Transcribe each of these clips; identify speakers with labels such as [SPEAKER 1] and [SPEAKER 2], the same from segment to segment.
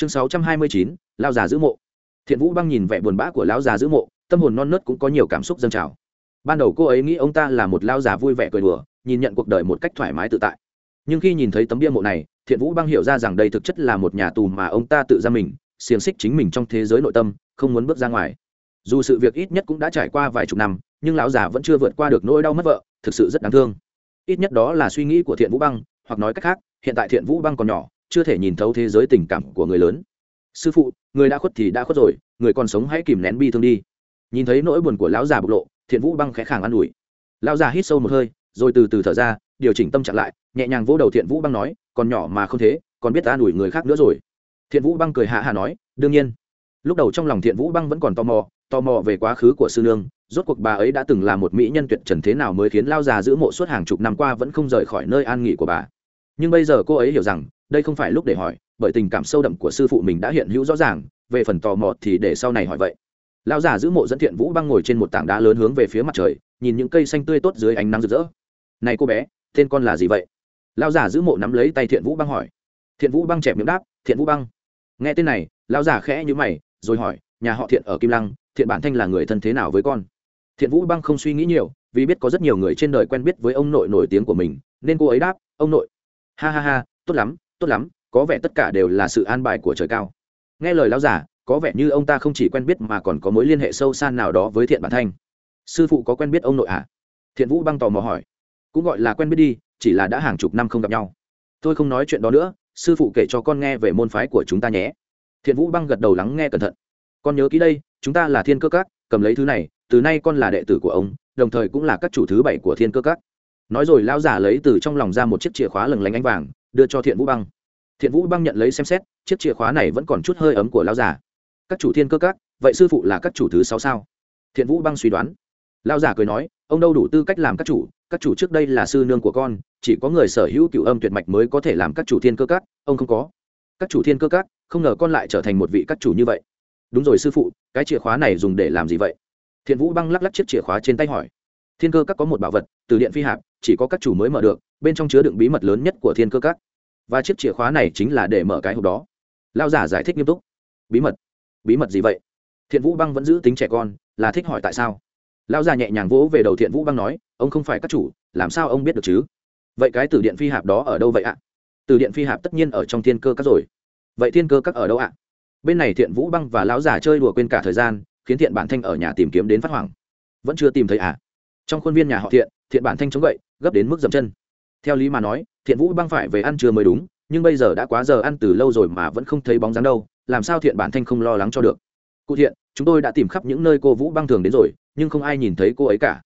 [SPEAKER 1] chương sáu trăm hai mươi chín lao già giữ mộ. Thiện vũ băng nhìn vẻ buồn bã của lão già giữ mộ, tâm hồn non nớt cũng có nhiều cảm xúc dâng trào. Ban đầu cô ấy nghĩ ông ta là một lao già vui vẻ cười đùa, nhìn nhận cuộc đời một cách thoải mái tự tại. Nhưng khi nhìn thấy tấm bia mộ này, thiện vũ băng hiểu ra rằng đây thực chất là một nhà tù mà ông ta tự ra mình, xiềng xích chính mình trong thế giới nội tâm, không muốn bước ra ngoài. Dù sự việc ít nhất cũng đã trải qua vài chục năm, nhưng lão già vẫn chưa vượt qua được nỗi đau mất vợ, thực sự rất đáng thương. Ít nhất đó là suy nghĩ của thiện vũ băng, hoặc nói cách khác, hiện tại thiện vũ băng còn nhỏ chưa thể nhìn thấu thế giới tình cảm của người lớn. Sư phụ, người đã khuất thì đã khuất rồi, người còn sống hãy kìm nén bi thương đi. Nhìn thấy nỗi buồn của lão già bộc lộ, thiện vũ băng khẽ khàng an ủi. Lão già hít sâu một hơi, rồi từ từ thở ra, điều chỉnh tâm trạng lại, nhẹ nhàng vỗ đầu thiện vũ băng nói, còn nhỏ mà không thế, còn biết an ủi người khác nữa rồi. Thiện vũ băng cười hạ hạ nói, đương nhiên. Lúc đầu trong lòng thiện vũ băng vẫn còn tò mò tò mò về quá khứ của sư nương, rốt cuộc bà ấy đã từng là một mỹ nhân tuyệt trần thế nào mới khiến lao già giữ mộ suốt hàng chục năm qua vẫn không rời khỏi nơi an nghỉ của bà. Nhưng bây giờ cô ấy hiểu rằng đây không phải lúc để hỏi, bởi tình cảm sâu đậm của sư phụ mình đã hiện hữu rõ ràng, về phần tò mò thì để sau này hỏi vậy. Lão già giữ mộ dẫn thiện vũ băng ngồi trên một tảng đá lớn hướng về phía mặt trời, nhìn những cây xanh tươi tốt dưới ánh nắng rực rỡ. Này cô bé, tên con là gì vậy? Lão già giữ mộ nắm lấy tay thiện vũ băng hỏi. Thiện vũ băng chẹp miệng đáp, thiện vũ băng. Nghe tên này, lão già khẽ như mày, rồi hỏi, nhà họ thiện ở kim lăng, thiện bản thanh là người thân thế nào với con? Thiện vũ băng không suy nghĩ nhiều, vì biết có rất nhiều người trên đời quen biết với ông nội nổi tiếng của mình, nên cô ấy đáp, ông nội. Ha ha ha, tốt lắm tốt lắm, có vẻ tất cả đều là sự an bài của trời cao. Nghe lời lão giả có vẻ như ông ta không chỉ quen biết mà còn có mối liên hệ sâu xa nào đó với thiện bản thanh. Sư phụ có quen biết ông nội ạ à? thiện vũ băng tò mò hỏi. Cũng gọi là quen biết đi, chỉ là đã hàng chục năm không gặp nhau. Tôi không nói chuyện đó nữa, sư phụ kể cho con nghe về môn phái của chúng ta nhé. Thiện vũ băng gật đầu lắng nghe cẩn thận. Con nhớ kỹ đây, chúng ta là thiên cơ các, cầm lấy thứ này, từ nay con là đệ tử của ông, đồng thời cũng là các chủ thứ bảy của thiên cơ các. Nói rồi lão giả lấy từ trong lòng ra một chiếc chìa khóa lừng lánh ánh vàng đưa cho thiện vũ băng. Thiện vũ băng nhận lấy xem xét, chiếc chìa khóa này vẫn còn chút hơi ấm của lão giả các chủ thiên cơ các, vậy sư phụ là các chủ thứ sáu sao? Thiện vũ băng suy đoán. Lão giả cười nói, ông đâu đủ tư cách làm các chủ các chủ trước đây là sư nương của con, chỉ có người sở hữu cựu âm tuyệt mạch mới có thể làm các chủ thiên cơ các, ông không có. Các chủ thiên cơ các, không ngờ con lại trở thành một vị các chủ như vậy. Đúng rồi sư phụ, cái chìa khóa này dùng để làm gì vậy? Thiện vũ băng lắc lắc chiếc chìa khóa trên tay hỏi. Thiên cơ các có một bảo vật, từ điện phi hạp, chỉ có các chủ mới mở được, bên trong chứa đựng bí mật lớn nhất của thiên cơ các và chiếc chìa khóa này chính là để mở cái hộp đó. Lao giả giải thích nghiêm túc. Bí mật? Bí mật gì vậy? Thiện vũ băng vẫn giữ tính trẻ con, là thích hỏi tại sao? Lao già nhẹ nhàng vỗ về đầu thiện vũ băng nói, ông không phải các chủ, làm sao ông biết được chứ? Vậy cái từ điện phi hạp đó ở đâu vậy ạ? Từ điện phi hạp tất nhiên ở trong thiên cơ các rồi. Vậy thiên cơ các ở đâu ạ? Bên này thiện vũ băng và lão già chơi đùa quên cả thời gian, khiến thiện bản thanh ở nhà tìm kiếm đến phát hoảng. Vẫn chưa tìm thấy à trong khuôn viên nhà họ thiện thiện bản thanh chống gậy, gấp đến mức dậm chân. Theo lý mà nói thiện vũ băng phải về ăn trưa mới đúng, nhưng bây giờ đã quá giờ ăn từ lâu rồi mà vẫn không thấy bóng dáng đâu, làm sao thiện bản thanh không lo lắng cho được? Cụ thiện, chúng tôi đã tìm khắp những nơi cô vũ băng thường đến rồi, nhưng không ai nhìn thấy cô ấy cả.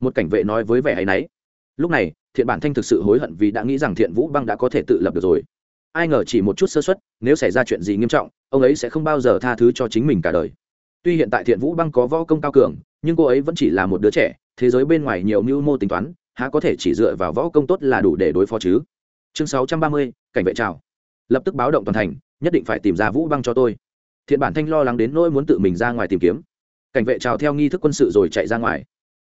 [SPEAKER 1] Một cảnh vệ nói với vẻ áy náy. Lúc này, thiện bản thanh thực sự hối hận vì đã nghĩ rằng thiện vũ băng đã có thể tự lập được rồi. Ai ngờ chỉ một chút sơ xuất nếu xảy ra chuyện gì nghiêm trọng, ông ấy sẽ không bao giờ tha thứ cho chính mình cả đời. Tuy hiện tại thiện vũ băng có võ công cao cường, nhưng cô ấy vẫn chỉ là một đứa trẻ, thế giới bên ngoài nhiều mưu mô tính toán há có thể chỉ dựa vào võ công tốt là đủ để đối phó chứ? Chương sáu trăm ba mươi, cảnh vệ trào. Lập tức báo động toàn thành, nhất định phải tìm ra vũ băng cho tôi. Thiện bản thanh lo lắng đến nỗi muốn tự mình ra ngoài tìm kiếm. Cảnh vệ trào theo nghi thức quân sự rồi chạy ra ngoài.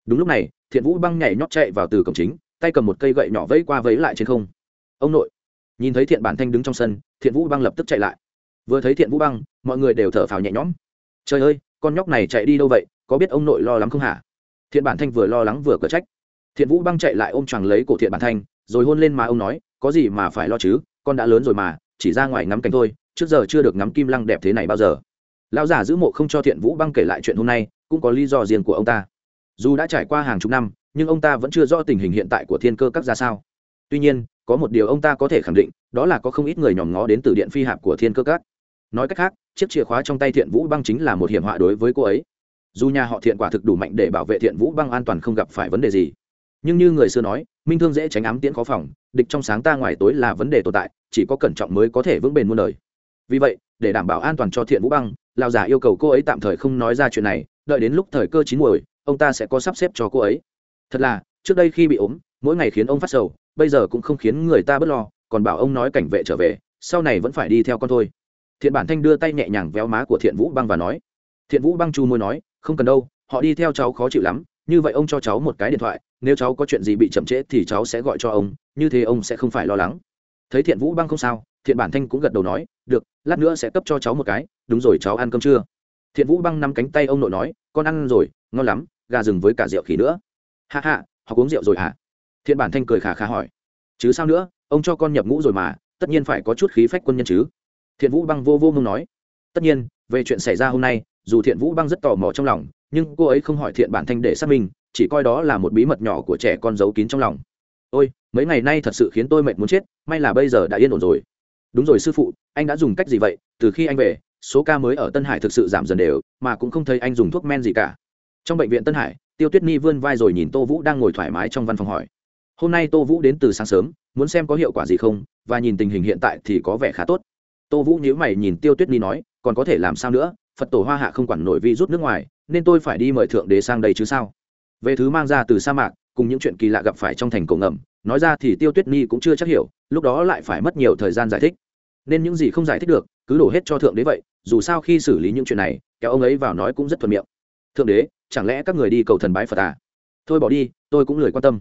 [SPEAKER 1] Đúng lúc này, thiện vũ băng nhảy nhót chạy vào từ cổng chính, tay cầm một cây gậy nhỏ vẫy qua vẫy lại trên không. Ông nội. Nhìn thấy thiện bản thanh đứng trong sân, thiện vũ băng lập tức chạy lại. Vừa thấy thiện vũ băng, mọi người đều thở phào nhẹ nhõm. Trời ơi, con nhóc này chạy đi đâu vậy? Có biết ông nội lo lắng không hả? Thiện bản thanh vừa lo lắng vừa cở trách thiện vũ băng chạy lại ôm choàng lấy cổ thiện bản thanh, rồi hôn lên mà ông nói, có gì mà phải lo chứ? Con đã lớn rồi mà, chỉ ra ngoài ngắm cảnh thôi, trước giờ chưa được ngắm kim lăng đẹp thế này bao giờ? Lão già giữ mộ không cho thiện vũ băng kể lại chuyện hôm nay, cũng có lý do riêng của ông ta. Dù đã trải qua hàng chục năm, nhưng ông ta vẫn chưa rõ tình hình hiện tại của thiên cơ các ra sao. Tuy nhiên, có một điều ông ta có thể khẳng định, đó là có không ít người nhòm ngó đến từ điện phi hạp của thiên cơ các. Nói cách khác, chiếc chìa khóa trong tay thiện vũ băng chính là một hiểm họa đối với cô ấy. Dù nhà họ thiện quả thực đủ mạnh để bảo vệ thiện vũ băng an toàn không gặp phải vấn đề gì nhưng như người xưa nói, minh thương dễ tránh ám tiễn khó phòng, địch trong sáng ta ngoài tối là vấn đề tồn tại, chỉ có cẩn trọng mới có thể vững bền muôn đời. Vì vậy, để đảm bảo an toàn cho thiện vũ băng lao giả yêu cầu cô ấy tạm thời không nói ra chuyện này, đợi đến lúc thời cơ chín muồi, ông ta sẽ có sắp xếp cho cô ấy. Thật là, trước đây khi bị ốm, mỗi ngày khiến ông phát sầu, bây giờ cũng không khiến người ta bớt lo, còn bảo ông nói cảnh vệ trở về, sau này vẫn phải đi theo con thôi. Thiện bản thanh đưa tay nhẹ nhàng véo má của thiện vũ băng và nói, thiện vũ băng chu môi nói, không cần đâu, họ đi theo cháu khó chịu lắm, như vậy ông cho cháu một cái điện thoại nếu cháu có chuyện gì bị chậm trễ thì cháu sẽ gọi cho ông, như thế ông sẽ không phải lo lắng. Thấy thiện vũ băng không sao, thiện bản thanh cũng gật đầu nói, được, lát nữa sẽ cấp cho cháu một cái, đúng rồi, cháu ăn cơm chưa thiện vũ băng nắm cánh tay ông nội nói, con ăn rồi, ngon lắm, gà rừng với cả rượu khỉ nữa. Hạ hạ họ uống rượu rồi hả? Thiện bản thanh cười khà khà hỏi, chứ sao nữa, ông cho con nhập ngũ rồi mà, tất nhiên phải có chút khí phách quân nhân chứ. Thiện vũ băng vô vô mông nói, tất nhiên, về chuyện xảy ra hôm nay, dù thiện vũ băng rất tò mò trong lòng, nhưng cô ấy không hỏi thiện bản thanh để xác minh chỉ coi đó là một bí mật nhỏ của trẻ con giấu kín trong lòng. Ôi, mấy ngày nay thật sự khiến tôi mệt muốn chết, may là bây giờ đã yên ổn rồi. Đúng rồi sư phụ, anh đã dùng cách gì vậy? Từ khi anh về, số ca mới ở tân hải thực sự giảm dần đều, mà cũng không thấy anh dùng thuốc men gì cả. Trong bệnh viện tân hải, tiêu tuyết nhi vươn vai rồi nhìn tô vũ đang ngồi thoải mái trong văn phòng hỏi. Hôm nay tô vũ đến từ sáng sớm, muốn xem có hiệu quả gì không, và nhìn tình hình hiện tại thì có vẻ khá tốt. Tô vũ nhíu mày nhìn tiêu tuyết nhi nói, còn có thể làm sao nữa? Phật tổ hoa hạ không quản nổi vi rút nước ngoài, nên tôi phải đi mời thượng đế sang đây chứ sao? Về thứ mang ra từ sa mạc, cùng những chuyện kỳ lạ gặp phải trong thành cổ ngầm, nói ra thì tiêu tuyết nhi cũng chưa chắc hiểu, lúc đó lại phải mất nhiều thời gian giải thích. Nên những gì không giải thích được, cứ đổ hết cho thượng đế vậy, dù sao khi xử lý những chuyện này, kéo ông ấy vào nói cũng rất thuận miệng. Thượng đế, chẳng lẽ các người đi cầu thần bái phật à? Thôi bỏ đi, tôi cũng lười quan tâm.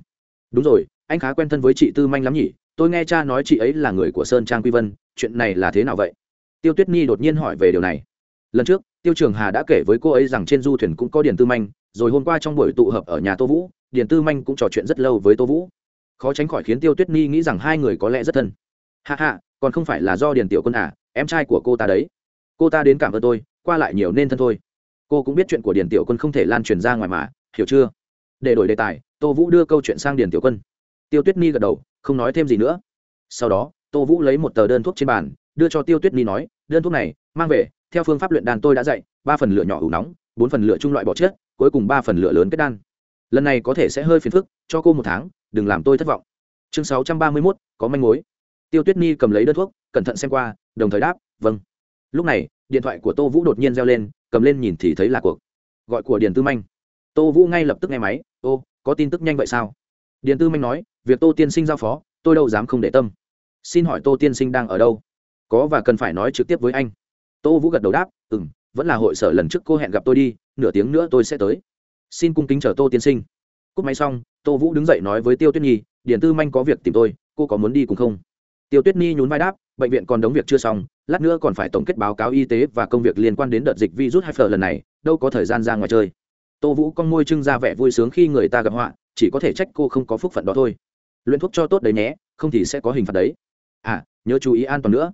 [SPEAKER 1] Đúng rồi, anh khá quen thân với chị tư manh lắm nhỉ? Tôi nghe cha nói chị ấy là người của sơn trang quy vân, chuyện này là thế nào vậy? Tiêu tuyết nhi đột nhiên hỏi về điều này. Lần trước, tiêu trường hà đã kể với cô ấy rằng trên du thuyền cũng có điền tư manh rồi hôm qua trong buổi tụ hợp ở nhà tô vũ, điền tư manh cũng trò chuyện rất lâu với tô vũ. Khó tránh khỏi khiến tiêu tuyết nhi nghĩ rằng hai người có lẽ rất thân. Hạ hạ còn không phải là do điền tiểu quân à em trai của cô ta đấy. Cô ta đến cảm ơn tôi, qua lại nhiều nên thân thôi. Cô cũng biết chuyện của điền tiểu quân không thể lan truyền ra ngoài mà, hiểu chưa? Để đổi đề tài, tô vũ đưa câu chuyện sang điền tiểu quân. Tiêu tuyết ni gật đầu, không nói thêm gì nữa. Sau đó, tô vũ lấy một tờ đơn thuốc trên bàn, đưa cho tiêu tuyết ni nói, đơn thuốc này, mang về, theo phương pháp luyện đan tôi đã dạy, ba phần lửa nhỏ ủ nóng, bốn phần lửa trung loại bỏ chết cuối cùng ba phần lửa lớn kết đan. Lần này có thể sẽ hơi phiền phức, cho cô một tháng, đừng làm tôi thất vọng. Chương sáu trăm ba mươi mốt, có manh mối. Tiêu tuyết nhi cầm lấy đơn thuốc, cẩn thận xem qua, đồng thời đáp vâng. Lúc này, điện thoại của tô vũ đột nhiên reo lên, cầm lên nhìn thì thấy là cuộc gọi của điền tư manh. Tô vũ ngay lập tức nghe máy, ô, có tin tức nhanh vậy sao? Điền tư manh nói, việc tô tiên sinh giao phó, tôi đâu dám không để tâm. Xin hỏi tô tiên sinh đang ở đâu? Có và cần phải nói trực tiếp với anh. Tô vũ gật đầu đáp ừ m vẫn là hội sở lần trước cô hẹn gặp tôi đi, nửa tiếng nữa tôi sẽ tới. Xin cung kính chờ tô tiên sinh. Cúp máy xong, tô vũ đứng dậy nói với tiêu tuyết nhi, điền tư manh có việc tìm tôi, cô có muốn đi cùng không? Tiêu tuyết nhi nhún vai đáp, bệnh viện còn đóng việc chưa xong, lát nữa còn phải tổng kết báo cáo y tế và công việc liên quan đến đợt dịch virus hai lần này, đâu có thời gian ra ngoài chơi. Tô vũ con môi trưng ra vẻ vui sướng khi người ta gặp họa, chỉ có thể trách cô không có phúc phận đó thôi. Luyện thuốc cho tốt đấy nhé, không thì sẽ có hình phạt đấy. À nhớ chú ý an toàn nữa.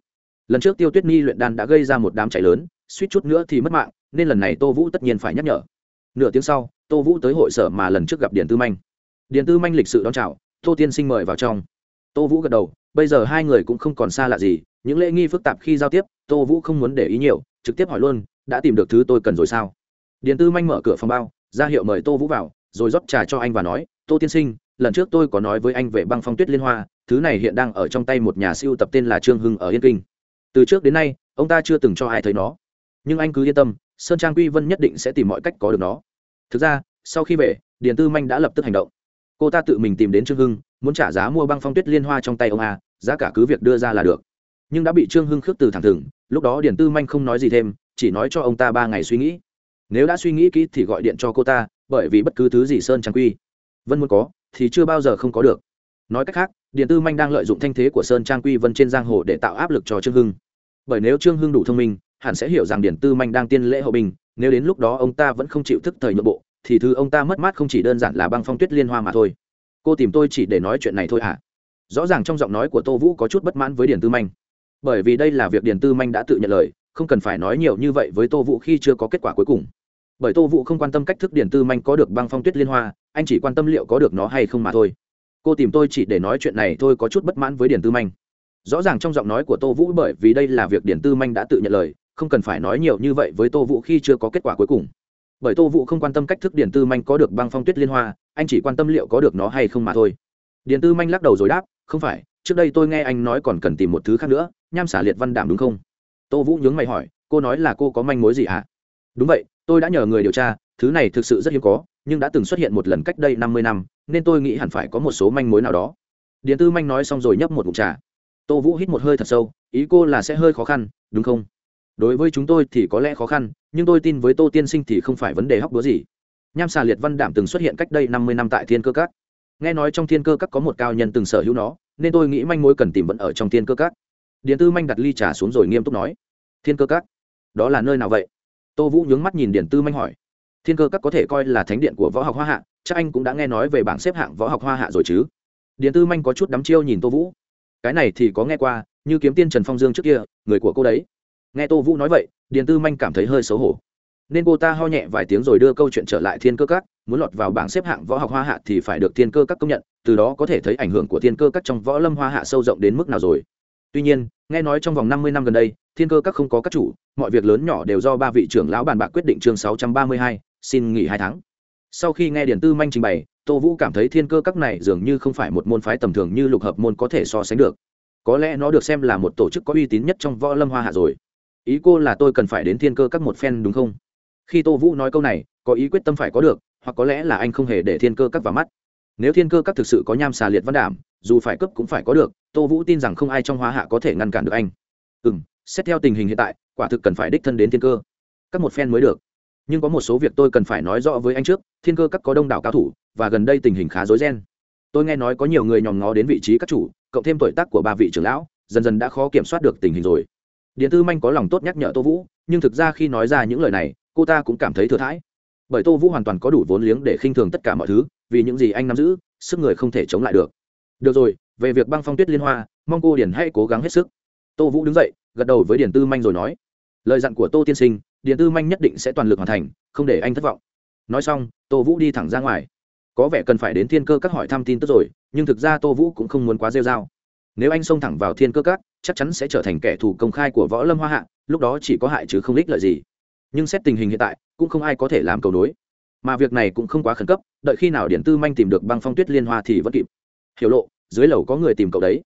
[SPEAKER 1] Lần trước tiêu tuyết nhi luyện đan đã gây ra một đám cháy lớn suýt chút nữa thì mất mạng, nên lần này tô vũ tất nhiên phải nhắc nhở. Nửa tiếng sau, tô vũ tới hội sở mà lần trước gặp điền tư manh. Điền tư manh lịch sự đón chào, tô tiên sinh mời vào trong. Tô vũ gật đầu, bây giờ hai người cũng không còn xa lạ gì, những lễ nghi phức tạp khi giao tiếp, tô vũ không muốn để ý nhiều, trực tiếp hỏi luôn, đã tìm được thứ tôi cần rồi sao? Điền tư manh mở cửa phòng bao, ra hiệu mời tô vũ vào, rồi rót trà cho anh và nói, tô tiên sinh, lần trước tôi có nói với anh về băng phong tuyết liên hoa, thứ này hiện đang ở trong tay một nhà siêu tập tên là trương hưng ở yên kinh. Từ trước đến nay, ông ta chưa từng cho ai thấy nó nhưng anh cứ yên tâm, sơn trang quy vân nhất định sẽ tìm mọi cách có được nó. Thực ra, sau khi về, điền tư manh đã lập tức hành động. Cô ta tự mình tìm đến trương hưng, muốn trả giá mua băng phong tuyết liên hoa trong tay ông a, giá cả cứ việc đưa ra là được. Nhưng đã bị trương hưng khước từ thẳng thừng, lúc đó điền tư manh không nói gì thêm, chỉ nói cho ông ta ba ngày suy nghĩ. Nếu đã suy nghĩ kỹ thì gọi điện cho cô ta, bởi vì bất cứ thứ gì sơn trang quy vân muốn có, thì chưa bao giờ không có được. Nói cách khác điện tư manh đang lợi dụng thanh thế của sơn trang quy vân trên giang hồ để tạo áp lực cho trương hưng. Bởi nếu trương hưng đủ thông minh hẳn sẽ hiểu rằng điển tư manh đang tiên lễ hậu bình nếu đến lúc đó ông ta vẫn không chịu thức thời nhượng bộ, thì thứ ông ta mất mát không chỉ đơn giản là băng phong tuyết liên hoa mà thôi. Cô tìm tôi chỉ để nói chuyện này thôi à rõ ràng trong giọng nói của tô vũ có chút bất mãn với điền tư manh. Bởi vì đây là việc điền tư manh đã tự nhận lời, không cần phải nói nhiều như vậy với tô vũ khi chưa có kết quả cuối cùng. Bởi tô vũ không quan tâm cách thức điền tư manh có được băng phong tuyết liên hoa, anh chỉ quan tâm liệu có được nó hay không mà thôi. Cô tìm tôi chỉ để nói chuyện này thôi có chút bất mãn với điền tư manh. Rõ ràng trong giọng nói của tô vũ bởi vì đây là việc điền tư manh đã tự nhận lời không cần phải nói nhiều như vậy với tô vũ khi chưa có kết quả cuối cùng. Bởi tô vũ không quan tâm cách thức điền tư manh có được băng phong tuyết liên hoa, anh chỉ quan tâm liệu có được nó hay không mà thôi. Điền tư manh lắc đầu rồi đáp, không phải, trước đây tôi nghe anh nói còn cần tìm một thứ khác nữa, nham xả liệt văn đảm đúng không? Tô vũ nhướng mày hỏi, cô nói là cô có manh mối gì ạ à? đúng vậy, tôi đã nhờ người điều tra, thứ này thực sự rất hiếm có, nhưng đã từng xuất hiện một lần cách đây năm mươi năm, nên tôi nghĩ hẳn phải có một số manh mối nào đó. Điện tư manh nói xong rồi nhấp một mục trà. Tô vũ hít một hơi thật sâu, ý cô là sẽ hơi khó khăn, đúng không? Đối với chúng tôi thì có lẽ khó khăn, nhưng tôi tin với tô tiên sinh thì không phải vấn đề hóc búa gì. Nham xà liệt văn đảm từng xuất hiện cách đây năm mươi năm tại thiên cơ các. Nghe nói trong thiên cơ các có một cao nhân từng sở hữu nó, nên tôi nghĩ manh mối cần tìm vẫn ở trong thiên cơ các. Điện tư manh đặt ly trà xuống rồi nghiêm túc nói, thiên cơ các, đó là nơi nào vậy? Tô vũ nhướng mắt nhìn điện tư manh hỏi, thiên cơ các có thể coi là thánh điện của võ học hoa hạ, chắc anh cũng đã nghe nói về bảng xếp hạng võ học hoa hạ rồi chứ? Điện tư manh có chút đắm chiêu nhìn tô vũ, cái này thì có nghe qua, như kiếm tiên trần phong dương trước kia, người của cô đấy nghe tô vũ nói vậy, điền tư manh cảm thấy hơi xấu hổ. Nên cô ta ho nhẹ vài tiếng rồi đưa câu chuyện trở lại thiên cơ các, muốn lọt vào bảng xếp hạng võ học hoa hạ thì phải được thiên cơ các công nhận, từ đó có thể thấy ảnh hưởng của thiên cơ các trong võ lâm hoa hạ sâu rộng đến mức nào rồi. Tuy nhiên, nghe nói trong vòng năm mươi năm gần đây, thiên cơ các không có các chủ, mọi việc lớn nhỏ đều do ba vị trưởng lão bàn bạc quyết định chương sáu trăm ba mươi hai, xin nghỉ hai tháng. Sau khi nghe điển tư manh trình bày, tô vũ cảm thấy thiên cơ các này dường như không phải một môn phái tầm thường như lục hợp môn có thể so sánh được. Có lẽ nó được xem là một tổ chức có uy tín nhất trong võ lâm hoa hạ rồi ý cô là tôi cần phải đến thiên cơ các một phen đúng không? Khi tô vũ nói câu này, có ý quyết tâm phải có được, hoặc có lẽ là anh không hề để thiên cơ các vào mắt. Nếu thiên cơ các thực sự có nham xà liệt văn đảm, dù phải cấp cũng phải có được, tô vũ tin rằng không ai trong hoa hạ có thể ngăn cản được anh. Ừ m xét theo tình hình hiện tại, quả thực cần phải đích thân đến thiên cơ. Các một phen mới được. Nhưng có một số việc tôi cần phải nói rõ với anh trước, thiên cơ các có đông đảo cao thủ, và gần đây tình hình khá rối ren. Tôi nghe nói có nhiều người nhòm ngó đến vị trí các chủ, cộng thêm tuổi tác của ba vị trưởng lão, dần dần đã khó kiểm soát được tình hình rồi điện tư manh có lòng tốt nhắc nhở tô vũ, nhưng thực ra khi nói ra những lời này, cô ta cũng cảm thấy thừa thãi. Bởi tô vũ hoàn toàn có đủ vốn liếng để khinh thường tất cả mọi thứ, vì những gì anh nắm giữ, sức người không thể chống lại được. Được rồi, về việc băng phong tuyết liên hoa, mong cô điển hãy cố gắng hết sức. Tô vũ đứng dậy, gật đầu với điển tư manh rồi nói, lời dặn của tô tiên sinh điển tư manh nhất định sẽ toàn lực hoàn thành, không để anh thất vọng. Nói xong, tô vũ đi thẳng ra ngoài. Có vẻ cần phải đến thiên cơ các hỏi thăm tin tức rồi, nhưng thực ra tô vũ cũng không muốn quá rêu r a o nếu anh xông thẳng vào thiên cơ các chắc chắn sẽ trở thành kẻ thù công khai của võ lâm hoa hạ, lúc đó chỉ có hại chứ không ích lợi gì. Nhưng xét tình hình hiện tại, cũng không ai có thể làm cầu nối. Mà việc này cũng không quá khẩn cấp, đợi khi nào điện tư manh tìm được băng phong tuyết liên hoa thì vẫn kịp. Hiểu lộ, dưới lầu có người tìm cậu đấy.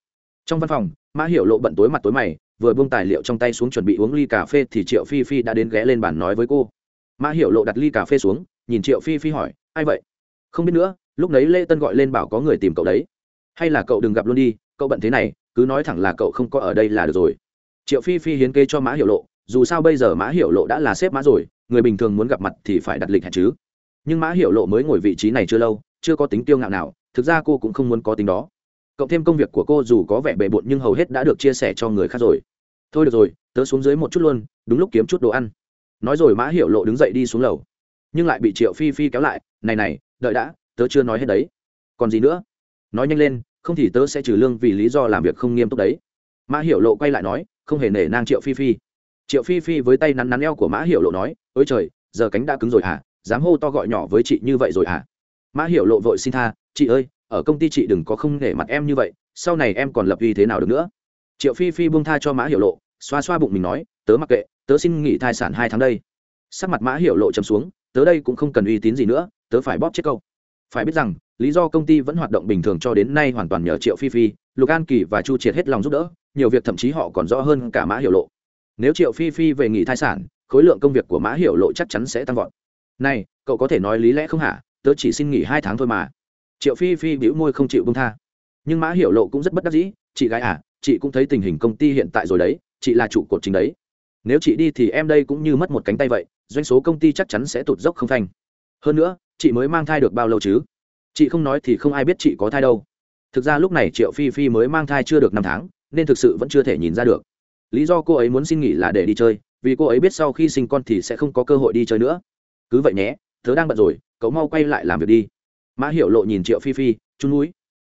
[SPEAKER 1] Trong văn phòng, mã hiểu lộ bận tối mặt tối mày, vừa buông tài liệu trong tay xuống chuẩn bị uống ly cà phê thì triệu phi phi đã đến ghé lên bàn nói với cô. Mã hiểu lộ đặt ly cà phê xuống, nhìn triệu phi phi hỏi, ai vậy? Không biết nữa, lúc nấy lê tân gọi lên bảo có người tìm cậu đấy. Hay là cậu đừng gặp luôn đi, cậu bận thế này cứ nói thẳng là cậu không có ở đây là được rồi. Triệu phi phi hiến kế cho mã hiểu lộ, dù sao bây giờ mã hiểu lộ đã là xếp mã rồi, người bình thường muốn gặp mặt thì phải đặt lịch hẹn chứ. Nhưng mã hiểu lộ mới ngồi vị trí này chưa lâu, chưa có tính tiêu ngạo nào, thực ra cô cũng không muốn có tính đó. Cộng thêm công việc của cô dù có vẻ bề bộn nhưng hầu hết đã được chia sẻ cho người khác rồi. Thôi được rồi, tớ xuống dưới một chút luôn, đúng lúc kiếm chút đồ ăn. Nói rồi mã hiểu lộ đứng dậy đi xuống lầu. Nhưng lại bị triệu phi phi kéo lại, này này, đợi đã, tớ chưa nói hết đấy. Còn gì nữa? Nói nhanh lên không thì tớ sẽ trừ lương vì lý do làm việc không nghiêm túc đấy. Mã hiểu lộ quay lại nói, không hề nể nang triệu phi phi. Triệu phi phi với tay nắn nắn eo của mã hiểu lộ nói, ôi trời, giờ cánh đã cứng rồi hả? Dám hô to gọi nhỏ với chị như vậy rồi hả? Mã hiểu lộ vội xin tha, chị ơi, ở công ty chị đừng có không nể mặt em như vậy, sau này em còn lập uy thế nào được nữa? Triệu phi phi buông tha cho mã hiểu lộ, xoa xoa bụng mình nói, tớ mặc kệ, tớ xin nghỉ thai sản hai tháng đây. Sắc mặt mã hiểu lộ chấm xuống, tớ đây cũng không cần uy tín gì nữa, tớ phải bóp chết câu phải biết rằng lý do công ty vẫn hoạt động bình thường cho đến nay hoàn toàn nhờ triệu phi phi, lục an kỳ và chu triệt hết lòng giúp đỡ, nhiều việc thậm chí họ còn rõ hơn cả mã hiểu lộ. Nếu triệu phi phi về nghỉ thai sản, khối lượng công việc của mã hiểu lộ chắc chắn sẽ tăng vọt. Này, cậu có thể nói lý lẽ không hả? Tớ chỉ xin nghỉ hai tháng thôi mà. Triệu phi phi bĩu môi không chịu bông tha. Nhưng mã hiểu lộ cũng rất bất đắc dĩ, chị gái à chị cũng thấy tình hình công ty hiện tại rồi đấy, chị là trụ cột chính đấy. Nếu chị đi thì em đây cũng như mất một cánh tay vậy, doanh số công ty chắc chắn sẽ tụt dốc không thanh hơn nữa, chị mới mang thai được bao lâu chứ? Chị không nói thì không ai biết chị có thai đâu. Thực ra lúc này triệu phi phi mới mang thai chưa được năm tháng, nên thực sự vẫn chưa thể nhìn ra được. Lý do cô ấy muốn xin nghỉ là để đi chơi, vì cô ấy biết sau khi sinh con thì sẽ không có cơ hội đi chơi nữa. Cứ vậy nhé, tớ đang bận rồi, cậu mau quay lại làm việc đi. Mã hiểu lộ nhìn triệu phi phi chung núi.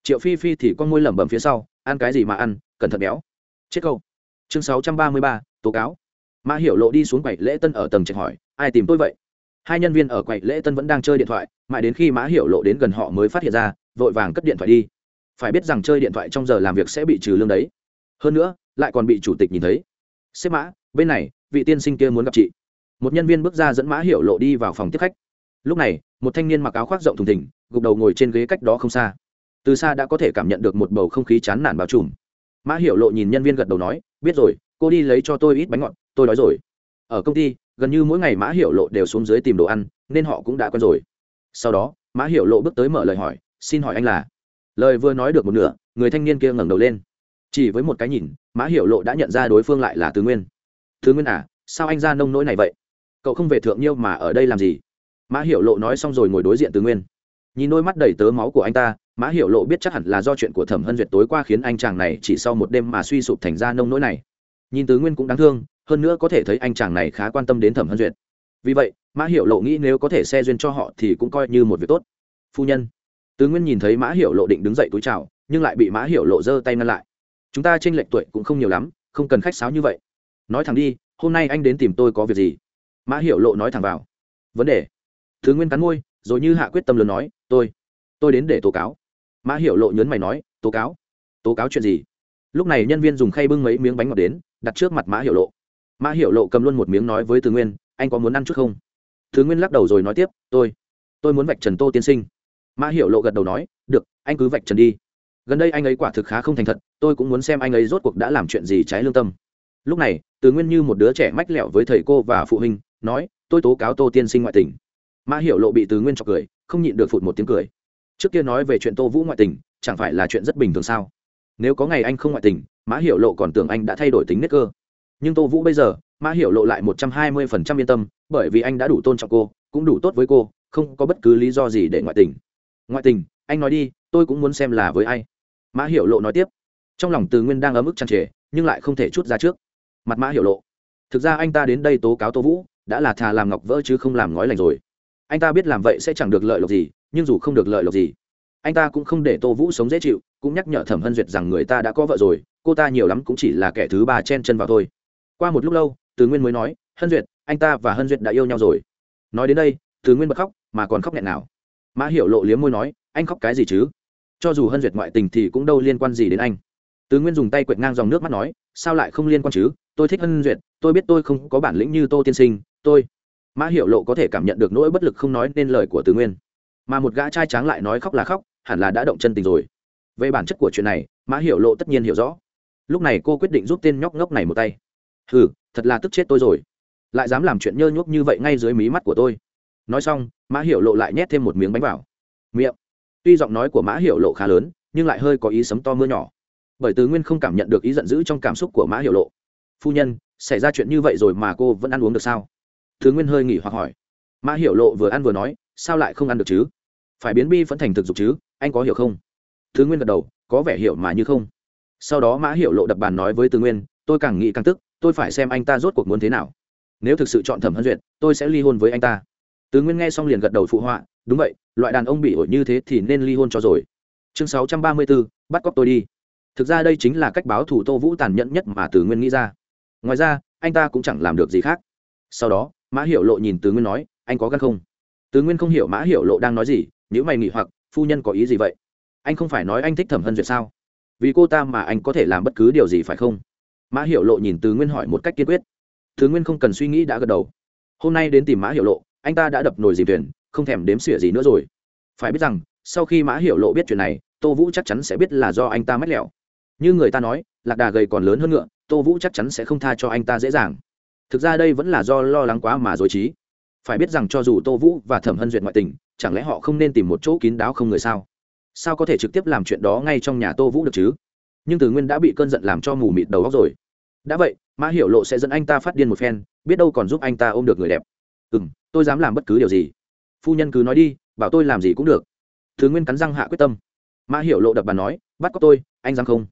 [SPEAKER 1] Triệu phi phi thì con môi lẩm bẩm phía sau, ăn cái gì mà ăn, cẩn thận béo. Chết câu. Chương sáu trăm ba mươi ba, tố cáo. Mã hiểu lộ đi xuống quầy lễ tân ở tầng trạch hỏi, ai tìm tôi vậy? Hai nhân viên ở quầy lễ tân vẫn đang chơi điện thoại, mãi đến khi mã hiểu lộ đến gần họ mới phát hiện ra, vội vàng cất điện thoại đi. Phải biết rằng chơi điện thoại trong giờ làm việc sẽ bị trừ lương đấy. Hơn nữa, lại còn bị chủ tịch nhìn thấy. Xếp mã, bên này, vị tiên sinh kia muốn gặp chị. Một nhân viên bước ra dẫn mã hiểu lộ đi vào phòng tiếp khách. Lúc này, một thanh niên mặc áo khoác rộng thùng thỉnh gục đầu ngồi trên ghế cách đó không xa. Từ xa đã có thể cảm nhận được một bầu không khí chán nản bao trùm. Mã hiểu lộ nhìn nhân viên gật đầu nói, biết rồi, cô đi lấy cho tôi ít bánh ngọt, tôi đói rồi. Ở công ty gần như mỗi ngày mã hiểu lộ đều xuống dưới tìm đồ ăn, nên họ cũng đã quen rồi. Sau đó, mã hiểu lộ bước tới mở lời hỏi, xin hỏi anh là? Lời vừa nói được một nửa, người thanh niên kia ngẩng đầu lên. Chỉ với một cái nhìn, mã hiểu lộ đã nhận ra đối phương lại là tứ nguyên. Tứ nguyên à sao anh ra nông nỗi này vậy? Cậu không về thượng nhiêu mà ở đây làm gì? Mã hiểu lộ nói xong rồi ngồi đối diện tứ nguyên. Nhìn đôi mắt đầy tớ máu của anh ta, mã hiểu lộ biết chắc hẳn là do chuyện của thẩm hân duyệt tối qua khiến anh chàng này chỉ sau một đêm mà suy sụp thành ra nông nỗi này. Nhìn tứ nguyên cũng đáng thương hơn nữa có thể thấy anh chàng này khá quan tâm đến thẩm hân duyệt. Vì vậy, mã hiểu lộ nghĩ nếu có thể xe duyên cho họ thì cũng coi như một việc tốt. Phu nhân tứ nguyên nhìn thấy mã hiểu lộ định đứng dậy túi chào, nhưng lại bị mã hiểu lộ giơ tay ngăn lại. Chúng ta tranh lệch tuổi cũng không nhiều lắm, không cần khách sáo như vậy. Nói thẳng đi, hôm nay anh đến tìm tôi có việc gì? Mã hiểu lộ nói thẳng vào. Vấn đề. Thứ nguyên cắn môi, rồi như hạ quyết tâm lớn nói, tôi tôi đến để tố cáo. Mã hiểu lộ nhớn mày nói, tố cáo? Tố cáo chuyện gì? Lúc này nhân viên dùng khay bưng mấy miếng bánh ngọt đến, đặt trước mặt mã hiểu lộ mã hiểu lộ cầm luôn một miếng nói với từ nguyên, anh có muốn ăn chút không? Thứ nguyên lắc đầu rồi nói tiếp, tôi tôi muốn vạch trần tô tiên sinh. Mã hiểu lộ gật đầu nói, được, anh cứ vạch trần đi. Gần đây anh ấy quả thực khá không thành thật, tôi cũng muốn xem anh ấy rốt cuộc đã làm chuyện gì trái lương tâm. Lúc này, từ nguyên như một đứa trẻ mách lẹo với thầy cô và phụ huynh, nói, tôi tố cáo tô tiên sinh ngoại tình. Mã hiểu lộ bị từ nguyên chọc cười, không nhịn được phụt một tiếng cười. Trước kia nói về chuyện tô vũ ngoại tình, chẳng phải là chuyện rất bình thường sao? Nếu có ngày anh không ngoại tình, mã hiểu lộ còn tưởng anh đã thay đổi tính nết cơ nhưng tô vũ bây giờ, mã hiểu lộ lại một trăm hai mươi phần trăm yên tâm, bởi vì anh đã đủ tôn trọng cô, cũng đủ tốt với cô, không có bất cứ lý do gì để ngoại tình. Ngoại tình, anh nói đi, tôi cũng muốn xem là với ai. Mã hiểu lộ nói tiếp. Trong lòng từ nguyên đang ấm ức chăn trề, nhưng lại không thể chút ra trước. Mặt mã hiểu lộ. Thực ra anh ta đến đây tố cáo tô vũ, đã là thà làm ngọc vỡ chứ không làm ngói lành rồi. Anh ta biết làm vậy sẽ chẳng được lợi lộc gì, nhưng dù không được lợi lộc gì, anh ta cũng không để tô vũ sống dễ chịu, cũng nhắc nhở thẩm hân duyệt rằng người ta đã có vợ rồi, cô ta nhiều lắm cũng chỉ là kẻ thứ ba chen chân vào thôi qua một lúc lâu, từ nguyên mới nói, hân duyệt, anh ta và hân duyệt đã yêu nhau rồi. Nói đến đây, từ nguyên bật khóc, mà còn khóc nghẹn nào. Mã hiểu lộ liếm môi nói, anh khóc cái gì chứ? Cho dù hân duyệt ngoại tình thì cũng đâu liên quan gì đến anh. Từ nguyên dùng tay quệt ngang dòng nước mắt nói, sao lại không liên quan chứ? Tôi thích hân duyệt, tôi biết tôi không có bản lĩnh như tô tiên sinh, tôi mã hiểu lộ có thể cảm nhận được nỗi bất lực không nói nên lời của từ nguyên. Mà một gã trai tráng lại nói khóc là khóc, hẳn là đã động chân tình rồi. Về bản chất của chuyện này, mã hiểu lộ tất nhiên hiểu rõ. Lúc này cô quyết định giúp tên nhóc ngốc này một tay hừ, thật là tức chết tôi rồi. Lại dám làm chuyện nhơ nhuốc như vậy ngay dưới mí mắt của tôi. Nói xong, mã hiểu lộ lại nhét thêm một miếng bánh vào. Miệng. Tuy giọng nói của mã hiểu lộ khá lớn, nhưng lại hơi có ý sấm to mưa nhỏ. Bởi tứ nguyên không cảm nhận được ý giận dữ trong cảm xúc của mã hiểu lộ. Phu nhân, xảy ra chuyện như vậy rồi mà cô vẫn ăn uống được sao? Thứ nguyên hơi nghỉ hoặc hỏi. Mã hiểu lộ vừa ăn vừa nói, sao lại không ăn được chứ? Phải biến bi phẫn thành thực dục chứ, anh có hiểu không? Thứ nguyên gật đầu, có vẻ hiểu mà như không. Sau đó mã hiểu lộ đập bàn nói với tứ nguyên, tôi càng nghĩ càng tức tôi phải xem anh ta rốt cuộc muốn thế nào. Nếu thực sự chọn thẩm hân duyệt, tôi sẽ ly hôn với anh ta. Tứ nguyên nghe xong liền gật đầu phụ họa, đúng vậy, loại đàn ông bị ổi như thế thì nên ly hôn cho rồi. Chương sáu trăm ba mươi bốn bắt cóc tôi đi. Thực ra đây chính là cách báo thủ tô vũ tàn nhẫn nhất mà tứ nguyên nghĩ ra. Ngoài ra, anh ta cũng chẳng làm được gì khác. Sau đó, mã hiểu lộ nhìn tứ nguyên nói, anh có gan không? Tứ nguyên không hiểu mã hiểu lộ đang nói gì nếu mày nghỉ hoặc, phu nhân có ý gì vậy? Anh không phải nói anh thích thẩm hân duyệt sao? Vì cô ta mà anh có thể làm bất cứ điều gì phải không? Mã hiểu lộ nhìn từ nguyên hỏi một cách kiên quyết. Thứ nguyên không cần suy nghĩ đã gật đầu. Hôm nay đến tìm mã hiểu lộ, anh ta đã đập nồi dìm thuyền, không thèm đếm xỉa gì nữa rồi. Phải biết rằng, sau khi mã hiểu lộ biết chuyện này, tô vũ chắc chắn sẽ biết là do anh ta mách lẹo. Như người ta nói, lạc đà gầy còn lớn hơn ngựa, tô vũ chắc chắn sẽ không tha cho anh ta dễ dàng. Thực ra đây vẫn là do lo lắng quá mà dối trí. Phải biết rằng cho dù tô vũ và thẩm hân duyệt ngoại tình, chẳng lẽ họ không nên tìm một chỗ kín đáo không người sao? Sao có thể trực tiếp làm chuyện đó ngay trong nhà tô vũ được chứ? Nhưng từ nguyên đã bị cơn giận làm cho mù mịt đầu góc rồi. Đã vậy, mã hiểu lộ sẽ dẫn anh ta phát điên một phen, biết đâu còn giúp anh ta ôm được người đẹp. Ừ m tôi dám làm bất cứ điều gì. Phu nhân cứ nói đi, bảo tôi làm gì cũng được. Thứ nguyên cắn răng hạ quyết tâm. Mã hiểu lộ đập bàn nói, bắt có tôi, anh dám không?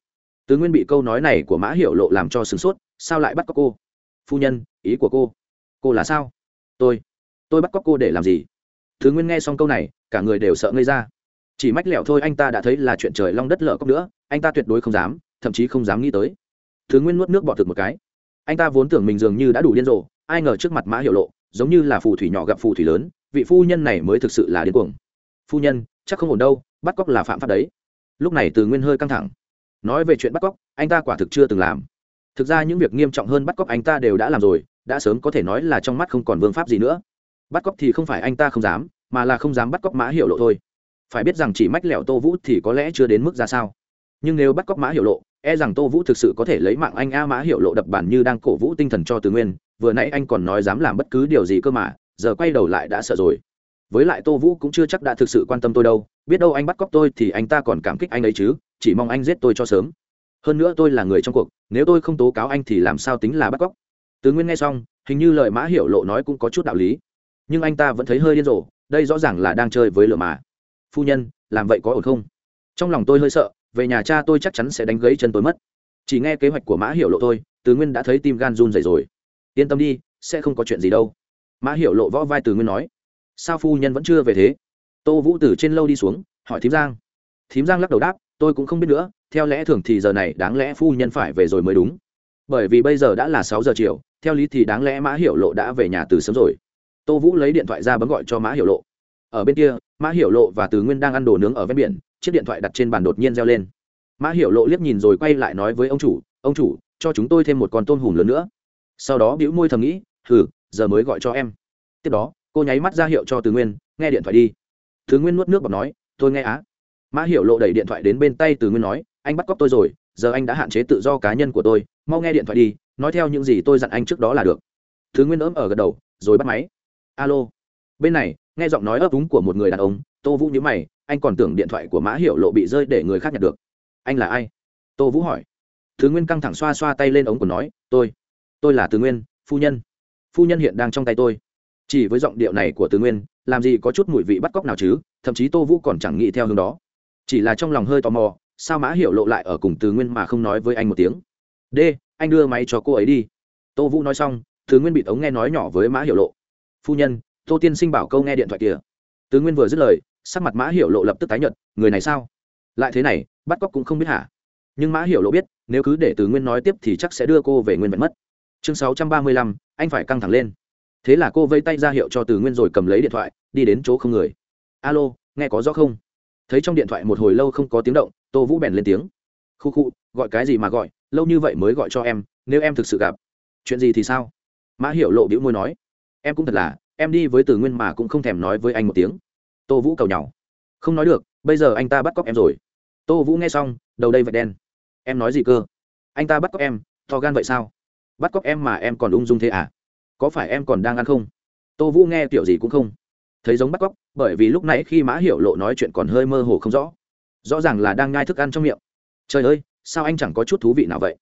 [SPEAKER 1] Tứ nguyên bị câu nói này của mã hiểu lộ làm cho sửng sốt, sao lại bắt cóc cô? Phu nhân, ý của cô. Cô là sao? Tôi tôi bắt cóc cô để làm gì? Thứ nguyên nghe xong câu này, cả người đều sợ ngây ra chỉ mách lẻo thôi, anh ta đã thấy là chuyện trời long đất lở cốc nữa, anh ta tuyệt đối không dám, thậm chí không dám nghĩ tới. Thứ nguyên nuốt nước bọt thực một cái. Anh ta vốn tưởng mình dường như đã đủ điên rồ, ai ngờ trước mặt mã hiệu lộ, giống như là phù thủy nhỏ gặp phù thủy lớn, vị phu nhân này mới thực sự là điên cuồng. Phu nhân, chắc không ổn đâu, bắt cóc là phạm pháp đấy. Lúc này từ nguyên hơi căng thẳng. Nói về chuyện bắt cóc, anh ta quả thực chưa từng làm. Thực ra những việc nghiêm trọng hơn bắt cóc anh ta đều đã làm rồi, đã sớm có thể nói là trong mắt không còn vương pháp gì nữa. Bắt cóc thì không phải anh ta không dám, mà là không dám bắt cóc mã hiệu lộ thôi phải biết rằng chỉ mách lẻo tô vũ thì có lẽ chưa đến mức ra sao. Nhưng nếu bắt cóc mã hiệu lộ e rằng tô vũ thực sự có thể lấy mạng anh a mã hiệu lộ đập bản như đang cổ vũ tinh thần cho tứ nguyên, vừa nãy anh còn nói dám làm bất cứ điều gì cơ mà, giờ quay đầu lại đã sợ rồi. Với lại tô vũ cũng chưa chắc đã thực sự quan tâm tôi đâu, biết đâu anh bắt cóc tôi thì anh ta còn cảm kích anh ấy chứ, chỉ mong anh giết tôi cho sớm. Hơn nữa tôi là người trong cuộc, nếu tôi không tố cáo anh thì làm sao tính là bắt cóc? Tứ nguyên nghe xong, hình như lời mã hiểu lộ nói cũng có chút đạo lý. Nhưng anh ta vẫn thấy hơi điên rồ, đây rõ ràng là đang chơi với lửa mà phu nhân, làm vậy có ổn không? Trong lòng tôi hơi sợ, về nhà cha tôi chắc chắn sẽ đánh gãy chân tôi mất. Chỉ nghe kế hoạch của mã hiểu lộ tôi từ nguyên đã thấy tim gan run dày rồi. Yên tâm đi, sẽ không có chuyện gì đâu. Mã hiểu lộ võ vai từ nguyên nói, sao phu nhân vẫn chưa về thế? Tô vũ từ trên lâu đi xuống, hỏi thím giang. Thím giang lắc đầu đáp, tôi cũng không biết nữa, theo lẽ thường thì giờ này đáng lẽ phu nhân phải về rồi mới đúng. Bởi vì bây giờ đã là sáu giờ chiều, theo lý thì đáng lẽ mã hiểu lộ đã về nhà từ sớm rồi. Tô vũ lấy điện thoại ra bấm gọi cho mã hiểu lộ ở bên kia, mã hiểu lộ và từ nguyên đang ăn đồ nướng ở ven biển, chiếc điện thoại đặt trên bàn đột nhiên reo lên. Mã hiểu lộ liếc nhìn rồi quay lại nói với ông chủ ông chủ, cho chúng tôi thêm một con tôm hùm lớn nữa. Sau đó bĩu môi thầm nghĩ, hừ, giờ mới gọi cho em. Tiếp đó, cô nháy mắt ra hiệu cho từ nguyên, nghe điện thoại đi. Thứ nguyên nuốt nước bọc nói, tôi nghe á. Mã hiểu lộ đẩy điện thoại đến bên tay từ nguyên nói, anh bắt cóc tôi rồi, giờ anh đã hạn chế tự do cá nhân của tôi, mau nghe điện thoại đi, nói theo những gì tôi dặn anh trước đó là được. Thứ nguyên ỡm ở gật đầu, rồi bắt máy. Alo. Bên này nghe giọng nói ấp úng của một người đàn ông, tô vũ nhớ mày, anh còn tưởng điện thoại của mã hiểu lộ bị rơi để người khác nhặt được. Anh là ai? Tô vũ hỏi. Thứ nguyên căng thẳng xoa xoa tay lên ống của nói, tôi tôi là từ nguyên, phu nhân. Phu nhân hiện đang trong tay tôi. Chỉ với giọng điệu này của từ nguyên, làm gì có chút mùi vị bắt cóc nào chứ, thậm chí tô vũ còn chẳng nghĩ theo hướng đó. Chỉ là trong lòng hơi tò mò, sao mã hiểu lộ lại ở cùng từ nguyên mà không nói với anh một tiếng? D anh đưa máy cho cô ấy đi. Tô vũ nói xong tứ nguyên bị tống nghe nói nhỏ với mã hiểu lộ. Phu nhân tô tiên sinh bảo câu nghe điện thoại kìa. Từ nguyên vừa dứt lời, sắc mặt mã hiểu lộ lập tức tái nhợt, người này sao? Lại thế này, bắt cóc cũng không biết hả? Nhưng mã hiểu lộ biết, nếu cứ để từ nguyên nói tiếp thì chắc sẽ đưa cô về nguyên vẹn mất. Chương sáu trăm ba mươi lăm, anh phải căng thẳng lên. Thế là cô vây tay ra hiệu cho từ nguyên rồi cầm lấy điện thoại, đi đến chỗ không người. Alo, nghe có rõ không? Thấy trong điện thoại một hồi lâu không có tiếng động, tô vũ bèn lên tiếng. Khu khu, gọi cái gì mà gọi, lâu như vậy mới gọi cho em, nếu em thực sự gặp. Chuyện gì thì sao? Mã hiểu lộ bĩu môi nói. Em cũng thật là em đi với từ nguyên mà cũng không thèm nói với anh một tiếng. Tô vũ cầu nhau không nói được, bây giờ anh ta bắt cóc em rồi. Tô vũ nghe xong, đầu đây vạch đen. Em nói gì cơ? Anh ta bắt cóc em, to gan vậy sao? Bắt cóc em mà em còn ung dung thế à? Có phải em còn đang ăn không? Tô vũ nghe kiểu gì cũng không. Thấy giống bắt cóc, bởi vì lúc nãy khi mã hiểu lộ nói chuyện còn hơi mơ hồ không rõ. Rõ ràng là đang nhai thức ăn trong miệng. Trời ơi, sao anh chẳng có chút thú vị nào vậy?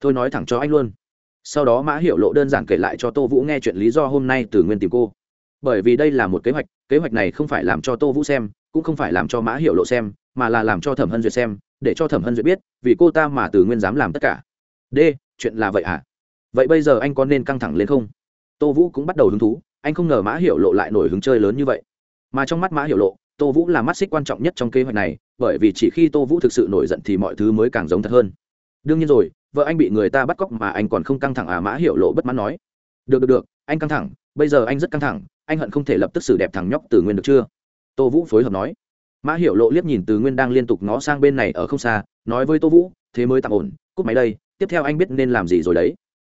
[SPEAKER 1] Thôi nói thẳng cho anh luôn. Sau đó mã hiểu lộ đơn giản kể lại cho tô vũ nghe chuyện lý do hôm nay từ nguyên tìm cô bởi vì đây là một kế hoạch kế hoạch này không phải làm cho tô vũ xem, cũng không phải làm cho mã hiệu lộ xem, mà là làm cho thẩm hân duyệt xem, để cho thẩm hân duyệt biết, vì cô ta mà từ nguyên dám làm tất cả. D, chuyện là vậy à vậy bây giờ anh có nên căng thẳng lên không? Tô vũ cũng bắt đầu hứng thú, anh không ngờ mã hiệu lộ lại nổi hứng chơi lớn như vậy. Mà trong mắt mã hiệu lộ, tô vũ là mắt xích quan trọng nhất trong kế hoạch này, bởi vì chỉ khi tô vũ thực sự nổi giận thì mọi thứ mới càng giống thật hơn. Đương nhiên rồi, vợ anh bị người ta bắt cóc mà anh còn không căng thẳng à? Mã hiệu lộ bất mãn nói. Được được được, anh căng thẳng, bây giờ anh rất căng thẳng anh hận không thể lập tức xử đẹp thằng nhóc từ nguyên được chưa? Tô vũ phối hợp nói. Mã hiểu lộ liếc nhìn từ nguyên đang liên tục ngó sang bên này ở không xa, nói với tô vũ, thế mới tạm ổn, cúp máy đây, tiếp theo anh biết nên làm gì rồi đấy.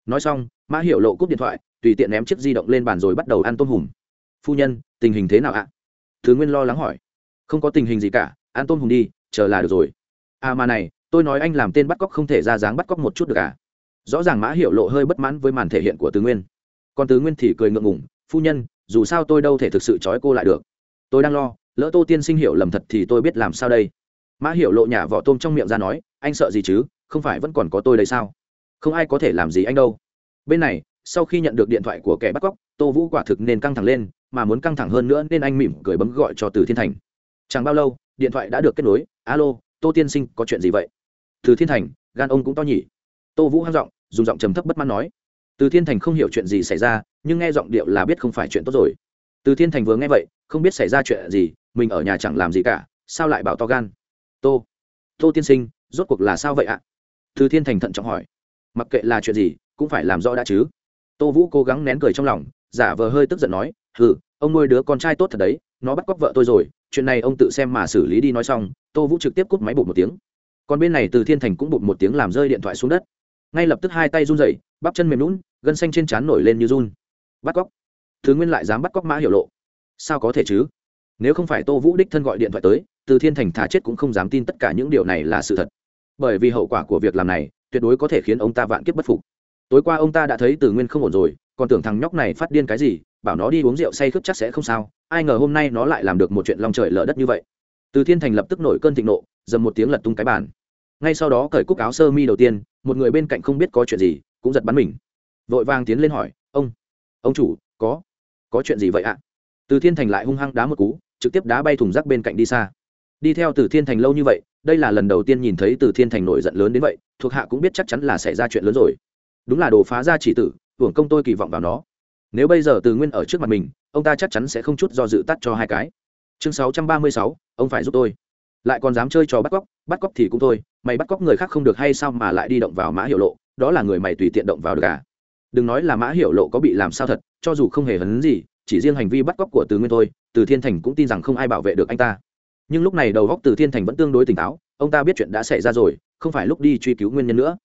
[SPEAKER 1] Nói xong, mã hiểu lộ cúp điện thoại, tùy tiện ném chiếc di động lên bàn rồi bắt đầu ăn tôm hùm. Phu nhân, tình hình thế nào ạ? Thứ nguyên lo lắng hỏi. Không có tình hình gì cả, ăn tôm hùm đi, chờ là được rồi. À mà này, tôi nói anh làm tên bắt cóc không thể ra dáng bắt cóc một chút được à? Rõ ràng mã hiểu lộ hơi bất mãn với màn thể hiện của tứ nguyên. Còn tứ nguyên thì cười ngượng ngủng phu nhân dù sao tôi đâu thể thực sự trói cô lại được. Tôi đang lo, lỡ tô tiên sinh hiểu lầm thật thì tôi biết làm sao đây. Mã hiểu lộ nhả vỏ tôm trong miệng ra nói, anh sợ gì chứ, không phải vẫn còn có tôi đây sao? Không ai có thể làm gì anh đâu. Bên này, sau khi nhận được điện thoại của kẻ bắt cóc, tô vũ quả thực nên căng thẳng lên, mà muốn căng thẳng hơn nữa nên anh mỉm cười bấm gọi cho từ thiên thành. Chẳng bao lâu, điện thoại đã được kết nối, alo, tô tiên sinh, có chuyện gì vậy? Từ thiên thành, gan ông cũng to nhỉ. Tô vũ hăng giọng, dùng giọng trầm thấp bất mãn nói, từ thiên thành không hiểu chuyện gì xảy ra nhưng nghe giọng điệu là biết không phải chuyện tốt rồi. Từ thiên thành vừa nghe vậy, không biết xảy ra chuyện gì, mình ở nhà chẳng làm gì cả, sao lại bảo to gan? Tô tô tiên sinh, rốt cuộc là sao vậy ạ? Từ thiên thành thận trọng hỏi. Mặc kệ là chuyện gì, cũng phải làm rõ đã chứ. Tô vũ cố gắng nén cười trong lòng, giả vờ hơi tức giận nói, hừ, ông nuôi đứa con trai tốt thật đấy, nó bắt cóc vợ tôi rồi, chuyện này ông tự xem mà xử lý đi nói xong. Tô vũ trực tiếp cúp máy bụt một tiếng. Còn bên này từ thiên thành cũng bụt một tiếng làm rơi điện thoại xuống đất. Ngay lập tức hai tay run dậy bắp chân mềm lún gân xanh trên trán nổi lên như run bắt cóc. Thứ nguyên lại dám bắt cóc mã hiểu lộ. Sao có thể chứ? Nếu không phải tô vũ đích thân gọi điện thoại tới, từ thiên thành thả chết cũng không dám tin tất cả những điều này là sự thật. Bởi vì hậu quả của việc làm này, tuyệt đối có thể khiến ông ta vạn kiếp bất phục. Tối qua ông ta đã thấy từ nguyên không ổn rồi, còn tưởng thằng nhóc này phát điên cái gì, bảo nó đi uống rượu say khướp chắc sẽ không sao, ai ngờ hôm nay nó lại làm được một chuyện long trời lở đất như vậy. Từ thiên thành lập tức nổi cơn thịnh nộ, dầm một tiếng lật tung cái bàn. Ngay sau đó cởi cúc áo sơ mi đầu tiên, một người bên cạnh không biết có chuyện gì, cũng giật bắn mình. Vội vàng tiến lên hỏi, ông ông chủ, có. Có chuyện gì vậy ạ? Từ thiên thành lại hung hăng đá một cú, trực tiếp đá bay thùng rác bên cạnh đi xa. Đi theo từ thiên thành lâu như vậy, đây là lần đầu tiên nhìn thấy từ thiên thành nổi giận lớn đến vậy, thuộc hạ cũng biết chắc chắn là xảy ra chuyện lớn rồi. Đúng là đồ phá ra chỉ tử, hưởng công tôi kỳ vọng vào nó. Nếu bây giờ từ nguyên ở trước mặt mình, ông ta chắc chắn sẽ không chút do dự tắt cho hai cái. Chương sáu trăm ba mươi sáu, ông phải giúp tôi. Lại còn dám chơi trò bắt cóc bắt cóc thì cũng thôi, mày bắt cóc người khác không được hay sao mà lại đi động vào mã hiệu lộ, đó là người mày tùy tiện động vào được à? Đừng nói là mã hiểu lộ có bị làm sao thật, cho dù không hề hấn gì, chỉ riêng hành vi bắt cóc của từ nguyên thôi, từ thiên thành cũng tin rằng không ai bảo vệ được anh ta. Nhưng lúc này đầu góc từ thiên thành vẫn tương đối tỉnh táo, ông ta biết chuyện đã xảy ra rồi, không phải lúc đi truy cứu nguyên nhân nữa.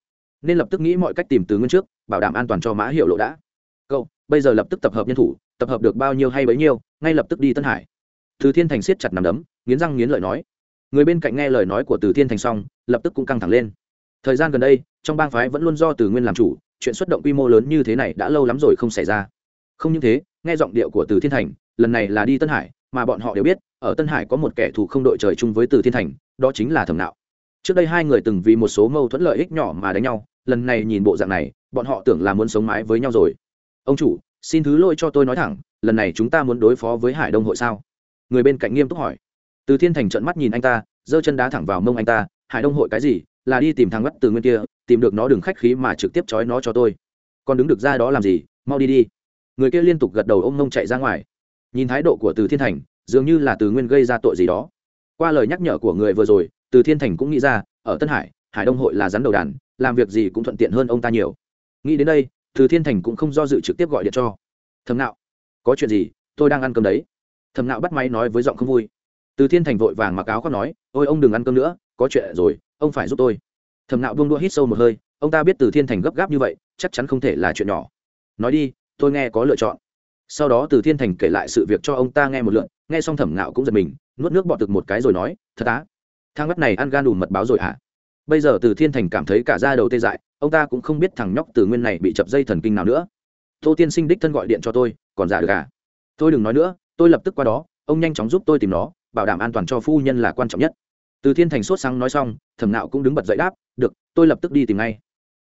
[SPEAKER 1] Nên lập tức nghĩ mọi cách tìm từ nguyên trước, bảo đảm an toàn cho mã hiệu lộ đã. Cậu, bây giờ lập tức tập hợp nhân thủ, tập hợp được bao nhiêu hay bấy nhiêu, ngay lập tức đi tân hải. Từ thiên thành siết chặt nằm đấm, nghiến răng nghiến lợi nói. Người bên cạnh nghe lời nói của từ thiên thành xong, lập tức cũng căng thẳng lên. Thời gian gần đây, trong bang phái vẫn luôn do từ nguyên làm chủ chuyện xuất động quy mô lớn như thế này đã lâu lắm rồi không xảy ra. Không những thế, nghe giọng điệu của từ thiên thành, lần này là đi tân hải, mà bọn họ đều biết, ở tân hải có một kẻ thù không đội trời chung với từ thiên thành, đó chính là thẩm nạo. Trước đây hai người từng vì một số mâu thuẫn lợi ích nhỏ mà đánh nhau, lần này nhìn bộ dạng này, bọn họ tưởng là muốn sống mái với nhau rồi. Ông chủ, xin thứ lỗi cho tôi nói thẳng, lần này chúng ta muốn đối phó với hải đông hội sao? Người bên cạnh nghiêm túc hỏi. Từ thiên thành trận mắt nhìn anh ta, giơ chân đá thẳng vào mông anh ta, hải đông hội cái gì? Là đi tìm thằng bắt từ nguyên kia tìm được nó đừng khách khí mà trực tiếp trói nó cho tôi. Còn đứng được ra đó làm gì? Mau đi đi. Người kia liên tục gật đầu ôm nông chạy ra ngoài. Nhìn thái độ của từ thiên thành, dường như là từ nguyên gây ra tội gì đó. Qua lời nhắc nhở của người vừa rồi, từ thiên thành cũng nghĩ ra, ở tân hải hải đông hội là rắn đầu đàn, làm việc gì cũng thuận tiện hơn ông ta nhiều. Nghĩ đến đây, từ thiên thành cũng không do dự trực tiếp gọi điện cho. Thầm nạo có chuyện gì? Tôi đang ăn cơm đấy. Thầm nạo bắt máy nói với giọng không vui. Từ thiên thành vội vàng mặc áo khoác nói, ôi ông đừng ăn cơm nữa, có chuyện rồi, ông phải giúp tôi thầm nạo buông đua hít sâu một hơi, ông ta biết từ thiên thành gấp gáp như vậy, chắc chắn không thể là chuyện nhỏ. Nói đi, tôi nghe có lựa chọn. Sau đó từ thiên thành kể lại sự việc cho ông ta nghe một lượn nghe xong thẩm nạo cũng giật mình, nuốt nước bọt được một cái rồi nói, thật á? Thang mắt này ăn gan đùm mật báo rồi hả? Bây giờ từ thiên thành cảm thấy cả da đầu tê dại, ông ta cũng không biết thằng nhóc từ nguyên này bị chập dây thần kinh nào nữa. Tô tiên sinh đích thân gọi điện cho tôi, còn giả được à? Tôi đừng nói nữa, tôi lập tức qua đó, ông nhanh chóng giúp tôi tìm nó, bảo đảm an toàn cho phu nhân là quan trọng nhất từ thiên thành sốt sáng nói xong, thẩm nạo cũng đứng bật dậy đáp, được, tôi lập tức đi tìm ngay.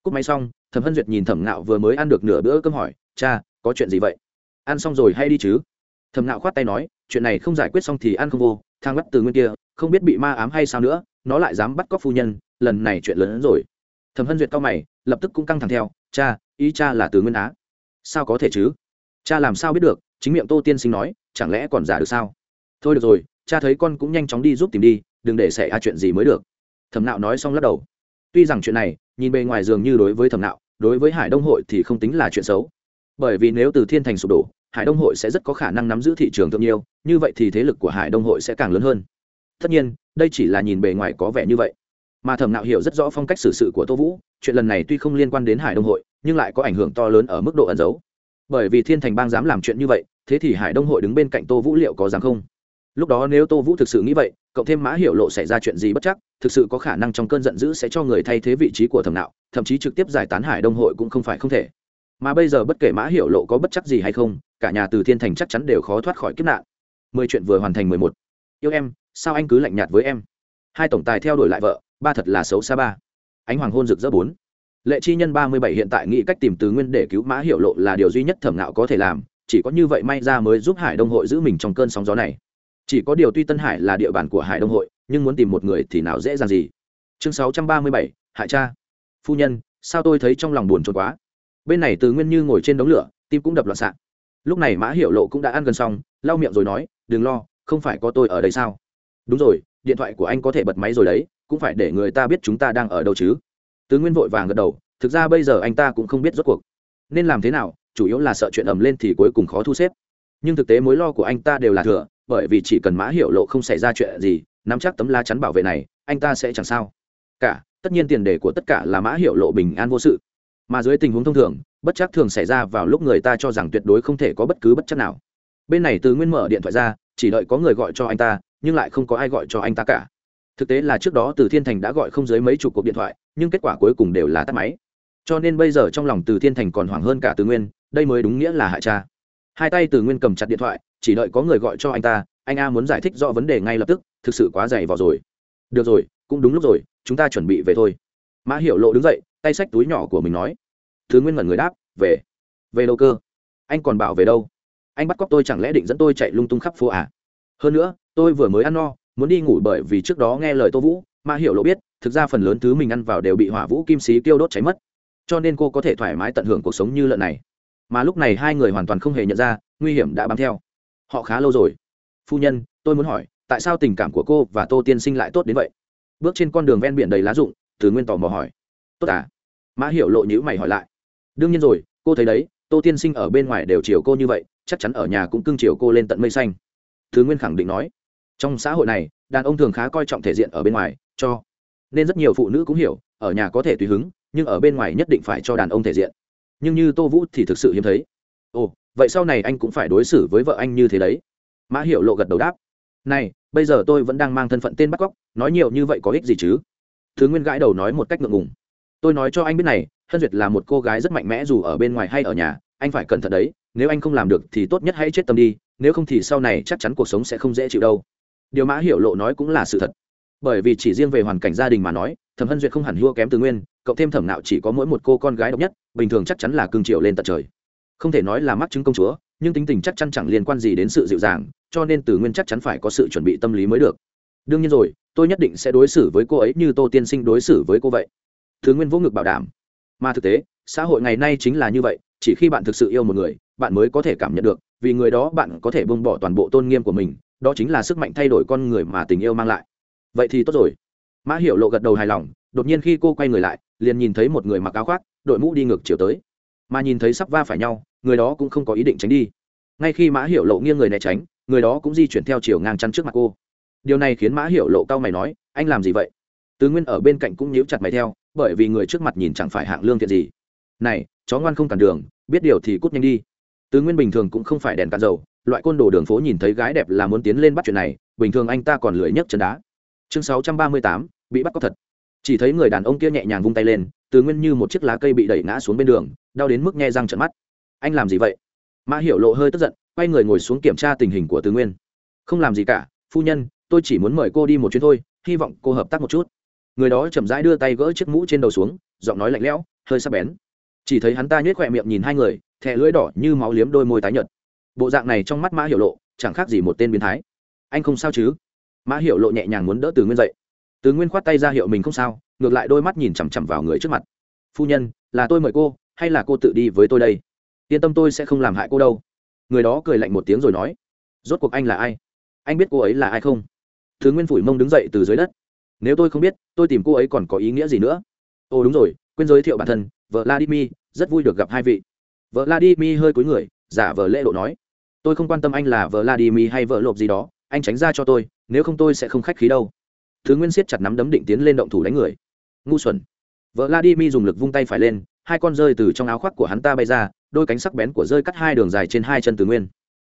[SPEAKER 1] Cúp máy xong, thẩm hân duyệt nhìn thẩm nạo vừa mới ăn được nửa bữa cơm hỏi, cha, có chuyện gì vậy? Ăn xong rồi hay đi chứ? Thẩm nạo khoát tay nói, chuyện này không giải quyết xong thì ăn không vô, thang bắt từ nguyên kia, không biết bị ma ám hay sao nữa, nó lại dám bắt cóc phu nhân, lần này chuyện lớn hơn rồi. Thẩm hân duyệt cao mày, lập tức cũng căng thẳng theo, cha, ý cha là từ nguyên á, sao có thể chứ? Cha làm sao biết được, chính miệng tô tiên sinh nói, chẳng lẽ còn giả được sao? Thôi được rồi, cha thấy con cũng nhanh chóng đi giúp tìm đi đừng để xảy ra chuyện gì mới được. Thẩm nạo nói xong lắc đầu. Tuy rằng chuyện này, nhìn bề ngoài dường như đối với thẩm nạo, đối với hải đông hội thì không tính là chuyện xấu. Bởi vì nếu từ thiên thành sụp đổ, hải đông hội sẽ rất có khả năng nắm giữ thị trường thượng nhiêu như vậy thì thế lực của hải đông hội sẽ càng lớn hơn. Tất nhiên, đây chỉ là nhìn bề ngoài có vẻ như vậy. Mà thẩm nạo hiểu rất rõ phong cách xử sự của tô vũ, chuyện lần này tuy không liên quan đến hải đông hội, nhưng lại có ảnh hưởng to lớn ở mức độ ẩn giấu. Bởi vì thiên thành bang dám làm chuyện như vậy, thế thì hải đông hội đứng bên cạnh tô vũ liệu có dám không? Lúc đó nếu tô vũ thực sự nghĩ vậy cộng thêm mã hiểu lộ xảy ra chuyện gì bất chắc, thực sự có khả năng trong cơn giận dữ sẽ cho người thay thế vị trí của thẩm nạo, thậm chí trực tiếp giải tán hải đông hội cũng không phải không thể. Mà bây giờ bất kể mã hiểu lộ có bất chắc gì hay không, cả nhà từ thiên thành chắc chắn đều khó thoát khỏi kiếp nạn. Mười chuyện vừa hoàn thành mười một. Yêu em, sao anh cứ lạnh nhạt với em? Hai tổng tài theo đuổi lại vợ, ba thật là xấu xa ba. Ánh hoàng hôn rực rỡ bốn. Lệ chi nhân ba mươi bảy hiện tại nghĩ cách tìm từ nguyên để cứu mã hiểu lộ là điều duy nhất thẩm nạo có thể làm, chỉ có như vậy may ra mới giúp hải đông hội giữ mình trong cơn sóng gió này chỉ có điều tuy tân hải là địa bàn của hải đông hội, nhưng muốn tìm một người thì nào dễ dàng gì? Chương sáu trăm ba mươi bảy, hải cha. Phu nhân, sao tôi thấy trong lòng buồn trốn quá? Bên này từ nguyên như ngồi trên đống lửa, tim cũng đập loạn xạ. Lúc này mã Hiểu lộ cũng đã ăn gần xong, lau miệng rồi nói, đừng lo, không phải có tôi ở đây sao? Đúng rồi, điện thoại của anh có thể bật máy rồi đấy, cũng phải để người ta biết chúng ta đang ở đâu chứ. Tứ nguyên vội vàng gật đầu, thực ra bây giờ anh ta cũng không biết rốt cuộc. Nên làm thế nào, chủ yếu là sợ chuyện ầm lên thì cuối cùng khó thu xếp. Nhưng thực tế mối lo của anh ta đều là thừa bởi vì chỉ cần mã hiệu lộ không xảy ra chuyện gì, nắm chắc tấm lá chắn bảo vệ này, anh ta sẽ chẳng sao. Cả, tất nhiên tiền đề của tất cả là mã hiệu lộ bình an vô sự. Mà dưới tình huống thông thường, bất chắc thường xảy ra vào lúc người ta cho rằng tuyệt đối không thể có bất cứ bất chắc nào. Bên này từ nguyên mở điện thoại ra, chỉ đợi có người gọi cho anh ta, nhưng lại không có ai gọi cho anh ta cả. Thực tế là trước đó từ thiên thành đã gọi không dưới mấy chục cuộc điện thoại, nhưng kết quả cuối cùng đều là tắt máy. Cho nên bây giờ trong lòng từ thiên thành còn hoảng hơn cả từ nguyên, đây mới đúng nghĩa là hại cha. Hai tay từ nguyên cầm chặt điện thoại chỉ đợi có người gọi cho anh ta, anh a muốn giải thích rõ vấn đề ngay lập tức, thực sự quá dày vào rồi. Được rồi, cũng đúng lúc rồi, chúng ta chuẩn bị về thôi. Mã hiệu lộ đứng dậy, tay xách túi nhỏ của mình nói. Thứ nguyên mẩn người đáp, về. Về đâu cơ? Anh còn bảo về đâu? Anh bắt cóc tôi chẳng lẽ định dẫn tôi chạy lung tung khắp phố à? Hơn nữa, tôi vừa mới ăn no, muốn đi ngủ bởi vì trước đó nghe lời tô vũ. Mã hiểu lộ biết, thực ra phần lớn thứ mình ăn vào đều bị hỏa vũ kim xí tiêu đốt cháy mất. Cho nên cô có thể thoải mái tận hưởng cuộc sống như lợn này. Mà lúc này hai người hoàn toàn không hề nhận ra, nguy hiểm đã bám theo họ khá lâu rồi. Phu nhân, tôi muốn hỏi, tại sao tình cảm của cô và tô tiên sinh lại tốt đến vậy? Bước trên con đường ven biển đầy lá rụng, từ nguyên tò mò hỏi. Tốt à? Mã hiểu lộ nhữ mày hỏi lại. Đương nhiên rồi, cô thấy đấy, tô tiên sinh ở bên ngoài đều chiều cô như vậy, chắc chắn ở nhà cũng cưng chiều cô lên tận mây xanh. Thứ nguyên khẳng định nói. Trong xã hội này, đàn ông thường khá coi trọng thể diện ở bên ngoài, cho nên rất nhiều phụ nữ cũng hiểu, ở nhà có thể tùy hứng, nhưng ở bên ngoài nhất định phải cho đàn ông thể diện. Nhưng như tô vũ thì thực sự hiếm thấy. Ồ vậy sau này anh cũng phải đối xử với vợ anh như thế đấy. Mã hiểu lộ gật đầu đáp. Này, bây giờ tôi vẫn đang mang thân phận tên bắt cóc, nói nhiều như vậy có ích gì chứ? Thứ nguyên gãi đầu nói một cách ngượng ngùng. Tôi nói cho anh biết này, hân duyệt là một cô gái rất mạnh mẽ dù ở bên ngoài hay ở nhà, anh phải cẩn thận đấy, nếu anh không làm được thì tốt nhất hãy chết tâm đi, nếu không thì sau này chắc chắn cuộc sống sẽ không dễ chịu đâu. Điều mã hiểu lộ nói cũng là sự thật. Bởi vì chỉ riêng về hoàn cảnh gia đình mà nói thẩm hân duyệt không hẳn hua kém từ nguyên cộng thêm thẩm nạo chỉ có mỗi một cô con gái độc nhất, bình thường chắc chắn là cương triều lên tận trời không thể nói là mắc chứng công chúa, nhưng tính tình chắc chắn chẳng liên quan gì đến sự dịu dàng, cho nên từ nguyên chắc chắn phải có sự chuẩn bị tâm lý mới được. Đương nhiên rồi, tôi nhất định sẽ đối xử với cô ấy như tô tiên sinh đối xử với cô vậy. Thứ nguyên vô ngực bảo đảm. Mà thực tế, xã hội ngày nay chính là như vậy, chỉ khi bạn thực sự yêu một người, bạn mới có thể cảm nhận được, vì người đó bạn có thể buông bỏ toàn bộ tôn nghiêm của mình, đó chính là sức mạnh thay đổi con người mà tình yêu mang lại. Vậy thì tốt rồi. Mã hiểu lộ gật đầu hài lòng, đột nhiên khi cô quay người lại, liền nhìn thấy một người mặc áo khoác, đội mũ đi ngược chiều tới mà nhìn thấy sắp va phải nhau, người đó cũng không có ý định tránh đi. Ngay khi mã hiểu lộ nghiêng người né tránh, người đó cũng di chuyển theo chiều ngang chắn trước mặt cô. Điều này khiến mã hiểu lộ cao mày nói, anh làm gì vậy? Tứ nguyên ở bên cạnh cũng nhíu chặt mày theo, bởi vì người trước mặt nhìn chẳng phải hạng lương thiện gì. Này, chó ngoan không cản đường, biết điều thì cút nhanh đi. Tứ nguyên bình thường cũng không phải đèn cạn dầu, loại côn đồ đường phố nhìn thấy gái đẹp là muốn tiến lên bắt chuyện này, bình thường anh ta còn lười nhấc chân đá. Chương sáu trăm ba mươi tám, bị bắt cóc thật chỉ thấy người đàn ông kia nhẹ nhàng vung tay lên, Từ nguyên như một chiếc lá cây bị đẩy ngã xuống bên đường, đau đến mức nghe răng trận mắt. Anh làm gì vậy? Mã hiểu lộ hơi tức giận, quay người ngồi xuống kiểm tra tình hình của tứ nguyên. Không làm gì cả, phu nhân, tôi chỉ muốn mời cô đi một chuyến thôi, hy vọng cô hợp tác một chút. Người đó chậm rãi đưa tay gỡ chiếc mũ trên đầu xuống, giọng nói lạnh lẽo, hơi sắp bén. Chỉ thấy hắn ta nhếch khoe miệng nhìn hai người thẹ lưỡi đỏ như máu liếm đôi môi tái nhợt. Bộ dạng này trong mắt mã hiểu lộ, chẳng khác gì một tên biến thái. Anh không sao chứ? Mã hiểu lộ nhẹ nhàng muốn đỡ từ nguyên dậy từ nguyên khoát tay ra hiệu mình không sao, ngược lại đôi mắt nhìn chằm chằm vào người trước mặt. Phu nhân, là tôi mời cô, hay là cô tự đi với tôi đây? Yên tâm tôi sẽ không làm hại cô đâu. Người đó cười lạnh một tiếng rồi nói. Rốt cuộc anh là ai? Anh biết cô ấy là ai không? Thứ nguyên phủi mông đứng dậy từ dưới đất. Nếu tôi không biết, tôi tìm cô ấy còn có ý nghĩa gì nữa? Ồ, đúng rồi, quên giới thiệu bản thân vợ vladimir, rất vui được gặp hai vị. Vợ vladimir hơi cúi người, giả vờ lễ độ nói. Tôi không quan tâm anh là vợ vladimir hay vợ lộp gì đó, anh tránh ra cho tôi, nếu không tôi sẽ không khách khí đâu thứ nguyên siết chặt nắm đấm định tiến lên động thủ đánh người. Ngu xuẩn. Vợ La Di Mi dùng lực vung tay phải lên, hai con rơi từ trong áo khoác của hắn ta bay ra, đôi cánh sắc bén của rơi cắt hai đường dài trên hai chân từ nguyên.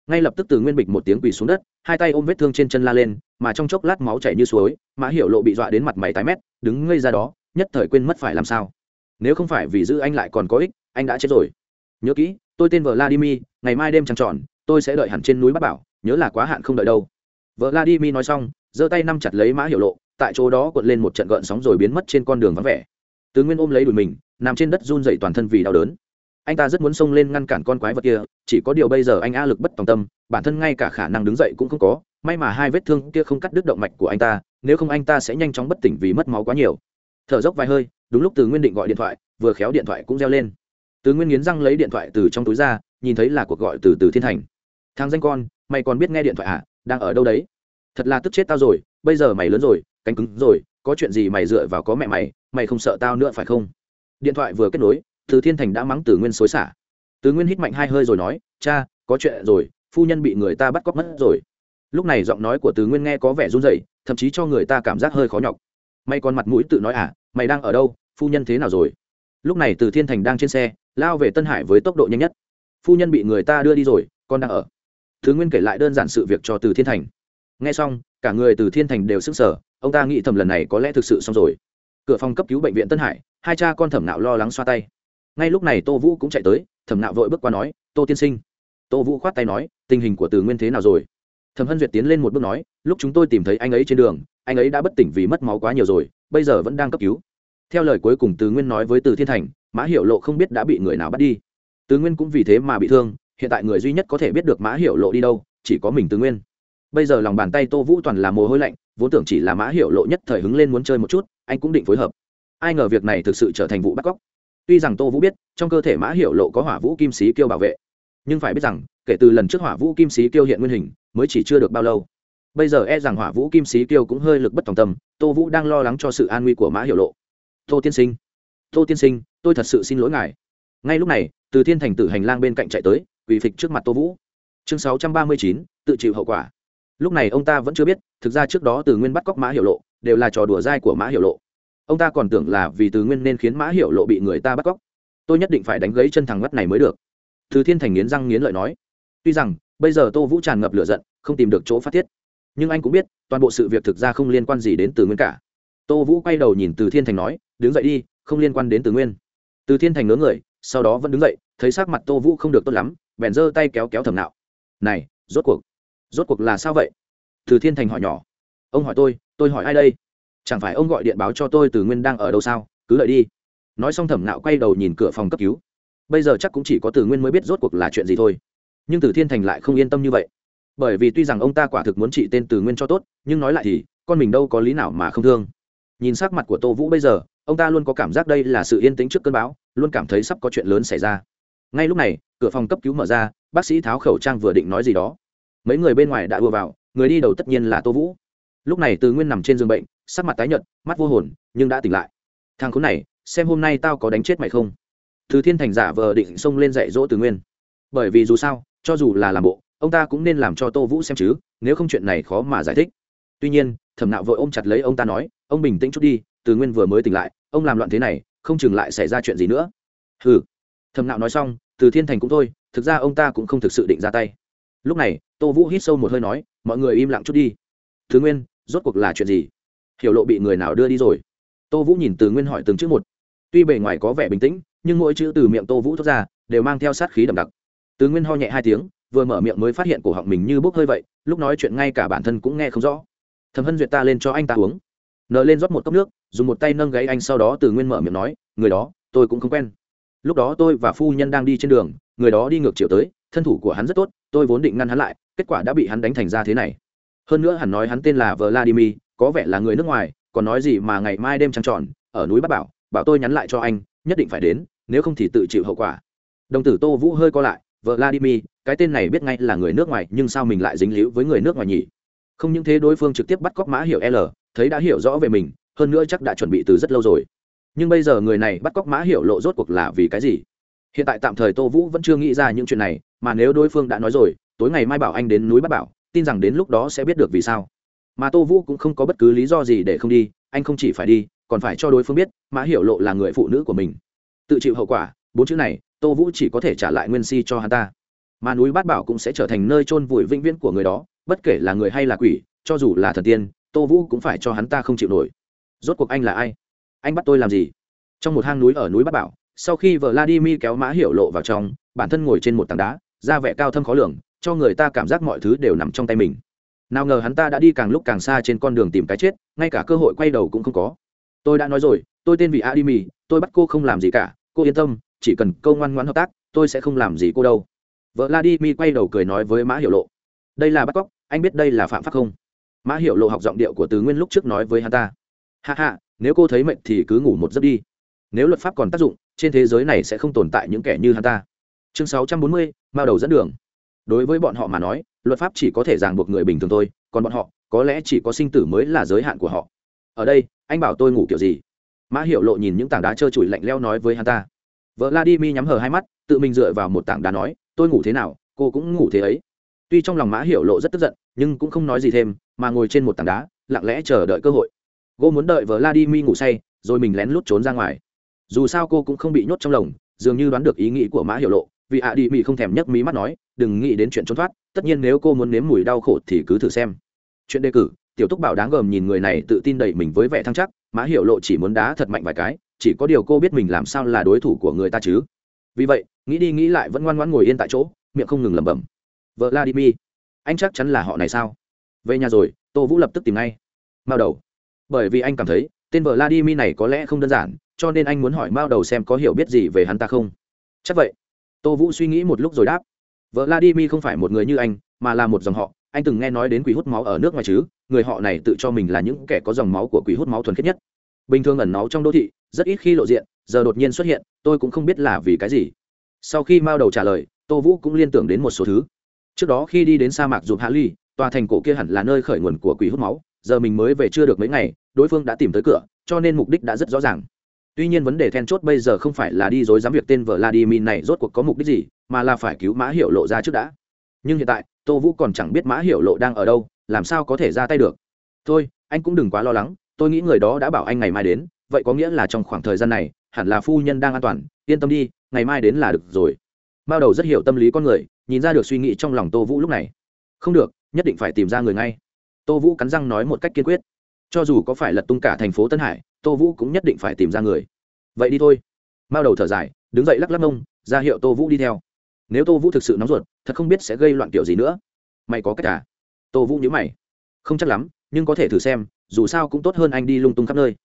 [SPEAKER 1] Ngay lập tức từ nguyên bịch một tiếng quỳ xuống đất, hai tay ôm vết thương trên chân la lên, mà trong chốc lát máu chảy như suối, mã hiểu lộ bị dọa đến mặt mày tái mét, đứng ngây ra đó, nhất thời quên mất phải làm sao. Nếu không phải vì giữ anh lại còn có ích, anh đã chết rồi. Nhớ kỹ, tôi tên vợ vladimir, ngày mai đêm trăng tròn, tôi sẽ đợi hẳn trên núi bắt bảo, nhớ là quá hạn không đợi đâu. Vợ vladimir nói xong giơ tay nắm chặt lấy mã hiểu lộ, tại chỗ đó cuộn lên một trận gợn sóng rồi biến mất trên con đường vắng vẻ. Tứ nguyên ôm lấy đùi mình, nằm trên đất run dậy toàn thân vì đau đớn. Anh ta rất muốn xông lên ngăn cản con quái vật kia, chỉ có điều bây giờ anh a lực bất tòng tâm, bản thân ngay cả khả năng đứng dậy cũng không có, may mà hai vết thương kia không cắt đứt động mạch của anh ta, nếu không anh ta sẽ nhanh chóng bất tỉnh vì mất máu quá nhiều. Thở dốc vài hơi, đúng lúc từ nguyên định gọi điện thoại, vừa khéo điện thoại cũng reo lên. Từ nguyên nghiến răng lấy điện thoại từ trong túi ra, nhìn thấy là cuộc gọi từ từ thiên thành. Thang danh con, mày còn biết nghe điện thoại à? Đang ở đâu đấy? Thật là tức chết tao rồi, bây giờ mày lớn rồi, cánh cứng rồi, có chuyện gì mày dựa vào có mẹ mày mày không sợ tao nữa phải không? Điện thoại vừa kết nối, từ thiên thành đã mắng từ nguyên xối xả. Từ nguyên hít mạnh hai hơi rồi nói, cha, có chuyện rồi, phu nhân bị người ta bắt cóc mất rồi. Lúc này giọng nói của từ nguyên nghe có vẻ run rẩy, thậm chí cho người ta cảm giác hơi khó nhọc. Mày còn mặt mũi tự nói à mày đang ở đâu, phu nhân thế nào rồi? Lúc này từ thiên thành đang trên xe, lao về tân hải với tốc độ nhanh nhất. Phu nhân bị người ta đưa đi rồi, con đang ở. Thứ nguyên kể lại đơn giản sự việc cho từ thiên thành nghe xong, cả người từ thiên thành đều sức sở ông ta nghĩ thầm lần này có lẽ thực sự xong rồi. Cửa phòng cấp cứu bệnh viện tân hải, hai cha con thẩm nạo lo lắng xoa tay. Ngay lúc này tô vũ cũng chạy tới, thẩm nạo vội bước qua nói, tô tiên sinh. Tô vũ khoát tay nói, tình hình của từ nguyên thế nào rồi? Thẩm hân duyệt tiến lên một bước nói, lúc chúng tôi tìm thấy anh ấy trên đường, anh ấy đã bất tỉnh vì mất máu quá nhiều rồi, bây giờ vẫn đang cấp cứu. Theo lời cuối cùng từ nguyên nói với từ thiên thành, mã hiệu lộ không biết đã bị người nào bắt đi. Từ nguyên cũng vì thế mà bị thương, hiện tại người duy nhất có thể biết được mã hiệu lộ đi đâu, chỉ có mình từ nguyên bây giờ lòng bàn tay tô vũ toàn là mồ hôi lạnh, vốn tưởng chỉ là mã hiệu lộ nhất thời hứng lên muốn chơi một chút, anh cũng định phối hợp. Ai ngờ việc này thực sự trở thành vụ bắt cóc. Tuy rằng tô vũ biết, trong cơ thể mã hiệu lộ có hỏa vũ kim sĩ kiêu bảo vệ, nhưng phải biết rằng, kể từ lần trước hỏa vũ kim sĩ kiêu hiện nguyên hình, mới chỉ chưa được bao lâu. Bây giờ e rằng hỏa vũ kim sĩ kiêu cũng hơi lực bất tòng tâm, tô vũ đang lo lắng cho sự an nguy của mã hiệu lộ. Tô tiên sinh, tô tiên sinh, tôi thật sự xin lỗi ngài. Ngay lúc này, từ thiên thành tử hành lang bên cạnh chạy tới, quỳ phịch trước mặt tô vũ. Chương sáu trăm ba mươi chín, tự chịu hậu quả lúc này ông ta vẫn chưa biết, thực ra trước đó từ nguyên bắt cóc mã hiệu lộ đều là trò đùa dai của mã hiệu lộ. Ông ta còn tưởng là vì từ nguyên nên khiến mã hiệu lộ bị người ta bắt cóc. Tôi nhất định phải đánh gãy chân thằng ngắt này mới được. Từ thiên thành nghiến răng nghiến lợi nói. Tuy rằng, bây giờ tô vũ tràn ngập lửa giận, không tìm được chỗ phát tiết. Nhưng anh cũng biết, toàn bộ sự việc thực ra không liên quan gì đến từ nguyên cả. Tô vũ quay đầu nhìn từ thiên thành nói, đứng dậy đi, không liên quan đến từ nguyên. Từ thiên thành ngớ người, sau đó vẫn đứng dậy, thấy sắc mặt tô vũ không được tốt lắm, bèn giơ tay kéo kéo thầm nạo. Này, rốt cuộc rốt cuộc là sao vậy? Từ thiên thành hỏi nhỏ. Ông hỏi tôi tôi hỏi ai đây? Chẳng phải ông gọi điện báo cho tôi từ nguyên đang ở đâu sao? Cứ lợi đi. Nói xong thẩm nạo quay đầu nhìn cửa phòng cấp cứu. Bây giờ chắc cũng chỉ có từ nguyên mới biết rốt cuộc là chuyện gì thôi. Nhưng từ thiên thành lại không yên tâm như vậy. Bởi vì tuy rằng ông ta quả thực muốn trị tên từ nguyên cho tốt, nhưng nói lại thì, con mình đâu có lý nào mà không thương. Nhìn sắc mặt của tô vũ bây giờ, ông ta luôn có cảm giác đây là sự yên tĩnh trước cơn bão, luôn cảm thấy sắp có chuyện lớn xảy ra. Ngay lúc này, cửa phòng cấp cứu mở ra, bác sĩ tháo khẩu trang vừa định nói gì đó mấy người bên ngoài đã ùa vào, người đi đầu tất nhiên là tô vũ. Lúc này từ nguyên nằm trên giường bệnh, sắc mặt tái nhợt, mắt vô hồn, nhưng đã tỉnh lại. Thằng khốn này, xem hôm nay tao có đánh chết mày không? Từ thiên thành giả vờ định xông lên dạy dỗ từ nguyên. Bởi vì dù sao, cho dù là làm bộ, ông ta cũng nên làm cho tô vũ xem chứ, nếu không chuyện này khó mà giải thích. Tuy nhiên, thẩm nạo vội ôm chặt lấy ông ta nói, ông bình tĩnh chút đi, từ nguyên vừa mới tỉnh lại, ông làm loạn thế này, không chừng lại xảy ra chuyện gì nữa. Hừ. Thẩm nạo nói xong, từ thiên thành cũng thôi, thực ra ông ta cũng không thực sự định ra tay lúc này, tô vũ hít sâu một hơi nói, mọi người im lặng chút đi. Thứ nguyên, rốt cuộc là chuyện gì? Hiểu lộ bị người nào đưa đi rồi? Tô vũ nhìn từ nguyên hỏi từng chữ một. Tuy bề ngoài có vẻ bình tĩnh, nhưng mỗi chữ từ miệng tô vũ thốt ra đều mang theo sát khí đậm đặc. Từ nguyên ho nhẹ hai tiếng, vừa mở miệng mới phát hiện cổ họng mình như bốc hơi vậy, lúc nói chuyện ngay cả bản thân cũng nghe không rõ. Thầm hân duyệt ta lên cho anh ta uống. Nở lên rót một cốc nước, dùng một tay nâng gáy anh, sau đó từ nguyên mở miệng nói, người đó, tôi cũng không quen. Lúc đó tôi và phu nhân đang đi trên đường, người đó đi ngược chiều tới, thân thủ của hắn rất tốt tôi vốn định ngăn hắn lại, kết quả đã bị hắn đánh thành ra thế này. Hơn nữa hắn nói hắn tên là vladimir, có vẻ là người nước ngoài, còn nói gì mà ngày mai đêm trăng tròn, ở núi bát bảo bảo tôi nhắn lại cho anh, nhất định phải đến, nếu không thì tự chịu hậu quả. Đồng tử tô vũ hơi co lại, vladimir, cái tên này biết ngay là người nước ngoài, nhưng sao mình lại dính líu với người nước ngoài nhỉ? Không những thế, đối phương trực tiếp bắt cóc mã hiểu l, thấy đã hiểu rõ về mình, hơn nữa chắc đã chuẩn bị từ rất lâu rồi. Nhưng bây giờ người này bắt cóc mã hiểu lộ rốt cuộc là vì cái gì? Hiện tại tạm thời tô vũ vẫn chưa nghĩ ra những chuyện này mà nếu đối phương đã nói rồi, tối ngày mai bảo anh đến núi bắt bảo, tin rằng đến lúc đó sẽ biết được vì sao. Mà tô vũ cũng không có bất cứ lý do gì để không đi, anh không chỉ phải đi, còn phải cho đối phương biết, mã hiểu lộ là người phụ nữ của mình. Tự chịu hậu quả, bốn chữ này, tô vũ chỉ có thể trả lại nguyên si cho hắn ta. Mà núi bát bảo cũng sẽ trở thành nơi chôn vùi vĩnh viễn của người đó, bất kể là người hay là quỷ, cho dù là thần tiên, tô vũ cũng phải cho hắn ta không chịu nổi. Rốt cuộc anh là ai? Anh bắt tôi làm gì? Trong một hang núi ở núi bát bảo, sau khi vợ vladimir kéo mã hiểu lộ vào trong, bản thân ngồi trên một tảng đá ra vẻ cao thâm khó lường, cho người ta cảm giác mọi thứ đều nằm trong tay mình. Nào ngờ hắn ta đã đi càng lúc càng xa trên con đường tìm cái chết, ngay cả cơ hội quay đầu cũng không có. Tôi đã nói rồi, tôi tên vị adimi, tôi bắt cô không làm gì cả, cô yên tâm, chỉ cần câu ngoan ngoãn hợp tác, tôi sẽ không làm gì cô đâu. Vợ vladimir quay đầu cười nói với mã hiểu lộ. Đây là bắt cóc, anh biết đây là phạm pháp không? Mã hiểu lộ học giọng điệu của tứ nguyên lúc trước nói với hắn ta. Hạ hạ nếu cô thấy mệt thì cứ ngủ một giấc đi. Nếu luật pháp còn tác dụng, trên thế giới này sẽ không tồn tại những kẻ như hắn ta. Chương sáu trăm bốn mươi mao đầu dẫn đường. Đối với bọn họ mà nói, luật pháp chỉ có thể ràng buộc người bình thường thôi, còn bọn họ, có lẽ chỉ có sinh tử mới là giới hạn của họ. Ở đây, anh bảo tôi ngủ kiểu gì? Mã hiệu lộ nhìn những tảng đá trơ trụi lạnh leo nói với hắn ta. Vợ vladimir nhắm hờ hai mắt, tự mình dựa vào một tảng đá nói, tôi ngủ thế nào, cô cũng ngủ thế ấy. Tuy trong lòng mã hiệu lộ rất tức giận, nhưng cũng không nói gì thêm, mà ngồi trên một tảng đá, lặng lẽ chờ đợi cơ hội. Cô muốn đợi vợ vladimir ngủ say, rồi mình lén lút trốn ra ngoài. Dù sao cô cũng không bị nhốt trong lồng, dường như đoán được ý nghĩ của mã hiệu lộ vì ạ đi mỹ không thèm nhấc mí mắt nói đừng nghĩ đến chuyện trốn thoát tất nhiên nếu cô muốn nếm mùi đau khổ thì cứ thử xem. Chuyện đề cử tiểu túc bảo đáng gờm nhìn người này tự tin đẩy mình với vẻ thăng chắc mã hiểu lộ chỉ muốn đá thật mạnh vài cái chỉ có điều cô biết mình làm sao là đối thủ của người ta chứ. Vì vậy nghĩ đi nghĩ lại vẫn ngoan ngoãn ngồi yên tại chỗ miệng không ngừng lẩm bẩm. Vợ La Di Mi, anh chắc chắn là họ này sao? Về nhà rồi tô vũ lập tức tìm ngay. Mao đầu. Bởi vì anh cảm thấy tên vợ La Di Mi này có lẽ không đơn giản cho nên anh muốn hỏi mao đầu xem có hiểu biết gì về hắn ta không. Chắc vậy tô vũ suy nghĩ một lúc rồi đáp vợ vladimir không phải một người như anh, mà là một dòng họ. Anh từng nghe nói đến quỷ hút máu ở nước ngoài chứ? Người họ này tự cho mình là những kẻ có dòng máu của quỷ hút máu thuần khiết nhất. Bình thường ẩn náu trong đô thị, rất ít khi lộ diện, giờ đột nhiên xuất hiện, tôi cũng không biết là vì cái gì. Sau khi mao đầu trả lời, tô vũ cũng liên tưởng đến một số thứ. Trước đó khi đi đến sa mạc dùm hạ ly, tòa thành cổ kia hẳn là nơi khởi nguồn của quỷ hút máu. Giờ mình mới về chưa được mấy ngày, đối phương đã tìm tới cửa, cho nên mục đích đã rất rõ ràng tuy nhiên vấn đề then chốt bây giờ không phải là đi dối dám việc tên vladimir này rốt cuộc có mục đích gì, mà là phải cứu mã hiệu lộ ra trước đã. Nhưng hiện tại, tô vũ còn chẳng biết mã hiệu lộ đang ở đâu, làm sao có thể ra tay được. Thôi, anh cũng đừng quá lo lắng, tôi nghĩ người đó đã bảo anh ngày mai đến, vậy có nghĩa là trong khoảng thời gian này, hẳn là phu nhân đang an toàn, yên tâm đi, ngày mai đến là được rồi. Bao đầu rất hiểu tâm lý con người, nhìn ra được suy nghĩ trong lòng tô vũ lúc này. Không được, nhất định phải tìm ra người ngay. Tô vũ cắn răng nói một cách kiên quyết cho dù có phải lật tung cả thành phố tân hải, tô vũ cũng nhất định phải tìm ra người. Vậy đi thôi. Mao đầu thở dài, đứng dậy lắc lắc mông ra hiệu tô vũ đi theo. Nếu tô vũ thực sự nóng ruột, thật không biết sẽ gây loạn kiểu gì nữa. Mày có cách à? Tô vũ nhớ mày. Không chắc lắm, nhưng có thể thử xem, dù sao cũng tốt hơn anh đi lung tung khắp nơi.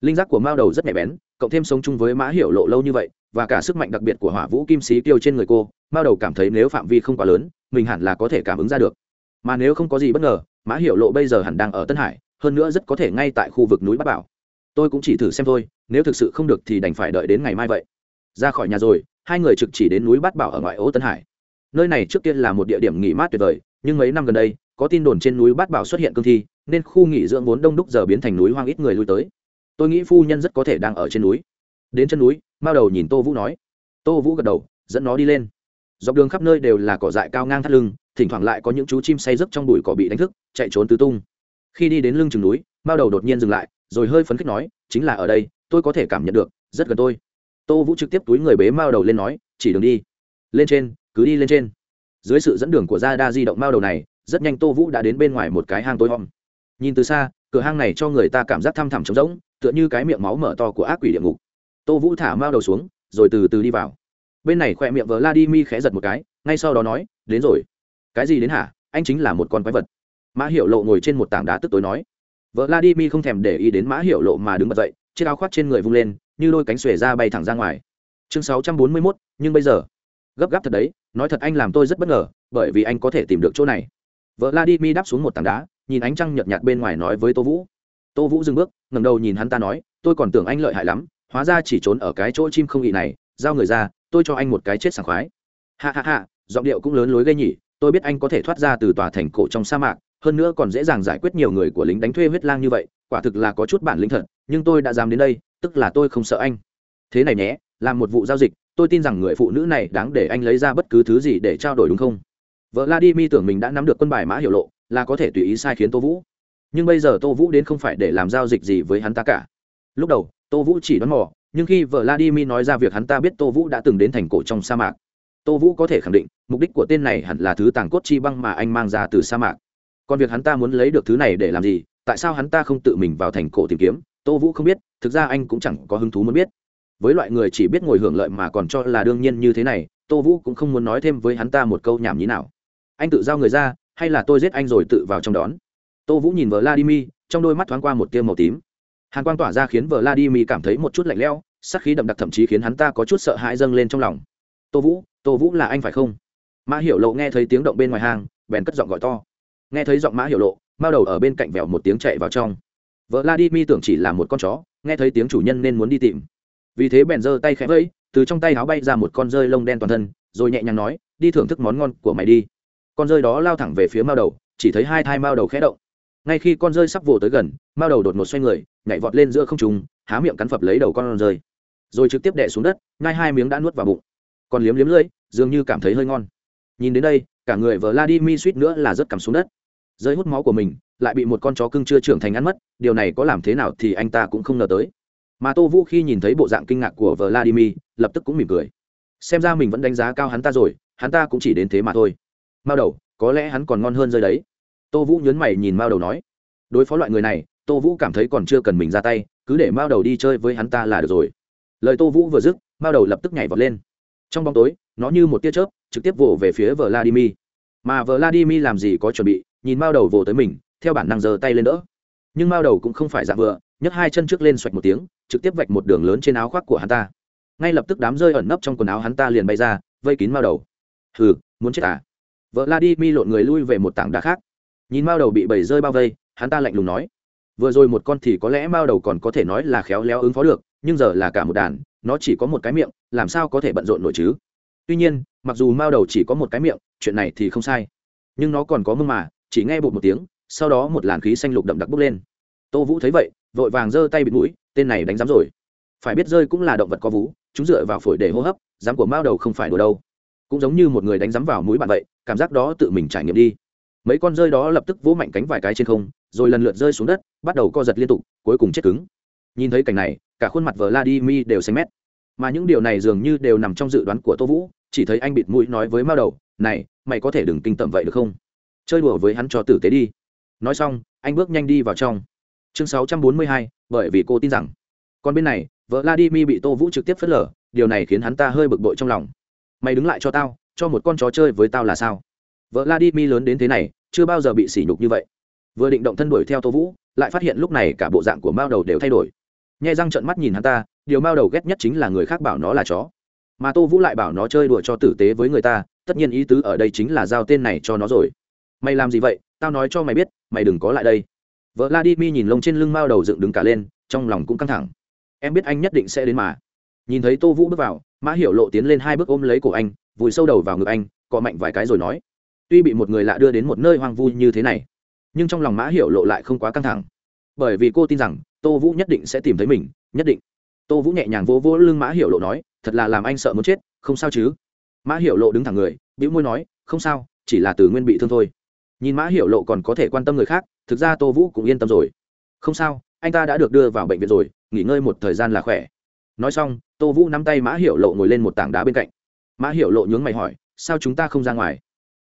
[SPEAKER 1] Linh giác của mao đầu rất nhạy bén, cộng thêm sống chung với mã hiểu lộ lâu như vậy, và cả sức mạnh đặc biệt của hỏa vũ kim sĩ tiêu trên người cô, mao đầu cảm thấy nếu phạm vi không quá lớn, mình hẳn là có thể cảm ứng ra được. Mà nếu không có gì bất ngờ, mã hiểu lộ bây giờ hẳn đang ở tân hải hơn nữa rất có thể ngay tại khu vực núi bát bảo. Tôi cũng chỉ thử xem thôi, nếu thực sự không được thì đành phải đợi đến ngày mai vậy. Ra khỏi nhà rồi, hai người trực chỉ đến núi bát bảo ở ngoại ô tân hải. Nơi này trước tiên là một địa điểm nghỉ mát tuyệt vời, nhưng mấy năm gần đây, có tin đồn trên núi bát bảo xuất hiện cương thi, nên khu nghỉ dưỡng vốn đông đúc giờ biến thành núi hoang ít người lui tới. Tôi nghĩ phu nhân rất có thể đang ở trên núi. Đến chân núi, mao đầu nhìn tô vũ nói. Tô vũ gật đầu, dẫn nó đi lên. Dọc đường khắp nơi đều là cỏ dại cao ngang thắt lưng, thỉnh thoảng lại có những chú chim say giấc trong bụi cỏ bị đánh thức, chạy trốn tứ tung khi đi đến lưng chừng núi, mao đầu đột nhiên dừng lại, rồi hơi phấn khích nói, chính là ở đây, tôi có thể cảm nhận được, rất gần tôi. Tô vũ trực tiếp túi người bế mao đầu lên nói, chỉ đường đi. Lên trên, cứ đi lên trên. Dưới sự dẫn đường của gia đa di động mao đầu này, rất nhanh tô vũ đã đến bên ngoài một cái hang tối hòm nhìn từ xa, cửa hang này cho người ta cảm giác thăm thẳm trống rỗng, tựa như cái miệng máu mở to của ác quỷ địa ngục. Tô vũ thả mao đầu xuống, rồi từ từ đi vào. Bên này khỏe miệng vợ la đi mi khẽ giật một cái, ngay sau đó nói, đến rồi. Cái gì đến hả? Anh chính là một con quái vật mã hiệu lộ ngồi trên một tảng đá tức tối nói, vợ la đi mi không thèm để ý đến mã hiệu lộ mà đứng bật dậy, chiếc áo khoác trên người vung lên, như đôi cánh xuề ra bay thẳng ra ngoài. Chương sáu trăm bốn mươi mốt, nhưng bây giờ? Gấp gáp thật đấy, nói thật anh làm tôi rất bất ngờ, bởi vì anh có thể tìm được chỗ này. Vợ la đi mi đáp xuống một tảng đá, nhìn ánh trăng nhợt nhạt bên ngoài nói với tô vũ. Tô vũ dừng bước ngầm đầu nhìn hắn ta nói, tôi còn tưởng anh lợi hại lắm, hóa ra chỉ trốn ở cái chỗ chim không ị này, giao người ra, tôi cho anh một cái chết sảng khoái. Ha ha ha, giọng điệu cũng lớn lối gây nhỉ, tôi biết anh có thể thoát ra từ tòa thành cổ trong sa mạc hơn nữa còn dễ dàng giải quyết nhiều người của lính đánh thuê huyết lang như vậy, quả thực là có chút bản lĩnh thật, nhưng tôi đã dám đến đây, tức là tôi không sợ anh. Thế này nhé, làm một vụ giao dịch, tôi tin rằng người phụ nữ này đáng để anh lấy ra bất cứ thứ gì để trao đổi đúng không? Vợ la đi mi tưởng mình đã nắm được quân bài mã hiệu lộ, là có thể tùy ý sai khiến tô vũ. Nhưng bây giờ tô vũ đến không phải để làm giao dịch gì với hắn ta cả. Lúc đầu, tô vũ chỉ đoán mò, nhưng khi vợ la đi mi nói ra việc hắn ta biết tô vũ đã từng đến thành cổ trong sa mạc, tô vũ có thể khẳng định, mục đích của tên này hẳn là thứ tàng cốt chi băng mà anh mang ra từ sa mạc còn việc hắn ta muốn lấy được thứ này để làm gì, tại sao hắn ta không tự mình vào thành cổ tìm kiếm, tô vũ không biết, thực ra anh cũng chẳng có hứng thú muốn biết. Với loại người chỉ biết ngồi hưởng lợi mà còn cho là đương nhiên như thế này, tô vũ cũng không muốn nói thêm với hắn ta một câu nhảm nhí nào. Anh tự giao người ra, hay là tôi giết anh rồi tự vào trong đón? Tô vũ nhìn vladimir, trong đôi mắt thoáng qua một tiêu màu tím. Hàn quang tỏa ra khiến vladimir cảm thấy một chút lạnh lẽo sắc khí đậm đặc thậm chí khiến hắn ta có chút sợ hãi dâng lên trong lòng. Tô vũ tô vũ là anh phải không? Mã hiểu lộ nghe thấy tiếng động bên ngoài hang bèn cất giọng gọi to nghe thấy giọng mã hiểu lộ, mao đầu ở bên cạnh vèo một tiếng chạy vào trong. Vợ la đi mi tưởng chỉ là một con chó, nghe thấy tiếng chủ nhân nên muốn đi tìm. Vì thế bèn giơ tay khẽ vẫy, từ trong tay áo bay ra một con rơi lông đen toàn thân, rồi nhẹ nhàng nói, đi thưởng thức món ngon của mày đi. Con rơi đó lao thẳng về phía mao đầu, chỉ thấy hai thai mao đầu khẽ động. Ngay khi con rơi sắp vồ tới gần, mao đầu đột ngột xoay người, nhảy vọt lên giữa không trùng há miệng cắn phập lấy đầu con rơi. Rồi trực tiếp đẻ xuống đất, ngay hai miếng đã nuốt vào bụng. Còn liếm liếm lưỡi, dường như cảm thấy hơi ngon. Nhìn đến đây cả người vladimir suýt nữa là rất cắm xuống đất. Giới hút máu của mình, lại bị một con chó cưng chưa trưởng thành ăn mất, điều này có làm thế nào thì anh ta cũng không ngờ tới. Mà tô vũ khi nhìn thấy bộ dạng kinh ngạc của vladimir, lập tức cũng mỉm cười. Xem ra mình vẫn đánh giá cao hắn ta rồi, hắn ta cũng chỉ đến thế mà thôi. Mao đầu, có lẽ hắn còn ngon hơn rơi đấy. Tô vũ nhớn mày nhìn mao đầu nói. Đối phó loại người này, tô vũ cảm thấy còn chưa cần mình ra tay, cứ để mao đầu đi chơi với hắn ta là được rồi. Lời tô vũ vừa dứt, mao đầu lập tức nhảy vọt lên. Trong bóng tối, nó như một tia chớp trực tiếp vỗ về phía vladimir. Mà vladimir làm gì có chuẩn bị, nhìn mao đầu vồ tới mình, theo bản năng giơ tay lên đỡ. Nhưng mao đầu cũng không phải dạng vừa, nhấc hai chân trước lên xoạch một tiếng, trực tiếp vạch một đường lớn trên áo khoác của hắn ta. Ngay lập tức đám rơi ẩn nấp trong quần áo hắn ta liền bay ra, vây kín mao đầu. Hừ, muốn chết à? Vợ lộn người lui về một tảng đá khác. Nhìn mao đầu bị bầy rơi bao vây, hắn ta lạnh lùng nói. Vừa rồi một con thì có lẽ mao đầu còn có thể nói là khéo léo ứng phó được, nhưng giờ là cả một đàn, nó chỉ có một cái miệng, làm sao có thể bận rộn nổi chứ? Tuy nhiên mặc dù mao đầu chỉ có một cái miệng, chuyện này thì không sai. Nhưng nó còn có mưng mà, chỉ nghe bột một tiếng, sau đó một làn khí xanh lục đậm đặc bốc lên. Tô vũ thấy vậy, vội vàng giơ tay bịt mũi, tên này đánh giám rồi. Phải biết rơi cũng là động vật có vú, chúng dựa vào phổi để hô hấp dám của mao đầu không phải đùa đâu. Cũng giống như một người đánh giám vào mũi bạn vậy, cảm giác đó tự mình trải nghiệm đi. Mấy con rơi đó lập tức vỗ mạnh cánh vài cái trên không, rồi lần lượt rơi xuống đất, bắt đầu co giật liên tục, cuối cùng chết cứng. Nhìn thấy cảnh này, cả khuôn mặt vladimir đều xanh mét. Mà những điều này dường như đều nằm trong dự đoán của tô vũ chỉ thấy anh bịt mũi nói với mao đầu này mày có thể đừng kinh tởm vậy được không? Chơi đùa với hắn cho tử tế đi. Nói xong anh bước nhanh đi vào trong. Chương 642, bởi vì cô tin rằng. Còn bên này vợ vladimir bị tô vũ trực tiếp phớt lờ điều này khiến hắn ta hơi bực bội trong lòng. Mày đứng lại cho tao cho một con chó chơi với tao là sao? Vợ vladimir lớn đến thế này chưa bao giờ bị sỉ nhục như vậy. Vừa định động thân đuổi theo tô vũ lại phát hiện lúc này cả bộ dạng của mao đầu đều thay đổi. Nhai răng trợn mắt nhìn hắn ta điều mao đầu ghét nhất chính là người khác bảo nó là chó mà tô vũ lại bảo nó chơi đùa cho tử tế với người ta, tất nhiên ý tứ ở đây chính là giao tên này cho nó rồi. Mày làm gì vậy? Tao nói cho mày biết, mày đừng có lại đây. Vợ vladimir nhìn lông trên lưng mao đầu dựng đứng cả lên, trong lòng cũng căng thẳng. Em biết anh nhất định sẽ đến mà. Nhìn thấy tô vũ bước vào, mã hiểu lộ tiến lên hai bước ôm lấy cổ anh, vùi sâu đầu vào ngực anh, cọ mạnh vài cái rồi nói. Tuy bị một người lạ đưa đến một nơi hoang vu như thế này, nhưng trong lòng mã hiểu lộ lại không quá căng thẳng. Bởi vì cô tin rằng, tô vũ nhất định sẽ tìm thấy mình, nhất định. Tô vũ nhẹ nhàng vô vô lưng mã hiểu lộ nói thật là làm anh sợ muốn chết, không sao chứ? Mã hiểu lộ đứng thẳng người, bĩu môi nói, không sao, chỉ là từ nguyên bị thương thôi. Nhìn mã hiểu lộ còn có thể quan tâm người khác, thực ra tô vũ cũng yên tâm rồi. Không sao, anh ta đã được đưa vào bệnh viện rồi, nghỉ ngơi một thời gian là khỏe. Nói xong, tô vũ nắm tay mã hiểu lộ ngồi lên một tảng đá bên cạnh. Mã hiểu lộ nhướng mày hỏi, sao chúng ta không ra ngoài?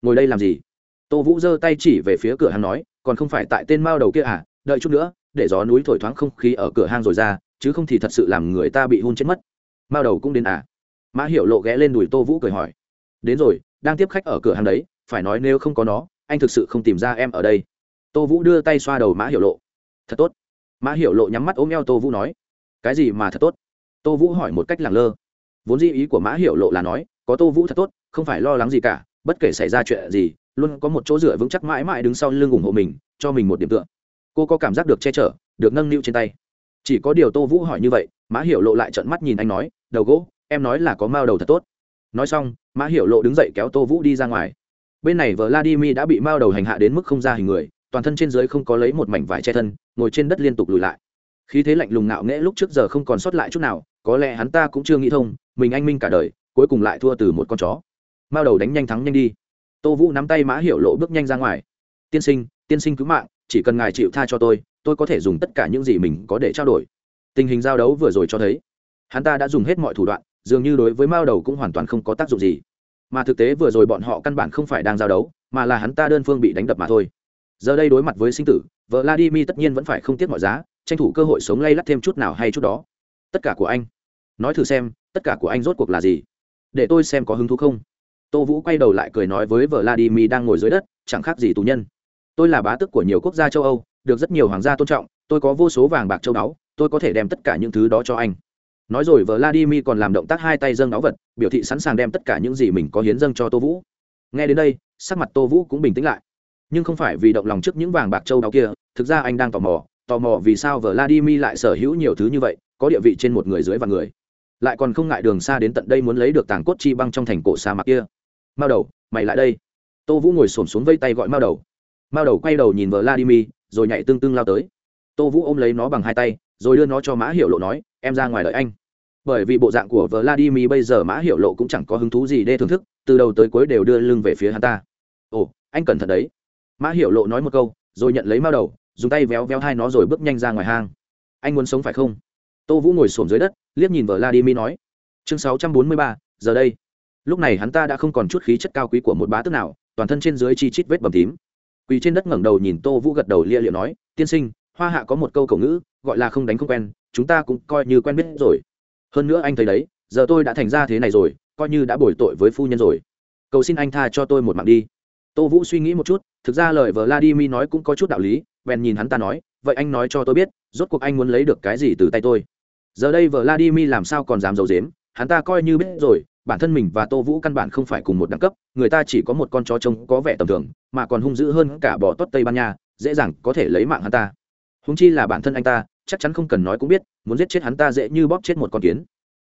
[SPEAKER 1] Ngồi đây làm gì? Tô vũ giơ tay chỉ về phía cửa hàng nói, còn không phải tại tên mao đầu kia à đợi chút nữa, để gió núi thổi thoáng không khí ở cửa hang rồi ra, chứ không thì thật sự làm người ta bị hôn chết mất mao đầu cũng đến à? Mã hiểu lộ ghé lên đùi tô vũ cười hỏi. Đến rồi, đang tiếp khách ở cửa hàng đấy, phải nói nếu không có nó, anh thực sự không tìm ra em ở đây. Tô vũ đưa tay xoa đầu mã hiểu lộ. Thật tốt. Mã hiểu lộ nhắm mắt ôm eo tô vũ nói. Cái gì mà thật tốt? Tô vũ hỏi một cách làng lơ. Vốn di ý của mã hiểu lộ là nói, có tô vũ thật tốt, không phải lo lắng gì cả, bất kể xảy ra chuyện gì, luôn có một chỗ dựa vững chắc mãi mãi đứng sau lưng ủng hộ mình, cho mình một điểm tựa. Cô có cảm giác được che chở, được nâng niu trên tay. Chỉ có điều tô vũ hỏi như vậy mã hiểu lộ lại trợn mắt nhìn anh nói, đầu gỗ, em nói là có mao đầu thật tốt. Nói xong, mã hiểu lộ đứng dậy kéo tô vũ đi ra ngoài. Bên này vladimir đã bị mao đầu hành hạ đến mức không ra hình người, toàn thân trên dưới không có lấy một mảnh vải che thân, ngồi trên đất liên tục lùi lại. Khí thế lạnh lùng ngạo nghễ lúc trước giờ không còn sót lại chút nào, có lẽ hắn ta cũng chưa nghĩ thông, mình anh minh cả đời, cuối cùng lại thua từ một con chó. Mao đầu đánh nhanh thắng nhanh đi. Tô vũ nắm tay mã hiểu lộ bước nhanh ra ngoài. Tiên sinh tiên sinh cứu mạng, chỉ cần ngài chịu tha cho tôi tôi có thể dùng tất cả những gì mình có để trao đổi tình hình giao đấu vừa rồi cho thấy, hắn ta đã dùng hết mọi thủ đoạn, dường như đối với mao đầu cũng hoàn toàn không có tác dụng gì. Mà thực tế vừa rồi bọn họ căn bản không phải đang giao đấu, mà là hắn ta đơn phương bị đánh đập mà thôi. Giờ đây đối mặt với sinh tử vợ vladimir tất nhiên vẫn phải không tiếc mọi giá, tranh thủ cơ hội sống lay lắt thêm chút nào hay chút đó. Tất cả của anh. Nói thử xem, tất cả của anh rốt cuộc là gì? Để tôi xem có hứng thú không. Tô vũ quay đầu lại cười nói với vợ vladimir đang ngồi dưới đất, chẳng khác gì tù nhân. Tôi là bá tước của nhiều quốc gia châu âu, được rất nhiều hoàng gia tôn trọng, tôi có vô số vàng bạc châu báu tôi có thể đem tất cả những thứ đó cho anh. Nói rồi vladimir còn làm động tác hai tay dâng áo vật, biểu thị sẵn sàng đem tất cả những gì mình có hiến dâng cho tô vũ. Nghe đến đây, sắc mặt tô vũ cũng bình tĩnh lại. Nhưng không phải vì động lòng trước những vàng bạc châu báu kia, thực ra anh đang tò mò tò mò vì sao vladimir lại sở hữu nhiều thứ như vậy, có địa vị trên một người dưới và người. Lại còn không ngại đường xa đến tận đây muốn lấy được tàng cốt chi băng trong thành cổ sa mạc kia. Mao đầu, mày lại đây. Tô vũ ngồi s ổ m xuống vây tay gọi mao đầu. Mao đầu quay đầu nhìn vladimir, rồi nhảy tương tương lao tới. Tô vũ ôm lấy nó bằng hai tay rồi đưa nó cho mã hiệu lộ nói, em ra ngoài đợi anh. Bởi vì bộ dạng của vladimir bây giờ mã hiệu lộ cũng chẳng có hứng thú gì để thưởng thức, từ đầu tới cuối đều đưa lưng về phía hắn ta. Ồ, anh cẩn thận đấy. Mã hiệu lộ nói một câu, rồi nhận lấy mao đầu, dùng tay véo véo hai nó rồi bước nhanh ra ngoài hang. Anh muốn sống phải không? Tô vũ ngồi xổm dưới đất, liếc nhìn vladimir nói, chương sáu trăm bốn mươi ba, giờ đây. Lúc này hắn ta đã không còn chút khí chất cao quý của một bá tước nào, toàn thân trên dưới chi chít vết bầm tím. Quỳ trên đất ngẩng đầu nhìn tô vũ gật đầu lia liệu nói, tiên sinh, hoa hạ có một câu cầu ngữ gọi là không đánh không quen, chúng ta cũng coi như quen biết rồi. Hơn nữa anh thấy đấy, giờ tôi đã thành ra thế này rồi, coi như đã bồi tội với phu nhân rồi. Cầu xin anh tha cho tôi một mạng đi. Tô vũ suy nghĩ một chút, thực ra lời vladimir nói cũng có chút đạo lý, bèn nhìn hắn ta nói, vậy anh nói cho tôi biết, rốt cuộc anh muốn lấy được cái gì từ tay tôi? Giờ đây vladimir làm sao còn dám giấu dếm hắn ta coi như biết rồi, bản thân mình và tô vũ căn bản không phải cùng một đẳng cấp, người ta chỉ có một con chó trông có vẻ tầm thường, mà còn hung dữ hơn cả bò tót tây ban nha, dễ dàng có thể lấy mạng hắn ta húng chi là bản thân anh ta chắc chắn không cần nói cũng biết muốn giết chết hắn ta dễ như bóp chết một con kiến.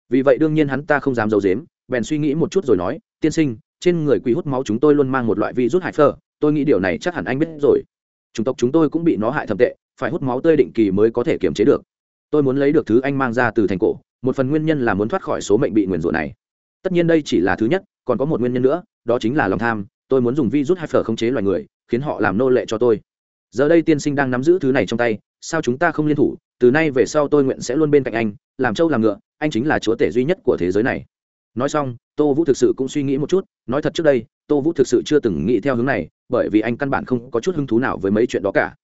[SPEAKER 1] Vì vậy đương nhiên hắn ta không dám d i ấ u dếm bèn suy nghĩ một chút rồi nói tiên sinh trên người quỷ hút máu chúng tôi luôn mang một loại virus hại phở, tôi nghĩ điều này chắc hẳn anh biết rồi. Chủng tộc chúng tôi cũng bị nó hại thầm tệ phải hút máu tươi định kỳ mới có thể kiềm chế được. Tôi muốn lấy được thứ anh mang ra từ thành cổ một phần nguyên nhân là muốn thoát khỏi số mệnh bị nguyền rủa này. Tất nhiên đây chỉ là thứ nhất còn có một nguyên nhân nữa đó chính là lòng tham tôi muốn dùng virus hại phở khống chế loài người khiến họ làm nô lệ cho tôi giờ đây tiên sinh đang nắm giữ thứ này trong tay, sao chúng ta không liên thủ? Từ nay về sau tôi nguyện sẽ luôn bên cạnh anh, làm trâu làm ngựa, anh chính là chúa tể duy nhất của thế giới này. Nói xong, tô vũ thực sự cũng suy nghĩ một chút, nói thật trước đây, tô vũ thực sự chưa từng nghĩ theo hướng này, bởi vì anh căn bản không có chút hứng thú nào với mấy chuyện đó cả.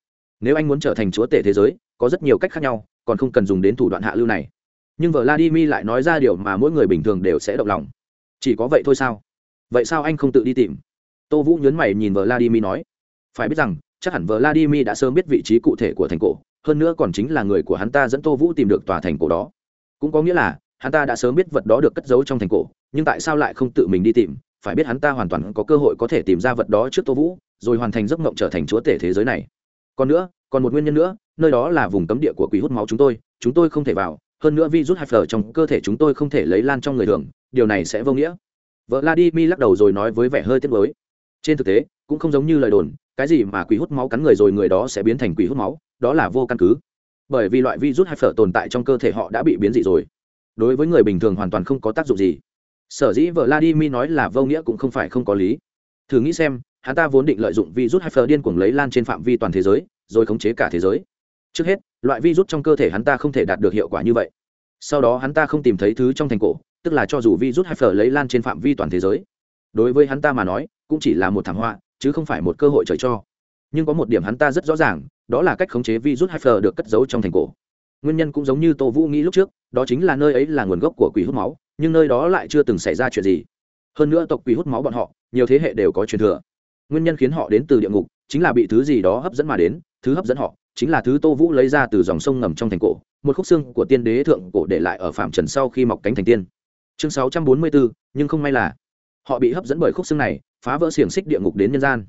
[SPEAKER 1] Nếu anh muốn trở thành chúa tể thế giới, có rất nhiều cách khác nhau, còn không cần dùng đến thủ đoạn hạ lưu này. Nhưng vợ vladimir lại nói ra điều mà mỗi người bình thường đều sẽ động lòng. Chỉ có vậy thôi sao? Vậy sao anh không tự đi tìm? Tô vũ nhấn mày nhìn vợ vladimir nói. Phải biết rằng chắc hẳn vợ vladimir đã sớm biết vị trí cụ thể của thành cổ, hơn nữa còn chính là người của hắn ta dẫn tô vũ tìm được tòa thành cổ đó. Cũng có nghĩa là, hắn ta đã sớm biết vật đó được cất giấu trong thành cổ, nhưng tại sao lại không tự mình đi tìm? Phải biết hắn ta hoàn toàn có cơ hội có thể tìm ra vật đó trước tô vũ, rồi hoàn thành giấc mộng trở thành chúa tể thế giới này. Còn nữa, còn một nguyên nhân nữa, nơi đó là vùng cấm địa của quỷ hút máu chúng tôi chúng tôi không thể vào, hơn nữa virus hai trong cơ thể chúng tôi không thể lấy lan trong người thường, điều này sẽ vô nghĩa. Vợ vladimir lắc đầu rồi nói với vẻ hơi tiếc nuối. trên thực tế, cũng không giống như lời đồn cái gì mà quỷ hút máu cắn người rồi người đó sẽ biến thành quỷ hút máu, đó là vô căn cứ. Bởi vì loại virus hay phở tồn tại trong cơ thể họ đã bị biến dị rồi. Đối với người bình thường hoàn toàn không có tác dụng gì. Sở dĩ vợ vladimir nói là vô nghĩa cũng không phải không có lý. Thử nghĩ xem, hắn ta vốn định lợi dụng virus hay phở điên cuồng lấy lan trên phạm vi toàn thế giới, rồi khống chế cả thế giới. Trước hết, loại virus trong cơ thể hắn ta không thể đạt được hiệu quả như vậy. Sau đó hắn ta không tìm thấy thứ trong thành cổ, tức là cho dù virus hay phở lấy lan trên phạm vi toàn thế giới. Đối với hắn ta mà nói, cũng chỉ là một thảm họa chứ không phải một cơ hội trời cho. Nhưng có một điểm hắn ta rất rõ ràng, đó là cách khống chế virus hyper được cất giấu trong thành cổ. Nguyên nhân cũng giống như tô vũ nghĩ lúc trước, đó chính là nơi ấy là nguồn gốc của quỷ hút máu, nhưng nơi đó lại chưa từng xảy ra chuyện gì. Hơn nữa tộc quỷ hút máu bọn họ, nhiều thế hệ đều có truyền thừa. Nguyên nhân khiến họ đến từ địa ngục, chính là bị thứ gì đó hấp dẫn mà đến, thứ hấp dẫn họ, chính là thứ tô vũ lấy ra từ dòng sông ngầm trong thành cổ, một khúc xương của tiên đế thượng cổ để lại ở phạm trần sau khi mọc cánh thành tiên. Chương sáu trăm bốn mươi bốn nhưng không may là, họ bị hấp dẫn bởi khúc xương này phá vỡ xiềng xích địa ngục đến nhân gian.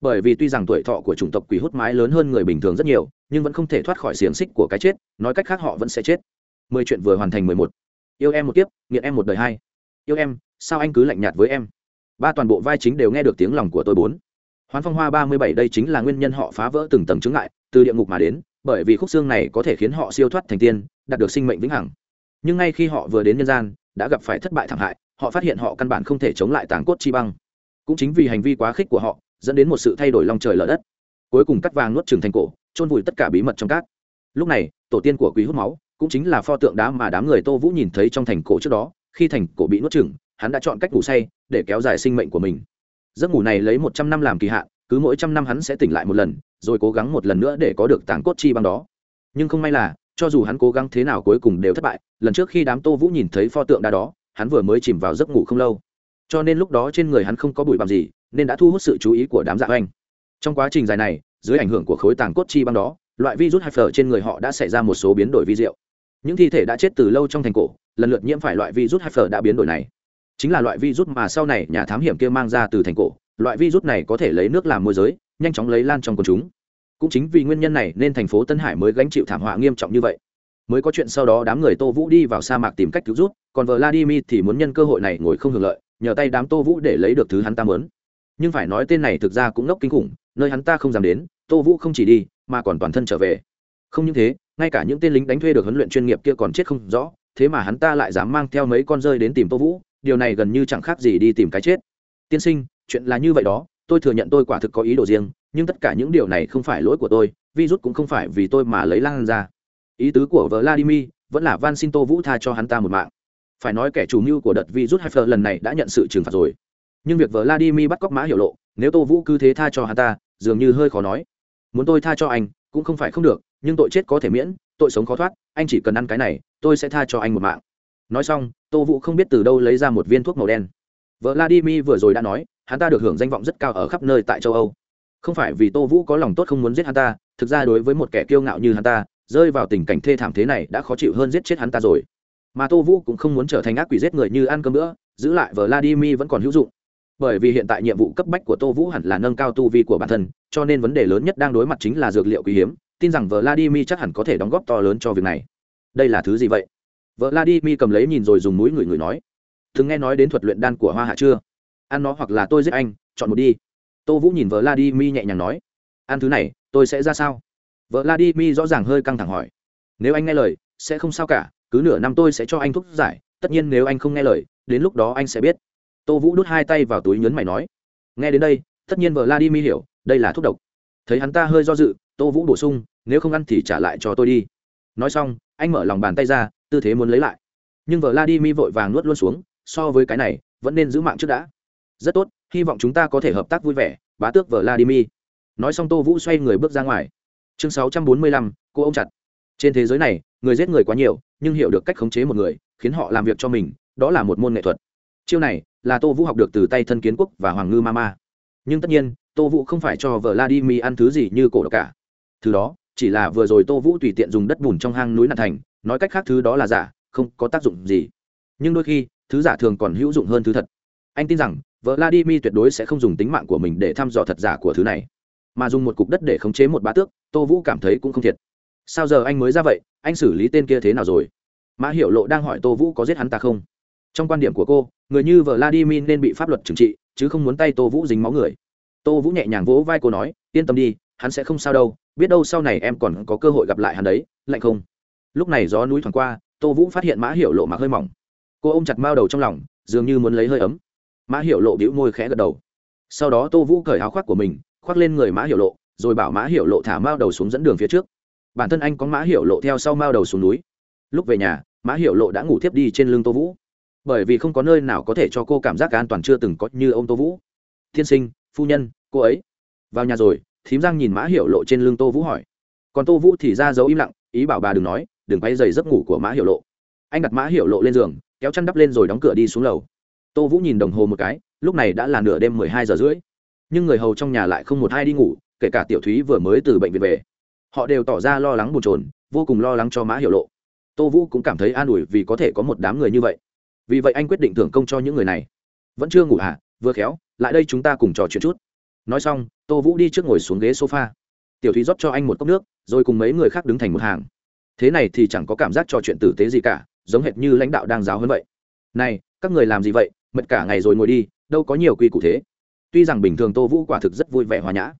[SPEAKER 1] Bởi vì tuy rằng tuổi thọ của chủng tộc quỷ hút mái lớn hơn người bình thường rất nhiều, nhưng vẫn không thể thoát khỏi xiềng xích của cái chết, nói cách khác họ vẫn sẽ chết. Mười chuyện vừa hoàn thành mười một. Yêu em một kiếp, nghiện em một đời hai. Yêu em, sao anh cứ lạnh nhạt với em? Ba toàn bộ vai chính đều nghe được tiếng lòng của tôi bốn. Hoán phong hoa ba mươi bảy đây chính là nguyên nhân họ phá vỡ từng tầng chứng ngại, từ địa ngục mà đến, bởi vì khúc xương này có thể khiến họ siêu thoát thành tiên, đạt được sinh mệnh vĩnh hằng. Nhưng ngay khi họ vừa đến nhân gian, đã gặp phải thất bại thảm hại, họ phát hiện họ căn bản không thể chống lại tàng cốt chi băng cũng chính vì hành vi quá khích của họ, dẫn đến một sự thay đổi lòng trời lở đất. Cuối cùng cắt vàng nuốt trừng thành cổ, chôn vùi tất cả bí mật trong cát. Lúc này, tổ tiên của quý hút máu, cũng chính là pho tượng đá mà đám người tô vũ nhìn thấy trong thành cổ trước đó, khi thành cổ bị nuốt trừng hắn đã chọn cách ngủ say, để kéo dài sinh mệnh của mình. Giấc ngủ này lấy một trăm năm làm kỳ hạn, cứ mỗi trăm năm hắn sẽ tỉnh lại một lần, rồi cố gắng một lần nữa để có được tảng cốt chi băng đó. Nhưng không may là, cho dù hắn cố gắng thế nào cuối cùng đều thất bại, lần trước khi đám tô vũ nhìn thấy pho tượng đá đó, hắn vừa mới chìm vào giấc ngủ không lâu cho nên lúc đó trên người hắn không có bụi bặm gì, nên đã thu hút sự chú ý của đám dạ oanh trong quá trình dài này, dưới ảnh hưởng của khối tàng cốt chi băng đó, loại virus hai phở trên người họ đã xảy ra một số biến đổi vi diệu. Những thi thể đã chết từ lâu trong thành cổ, lần lượt nhiễm phải loại virus hai phở đã biến đổi này. Chính là loại virus mà sau này nhà thám hiểm kia mang ra từ thành cổ, loại virus này có thể lấy nước làm môi giới, nhanh chóng lấy lan trong quần chúng. Cũng chính vì nguyên nhân này nên thành phố tân hải mới gánh chịu thảm họa nghiêm trọng như vậy. Mới có chuyện sau đó đám người tô vũ đi vào sa mạc tìm cách cứu rút còn vợ vladimir thì muốn nhân cơ hội này ngồi không hưởng lợi nhờ tay đám tô vũ để lấy được thứ hắn ta mớn nhưng phải nói tên này thực ra cũng ngốc kinh khủng, nơi hắn ta không dám đến, tô vũ không chỉ đi, mà còn toàn thân trở về. Không những thế, ngay cả những tên lính đánh thuê được huấn luyện chuyên nghiệp kia còn chết không rõ, thế mà hắn ta lại dám mang theo mấy con rơi đến tìm tô vũ, điều này gần như chẳng khác gì đi tìm cái chết. Tiên sinh, chuyện là như vậy đó, tôi thừa nhận tôi quả thực có ý đồ riêng, nhưng tất cả những điều này không phải lỗi của tôi, virus cũng không phải vì tôi mà lấy lan ra. Ý tứ của vladimir vẫn là van xin tô vũ tha cho hắn ta một mạng phải nói kẻ chủ mưu của đợt virus Heifer lần này đã nhận sự trừng phạt rồi. Nhưng việc vladimir bắt cóc mã hiểu lộ, nếu tô vũ cứ thế tha cho hắn ta, dường như hơi khó nói. Muốn tôi tha cho anh, cũng không phải không được, nhưng tội chết có thể miễn, tội sống khó thoát, anh chỉ cần ăn cái này, tôi sẽ tha cho anh một mạng. Nói xong, tô vũ không biết từ đâu lấy ra một viên thuốc màu đen. Vladimir vừa rồi đã nói, hắn ta được hưởng danh vọng rất cao ở khắp nơi tại châu âu. Không phải vì tô vũ có lòng tốt không muốn giết hắn ta, thực ra đối với một kẻ kiêu ngạo như hắn ta, rơi vào tình cảnh thê thảm thế này đã khó chịu hơn giết chết hắn ta rồi mà tô vũ cũng không muốn trở thành ác quỷ giết người như ăn cơm nữa giữ lại vladimir vẫn còn hữu dụng. Bởi vì hiện tại nhiệm vụ cấp bách của tô vũ hẳn là nâng cao tu vi của bản thân, cho nên vấn đề lớn nhất đang đối mặt chính là dược liệu quý hiếm, tin rằng vladimir chắc hẳn có thể đóng góp to lớn cho việc này. Đây là thứ gì vậy? Vladimir cầm lấy nhìn rồi dùng mũi người người nói thường nghe nói đến thuật luyện đan của hoa hạ chưa? Ăn nó hoặc là tôi giết anh, chọn một đi. Tô vũ nhìn vladimir nhẹ nhàng nói, ăn thứ này, tôi sẽ ra sao? Vladimir rõ ràng hơi căng thẳng hỏi, nếu anh nghe lời, sẽ không sao cả cứ nửa năm tôi sẽ cho anh thuốc giải, tất nhiên nếu anh không nghe lời, đến lúc đó anh sẽ biết. Tô vũ đút hai tay vào túi nhấn mày nói, nghe đến đây, tất nhiên vợ La Di Mi hiểu, đây là thuốc độc. Thấy hắn ta hơi do dự, tô vũ bổ sung, nếu không ăn thì trả lại cho tôi đi. Nói xong, anh mở lòng bàn tay ra, tư thế muốn lấy lại. Nhưng vợ La Di Mi vội vàng nuốt luôn xuống, so với cái này, vẫn nên giữ mạng trước đã. Rất tốt, hy vọng chúng ta có thể hợp tác vui vẻ, bá tước vợ La Di Mi. nói xong tô vũ xoay người bước ra ngoài. Chương sáu trăm bốn mươi lăm, cô ông chặt trên thế giới này, người giết người quá nhiều, nhưng hiểu được cách khống chế một người, khiến họ làm việc cho mình, đó là một môn nghệ thuật. Chiêu này là tô vũ học được từ tay thân kiến quốc và hoàng ngư mama nhưng tất nhiên, tô vũ không phải cho vợ la di mi ăn thứ gì như cổ độc cả. Thứ đó, chỉ là vừa rồi tô vũ tùy tiện dùng đất bùn trong hang núi nạn thành, nói cách khác thứ đó là giả, không có tác dụng gì. Nhưng đôi khi, thứ giả thường còn hữu dụng hơn thứ thật. Anh tin rằng vợ la di mi tuyệt đối sẽ không dùng tính mạng của mình để thăm dò thật giả của thứ này. Mà dùng một cục đất để khống chế một bá tước, tô vũ cảm thấy cũng không thiệt sao giờ anh mới ra vậy? Anh xử lý tên kia thế nào rồi? Mã hiểu lộ đang hỏi tô vũ có giết hắn ta không? Trong quan điểm của cô, người như vladimir nên bị pháp luật trừng trị, chứ không muốn tay tô vũ dính máu người. Tô vũ nhẹ nhàng vỗ vai cô nói, yên tâm đi, hắn sẽ không sao đâu. Biết đâu sau này em còn có cơ hội gặp lại hắn đấy, lạnh không? Lúc này gió núi thoảng qua, tô vũ phát hiện mã hiểu lộ mặc hơi mỏng. Cô ôm chặt mao đầu trong lòng, dường như muốn lấy hơi ấm. Mã hiểu lộ bĩu môi khẽ gật đầu. Sau đó tô vũ cởi áo khoác của mình, khoác lên người mã hiểu lộ, rồi bảo mã hiểu lộ thả mao đầu xuống dẫn đường phía trước bản thân anh có mã hiểu lộ theo sau mao đầu xuống núi. Lúc về nhà, mã hiểu lộ đã ngủ thiếp đi trên lưng tô vũ. Bởi vì không có nơi nào có thể cho cô cảm giác an toàn chưa từng có như ông tô vũ. Tiên sinh, phu nhân, cô ấy. Vào nhà rồi. Thím giang nhìn mã hiểu lộ trên lưng tô vũ hỏi. Còn tô vũ thì ra dấu im lặng, ý bảo bà đừng nói, đừng quay dày giấc ngủ của mã hiểu lộ. Anh đặt mã hiểu lộ lên giường, kéo chăn đắp lên rồi đóng cửa đi xuống lầu. Tô vũ nhìn đồng hồ một cái, lúc này đã là nửa đêm mười hai giờ rưỡi. Nhưng người hầu trong nhà lại không một ai đi ngủ, kể cả tiểu thúy vừa mới từ bệnh viện về họ đều tỏ ra lo lắng bồn chồn, vô cùng lo lắng cho mã hiểu lộ. Tô vũ cũng cảm thấy an ủi vì có thể có một đám người như vậy. Vì vậy anh quyết định thưởng công cho những người này. Vẫn chưa ngủ à vừa khéo, lại đây chúng ta cùng trò chuyện chút. Nói xong, tô vũ đi trước ngồi xuống ghế sofa. Tiểu thúy rót cho anh một cốc nước, rồi cùng mấy người khác đứng thành một hàng. Thế này thì chẳng có cảm giác trò chuyện tử tế gì cả, giống hệt như lãnh đạo đang giáo hơn vậy. Này, các người làm gì vậy? Mệt cả ngày rồi ngồi đi, đâu có nhiều quy củ thế. Tuy rằng bình thường tô vũ quả thực rất vui vẻ hòa nhã,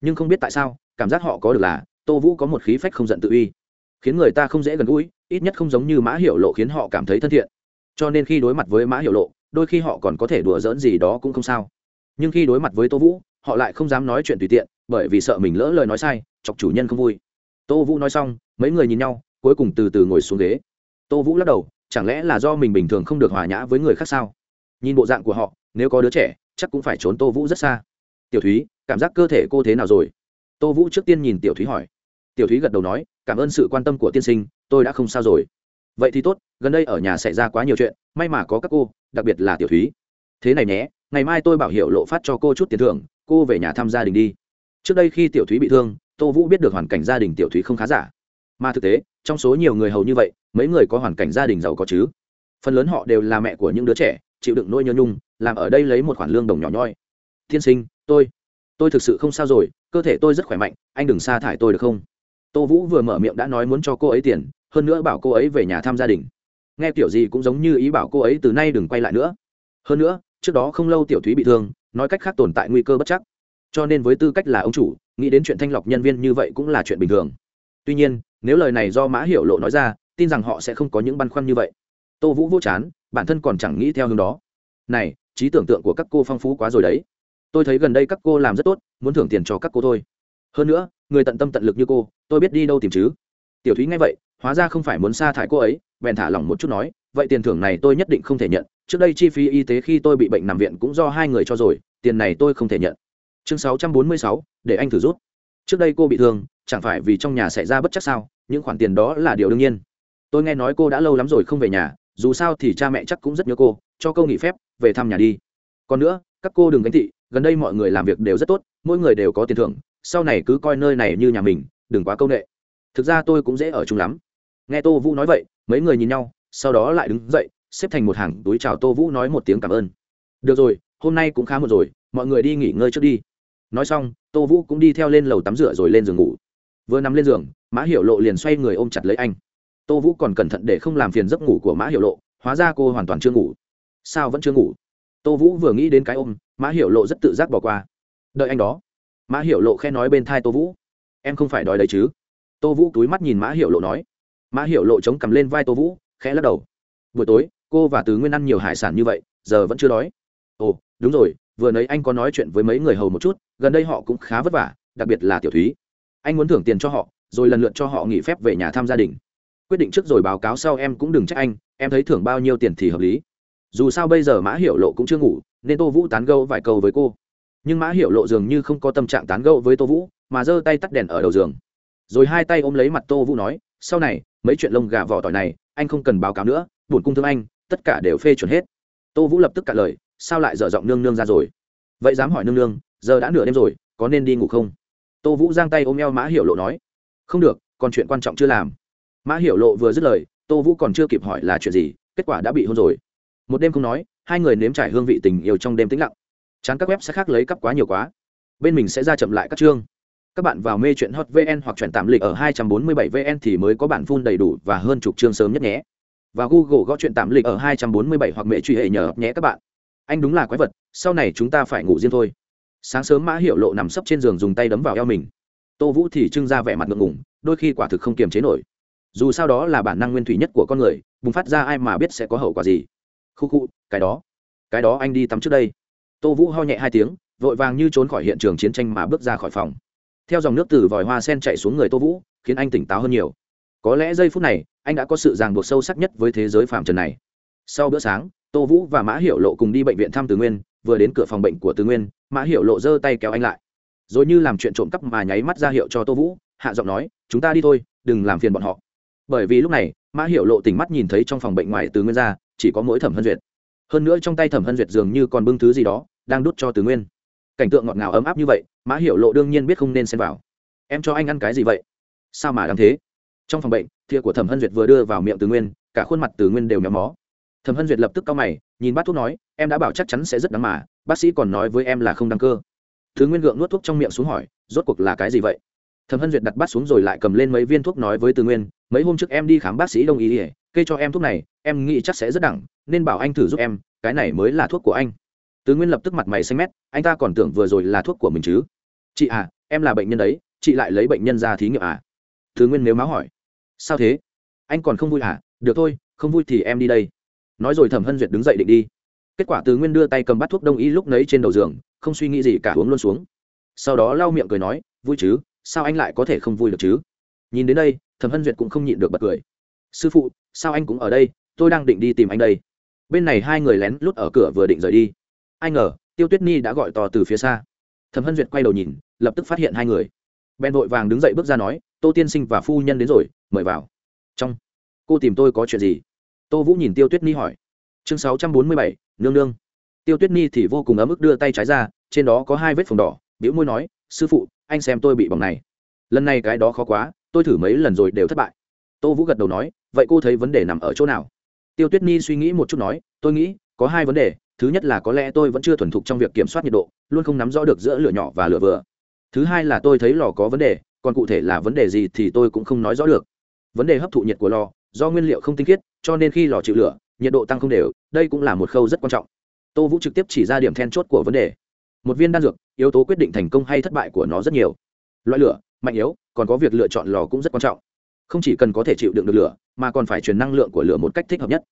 [SPEAKER 1] nhưng không biết tại sao, cảm giác họ có được là tô vũ có một khí phách không giận tự uy, khiến người ta không dễ gần gũi, ít nhất không giống như mã Hiểu lộ khiến họ cảm thấy thân thiện. Cho nên khi đối mặt với mã Hiểu lộ, đôi khi họ còn có thể đùa giỡn gì đó cũng không sao. Nhưng khi đối mặt với tô vũ, họ lại không dám nói chuyện tùy tiện, bởi vì sợ mình lỡ lời nói sai, chọc chủ nhân không vui. Tô vũ nói xong, mấy người nhìn nhau, cuối cùng từ từ ngồi xuống ghế. Tô vũ lắc đầu, chẳng lẽ là do mình bình thường không được hòa nhã với người khác sao? Nhìn bộ dạng của họ, nếu có đứa trẻ, chắc cũng phải trốn tô vũ rất xa. Tiểu thúy, cảm giác cơ thể cô thế nào rồi? Tô vũ trước tiên nhìn tiểu thúy hỏi. Tiểu thúy gật đầu nói, cảm ơn sự quan tâm của tiên sinh, tôi đã không sao rồi. Vậy thì tốt, gần đây ở nhà xảy ra quá nhiều chuyện, may mà có các cô, đặc biệt là tiểu thúy. Thế này nhé, ngày mai tôi bảo hiệu lộ phát cho cô chút tiền thưởng, cô về nhà thăm gia đình đi. Trước đây khi tiểu thúy bị thương, tô vũ biết được hoàn cảnh gia đình tiểu thúy không khá giả. Mà thực tế, trong số nhiều người hầu như vậy, mấy người có hoàn cảnh gia đình giàu có chứ. Phần lớn họ đều là mẹ của những đứa trẻ, chịu đựng nỗi nhớ nhung, làm ở đây lấy một khoản lương đồng nhỏ nhoi. Tiên sinh, tôi tôi thực sự không sao rồi, cơ thể tôi rất khỏe mạnh, anh đừng sa thải tôi được không? Tô vũ vừa mở miệng đã nói muốn cho cô ấy tiền, hơn nữa bảo cô ấy về nhà thăm gia đình. Nghe kiểu gì cũng giống như ý bảo cô ấy từ nay đừng quay lại nữa. Hơn nữa, trước đó không lâu tiểu thúy bị thương, nói cách khác tồn tại nguy cơ bất chắc. Cho nên với tư cách là ông chủ, nghĩ đến chuyện thanh lọc nhân viên như vậy cũng là chuyện bình thường. Tuy nhiên, nếu lời này do mã hiểu lộ nói ra, tin rằng họ sẽ không có những băn khoăn như vậy. Tô vũ vô chán, bản thân còn chẳng nghĩ theo hướng đó. Này, trí tưởng tượng của các cô phong phú quá rồi đấy tôi thấy gần đây các cô làm rất tốt, muốn thưởng tiền cho các cô thôi. Hơn nữa, người tận tâm tận lực như cô, tôi biết đi đâu tìm chứ. Tiểu thúy nghe vậy, hóa ra không phải muốn sa thải cô ấy, bèn thả lỏng một chút nói, vậy tiền thưởng này tôi nhất định không thể nhận. Trước đây chi phí y tế khi tôi bị bệnh nằm viện cũng do hai người cho rồi, tiền này tôi không thể nhận. Chương sáu trăm bốn mươi sáu, để anh thử rút. Trước đây cô bị thương, chẳng phải vì trong nhà xảy ra bất chắc sao, những khoản tiền đó là điều đương nhiên. Tôi nghe nói cô đã lâu lắm rồi không về nhà, dù sao thì cha mẹ chắc cũng rất nhớ cô, cho câu nghỉ phép, về thăm nhà đi. Còn nữa, các cô đừng gánh thị gần đây mọi người làm việc đều rất tốt, mỗi người đều có tiền thưởng, sau này cứ coi nơi này như nhà mình, đừng quá c â u n ệ thực ra tôi cũng dễ ở chung lắm. Nghe tô vũ nói vậy, mấy người nhìn nhau, sau đó lại đứng dậy, xếp thành một hàng túi chào tô vũ nói một tiếng cảm ơn. Được rồi, hôm nay cũng khá một rồi, mọi người đi nghỉ ngơi trước đi. Nói xong, tô vũ cũng đi theo lên lầu tắm rửa rồi lên giường ngủ. Vừa nằm lên giường, mã hiểu lộ liền xoay người ôm chặt lấy anh. Tô vũ còn cẩn thận để không làm phiền giấc ngủ của mã hiểu lộ, hóa ra cô hoàn toàn chưa ngủ. Sao vẫn chưa ngủ? Tô vũ vừa nghĩ đến cái ôm, mã hiểu lộ rất tự giác bỏ qua. Đợi anh đó. Mã hiểu lộ khe nói bên thai tô vũ. Em không phải đòi đấy chứ? Tô vũ túi mắt nhìn mã hiểu lộ nói. Mã hiểu lộ chống cầm lên vai tô vũ, khẽ lắc đầu. Buổi tối, cô và tứ nguyên ăn nhiều hải sản như vậy, giờ vẫn chưa đói. Ồ, đúng rồi, vừa nãy anh có nói chuyện với mấy người hầu một chút, gần đây họ cũng khá vất vả, đặc biệt là tiểu thúy. Anh muốn thưởng tiền cho họ, rồi lần lượt cho họ nghỉ phép về nhà thăm gia đình. Quyết định trước rồi báo cáo sau em cũng đừng trách anh, em thấy thưởng bao nhiêu tiền thì hợp lý dù sao bây giờ mã hiểu lộ cũng chưa ngủ, nên tô vũ tán gâu vài câu với cô. Nhưng mã hiểu lộ dường như không có tâm trạng tán gâu với tô vũ, mà giơ tay tắt đèn ở đầu giường. Rồi hai tay ôm lấy mặt tô vũ nói, sau này, mấy chuyện lông gà vỏ tỏi này, anh không cần báo cáo nữa, buồn cung thương anh, tất cả đều phê chuẩn hết. Tô vũ lập tức cả lời, sao lại dở giọng nương nương ra rồi? Vậy dám hỏi nương nương, giờ đã nửa đêm rồi, có nên đi ngủ không? Tô vũ giang tay ôm eo mã hiểu lộ nói, không được, còn chuyện quan trọng chưa làm. Mã hiểu lộ vừa dứt lời, tô vũ còn chưa kịp hỏi là chuyện gì, kết quả đã bị hôn rồi một đêm không nói, hai người nếm trải hương vị tình yêu trong đêm tĩnh lặng. Chán các web sẽ khác lấy cắp quá nhiều quá. Bên mình sẽ ra chậm lại các chương. Các bạn vào mê chuyện hot vn hoặc chuyển tạm lịch ở 247 vn thì mới có bản full đầy đủ và hơn chục chương sớm nhất nhé. Và google gõ chuyện tạm lịch ở 247 hoặc mẹ truy hệ nhờ nhé các bạn. Anh đúng là quái vật, sau này chúng ta phải ngủ riêng thôi. Sáng sớm mã hiệu lộ nằm sấp trên giường dùng tay đấm vào eo mình. Tô vũ thì trưng ra vẻ mặt ngượng ngủng đôi khi quả thực không kiềm chế nổi. Dù sao đó là bản năng nguyên thủy nhất của con người, bùng phát ra ai mà biết sẽ có hậu quả gì khu khu, cái đó. Cái đó anh đi tắm trước đây. Tô vũ ho nhẹ hai tiếng, vội vàng như trốn khỏi hiện trường chiến tranh mà bước ra khỏi phòng. Theo dòng nước từ vòi hoa sen chạy xuống người tô vũ, khiến anh tỉnh táo hơn nhiều. Có lẽ giây phút này, anh đã có sự ràng buộc sâu sắc nhất với thế giới phạm trần này. Sau bữa sáng, tô vũ và mã hiểu lộ cùng đi bệnh viện thăm từ nguyên, vừa đến cửa phòng bệnh của từ nguyên, mã hiểu lộ giơ tay kéo anh lại. Rồi như làm chuyện trộm cắp mà nháy mắt ra hiệu cho tô vũ, hạ giọng nói, chúng ta đi thôi, đừng làm phiền bọn họ. Bởi vì lúc này, mã hiểu lộ tỉnh mắt nhìn thấy trong phòng bệnh ngoài từ nguyên ra chỉ có mỗi thẩm hân duyệt. Hơn nữa trong tay thẩm hân duyệt dường như còn bưng thứ gì đó, đang đút cho từ nguyên. Cảnh tượng ngọt ngào ấm áp như vậy, mã hiểu lộ đương nhiên biết không nên xen vào. Em cho anh ăn cái gì vậy? Sao mà đáng thế? Trong phòng bệnh, thìa của thẩm hân duyệt vừa đưa vào miệng từ nguyên, cả khuôn mặt từ nguyên đều méo mó. Thẩm hân duyệt lập tức cau mày, nhìn bát thuốc nói, em đã bảo chắc chắn sẽ rất đáng mà, bác sĩ còn nói với em là không đáng cơ. Thứ nguyên gượng nuốt thuốc trong miệng xuống hỏi, rốt cuộc là cái gì vậy? Thẩm hân duyệt đặt bát xuống rồi lại cầm lên mấy viên thuốc nói với từ nguyên, mấy hôm trước em đi khám bác sĩ đông y ỉa kê cho em thuốc này em nghĩ chắc sẽ rất đẳng, nên bảo anh thử giúp em, cái này mới là thuốc của anh. Tứ nguyên lập tức mặt mày xanh mét, anh ta còn tưởng vừa rồi là thuốc của mình chứ. Chị à em là bệnh nhân đấy, chị lại lấy bệnh nhân ra thí nghiệm à? Tứ nguyên nếu máu hỏi. Sao thế? Anh còn không vui à? Được thôi, không vui thì em đi đây. Nói rồi thẩm hân duyệt đứng dậy định đi. Kết quả tứ nguyên đưa tay cầm bát thuốc đông y lúc nấy trên đầu giường, không suy nghĩ gì cả uống luôn xuống. Sau đó lau miệng cười nói, vui chứ, sao anh lại có thể không vui được chứ? Nhìn đến đây, thẩm hân duyệt cũng không nhịn được bật cười. Sư phụ, sao anh cũng ở đây tôi đang định đi tìm anh đây. Bên này hai người lén lút ở cửa vừa định rời đi. Ai ngờ, tiêu tuyết nhi đã gọi to từ phía xa. Thẩm hân duyệt quay đầu nhìn, lập tức phát hiện hai người. Bèn vội vàng đứng dậy bước ra nói, tô tiên sinh và phu nhân đến rồi, mời vào. Trong, cô tìm tôi có chuyện gì? Tô vũ nhìn tiêu tuyết nhi hỏi. Chương sáu trăm bốn mươi bảy, nương nương. Tiêu tuyết nhi thì vô cùng ấm ức đưa tay trái ra, trên đó có hai vết phồng đỏ biểu môi nói, sư phụ, anh xem tôi bị bỏng này. Lần này cái đó khó quá, tôi thử mấy lần rồi đều thất bại. Tô vũ gật đầu nói, vậy cô thấy vấn đề nằm ở chỗ nào? Tiêu tuyết nhi suy nghĩ một chút nói, tôi nghĩ, có hai vấn đề. Thứ nhất là có lẽ tôi vẫn chưa thuần thục trong việc kiểm soát nhiệt độ, luôn không nắm rõ được giữa lửa nhỏ và lửa vừa. Thứ hai là tôi thấy lò có vấn đề, còn cụ thể là vấn đề gì thì tôi cũng không nói rõ được. Vấn đề hấp thụ nhiệt của lò, do nguyên liệu không tinh khiết, cho nên khi lò chịu lửa, nhiệt độ tăng không đều. Đây cũng là một khâu rất quan trọng. Tô vũ trực tiếp chỉ ra điểm then chốt của vấn đề. Một viên đan dược, yếu tố quyết định thành công hay thất bại của nó rất nhiều. Loại lửa, mạnh yếu, còn có việc lựa chọn lò cũng rất quan trọng không chỉ cần có thể chịu đựng được lửa, mà còn phải truyền năng lượng của lửa một cách thích hợp nhất.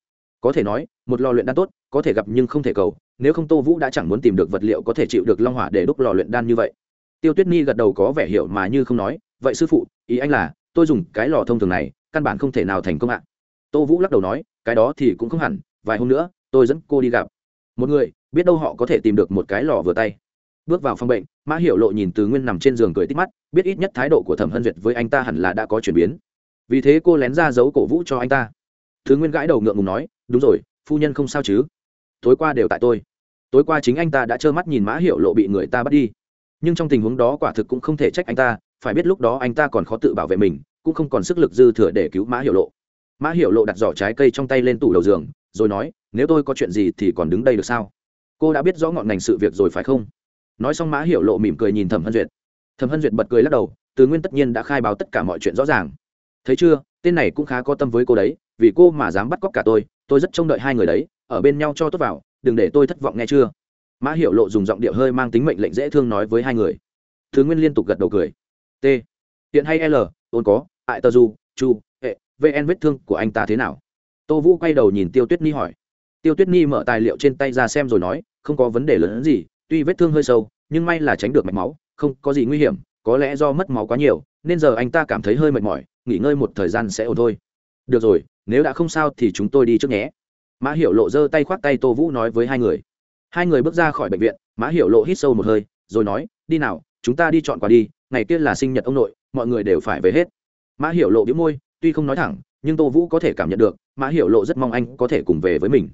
[SPEAKER 1] Có thể nói, một lò luyện đan tốt, có thể gặp nhưng không thể cầu, nếu không tô vũ đã chẳng muốn tìm được vật liệu có thể chịu được long hỏa để đúc lò luyện đan như vậy. Tiêu tuyết nhi gật đầu có vẻ hiểu mà như không nói, vậy sư phụ, ý anh là, tôi dùng cái lò thông thường này, căn bản không thể nào thành công ạ. Tô vũ lắc đầu nói, cái đó thì cũng không hẳn, vài hôm nữa, tôi dẫn cô đi gặp. Một người, biết đâu họ có thể tìm được một cái lò vừa tay. Bước vào phòng bệnh, mã hiểu lộ nhìn từ nguyên nằm trên giường cười tích mắt, biết ít nhất thái độ của thẩm hân duyệt với anh ta hẳn là đã có chuyển biến vì thế cô lén ra giấu cổ vũ cho anh ta. Thứ nguyên gãi đầu ngượng ngùng nói, đúng rồi, phu nhân không sao chứ? Tối qua đều tại tôi. Tối qua chính anh ta đã trơ mắt nhìn mã hiệu lộ bị người ta bắt đi. Nhưng trong tình huống đó quả thực cũng không thể trách anh ta, phải biết lúc đó anh ta còn khó tự bảo vệ mình, cũng không còn sức lực dư thừa để cứu mã hiệu lộ. Mã hiệu lộ đặt giỏ trái cây trong tay lên tủ đầu giường, rồi nói, nếu tôi có chuyện gì thì còn đứng đây được sao? Cô đã biết rõ ngọn ngành sự việc rồi phải không? Nói xong mã hiểu lộ mỉm cười nhìn thẩm hân duyệt. Thẩm hân duyệt bật cười lắc đầu, từ nguyên tất nhiên đã khai báo tất cả mọi chuyện rõ ràng thấy chưa, tên này cũng khá có tâm với cô đấy, vì cô mà dám bắt cóc cả tôi tôi rất trông đợi hai người đấy, ở bên nhau cho tốt vào, đừng để tôi thất vọng nghe chưa? Mã hiểu lộ dùng giọng điệu hơi mang tính mệnh lệnh dễ thương nói với hai người. Thứ nguyên liên tục gật đầu cười. T. Hiện hay l, ôn có ại tờ du chu, hệ vn vết thương của anh ta thế nào? Tô vũ quay đầu nhìn tiêu tuyết ni hỏi. Tiêu tuyết ni mở tài liệu trên tay ra xem rồi nói, không có vấn đề lớn gì, tuy vết thương hơi sâu, nhưng may là tránh được mạch máu, không có gì nguy hiểm, có lẽ do mất máu quá nhiều nên giờ anh ta cảm thấy hơi mệt mỏi, nghỉ ngơi một thời gian sẽ ổn thôi. Được rồi, nếu đã không sao thì chúng tôi đi trước nhé. Mã hiểu lộ giơ tay khoác tay tô vũ nói với hai người. Hai người bước ra khỏi bệnh viện, mã hiểu lộ hít sâu một hơi, rồi nói, đi nào, chúng ta đi chọn quà đi, ngày kia là sinh nhật ông nội, mọi người đều phải về hết. Mã hiểu lộ đĩu môi, tuy không nói thẳng, nhưng tô vũ có thể cảm nhận được, mã hiểu lộ rất mong anh có thể cùng về với mình.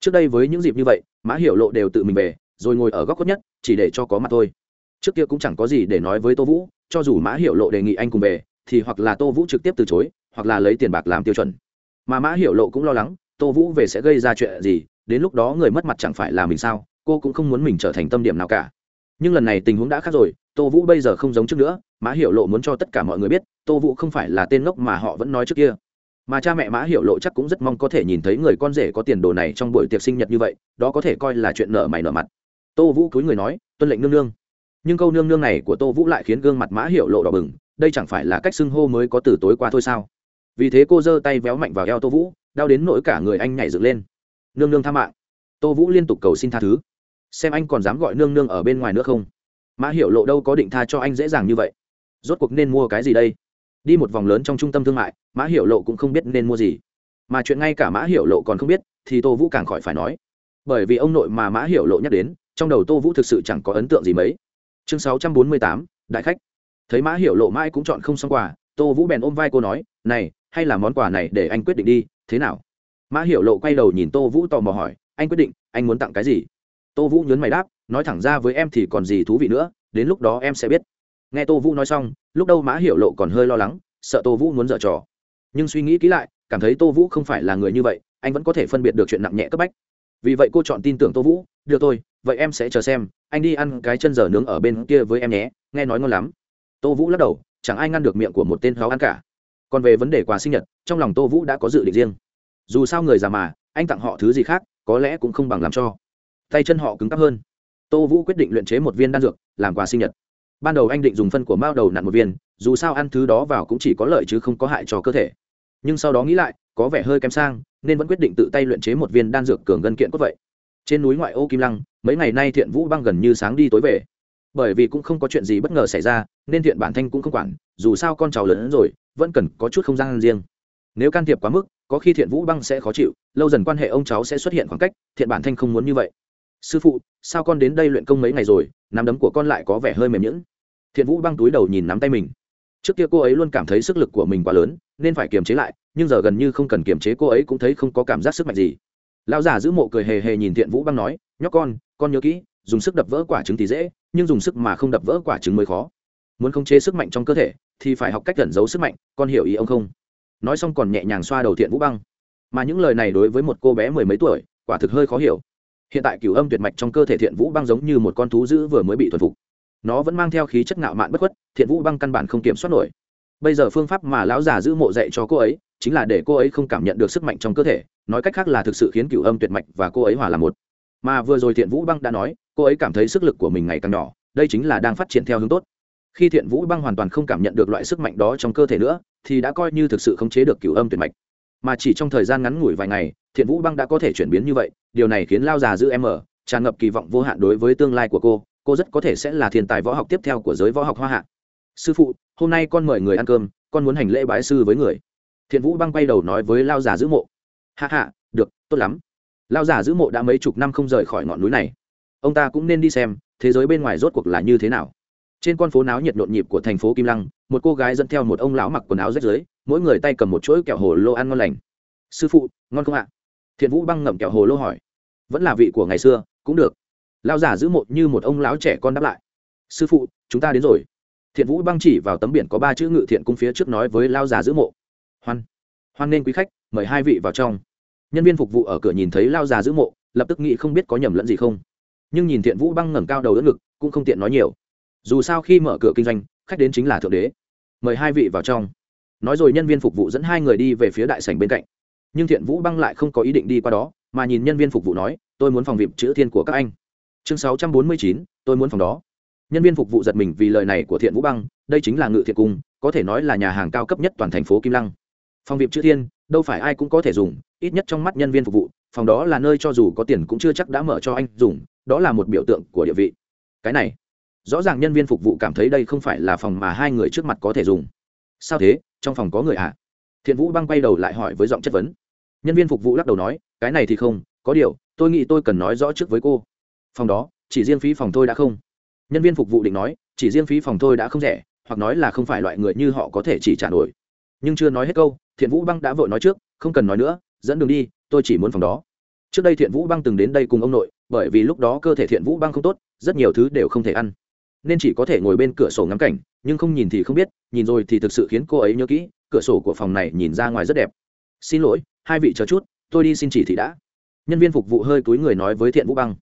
[SPEAKER 1] Trước đây với những dịp như vậy, mã hiểu lộ đều tự mình về, rồi ngồi ở góc khuất nhất, chỉ để cho có mặt thôi. Trước kia cũng chẳng có gì để nói với tô vũ cho dù mã hiểu lộ đề nghị anh cùng về, thì hoặc là tô vũ trực tiếp từ chối, hoặc là lấy tiền bạc làm tiêu chuẩn. Mà mã hiểu lộ cũng lo lắng, tô vũ về sẽ gây ra chuyện gì, đến lúc đó người mất mặt chẳng phải là mình sao, cô cũng không muốn mình trở thành tâm điểm nào cả. Nhưng lần này tình huống đã khác rồi, tô vũ bây giờ không giống trước nữa, mã hiểu lộ muốn cho tất cả mọi người biết, tô vũ không phải là tên ngốc mà họ vẫn nói trước kia. Mà cha mẹ mã hiểu lộ chắc cũng rất mong có thể nhìn thấy người con rể có tiền đồ này trong buổi tiệc sinh nhật như vậy, đó có thể coi là chuyện nợ mày nợ mặt. Tô vũ cúi người nói, tuân lệnh nương nương nhưng câu nương nương này của tô vũ lại khiến gương mặt mã hiểu lộ đỏ bừng, đây chẳng phải là cách xưng hô mới có từ tối qua thôi sao? Vì thế cô giơ tay véo mạnh vào eo tô vũ, đau đến nỗi cả người anh nhảy dựng lên. Nương nương tha mạng. Tô vũ liên tục cầu xin tha thứ. Xem anh còn dám gọi nương nương ở bên ngoài nữa không? Mã hiểu lộ đâu có định tha cho anh dễ dàng như vậy. Rốt cuộc nên mua cái gì đây? Đi một vòng lớn trong trung tâm thương mại, mã hiểu lộ cũng không biết nên mua gì. Mà chuyện ngay cả mã hiểu lộ còn không biết, thì tô vũ càng khỏi phải nói. Bởi vì ông nội mà mã hiểu lộ nhắc đến, trong đầu tô vũ thực sự chẳng có ấn tượng gì mấy chương sáu trăm bốn mươi tám, đại khách. Thấy mã hiểu lộ mãi cũng chọn không xong quà, tô vũ bèn ôm vai cô nói, này, hay là món quà này để anh quyết định đi, thế nào? Mã hiểu lộ quay đầu nhìn tô vũ tò mò hỏi, anh quyết định, anh muốn tặng cái gì? Tô vũ nhớn mày đáp, nói thẳng ra với em thì còn gì thú vị nữa, đến lúc đó em sẽ biết. Nghe tô vũ nói xong, lúc đâu mã hiểu lộ còn hơi lo lắng, sợ tô vũ muốn dở trò. Nhưng suy nghĩ kỹ lại, cảm thấy tô vũ không phải là người như vậy, anh vẫn có thể phân biệt được chuyện nặng nhẹ cấp bách vì vậy cô chọn tin tưởng tô vũ. Được tôi vậy em sẽ chờ xem. Anh đi ăn cái chân giờ nướng ở bên kia với em nhé. Nghe nói ngon lắm. Tô vũ lắc đầu, chẳng ai ngăn được miệng của một tên háo ăn cả. Còn về vấn đề quà sinh nhật, trong lòng tô vũ đã có dự định riêng. Dù sao người già mà, anh tặng họ thứ gì khác, có lẽ cũng không bằng làm cho. Tay chân họ cứng cắp hơn. Tô vũ quyết định luyện chế một viên đan dược, làm quà sinh nhật. Ban đầu anh định dùng phân của mao đầu nặn một viên, dù sao ăn thứ đó vào cũng chỉ có lợi chứ không có hại cho cơ thể. Nhưng sau đó nghĩ lại có vẻ hơi kém sang, nên vẫn quyết định tự tay luyện chế một viên đan dược cường gân kiện cốt vậy. Trên núi ngoại ô kim lăng, mấy ngày nay thiện vũ băng gần như sáng đi tối về. Bởi vì cũng không có chuyện gì bất ngờ xảy ra, nên thiện bản thanh cũng không quản, dù sao con cháu lớn hơn rồi, vẫn cần có chút không gian riêng. Nếu can thiệp quá mức, có khi thiện vũ băng sẽ khó chịu, lâu dần quan hệ ông cháu sẽ xuất hiện khoảng cách, thiện bản thanh không muốn như vậy. Sư phụ, sao con đến đây luyện công mấy ngày rồi, nắm đấm của con lại có vẻ hơi mềm nhũng thiện vũ băng túi đầu nhìn nắm tay mình. Trước kia cô ấy luôn cảm thấy sức lực của mình quá lớn, nên phải kiềm chế lại nhưng giờ gần như không cần kiềm chế cô ấy cũng thấy không có cảm giác sức mạnh gì. Lão già giữ mộ cười hề hề nhìn thiện vũ băng nói, nhóc con con nhớ kỹ, dùng sức đập vỡ quả trứng thì dễ, nhưng dùng sức mà không đập vỡ quả trứng mới khó. Muốn khống chế sức mạnh trong cơ thể thì phải học cách cẩn giấu sức mạnh, con hiểu ý ông không? Nói xong còn nhẹ nhàng xoa đầu thiện vũ băng. Mà những lời này đối với một cô bé mười mấy tuổi, quả thực hơi khó hiểu. Hiện tại cửu âm tuyệt mạch trong cơ thể thiện vũ băng giống như một con thú dữ vừa mới bị thuần phục. Nó vẫn mang theo khí chất ngạo mạn bất khuất, thiện vũ băng căn bản không kiểm soát nổi. Bây giờ phương pháp mà lão già giữ mộ dạy cho cô ấy chính là để cô ấy không cảm nhận được sức mạnh trong cơ thể, nói cách khác là thực sự khiến cửu âm tuyệt mạch và cô ấy hòa làm một. Mà vừa rồi thiện vũ băng đã nói, cô ấy cảm thấy sức lực của mình ngày càng nhỏ, đây chính là đang phát triển theo hướng tốt. Khi thiện vũ băng hoàn toàn không cảm nhận được loại sức mạnh đó trong cơ thể nữa, thì đã coi như thực sự khống chế được cửu âm tuyệt mạch. Mà chỉ trong thời gian ngắn ngủi vài ngày, thiện vũ băng đã có thể chuyển biến như vậy, điều này khiến lao già giữ em ở, tràn ngập kỳ vọng vô hạn đối với tương lai của cô cô rất có thể sẽ là thiên tài võ học tiếp theo của giới võ học hoa hạ. Sư phụ, hôm nay con mời người ăn cơm, con muốn hành lễ bái sư với người thiện vũ băng quay đầu nói với lao già giữ mộ. Hạ hạ được, tốt lắm. Lao già giữ mộ đã mấy chục năm không rời khỏi ngọn núi này. Ông ta cũng nên đi xem, thế giới bên ngoài rốt cuộc là như thế nào. Trên con phố náo nhiệt nhộn nhịp của thành phố kim lăng, một cô gái dẫn theo một ông lão mặc quần áo rách rưới, mỗi người tay cầm một chuỗi kẹo hồ lô ăn ngon lành. Sư phụ, ngon không ạ? Thiện vũ băng ngậm kẹo hồ lô hỏi. Vẫn là vị của ngày xưa, cũng được. Lao giả giữ mộ như một ông lão trẻ con đáp lại. Sư phụ, chúng ta đến rồi. Thiện vũ băng chỉ vào tấm biển có ba chữ ngự thiện cung phía trước nói với lao giả giữ mộ hoan. Hoan nên quý khách, mời hai vị vào trong. Nhân viên phục vụ ở cửa nhìn thấy lao già giữ mộ, lập tức nghĩ không biết có nhầm lẫn gì không. Nhưng nhìn thiện vũ băng ngẩng cao đầu đỡ ngực, cũng không tiện nói nhiều. Dù sao khi mở cửa kinh doanh, khách đến chính là thượng đế. Mời hai vị vào trong. Nói rồi nhân viên phục vụ dẫn hai người đi về phía đại sảnh bên cạnh. Nhưng thiện vũ băng lại không có ý định đi qua đó, mà nhìn nhân viên phục vụ nói, tôi muốn phòng vịp chữ thiên của các anh. Chương sáu trăm bốn mươi chín, tôi muốn phòng đó. Nhân viên phục vụ giật mình vì lời này của thiện vũ băng, đây chính là ngự thiện cung, có thể nói là nhà hàng cao cấp nhất toàn thành phố kim lăng phòng vịp chữ thiên, đâu phải ai cũng có thể dùng, ít nhất trong mắt nhân viên phục vụ, phòng đó là nơi cho dù có tiền cũng chưa chắc đã mở cho anh dùng, đó là một biểu tượng của địa vị. Cái này, rõ ràng nhân viên phục vụ cảm thấy đây không phải là phòng mà hai người trước mặt có thể dùng. Sao thế? Trong phòng có người ạ à? thiện vũ băng quay đầu lại hỏi với giọng chất vấn. Nhân viên phục vụ lắc đầu nói, cái này thì không, có điều, tôi nghĩ tôi cần nói rõ trước với cô. Phòng đó, chỉ riêng phí phòng tôi đã không. Nhân viên phục vụ định nói, chỉ riêng phí phòng tôi đã không rẻ, hoặc nói là không phải loại người như họ có thể chỉ trả nổi. Nhưng chưa nói hết câu thiện vũ băng đã vội nói trước, không cần nói nữa, dẫn đường đi, tôi chỉ muốn phòng đó. Trước đây thiện vũ băng từng đến đây cùng ông nội, bởi vì lúc đó cơ thể thiện vũ băng không tốt, rất nhiều thứ đều không thể ăn. Nên chỉ có thể ngồi bên cửa sổ ngắm cảnh, nhưng không nhìn thì không biết, nhìn rồi thì thực sự khiến cô ấy nhớ kỹ, cửa sổ của phòng này nhìn ra ngoài rất đẹp. Xin lỗi, hai vị chờ chút, tôi đi xin chỉ thị đã. Nhân viên phục vụ hơi túi người nói với thiện vũ băng.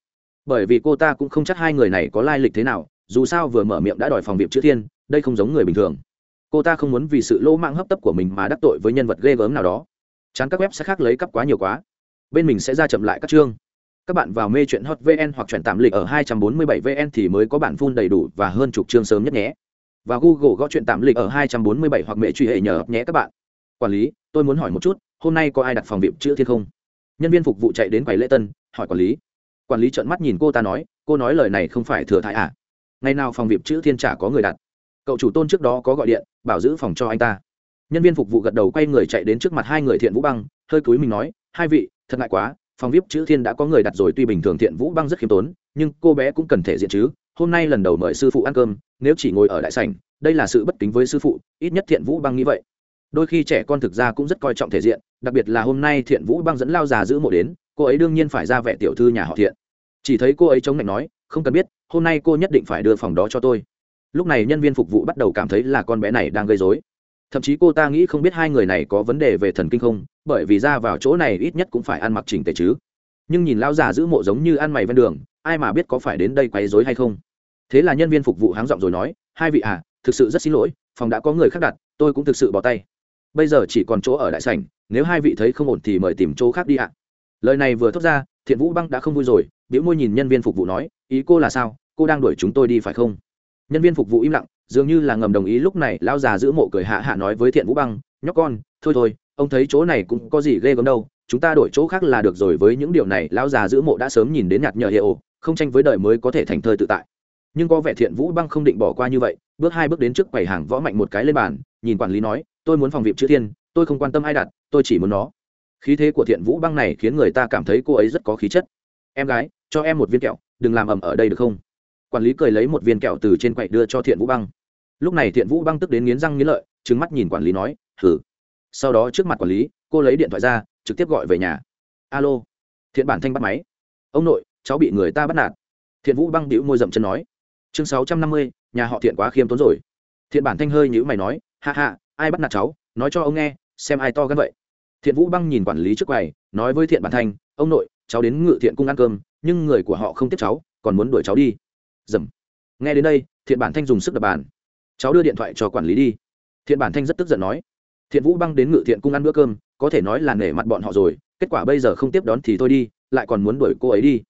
[SPEAKER 1] Bởi vì cô ta cũng không chắc hai người này có lai lịch thế nào, dù sao vừa mở miệng đã đòi phòng việc chữ thiên, đây không giống người bình thường cô ta không muốn vì sự lỗ mạng hấp tấp của mình mà đắc tội với nhân vật ghê gớm nào đó. Chán các web sẽ khác lấy cắp quá nhiều quá. Bên mình sẽ ra chậm lại các chương. Các bạn vào mê chuyện hot vn hoặc chuyển tạm lịch ở 247 vn thì mới có bản phun đầy đủ và hơn chục chương sớm nhất nhé. Và google gõ chuyện tạm lịch ở 247 hoặc mẹ truy hệ nhờ nhé các bạn. Quản lý, tôi muốn hỏi một chút, hôm nay có ai đặt phòng vịp chữ thiên không? Nhân viên phục vụ chạy đến quầy lễ tân, hỏi quản lý. Quản lý trợn mắt nhìn cô ta nói, cô nói lời này không phải thừa thãi à? Ngày nào phòng vịp chữ thiên trả có người đặt? Cậu chủ tôn trước đó có gọi điện, bảo giữ phòng cho anh ta. Nhân viên phục vụ gật đầu quay người chạy đến trước mặt hai người thiện vũ băng, hơi cúi mình nói, hai vị, thật ngại quá, phòng vip chữ thiên đã có người đặt rồi, tuy bình thường thiện vũ băng rất khiêm tốn, nhưng cô bé cũng cần thể diện chứ. Hôm nay lần đầu mời sư phụ ăn cơm, nếu chỉ ngồi ở đại sảnh, đây là sự bất kính với sư phụ, ít nhất thiện vũ băng nghĩ vậy. Đôi khi trẻ con thực ra cũng rất coi trọng thể diện, đặc biệt là hôm nay thiện vũ băng dẫn lao già giữ mộ đến, cô ấy đương nhiên phải ra vẻ tiểu thư nhà họ thiện. Chỉ thấy cô ấy chống lạnh nói, không cần biết, hôm nay cô nhất định phải đưa phòng đó cho tôi lúc này nhân viên phục vụ bắt đầu cảm thấy là con bé này đang gây dối thậm chí cô ta nghĩ không biết hai người này có vấn đề về thần kinh không, bởi vì ra vào chỗ này ít nhất cũng phải ăn mặc chỉnh tề chứ. Nhưng nhìn lão già giữ mộ giống như ăn mày ven đường, ai mà biết có phải đến đây quấy dối hay không. Thế là nhân viên phục vụ háng giọng rồi nói, hai vị à thực sự rất xin lỗi, phòng đã có người khác đặt, tôi cũng thực sự bỏ tay. Bây giờ chỉ còn chỗ ở đại sảnh, nếu hai vị thấy không ổn thì mời tìm chỗ khác đi ạ. Lời này vừa thốt ra, thiện vũ băng đã không vui rồi biểu môi nhìn nhân viên phục vụ nói, ý cô là sao? Cô đang đuổi chúng tôi đi phải không? Nhân viên phục vụ im lặng, dường như là ngầm đồng ý lúc này lão già giữ mộ cười hạ hạ nói với thiện vũ băng, nhóc con, thôi thôi, ông thấy chỗ này cũng có gì ghê gớm đâu, chúng ta đổi chỗ khác là được rồi với những điều này. Lão già giữ mộ đã sớm nhìn đến nhạt nhở hiệu không tranh với đời mới có thể thành thơi tự tại. Nhưng có vẻ thiện vũ băng không định bỏ qua như vậy, bước hai bước đến trước quầy hàng võ mạnh một cái lên bàn, nhìn quản lý nói, tôi muốn phòng vịp chữ thiên, tôi không quan tâm ai đặt, tôi chỉ muốn nó. Khí thế của thiện vũ băng này khiến người ta cảm thấy cô ấy rất có khí chất. Em gái, cho em một viên kẹo, đừng làm ẩm ở đây được không? Quản lý cười lấy một viên kẹo từ trên quầy đưa cho thiện vũ băng. Lúc này thiện vũ băng tức đến nghiến răng nghiến lợi trứng mắt nhìn quản lý nói thử sau đó trước mặt quản lý, cô lấy điện thoại ra, trực tiếp gọi về nhà. Alo. Thiện bản thanh bắt máy. Ông nội, cháu bị người ta bắt nạt. Thiện vũ băng đĩu môi dậm chân nói. Chương sáu trăm năm mươi, nhà họ thiện quá khiêm tốn rồi. Thiện bản thanh hơi nhữ mày nói hạ hạ ai bắt nạt cháu? Nói cho ông nghe, xem ai to gan vậy. Thiện vũ băng nhìn quản lý trước quầy, nói với thiện bản thanh, ông nội, cháu đến ngự thiện cung ăn cơm, nhưng người của họ không tiếp cháu, còn muốn đuổi cháu đi dầm. Nghe đến đây, thiện bản thanh dùng sức đập bàn. Cháu đưa điện thoại cho quản lý đi. Thiện bản thanh rất tức giận nói, thiện vũ băng đến ngự thiện cung ăn bữa cơm, có thể nói là nể mặt bọn họ rồi, kết quả bây giờ không tiếp đón thì thôi đi, lại còn muốn đuổi cô ấy đi.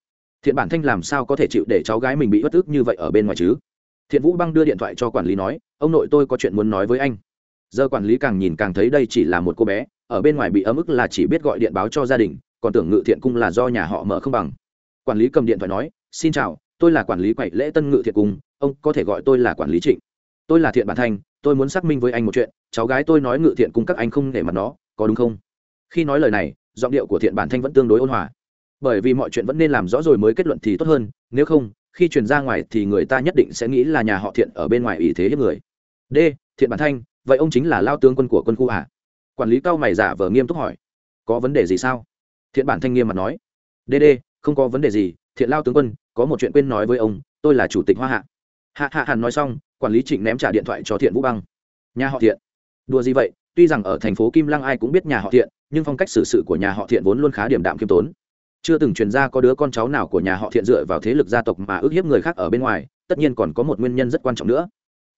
[SPEAKER 1] Thiện bản thanh làm sao có thể chịu để cháu gái mình bị bất ức như vậy ở bên ngoài chứ? Thiện vũ băng đưa điện thoại cho quản lý nói, ông nội tôi có chuyện muốn nói với anh. Giờ quản lý càng nhìn càng thấy đây chỉ là một cô bé, ở bên ngoài bị ấm ức là chỉ biết gọi điện báo cho gia đình, còn tưởng ngự thiện cung là do nhà họ mở không bằng. Quản lý cầm điện thoại nói, xin chào tôi là quản lý quậy lễ tân ngự thiện cung ông có thể gọi tôi là quản lý trịnh. Tôi là thiện bản thanh tôi muốn xác minh với anh một chuyện, cháu gái tôi nói ngự thiện cung các anh không để mặt nó, có đúng không? Khi nói lời này, giọng điệu của thiện bản thanh vẫn tương đối ôn hòa. Bởi vì mọi chuyện vẫn nên làm rõ rồi mới kết luận thì tốt hơn, nếu không, khi truyền ra ngoài thì người ta nhất định sẽ nghĩ là nhà họ thiện ở bên ngoài ý thế hiếp người. D, thiện bản thanh vậy ông chính là lao tướng quân của quân khu à? quản lý cao mày giả vờ nghiêm túc hỏi. Có vấn đề gì sao? Thiện bản thanh nghiêm mặt nói. Đ d, không có vấn đề gì, thiện lao tướng quân có một chuyện quên nói với ông, tôi là chủ tịch hoa hạ. Hạ hạ Hàn nói xong, quản lý trịnh ném trả điện thoại cho thiện vũ băng. Nhà họ thiện. Đùa gì vậy, tuy rằng ở thành phố kim lăng ai cũng biết nhà họ thiện, nhưng phong cách xử sự của nhà họ thiện vốn luôn khá điểm đạm khiêm tốn. Chưa từng truyền ra có đứa con cháu nào của nhà họ thiện dựa vào thế lực gia tộc mà ức hiếp người khác ở bên ngoài, tất nhiên còn có một nguyên nhân rất quan trọng nữa.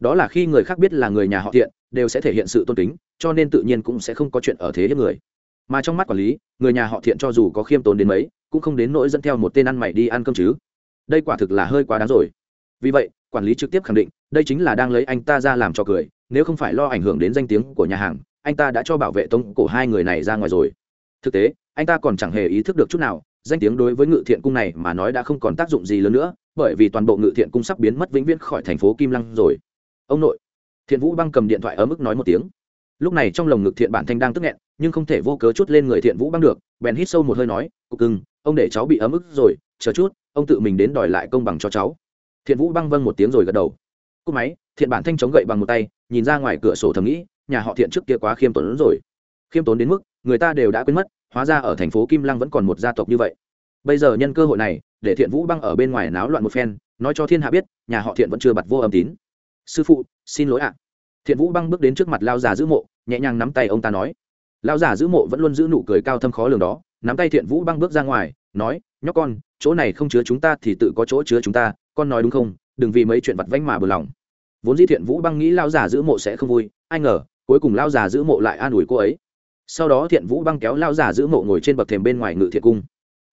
[SPEAKER 1] Đó là khi người khác biết là người nhà họ thiện, đều sẽ thể hiện sự tôn kính, cho nên tự nhiên cũng sẽ không có chuyện ở thế hiếp người. Mà trong mắt quản lý, người nhà họ thiện cho dù có khiêm tốn đến mấy, cũng không đến nỗi dẫn theo một tên ăn mày đi ăn cơm chứ đây quả thực là hơi quá đáng rồi. Vì vậy, quản lý trực tiếp khẳng định, đây chính là đang lấy anh ta ra làm cho cười, nếu không phải lo ảnh hưởng đến danh tiếng của nhà hàng, anh ta đã cho bảo vệ tống cổ hai người này ra ngoài rồi. Thực tế, anh ta còn chẳng hề ý thức được chút nào, danh tiếng đối với ngự thiện cung này mà nói đã không còn tác dụng gì lớn nữa, bởi vì toàn bộ ngự thiện cung sắp biến mất vĩnh viễn khỏi thành phố kim lăng rồi. Ông nội, thiện vũ băng cầm điện thoại ở mức nói một tiếng. Lúc này trong lồng ngực thiện bản thanh đang tức nghẹn, nhưng không thể vô cớ chút lên người thiện vũ băng được, bèn hít sâu một hơi nói, cục cưng, ông để cháu bị ấm ức rồi, chờ chút ông tự mình đến đòi lại công bằng cho cháu. Thiện vũ băng vâng một tiếng rồi gật đầu. Cúc máy, thiện bản thanh chống gậy bằng một tay, nhìn ra ngoài cửa sổ thầm nghĩ, nhà họ thiện trước kia quá khiêm tốn rồi. Khiêm tốn đến mức, người ta đều đã quên mất, hóa ra ở thành phố kim lăng vẫn còn một gia tộc như vậy. Bây giờ nhân cơ hội này, để thiện vũ băng ở bên ngoài náo loạn một phen, nói cho thiên hạ biết, nhà họ thiện vẫn chưa bặt vô âm tín. Sư phụ, xin lỗi ạ. Thiện vũ băng bước đến trước mặt lao già giữ mộ, nhẹ nhàng nắm tay ông ta nói. Lao già giữ mộ vẫn luôn giữ nụ cười cao thâm khó lường đó, nắm tay thiện vũ băng bước ra ngoài nói, nhóc con, chỗ này không chứa chúng ta thì tự có chỗ chứa chúng ta, con nói đúng không? Đừng vì mấy chuyện vặt vánh mà bừa lòng. Vốn di thiện vũ băng nghĩ lao già giữ mộ sẽ không vui, ai ngờ, cuối cùng lao già giữ mộ lại an ủi cô ấy. Sau đó thiện vũ băng kéo lao già giữ mộ ngồi trên bậc thềm bên ngoài ngự thiện cung.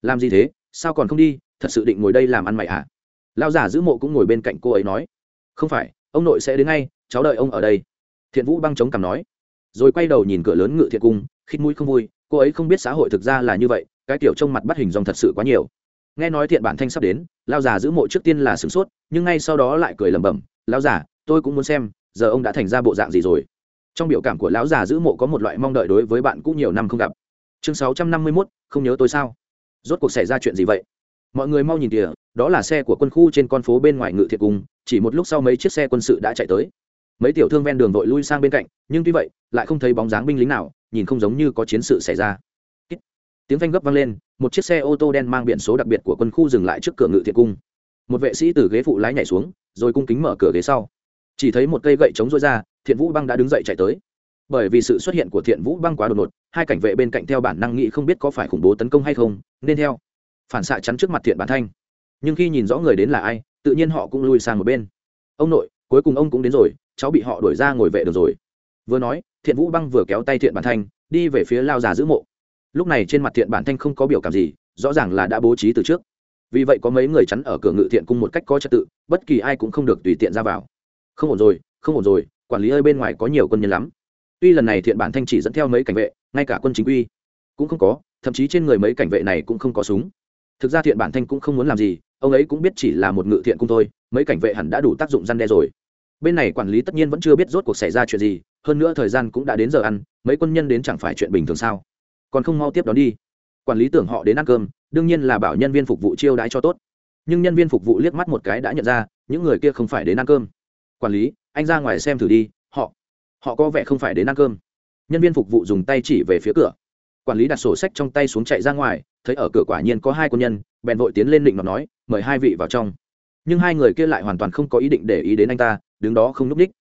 [SPEAKER 1] Làm gì thế? Sao còn không đi? Thật sự định ngồi đây làm ăn mày à? Lao già giữ mộ cũng ngồi bên cạnh cô ấy nói. Không phải, ông nội sẽ đến ngay, cháu đợi ông ở đây. Thiện vũ băng chống cằm nói. Rồi quay đầu nhìn cửa lớn ngự thiện cung, khít mũi không vui, cô ấy không biết xã hội thực ra là như vậy cái tiểu trông mặt bắt hình dòng thật sự quá nhiều. Nghe nói thiện bản thanh sắp đến lao già giữ mộ trước tiên là sửng sốt, nhưng ngay sau đó lại cười lẩm bẩm lao già, tôi cũng muốn xem, giờ ông đã thành ra bộ dạng gì rồi? Trong biểu cảm của lão già giữ mộ có một loại mong đợi đối với bạn cũ nhiều năm không gặp. Chương sáu trăm năm mươi mốt, không nhớ tôi sao? Rốt cuộc xảy ra chuyện gì vậy? Mọi người mau nhìn kìa, đó là xe của quân khu trên con phố bên ngoài ngự thiệt cung, chỉ một lúc sau mấy chiếc xe quân sự đã chạy tới. Mấy tiểu thương ven đường vội lui sang bên cạnh, nhưng tuy vậy, lại không thấy bóng dáng binh lính nào, nhìn không giống như có chiến sự xảy ra tiếng phanh gấp vang lên, một chiếc xe ô tô đen mang biển số đặc biệt của quân khu dừng lại trước cửa ngự thiện cung. Một vệ sĩ từ ghế phụ lái nhảy xuống, rồi cung kính mở cửa ghế sau. Chỉ thấy một cây gậy chống rối ra, thiện vũ băng đã đứng dậy chạy tới. Bởi vì sự xuất hiện của thiện vũ băng quá đột ngột, hai cảnh vệ bên cạnh theo bản năng nghĩ không biết có phải khủng bố tấn công hay không, nên theo phản xạ chắn trước mặt thiện bản thanh. Nhưng khi nhìn rõ người đến là ai, tự nhiên họ cũng lùi sang một bên. Ông nội, cuối cùng ông cũng đến rồi, cháu bị họ đuổi ra ngồi vệ được rồi. Vừa nói, thiện vũ băng vừa kéo tay thiện bản thanh, đi về phía lao già giữ mộ lúc này trên mặt thiện bản thanh không có biểu cảm gì, rõ ràng là đã bố trí từ trước. Vì vậy có mấy người chắn ở cửa ngự thiện cung một cách có trật tự, bất kỳ ai cũng không được tùy tiện ra vào. Không ổn rồi, không ổn rồi, quản lý ơi bên ngoài có nhiều quân nhân lắm. Tuy lần này thiện bản thanh chỉ dẫn theo mấy cảnh vệ, ngay cả quân chính quy cũng không có, thậm chí trên người mấy cảnh vệ này cũng không có súng. Thực ra thiện bản thanh cũng không muốn làm gì, ông ấy cũng biết chỉ là một ngự thiện cung thôi, mấy cảnh vệ hẳn đã đủ tác dụng răn đe rồi. Bên này quản lý tất nhiên vẫn chưa biết rốt cuộc xảy ra chuyện gì, hơn nữa thời gian cũng đã đến giờ ăn, mấy quân nhân đến chẳng phải chuyện bình thường sao? Còn không mau tiếp đón đi. Quản lý tưởng họ đến ăn cơm, đương nhiên là bảo nhân viên phục vụ chiêu đãi cho tốt. Nhưng nhân viên phục vụ liếc mắt một cái đã nhận ra, những người kia không phải đến ăn cơm. Quản lý, anh ra ngoài xem thử đi, họ họ có vẻ không phải đến ăn cơm. Nhân viên phục vụ dùng tay chỉ về phía cửa. Quản lý đặt sổ sách trong tay xuống chạy ra ngoài, thấy ở cửa quả nhiên có hai quân nhân, bèn vội tiến lên định mà nói, mời hai vị vào trong. Nhưng hai người kia lại hoàn toàn không có ý định để ý đến anh ta, đứng đó không n ú c ních.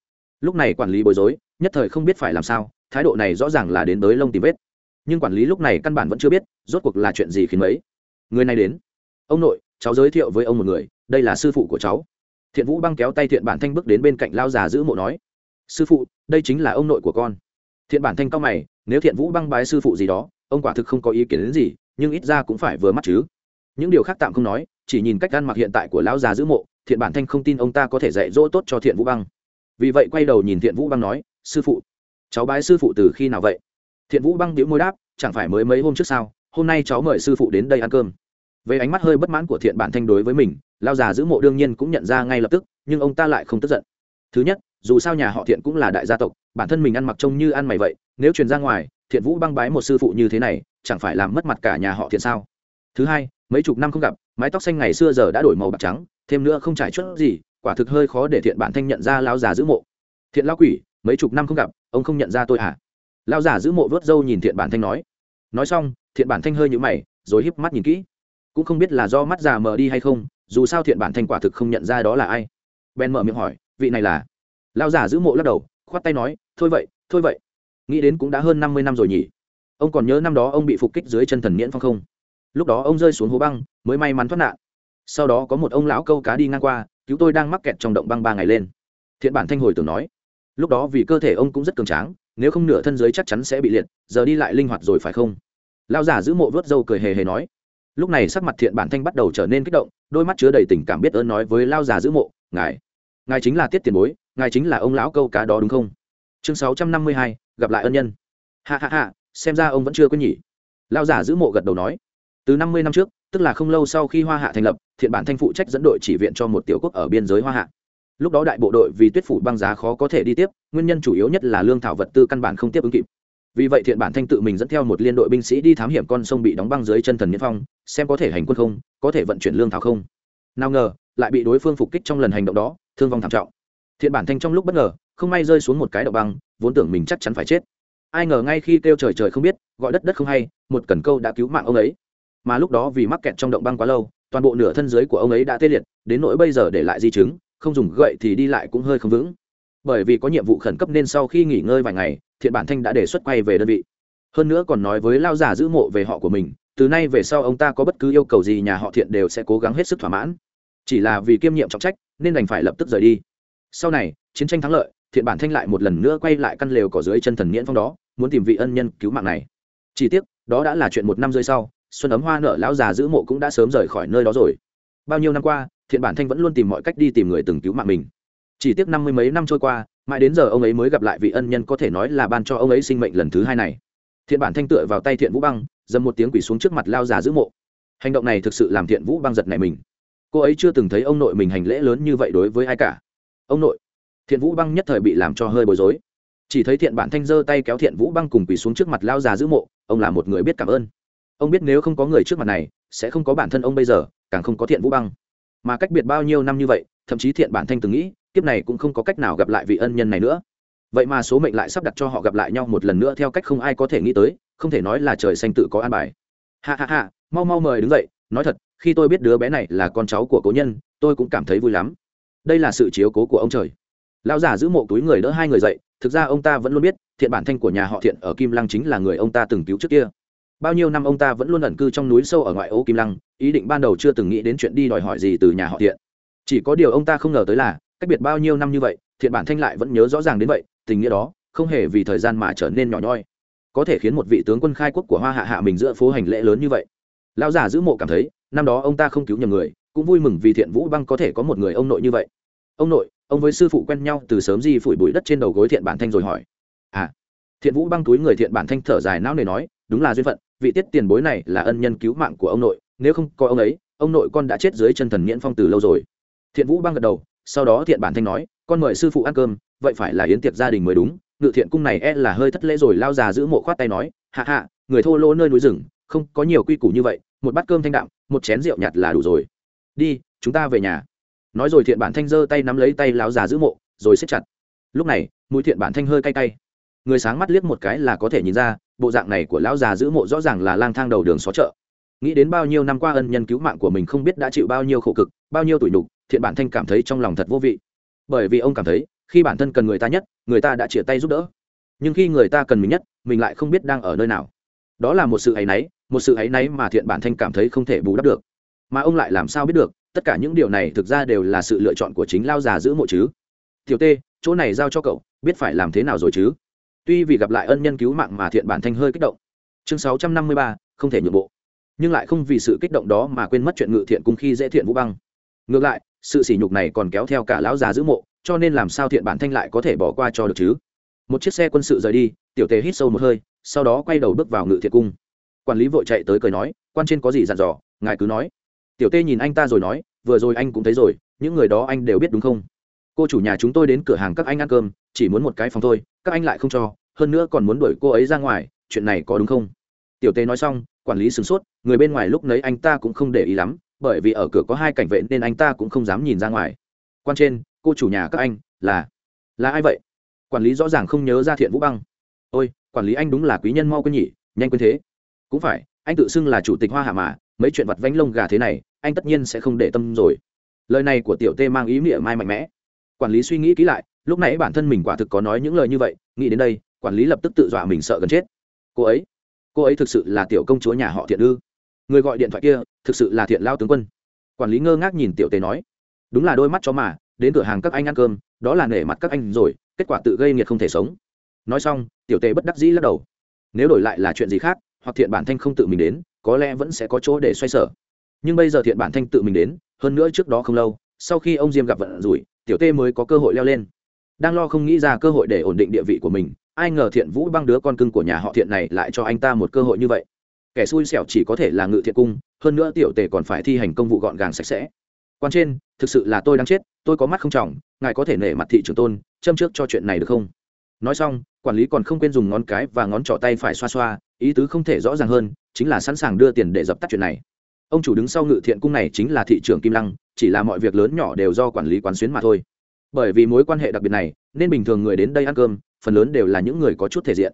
[SPEAKER 1] Lúc này quản lý bối rối, nhất thời không biết phải làm sao, thái độ này rõ ràng là đến tới lông tìm vết nhưng quản lý lúc này căn bản vẫn chưa biết rốt cuộc là chuyện gì khiến mấy. Người này đến. Ông nội, cháu giới thiệu với ông một người, đây là sư phụ của cháu. Thiện vũ băng kéo tay thiện bản thanh bước đến bên cạnh lao già giữ mộ nói, sư phụ, đây chính là ông nội của con. Thiện bản thanh cao mày, nếu thiện vũ băng bái sư phụ gì đó, ông quả thực không có ý kiến đến gì, nhưng ít ra cũng phải vừa mắt chứ. Những điều khác tạm không nói, chỉ nhìn cách ăn mặc hiện tại của lão già giữ mộ, thiện bản thanh không tin ông ta có thể dạy dỗ tốt cho thiện vũ băng. Vì vậy quay đầu nhìn thiện vũ băng nói, sư phụ, cháu bái sư phụ từ khi nào vậy? Thiện vũ băng đĩu môi đáp, chẳng phải mới mấy hôm trước sao, hôm nay cháu mời sư phụ đến đây ăn cơm. Với ánh mắt hơi bất mãn của thiện bản thanh đối với mình lao già giữ mộ đương nhiên cũng nhận ra ngay lập tức, nhưng ông ta lại không tức giận. Thứ nhất, dù sao nhà họ thiện cũng là đại gia tộc, bản thân mình ăn mặc trông như ăn mày vậy, nếu truyền ra ngoài, thiện vũ băng bái một sư phụ như thế này, chẳng phải làm mất mặt cả nhà họ thiện sao? Thứ hai, mấy chục năm không gặp, mái tóc xanh ngày xưa giờ đã đổi màu bạc trắng, thêm nữa không trải chút gì, quả thực hơi khó để thiện bản thanh nhận ra lao già giữ mộ. Thiện lao quỷ, mấy chục năm không gặp, ông không nhận ra tôi à Lão già giữ mộ vớt râu nhìn thiện bản thanh nói. Nói xong, thiện bản thanh hơi nhũ mày, rồi híp mắt nhìn kỹ. Cũng không biết là do mắt già mờ đi hay không, dù sao thiện bản thanh quả thực không nhận ra đó là ai. Ben mở miệng hỏi, vị này là? Lão giả giữ mộ lắc đầu, khoát tay nói, thôi vậy thôi vậy. Nghĩ đến cũng đã hơn năm mươi năm rồi nhỉ. Ông còn nhớ năm đó ông bị phục kích dưới chân thần miễn phong không? Lúc đó ông rơi xuống hố băng, mới may mắn thoát nạn. Sau đó có một ông lão câu cá đi ngang qua, cứu tôi đang mắc kẹt trong động băng ba ngày lên. Thiện bản thanh hồi tưởng nói. Lúc đó vì cơ thể ông cũng rất cường tráng nếu không nửa thân dưới chắc chắn sẽ bị liệt, giờ đi lại linh hoạt rồi phải không? Lao giả giữ mộ vớt râu cười hề hề nói. Lúc này sắc mặt thiện bản thanh bắt đầu trở nên kích động, đôi mắt chứa đầy tình cảm biết ơn nói với lao già giữ mộ, ngài ngài chính là tiết tiền bối, ngài chính là ông lão câu cá đó đúng không? Chương sáu trăm năm mươi hai, gặp lại ân nhân. Hạ hạ hạ xem ra ông vẫn chưa quên nhỉ. Lao giả giữ mộ gật đầu nói. Từ năm mươi năm trước, tức là không lâu sau khi hoa hạ thành lập, thiện bản thanh phụ trách dẫn đội chỉ viện cho một tiểu quốc ở biên giới hoa hạ. Lúc đó đại bộ đội vì tuyết phủ băng giá khó có thể đi tiếp nguyên nhân chủ yếu nhất là lương thảo vật tư căn bản không tiếp ứng kịp. Vì vậy thiện bản thanh tự mình dẫn theo một liên đội binh sĩ đi thám hiểm con sông bị đóng băng dưới chân thần miễn phong, xem có thể hành quân không, có thể vận chuyển lương thảo không. Nào ngờ, lại bị đối phương phục kích trong lần hành động đó, thương vong thảm trọng. Thiện bản thanh trong lúc bất ngờ, không may rơi xuống một cái động băng, vốn tưởng mình chắc chắn phải chết. Ai ngờ ngay khi kêu trời trời không biết, gọi đất đất không hay, một cần câu đã cứu mạng ông ấy. Mà lúc đó vì mắc kẹt trong động băng quá lâu, toàn bộ nửa thân dưới của ông ấy đã tê liệt, đến nỗi bây giờ để lại di chứng, không dùng gậy thì đi lại cũng hơi không vững bởi vì có nhiệm vụ khẩn cấp nên sau khi nghỉ ngơi vài ngày, thiện bản thanh đã đề xuất quay về đơn vị. Hơn nữa còn nói với lao giả giữ mộ về họ của mình, từ nay về sau ông ta có bất cứ yêu cầu gì nhà họ thiện đều sẽ cố gắng hết sức thỏa mãn. Chỉ là vì kiêm nhiệm trọng trách, nên đành phải lập tức rời đi. Sau này, chiến tranh thắng lợi, thiện bản thanh lại một lần nữa quay lại căn lều cỏ dưới chân thần nghiễn phong đó, muốn tìm vị ân nhân cứu mạng này. Chỉ tiếc, đó đã là chuyện một năm rơi sau, xuân ấm hoa nợ lão già giữ mộ cũng đã sớm rời khỏi nơi đó rồi. Bao nhiêu năm qua, thiện bản thanh vẫn luôn tìm mọi cách đi tìm người từng cứu mạng mình chỉ tiếc năm mươi mấy năm trôi qua, mãi đến giờ ông ấy mới gặp lại vị ân nhân có thể nói là ban cho ông ấy sinh mệnh lần thứ hai này. Thiện bản thanh tựa vào tay thiện vũ băng, dầm một tiếng quỷ xuống trước mặt lao già giữ mộ. Hành động này thực sự làm thiện vũ băng giật này mình. Cô ấy chưa từng thấy ông nội mình hành lễ lớn như vậy đối với ai cả. Ông nội, thiện vũ băng nhất thời bị làm cho hơi bối rối. Chỉ thấy thiện bản thanh giơ tay kéo thiện vũ băng cùng quỳ xuống trước mặt lao già giữ mộ, ông là một người biết cảm ơn. Ông biết nếu không có người trước mặt này, sẽ không có bản thân ông bây giờ, càng không có thiện vũ băng. Mà cách biệt bao nhiêu năm như vậy, thậm chí thiện bản thanh từng nghĩ kiếp này cũng không có cách nào gặp lại vị ân nhân này nữa. Vậy mà số mệnh lại sắp đặt cho họ gặp lại nhau một lần nữa theo cách không ai có thể nghĩ tới, không thể nói là trời xanh tự có an bài. Ha ha ha, mau mau mời đứng dậy, nói thật, khi tôi biết đứa bé này là con cháu của cố nhân, tôi cũng cảm thấy vui lắm. Đây là sự chiếu cố của ông trời. Lão già giữ mộ túi người đỡ hai người dậy, thực ra ông ta vẫn luôn biết, thiện bản thanh của nhà họ thiện ở kim lăng chính là người ông ta từng cứu trước kia. Bao nhiêu năm ông ta vẫn luôn ẩn cư trong núi sâu ở ngoại ô kim lăng, ý định ban đầu chưa từng nghĩ đến chuyện đi đòi hỏi gì từ nhà họ thiện. Chỉ có điều ông ta không ngờ tới là cách biệt bao nhiêu năm như vậy, thiện bản thanh lại vẫn nhớ rõ ràng đến vậy, tình nghĩa đó không hề vì thời gian mà trở nên nhỏ nhoi. Có thể khiến một vị tướng quân khai quốc của hoa hạ hạ mình giữa phố hành lễ lớn như vậy. Lão già giữ mộ cảm thấy, năm đó ông ta không cứu nhầm người, cũng vui mừng vì thiện vũ băng có thể có một người ông nội như vậy. Ông nội, ông với sư phụ quen nhau từ sớm gì phủi bụi đất trên đầu gối thiện bản thanh rồi hỏi. À thiện vũ băng túi người thiện bản thanh thở dài não nề nói, đúng là duyên phận, vị tiết tiền bối này là ân nhân cứu mạng của ông nội, nếu không có ông ấy, ông nội con đã chết dưới chân thần miễn phong từ lâu rồi. Thiện vũ băng gật đầu sau đó thiện bản thanh nói, con mời sư phụ ăn cơm, vậy phải là yến tiệc gia đình mới đúng. Ngự thiện cung này e là hơi thất lễ rồi lao già giữ mộ khoát tay nói, hạ hạ, người thô lỗ nơi núi rừng, không có nhiều quy củ như vậy, một bát cơm thanh đạm, một chén rượu nhạt là đủ rồi. Đi, chúng ta về nhà. Nói rồi thiện bản thanh giơ tay nắm lấy tay lão già giữ mộ, rồi xếp chặt. Lúc này, mũi thiện bản thanh hơi cay cay. Người sáng mắt liếc một cái là có thể nhìn ra, bộ dạng này của lão già giữ mộ rõ ràng là lang thang đầu đường xó chợ. Nghĩ đến bao nhiêu năm qua ân nhân cứu mạng của mình không biết đã chịu bao nhiêu khổ cực, bao nhiêu tủi nhục thiện bản thanh cảm thấy trong lòng thật vô vị. Bởi vì ông cảm thấy, khi bản thân cần người ta nhất, người ta đã chia tay giúp đỡ. Nhưng khi người ta cần mình nhất, mình lại không biết đang ở nơi nào. Đó là một sự áy náy, một sự áy náy mà thiện bản thanh cảm thấy không thể bù đắp được. Mà ông lại làm sao biết được, tất cả những điều này thực ra đều là sự lựa chọn của chính lao già giữ mộ chứ. Tiểu tê, chỗ này giao cho cậu, biết phải làm thế nào rồi chứ? Tuy vì gặp lại ân nhân cứu mạng mà thiện bản thanh hơi kích động. Chương sáu trăm năm mươi ba, không thể nhượng bộ. Nhưng lại không vì sự kích động đó mà quên mất chuyện ngự thiện cung khi dễ thiện vũ băng. Ngược lại sự sỉ nhục này còn kéo theo cả lão già giữ mộ, cho nên làm sao thiện bản thanh lại có thể bỏ qua cho được chứ? Một chiếc xe quân sự rời đi, tiểu tề hít sâu một hơi, sau đó quay đầu bước vào ngự thiện cung. Quản lý vội chạy tới cười nói, quan trên có gì dặn dò, ngài cứ nói. Tiểu tê nhìn anh ta rồi nói, vừa rồi anh cũng thấy rồi, những người đó anh đều biết đúng không? Cô chủ nhà chúng tôi đến cửa hàng các anh ăn cơm, chỉ muốn một cái phòng thôi, các anh lại không cho, hơn nữa còn muốn đuổi cô ấy ra ngoài, chuyện này có đúng không? Tiểu tê nói xong, quản lý sửng sốt, người bên ngoài lúc nấy anh ta cũng không để ý lắm bởi vì ở cửa có hai cảnh vệ nên anh ta cũng không dám nhìn ra ngoài. Quan trên, cô chủ nhà các anh, là là ai vậy? Quản lý rõ ràng không nhớ ra thiện vũ băng. Ôi, quản lý anh đúng là quý nhân mau quên nhỉ, nhanh quên thế. Cũng phải, anh tự xưng là chủ tịch hoa hạ mà, mấy chuyện vặt vánh lông gà thế này, anh tất nhiên sẽ không để tâm rồi. Lời này của tiểu tê mang ý nghĩa mai mạnh mẽ. Quản lý suy nghĩ kỹ lại, lúc nãy bản thân mình quả thực có nói những lời như vậy, nghĩ đến đây, quản lý lập tức tự dọa mình sợ gần chết. Cô ấy cô ấy thực sự là tiểu công chúa nhà họ thiện ư? Người gọi điện thoại kia thực sự là thiện lao tướng quân. Quản lý ngơ ngác nhìn tiểu tề nói, đúng là đôi mắt chó mà, đến cửa hàng các anh ăn cơm, đó là nể mặt các anh rồi, kết quả tự gây nghiệt không thể sống. Nói xong, tiểu tề bất đắc dĩ lắc đầu. Nếu đổi lại là chuyện gì khác, hoặc thiện bản thanh không tự mình đến, có lẽ vẫn sẽ có chỗ để xoay sở. Nhưng bây giờ thiện bản thanh tự mình đến, hơn nữa trước đó không lâu, sau khi ông diêm gặp vận rủi, tiểu tê mới có cơ hội leo lên. Đang lo không nghĩ ra cơ hội để ổn định địa vị của mình, ai ngờ thiện vũ băng đứa con cưng của nhà họ thiện này lại cho anh ta một cơ hội như vậy kẻ xui xẻo chỉ có thể là ngự thiện cung, hơn nữa tiểu tề còn phải thi hành công vụ gọn gàng sạch sẽ. Quan trên, thực sự là tôi đang chết, tôi có mắt không trọng, ngài có thể nể mặt thị trường tôn, châm trước cho chuyện này được không? Nói xong, quản lý còn không quên dùng ngón cái và ngón trỏ tay phải xoa xoa, ý tứ không thể rõ ràng hơn, chính là sẵn sàng đưa tiền để dập tắt chuyện này. Ông chủ đứng sau ngự thiện cung này chính là thị trường kim lăng, chỉ là mọi việc lớn nhỏ đều do quản lý quán xuyến mà thôi. Bởi vì mối quan hệ đặc biệt này, nên bình thường người đến đây ăn cơm, phần lớn đều là những người có chút thể diện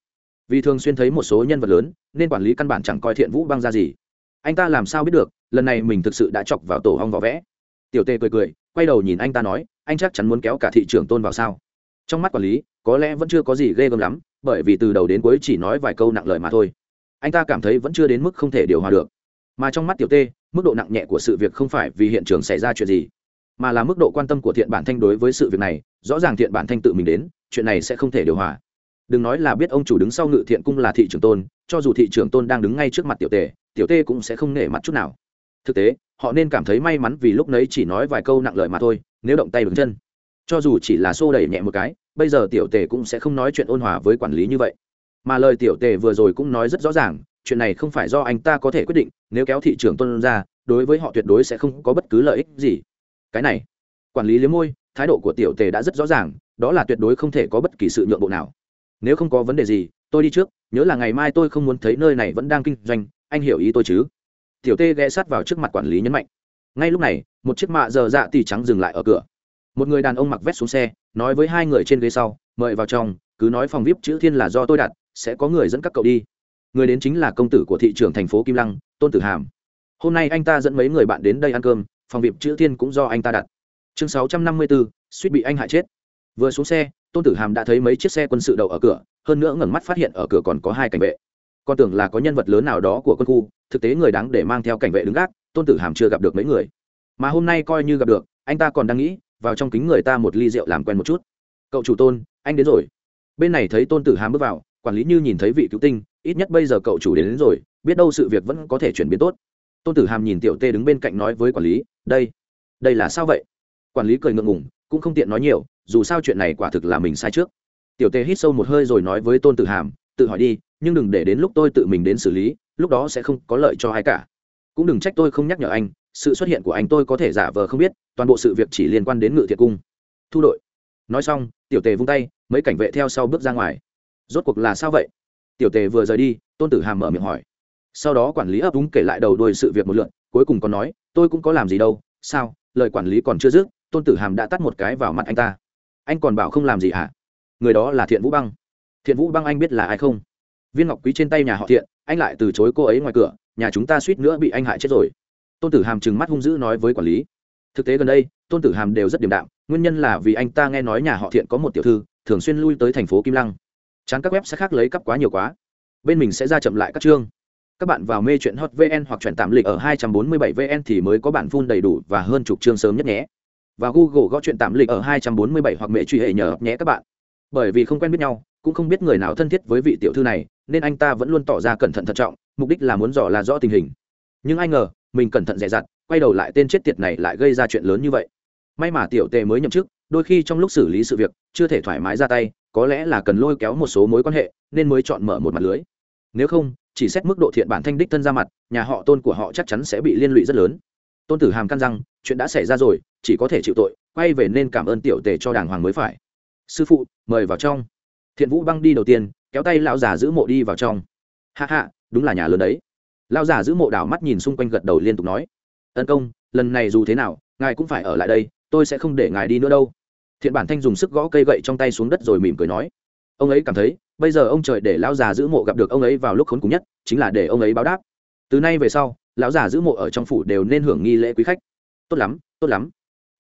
[SPEAKER 1] vì thường xuyên thấy một số nhân vật lớn, nên quản lý căn bản chẳng coi thiện vũ băng ra gì. Anh ta làm sao biết được, lần này mình thực sự đã chọc vào tổ hong vỏ vẽ. Tiểu tê cười cười, quay đầu nhìn anh ta nói, anh chắc chắn muốn kéo cả thị trường tôn vào sao? Trong mắt quản lý, có lẽ vẫn chưa có gì ghê gớm lắm, bởi vì từ đầu đến cuối chỉ nói vài câu nặng lời mà thôi. Anh ta cảm thấy vẫn chưa đến mức không thể điều hòa được. Mà trong mắt tiểu tê, mức độ nặng nhẹ của sự việc không phải vì hiện trường xảy ra chuyện gì, mà là mức độ quan tâm của thiện bản thanh đối với sự việc này, rõ ràng thiện bản thanh tự mình đến, chuyện này sẽ không thể điều hòa đừng nói là biết ông chủ đứng sau ngự thiện cung là thị trưởng tôn, cho dù thị trưởng tôn đang đứng ngay trước mặt tiểu tề, tiểu tê cũng sẽ không nể mặt chút nào. Thực tế, họ nên cảm thấy may mắn vì lúc nấy chỉ nói vài câu nặng lời mà thôi, nếu động tay đứng chân. Cho dù chỉ là xô đẩy nhẹ một cái, bây giờ tiểu tề cũng sẽ không nói chuyện ôn hòa với quản lý như vậy. Mà lời tiểu tề vừa rồi cũng nói rất rõ ràng, chuyện này không phải do anh ta có thể quyết định, nếu kéo thị trường tôn ra, đối với họ tuyệt đối sẽ không có bất cứ lợi ích gì. Cái này, quản lý liếm môi, thái độ của tiểu tề đã rất rõ ràng, đó là tuyệt đối không thể có bất kỳ sự nhượng bộ nào nếu không có vấn đề gì, tôi đi trước, nhớ là ngày mai tôi không muốn thấy nơi này vẫn đang kinh doanh, anh hiểu ý tôi chứ? Tiểu tê ghé sát vào trước mặt quản lý nhấn mạnh. Ngay lúc này, một chiếc mạ giờ dạ tỉ trắng dừng lại ở cửa. Một người đàn ông mặc vest xuống xe, nói với hai người trên ghế sau, mời vào trong, cứ nói phòng vip chữ thiên là do tôi đặt, sẽ có người dẫn các cậu đi. Người đến chính là công tử của thị trường thành phố kim lăng, tôn tử hàm. Hôm nay anh ta dẫn mấy người bạn đến đây ăn cơm, phòng vip chữ thiên cũng do anh ta đặt. Chương sáu trăm năm mươi bốn, suýt bị anh hại chết. Vừa xuống xe tôn tử hàm đã thấy mấy chiếc xe quân sự đậu ở cửa hơn nữa ngẩng mắt phát hiện ở cửa còn có hai cảnh vệ. Con tưởng là có nhân vật lớn nào đó của quân khu thực tế người đáng để mang theo cảnh vệ đứng gác tôn tử hàm chưa gặp được mấy người. Mà hôm nay coi như gặp được anh ta còn đang nghĩ vào trong kính người ta một ly rượu làm quen một chút. Cậu chủ tôn anh đến rồi. Bên này thấy tôn tử hàm bước vào quản lý như nhìn thấy vị cứu tinh ít nhất bây giờ cậu chủ đến, đến rồi biết đâu sự việc vẫn có thể chuyển biến tốt. Tôn tử hàm nhìn tiểu tê đứng bên cạnh nói với quản lý đây đây là sao vậy? Quản lý cười ngượng ngùng cũng không tiện nói nhiều dù sao chuyện này quả thực là mình sai trước. Tiểu Tề hít sâu một hơi rồi nói với tôn tử hàm, tự hỏi đi, nhưng đừng để đến lúc tôi tự mình đến xử lý, lúc đó sẽ không có lợi cho ai cả. Cũng đừng trách tôi không nhắc nhở anh, sự xuất hiện của anh tôi có thể giả vờ không biết, toàn bộ sự việc chỉ liên quan đến ngự thiệt cung. Thu đội. Nói xong, tiểu tề vung tay, mấy cảnh vệ theo sau bước ra ngoài. Rốt cuộc là sao vậy? Tiểu tề vừa rời đi, tôn tử hàm mở miệng hỏi. Sau đó quản lý ấp úng kể lại đầu đuôi sự việc một lượn cuối cùng còn nói, tôi cũng có làm gì đâu, sao? Lời quản lý còn chưa dứt, tôn tử hàm đã tắt một cái vào mặt anh ta anh còn bảo không làm gì hả? À? người đó là thiện vũ băng. Thiện vũ băng anh biết là ai không? Viên ngọc quý trên tay nhà họ thiện, anh lại từ chối cô ấy ngoài cửa, nhà chúng ta suýt nữa bị anh hại chết rồi. Tôn tử hàm trừng mắt hung dữ nói với quản lý. Thực tế gần đây, tôn tử hàm đều rất điềm đạm, nguyên nhân là vì anh ta nghe nói nhà họ thiện có một tiểu thư, thường xuyên lui tới thành phố kim lăng. Chán các web sẽ khác lấy cắp quá nhiều quá. Bên mình sẽ ra chậm lại các chương. Các bạn vào mê chuyện hot vn hoặc chuyển tạm lịch ở 247 vn thì mới có bản phun đầy đủ và hơn chục chương sớm nhất nhé và google gõ chuyện tạm lịch ở 247 hoặc mẹ truy hệ nhờ nhé các bạn. Bởi vì không quen biết nhau, cũng không biết người nào thân thiết với vị tiểu thư này, nên anh ta vẫn luôn tỏ ra cẩn thận thận trọng, mục đích là muốn dò là rõ tình hình. Nhưng ai ngờ, mình cẩn thận dè dặt, quay đầu lại tên chết tiệt này lại gây ra chuyện lớn như vậy. May mà tiểu tề mới nhậm chức, đôi khi trong lúc xử lý sự việc, chưa thể thoải mái ra tay, có lẽ là cần lôi kéo một số mối quan hệ, nên mới chọn mở một mặt lưới. Nếu không, chỉ xét mức độ thiện bản thanh đích thân ra mặt, nhà họ tôn của họ chắc chắn sẽ bị liên lụy rất lớn tôn tử hàm căn răng, chuyện đã xảy ra rồi, chỉ có thể chịu tội, quay về nên cảm ơn tiểu tề cho đàng hoàng mới phải. Sư phụ, mời vào trong. Thiện vũ băng đi đầu tiên, kéo tay lão già giữ mộ đi vào trong. Hạ hạ đúng là nhà lớn đấy. Lão già giữ mộ đảo mắt nhìn xung quanh gật đầu liên tục nói. Tấn công, lần này dù thế nào, ngài cũng phải ở lại đây, tôi sẽ không để ngài đi nữa đâu. Thiện bản thanh dùng sức gõ cây gậy trong tay xuống đất rồi mỉm cười nói. Ông ấy cảm thấy, bây giờ ông trời để lão già giữ mộ gặp được ông ấy vào lúc khốn cùng nhất, chính là để ông ấy báo đáp. Từ nay về sau lão già giữ mộ ở trong phủ đều nên hưởng nghi lễ quý khách. Tốt lắm tốt lắm.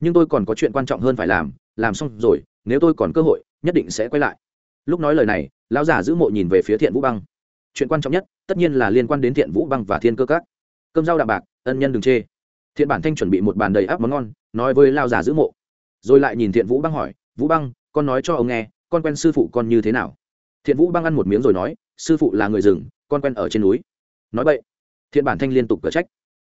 [SPEAKER 1] Nhưng tôi còn có chuyện quan trọng hơn phải làm làm xong rồi, nếu tôi còn cơ hội, nhất định sẽ quay lại. Lúc nói lời này, lão già giữ mộ nhìn về phía thiện vũ băng. Chuyện quan trọng nhất, tất nhiên là liên quan đến thiện vũ băng và thiên cơ các. Cơm rau đạm bạc, ân nhân đừng chê. Thiện bản thanh chuẩn bị một bàn đầy áp món ngon, nói với lao già giữ mộ. Rồi lại nhìn thiện vũ băng hỏi, vũ băng, con nói cho ông nghe, con quen sư phụ con như thế nào? Thiện vũ băng ăn một miếng rồi nói, sư phụ là người rừng, con quen ở trên núi. Nói vậy thiện bản thanh liên tục cở trách.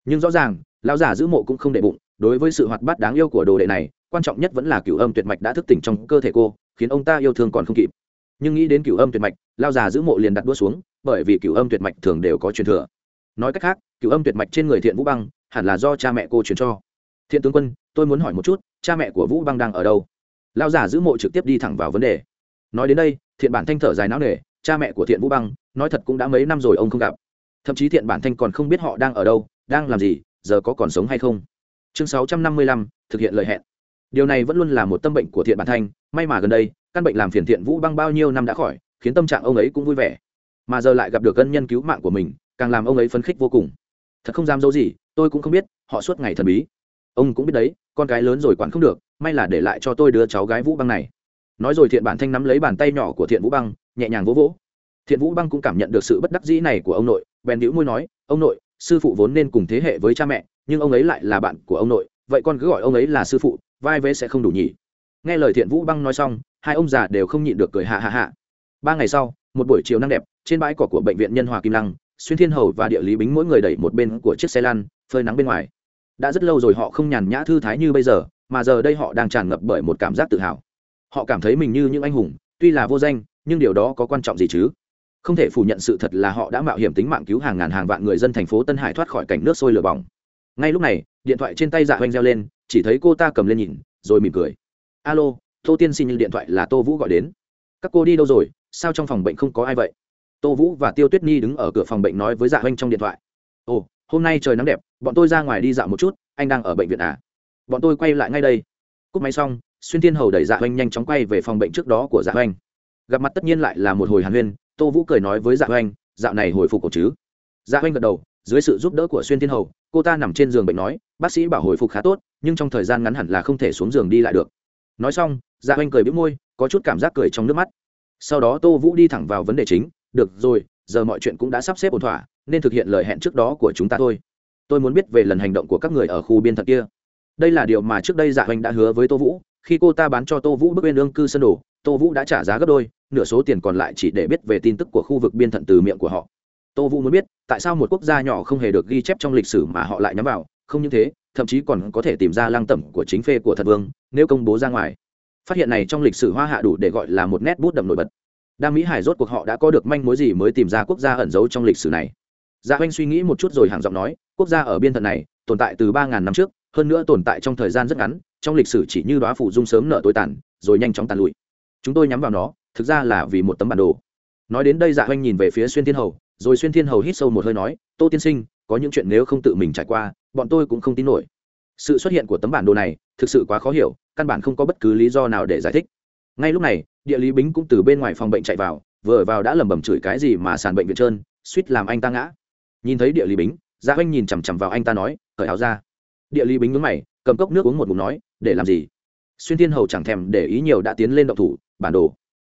[SPEAKER 1] Nhưng rõ ràng, lão già giữ mộ cũng không đệ bụng, đối với sự hoạt bát đáng yêu của đồ đệ này, quan trọng nhất vẫn là cửu âm tuyệt mạch đã thức tỉnh trong cơ thể cô, khiến ông ta yêu thương còn không kịp. Nhưng nghĩ đến cửu âm tuyệt mạch lao già giữ mộ liền đặt đua xuống, bởi vì cửu âm tuyệt mạch thường đều có truyền thừa. Nói cách khác, cửu âm tuyệt mạch trên người thiện vũ băng hẳn là do cha mẹ cô truyền cho. Thiện tướng quân, tôi muốn hỏi một chút, cha mẹ của vũ băng đang ở đâu? Lao già giữ mộ trực tiếp đi thẳng vào vấn đề. Nói đến đây, thiện bản thanh thở dài não nề, cha mẹ của thiện vũ băng, nói thật cũng đã mấy năm rồi ông không gặp thậm chí thiện bản thanh còn không biết họ đang ở đâu, đang làm gì, giờ có còn sống hay không. Chương sáu trăm năm mươi lăm, thực hiện lời hẹn. Điều này vẫn luôn là một tâm bệnh của thiện bản thanh, may mà gần đây, căn bệnh làm phiền thiện vũ băng bao nhiêu năm đã khỏi, khiến tâm trạng ông ấy cũng vui vẻ. Mà giờ lại gặp được ân nhân cứu mạng của mình, càng làm ông ấy phấn khích vô cùng. Thật không dám dấu gì, tôi cũng không biết, họ suốt ngày thần bí. Ông cũng biết đấy, con cái lớn rồi quản không được, may là để lại cho tôi đứa cháu gái vũ băng này. Nói rồi thiện bản thanh nắm lấy bàn tay nhỏ của thiện vũ băng, nhẹ nhàng vỗ vỗ. Thiện vũ băng cũng cảm nhận được sự bất đắc dĩ này của ông nội bèn đĩu môi nói, ông nội, sư phụ vốn nên cùng thế hệ với cha mẹ, nhưng ông ấy lại là bạn của ông nội, vậy con cứ gọi ông ấy là sư phụ, vai vế sẽ không đủ nhỉ. Nghe lời thiện vũ băng nói xong, hai ông già đều không nhịn được cười hạ hạ hạ ba ngày sau, một buổi chiều năng đẹp, trên bãi cỏ của bệnh viện nhân hòa kim lăng, xuyên thiên hầu và địa lý bính mỗi người đẩy một bên của chiếc xe lăn, phơi nắng bên ngoài. Đã rất lâu rồi họ không nhàn nhã thư thái như bây giờ, mà giờ đây họ đang tràn ngập bởi một cảm giác tự hào. Họ cảm thấy mình như những anh hùng, tuy là vô danh, nhưng điều đó có quan trọng gì chứ? Không thể phủ nhận sự thật là họ đã mạo hiểm tính mạng cứu hàng ngàn hàng vạn người dân thành phố tân hải thoát khỏi cảnh nước sôi lửa bỏng. Ngay lúc này điện thoại trên tay dạ Hoanh reo lên chỉ thấy cô ta cầm lên nhìn rồi mỉm cười. Alo tô tiên xin điện thoại là tô vũ gọi đến. Các cô đi đâu rồi? Sao trong phòng bệnh không có ai vậy? Tô vũ và tiêu tuyết nhi đứng ở cửa phòng bệnh nói với dạ Hoanh trong điện thoại. Ồ hôm nay trời nắng đẹp bọn tôi ra ngoài đi dạo một chút anh đang ở bệnh viện à? Bọn tôi quay lại ngay đây. Cúp máy xong xuyên thiên hầu đẩy dạ Hoanh nhanh chóng quay về phòng bệnh trước đó của dạ Hoanh, gặp mặt tất nhiên lại là một hồi hàn huyên tô vũ cười nói với dạ oanh dạo này hồi phục cổ chứ? Dạ oanh gật đầu, dưới sự giúp đỡ của xuyên thiên hầu, cô ta nằm trên giường bệnh nói, bác sĩ bảo hồi phục khá tốt, nhưng trong thời gian ngắn hẳn là không thể xuống giường đi lại được. Nói xong dạ oanh cười bĩu môi, có chút cảm giác cười trong nước mắt. Sau đó tô vũ đi thẳng vào vấn đề chính, được rồi, giờ mọi chuyện cũng đã sắp xếp ổn thỏa, nên thực hiện lời hẹn trước đó của chúng ta thôi. Tôi muốn biết về lần hành động của các người ở khu biên thật kia. Đây là điều mà trước đây dạ oanh đã hứa với tô vũ, khi cô ta bán cho tô vũ bức bên lương cư sân đồ tô vũ đã trả giá gấp đôi, nửa số tiền còn lại chỉ để biết về tin tức của khu vực biên thận từ miệng của họ. Tô vũ muốn biết, tại sao một quốc gia nhỏ không hề được ghi chép trong lịch sử mà họ lại nhắm vào? Không những thế, thậm chí còn có thể tìm ra lăng tẩm của chính phê của thật vương, nếu công bố ra ngoài. Phát hiện này trong lịch sử hoa hạ đủ để gọi là một nét bút đậm nổi bật. Đa mỹ hải rốt cuộc họ đã có được manh mối gì mới tìm ra quốc gia ẩn giấu trong lịch sử này? Gia dạ oanh suy nghĩ một chút rồi hàng giọng nói, quốc gia ở biên thận này, tồn tại từ ba ngàn năm trước, hơn nữa tồn tại trong thời gian rất ngắn, trong lịch sử chỉ như đoá phủ dung sớm nở tối tàn, rồi nhanh chóng tàn lụi chúng tôi nhắm vào nó, thực ra là vì một tấm bản đồ. Nói đến đây dạ oanh nhìn về phía xuyên thiên hầu, rồi xuyên thiên hầu hít sâu một hơi nói, tô tiên sinh, có những chuyện nếu không tự mình trải qua, bọn tôi cũng không tin nổi. Sự xuất hiện của tấm bản đồ này thực sự quá khó hiểu, căn bản không có bất cứ lý do nào để giải thích. Ngay lúc này, địa lý bính cũng từ bên ngoài phòng bệnh chạy vào, vừa vào đã lẩm bẩm chửi cái gì mà sàn bệnh viện trơn, suýt làm anh ta ngã. Nhìn thấy địa lý bính gia dạ oanh nhìn chằm chằm vào anh ta nói, cởi áo ra. Địa lý bính mướn mày, cầm cốc nước uống một ngụm nói, để làm gì? Xuyên thiên hầu chẳng thèm để ý nhiều đã tiến lên động thủ bản đồ.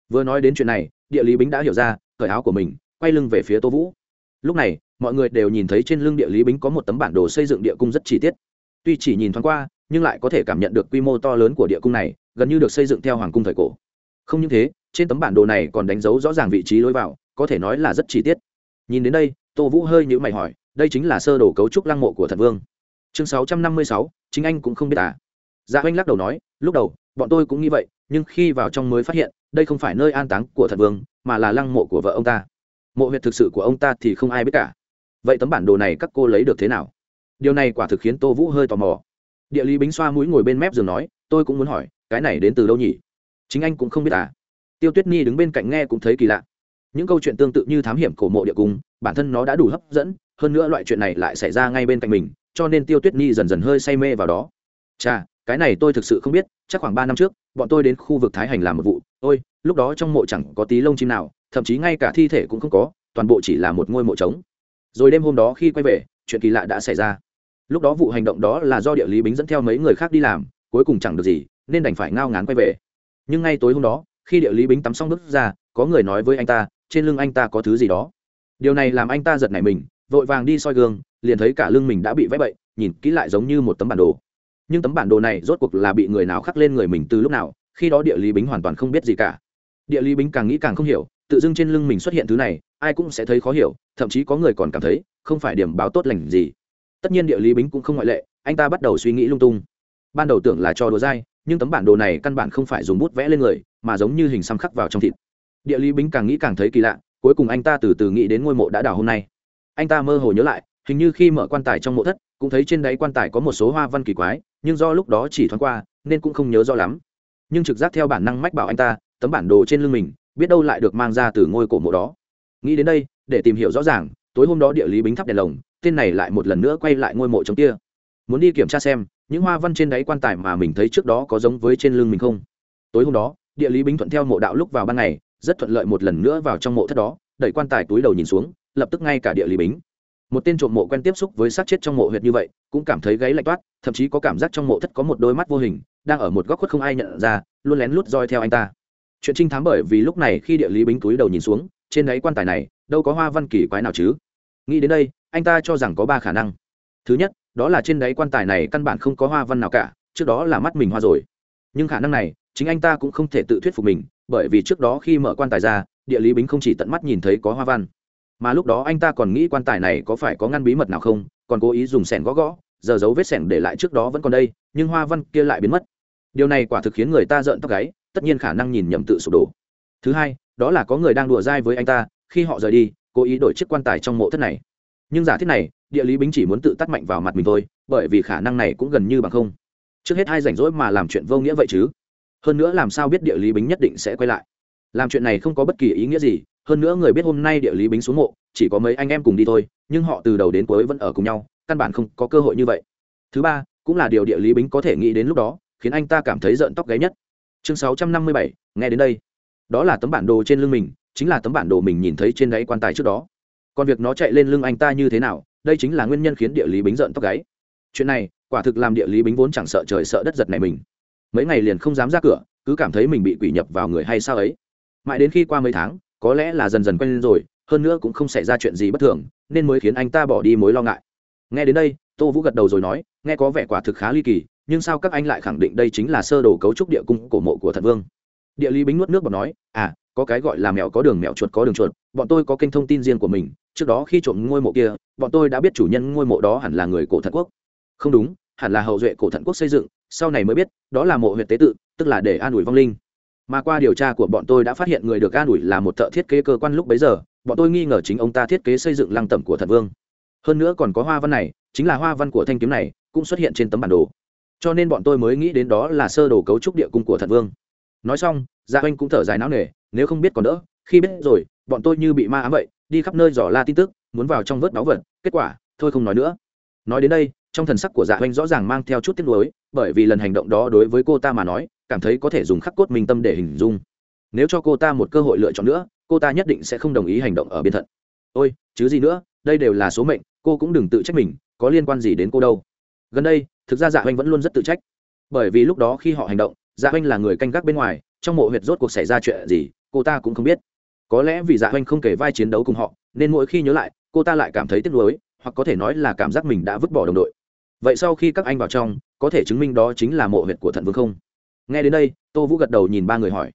[SPEAKER 1] Vừa nói đến chuyện này, địa lý bính đã hiểu ra, cởi áo của mình, quay lưng về phía tô vũ. Lúc này, mọi người đều nhìn thấy trên lưng địa lý bính có một tấm bản đồ xây dựng địa cung rất chi tiết. Tuy chỉ nhìn thoáng qua, nhưng lại có thể cảm nhận được quy mô to lớn của địa cung này, gần như được xây dựng theo hoàng cung thời cổ. Không những thế, trên tấm bản đồ này còn đánh dấu rõ ràng vị trí lối vào, có thể nói là rất chi tiết. Nhìn đến đây, tô vũ hơi nhữ mày hỏi, đây chính là sơ đồ cấu trúc lăng mộ của thần vương. Chương sáu trăm năm mươi sáu, chính anh cũng không biết à? Dạ oanh lắc đầu nói, lúc đầu, bọn tôi cũng nghĩ vậy nhưng khi vào trong mới phát hiện, đây không phải nơi an táng của thần vương, mà là lăng mộ của vợ ông ta. Mộ huyệt thực sự của ông ta thì không ai biết cả. Vậy tấm bản đồ này các cô lấy được thế nào? Điều này quả thực khiến tô vũ hơi tò mò. Địa lý bính xoa mũi ngồi bên mép giường nói, tôi cũng muốn hỏi, cái này đến từ đâu nhỉ? Chính anh cũng không biết à? Tiêu tuyết nhi đứng bên cạnh nghe cũng thấy kỳ lạ. Những câu chuyện tương tự như thám hiểm cổ mộ địa cung, bản thân nó đã đủ hấp dẫn, hơn nữa loại chuyện này lại xảy ra ngay bên cạnh mình, cho nên tiêu tuyết nhi dần dần hơi say mê vào đó. Chà, cái này tôi thực sự không biết, chắc khoảng ba năm trước bọn tôi đến khu vực thái hành làm một vụ. Ôi, lúc đó trong mộ chẳng có tí lông chim nào, thậm chí ngay cả thi thể cũng không có, toàn bộ chỉ là một ngôi mộ trống. Rồi đêm hôm đó khi quay về, chuyện kỳ lạ đã xảy ra. Lúc đó vụ hành động đó là do địa lý bính dẫn theo mấy người khác đi làm, cuối cùng chẳng được gì, nên đành phải ngao ngán quay về. Nhưng ngay tối hôm đó, khi địa lý bính tắm xong bước ra, có người nói với anh ta, trên lưng anh ta có thứ gì đó. Điều này làm anh ta giật nảy mình, vội vàng đi soi gương, liền thấy cả lưng mình đã bị vẽ bậy, nhìn kỹ lại giống như một tấm bản đồ nhưng tấm bản đồ này rốt cuộc là bị người nào khắc lên người mình từ lúc nào, khi đó địa lý bính hoàn toàn không biết gì cả. Địa lý bính càng nghĩ càng không hiểu, tự dưng trên lưng mình xuất hiện thứ này, ai cũng sẽ thấy khó hiểu, thậm chí có người còn cảm thấy, không phải điểm báo tốt lành gì. Tất nhiên địa lý bính cũng không ngoại lệ, anh ta bắt đầu suy nghĩ lung tung. Ban đầu tưởng là cho đùa dai, nhưng tấm bản đồ này căn bản không phải dùng bút vẽ lên người, mà giống như hình xăm khắc vào trong thịt. Địa lý bính càng nghĩ càng thấy kỳ lạ, cuối cùng anh ta từ từ nghĩ đến ngôi mộ đã đào hôm nay. Anh ta mơ hồ nhớ lại, hình như khi mở quan tài trong mộ thất, cũng thấy trên đáy quan tài có một số hoa văn kỳ quái nhưng do lúc đó chỉ thoáng qua, nên cũng không nhớ rõ lắm. Nhưng trực giác theo bản năng mách bảo anh ta, tấm bản đồ trên lưng mình, biết đâu lại được mang ra từ ngôi cổ mộ đó. Nghĩ đến đây, để tìm hiểu rõ ràng, tối hôm đó địa lý bính thắp đèn lồng, tên này lại một lần nữa quay lại ngôi mộ trong kia. Muốn đi kiểm tra xem, những hoa văn trên đáy quan tài mà mình thấy trước đó có giống với trên lưng mình không? Tối hôm đó, địa lý bính thuận theo mộ đạo lúc vào ban ngày, rất thuận lợi một lần nữa vào trong mộ thất đó, đẩy quan tài túi đầu nhìn xuống, lập tức ngay cả địa lý bính một tên trộm mộ quen tiếp xúc với xác chết trong mộ huyệt như vậy, cũng cảm thấy gáy lạnh toát, thậm chí có cảm giác trong mộ thất có một đôi mắt vô hình, đang ở một góc khuất không ai nhận ra, luôn lén lút roi theo anh ta. Chuyện trinh thám bởi vì lúc này khi địa lý bính túi đầu nhìn xuống, trên đáy quan tài này, đâu có hoa văn kỳ quái nào chứ? Nghĩ đến đây, anh ta cho rằng có ba khả năng. Thứ nhất, đó là trên đáy quan tài này căn bản không có hoa văn nào cả, trước đó là mắt mình hoa rồi. Nhưng khả năng này, chính anh ta cũng không thể tự thuyết phục mình, bởi vì trước đó khi mở quan tài ra, địa lý bính không chỉ tận mắt nhìn thấy có hoa văn mà lúc đó anh ta còn nghĩ quan tài này có phải có ngăn bí mật nào không, còn cố ý dùng sẻng gõ gõ, giờ dấu vết sẻng để lại trước đó vẫn còn đây, nhưng hoa văn kia lại biến mất. Điều này quả thực khiến người ta rợn tóc gáy, tất nhiên khả năng nhìn nhầm tự sụp đổ. Thứ hai, đó là có người đang đùa dai với anh ta, khi họ rời đi, cố ý đổi chiếc quan tài trong mộ thất này. Nhưng giả thiết này, địa lý bính chỉ muốn tự tắt mạnh vào mặt mình thôi, bởi vì khả năng này cũng gần như bằng không. Trước hết hai rảnh rỗi mà làm chuyện vô nghĩa vậy chứ. Hơn nữa làm sao biết địa lý bính nhất định sẽ quay lại. Làm chuyện này không có bất kỳ ý nghĩa gì hơn nữa người biết hôm nay địa lý bính xuống mộ, chỉ có mấy anh em cùng đi thôi, nhưng họ từ đầu đến cuối vẫn ở cùng nhau, căn bản không có cơ hội như vậy. Thứ ba, cũng là điều địa lý bính có thể nghĩ đến lúc đó, khiến anh ta cảm thấy rợn tóc gáy nhất. Chương sáu trăm năm mươi bảy, nghe đến đây. Đó là tấm bản đồ trên lưng mình, chính là tấm bản đồ mình nhìn thấy trên đáy quan tài trước đó. Còn việc nó chạy lên lưng anh ta như thế nào, đây chính là nguyên nhân khiến địa lý bính rợn tóc gáy. Chuyện này, quả thực làm địa lý bính vốn chẳng sợ trời sợ đất giật này mình. Mấy ngày liền không dám ra cửa, cứ cảm thấy mình bị quỷ nhập vào người hay sao ấy. Mãi đến khi qua mấy tháng có lẽ là dần dần quen lên rồi, hơn nữa cũng không xảy ra chuyện gì bất thường, nên mới khiến anh ta bỏ đi mối lo ngại. Nghe đến đây, tô vũ gật đầu rồi nói, nghe có vẻ quả thực khá ly kỳ, nhưng sao các anh lại khẳng định đây chính là sơ đồ cấu trúc địa cung cổ mộ của thần vương? Địa lý bính nuốt nước bọt nói à có cái gọi là mèo có đường mèo chuột có đường chuột, bọn tôi có kênh thông tin riêng của mình, trước đó khi trộm ngôi mộ kia, bọn tôi đã biết chủ nhân ngôi mộ đó hẳn là người cổ thần quốc. Không đúng, hẳn là hậu duệ cổ thần quốc xây dựng, sau này mới biết, đó là mộ huyện tế tự, tức là để an ủi vong linh mà qua điều tra của bọn tôi đã phát hiện người được an ủi là một thợ thiết kế cơ quan lúc bấy giờ, bọn tôi nghi ngờ chính ông ta thiết kế xây dựng lăng tẩm của thần vương. Hơn nữa còn có hoa văn này, chính là hoa văn của thanh kiếm này, cũng xuất hiện trên tấm bản đồ. Cho nên bọn tôi mới nghĩ đến đó là sơ đồ cấu trúc địa cung của thần vương. Nói xong gia dạ oanh cũng thở dài não nề, nếu không biết còn đỡ, khi biết rồi, bọn tôi như bị ma ám vậy, đi khắp nơi dò la tin tức, muốn vào trong vớt báu vật, kết quả, thôi không nói nữa. Nói đến đây, trong thần sắc của dạ oanh rõ ràng mang theo chút tiếc nuối, bởi vì lần hành động đó đối với cô ta mà nói cảm thấy có thể dùng khắc cốt minh tâm để hình dung. Nếu cho cô ta một cơ hội lựa chọn nữa, cô ta nhất định sẽ không đồng ý hành động ở biên thận. Ôi, chứ gì nữa, đây đều là số mệnh, cô cũng đừng tự trách mình, có liên quan gì đến cô đâu. Gần đây, thực ra dạ oanh vẫn luôn rất tự trách. Bởi vì lúc đó khi họ hành động dạ oanh là người canh gác bên ngoài, trong mộ huyệt rốt cuộc xảy ra chuyện gì, cô ta cũng không biết. Có lẽ vì dạ oanh không kể vai chiến đấu cùng họ, nên mỗi khi nhớ lại, cô ta lại cảm thấy tiếc nuối, hoặc có thể nói là cảm giác mình đã vứt bỏ đồng đội. Vậy sau khi các anh vào trong, có thể chứng minh đó chính là mộ huyệt của thận vương không? Nghe đến đây, tô vũ gật đầu nhìn ba người hỏi.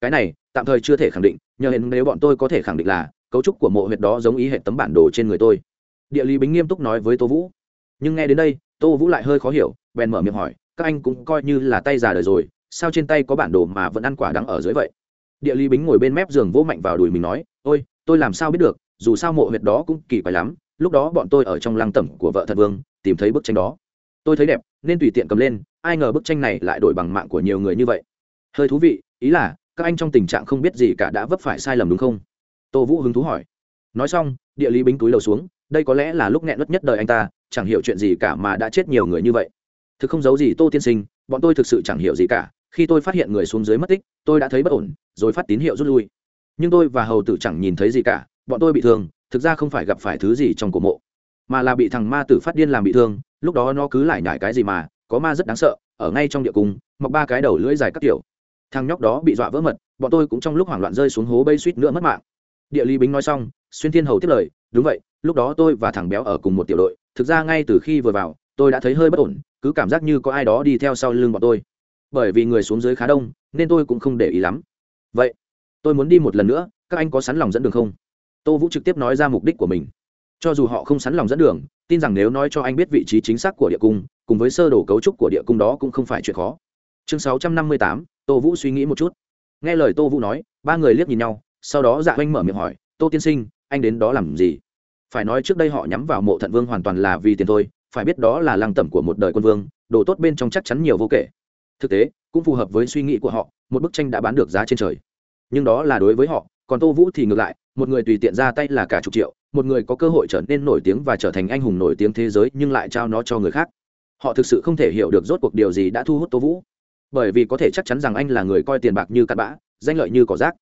[SPEAKER 1] Cái này, tạm thời chưa thể khẳng định, nhờ hiện nếu bọn tôi có thể khẳng định là, cấu trúc của mộ huyệt đó giống ý hệ tấm bản đồ trên người tôi. Địa lý bính nghiêm túc nói với tô vũ. Nhưng nghe đến đây, tô vũ lại hơi khó hiểu, bèn mở miệng hỏi, các anh cũng coi như là tay già đời rồi, sao trên tay có bản đồ mà vẫn ăn quả đắng ở dưới vậy? Địa lý bính ngồi bên mép giường vỗ mạnh vào đùi mình nói, ôi, tôi làm sao biết được, dù sao mộ huyệt đó cũng kỳ quái lắm, lúc đó bọn tôi ở trong lăng tẩm của vợ thật vương, tìm thấy bức tranh đó. Tôi thấy đẹp, nên tùy tiện cầm lên ai ngờ bức tranh này lại đổi bằng mạng của nhiều người như vậy. Hơi thú vị, ý là, các anh trong tình trạng không biết gì cả đã vấp phải sai lầm đúng không? Tô vũ hứng thú hỏi. Nói xong, địa lý bính túi lầu xuống, đây có lẽ là lúc nghẹn nhất nhất đời anh ta, chẳng hiểu chuyện gì cả mà đã chết nhiều người như vậy. Thực không giấu gì tô tiên sinh, bọn tôi thực sự chẳng hiểu gì cả, khi tôi phát hiện người xuống dưới mất tích, tôi đã thấy bất ổn, rồi phát tín hiệu rút lui. Nhưng tôi và hầu tử chẳng nhìn thấy gì cả, bọn tôi bị thương, thực ra không phải gặp phải thứ gì trong cổ mộ, mà là bị thằng ma tử phát điên làm bị thương, lúc đó nó cứ lại nhải cái gì mà có ma rất đáng sợ, ở ngay trong địa cung, mọc ba cái đầu lưỡi dài các kiểu. Thằng nhóc đó bị dọa vỡ mật, bọn tôi cũng trong lúc hoảng loạn rơi xuống hố bây suýt nữa mất mạng. Địa lý bính nói xong, xuyên thiên hầu tiếp lời, đúng vậy, lúc đó tôi và thằng béo ở cùng một tiểu đội, thực ra ngay từ khi vừa vào, tôi đã thấy hơi bất ổn, cứ cảm giác như có ai đó đi theo sau lưng bọn tôi. Bởi vì người xuống dưới khá đông, nên tôi cũng không để ý lắm. Vậy, tôi muốn đi một lần nữa, các anh có sẵn lòng dẫn đường không? Tô vũ trực tiếp nói ra mục đích của mình. Cho dù họ không sẵn lòng dẫn đường, tin rằng nếu nói cho anh biết vị trí chính xác của địa cung cùng với sơ đồ cấu trúc của địa cung đó cũng không phải chuyện khó. Chương sáu trăm năm mươi tám, tô vũ suy nghĩ một chút. Nghe lời tô vũ nói, ba người liếc nhìn nhau, sau đó dạ oanh mở miệng hỏi, tô tiên sinh, anh đến đó làm gì? Phải nói trước đây họ nhắm vào mộ thận vương hoàn toàn là vì tiền thôi, phải biết đó là lăng tẩm của một đời quân vương, đồ tốt bên trong chắc chắn nhiều vô kể. Thực tế, cũng phù hợp với suy nghĩ của họ, một bức tranh đã bán được giá trên trời. Nhưng đó là đối với họ, còn tô vũ thì ngược lại, một người tùy tiện ra tay là cả chục triệu, một người có cơ hội trở nên nổi tiếng và trở thành anh hùng nổi tiếng thế giới nhưng lại trao nó cho người khác họ thực sự không thể hiểu được rốt cuộc điều gì đã thu hút tô vũ. Bởi vì có thể chắc chắn rằng anh là người coi tiền bạc như cặn bã, danh lợi như cỏ rác.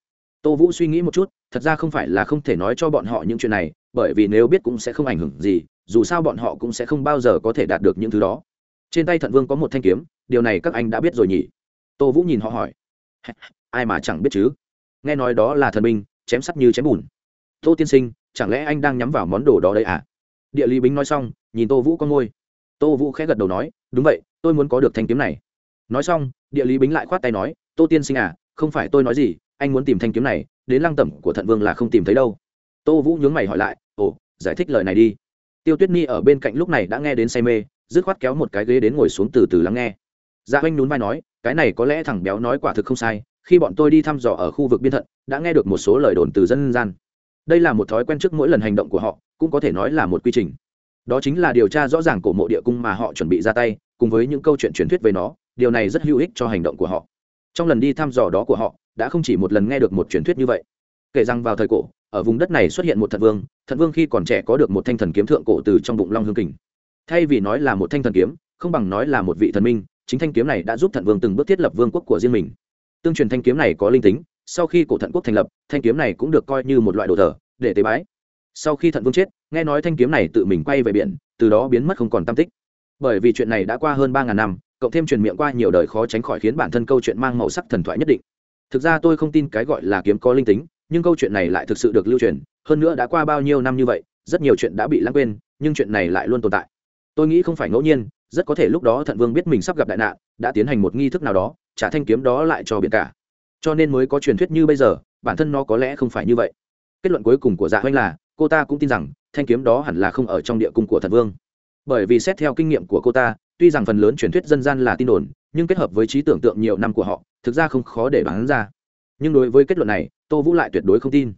[SPEAKER 1] Tô vũ suy nghĩ một chút, thật ra không phải là không thể nói cho bọn họ những chuyện này, bởi vì nếu biết cũng sẽ không ảnh hưởng gì, dù sao bọn họ cũng sẽ không bao giờ có thể đạt được những thứ đó. Trên tay thận vương có một thanh kiếm, điều này các anh đã biết rồi nhỉ? Tô vũ nhìn họ hỏi. Ai mà chẳng biết chứ? Nghe nói đó là thần binh, chém sắt như chém bùn. Tô tiên sinh, chẳng lẽ anh đang nhắm vào món đồ đó đây à? Địa lý bính nói xong, nhìn tô vũ con ngôi tô vũ khẽ gật đầu nói, đúng vậy, tôi muốn có được thanh kiếm này. Nói xong, địa lý bính lại khoát tay nói, tô tiên sinh à không phải tôi nói gì, anh muốn tìm thanh kiếm này, đến lăng tẩm của thận vương là không tìm thấy đâu. Tô vũ nhướng mày hỏi lại, ồ, giải thích lời này đi. Tiêu tuyết nhi ở bên cạnh lúc này đã nghe đến say mê, dứt khoát kéo một cái ghế đến ngồi xuống từ từ lắng nghe. Dạ oanh nhún vai nói, cái này có lẽ thằng béo nói quả thực không sai, khi bọn tôi đi thăm dò ở khu vực biên thận, đã nghe được một số lời đồn từ dân gian. Đây là một thói quen trước mỗi lần hành động của họ, cũng có thể nói là một quy trình đó chính là điều tra rõ ràng cổ mộ địa cung mà họ chuẩn bị ra tay, cùng với những câu chuyện truyền thuyết về nó, điều này rất hữu ích cho hành động của họ. Trong lần đi thăm dò đó của họ, đã không chỉ một lần nghe được một truyền thuyết như vậy. Kể rằng vào thời cổ, ở vùng đất này xuất hiện một thận vương thận vương khi còn trẻ có được một thanh thần kiếm thượng cổ từ trong bụng long hương kình. Thay vì nói là một thanh thần kiếm, không bằng nói là một vị thần minh, chính thanh kiếm này đã giúp thận vương từng bước thiết lập vương quốc của riêng mình. Tương truyền thanh kiếm này có linh tính, sau khi cổ thận quốc thành lập, thanh kiếm này cũng được coi như một loại đồ thờ, để tế bái sau khi thận vương chết, nghe nói thanh kiếm này tự mình quay về biển, từ đó biến mất không còn tam tích. Bởi vì chuyện này đã qua hơn ba ngàn năm, cộng thêm truyền miệng qua nhiều đời khó tránh khỏi khiến bản thân câu chuyện mang màu sắc thần thoại nhất định. Thực ra tôi không tin cái gọi là kiếm có linh tính, nhưng câu chuyện này lại thực sự được lưu truyền, hơn nữa đã qua bao nhiêu năm như vậy, rất nhiều chuyện đã bị lãng quên, nhưng chuyện này lại luôn tồn tại. Tôi nghĩ không phải ngẫu nhiên, rất có thể lúc đó thận vương biết mình sắp gặp đại nạn, đã tiến hành một nghi thức nào đó, trả thanh kiếm đó lại cho biển cả. Cho nên mới có truyền thuyết như bây giờ, bản thân nó có lẽ không phải như vậy kết luận cuối cùng của dạ hoanh là, cô ta cũng tin rằng, thanh kiếm đó hẳn là không ở trong địa cung của thần vương. Bởi vì xét theo kinh nghiệm của cô ta, tuy rằng phần lớn truyền thuyết dân gian là tin đồn, nhưng kết hợp với trí tưởng tượng nhiều năm của họ, thực ra không khó để đoán ra. Nhưng đối với kết luận này, tô vũ lại tuyệt đối không tin.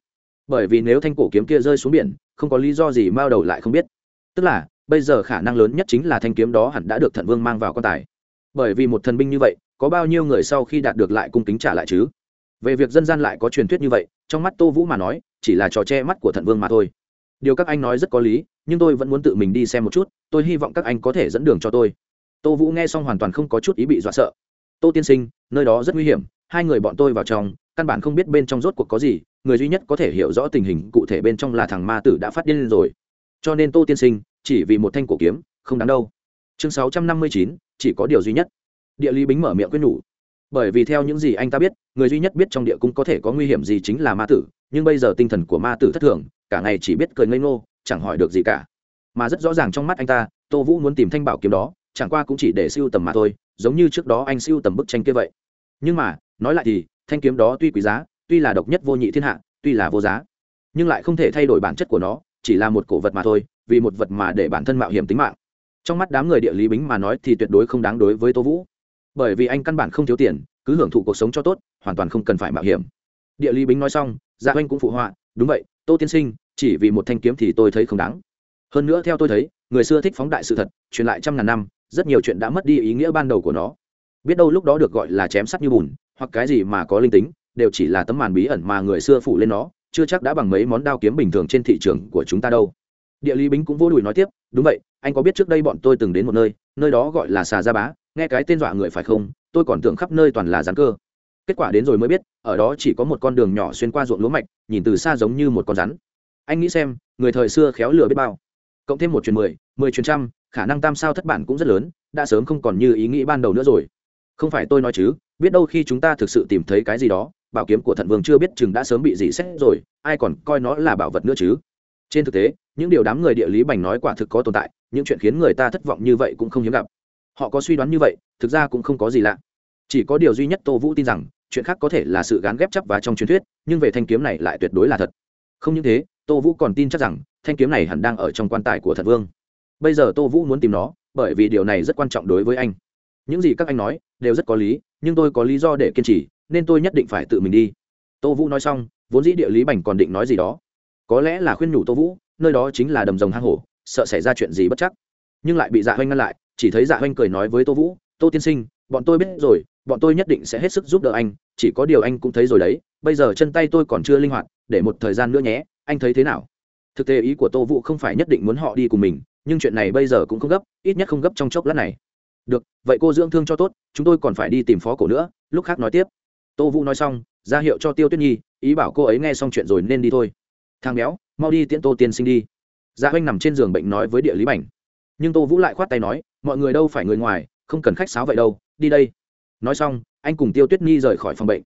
[SPEAKER 1] Bởi vì nếu thanh cổ kiếm kia rơi xuống biển, không có lý do gì mao đầu lại không biết. Tức là, bây giờ khả năng lớn nhất chính là thanh kiếm đó hẳn đã được thần vương mang vào quan tài. Bởi vì một thần binh như vậy, có bao nhiêu người sau khi đạt được lại cung kính trả lại chứ? Về việc dân gian lại có truyền thuyết như vậy, trong mắt tô vũ mà nói chỉ là trò che mắt của thận vương mà thôi. Điều các anh nói rất có lý, nhưng tôi vẫn muốn tự mình đi xem một chút, tôi hy vọng các anh có thể dẫn đường cho tôi. Tô vũ nghe xong hoàn toàn không có chút ý bị dọa sợ. Tô tiên sinh, nơi đó rất nguy hiểm, hai người bọn tôi vào trong, căn bản không biết bên trong rốt cuộc có gì, người duy nhất có thể hiểu rõ tình hình cụ thể bên trong là thằng ma tử đã phát điên lên rồi. Cho nên tô tiên sinh, chỉ vì một thanh cổ kiếm, không đáng đâu. Chương sáu trăm năm mươi chín, chỉ có điều duy nhất. Địa lý bính mở miệng quyết nhủ. Bởi vì theo những gì anh ta biết, người duy nhất biết trong địa cung có thể có nguy hiểm gì chính là ma tử nhưng bây giờ tinh thần của ma tử thất thường, cả ngày chỉ biết cười ngây ngô, chẳng hỏi được gì cả. Mà rất rõ ràng trong mắt anh ta, tô vũ muốn tìm thanh bảo kiếm đó, chẳng qua cũng chỉ để siêu tầm mà thôi, giống như trước đó anh siêu tầm bức tranh kia vậy. Nhưng mà, nói lại thì, thanh kiếm đó tuy quý giá, tuy là độc nhất vô nhị thiên hạ, tuy là vô giá, nhưng lại không thể thay đổi bản chất của nó, chỉ là một cổ vật mà thôi, vì một vật mà để bản thân mạo hiểm tính mạng. Trong mắt đám người địa lý bính mà nói thì tuyệt đối không đáng đối với tô vũ. Bởi vì anh căn bản không thiếu tiền, cứ hưởng thụ cuộc sống cho tốt, hoàn toàn không cần phải mạo hiểm. Địa lý bính nói xong dạ oanh cũng phụ họa, đúng vậy, tô tiên sinh, chỉ vì một thanh kiếm thì tôi thấy không đáng. Hơn nữa theo tôi thấy, người xưa thích phóng đại sự thật, truyền lại trăm ngàn năm, rất nhiều chuyện đã mất đi ý nghĩa ban đầu của nó. Biết đâu lúc đó được gọi là chém sắt như bùn, hoặc cái gì mà có linh tính, đều chỉ là tấm màn bí ẩn mà người xưa phủ lên nó, chưa chắc đã bằng mấy món đao kiếm bình thường trên thị trường của chúng ta đâu. Địa lý bính cũng vô đùi nói tiếp, đúng vậy, anh có biết trước đây bọn tôi từng đến một nơi nơi đó gọi là xà gia bá, nghe cái tên dọa người phải không? Tôi còn tưởng khắp nơi toàn là gián cơ kết quả đến rồi mới biết, ở đó chỉ có một con đường nhỏ xuyên qua ruộng lúa mạch, nhìn từ xa giống như một con rắn. Anh nghĩ xem, người thời xưa khéo lừa biết bao. Cộng thêm một chuyến mười mười chuyến trăm, khả năng tam sao thất bản cũng rất lớn, đã sớm không còn như ý nghĩ ban đầu nữa rồi. Không phải tôi nói chứ, biết đâu khi chúng ta thực sự tìm thấy cái gì đó, bảo kiếm của thận vương chưa biết chừng đã sớm bị dị xét rồi, ai còn coi nó là bảo vật nữa chứ. Trên thực tế, những điều đám người địa lý bành nói quả thực có tồn tại, những chuyện khiến người ta thất vọng như vậy cũng không hiếm gặp. Họ có suy đoán như vậy, thực ra cũng không có gì lạ chỉ có điều duy nhất tô vũ tin rằng, chuyện khác có thể là sự gán ghép chấp và trong truyền thuyết, nhưng về thanh kiếm này lại tuyệt đối là thật. Không những thế, tô vũ còn tin chắc rằng, thanh kiếm này hẳn đang ở trong quan tài của thật vương. Bây giờ tô vũ muốn tìm nó, bởi vì điều này rất quan trọng đối với anh. Những gì các anh nói, đều rất có lý, nhưng tôi có lý do để kiên trì, nên tôi nhất định phải tự mình đi. Tô vũ nói xong, vốn dĩ địa lý bành còn định nói gì đó. Có lẽ là khuyên nhủ tô vũ, nơi đó chính là đầm rồng hang hổ, sợ xảy ra chuyện gì bất chắc. Nhưng lại bị dạ hoanh ngăn lại, chỉ thấy dạ hoanh cười nói với tô vũ, tô tiên sinh, bọn tôi biết rồi bọn tôi nhất định sẽ hết sức giúp đỡ anh, chỉ có điều anh cũng thấy rồi đấy, bây giờ chân tay tôi còn chưa linh hoạt, để một thời gian nữa nhé, anh thấy thế nào? Thực tế ý của tô vũ không phải nhất định muốn họ đi cùng mình, nhưng chuyện này bây giờ cũng không gấp, ít nhất không gấp trong chốc lát này. Được, vậy cô dưỡng thương cho tốt, chúng tôi còn phải đi tìm phó cổ nữa, lúc khác nói tiếp. Tô vũ nói xong, ra hiệu cho tiêu tuyết nhi, ý bảo cô ấy nghe xong chuyện rồi nên đi thôi. Thang béo, mau đi tiễn tô tiên sinh đi. Dạ oanh nằm trên giường bệnh nói với địa lý bảnh. Nhưng tô vũ lại khoát tay nói, mọi người đâu phải người ngoài, không cần khách sáo vậy đâu, đi đây nói xong, anh cùng tiêu tuyết nhi rời khỏi phòng bệnh.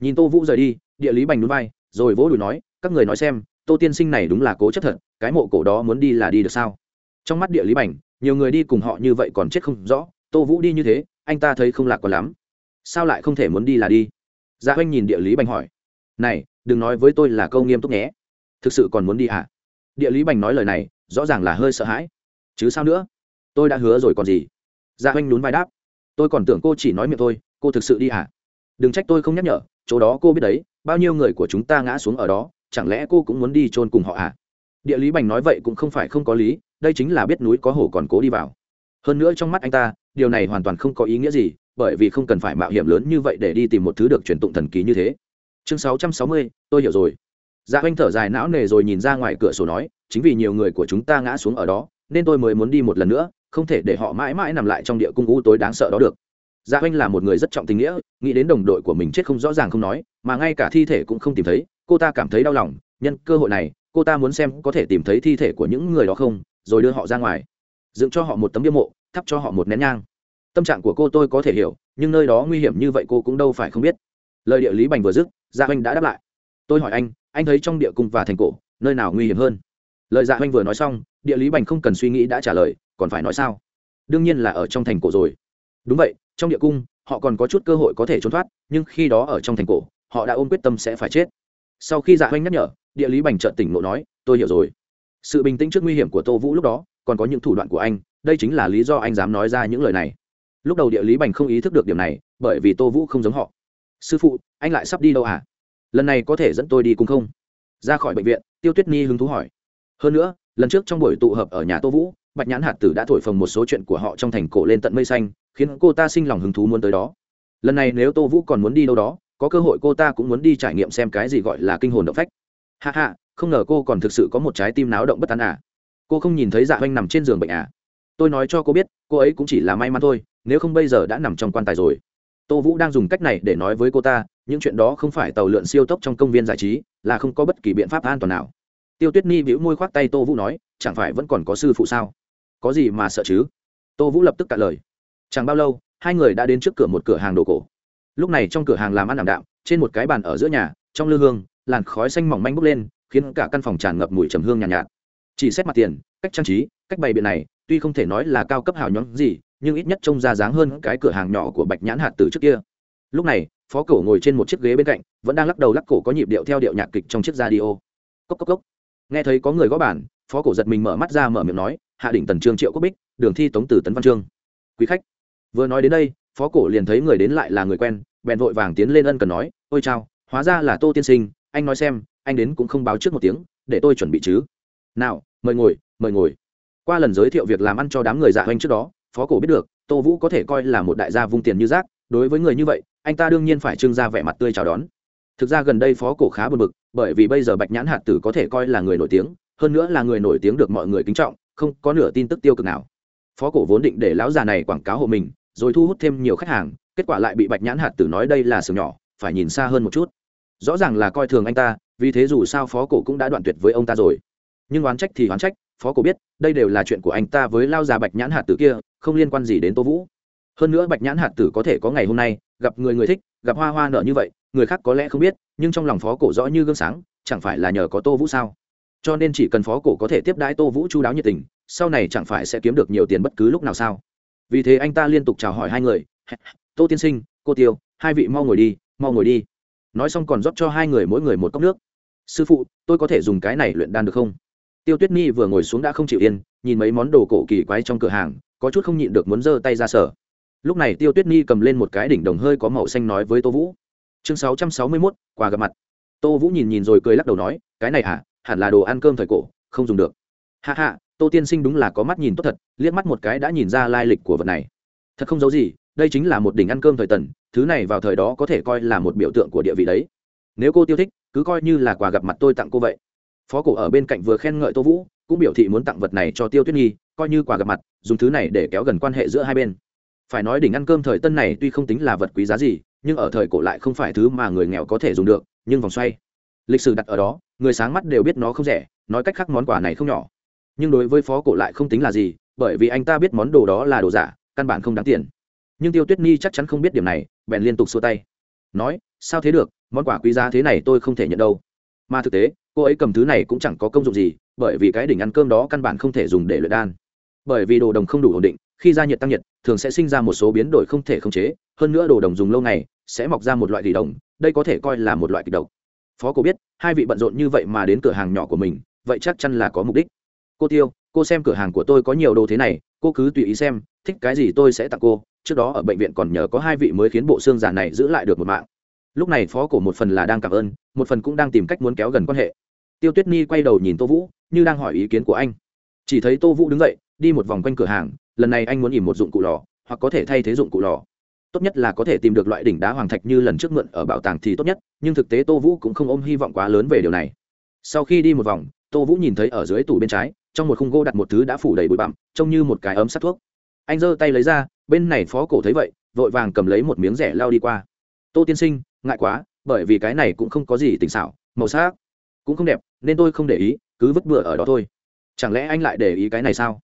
[SPEAKER 1] Nhìn tô vũ rời đi, địa lý bành núi vai rồi vỗ đùi nói, các người nói xem, tô tiên sinh này đúng là cố chấp thật, cái mộ cổ đó muốn đi là đi được sao? Trong mắt địa lý bành, nhiều người đi cùng họ như vậy còn chết không rõ, tô vũ đi như thế, anh ta thấy không lạc còn lắm. Sao lại không thể muốn đi là đi? Gia dạ oanh nhìn địa lý bành hỏi. Này, đừng nói với tôi là câu nghiêm túc nhé. Thực sự còn muốn đi à? Địa lý bành nói lời này, rõ ràng là hơi sợ hãi. Chứ sao nữa? Tôi đã hứa rồi còn gì? Gia dạ oanh nhún vai đáp tôi còn tưởng cô chỉ nói miệng thôi cô thực sự đi à đừng trách tôi không nhắc nhở chỗ đó cô biết đấy bao nhiêu người của chúng ta ngã xuống ở đó chẳng lẽ cô cũng muốn đi chôn cùng họ à địa lý bành nói vậy cũng không phải không có lý đây chính là biết núi có hổ còn cố đi vào. Hơn nữa trong mắt anh ta điều này hoàn toàn không có ý nghĩa gì bởi vì không cần phải mạo hiểm lớn như vậy để đi tìm một thứ được truyền tụng thần ký như thế. Chương 660, tôi hiểu rồi. Dạ oanh thở dài não nề rồi nhìn ra ngoài cửa sổ nói chính vì nhiều người của chúng ta ngã xuống ở đó nên tôi mới muốn đi một lần nữa không thể để họ mãi mãi nằm lại trong địa cung u tối đáng sợ đó được. Dạ oanh là một người rất trọng tình nghĩa, nghĩ đến đồng đội của mình chết không rõ ràng không nói, mà ngay cả thi thể cũng không tìm thấy, cô ta cảm thấy đau lòng, nhân cơ hội này, cô ta muốn xem có thể tìm thấy thi thể của những người đó không, rồi đưa họ ra ngoài. Dựng cho họ một tấm bia mộ, thắp cho họ một nén nhang. Tâm trạng của cô tôi có thể hiểu, nhưng nơi đó nguy hiểm như vậy cô cũng đâu phải không biết. Lời địa lý bành vừa dứt dạ oanh đã đáp lại. Tôi hỏi anh anh thấy trong địa cung và thành cổ, nơi nào nguy hiểm hơn? Lời dạ oanh vừa nói xong, địa lý bành không cần suy nghĩ đã trả lời còn phải nói sao? Đương nhiên là ở trong thành cổ rồi. Đúng vậy, trong địa cung, họ còn có chút cơ hội có thể trốn thoát, nhưng khi đó ở trong thành cổ, họ đã ôm quyết tâm sẽ phải chết. Sau khi dạ oanh nhắc nhở, địa lý bành trợn tỉnh ngộ nói, tôi hiểu rồi. Sự bình tĩnh trước nguy hiểm của tô vũ lúc đó, còn có những thủ đoạn của anh, đây chính là lý do anh dám nói ra những lời này. Lúc đầu địa lý bành không ý thức được điểm này, bởi vì tô vũ không giống họ. Sư phụ, anh lại sắp đi đâu à? Lần này có thể dẫn tôi đi cùng không? Ra khỏi bệnh viện, tiêu tuyết nhi hứng thú hỏi. Hơn nữa, lần trước trong buổi tụ hợp ở nhà tô vũ bạch nhãn hạt tử đã thổi phồng một số chuyện của họ trong thành cổ lên tận mây xanh, khiến cô ta sinh lòng hứng thú muốn tới đó. Lần này nếu tô vũ còn muốn đi đâu đó, có cơ hội cô ta cũng muốn đi trải nghiệm xem cái gì gọi là kinh hồn động phách. Hạ hạ không ngờ cô còn thực sự có một trái tim náo động bất an à. Cô không nhìn thấy dạ oanh nằm trên giường bệnh à. Tôi nói cho cô biết, cô ấy cũng chỉ là may mắn thôi, nếu không bây giờ đã nằm trong quan tài rồi. Tô vũ đang dùng cách này để nói với cô ta, những chuyện đó không phải tàu lượn siêu tốc trong công viên giải trí, là không có bất kỳ biện pháp an toàn nào. Tiêu tuyết ni bĩu môi khoác tay tô vũ nói, chẳng phải vẫn còn có sư phụ sao? Có gì mà sợ chứ? Tô vũ lập tức cạn lời. Chẳng bao lâu hai người đã đến trước cửa một cửa hàng đồ cổ. Lúc này trong cửa hàng làm ăn ảm đạm trên một cái bàn ở giữa nhà trong lư hương làn khói xanh mỏng manh bốc lên khiến cả căn phòng tràn ngập mùi trầm hương nhàn nhạt, nhạt. Chỉ xét mặt tiền cách trang trí cách bày biện này tuy không thể nói là cao cấp hào nhóm gì nhưng ít nhất trông ra dáng hơn cái cửa hàng nhỏ của bạch nhãn hạt từ trước kia. Lúc này phó cổ ngồi trên một chiếc ghế bên cạnh vẫn đang lắc đầu lắc cổ có nhịp điệu theo điệu nhạc kịch trong chiếc radio. Cốc cốc cốc. Nghe thấy có người gõ bản phó cổ giật mình mở mắt ra mở miệng nói, hạ đỉnh tần trương triệu quốc bích, đường thi tống từ tấn văn trương quý khách. Vừa nói đến đây, phó cổ liền thấy người đến lại là người quen, bèn vội vàng tiến lên ân cần nói, ôi chao, hóa ra là tô tiên sinh, anh nói xem, anh đến cũng không báo trước một tiếng, để tôi chuẩn bị chứ. Nào, mời ngồi mời ngồi. Qua lần giới thiệu việc làm ăn cho đám người dạ hoanh trước đó, phó cổ biết được, tô vũ có thể coi là một đại gia vung tiền như rác, đối với người như vậy, anh ta đương nhiên phải trưng ra vẻ mặt tươi chào đón. Thực ra gần đây phó cổ khá buồn bực, bởi vì bây giờ bạch nhãn hạt tử có thể coi là người nổi tiếng hơn nữa là người nổi tiếng được mọi người kính trọng, không có nửa tin tức tiêu cực nào. Phó cổ vốn định để lão già này quảng cáo hộ mình, rồi thu hút thêm nhiều khách hàng, kết quả lại bị bạch nhãn hạt tử nói đây là sừng nhỏ, phải nhìn xa hơn một chút. Rõ ràng là coi thường anh ta, vì thế dù sao phó cổ cũng đã đoạn tuyệt với ông ta rồi. Nhưng oán trách thì oán trách, phó cổ biết, đây đều là chuyện của anh ta với lao già bạch nhãn hạt tử kia, không liên quan gì đến tô vũ. Hơn nữa bạch nhãn hạt tử có thể có ngày hôm nay, gặp người người thích, gặp hoa hoa nở như vậy, người khác có lẽ không biết, nhưng trong lòng phó cổ rõ như gương sáng, chẳng phải là nhờ có tô vũ sao? Cho nên chỉ cần phó cổ có thể tiếp đãi tô vũ chú đáo nhiệt tình, sau này chẳng phải sẽ kiếm được nhiều tiền bất cứ lúc nào sao? Vì thế anh ta liên tục chào hỏi hai người tô tiên sinh, cô tiêu, hai vị mau ngồi đi, mau ngồi đi. Nói xong còn rót cho hai người mỗi người một cốc nước. Sư phụ, tôi có thể dùng cái này luyện đan được không? Tiêu tuyết nhi vừa ngồi xuống đã không chịu yên, nhìn mấy món đồ cổ kỳ quái trong cửa hàng, có chút không nhịn được muốn giơ tay ra sở lúc này tiêu tuyết nhi cầm lên một cái đỉnh đồng hơi có màu xanh nói với tô vũ. Chương sáu trăm sáu mươi mốt, quà gặp mặt. Tô vũ nhìn nhìn rồi cười lắc đầu nói, cái này à? Hẳn là đồ ăn cơm thời cổ, không dùng được. Hạ hạ tô tiên sinh đúng là có mắt nhìn tốt thật, liếc mắt một cái đã nhìn ra lai lịch của vật này. Thật không giấu gì, đây chính là một đỉnh ăn cơm thời tần, thứ này vào thời đó có thể coi là một biểu tượng của địa vị đấy. Nếu cô tiêu thích, cứ coi như là quà gặp mặt tôi tặng cô vậy. Phó cổ ở bên cạnh vừa khen ngợi tô vũ, cũng biểu thị muốn tặng vật này cho tiêu tuyết nhi, coi như quà gặp mặt, dùng thứ này để kéo gần quan hệ giữa hai bên. Phải nói đỉnh ăn cơm thời tân này tuy không tính là vật quý giá gì, nhưng ở thời cổ lại không phải thứ mà người nghèo có thể dùng được, nhưng vòng xoay. Lịch sử đặt ở đó người sáng mắt đều biết nó không rẻ, nói cách khác món quà này không nhỏ. Nhưng đối với phó cổ lại không tính là gì, bởi vì anh ta biết món đồ đó là đồ giả, căn bản không đáng tiền. Nhưng tiêu tuyết nhi chắc chắn không biết điểm này, bèn liên tục xua tay. Nói, sao thế được, món quà quý giá thế này tôi không thể nhận đâu. Mà thực tế, cô ấy cầm thứ này cũng chẳng có công dụng gì, bởi vì cái đỉnh ăn cơm đó căn bản không thể dùng để luyện đan. Bởi vì đồ đồng không đủ ổn định, khi gia nhiệt tăng nhiệt, thường sẽ sinh ra một số biến đổi không thể khống chế, hơn nữa đồ đồng dùng lâu ngày, sẽ mọc ra một loại tỷ đồng, đây có thể coi là một loại kịch độc phó cô biết, hai vị bận rộn như vậy mà đến cửa hàng nhỏ của mình, vậy chắc chắn là có mục đích. Cô tiêu, cô xem cửa hàng của tôi có nhiều đồ thế này, cô cứ tùy ý xem, thích cái gì tôi sẽ tặng cô, trước đó ở bệnh viện còn nhờ có hai vị mới khiến bộ xương giả này giữ lại được một mạng. Lúc này phó cổ một phần là đang cảm ơn, một phần cũng đang tìm cách muốn kéo gần quan hệ. Tiêu tuyết nhi quay đầu nhìn tô vũ, như đang hỏi ý kiến của anh. Chỉ thấy tô vũ đứng dậy, đi một vòng quanh cửa hàng, lần này anh muốn ỉm một dụng cụ lò, hoặc có thể thay thế dụng cụ lò tốt nhất là có thể tìm được loại đỉnh đá hoàng thạch như lần trước mượn ở bảo tàng thì tốt nhất, nhưng thực tế tô vũ cũng không ôm hy vọng quá lớn về điều này. Sau khi đi một vòng, tô vũ nhìn thấy ở dưới tủ bên trái, trong một khung gỗ đặt một thứ đã phủ đầy bụi bặm, trông như một cái ấm sắt thuốc. Anh giơ tay lấy ra, bên này phó cổ thấy vậy, vội vàng cầm lấy một miếng rẻ lao đi qua. Tô tiên sinh, ngại quá, bởi vì cái này cũng không có gì tỉnh xảo, màu sắc cũng không đẹp, nên tôi không để ý, cứ vứt bừa ở đó thôi. Chẳng lẽ anh lại để ý cái này sao?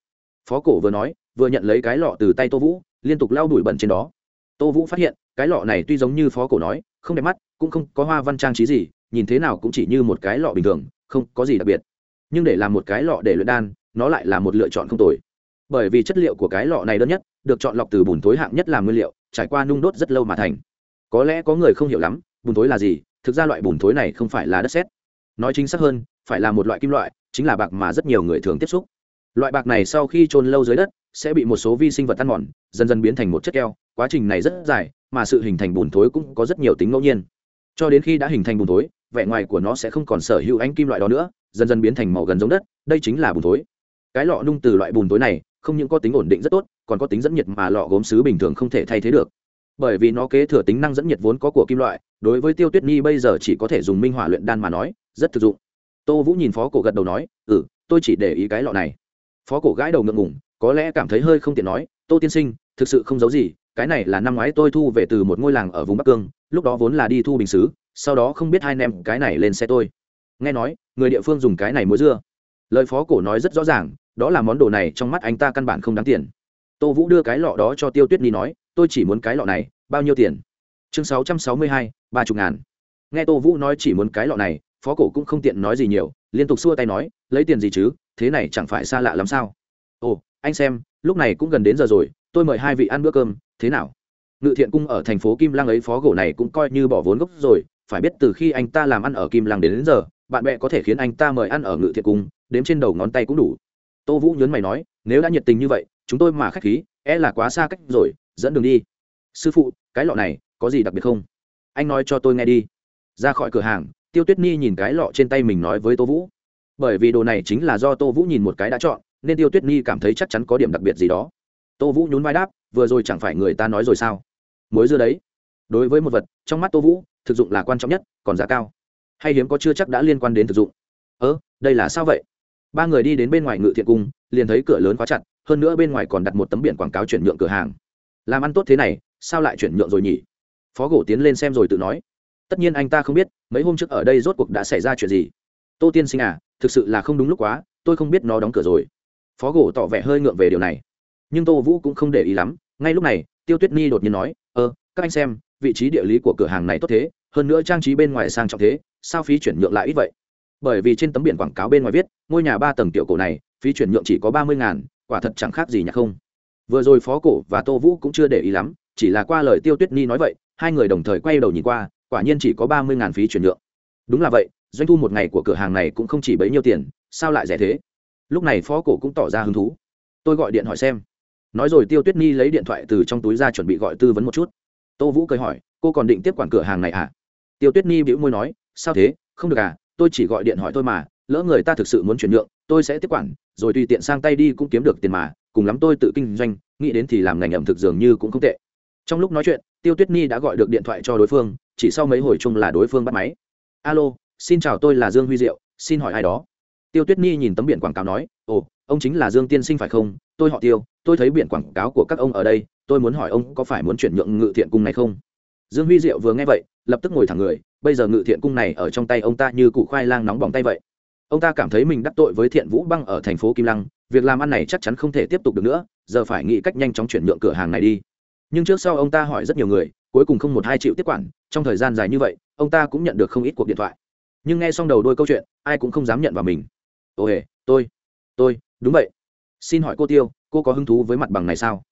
[SPEAKER 1] Phó cổ vừa nói, vừa nhận lấy cái lọ từ tay tô vũ, liên tục lau đuổi bẩn trên đó tô vũ phát hiện, cái lọ này tuy giống như phó cổ nói, không đẹp mắt, cũng không có hoa văn trang trí gì, nhìn thế nào cũng chỉ như một cái lọ bình thường, không có gì đặc biệt. Nhưng để làm một cái lọ để luyện đan, nó lại là một lựa chọn không tồi. Bởi vì chất liệu của cái lọ này đơn nhất, được chọn lọc từ bùn thối hạng nhất làm nguyên liệu, trải qua nung đốt rất lâu mà thành. Có lẽ có người không hiểu lắm, bùn thối là gì, thực ra loại bùn thối này không phải là đất sét. Nói chính xác hơn, phải là một loại kim loại, chính là bạc mà rất nhiều người thường tiếp xúc loại bạc này sau khi trôn lâu dưới đất, sẽ bị một số vi sinh vật ăn mòn, dần dần biến thành một chất keo. Quá trình này rất dài, mà sự hình thành bùn thối cũng có rất nhiều tính ngẫu nhiên. Cho đến khi đã hình thành bùn thối, vẻ ngoài của nó sẽ không còn sở hữu ánh kim loại đó nữa, dần dần biến thành màu gần giống đất, đây chính là bùn thối. Cái lọ nung từ loại bùn thối này, không những có tính ổn định rất tốt, còn có tính dẫn nhiệt mà lọ gốm sứ bình thường không thể thay thế được. Bởi vì nó kế thừa tính năng dẫn nhiệt vốn có của kim loại, đối với tiêu tuyết nhi bây giờ chỉ có thể dùng minh hỏa luyện đan mà nói, rất thực dụng. Tô vũ nhìn phó cổ gật đầu nói ừ tôi chỉ để ý cái lọ này phó cổ gãi đầu ngượng ngủng có lẽ cảm thấy hơi không tiện nói, tô tiên sinh, thực sự không giấu gì, cái này là năm ngoái tôi thu về từ một ngôi làng ở vùng bắc cương, lúc đó vốn là đi thu bình xứ, sau đó không biết hai nem cái này lên xe tôi. Nghe nói, người địa phương dùng cái này muối dưa. Lời phó cổ nói rất rõ ràng, đó là món đồ này trong mắt anh ta căn bản không đáng tiền. Tô vũ đưa cái lọ đó cho tiêu tuyết ni nói, tôi chỉ muốn cái lọ này, bao nhiêu tiền? Chương sáu trăm sáu mươi hai, ba chục ngàn. Nghe tô vũ nói chỉ muốn cái lọ này, phó cổ cũng không tiện nói gì nhiều liên tục xua tay nói lấy tiền gì chứ thế này chẳng phải xa lạ lắm sao? Ồ anh xem lúc này cũng gần đến giờ rồi tôi mời hai vị ăn bữa cơm thế nào? Ngự thiện cung ở thành phố kim lăng ấy phó gỗ này cũng coi như bỏ vốn gốc rồi phải biết từ khi anh ta làm ăn ở kim lăng đến, đến giờ bạn bè có thể khiến anh ta mời ăn ở ngự thiện cung đếm trên đầu ngón tay cũng đủ. Tô vũ nhấn mày nói nếu đã nhiệt tình như vậy chúng tôi mà k h á c h khí e là quá xa cách rồi dẫn đường đi. Sư phụ cái lọ này có gì đặc biệt không? Anh nói cho tôi nghe đi. Ra khỏi cửa hàng tiêu tuyết ni nhìn cái lọ trên tay mình nói với tô vũ. Bởi vì đồ này chính là do tô vũ nhìn một cái đã chọn, nên tiêu tuyết ni cảm thấy chắc chắn có điểm đặc biệt gì đó. Tô vũ nhún vai đáp, vừa rồi chẳng phải người ta nói rồi sao? Mối dưa đấy. Đối với một vật, trong mắt tô vũ, thực dụng là quan trọng nhất, còn giá cao. Hay hiếm có chưa chắc đã liên quan đến thực dụng. Ơ, đây là sao vậy? Ba người đi đến bên ngoài ngự thiện cung, liền thấy cửa lớn khóa chặt, hơn nữa bên ngoài còn đặt một tấm biển quảng cáo chuyển nhượng cửa hàng. Làm ăn tốt thế này, sao lại chuyển nhượng rồi nhỉ? Phó gỗ tiến lên xem rồi tự nói tất nhiên anh ta không biết, mấy hôm trước ở đây rốt cuộc đã xảy ra chuyện gì. Tô tiên sinh à thực sự là không đúng lúc quá, tôi không biết nó đóng cửa rồi. Phó gỗ tỏ vẻ hơi ngượng về điều này. Nhưng tô vũ cũng không để ý lắm, ngay lúc này, tiêu tuyết ni đột nhiên nói ơ các anh xem, vị trí địa lý của cửa hàng này tốt thế, hơn nữa trang trí bên ngoài sang trọng thế, sao phí chuyển nhượng lại ít vậy? Bởi vì trên tấm biển quảng cáo bên ngoài viết, ngôi nhà ba tầng tiểu cổ này, phí chuyển nhượng chỉ có ba mươi ngàn, quả thật chẳng khác gì nhạc không. Vừa rồi phó cổ và tô vũ cũng chưa để ý lắm, chỉ là qua lời tiêu tuyết ni nói vậy, hai người đồng thời quay đầu nhìn qua quả nhiên chỉ có ba mươi ngàn phí chuyển nhượng. Đúng là vậy, doanh thu một ngày của cửa hàng này cũng không chỉ bấy nhiêu tiền, sao lại rẻ thế? Lúc này phó cổ cũng tỏ ra hứng thú. Tôi gọi điện hỏi xem. Nói rồi tiêu tuyết Nhi lấy điện thoại từ trong túi ra chuẩn bị gọi tư vấn một chút. Tô vũ cười hỏi, cô còn định tiếp quản cửa hàng này à? Tiêu tuyết Nhi bĩu môi nói, sao thế? Không được à tôi chỉ gọi điện hỏi thôi mà, lỡ người ta thực sự muốn chuyển nhượng, tôi sẽ tiếp quản, rồi tùy tiện sang tay đi cũng kiếm được tiền mà, cùng lắm tôi tự kinh doanh, nghĩ đến thì làm ngành ẩm thực dường như cũng không tệ. Trong lúc nói chuyện, tiêu tuyết Nhi đã gọi được điện thoại cho đối phương chỉ sau mấy hồi chung là đối phương bắt máy. Alo, xin chào, tôi là dương huy diệu, xin hỏi ai đó? Tiêu tuyết Nhi nhìn tấm biển quảng cáo nói, ồ, ông chính là dương tiên sinh phải không? Tôi họ tiêu, tôi thấy biển quảng cáo của các ông ở đây, tôi muốn hỏi ông có phải muốn chuyển nhượng ngự thiện cung này không? Dương huy diệu vừa nghe vậy, lập tức ngồi thẳng người, bây giờ ngự thiện cung này ở trong tay ông ta như cụ khoai lang nóng bỏng tay vậy. Ông ta cảm thấy mình đắc tội với thiện vũ băng ở thành phố kim lăng, việc làm ăn này chắc chắn không thể tiếp tục được nữa, giờ phải nghĩ cách nhanh chóng chuyển nhượng cửa hàng này đi. Nhưng trước sau ông ta hỏi rất nhiều người cuối cùng không một hai triệu tiếp quản, trong thời gian dài như vậy, ông ta cũng nhận được không ít cuộc điện thoại. Nhưng nghe xong đầu đôi câu chuyện, ai cũng không dám nhận vào mình. Ồ hề, tôi tôi, đúng vậy. Xin hỏi cô tiêu, cô có hứng thú với mặt bằng này sao?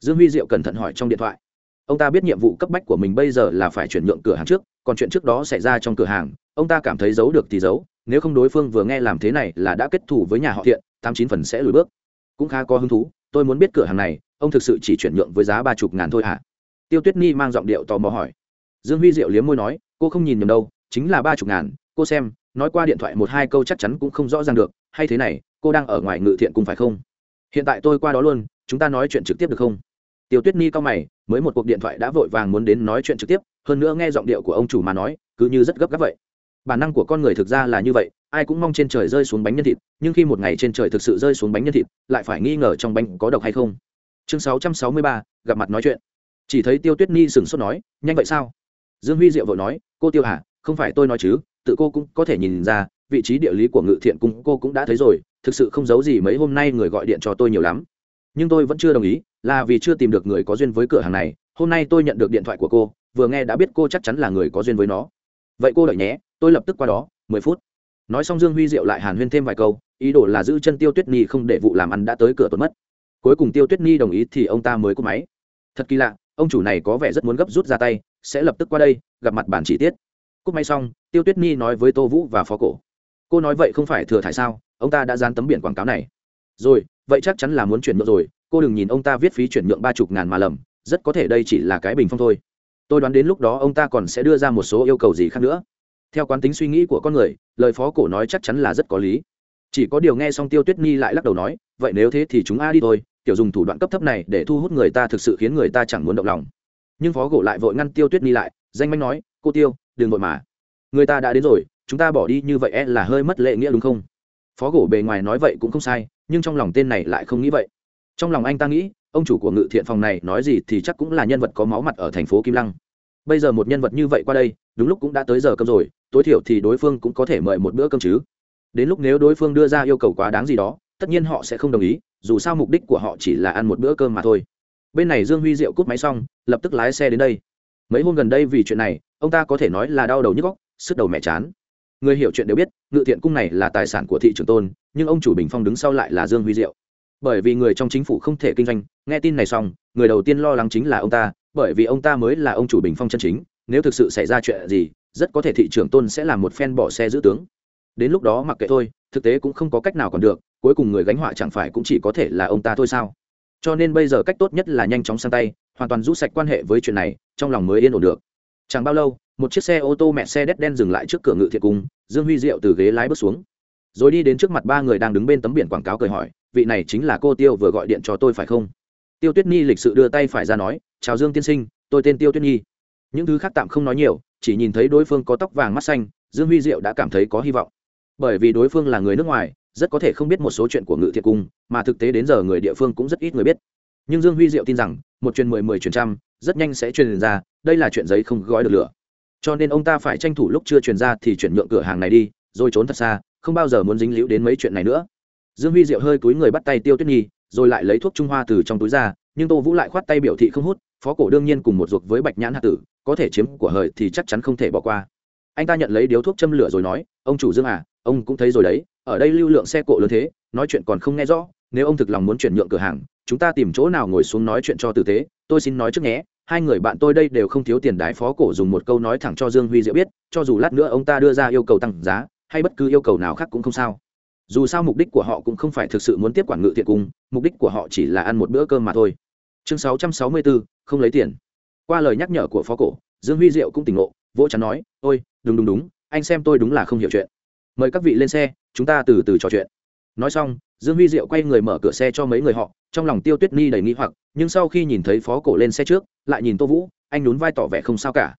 [SPEAKER 1] Dương huy diệu cẩn thận hỏi trong điện thoại. Ông ta biết nhiệm vụ cấp bách của mình bây giờ là phải chuyển nhượng cửa hàng trước, còn chuyện trước đó xảy ra trong cửa hàng, ông ta cảm thấy giấu được thì giấu, nếu không đối phương vừa nghe làm thế này là đã kết thủ với nhà họ thiện, tám chín phần sẽ lùi bước. Cũng khá có hứng thú, tôi muốn biết cửa hàng này, ông thực sự chỉ chuyển nhượng với giá ba chục ngàn thôi hả? Tiêu tuyết nhi mang giọng điệu tò mò hỏi. Dương huy diệu liếm môi nói, cô không nhìn nhầm đâu, chính là ba chục ngàn, cô xem, nói qua điện thoại một hai câu chắc chắn cũng không rõ ràng được, hay thế này, cô đang ở ngoài ngự thiện cùng phải không? Hiện tại tôi qua đó luôn, chúng ta nói chuyện trực tiếp được không? Tiêu tuyết ni cao mày, mới một cuộc điện thoại đã vội vàng muốn đến nói chuyện trực tiếp, hơn nữa nghe giọng điệu của ông chủ mà nói, cứ như rất gấp gáp vậy. Bản năng của con người thực ra là như vậy, ai cũng mong trên trời rơi xuống bánh nhân thịt, nhưng khi một ngày trên trời thực sự rơi xuống bánh nhân thịt, lại phải nghi ngờ trong bánh có độc hay không. Chương sáu trăm sáu mươi ba, gặp mặt nói chuyện chỉ thấy tiêu tuyết ni sửng sốt nói, nhanh vậy sao? Dương huy diệu vội nói, cô tiêu hà không phải tôi nói chứ, tự cô cũng có thể nhìn ra, vị trí địa lý của ngự thiện cung cô cũng đã thấy rồi, thực sự không giấu gì mấy hôm nay người gọi điện cho tôi nhiều lắm. Nhưng tôi vẫn chưa đồng ý, là vì chưa tìm được người có duyên với cửa hàng này, hôm nay tôi nhận được điện thoại của cô, vừa nghe đã biết cô chắc chắn là người có duyên với nó. Vậy cô đợi nhé, tôi lập tức qua đó, mười phút. Nói xong dương huy diệu lại hàn huyên thêm vài câu, ý đồ là giữ chân tiêu tuyết nhi không để vụ làm ăn đã tới cửa tuột mất. Cuối cùng tiêu tuyết nhi đồng ý thì ông ta mới cúp máy. Thật kỳ lạ ông chủ này có vẻ rất muốn gấp rút ra tay, sẽ lập tức qua đây, gặp mặt bản chỉ tiết. Cúc may xong, tiêu tuyết nhi nói với tô vũ và phó cổ. Cô nói vậy không phải thừa thải sao, ông ta đã dán tấm biển quảng cáo này. Rồi, vậy chắc chắn là muốn chuyển nhượng rồi, cô đừng nhìn ông ta viết phí chuyển nhượng ba chục ngàn mà lầm, rất có thể đây chỉ là cái bình phong thôi. Tôi đoán đến lúc đó ông ta còn sẽ đưa ra một số yêu cầu gì khác nữa. Theo quán tính suy nghĩ của con người, lời phó cổ nói chắc chắn là rất có lý. Chỉ có điều nghe xong tiêu tuyết nhi lại lắc đầu nói, vậy nếu thế thì chúng a đi thôi kiểu dùng thủ đoạn cấp thấp này để thu hút người ta thực sự khiến người ta chẳng muốn động lòng. Nhưng phó gỗ lại vội ngăn tiêu tuyết nhi lại, danh manh nói, cô tiêu, đừng vội mà. Người ta đã đến rồi, chúng ta bỏ đi như vậy e là hơi mất lệ nghĩa đúng không? Phó gỗ bề ngoài nói vậy cũng không sai, nhưng trong lòng tên này lại không nghĩ vậy. Trong lòng anh ta nghĩ, ông chủ của ngự thiện phòng này nói gì thì chắc cũng là nhân vật có máu mặt ở thành phố kim lăng. Bây giờ một nhân vật như vậy qua đây, đúng lúc cũng đã tới giờ cơm rồi, tối thiểu thì đối phương cũng có thể mời một bữa cơm chứ. Đến lúc nếu đối phương đưa ra yêu cầu quá đáng gì đó, tất nhiên họ sẽ không đồng ý dù sao mục đích của họ chỉ là ăn một bữa cơm mà thôi. Bên này dương huy diệu cút máy xong, lập tức lái xe đến đây. Mấy hôm gần đây vì chuyện này, ông ta có thể nói là đau đầu nhức góc sức đầu mẹ chán. Người hiểu chuyện đều biết, ngự thiện cung này là tài sản của thị trường tôn, nhưng ông chủ bình phong đứng sau lại là dương huy diệu bởi vì người trong chính phủ không thể kinh doanh, nghe tin này xong, người đầu tiên lo lắng chính là ông ta, bởi vì ông ta mới là ông chủ bình phong chân chính, nếu thực sự xảy ra chuyện gì, rất có thể thị trường tôn sẽ làm một phen bỏ xe giữ tướng. Đến lúc đó mặc kệ thôi, thực tế cũng không có cách nào còn được cuối cùng người gánh họa chẳng phải cũng chỉ có thể là ông ta thôi sao? Cho nên bây giờ cách tốt nhất là nhanh chóng sang tay, hoàn toàn rút sạch quan hệ với chuyện này, trong lòng mới yên ổn được. Chẳng bao lâu, một chiếc xe ô tô mẹ xe đét đen dừng lại trước cửa ngự thiện cung, dương huy diệu từ ghế lái bước xuống. Rồi đi đến trước mặt ba người đang đứng bên tấm biển quảng cáo cười hỏi, vị này chính là cô tiêu vừa gọi điện cho tôi phải không? Tiêu tuyết nhi lịch sự đưa tay phải ra nói, chào dương tiên sinh, tôi tên tiêu tuyết nhi. Những thứ khác tạm không nói nhiều, chỉ nhìn thấy đối phương có tóc vàng mắt xanh, dương huy diệu đã cảm thấy có hy vọng. Bởi vì đối phương là người nước ngoài rất có thể không biết một số chuyện của ngự thiện cung, mà thực tế đến giờ người địa phương cũng rất ít người biết. Nhưng dương huy diệu tin rằng, một truyền mười mười truyền trăm, rất nhanh sẽ truyền ra, đây là chuyện giấy không gói được lửa. Cho nên ông ta phải tranh thủ lúc chưa truyền ra thì chuyển nhượng cửa hàng này đi, rồi trốn thật xa, không bao giờ muốn dính líu đến mấy chuyện này nữa. Dương huy diệu hơi túi người bắt tay tiêu tuyết nhi, rồi lại lấy thuốc trung hoa từ trong túi ra, nhưng tô vũ lại khoát tay biểu thị không hút, phó cổ đương nhiên cùng một ruột với bạch nhãn hạ tử, có thể chiếm của hời thì chắc chắn không thể bỏ qua. Anh ta nhận lấy điếu thuốc châm lửa rồi nói, ông chủ dương à ông cũng thấy rồi đấy ở đây lưu lượng xe cộ lớn thế nói chuyện còn không nghe rõ nếu ông thực lòng muốn chuyển nhượng cửa hàng chúng ta tìm chỗ nào ngồi xuống nói chuyện cho tử tế tôi xin nói trước nhé hai người bạn tôi đây đều không thiếu tiền đái phó cổ dùng một câu nói thẳng cho dương huy diệu biết cho dù lát nữa ông ta đưa ra yêu cầu tăng giá hay bất cứ yêu cầu nào khác cũng không sao. Dù sao mục đích của họ cũng không phải thực sự muốn tiếp quản ngự thiện cung mục đích của họ chỉ là ăn một bữa cơm mà thôi. Chương 664, không lấy tiền. Qua lời nhắc nhở của phó cổ dương huy diệu cũng tỉnh ngộ vỗ chắn nói ôi đúng đúng đúng anh xem tôi đúng là không hiểu chuyện mời các vị lên xe, chúng ta từ từ trò chuyện. Nói xong, dương huy diệu quay người mở cửa xe cho mấy người họ, trong lòng tiêu tuyết ni đầy nghi hoặc, nhưng sau khi nhìn thấy phó cổ lên xe trước, lại nhìn tô vũ, anh nhún vai tỏ vẻ không sao cả.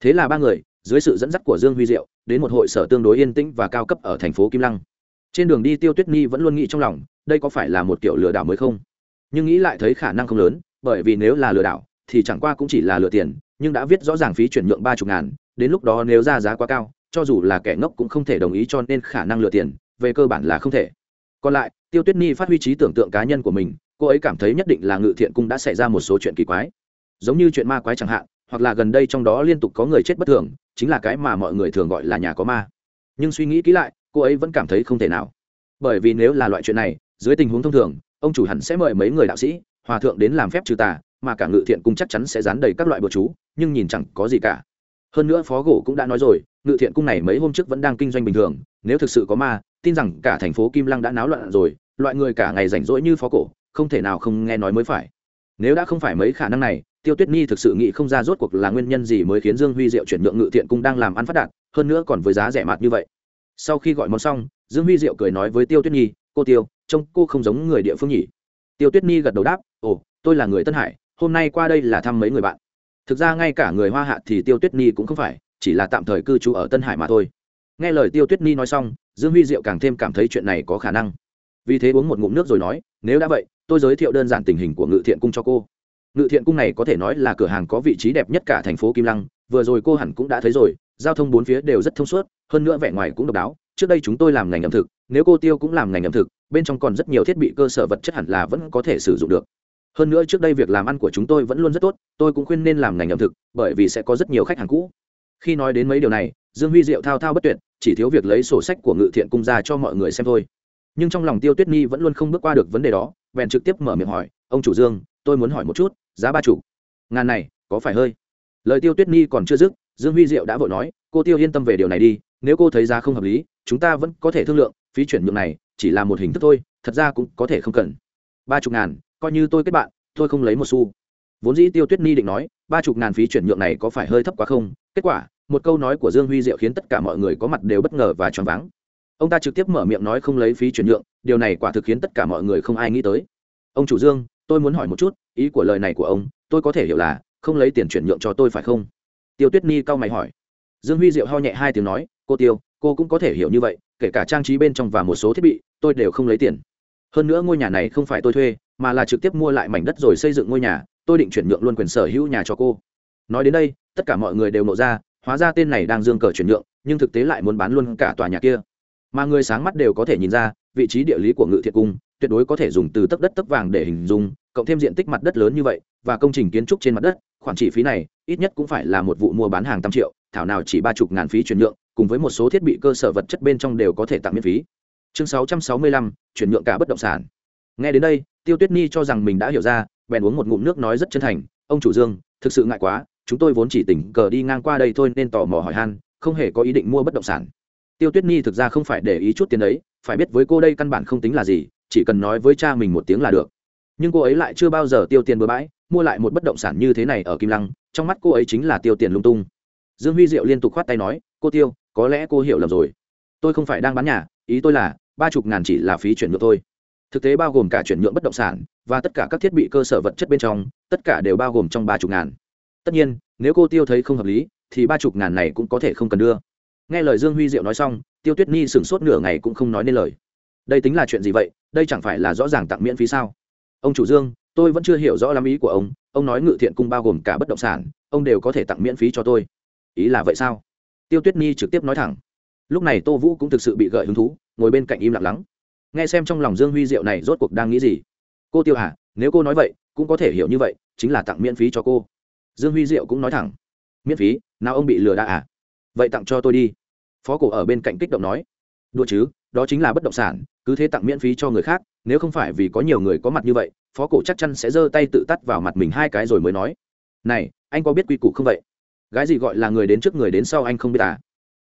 [SPEAKER 1] Thế là ba người, dưới sự dẫn dắt của dương huy diệu, đến một hội sở tương đối yên tĩnh và cao cấp ở thành phố kim lăng. Trên đường đi, tiêu tuyết ni vẫn luôn nghĩ trong lòng, đây có phải là một kiểu lừa đảo mới không? Nhưng nghĩ lại thấy khả năng không lớn, bởi vì nếu là lừa đảo, thì chẳng qua cũng chỉ là lừa tiền, nhưng đã viết rõ ràng phí chuyển nhượng ba chục ngàn, đến lúc đó nếu ra giá quá cao cho dù là kẻ ngốc cũng không thể đồng ý cho nên khả năng lừa tiền, về cơ bản là không thể. Còn lại, tiêu tuyết ni phát huy trí tưởng tượng cá nhân của mình, cô ấy cảm thấy nhất định là ngự thiện cung đã xảy ra một số chuyện kỳ quái. Giống như chuyện ma quái chẳng hạn, hoặc là gần đây trong đó liên tục có người chết bất thường, chính là cái mà mọi người thường gọi là nhà có ma. Nhưng suy nghĩ kỹ lại, cô ấy vẫn cảm thấy không thể nào. Bởi vì nếu là loại chuyện này, dưới tình huống thông thường, ông chủ hẳn sẽ mời mấy người đạo sĩ, hòa thượng đến làm phép trừ tà, mà cả ngự thiện cung chắc chắn sẽ dán đầy các loại bừa chú, nhưng nhìn chẳng có gì cả hơn nữa phó gỗ cũng đã nói rồi, ngự thiện cung này mấy hôm trước vẫn đang kinh doanh bình thường, nếu thực sự có ma, tin rằng cả thành phố kim lăng đã náo loạn rồi, loại người cả ngày rảnh rỗi như phó cổ, không thể nào không nghe nói mới phải. Nếu đã không phải mấy khả năng này, tiêu tuyết nhi thực sự nghĩ không ra rốt cuộc là nguyên nhân gì mới khiến dương huy diệu chuyển nhượng ngự thiện cung đang làm ăn phát đạt, hơn nữa còn với giá rẻ mạt như vậy. Sau khi gọi món xong, dương huy diệu cười nói với tiêu tuyết nhi, cô tiêu, trông cô không giống người địa phương nhỉ? Tiêu tuyết nhi gật đầu đáp, ồ, tôi là người tân hải, hôm nay qua đây là thăm mấy người bạn thực ra ngay cả người hoa hạ thì tiêu tuyết ni cũng không phải, chỉ là tạm thời cư trú ở tân hải mà thôi. Nghe lời tiêu tuyết ni nói xong, dương huy diệu càng thêm cảm thấy chuyện này có khả năng. Vì thế uống một ngụm nước rồi nói, nếu đã vậy, tôi giới thiệu đơn giản tình hình của ngự thiện cung cho cô. Ngự thiện cung này có thể nói là cửa hàng có vị trí đẹp nhất cả thành phố kim lăng, vừa rồi cô hẳn cũng đã thấy rồi, giao thông bốn phía đều rất thông suốt, hơn nữa vẻ ngoài cũng độc đáo, trước đây chúng tôi làm ngành ẩm thực, nếu cô tiêu cũng làm ngành ẩm thực, bên trong còn rất nhiều thiết bị cơ sở vật chất hẳn là vẫn có thể sử dụng được hơn nữa trước đây việc làm ăn của chúng tôi vẫn luôn rất tốt, tôi cũng khuyên nên làm ngành ẩm thực, bởi vì sẽ có rất nhiều khách hàng cũ. Khi nói đến mấy điều này, dương huy diệu thao thao bất tuyệt, chỉ thiếu việc lấy sổ sách của ngự thiện cung ra cho mọi người xem thôi. Nhưng trong lòng tiêu tuyết nhi vẫn luôn không bước qua được vấn đề đó, bèn trực tiếp mở miệng hỏi, ông chủ dương, tôi muốn hỏi một chút, giá ba chủ ngàn này, có phải hơi? Lời tiêu tuyết nhi còn chưa dứt, dương huy diệu đã vội nói, cô tiêu yên tâm về điều này đi, nếu cô thấy giá không hợp lý, chúng ta vẫn có thể thương lượng, phí chuyển nhượng này chỉ là một hình thức thôi, thật ra cũng có thể không cần. Ba chục ngàn coi như tôi kết bạn, tôi không lấy một xu. Vốn dĩ tiêu tuyết ni định nói, ba chục ngàn phí chuyển nhượng này có phải hơi thấp quá không? Kết quả, một câu nói của dương huy diệu khiến tất cả mọi người có mặt đều bất ngờ và choáng váng. Ông ta trực tiếp mở miệng nói không lấy phí chuyển nhượng, điều này quả thực khiến tất cả mọi người không ai nghĩ tới. Ông chủ dương, tôi muốn hỏi một chút, ý của lời này của ông, tôi có thể hiểu là, không lấy tiền chuyển nhượng cho tôi phải không? Tiêu tuyết ni cau mày hỏi. Dương huy diệu ho nhẹ hai tiếng nói, cô tiêu, cô cũng có thể hiểu như vậy, kể cả trang trí bên trong và một số thiết bị, tôi đều không lấy tiền hơn nữa ngôi nhà này không phải tôi thuê, mà là trực tiếp mua lại mảnh đất rồi xây dựng ngôi nhà, tôi định chuyển nhượng luôn quyền sở hữu nhà cho cô. Nói đến đây, tất cả mọi người đều nộ ra, hóa ra tên này đang dương cờ chuyển nhượng, nhưng thực tế lại muốn bán luôn cả tòa nhà kia. Mà người sáng mắt đều có thể nhìn ra, vị trí địa lý của ngự thiện cung tuyệt đối có thể dùng từ tấc đất tấc vàng để hình dung, cộng thêm diện tích mặt đất lớn như vậy và công trình kiến trúc trên mặt đất, khoản chi phí này ít nhất cũng phải là một vụ mua bán hàng trăm triệu, thảo nào chỉ ba chục ngàn phí chuyển nhượng, cùng với một số thiết bị cơ sở vật chất bên trong đều có thể tặng miễn phí chương sáu trăm sáu mươi lăm, chuyển nhượng cả bất động sản. Nghe đến đây, tiêu tuyết nhi cho rằng mình đã hiểu ra, bèn uống một ngụm nước nói rất chân thành, ông chủ dương, thực sự ngại quá, chúng tôi vốn chỉ tình cờ đi ngang qua đây thôi nên tò mò hỏi han, không hề có ý định mua bất động sản. Tiêu tuyết nhi thực ra không phải để ý chút tiền đấy, phải biết với cô đây căn bản không tính là gì, chỉ cần nói với cha mình một tiếng là được. Nhưng cô ấy lại chưa bao giờ tiêu tiền bừa bãi, mua lại một bất động sản như thế này ở kim lăng, trong mắt cô ấy chính là tiêu tiền lung tung. Dương huy diệu liên tục khoát tay nói, cô tiêu, có lẽ cô hiểu lầm rồi. Tôi không phải đang bán nhà ý tôi là, ba chục ngàn chỉ là phí chuyển nhượng thôi. Thực tế bao gồm cả chuyển nhượng bất động sản và tất cả các thiết bị cơ sở vật chất bên trong, tất cả đều bao gồm trong ba chục ngàn. Tất nhiên, nếu cô tiêu thấy không hợp lý, thì ba chục ngàn này cũng có thể không cần đưa. Nghe lời dương huy diệu nói xong, tiêu tuyết nhi sửng sốt nửa ngày cũng không nói nên lời. Đây tính là chuyện gì vậy? Đây chẳng phải là rõ ràng tặng miễn phí sao? Ông chủ dương, tôi vẫn chưa hiểu rõ lắm ý của ông. Ông nói ngự thiện cung bao gồm cả bất động sản, ông đều có thể tặng miễn phí cho tôi. Ý là vậy sao? Tiêu tuyết nhi trực tiếp nói thẳng lúc này tô vũ cũng thực sự bị gợi hứng thú, ngồi bên cạnh im lặng lắng. Nghe xem trong lòng dương huy diệu này rốt cuộc đang nghĩ gì. Cô tiêu hà, nếu cô nói vậy, cũng có thể hiểu như vậy, chính là tặng miễn phí cho cô. Dương huy diệu cũng nói thẳng. Miễn phí? Nào ông bị lừa đã à? Vậy tặng cho tôi đi. Phó cổ ở bên cạnh kích động nói. Đùa chứ, đó chính là bất động sản, cứ thế tặng miễn phí cho người khác, nếu không phải vì có nhiều người có mặt như vậy, phó cổ chắc chắn sẽ giơ tay tự tắt vào mặt mình hai cái rồi mới nói. Này, anh có biết quy củ không vậy? Gái gì gọi là người đến trước người đến sau anh không biết à?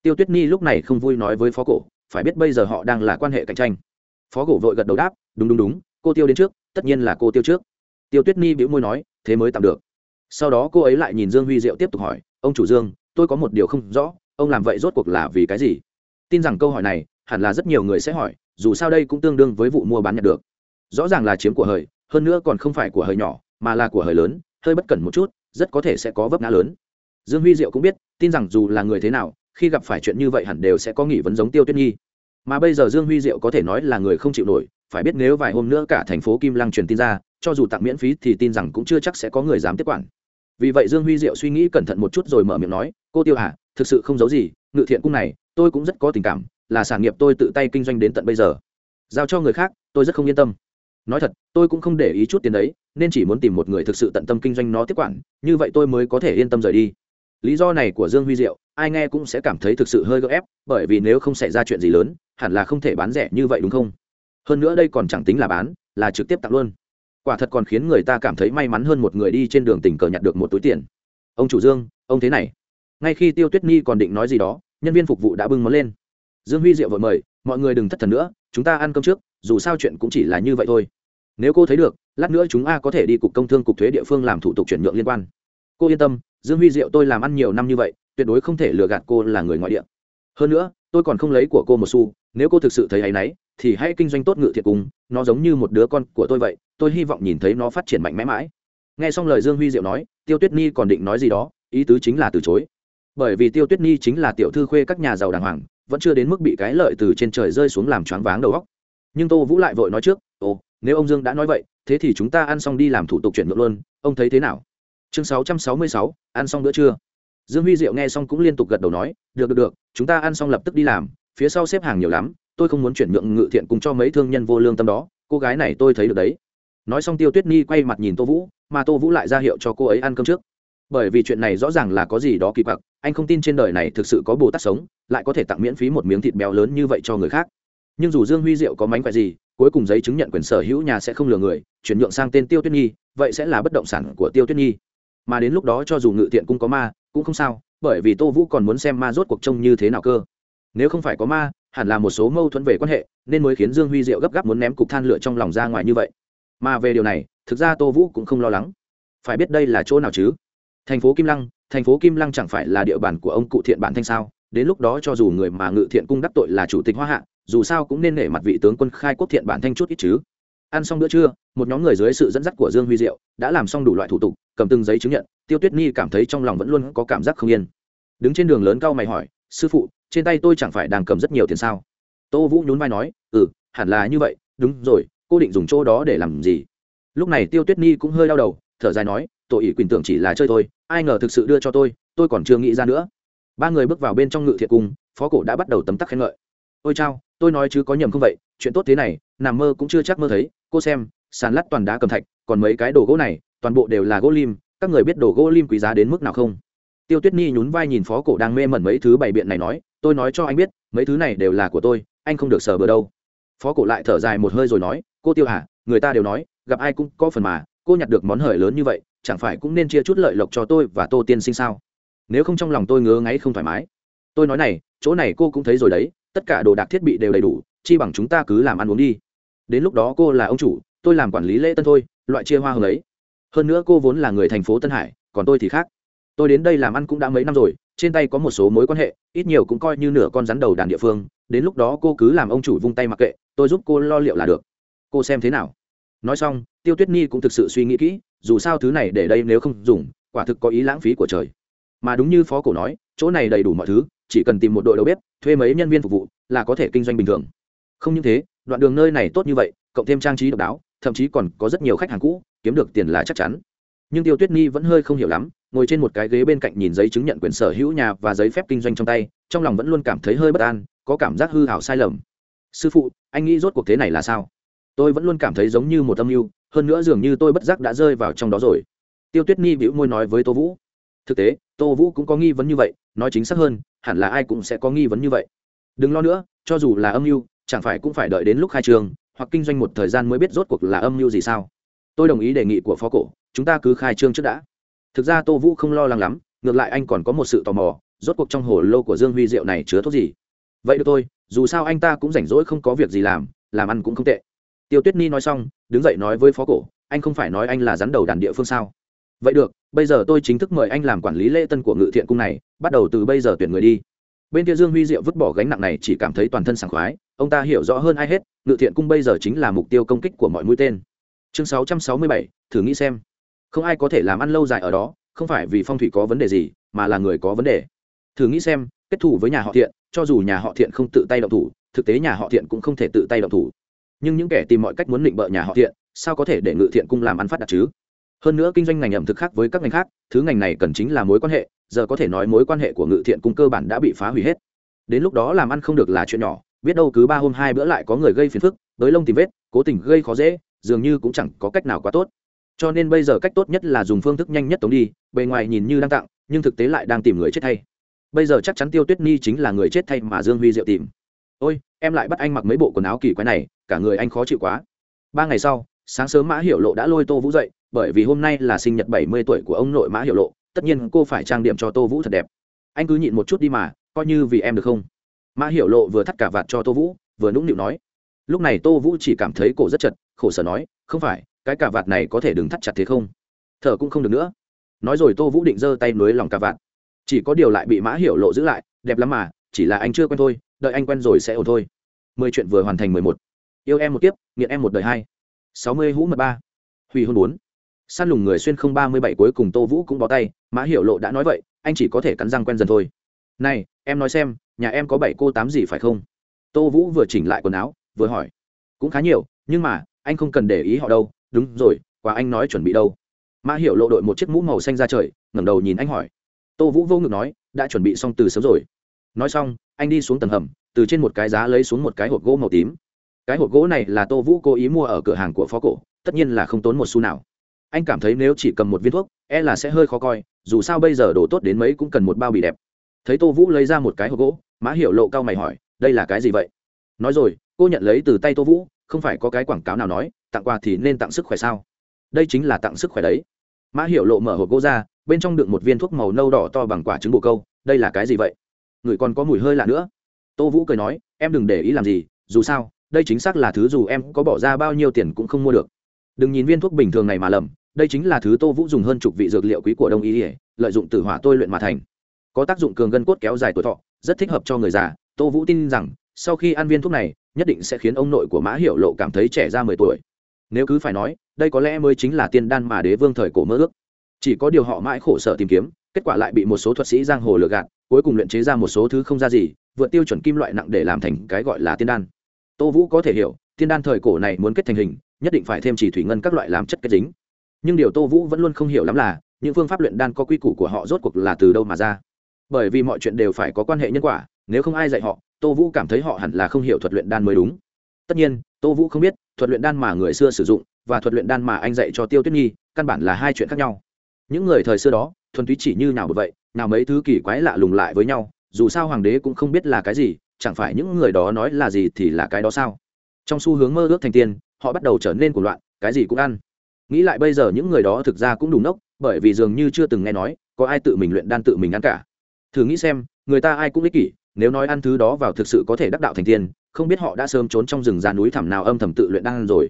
[SPEAKER 1] Tiêu tuyết nhi lúc này không vui nói với phó cổ, phải biết bây giờ họ đang là quan hệ cạnh tranh. Phó cổ vội gật đầu đáp, đúng đúng đúng, cô tiêu đến trước, tất nhiên là cô tiêu trước. Tiêu tuyết nhi bĩu môi nói, thế mới tạm được. Sau đó cô ấy lại nhìn dương huy diệu tiếp tục hỏi, ông chủ dương, tôi có một điều không rõ, ông làm vậy rốt cuộc là vì cái gì? Tin rằng câu hỏi này, hẳn là rất nhiều người sẽ hỏi, dù sao đây cũng tương đương với vụ mua bán nhận được. Rõ ràng là chiếm của hời, hơn nữa còn không phải của hời nhỏ, mà là của hời lớn, hơi bất cẩn một chút, rất có thể sẽ có vấp ngã lớn. Dương huy diệu cũng biết, tin rằng dù là người thế nào khi gặp phải chuyện như vậy hẳn đều sẽ có nghỉ vấn giống tiêu tuyết nhi. Mà bây giờ dương huy diệu có thể nói là người không chịu nổi, phải biết nếu vài hôm nữa cả thành phố kim lăng truyền tin ra, cho dù tặng miễn phí thì tin rằng cũng chưa chắc sẽ có người dám tiếp quản. Vì vậy dương huy diệu suy nghĩ cẩn thận một chút rồi mở miệng nói, cô tiêu hà thực sự không giấu gì, ngự thiện cung này, tôi cũng rất có tình cảm, là sản nghiệp tôi tự tay kinh doanh đến tận bây giờ. Giao cho người khác, tôi rất không yên tâm. Nói thật, tôi cũng không để ý chút tiền đấy, nên chỉ muốn tìm một người thực sự tận tâm kinh doanh nó tiếp quản, như vậy tôi mới có thể yên tâm rời đi lý do này của dương huy diệu, ai nghe cũng sẽ cảm thấy thực sự hơi gấp ép, bởi vì nếu không xảy ra chuyện gì lớn, hẳn là không thể bán rẻ như vậy đúng không? Hơn nữa đây còn chẳng tính là bán, là trực tiếp tặng luôn. Quả thật còn khiến người ta cảm thấy may mắn hơn một người đi trên đường tình cờ nhặt được một túi tiền. Ông chủ dương, ông thế này. Ngay khi tiêu tuyết nhi còn định nói gì đó, nhân viên phục vụ đã bưng món lên. Dương huy diệu vội mời, mọi người đừng thất thần nữa, chúng ta ăn cơm trước, dù sao chuyện cũng chỉ là như vậy thôi. Nếu cô thấy được, lát nữa chúng a có thể đi cục công thương cục thuế địa phương làm thủ tục chuyển nhượng liên quan. Cô yên tâm dương huy diệu tôi làm ăn nhiều năm như vậy, tuyệt đối không thể lừa gạt cô là người ngoại địa. Hơn nữa, tôi còn không lấy của cô một xu, nếu cô thực sự thấy áy náy, thì hãy kinh doanh tốt ngự thiệt cùng, nó giống như một đứa con của tôi vậy, tôi hy vọng nhìn thấy nó phát triển mạnh mẽ mãi. Nghe xong lời dương huy diệu nói, tiêu tuyết nhi còn định nói gì đó, ý tứ chính là từ chối. Bởi vì tiêu tuyết nhi chính là tiểu thư khuê các nhà giàu đàng hoàng, vẫn chưa đến mức bị cái lợi từ trên trời rơi xuống làm choáng váng đầu óc. Nhưng tô vũ lại vội nói trước, ồ, nếu ông dương đã nói vậy, thế thì chúng ta ăn xong đi làm thủ tục chuyển nhượng luôn, ông thấy thế nào? Chương sáu trăm sáu mươi sáu, ăn xong bữa trưa. Dương huy diệu nghe xong cũng liên tục gật đầu nói, được được được, chúng ta ăn xong lập tức đi làm, phía sau xếp hàng nhiều lắm, tôi không muốn chuyển nhượng ngự thiện cùng cho mấy thương nhân vô lương tâm đó, cô gái này tôi thấy được đấy. Nói xong tiêu tuyết nhi quay mặt nhìn tô vũ, mà tô vũ lại ra hiệu cho cô ấy ăn cơm trước. Bởi vì chuyện này rõ ràng là có gì đó kỳ bạc anh không tin trên đời này thực sự có bồ tát sống, lại có thể tặng miễn phí một miếng thịt béo lớn như vậy cho người khác. Nhưng dù dương huy diệu có mánh khỏe gì, cuối cùng giấy chứng nhận quyền sở hữu nhà sẽ không lừa người, chuyển nhượng sang tên tiêu tuyết nhi vậy sẽ là bất động sản của tiêu tuyết nhi mà đến lúc đó cho dù ngự tiện cung có ma, cũng không sao, bởi vì tô vũ còn muốn xem ma rốt cuộc trông như thế nào cơ. Nếu không phải có ma, hẳn là một số mâu thuẫn về quan hệ, nên mới khiến dương huy diệu gấp gáp muốn ném cục than lửa trong lòng ra ngoài như vậy. Mà về điều này, thực ra tô vũ cũng không lo lắng. Phải biết đây là chỗ nào chứ? Thành phố kim lăng, thành phố kim lăng chẳng phải là địa bàn của ông cụ thiện bản thanh sao? Đến lúc đó cho dù người mà ngự thiện cung đắc tội là chủ tịch hoa hạ, dù sao cũng nên nể mặt vị tướng quân khai quốc thiện bản thanh chút ít chứ ăn xong bữa trưa, một nhóm người dưới sự dẫn dắt của dương huy diệu đã làm xong đủ loại thủ tục, cầm từng giấy chứng nhận, tiêu tuyết nhi cảm thấy trong lòng vẫn luôn có cảm giác không yên. Đứng trên đường lớn cao mày hỏi, sư phụ, trên tay tôi chẳng phải đang cầm rất nhiều tiền sao? Tô vũ nhún vai nói ừ hẳn là như vậy, đúng rồi, cô định dùng chỗ đó để làm gì? Lúc này tiêu tuyết nhi cũng hơi đau đầu, thở dài nói tội ỷ quỳnh tưởng chỉ là chơi thôi, ai ngờ thực sự đưa cho tôi tôi còn chưa nghĩ ra nữa. Ba người bước vào bên trong ngự thiệt cung, phó cổ đã bắt đầu tấm tắc khen ngợi ôi chao, tôi nói chứ có nhầm không vậy, chuyện tốt thế này, nằm mơ cũng chưa chắc mơ thấy. Cô xem, sàn lát toàn đá cầm thạch, còn mấy cái đồ gỗ này, toàn bộ đều là gỗ lim, các người biết đồ gỗ lim quý giá đến mức nào không? Tiêu tuyết nhi nhún vai nhìn phó cổ đang mê mẩn mấy thứ bày biện này nói, tôi nói cho anh biết, mấy thứ này đều là của tôi, anh không được sờ bờ đâu. Phó cổ lại thở dài một hơi rồi nói, cô tiêu hả người ta đều nói, gặp ai cũng có phần mà, cô nhặt được món hời lớn như vậy, chẳng phải cũng nên chia chút lợi lộc cho tôi và tô tiên sinh sao? Nếu không trong lòng tôi ngứa ngáy không thoải mái. Tôi nói này, chỗ này cô cũng thấy rồi đấy tất cả đồ đạc thiết bị đều đầy đủ, chi bằng chúng ta cứ làm ăn uống đi. Đến lúc đó cô là ông chủ, tôi làm quản lý lễ tân thôi, loại chia hoa hồng ấy. Hơn nữa cô vốn là người thành phố tân hải, còn tôi thì khác. Tôi đến đây làm ăn cũng đã mấy năm rồi, trên tay có một số mối quan hệ, ít nhiều cũng coi như nửa con rắn đầu đàn địa phương. Đến lúc đó cô cứ làm ông chủ vung tay mặc kệ, tôi giúp cô lo liệu là được. Cô xem thế nào? Nói xong, tiêu tuyết nhi cũng thực sự suy nghĩ kỹ, dù sao thứ này để đây nếu không dùng, quả thực có ý lãng phí của trời. Mà đúng như phó cổ nói, chỗ này đầy đủ mọi thứ chỉ cần tìm một đội đầu bếp, thuê mấy nhân viên phục vụ là có thể kinh doanh bình thường. Không những thế, đoạn đường nơi này tốt như vậy, cộng thêm trang trí độc đáo, thậm chí còn có rất nhiều khách hàng cũ, kiếm được tiền là chắc chắn. Nhưng tiêu tuyết nhi vẫn hơi không hiểu lắm, ngồi trên một cái ghế bên cạnh nhìn giấy chứng nhận quyền sở hữu nhà và giấy phép kinh doanh trong tay, trong lòng vẫn luôn cảm thấy hơi bất an, có cảm giác hư hảo sai lầm. Sư phụ, anh nghĩ rốt cuộc thế này là sao? Tôi vẫn luôn cảm thấy giống như một âm mưu, hơn nữa dường như tôi bất giác đã rơi vào trong đó rồi. Tiêu tuyết nhi bĩu môi nói với tô vũ. Thực tế, tô vũ cũng có nghi vấn như vậy, nói chính xác hơn hẳn là ai cũng sẽ có nghi vấn như vậy. Đừng lo nữa, cho dù là âm mưu, chẳng phải cũng phải đợi đến lúc khai trương hoặc kinh doanh một thời gian mới biết rốt cuộc là âm mưu gì sao. Tôi đồng ý đề nghị của phó cổ, chúng ta cứ khai trương trước đã. Thực ra tô vũ không lo lắng lắm, ngược lại anh còn có một sự tò mò, rốt cuộc trong hồ lô của dương huy rượu này chứa thuốc gì? Vậy được thôi, dù sao anh ta cũng rảnh rỗi không có việc gì làm làm ăn cũng không tệ. Tiêu tuyết ni nói xong, đứng dậy nói với phó cổ, anh không phải nói anh là rắn đầu đàn địa phương sao? Vậy được bây giờ tôi chính thức mời anh làm quản lý lễ tân của ngự thiện cung này bắt đầu từ bây giờ tuyển người đi. Bên kia dương huy diệu vứt bỏ gánh nặng này chỉ cảm thấy toàn thân sảng khoái. Ông ta hiểu rõ hơn ai hết ngự thiện cung bây giờ chính là mục tiêu công kích của mọi mũi tên. Chương 667, thử nghĩ xem. Không ai có thể làm ăn lâu dài ở đó không phải vì phong thủy có vấn đề gì mà là người có vấn đề. Thử nghĩ xem kết thủ với nhà họ thiện cho dù nhà họ thiện không tự tay động thủ thực tế nhà họ thiện cũng không thể tự tay động thủ. Nhưng những kẻ tìm mọi cách muốn định bợ nhà họ thiện sao có thể để ngự thiện cung làm ăn phát đạt chứ? Hơn nữa kinh doanh ngành ẩm thực khác với các ngành khác, thứ ngành này cần chính là mối quan hệ, giờ có thể nói mối quan hệ của ngự thiện cung cơ bản đã bị phá hủy hết. Đến lúc đó làm ăn không được là chuyện nhỏ, biết đâu cứ ba hôm hai bữa lại có người gây phiền phức, tới lông tìm vết, cố tình gây khó dễ, dường như cũng chẳng có cách nào quá tốt. Cho nên bây giờ cách tốt nhất là dùng phương thức nhanh nhất tống đi, bề ngoài nhìn như đang tặng, nhưng thực tế lại đang tìm người chết thay. Bây giờ chắc chắn tiêu tuyết ni chính là người chết thay mà dương huy diệu tìm. Ôi, em lại bắt anh mặc mấy bộ quần áo kỳ quái này, cả người anh khó chịu quá. Ba ngày sau, sáng sớm mã hiểu lộ đã lôi tô vũ dậy bởi vì hôm nay là sinh nhật bảy mươi tuổi của ông nội mã hiểu lộ, tất nhiên cô phải trang điểm cho tô vũ thật đẹp. Anh cứ nhịn một chút đi mà, coi như vì em được không? Mã hiểu lộ vừa thắt cả vạt cho tô vũ, vừa nũng nịu nói. Lúc này tô vũ chỉ cảm thấy cổ rất chật, khổ sở nói, không phải, cái cả vạt này có thể đừng thắt chặt thế không? Thở cũng không được nữa. Nói rồi tô vũ định giơ tay nối lòng cả vạt. Chỉ có điều lại bị mã hiểu lộ giữ lại, đẹp lắm mà, chỉ là anh chưa quen thôi, đợi anh quen rồi sẽ ổn thôi. Mười chuyện vừa hoàn thành mười một. Yêu em một tiếp nghiện em một đời hai. Sáu mươi hũ mật ba. Hủy hôn bốn săn lùng người xuyên không ba mươi bảy cuối cùng tô vũ cũng bó tay, mã hiểu lộ đã nói vậy, anh chỉ có thể cắn răng quen dần thôi. Này, em nói xem, nhà em có bảy cô tám gì phải không? Tô vũ vừa chỉnh lại quần áo, vừa hỏi. Cũng khá nhiều, nhưng mà, anh không cần để ý họ đâu, đúng rồi quả anh nói chuẩn bị đâu. Mã hiểu lộ đội một chiếc mũ màu xanh ra trời, ngẩng đầu nhìn anh hỏi. Tô vũ vô ngực nói, đã chuẩn bị xong từ sớm rồi. Nói xong, anh đi xuống tầng hầm, từ trên một cái giá lấy xuống một cái hộp gỗ màu tím. Cái hộp gỗ này là tô vũ cố ý mua ở cửa hàng của phó cổ, tất nhiên là không tốn một xu nào anh cảm thấy nếu chỉ cầm một viên thuốc e là sẽ hơi khó coi, dù sao bây giờ đồ tốt đến mấy cũng cần một bao bì đẹp. Thấy tô vũ lấy ra một cái hộp gỗ, mã hiểu lộ cao mày hỏi, đây là cái gì vậy? Nói rồi, cô nhận lấy từ tay tô vũ, không phải có cái quảng cáo nào nói, tặng quà thì nên tặng sức khỏe sao? Đây chính là tặng sức khỏe đấy. Mã hiểu lộ mở hộp gỗ ra, bên trong đựng một viên thuốc màu nâu đỏ to bằng quả trứng bồ câu, đây là cái gì vậy? Người còn có mùi hơi lạ nữa. Tô vũ cười nói, em đừng để ý làm gì, dù sao, đây chính xác là thứ dù em có bỏ ra bao nhiêu tiền cũng không mua được. Đừng nhìn viên thuốc bình thường này mà lầm đây chính là thứ tô vũ dùng hơn chục vị dược liệu quý của đông y ỉa lợi dụng từ hỏa tôi luyện mà thành. Có tác dụng cường gân cốt kéo dài tuổi thọ, rất thích hợp cho người già. Tô vũ tin rằng, sau khi ăn viên thuốc này, nhất định sẽ khiến ông nội của mã hiểu lộ cảm thấy trẻ ra mười tuổi. Nếu cứ phải nói, đây có lẽ mới chính là tiên đan mà đế vương thời cổ mơ ước. Chỉ có điều họ mãi khổ sở tìm kiếm, kết quả lại bị một số thuật sĩ giang hồ lừa gạt, cuối cùng luyện chế ra một số thứ không ra gì, vượt tiêu chuẩn kim loại nặng để làm thành cái gọi là tiên đan. Tô vũ có thể hiểu, tiên đan thời cổ này muốn kết thành hình, nhất định phải thêm chỉ thủy ngân các loại làm chất kết dính nhưng điều tô vũ vẫn luôn không hiểu lắm là, những phương pháp luyện đan có quy củ của họ rốt cuộc là từ đâu mà ra. Bởi vì mọi chuyện đều phải có quan hệ nhân quả, nếu không ai dạy họ, tô vũ cảm thấy họ hẳn là không hiểu thuật luyện đan mới đúng. Tất nhiên, tô vũ không biết, thuật luyện đan mà người xưa sử dụng và thuật luyện đan mà anh dạy cho tiêu tuyết nhi, căn bản là hai chuyện khác nhau. Những người thời xưa đó, thuần túy chỉ như nào vậy, nào mấy thứ kỳ quái lạ lùng lại với nhau, dù sao hoàng đế cũng không biết là cái gì, chẳng phải những người đó nói là gì thì là cái đó sao? Trong xu hướng mơ ước thành tiên, họ bắt đầu trở nên cuồng loạn, cái gì cũng ăn nghĩ lại bây giờ những người đó thực ra cũng đủ nốc bởi vì dường như chưa từng nghe nói, có ai tự mình luyện đan tự mình ăn cả. Thử nghĩ xem, người ta ai cũng ích kỷ, nếu nói ăn thứ đó vào thực sự có thể đắc đạo thành tiên, không biết họ đã sớm trốn trong rừng già núi thẳm nào âm thầm tự luyện đan rồi.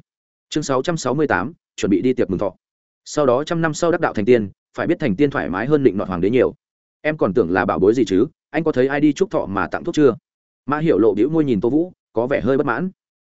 [SPEAKER 1] Chương sáu trăm sáu mươi tám, chuẩn bị đi tiệc mừng thọ. Sau đó trăm năm sau đắc đạo thành tiên, phải biết thành tiên thoải mái hơn định nọt hoàng đế nhiều. Em còn tưởng là bảo bối gì chứ, anh có thấy ai đi chúc thọ mà tặng thuốc chưa? Mã hiểu lộ đĩu môi nhìn tô vũ, có vẻ hơi bất mãn.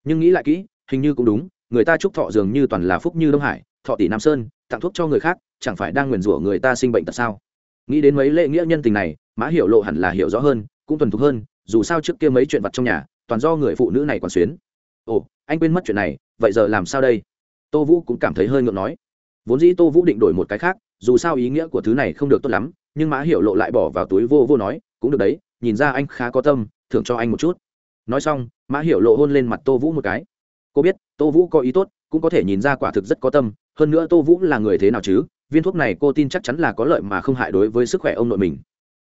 [SPEAKER 1] Nhưng nghĩ lại kỹ, hình như cũng đúng, người ta chúc thọ dường như toàn là phúc như đông hải thọ tỷ nam sơn, tặng thuốc cho người khác, chẳng phải đang nguyền rủa người ta sinh bệnh tật sao? Nghĩ đến mấy lễ nghĩa nhân tình này, mã hiểu lộ hẳn là hiểu rõ hơn, cũng thuần thục hơn, dù sao trước kia mấy chuyện vặt trong nhà, toàn do người phụ nữ này còn xuyến. Ồ, anh quên mất chuyện này, vậy giờ làm sao đây? Tô vũ cũng cảm thấy hơi ngượng nói. Vốn dĩ tô vũ định đổi một cái khác, dù sao ý nghĩa của thứ này không được tốt lắm, nhưng mã hiểu lộ lại bỏ vào túi vô vô nói, cũng được đấy, nhìn ra anh khá có tâm, thưởng cho anh một chút. Nói xong, mã hiểu lộ hôn lên mặt tô vũ một cái. Cô biết, tô vũ có ý tốt, cũng có thể nhìn ra quả thực rất có tâm hơn nữa tô vũ là người thế nào chứ? Viên thuốc này cô tin chắc chắn là có lợi mà không hại đối với sức khỏe ông nội mình.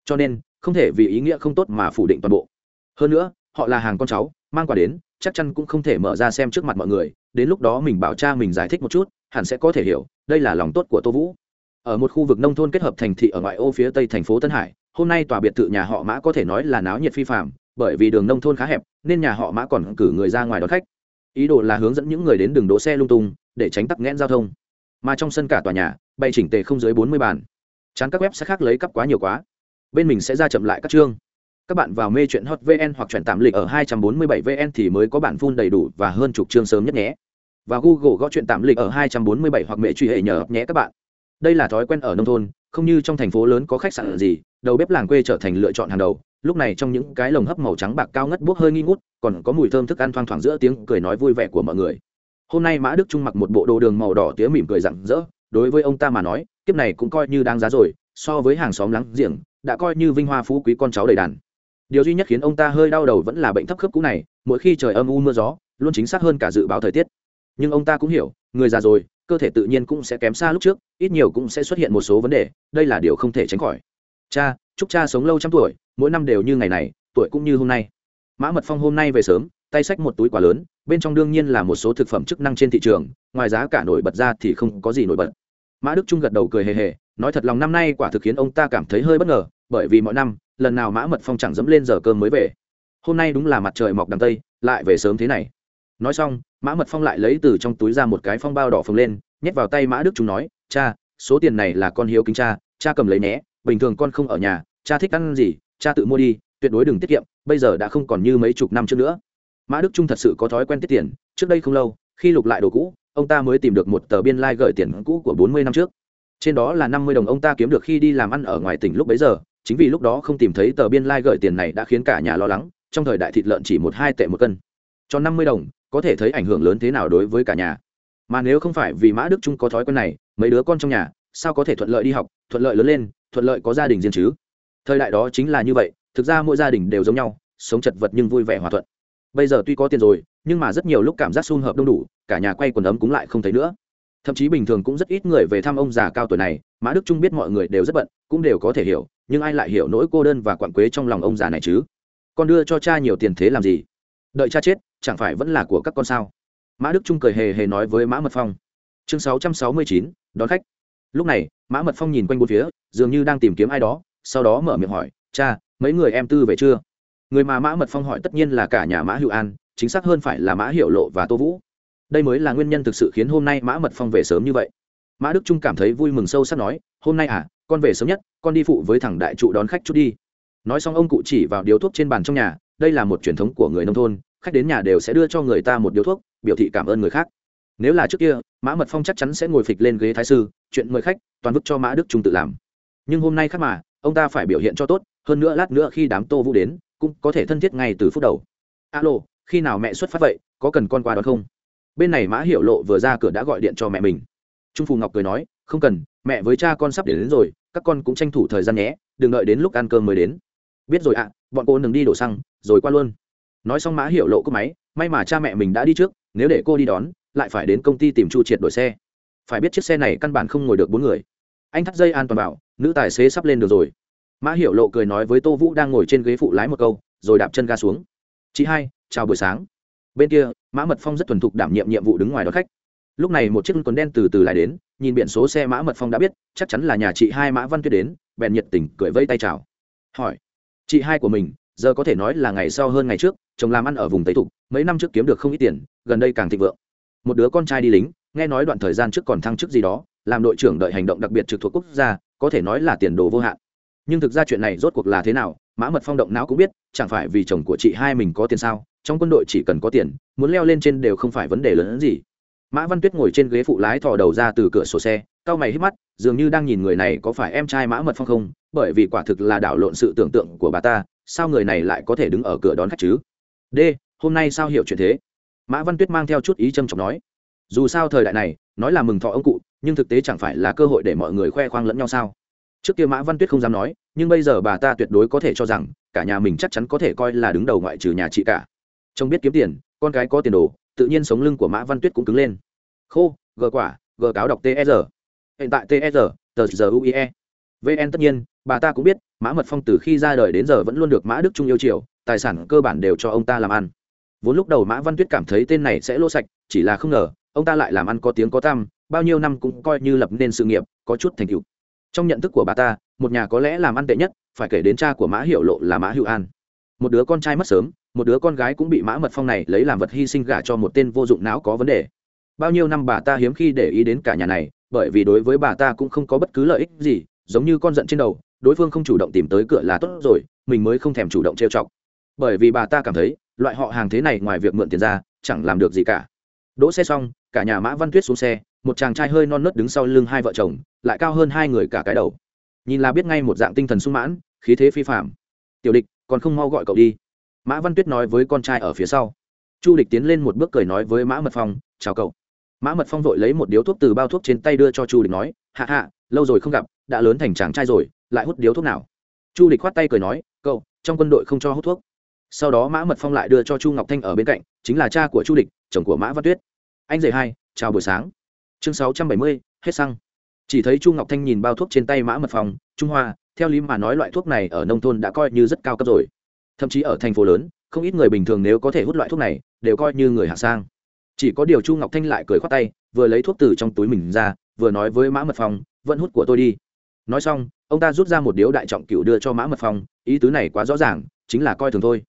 [SPEAKER 1] Cho nên, không thể vì ý nghĩa không tốt mà phủ định toàn bộ. Hơn nữa, họ là hàng con cháu, mang quà đến, chắc chắn cũng không thể mở ra xem trước mặt mọi người. Đến lúc đó mình bảo cha mình giải thích một chút, hẳn sẽ có thể hiểu, đây là lòng tốt của tô vũ. Ở một khu vực nông thôn kết hợp thành thị ở ngoại ô phía tây thành phố tân hải, hôm nay tòa biệt thự nhà họ mã có thể nói là náo nhiệt phi phạm bởi vì đường nông thôn khá hẹp, nên nhà họ mã còn cử người ra ngoài đón khách. Ý đồ là hướng dẫn những người đến đường đỗ xe lung tung để tránh tắc nghẽn giao thông. Mà trong sân cả tòa nhà bay chỉnh tề không dưới bốn mươi bàn. Chán các web sẽ khác lấy cắp quá nhiều quá. Bên mình sẽ ra chậm lại các chương. Các bạn vào mê chuyện hot vn hoặc chuyển tạm lịch ở 247 vn thì mới có bản phun đầy đủ và hơn chục chương sớm nhất nhé. Và google gõ chuyện tạm lịch ở 247 hoặc mẹ truy hệ nhờ nhé các bạn. Đây là thói quen ở nông thôn, không như trong thành phố lớn có khách sạn gì, đầu bếp làng quê trở thành lựa chọn hàng đầu. Lúc này trong những cái lồng hấp màu trắng bạc cao ngất buốc hơi nghi ngút, còn có mùi thơm thức ăn thoang thoảng giữa tiếng cười nói vui vẻ của mọi người hôm nay mã đức trung mặc một bộ đồ đường màu đỏ tía mỉm cười rặng rỡ, đối với ông ta mà nói, kiếp này cũng coi như đáng giá rồi, so với hàng xóm láng giềng, đã coi như vinh hoa phú quý con cháu đầy đàn. Điều duy nhất khiến ông ta hơi đau đầu vẫn là bệnh thấp khớp cũ này, mỗi khi trời âm u mưa gió, luôn chính xác hơn cả dự báo thời tiết. Nhưng ông ta cũng hiểu, người già rồi, cơ thể tự nhiên cũng sẽ kém xa lúc trước, ít nhiều cũng sẽ xuất hiện một số vấn đề, đây là điều không thể tránh khỏi. Cha, chúc cha sống lâu trăm tuổi, mỗi năm đều như ngày này, tuổi cũng như hôm nay. Mã mật phong hôm nay về sớm tay xách một túi quà lớn, bên trong đương nhiên là một số thực phẩm chức năng trên thị trường, ngoài giá cả nổi bật ra thì không có gì nổi bật. Mã đức trung gật đầu cười hề hề, nói thật lòng năm nay quả thực khiến ông ta cảm thấy hơi bất ngờ, bởi vì mọi năm, lần nào mã mật phong chẳng dẫm lên giờ cơm mới về. Hôm nay đúng là mặt trời mọc đằng tây, lại về sớm thế này. Nói xong, mã mật phong lại lấy từ trong túi ra một cái phong bao đỏ phồng lên, nhét vào tay mã đức trung nói, cha, số tiền này là con hiếu kính cha cha cầm lấy nhé, bình thường con không ở nhà, cha thích ăn gì, cha tự mua đi, tuyệt đối đừng tiết kiệm, bây giờ đã không còn như mấy chục năm trước nữa mã đức trung thật sự có thói quen tiết tiền, trước đây không lâu, khi lục lại đồ cũ, ông ta mới tìm được một tờ biên lai、like、gửi tiền cũ của bốn mươi năm trước. Trên đó là năm mươi đồng ông ta kiếm được khi đi làm ăn ở ngoài tỉnh lúc bấy giờ, chính vì lúc đó không tìm thấy tờ biên lai、like、gửi tiền này đã khiến cả nhà lo lắng, trong thời đại thịt lợn chỉ một hai tệ một cân. Cho năm mươi đồng, có thể thấy ảnh hưởng lớn thế nào đối với cả nhà. Mà nếu không phải vì mã đức trung có thói quen này, mấy đứa con trong nhà, sao có thể thuận lợi đi học, thuận lợi lớn lên, thuận lợi có gia đình riêng chứ? Thời đại đó chính là như vậy, thực ra mỗi gia đình đều giống nhau, sống chật vật nhưng vui vẻ hòa thuận bây giờ tuy có tiền rồi, nhưng mà rất nhiều lúc cảm giác xung hợp đông đủ, cả nhà quay quần ấm cũng lại không thấy nữa. Thậm chí bình thường cũng rất ít người về thăm ông già cao tuổi này, mã đức trung biết mọi người đều rất bận, cũng đều có thể hiểu, nhưng ai lại hiểu nỗi cô đơn và quặn quế trong lòng ông già này chứ? Con đưa cho cha nhiều tiền thế làm gì? Đợi cha chết, chẳng phải vẫn là của các con sao? Mã đức trung cười hề hề nói với mã mật phong. Chương sáu trăm sáu mươi chín, đón khách. Lúc này, mã mật phong nhìn quanh bốn phía, dường như đang tìm kiếm ai đó, sau đó mở miệng hỏi, cha, mấy người em tư về chưa? Người mà mã mật phong hỏi tất nhiên là cả nhà mã hữu an, chính xác hơn phải là mã hiệu lộ và tô vũ. Đây mới là nguyên nhân thực sự khiến hôm nay mã mật phong về sớm như vậy. Mã đức trung cảm thấy vui mừng sâu sắc nói, hôm nay à con về sớm nhất, con đi phụ với thằng đại trụ đón khách chút đi. Nói xong ông cụ chỉ vào điếu thuốc trên bàn trong nhà, đây là một truyền thống của người nông thôn, khách đến nhà đều sẽ đưa cho người ta một điếu thuốc, biểu thị cảm ơn người khác. Nếu là trước kia, mã mật phong chắc chắn sẽ ngồi phịch lên ghế thái sư, chuyện mời khách, toàn vứt cho mã đức trung tự làm. Nhưng hôm nay khác mà, ông ta phải biểu hiện cho tốt, hơn nữa lát nữa khi đám tô vũ đến cũng có thể thân thiết ngay từ phút đầu. Alo khi nào mẹ xuất phát vậy có cần con qua đón không? Bên này mã hiệu lộ vừa ra cửa đã gọi điện cho mẹ mình. Trung phù ngọc cười nói không cần mẹ với cha con sắp đến, đến rồi các con cũng tranh thủ thời gian nhé đừng đợi đến lúc ăn cơm mới đến. Biết rồi ạ bọn cô đừng đi đổ xăng rồi qua luôn. Nói xong mã hiệu lộ cúp máy may mà cha mẹ mình đã đi trước nếu để cô đi đón lại phải đến công ty tìm chu triệt đổi xe. Phải biết chiếc xe này căn bản không ngồi được bốn người. Anh thắt dây an toàn bảo nữ tài xế sắp lên được rồi mã hiệu lộ cười nói với tô vũ đang ngồi trên ghế phụ lái một câu, rồi đạp chân ga xuống. Chị hai, chào buổi sáng. Bên kia, mã mật phong rất thuần thục đảm nhiệm nhiệm vụ đứng ngoài đón khách. Lúc này một chiếc quần đen từ từ lại đến, nhìn biển số xe mã mật phong đã biết, chắc chắn là nhà chị hai mã văn tuyết đến, bèn nhiệt tình cười vây tay chào. Hỏi, chị hai của mình, giờ có thể nói là ngày sau hơn ngày trước, chồng làm ăn ở vùng tây thục mấy năm trước kiếm được không ít tiền, gần đây càng thịnh vượng. Một đứa con trai đi lính, nghe nói đoạn thời gian trước còn thăng chức gì đó, làm đội trưởng đợi hành động đặc biệt trực thuộc quốc gia, có thể nói là tiền đồ vô hạn nhưng thực ra chuyện này rốt cuộc là thế nào, mã mật phong động não cũng biết, chẳng phải vì chồng của chị hai mình có tiền sao, trong quân đội chỉ cần có tiền, muốn leo lên trên đều không phải vấn đề lớn hơn gì. Mã văn tuyết ngồi trên ghế phụ lái thò đầu ra từ cửa sổ xe cao mày hít mắt, dường như đang nhìn người này có phải em trai mã mật phong không, bởi vì quả thực là đảo lộn sự tưởng tượng của bà ta, sao người này lại có thể đứng ở cửa đón khách chứ? D, hôm nay sao hiểu chuyện thế? Mã văn tuyết mang theo chút ý trâm trọng nói. Dù sao thời đại này, nói là mừng thọ ông cụ, nhưng thực tế chẳng phải là cơ hội để mọi người khoe khoang lẫn nhau sao? Trước kia mã văn tuyết không dám nói, nhưng bây giờ bà ta tuyệt đối có thể cho rằng, cả nhà mình chắc chắn có thể coi là đứng đầu ngoại trừ nhà chị cả. Chồng biết kiếm tiền, con cái có tiền đồ, tự nhiên sống lưng của mã văn tuyết cũng cứng lên. Khô, g quả, g cáo đọc tsr hiện tại tsr tờ giờ uie vn tất nhiên, bà ta cũng biết, mã mật phong từ khi ra đời đến giờ vẫn luôn được mã đức trung yêu chiều, tài sản cơ bản đều cho ông ta làm ăn. Vốn lúc đầu mã văn tuyết cảm thấy tên này sẽ lỗ sạch, chỉ là không ngờ, ông ta lại làm ăn có tiếng có tăm, bao nhiêu năm cũng coi như lập nên sự nghiệp, có chút thành tựu trong nhận thức của bà ta, một nhà có lẽ làm ăn tệ nhất, phải kể đến cha của mã hiệu lộ là mã hữu an. Một đứa con trai mất sớm, một đứa con gái cũng bị mã mật phong này lấy làm vật hy sinh gả cho một tên vô dụng não có vấn đề. Bao nhiêu năm bà ta hiếm khi để ý đến cả nhà này, bởi vì đối với bà ta cũng không có bất cứ lợi ích gì, giống như con giận trên đầu, đối phương không chủ động tìm tới cửa là tốt rồi, mình mới không thèm chủ động trêu chọc. Bởi vì bà ta cảm thấy, loại họ hàng thế này ngoài việc mượn tiền ra, chẳng làm được gì cả. Đỗ xe xong, cả nhà mã văn tuyết xuống xe một chàng trai hơi non nớt đứng sau lưng hai vợ chồng, lại cao hơn hai người cả cái đầu. Nhìn là biết ngay một dạng tinh thần sung mãn, khí thế phi phạm tiểu địch, còn không mau gọi cậu đi. Mã văn tuyết nói với con trai ở phía sau. Chu địch tiến lên một bước cười nói với mã mật phong, chào cậu. Mã mật phong vội lấy một điếu thuốc từ bao thuốc trên tay đưa cho chu địch nói, hạ hạ, lâu rồi không gặp, đã lớn thành chàng trai rồi, lại hút điếu thuốc nào? Chu địch khoát tay cười nói, cậu, trong quân đội không cho hút thuốc. Sau đó mã mật phong lại đưa cho chu ngọc thanh ở bên cạnh, chính là cha của chu địch, chồng của mã văn tuyết. Anh dạy hai, chào buổi sáng chương sáu trăm bảy mươi hết xăng. Chỉ thấy chu ngọc thanh nhìn bao thuốc trên tay mã mật Phòng, trung hoa theo lý mà nói loại thuốc này ở nông thôn đã coi như rất cao cấp rồi. Thậm chí ở thành phố lớn không ít người bình thường nếu có thể hút loại thuốc này đều coi như người hạ sang. Chỉ có điều chu ngọc thanh lại cười khoát tay vừa lấy thuốc từ trong túi mình ra vừa nói với mã mật Phòng vẫn hút của tôi đi. Nói xong ông ta rút ra một điếu đại trọng cựu đưa cho mã mật phong ý tứ này quá rõ ràng chính là coi thường thôi.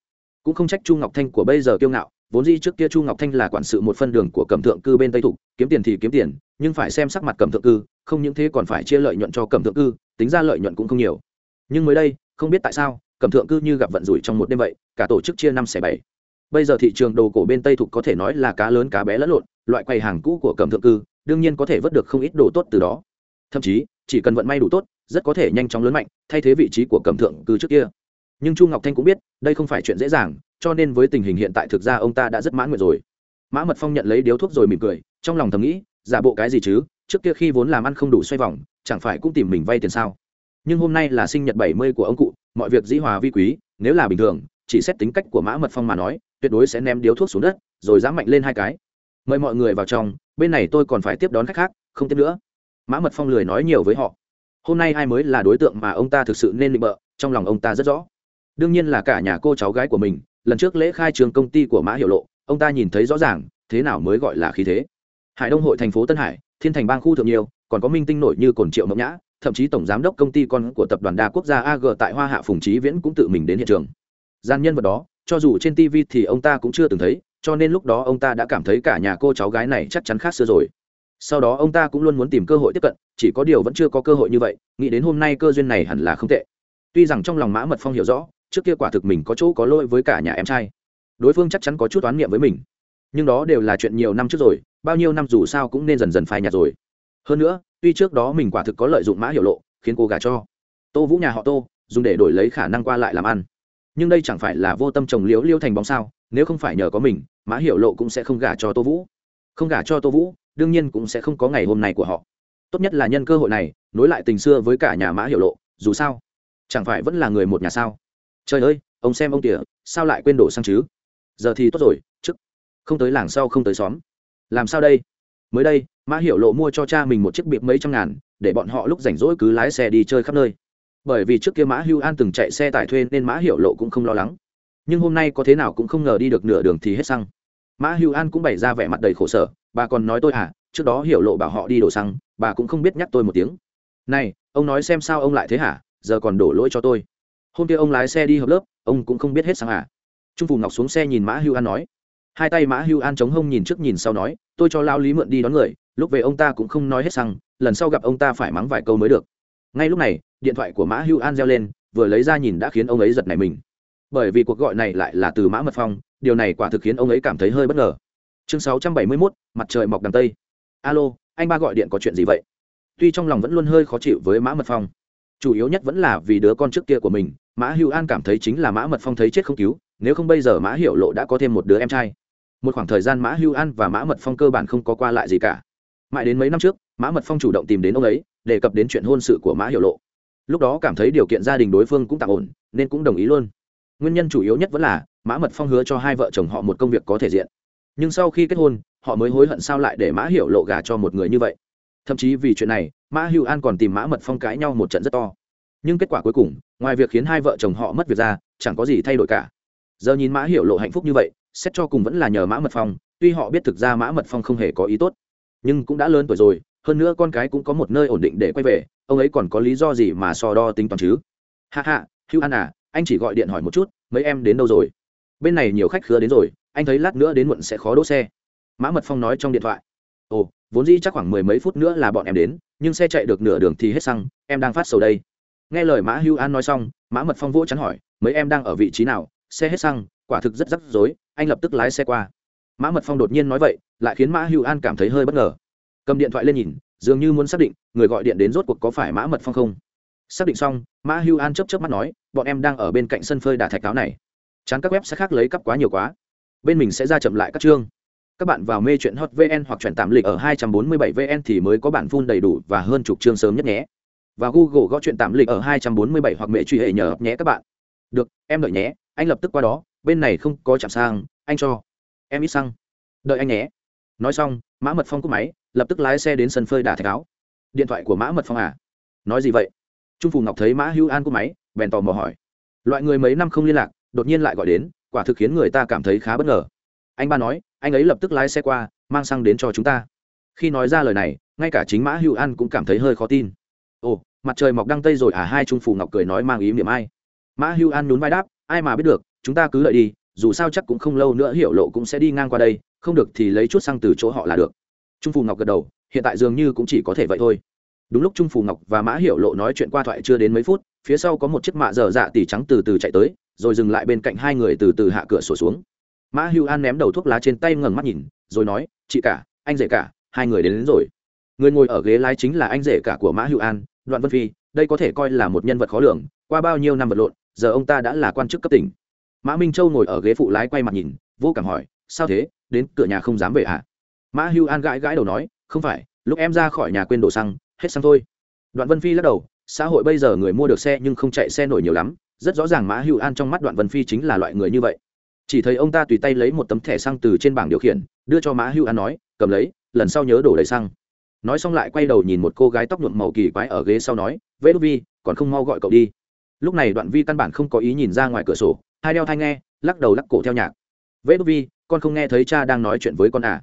[SPEAKER 1] Cũng không trách chu ngọc thanh của bây giờ kiêu ngạo vốn dĩ trước kia chu ngọc thanh là quản sự một phân đường của cẩm thượng cư bên tây thục, kiếm tiền thì kiếm tiền, nhưng phải xem sắc mặt cẩm thượng cư, không những thế còn phải chia lợi nhuận cho cẩm thượng cư, tính ra lợi nhuận cũng không nhiều. Nhưng mới đây, không biết tại sao, cẩm thượng cư như gặp vận rủi trong một đêm vậy, cả tổ chức chia năm xẻ bảy. Bây giờ thị trường đồ cổ bên tây thục có thể nói là cá lớn cá bé lẫn lộn, loại quầy hàng cũ của cẩm thượng cư, đương nhiên có thể vớt được không ít đồ tốt từ đó. Thậm chí, chỉ cần vận may đủ tốt, rất có thể nhanh chóng lớn mạnh, thay thế vị trí của cẩm thượng cư trước kia. Nhưng chu ngọc thanh cũng biết, đây không phải chuyện dễ dàng cho nên với tình hình hiện tại thực ra ông ta đã rất mãn nguyện rồi. Mã mật phong nhận lấy điếu thuốc rồi mỉm cười, trong lòng thầm nghĩ, giả bộ cái gì chứ? Trước kia khi vốn làm ăn không đủ xoay vòng, chẳng phải cũng tìm mình vay tiền sao? Nhưng hôm nay là sinh nhật bảy mươi của ông cụ, mọi việc dĩ hòa vi quý, nếu là bình thường, chỉ xét tính cách của mã mật phong mà nói, tuyệt đối sẽ ném điếu thuốc xuống đất, rồi dám mạnh lên hai cái. Mời mọi người vào trong, bên này tôi còn phải tiếp đón khách khác, không tiếp nữa. Mã mật phong lười nói nhiều với họ. Hôm nay ai mới là đối tượng mà ông ta thực sự nên định bợ, trong lòng ông ta rất rõ. Đương nhiên là cả nhà cô cháu gái của mình lần trước lễ khai trường công ty của mã hiệu lộ, ông ta nhìn thấy rõ ràng, thế nào mới gọi là khí thế. Hải đông hội thành phố tân hải, thiên thành bang khu thượng nhiều, còn có minh tinh nổi như cồn triệu mộng nhã, thậm chí tổng giám đốc công ty con của tập đoàn đa quốc gia ag tại hoa hạ phùng trí viễn cũng tự mình đến hiện trường. Gian nhân vật đó, cho dù trên tv thì ông ta cũng chưa từng thấy, cho nên lúc đó ông ta đã cảm thấy cả nhà cô cháu gái này chắc chắn khác xưa rồi. Sau đó ông ta cũng luôn muốn tìm cơ hội tiếp cận, chỉ có điều vẫn chưa có cơ hội như vậy, nghĩ đến hôm nay cơ duyên này hẳn là không tệ. Tuy rằng trong lòng mã mật phong hiểu rõ trước kia quả thực mình có chỗ có lỗi với cả nhà em trai. Đối phương chắc chắn có chút oán niệm với mình. Nhưng đó đều là chuyện nhiều năm trước rồi, bao nhiêu năm dù sao cũng nên dần dần phai nhạt rồi. Hơn nữa, tuy trước đó mình quả thực có lợi dụng mã hiểu lộ, khiến cô gả cho. Tô vũ nhà họ tô, dùng để đổi lấy khả năng qua lại làm ăn. Nhưng đây chẳng phải là vô tâm trồng liễu liêu thành bóng sao, nếu không phải nhờ có mình, mã hiểu lộ cũng sẽ không gả cho tô vũ. Không gả cho tô vũ, đương nhiên cũng sẽ không có ngày hôm nay của họ. Tốt nhất là nhân cơ hội này, nối lại tình xưa với cả nhà mã hiểu lộ, dù sao, chẳng phải vẫn là người một nhà sao? Trời ơi, ông xem ông tỉa sao lại quên đổ sang chứ? Giờ thì tốt rồi, chức. Không tới làng sau không tới xóm. Làm sao đây? Mới đây, mã hiểu lộ mua cho cha mình một chiếc bịp mấy trăm ngàn, để bọn họ lúc rảnh rỗi cứ lái xe đi chơi khắp nơi. Bởi vì trước kia mã hưu an từng chạy xe tải thuê nên mã hiểu lộ cũng không lo lắng. Nhưng hôm nay có thế nào cũng không ngờ đi được nửa đường thì hết xăng. Mã hưu an cũng bày ra vẻ mặt đầy khổ sở, bà còn nói tôi à trước đó hiểu lộ bảo họ đi đổ xăng, bà cũng không biết nhắc tôi một tiếng. Này, ông nói xem sao ông lại thế hả? Giờ còn đổ lỗi cho tôi hôm kia ông lái xe đi hợp lớp ông cũng không biết hết xăng à? Trung phù ngọc xuống xe nhìn mã hưu an nói. Hai tay mã hưu an chống hông nhìn trước nhìn sau nói tôi cho lao lý mượn đi đón người lúc về ông ta cũng không nói hết xăng lần sau gặp ông ta phải mắng vài câu mới được. Ngay lúc này điện thoại của mã hưu an reo lên vừa lấy ra nhìn đã khiến ông ấy giật nảy mình. Bởi vì cuộc gọi này lại là từ mã mật phong điều này quả thực khiến ông ấy cảm thấy hơi bất ngờ. Chương sáu trăm bảy mươi 671, mặt trời mọc đằng tây. Alo anh ba gọi điện có chuyện gì vậy? Tuy trong lòng vẫn luôn hơi khó chịu với mã mật phong. Chủ yếu nhất vẫn là vì đứa con trước kia của mình mã hữu an cảm thấy chính là mã mật phong thấy chết không cứu, nếu không bây giờ mã hiệu lộ đã có thêm một đứa em trai. Một khoảng thời gian mã hữu an và mã mật phong cơ bản không có qua lại gì cả. Mãi đến mấy năm trước, mã mật phong chủ động tìm đến ông ấy, đề cập đến chuyện hôn sự của mã hiệu lộ. Lúc đó cảm thấy điều kiện gia đình đối phương cũng tạm ổn, nên cũng đồng ý luôn. Nguyên nhân chủ yếu nhất vẫn là, mã mật phong hứa cho hai vợ chồng họ một công việc có thể diện. Nhưng sau khi kết hôn, họ mới hối hận sao lại để mã hiệu lộ gà cho một người như vậy. Thậm chí vì chuyện này, mã hữu an còn tìm mã mật phong cãi nhau một trận rất to nhưng kết quả cuối cùng, ngoài việc khiến hai vợ chồng họ mất việc ra, chẳng có gì thay đổi cả. Giờ nhìn mã hiểu lộ hạnh phúc như vậy, xét cho cùng vẫn là nhờ mã mật phong, tuy họ biết thực ra mã mật phong không hề có ý tốt, nhưng cũng đã lớn tuổi rồi, hơn nữa con cái cũng có một nơi ổn định để quay về, ông ấy còn có lý do gì mà so đo tính toán chứ? Hạ hạ hữu an à anh chỉ gọi điện hỏi một chút, mấy em đến đâu rồi? Bên này nhiều khách khứa đến rồi, anh thấy lát nữa đến muộn sẽ khó đỗ xe. Mã mật phong nói trong điện thoại. Ồ, vốn dĩ chắc khoảng mười mấy phút nữa là bọn em đến, nhưng xe chạy được nửa đường thì hết xăng, em đang phát sầu đây nghe lời mã hữu an nói xong, mã mật phong vỗ chắn hỏi, mấy em đang ở vị trí nào? Xe hết xăng, quả thực rất rắc rối, anh lập tức lái xe qua. Mã mật phong đột nhiên nói vậy, lại khiến mã hữu an cảm thấy hơi bất ngờ. Cầm điện thoại lên nhìn, dường như muốn xác định người gọi điện đến rốt cuộc có phải mã mật phong không. Xác định xong, mã hữu an chấp chấp mắt nói, bọn em đang ở bên cạnh sân phơi đà thạch cáo này. Chán các web sẽ khác lấy cắp quá nhiều quá. Bên mình sẽ ra chậm lại các chương. Các bạn vào mê chuyện hot vn hoặc chuyển tạm lịch ở 247 vn thì mới có bản phun đầy đủ và hơn chục chương sớm nhất nhé và google gõ chuyện tạm lịch ở 247 hoặc mẹ truy hệ nhờ nhé các bạn. Được, em đợi nhé, anh lập tức qua đó, bên này không có chạm sang, anh cho. Em ít xăng. Đợi anh nhé. Nói xong, mã mật phong cúp máy, lập tức lái xe đến sân phơi đà thạch áo. Điện thoại của mã mật phong à? Nói gì vậy? Trung phù ngọc thấy mã hữu an cúp máy, bèn tò mò hỏi. Loại người mấy năm không liên lạc, đột nhiên lại gọi đến, quả thực khiến người ta cảm thấy khá bất ngờ. Anh ba nói, anh ấy lập tức lái xe qua, mang xăng đến cho chúng ta. Khi nói ra lời này, ngay cả chính mã hữu an cũng cảm thấy hơi khó tin ồ mặt trời mọc đăng tây rồi à hai trung phù ngọc cười nói mang ý niệm ai? Mã hưu an nhún vai đáp ai mà biết được chúng ta cứ lợi đi dù sao chắc cũng không lâu nữa hiểu lộ cũng sẽ đi ngang qua đây không được thì lấy chút xăng từ chỗ họ là được. Trung phù ngọc gật đầu hiện tại dường như cũng chỉ có thể vậy thôi. Đúng lúc trung phù ngọc và mã hiểu lộ nói chuyện qua thoại chưa đến mấy phút phía sau có một chiếc mạ dở dạ tỉ trắng từ từ chạy tới rồi dừng lại bên cạnh hai người từ từ hạ cửa sổ xuống. Mã hưu an ném đầu thuốc lá trên tay ngẩng mắt nhìn rồi nói chị cả anh rể cả hai người đến, đến rồi. Người ngồi ở ghế lái chính là anh rể cả của mã hưu an đoạn vân phi, đây có thể coi là một nhân vật khó lường, qua bao nhiêu năm vật lộn, giờ ông ta đã là quan chức cấp tỉnh. Mã minh châu ngồi ở ghế phụ lái quay mặt nhìn, vô cảm hỏi, sao thế? Đến cửa nhà không dám về à? Mã hưu an gãi gãi đầu nói, không phải, lúc em ra khỏi nhà quên đổ xăng, hết xăng thôi. Đoạn vân phi lắc đầu, xã hội bây giờ người mua được xe nhưng không chạy xe nổi nhiều lắm, rất rõ ràng mã hưu an trong mắt đoạn vân phi chính là loại người như vậy. Chỉ thấy ông ta tùy tay lấy một tấm thẻ xăng từ trên bảng điều khiển, đưa cho mã hưu an nói, cầm lấy, lần sau nhớ đổ đầy xăng nói xong lại quay đầu nhìn một cô gái tóc nhuộm màu kỳ quái ở ghế sau nói, vê đút vi, còn không mau gọi cậu đi. Lúc này đoạn vi căn bản không có ý nhìn ra ngoài cửa sổ, hai đeo thai nghe, lắc đầu lắc cổ theo nhạc. Vê đút vi, con không nghe thấy cha đang nói chuyện với con à?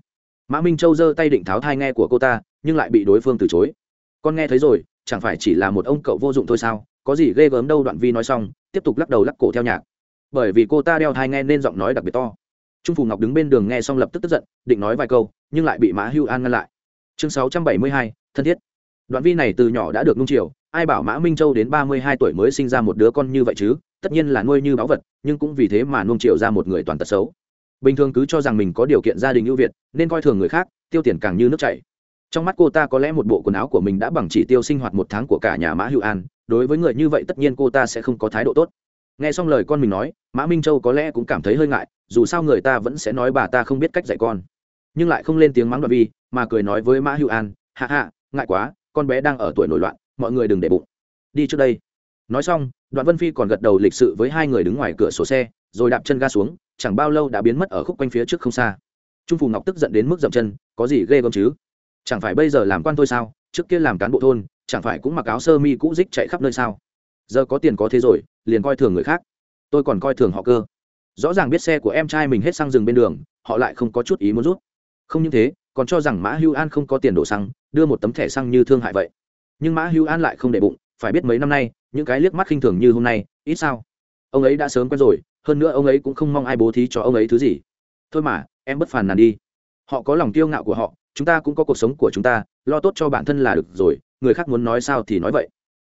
[SPEAKER 1] Mã minh châu giơ tay định tháo thai nghe của cô ta, nhưng lại bị đối phương từ chối. Con nghe thấy rồi, chẳng phải chỉ là một ông cậu vô dụng thôi sao? Có gì ghê gớm đâu. Đoạn vi nói xong, tiếp tục lắc đầu lắc cổ theo nhạc. Bởi vì cô ta đeo thai nghe nên giọng nói đặc biệt to. Trung phù ngọc đứng bên đường nghe xong lập tức tức giận, định nói vài câu, nhưng lại bị mã hưu an ngăn lại chương sáu trăm bảy mươi hai, thân thiết. Đoạn vi này từ nhỏ đã được nung chiều, ai bảo mã minh châu đến ba mươi hai tuổi mới sinh ra một đứa con như vậy chứ? Tất nhiên là nuôi như báu vật, nhưng cũng vì thế mà nung chiều ra một người toàn tật xấu. Bình thường cứ cho rằng mình có điều kiện gia đình ưu việt, nên coi thường người khác, tiêu tiền càng như nước chảy. Trong mắt cô ta có lẽ một bộ quần áo của mình đã bằng chỉ tiêu sinh hoạt một tháng của cả nhà mã hữu an, đối với người như vậy tất nhiên cô ta sẽ không có thái độ tốt. Nghe xong lời con mình nói, mã minh châu có lẽ cũng cảm thấy hơi ngại, dù sao người ta vẫn sẽ nói bà ta không biết cách dạy con nhưng lại không lên tiếng mắng đoạn vi, mà cười nói với mã hữu an, hạ hạ, ngại quá, con bé đang ở tuổi nổi loạn, mọi người đừng để bụng. Đi trước đây. Nói xong, đoạn vân phi còn gật đầu lịch sự với hai người đứng ngoài cửa sổ xe, rồi đạp chân ga xuống, chẳng bao lâu đã biến mất ở khúc quanh phía trước không xa. Trung phù ngọc tức giận đến mức dậm chân, có gì ghê gớm chứ? Chẳng phải bây giờ làm quan thôi sao? Trước kia làm cán bộ thôn, chẳng phải cũng mặc áo sơ mi cũ dích chạy khắp nơi sao? Giờ có tiền có thế rồi, liền coi thường người khác. Tôi còn coi thường họ cơ. Rõ ràng biết xe của em trai mình hết xăng dừng bên đường, họ lại không có chút ý muốn rút không những thế, còn cho rằng mã hưu an không có tiền đổ xăng, đưa một tấm thẻ xăng như thương hại vậy. Nhưng mã hưu an lại không để bụng, phải biết mấy năm nay, những cái liếc mắt khinh thường như hôm nay, ít sao? Ông ấy đã sớm quen rồi, hơn nữa ông ấy cũng không mong ai bố thí cho ông ấy thứ gì. Thôi mà, em bất phàn nàn đi. Họ có lòng kiêu ngạo của họ, chúng ta cũng có cuộc sống của chúng ta, lo tốt cho bản thân là được rồi, người khác muốn nói sao thì nói vậy.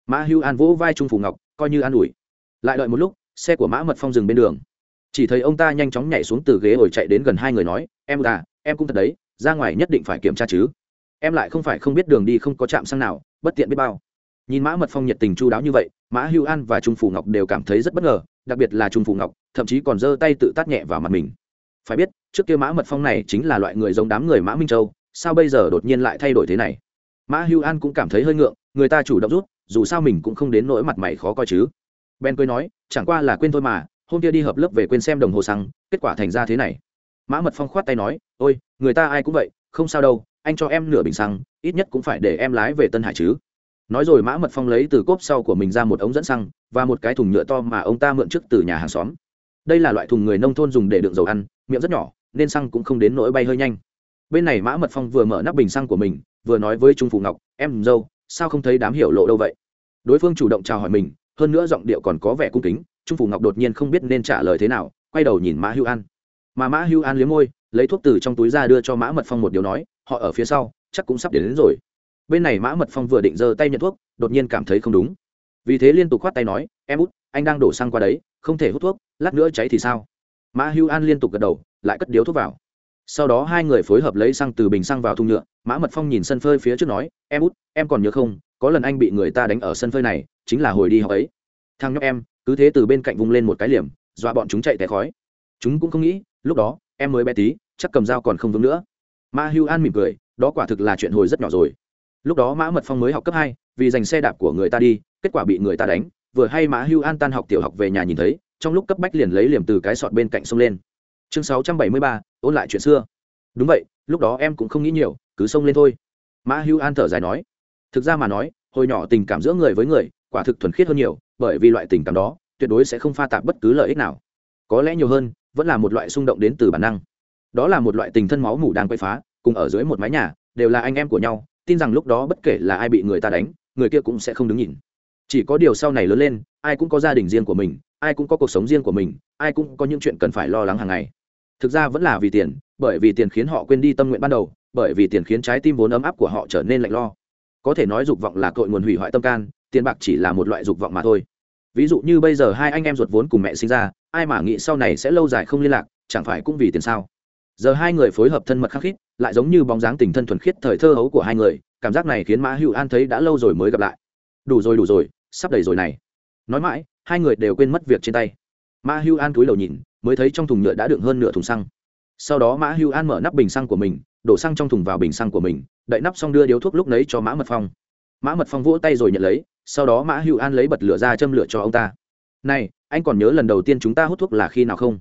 [SPEAKER 1] Mã hưu an vỗ vai trung phủ ngọc, coi như an ủi. Lại đợi một lúc, xe của mã mật phong dừng bên đường chỉ thấy ông ta nhanh chóng nhảy xuống từ ghế ngồi chạy đến gần hai người nói, em gà, em cũng thật đấy, ra ngoài nhất định phải kiểm tra chứ. Em lại không phải không biết đường đi không có trạm xăng nào, bất tiện biết bao. Nhìn mã mật phong nhiệt tình chu đáo như vậy, mã hưu an và trung phủ ngọc đều cảm thấy rất bất ngờ, đặc biệt là trung phủ ngọc, thậm chí còn giơ tay tự tát nhẹ vào mặt mình. Phải biết, trước kia mã mật phong này chính là loại người giống đám người mã minh châu, sao bây giờ đột nhiên lại thay đổi thế này? Mã hưu an cũng cảm thấy hơi ngượng, người ta chủ động rút, dù sao mình cũng không đến nỗi mặt mày khó coi chứ. Ben cười nói, chẳng qua là quên thôi mà hôm kia đi hợp lớp về quên xem đồng hồ xăng, kết quả thành ra thế này. Mã mật phong khoát tay nói, ôi, người ta ai cũng vậy, không sao đâu, anh cho em nửa bình xăng, ít nhất cũng phải để em lái về tân hải chứ. Nói rồi mã mật phong lấy từ cốp sau của mình ra một ống dẫn xăng và một cái thùng nhựa to mà ông ta mượn trước từ nhà hàng xóm. Đây là loại thùng người nông thôn dùng để đựng dầu ăn, miệng rất nhỏ, nên xăng cũng không đến nỗi bay hơi nhanh. Bên này mã mật phong vừa mở nắp bình xăng của mình, vừa nói với trung phụ ngọc, em dâu, sao không thấy đám hiểu lộ đâu vậy? Đối phương chủ động chào hỏi mình, hơn nữa giọng điệu còn có vẻ cung kính trung phủ ngọc đột nhiên không biết nên trả lời thế nào quay đầu nhìn mã hữu an. Mà mã hữu an liếm môi lấy thuốc từ trong túi ra đưa cho mã mật phong một điều nói họ ở phía sau chắc cũng sắp đến, đến rồi. Bên này mã mật phong vừa định giơ tay nhận thuốc đột nhiên cảm thấy không đúng. Vì thế liên tục khoát tay nói em út anh đang đổ xăng qua đấy không thể hút thuốc lát nữa cháy thì sao? Mã hữu an liên tục gật đầu lại cất điếu thuốc vào. Sau đó hai người phối hợp lấy xăng từ bình xăng vào thùng nhựa mã mật phong nhìn sân phơi phía trước nói em út em còn nhớ không có lần anh bị người ta đánh ở sân phơi này chính là hồi đi học ấy thằng nhóc em, cứ thế từ bên cạnh vung lên một cái liềm, dọa bọn chúng chạy té khói. Chúng cũng không nghĩ, lúc đó, em mới bé tí, chắc cầm dao còn không vững nữa. Ma hưu an mỉm cười, đó quả thực là chuyện hồi rất nhỏ rồi. Lúc đó mã mật phong mới học cấp hai, vì giành xe đạp của người ta đi, kết quả bị người ta đánh, vừa hay mã hưu an tan học tiểu học về nhà nhìn thấy, trong lúc cấp bách liền lấy liềm từ cái sọt bên cạnh sông lên. Chương sáu trăm bảy mươi ba, ôn lại chuyện xưa. Đúng vậy, lúc đó em cũng không nghĩ nhiều, cứ xông lên thôi. Mã hưu an thở dài nói. Thực ra mà nói, hồi nhỏ tình cảm giữa người với người quả thực thuần khiết hơn nhiều, bởi vì loại tình cảm đó, tuyệt đối sẽ không pha tạp bất cứ lợi ích nào. Có lẽ nhiều hơn, vẫn là một loại xung động đến từ bản năng. Đó là một loại tình thân máu mủ đang quậy phá, cùng ở dưới một mái nhà, đều là anh em của nhau, tin rằng lúc đó bất kể là ai bị người ta đánh, người kia cũng sẽ không đứng nhìn. Chỉ có điều sau này lớn lên, ai cũng có gia đình riêng của mình, ai cũng có cuộc sống riêng của mình, ai cũng có những chuyện cần phải lo lắng hàng ngày. Thực ra vẫn là vì tiền, bởi vì tiền khiến họ quên đi tâm nguyện ban đầu, bởi vì tiền khiến trái tim vốn ấm áp của họ trở nên lạnh lo. Có thể nói dục vọng là cội nguồn hủy hoại tâm can tiền bạc chỉ là một loại dục vọng mà thôi. Ví dụ như bây giờ hai anh em ruột vốn cùng mẹ sinh ra, ai mà nghĩ sau này sẽ lâu dài không liên lạc, chẳng phải cũng vì tiền sao? Giờ hai người phối hợp thân mật khắc khít, lại giống như bóng dáng tình thân thuần khiết thời thơ hấu của hai người, cảm giác này khiến mã hữu an thấy đã lâu rồi mới gặp lại. Đủ rồi đủ rồi, sắp đầy rồi này. Nói mãi, hai người đều quên mất việc trên tay. Mã hữu an túi đầu nhìn, mới thấy trong thùng nhựa đã đựng hơn nửa thùng xăng. Sau đó mã hữu an mở nắp bình xăng của mình, đổ xăng trong thùng vào bình xăng của mình, đậy nắp xong đưa điếu thuốc lúc nấy cho mã mật phong. Mã mật phong vỗ tay rồi nhận lấy sau đó mã hữu an lấy bật lửa ra châm lửa cho ông ta. Này, anh còn nhớ lần đầu tiên chúng ta hút thuốc là khi nào không?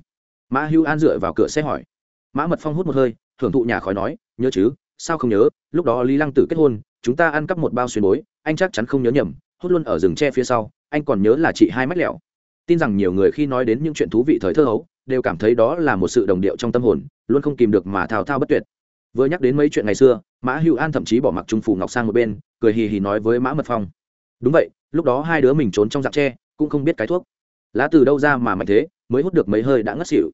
[SPEAKER 1] Mã hữu an dựa vào cửa xe hỏi. Mã mật phong hút một hơi, thưởng thụ nhà khói nói, nhớ chứ, sao không nhớ? Lúc đó lý lăng tử kết hôn, chúng ta ăn cắp một bao xuyên bối, anh chắc chắn không nhớ nhầm, hút luôn ở rừng tre phía sau, anh còn nhớ là chị hai mách lẹo. Tin rằng nhiều người khi nói đến những chuyện thú vị thời thơ hấu, đều cảm thấy đó là một sự đồng điệu trong tâm hồn, luôn không kìm được mà thao thao bất tuyệt. Vừa nhắc đến mấy chuyện ngày xưa, mã hữu an thậm chí bỏ mặc trung phủ ngọc sang một bên, cười hì hì nói với mã mật phong đúng vậy, lúc đó hai đứa mình trốn trong dạng tre, cũng không biết cái thuốc. Lá từ đâu ra mà mạnh thế, mới hút được mấy hơi đã ngất xỉu.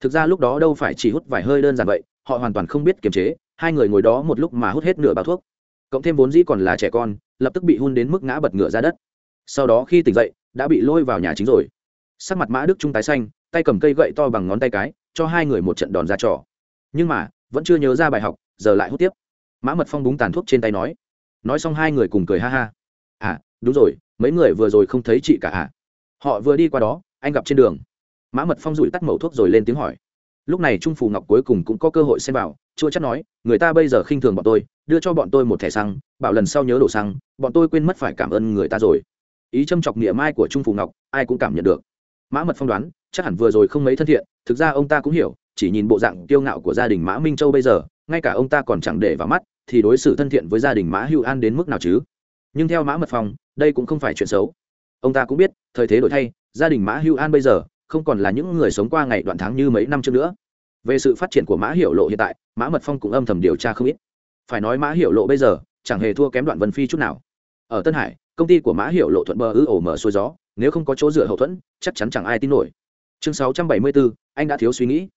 [SPEAKER 1] Thực ra lúc đó đâu phải chỉ hút vài hơi đơn giản vậy, họ hoàn toàn không biết kiềm chế, hai người ngồi đó một lúc mà hút hết nửa bao thuốc. Cộng thêm vốn dĩ còn là trẻ con, lập tức bị hun đến mức ngã bật ngựa ra đất. Sau đó khi tỉnh dậy, đã bị lôi vào nhà chính rồi. Sắc mặt mã đức trung tái xanh, tay cầm cây gậy to bằng ngón tay cái, cho hai người một trận đòn ra trò. Nhưng mà, vẫn chưa nhớ ra bài học, giờ lại hút tiếp. Mã mật phong búng tàn thuốc trên tay nói. Nói xong hai người cùng cười ha ha. À đúng rồi, mấy người vừa rồi không thấy chị cả à? Họ vừa đi qua đó, anh gặp trên đường. Mã mật phong rủi tắt mẩu thuốc rồi lên tiếng hỏi. Lúc này trung phù ngọc cuối cùng cũng có cơ hội xem vào, chua chắc nói, người ta bây giờ khinh thường bọn tôi, đưa cho bọn tôi một thẻ xăng, bảo lần sau nhớ đổ xăng, bọn tôi quên mất phải cảm ơn người ta rồi. Ý châm chọc nghĩa ai của trung phù ngọc, ai cũng cảm nhận được. Mã mật phong đoán, chắc hẳn vừa rồi không mấy thân thiện, thực ra ông ta cũng hiểu, chỉ nhìn bộ dạng kiêu ngạo của gia đình mã minh châu bây giờ, ngay cả ông ta còn chẳng để vào mắt, thì đối xử thân thiện với gia đình mã hữu an đến mức nào chứ? Nhưng theo mã mật phong đây cũng không phải chuyện xấu. Ông ta cũng biết, thời thế đổi thay, gia đình mã hữu an bây giờ không còn là những người sống qua ngày đoạn tháng như mấy năm trước nữa. Về sự phát triển của mã Hiểu lộ hiện tại, mã mật phong cũng âm thầm điều tra không ít. Phải nói mã Hiểu lộ bây giờ chẳng hề thua kém đoạn vân phi chút nào. Ở tân hải, công ty của mã Hiểu lộ thuận bờ ư ổ mở xuôi gió, nếu không có chỗ dựa hậu thuẫn, chắc chắn chẳng ai tin nổi. Chương sáu trăm bảy mươi bốn anh đã thiếu suy nghĩ.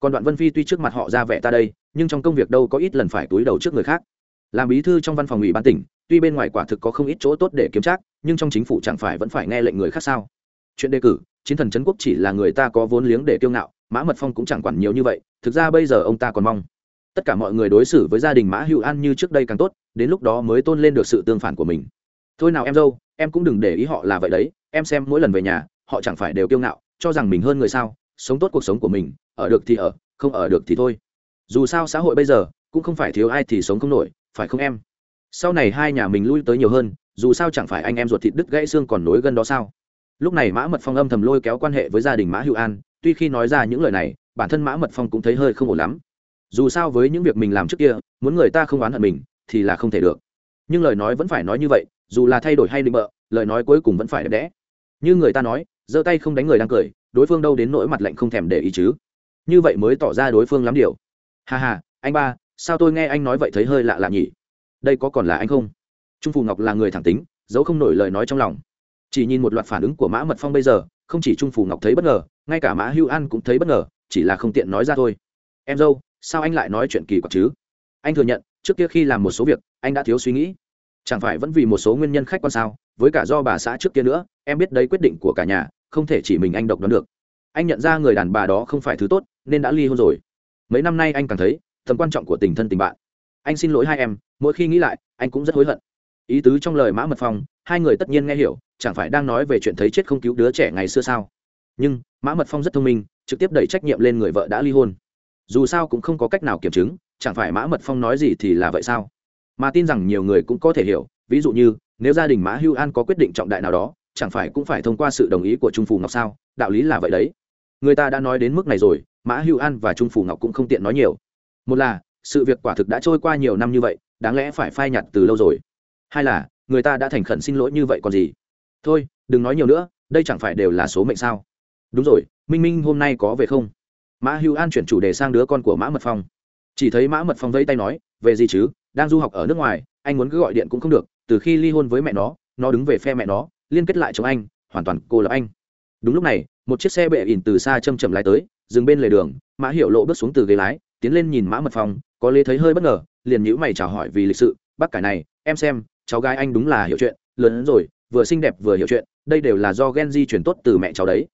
[SPEAKER 1] Còn đoạn vân phi tuy trước mặt họ ra vẻ ta đây, nhưng trong công việc đâu có ít lần phải túi đầu trước người khác. Làm bí thư trong văn phòng ủy ban tỉnh tuy bên ngoài quả thực có không ít chỗ tốt để kiếm trác, nhưng trong chính phủ chẳng phải vẫn phải nghe lệnh người khác sao? Chuyện đề cử, chiến thần trấn quốc chỉ là người ta có vốn liếng để kiêu ngạo, mã mật phong cũng chẳng quản nhiều như vậy, thực ra bây giờ ông ta còn mong. Tất cả mọi người đối xử với gia đình mã hữu an như trước đây càng tốt, đến lúc đó mới tôn lên được sự tương phản của mình. Thôi nào em dâu, em cũng đừng để ý họ là vậy đấy, em xem mỗi lần về nhà, họ chẳng phải đều kiêu ngạo, cho rằng mình hơn người sao? Sống tốt cuộc sống của mình, ở được thì ở, không ở được thì thôi. Dù sao xã hội bây giờ, cũng không phải thiếu ai thì sống không nổi, phải không em? Sau này hai nhà mình lui tới nhiều hơn, dù sao chẳng phải anh em ruột thịt đứt gãy xương còn nối gân đó sao? Lúc này mã mật phong âm thầm lôi kéo quan hệ với gia đình mã hữu an, tuy khi nói ra những lời này, bản thân mã mật phong cũng thấy hơi không ổn lắm. Dù sao với những việc mình làm trước kia, muốn người ta không oán hận mình, thì là không thể được. Nhưng lời nói vẫn phải nói như vậy, dù là thay đổi hay định bợ, lời nói cuối cùng vẫn phải đẹp đẽ. Như người ta nói, giơ tay không đánh người đang cười, đối phương đâu đến nỗi mặt lạnh không thèm để ý chứ. Như vậy mới tỏ ra đối phương lắm điều. Hà hà anh ba, sao tôi nghe anh nói vậy thấy hơi lạ lạ nhỉ? Đây có còn là anh không? Trung phù ngọc là người thẳng tính, giấu không nổi lời nói trong lòng. Chỉ nhìn một loạt phản ứng của mã mật phong bây giờ, không chỉ trung phù ngọc thấy bất ngờ, ngay cả mã hưu an cũng thấy bất ngờ, chỉ là không tiện nói ra thôi. Em dâu, sao anh lại nói chuyện kỳ quặc chứ? Anh thừa nhận, trước kia khi làm một số việc, anh đã thiếu suy nghĩ. Chẳng phải vẫn vì một số nguyên nhân khách quan sao? Với cả do bà xã trước kia nữa, em biết đấy quyết định của cả nhà, không thể chỉ mình anh độc đoán được. Anh nhận ra người đàn bà đó không phải thứ tốt, nên đã ly hôn rồi. Mấy năm nay anh càng thấy, tầm quan trọng của tình thân tình bạn anh xin lỗi hai em, mỗi khi nghĩ lại, anh cũng rất hối hận. Ý tứ trong lời mã mật phong, hai người tất nhiên nghe hiểu, chẳng phải đang nói về chuyện thấy chết không cứu đứa trẻ ngày xưa sao? Nhưng, mã mật phong rất thông minh, trực tiếp đẩy trách nhiệm lên người vợ đã ly hôn. Dù sao cũng không có cách nào kiểm chứng, chẳng phải mã mật phong nói gì thì là vậy sao? Mà tin rằng nhiều người cũng có thể hiểu, ví dụ như, nếu gia đình mã hưu an có quyết định trọng đại nào đó, chẳng phải cũng phải thông qua sự đồng ý của trung phù ngọc sao? Đạo lý là vậy đấy. Người ta đã nói đến mức này rồi, mã hưu an và trung phù ngọc cũng không tiện nói nhiều. Một là sự việc quả thực đã trôi qua nhiều năm như vậy, đáng lẽ phải phai nhặt từ lâu rồi. Hai là, người ta đã thành khẩn xin lỗi như vậy còn gì? Thôi, đừng nói nhiều nữa, đây chẳng phải đều là số mệnh sao? Đúng rồi, minh minh hôm nay có về không? Mã hữu an chuyển chủ đề sang đứa con của mã mật phong. Chỉ thấy mã mật phong vẫy tay nói, về gì chứ? Đang du học ở nước ngoài, anh muốn cứ gọi điện cũng không được, từ khi ly hôn với mẹ nó nó đứng về phe mẹ nó, liên kết lại chống anh, hoàn toàn cô lập anh. Đúng lúc này, một chiếc xe bệ ỉn từ xa châm chậm lái tới, dừng bên lề đường, mã Hiểu lộ bước xuống từ ghế lái, tiến lên nhìn mã mật phong có lê thấy hơi bất ngờ, liền nhữ mày chào hỏi vì lịch sự, bác cải này, em xem, cháu gái anh đúng là hiểu chuyện, lớn hơn rồi, vừa xinh đẹp vừa hiểu chuyện, đây đều là do gen di chuyển tốt từ mẹ cháu đấy.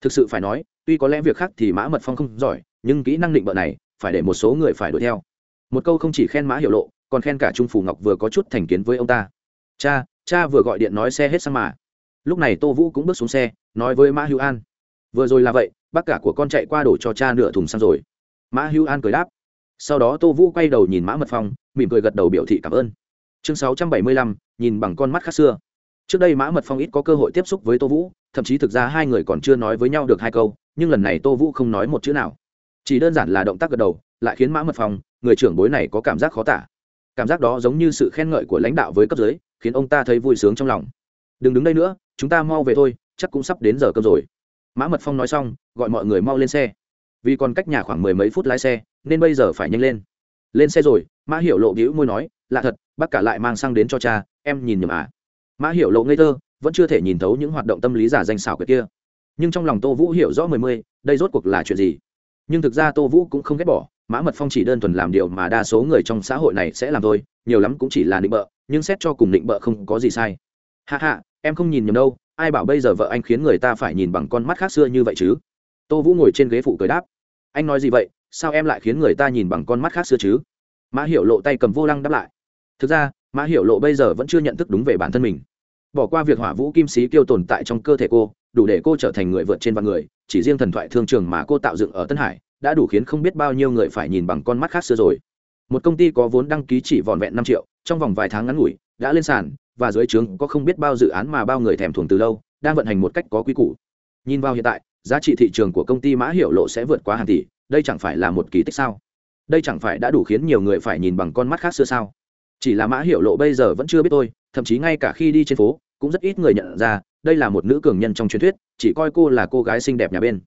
[SPEAKER 1] Thực sự phải nói, tuy có lẽ việc khác thì mã mật phong không giỏi, nhưng kỹ năng định bợ này, phải để một số người phải đuổi theo. Một câu không chỉ khen mã Hiểu lộ, còn khen cả trung phủ ngọc vừa có chút thành kiến với ông ta. Cha cha vừa gọi điện nói xe hết xăng mà. Lúc này tô vũ cũng bước xuống xe, nói với mã hữu an, vừa rồi là vậy, bác cả của con chạy qua đổ cho cha nửa thùng xăng rồi. Mã hữu an cười đáp sau đó tô vũ quay đầu nhìn mã mật phong, mỉm cười gật đầu biểu thị cảm ơn. Chương sáu trăm bảy mươi lăm, nhìn bằng con mắt khác xưa. Trước đây mã mật phong ít có cơ hội tiếp xúc với tô vũ, thậm chí thực ra hai người còn chưa nói với nhau được hai câu, nhưng lần này tô vũ không nói một chữ nào. Chỉ đơn giản là động tác gật đầu, lại khiến mã mật phong, người trưởng bối này có cảm giác khó tả. Cảm giác đó giống như sự khen ngợi của lãnh đạo với cấp dưới, khiến ông ta thấy vui sướng trong lòng. Đừng đứng đây nữa, chúng ta mau về thôi, chắc cũng sắp đến giờ cơm rồi. Mã mật phong nói xong, gọi mọi người mau lên xe vì còn cách nhà khoảng mười mấy phút lái xe, nên bây giờ phải nhanh lên. Lên xe rồi, mã hiểu lộ bĩu môi nói, lạ thật, bác cả lại mang sang đến cho cha, em nhìn nhầm à. Mã hiểu lộ ngây thơ, vẫn chưa thể nhìn thấu những hoạt động tâm lý giả danh xảo quyệt kia. Nhưng trong lòng tô vũ hiểu rõ mười mươi, đây rốt cuộc là chuyện gì? Nhưng thực ra tô vũ cũng không ghét bỏ, mã mật phong chỉ đơn thuần làm điều mà đa số người trong xã hội này sẽ làm thôi, nhiều lắm cũng chỉ là định bợ, nhưng xét cho cùng định bợ không có gì sai. Hạ hạ em không nhìn nhầm đâu, ai bảo bây giờ vợ anh khiến người ta phải nhìn bằng con mắt khác xưa như vậy chứ? Tô vũ ngồi trên ghế phụ cười đáp anh nói gì vậy? Sao em lại khiến người ta nhìn bằng con mắt khác xưa chứ? Mã hiểu lộ tay cầm vô lăng đáp lại. Thực ra, mã hiểu lộ bây giờ vẫn chưa nhận thức đúng về bản thân mình. Bỏ qua việc hỏa vũ kim sĩ kiêu tồn tại trong cơ thể cô, đủ để cô trở thành người vượt trên vạn người, chỉ riêng thần thoại thương trường mà cô tạo dựng ở tân hải, đã đủ khiến không biết bao nhiêu người phải nhìn bằng con mắt khác xưa rồi. Một công ty có vốn đăng ký chỉ vòn vẹn năm triệu, trong vòng vài tháng ngắn ngủi, đã lên sàn, và dưới trướng có không biết bao dự án mà bao người thèm thuồng từ lâu, đang vận hành một cách có quy củ nhìn vào hiện tại, giá trị thị trường của công ty mã hiệu lộ sẽ vượt quá hàng tỷ, đây chẳng phải là một kỳ tích sao? Đây chẳng phải đã đủ khiến nhiều người phải nhìn bằng con mắt khác xưa sao? Chỉ là mã hiệu lộ bây giờ vẫn chưa biết tôi thậm chí ngay cả khi đi trên phố, cũng rất ít người nhận ra, đây là một nữ cường nhân trong truyền thuyết, chỉ coi cô là cô gái xinh đẹp nhà bên.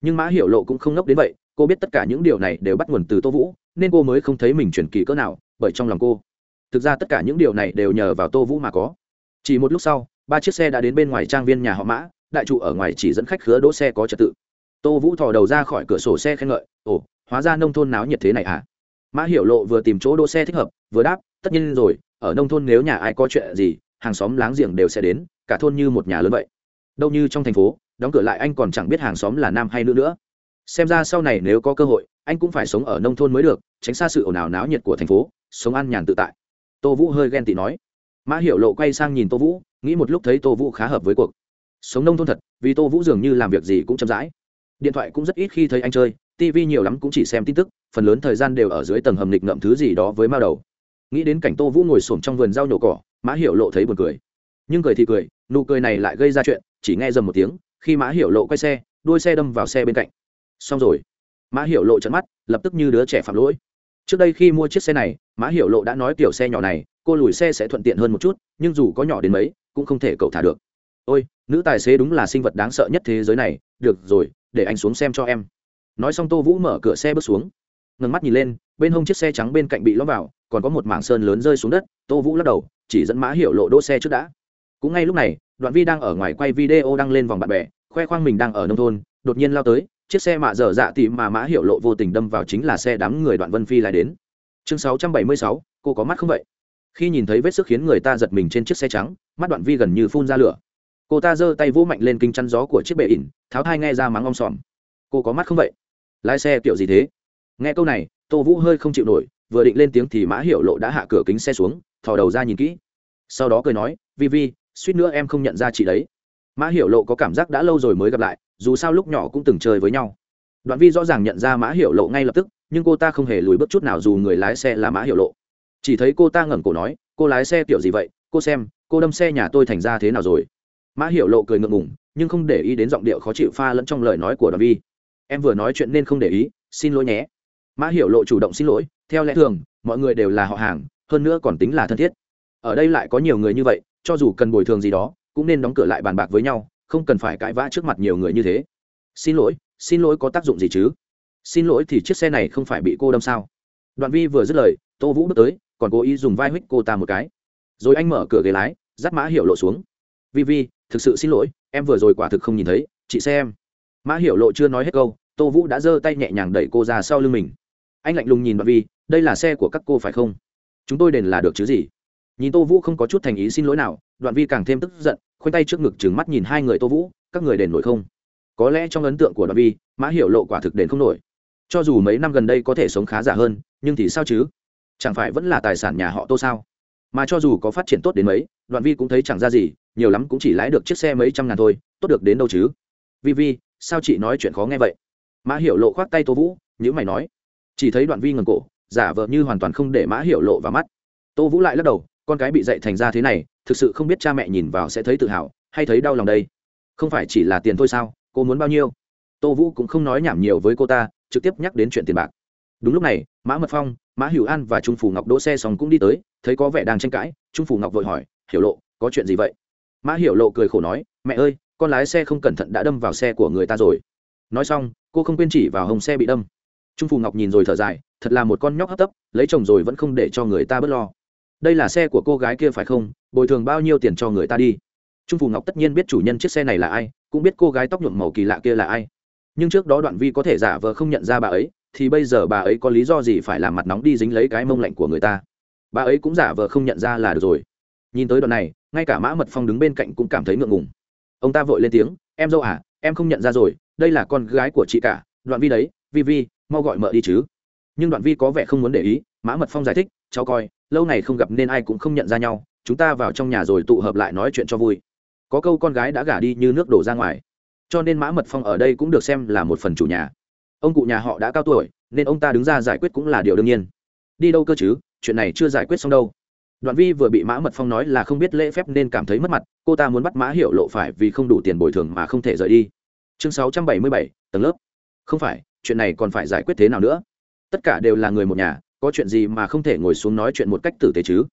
[SPEAKER 1] Nhưng mã hiệu lộ cũng không ngốc đến vậy, cô biết tất cả những điều này đều bắt nguồn từ tô vũ, nên cô mới không thấy mình truyền kỳ cỡ nào, bởi trong lòng cô, thực ra tất cả những điều này đều nhờ vào tô vũ mà có. Chỉ một lúc sau, ba chiếc xe đã đến bên ngoài trang viên nhà họ mã đại trụ ở ngoài chỉ dẫn khách khứa đỗ xe có trật tự. Tô vũ thò đầu ra khỏi cửa sổ xe khen ngợi, ồ, hóa ra nông thôn náo nhiệt thế này à? Mã hiểu lộ vừa tìm chỗ đỗ xe thích hợp, vừa đáp, tất nhiên rồi, ở nông thôn nếu nhà ai có chuyện gì, hàng xóm láng giềng đều sẽ đến, cả thôn như một nhà lớn vậy. Đâu như trong thành phố, đóng cửa lại anh còn chẳng biết hàng xóm là nam hay nữ nữa. Xem ra sau này nếu có cơ hội, anh cũng phải sống ở nông thôn mới được, tránh xa sự ồn ào náo nhiệt của thành phố, sống an nhàn tự tại. Tô vũ hơi ghen tị nói. Mã hiểu lộ quay sang nhìn tô vũ, nghĩ một lúc thấy tô vũ khá hợp với cuộc sống nông thôn thật, vì tô vũ dường như làm việc gì cũng chậm rãi. Điện thoại cũng rất ít khi thấy anh chơi tv nhiều lắm cũng chỉ xem tin tức, phần lớn thời gian đều ở dưới tầng hầm lịch ngậm thứ gì đó với mao đầu. Nghĩ đến cảnh tô vũ ngồi s trong vườn rau nhổ cỏ, mã hiểu lộ thấy buồn cười. Nhưng cười thì cười, nụ cười này lại gây ra chuyện, chỉ nghe dầm một tiếng, khi mã hiểu lộ quay xe, đuôi xe đâm vào xe bên cạnh. Xong rồi, mã hiểu lộ trận mắt, lập tức như đứa trẻ phạm lỗi. Trước đây khi mua chiếc xe này, mã hiểu lộ đã nói kiểu xe nhỏ này, cô lùi xe sẽ thuận tiện hơn một chút, nhưng dù có nhỏ đến mấy, cũng không thể cậu thả được ôi nữ tài xế đúng là sinh vật đáng sợ nhất thế giới này được rồi để anh xuống xem cho em. Nói xong tô vũ mở cửa xe bước xuống. Ngừng mắt nhìn lên bên hông chiếc xe trắng bên cạnh bị lõm vào còn có một mảng sơn lớn rơi xuống đất tô vũ lắc đầu chỉ dẫn mã hiệu lộ đỗ xe trước đã. Cũng ngay lúc này đoạn vi đang ở ngoài quay video đăng lên vòng bạn bè khoe khoang mình đang ở nông thôn đột nhiên lao tới chiếc xe mạ dở dạ tị mà mã hiệu lộ vô tình đâm vào chính là xe đám người đoạn vân phi lại đến. Chương 676, cô có mắt không vậy? Khi nhìn thấy vết sức khiến người ta giật mình trên chiếc xe trắng mắt đoạn vi gần như phun ra lửa cô ta giơ tay vỗ mạnh lên kinh chắn gió của chiếc bệ ỉn, tháo thai nghe ra mắng om sòm. Cô có mắt không vậy? Lái xe kiểu gì thế? Nghe câu này, tô vũ hơi không chịu nổi, vừa định lên tiếng thì mã hiệu lộ đã hạ cửa kính xe xuống, thò đầu ra nhìn kỹ. Sau đó cười nói, vi vi, suýt nữa em không nhận ra chị đấy. Mã hiệu lộ có cảm giác đã lâu rồi mới gặp lại, dù sao lúc nhỏ cũng từng chơi với nhau. Đoạn vi rõ ràng nhận ra mã hiệu lộ ngay lập tức, nhưng cô ta không hề lùi bước chút nào dù người lái xe là mã hiệu lộ. Chỉ thấy cô ta ngẩng cổ nói, cô lái xe kiểu gì vậy? Cô xem, cô đâm xe nhà tôi thành ra thế nào rồi? Mã Hiểu lộ cười ngượng ngùng, nhưng không để ý đến giọng điệu khó chịu pha lẫn trong lời nói của đoàn vi. Em vừa nói chuyện nên không để ý, xin lỗi nhé. Mã Hiểu lộ chủ động xin lỗi, theo lẽ thường, mọi người đều là họ hàng, hơn nữa còn tính là thân thiết. Ở đây lại có nhiều người như vậy, cho dù cần bồi thường gì đó, cũng nên đóng cửa lại bàn bạc với nhau, không cần phải cãi vã trước mặt nhiều người như thế. Xin lỗi xin lỗi có tác dụng gì chứ? Xin lỗi thì chiếc xe này không phải bị cô đâm sao? Đoạn vi vừa dứt lời, tô vũ bước tới, còn cố ý dùng vai huých cô ta một cái. Rồi anh mở cửa ghế lái, dắt mã hiệu lộ xuống. Vi vi thực sự xin lỗi, em vừa rồi quả thực không nhìn thấy, chị xem. Mã hiểu lộ chưa nói hết câu, tô vũ đã giơ tay nhẹ nhàng đẩy cô ra sau lưng mình. Anh lạnh lùng nhìn đoạn vi đây là xe của các cô phải không? Chúng tôi đền là được chứ gì? Nhìn tô vũ không có chút thành ý xin lỗi nào, đoạn vi càng thêm tức giận, khoanh tay trước ngực trừng mắt nhìn hai người tô vũ, các người đền nổi không? Có lẽ trong ấn tượng của đoạn vi, mã hiểu lộ quả thực đền không nổi. Cho dù mấy năm gần đây có thể sống khá giả hơn, nhưng thì sao chứ? Chẳng phải vẫn là tài sản nhà họ tô sao? Mà cho dù có phát triển tốt đến mấy, đoạn vi cũng thấy chẳng ra gì nhiều lắm cũng chỉ lái được chiếc xe mấy trăm ngàn thôi, tốt được đến đâu chứ? Vi vi, sao chị nói chuyện khó nghe vậy? Mã hiểu lộ khoác tay tô vũ nhữ mày nói. Chỉ thấy đoạn vi ngần cổ, giả vờ như hoàn toàn không để mã hiểu lộ vào mắt. Tô vũ lại lắc đầu, con cái bị dạy thành ra thế này, thực sự không biết cha mẹ nhìn vào sẽ thấy tự hào hay thấy đau lòng đây. Không phải chỉ là tiền thôi sao, cô muốn bao nhiêu? Tô vũ cũng không nói nhảm nhiều với cô ta, trực tiếp nhắc đến chuyện tiền bạc. Đúng lúc này, mã mật phong, mã hữu an và trung phủ ngọc đỗ xe xong cũng đi tới, thấy có vẻ đang tranh cãi, trung phủ ngọc vội hỏi, hiểu lộ, có chuyện gì vậy? Mã hiểu lộ cười khổ nói, mẹ ơi, con lái xe không cẩn thận đã đâm vào xe của người ta rồi. Nói xong, cô không quên chỉ vào hồng xe bị đâm. Trung Phù ngọc nhìn rồi thở dài, thật là một con nhóc hấp tấp, lấy chồng rồi vẫn không để cho người ta bớt lo. Đây là xe của cô gái kia phải không? Bồi thường bao nhiêu tiền cho người ta đi? Trung Phù ngọc tất nhiên biết chủ nhân chiếc xe này là ai, cũng biết cô gái tóc nhuộm màu kỳ lạ kia là ai. Nhưng trước đó đoạn vi có thể giả vờ không nhận ra bà ấy, thì bây giờ bà ấy có lý do gì phải làm mặt nóng đi dính lấy cái mông lạnh của người ta? Bà ấy cũng giả vờ không nhận ra là được rồi. Nhìn tới đoạn này ngay cả mã mật phong đứng bên cạnh cũng cảm thấy ngượng ngùng. Ông ta vội lên tiếng, em dâu à em không nhận ra rồi, đây là con gái của chị cả, đoạn vi đấy, vi vi, mau gọi mợ đi chứ. Nhưng đoạn vi có vẻ không muốn để ý, mã mật phong giải thích, cháu coi, lâu này không gặp nên ai cũng không nhận ra nhau, chúng ta vào trong nhà rồi tụ hợp lại nói chuyện cho vui. Có câu con gái đã gả đi như nước đổ ra ngoài. Cho nên mã mật phong ở đây cũng được xem là một phần chủ nhà. Ông cụ nhà họ đã cao tuổi, nên ông ta đứng ra giải quyết cũng là điều đương nhiên. Đi đâu cơ chứ, chuyện này chưa giải quyết xong đâu đoạn vi vừa bị mã mật phong nói là không biết lễ phép nên cảm thấy mất mặt, cô ta muốn bắt mã hiệu lộ phải vì không đủ tiền bồi thường mà không thể rời đi. Chương sáu trăm bảy mươi bảy, tầng lớp. Không phải, chuyện này còn phải giải quyết thế nào nữa? Tất cả đều là người một nhà, có chuyện gì mà không thể ngồi xuống nói chuyện một cách tử tế chứ?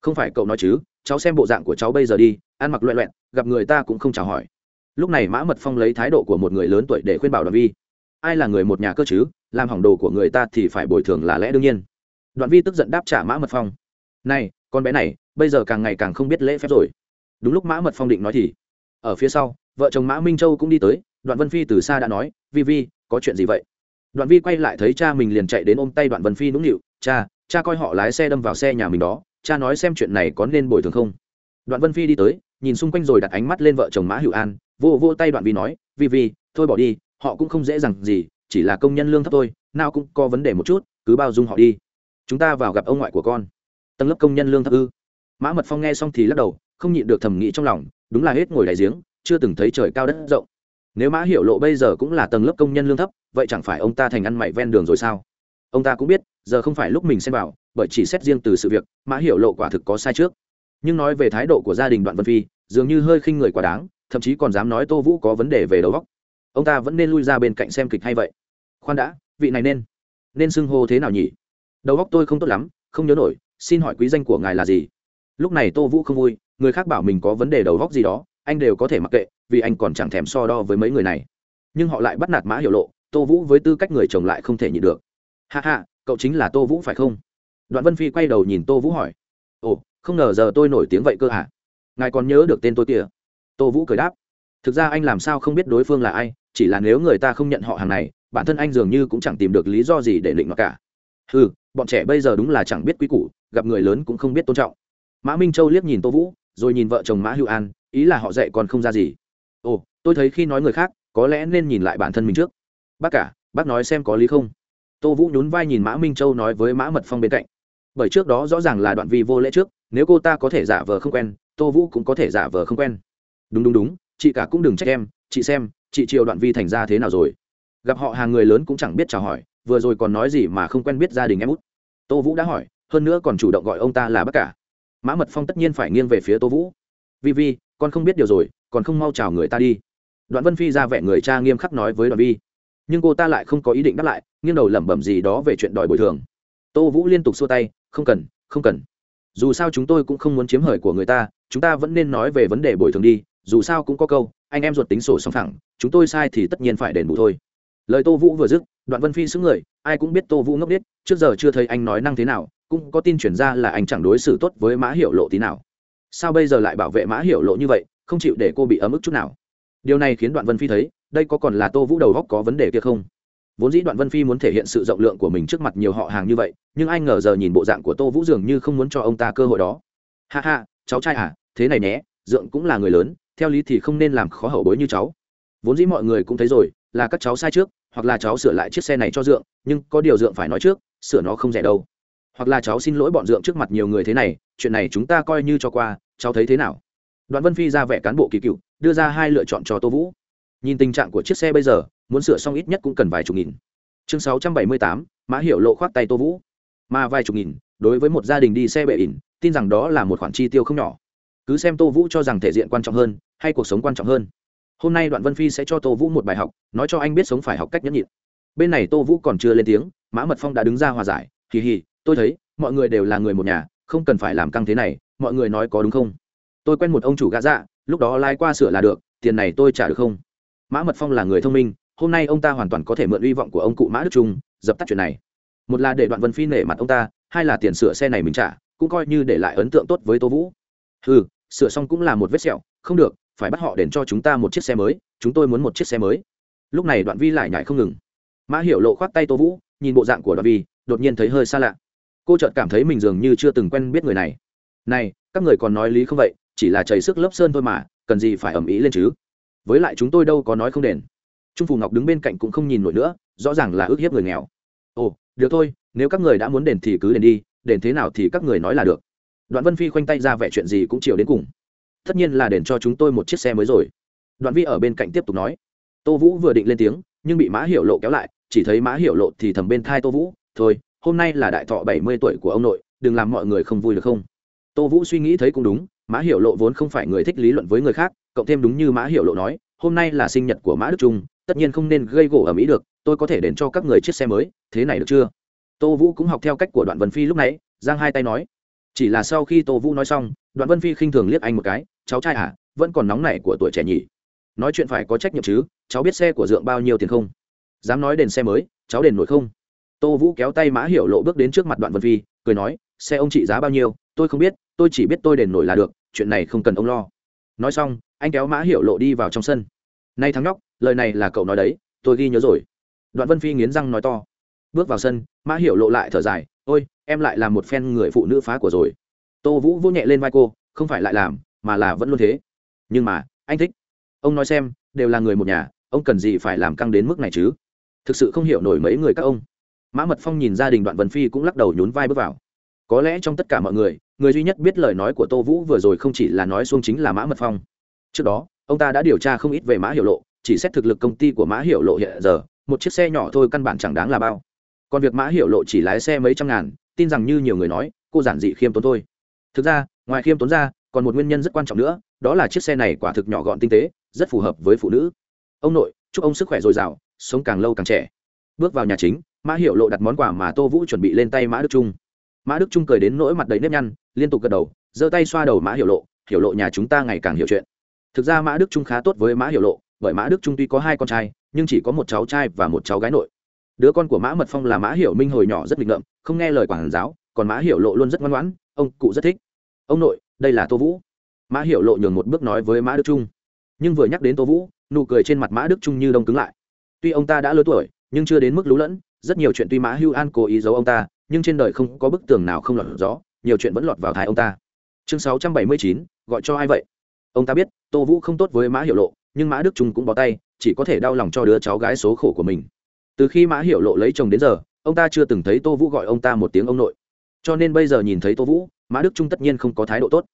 [SPEAKER 1] Không phải cậu nói chứ, cháu xem bộ dạng của cháu bây giờ đi, ăn mặc loẹ loẹn, gặp người ta cũng không chào hỏi. Lúc này mã mật phong lấy thái độ của một người lớn tuổi để khuyên bảo đoạn vi, ai là người một nhà cơ chứ? Làm hỏng đồ của người ta thì phải bồi thường là lẽ đương nhiên. Đoạn vi tức giận đáp trả mã mật phong, này con bé này, bây giờ càng ngày càng không biết lễ phép rồi. Đúng lúc mã mật phong định nói thì, ở phía sau, vợ chồng mã minh châu cũng đi tới, đoạn vân phi từ xa đã nói, vi vi, có chuyện gì vậy? Đoạn vi quay lại thấy cha mình liền chạy đến ôm tay đoạn vân phi nũng nịu, cha cha coi họ lái xe đâm vào xe nhà mình đó, cha nói xem chuyện này có nên bồi thường không? Đoạn vân phi đi tới, nhìn xung quanh rồi đặt ánh mắt lên vợ chồng mã hữu an, vô vô tay đoạn vi nói, vi vi, thôi bỏ đi, họ cũng không dễ dàng gì, chỉ là công nhân lương thấp thôi, nào cũng có vấn đề một chút, cứ bao dung họ đi. Chúng ta vào gặp ông ngoại của con tầng lớp công nhân lương thấp ư? Mã mật phong nghe xong thì lắc đầu, không nhịn được thầm nghĩ trong lòng, đúng là hết ngồi đại giếng, chưa từng thấy trời cao đất rộng. Nếu mã hiểu lộ bây giờ cũng là tầng lớp công nhân lương thấp, vậy chẳng phải ông ta thành ăn mày ven đường rồi sao? Ông ta cũng biết, giờ không phải lúc mình xem vào, bởi chỉ xét riêng từ sự việc, mã hiểu lộ quả thực có sai trước. Nhưng nói về thái độ của gia đình đoạn vân phi, dường như hơi khinh người quá đáng, thậm chí còn dám nói tô vũ có vấn đề về đầu óc. Ông ta vẫn nên lui ra bên cạnh xem kịch hay vậy. Khoan đã, vị này nên. Nên xưng hô thế nào nhỉ? Đầu óc tôi không tốt lắm, không nhớ nổi xin hỏi quý danh của ngài là gì? Lúc này tô vũ không vui, người khác bảo mình có vấn đề đầu óc gì đó, anh đều có thể mặc kệ, vì anh còn chẳng thèm so đo với mấy người này. Nhưng họ lại bắt nạt mã hiểu lộ, tô vũ với tư cách người chồng lại không thể nhịn được. Hạ hạ cậu chính là tô vũ phải không? Đoạn vân phi quay đầu nhìn tô vũ hỏi. Ồ, không ngờ giờ tôi nổi tiếng vậy cơ hả? Ngài còn nhớ được tên tôi kìa. Tô vũ cười đáp. Thực ra anh làm sao không biết đối phương là ai, chỉ là nếu người ta không nhận họ hàng này, bản thân anh dường như cũng chẳng tìm được lý do gì để định mặc cả. Ừ bọn trẻ bây giờ đúng là chẳng biết quý củ, gặp người lớn cũng không biết tôn trọng. Mã minh châu liếc nhìn tô vũ, rồi nhìn vợ chồng mã hữu an, ý là họ dạy còn không ra gì. Ồ, tôi thấy khi nói người khác, có lẽ nên nhìn lại bản thân mình trước. Bác cả, bác nói xem có lý không? Tô vũ nhún vai nhìn mã minh châu nói với mã mật phong bên cạnh. Bởi trước đó rõ ràng là đoạn vi vô lễ trước, nếu cô ta có thể giả vờ không quen, tô vũ cũng có thể giả vờ không quen. Đúng đúng đúng, chị cả cũng đừng trách em, chị xem, chị triều đoạn vi thành ra thế nào rồi. Gặp họ hàng người lớn cũng chẳng biết chào hỏi vừa rồi còn nói gì mà không quen biết gia đình em út? Tô vũ đã hỏi, hơn nữa còn chủ động gọi ông ta là bác cả. Mã mật phong tất nhiên phải nghiêng về phía tô vũ. Vi vi, con không biết điều rồi, còn không mau chào người ta đi. Đoạn vân phi ra vẻ người cha nghiêm khắc nói với đoạn vi. Nhưng cô ta lại không có ý định đáp lại, nghiêng đầu lẩm bẩm gì đó về chuyện đòi bồi thường. Tô vũ liên tục xua tay, không cần không cần. Dù sao chúng tôi cũng không muốn chiếm hời của người ta, chúng ta vẫn nên nói về vấn đề bồi thường đi, dù sao cũng có câu, anh em ruột tính sổ song thẳng chúng tôi sai thì tất nhiên phải đền bù thôi. Lời tô vũ vừa dứt đoạn vân phi xứ người, ai cũng biết tô vũ ngốc biết trước giờ chưa thấy anh nói năng thế nào, cũng có tin chuyển ra là anh chẳng đối xử tốt với mã hiệu lộ tí nào. Sao bây giờ lại bảo vệ mã hiệu lộ như vậy, không chịu để cô bị ấm ức chút nào? Điều này khiến đoạn vân phi thấy, đây có còn là tô vũ đầu góc có vấn đề kia không? Vốn dĩ đoạn vân phi muốn thể hiện sự rộng lượng của mình trước mặt nhiều họ hàng như vậy, nhưng anh ngờ giờ nhìn bộ dạng của tô vũ dường như không muốn cho ông ta cơ hội đó. Ha ha, cháu trai à thế này nhé, dượng cũng là người lớn, theo lý thì không nên làm khó hậu bối như cháu. Vốn dĩ mọi người cũng thấy rồi là các cháu sai trước, hoặc là cháu sửa lại chiếc xe này cho dượng, nhưng có điều dượng phải nói trước, sửa nó không rẻ đâu. Hoặc là cháu xin lỗi bọn dượng trước mặt nhiều người thế này, chuyện này chúng ta coi như cho qua, cháu thấy thế nào? Đoạn vân phi ra vẻ cán bộ kỳ cựu, đưa ra hai lựa chọn cho tô vũ. Nhìn tình trạng của chiếc xe bây giờ, muốn sửa xong ít nhất cũng cần vài chục nghìn. Chương sáu trăm bảy mươi tám, mã hiệu lộ khoác tay tô vũ. Mà vài chục nghìn, đối với một gia đình đi xe bệ ỉn, tin rằng đó là một khoản chi tiêu không nhỏ. Cứ xem tô vũ cho rằng thể diện quan trọng hơn, hay cuộc sống quan trọng hơn hôm nay đoạn vân phi sẽ cho tô vũ một bài học, nói cho anh biết sống phải học cách nhẫn nhịn. Bên này tô vũ còn chưa lên tiếng, mã mật phong đã đứng ra hòa giải. Hì hì, tôi thấy, mọi người đều là người một nhà, không cần phải làm căng thế này, mọi người nói có đúng không? Tôi quen một ông chủ gã dạ lúc đó lai qua sửa là được, tiền này tôi trả được không? Mã mật phong là người thông minh, hôm nay ông ta hoàn toàn có thể mượn hy vọng của ông cụ mã đức trung, dập tắt chuyện này. Một là để đoạn vân phi nể mặt ông ta, hai là tiền sửa xe này mình trả, cũng coi như để lại ấn tượng tốt với tô vũ. Ừ sửa xong cũng là một vết sẹo, không được phải bắt họ đền cho chúng ta một chiếc xe mới, chúng tôi muốn một chiếc xe mới. Lúc này đoạn vi lại nhảy không ngừng. Mã hiểu lộ khoác tay tô vũ, nhìn bộ dạng của đoạn vi, đột nhiên thấy hơi xa lạ. Cô chợt cảm thấy mình dường như chưa từng quen biết người này. Này, các người còn nói lý không vậy, chỉ là chảy sức lớp sơn thôi mà, cần gì phải ầm ĩ lên chứ? Với lại chúng tôi đâu có nói không đền. Trung phù ngọc đứng bên cạnh cũng không nhìn nổi nữa, rõ ràng là ước hiếp người nghèo. Ồ, được thôi, nếu các người đã muốn đền thì cứ đền đi, đền thế nào thì các người nói là được. Đoạn vân phi khoanh tay ra vẻ chuyện gì cũng chịu đến cùng tất nhiên là đền cho chúng tôi một chiếc xe mới rồi. Đoạn vi ở bên cạnh tiếp tục nói. Tô vũ vừa định lên tiếng, nhưng bị mã hiểu lộ kéo lại, chỉ thấy mã hiểu lộ thì thầm bên thai tô vũ, thôi, hôm nay là đại thọ bảy mươi tuổi của ông nội, đừng làm mọi người không vui được không? Tô vũ suy nghĩ thấy cũng đúng, mã hiểu lộ vốn không phải người thích lý luận với người khác, cộng thêm đúng như mã hiểu lộ nói, hôm nay là sinh nhật của mã đức trung, tất nhiên không nên gây gỗ ở mỹ được, tôi có thể đền cho các người chiếc xe mới, thế này được chưa? Tô vũ cũng học theo cách của đoạn vân phi lúc nãy, giang hai tay nói. Chỉ là sau khi tô vũ nói xong đoạn vân phi khinh thường liếc anh một cái, cháu trai à vẫn còn nóng nảy của tuổi trẻ nhỉ? Nói chuyện phải có trách nhiệm chứ, cháu biết xe của dượng bao nhiêu tiền không? Dám nói đền xe mới, cháu đền nổi không? Tô vũ kéo tay mã hiểu lộ bước đến trước mặt đoạn vân phi, cười nói, xe ông trị giá bao nhiêu, tôi không biết, tôi chỉ biết tôi đền nổi là được, chuyện này không cần ông lo. Nói xong, anh kéo mã hiểu lộ đi vào trong sân. Nay thắng nhóc, lời này là cậu nói đấy, tôi ghi nhớ rồi. Đoạn vân phi nghiến răng nói to. Bước vào sân, mã hiểu lộ lại thở dài, ôi, em lại là một phen người phụ nữ phá của rồi tô vũ vỗ nhẹ lên vai cô, không phải lại làm, mà là vẫn luôn thế. Nhưng mà, anh thích. Ông nói xem, đều là người một nhà, ông cần gì phải làm căng đến mức này chứ? Thực sự không hiểu nổi mấy người các ông. Mã mật phong nhìn gia đình đoạn vân phi cũng lắc đầu nhún vai bước vào. Có lẽ trong tất cả mọi người người duy nhất biết lời nói của tô vũ vừa rồi không chỉ là nói xuông chính là mã mật phong. Trước đó, ông ta đã điều tra không ít về mã Hiểu lộ, chỉ xét thực lực công ty của mã Hiểu lộ hiện giờ, một chiếc xe nhỏ thôi căn bản chẳng đáng là bao. Còn việc mã Hiểu lộ chỉ lái xe mấy trăm ngàn, tin rằng như nhiều người nói, cô giản dị khiêm tốn thôi thực ra, ngoài khiêm tốn ra, còn một nguyên nhân rất quan trọng nữa, đó là chiếc xe này quả thực nhỏ gọn tinh tế, rất phù hợp với phụ nữ. Ông nội, chúc ông sức khỏe dồi dào, sống càng lâu càng trẻ. Bước vào nhà chính, mã hiệu lộ đặt món quà mà tô vũ chuẩn bị lên tay mã đức trung. Mã đức trung cười đến nỗi mặt đầy nếp nhăn, liên tục gật đầu, giơ tay xoa đầu mã hiệu lộ, hiểu lộ nhà chúng ta ngày càng hiểu chuyện. Thực ra mã đức trung khá tốt với mã hiệu lộ, bởi mã đức trung tuy có hai con trai, nhưng chỉ có một cháu trai và một cháu gái nội. Đứa con của mã mật phong là mã hiệu minh hồi nhỏ rất nghịch ngợm, không nghe lời quản giáo, còn mã hiệu lộ luôn rất ngoan ngoãn ông cụ rất thích. Ông nội, đây là tô vũ. Mã hiệu lộ nhường một bước nói với mã đức trung. Nhưng vừa nhắc đến tô vũ, nụ cười trên mặt mã đức trung như đông cứng lại. Tuy ông ta đã lớn tuổi, nhưng chưa đến mức lú lẫn, rất nhiều chuyện tuy mã hưu an cố ý giấu ông ta, nhưng trên đời không có bức tường nào không lọt gió, nhiều chuyện vẫn lọt vào thái ông ta. Chương sáu trăm bảy mươi chín, gọi cho ai vậy? Ông ta biết, tô vũ không tốt với mã hiệu lộ, nhưng mã đức trung cũng bó tay, chỉ có thể đau lòng cho đứa cháu gái số khổ của mình. Từ khi mã hiệu lộ lấy chồng đến giờ, ông ta chưa từng thấy tô vũ gọi ông ta một tiếng ông nội cho nên bây giờ nhìn thấy tô vũ, mã đức trung tất nhiên không có thái độ tốt.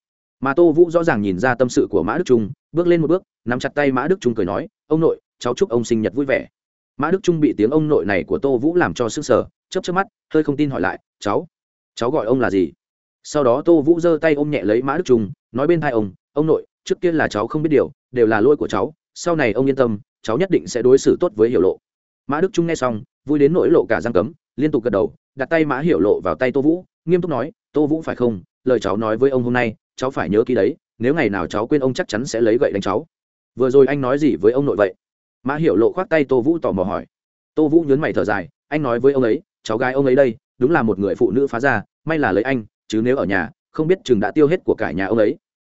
[SPEAKER 1] Mà tô vũ rõ ràng nhìn ra tâm sự của mã đức trung, bước lên một bước, nắm chặt tay mã đức trung cười nói, ông nội, cháu chúc ông sinh nhật vui vẻ. Mã đức trung bị tiếng ông nội này của tô vũ làm cho sức sở chấp chấp mắt, hơi không tin hỏi lại, cháu cháu gọi ông là gì? Sau đó tô vũ giơ tay ôm nhẹ lấy mã đức trung, nói bên hai ông ông nội, trước kia là cháu không biết điều, đều là lỗi của cháu, sau này ông yên tâm, cháu nhất định sẽ đối xử tốt với hiểu lộ. Mã đức trung nghe xong, vui đến nỗi lộ cả răng cấm, liên tục gật đầu, đặt tay mã hiểu lộ vào tay tô vũ nghiêm túc nói, tô vũ phải không? Lời cháu nói với ông hôm nay, cháu phải nhớ ký đấy, nếu ngày nào cháu quên ông chắc chắn sẽ lấy gậy đánh cháu. Vừa rồi anh nói gì với ông nội vậy? Mã hiểu lộ khoác tay tô vũ tò mò hỏi. Tô vũ nhớn mày thở dài, anh nói với ông ấy, cháu gái ông ấy đây, đúng là một người phụ nữ phá ra may là lấy anh, chứ nếu ở nhà, không biết chừng đã tiêu hết của cả nhà ông ấy.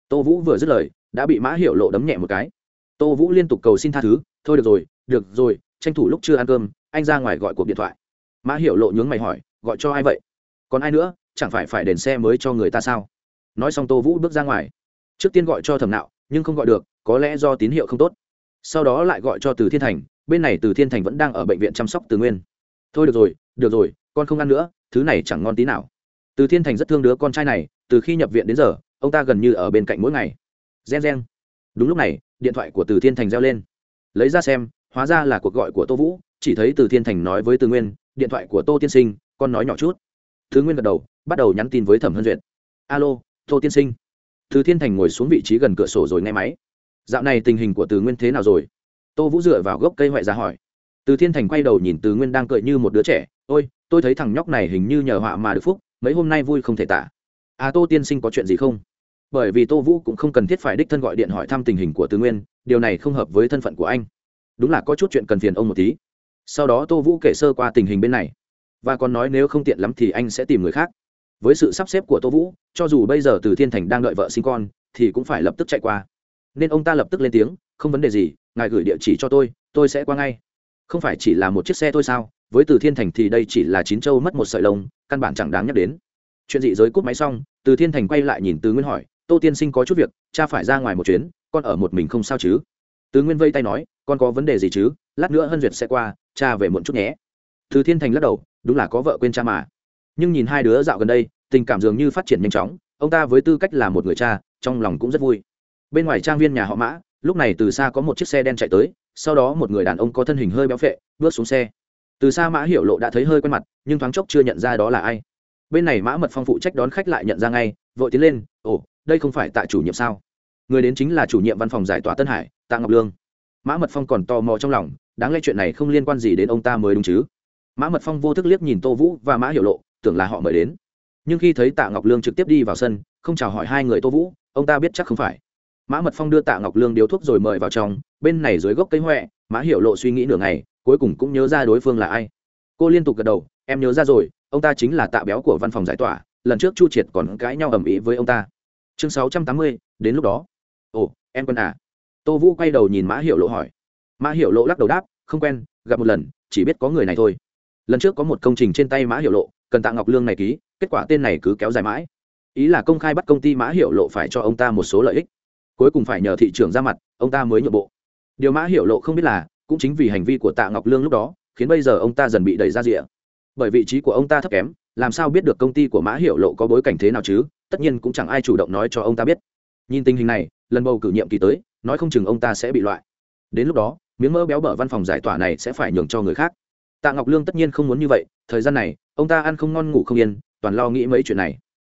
[SPEAKER 1] Tô vũ vừa dứt lời, đã bị mã hiểu lộ đấm nhẹ một cái. Tô vũ liên tục cầu xin tha thứ, thôi được rồi được rồi, tranh thủ lúc chưa ăn cơm, anh ra ngoài gọi cuộc điện thoại. Mã hiểu lộ nhướng mày hỏi, gọi cho ai vậy? Còn ai nữa, chẳng phải phải đền xe mới cho người ta sao? Nói xong tô vũ bước ra ngoài. Trước tiên gọi cho thẩm nạo, nhưng không gọi được, có lẽ do tín hiệu không tốt. Sau đó lại gọi cho từ thiên thành, bên này từ thiên thành vẫn đang ở bệnh viện chăm sóc từ nguyên. Thôi được rồi được rồi, con không ăn nữa, thứ này chẳng ngon tí nào. Từ thiên thành rất thương đứa con trai này, từ khi nhập viện đến giờ, ông ta gần như ở bên cạnh mỗi ngày. Gen gen. Đúng lúc này, điện thoại của từ thiên thành reo lên. Lấy ra xem, hóa ra là cuộc gọi của tô vũ, chỉ thấy từ thiên thành nói với từ nguyên, điện thoại của tô tiên sinh, con nói nhỏ chút thứ nguyên gật đầu, bắt đầu nhắn tin với thẩm hân duyệt. Alo, tô tiên sinh. Từ thiên thành ngồi xuống vị trí gần cửa sổ rồi nghe máy. Dạo này tình hình của từ nguyên thế nào rồi? Tô vũ dựa vào gốc cây huệ ra hỏi. Từ thiên thành quay đầu nhìn từ nguyên đang cười như một đứa trẻ. Ôi, tôi thấy thằng nhóc này hình như nhờ họa mà được phúc, mấy hôm nay vui không thể tả. À tô tiên sinh có chuyện gì không? Bởi vì tô vũ cũng không cần thiết phải đích thân gọi điện hỏi thăm tình hình của từ nguyên, điều này không hợp với thân phận của anh. Đúng là có chút chuyện cần phiền ông một tí. Sau đó tô vũ kể sơ qua tình hình bên này và còn nói nếu không tiện lắm thì anh sẽ tìm người khác. Với sự sắp xếp của tô vũ, cho dù bây giờ từ thiên thành đang đợi vợ sinh con, thì cũng phải lập tức chạy qua. Nên ông ta lập tức lên tiếng, không vấn đề gì, ngài gửi địa chỉ cho tôi tôi sẽ qua ngay. Không phải chỉ là một chiếc xe thôi sao? Với từ thiên thành thì đây chỉ là chín châu mất một sợi lông, căn bản chẳng đáng nhắc đến. Chuyện dị giới cúp máy xong, từ thiên thành quay lại nhìn tứ nguyên hỏi, tô tiên sinh có chút việc, cha phải ra ngoài một chuyến, con ở một mình không sao chứ? Tứ nguyên vây tay nói, con có vấn đề gì chứ? Lát nữa hân duyệt sẽ qua, cha về muộn chút nhé. Từ thiên thành lắc đầu đúng là có vợ quên cha mà. Nhưng nhìn hai đứa dạo gần đây, tình cảm dường như phát triển nhanh chóng, ông ta với tư cách là một người cha, trong lòng cũng rất vui. Bên ngoài trang viên nhà họ mã, lúc này từ xa có một chiếc xe đen chạy tới, sau đó một người đàn ông có thân hình hơi béo phệ, bước xuống xe. Từ xa mã hiểu lộ đã thấy hơi quen mặt, nhưng thoáng chốc chưa nhận ra đó là ai. Bên này mã mật phong phụ trách đón khách lại nhận ra ngay, vội tiến lên, ồ, đây không phải tại chủ nhiệm sao? Người đến chính là chủ nhiệm văn phòng giải tỏa tân hải, tạ ngọc lương. Mã mật phong còn tò mò trong lòng, đáng lẽ chuyện này không liên quan gì đến ông ta mới đúng chứ? Mã mật phong vô thức liếc nhìn tô vũ và mã hiểu lộ, tưởng là họ mời đến. Nhưng khi thấy tạ ngọc lương trực tiếp đi vào sân, không chào hỏi hai người tô vũ, ông ta biết chắc không phải. Mã mật phong đưa tạ ngọc lương điếu thuốc rồi mời vào trong, bên này dưới gốc cây huệ mã hiểu lộ suy nghĩ nửa ngày, cuối cùng cũng nhớ ra đối phương là ai. Cô liên tục gật đầu, em nhớ ra rồi, ông ta chính là tạ béo của văn phòng giải tỏa, lần trước chu triệt còn cãi nhau ầm ĩ với ông ta. Chương sáu trăm tám mươi, đến lúc đó. Ồ, em quân à? Tô vũ quay đầu nhìn mã hiểu lộ hỏi. Mã hiểu lộ lắc đầu đáp, không quen, gặp một lần, chỉ biết có người này thôi lần trước có một công trình trên tay mã hiểu lộ, cần tạ ngọc lương này ký, kết quả tên này cứ kéo dài mãi. Ý là công khai bắt công ty mã hiểu lộ phải cho ông ta một số lợi ích. Cuối cùng phải nhờ thị trường ra mặt, ông ta mới nhượng bộ. Điều mã hiểu lộ không biết là, cũng chính vì hành vi của tạ ngọc lương lúc đó, khiến bây giờ ông ta dần bị đẩy ra rìa. Bởi vị trí của ông ta thấp kém, làm sao biết được công ty của mã hiểu lộ có bối cảnh thế nào chứ? Tất nhiên cũng chẳng ai chủ động nói cho ông ta biết. Nhìn tình hình này, lần bầu cử nhiệm kỳ tới, nói không chừng ông ta sẽ bị loại. Đến lúc đó, miếng mỡ béo bở văn phòng giải tỏa này sẽ phải nhường cho người khác tạ ngọc lương tất nhiên không muốn như vậy, thời gian này, ông ta ăn không ngon ngủ không yên, toàn lo nghĩ mấy chuyện này.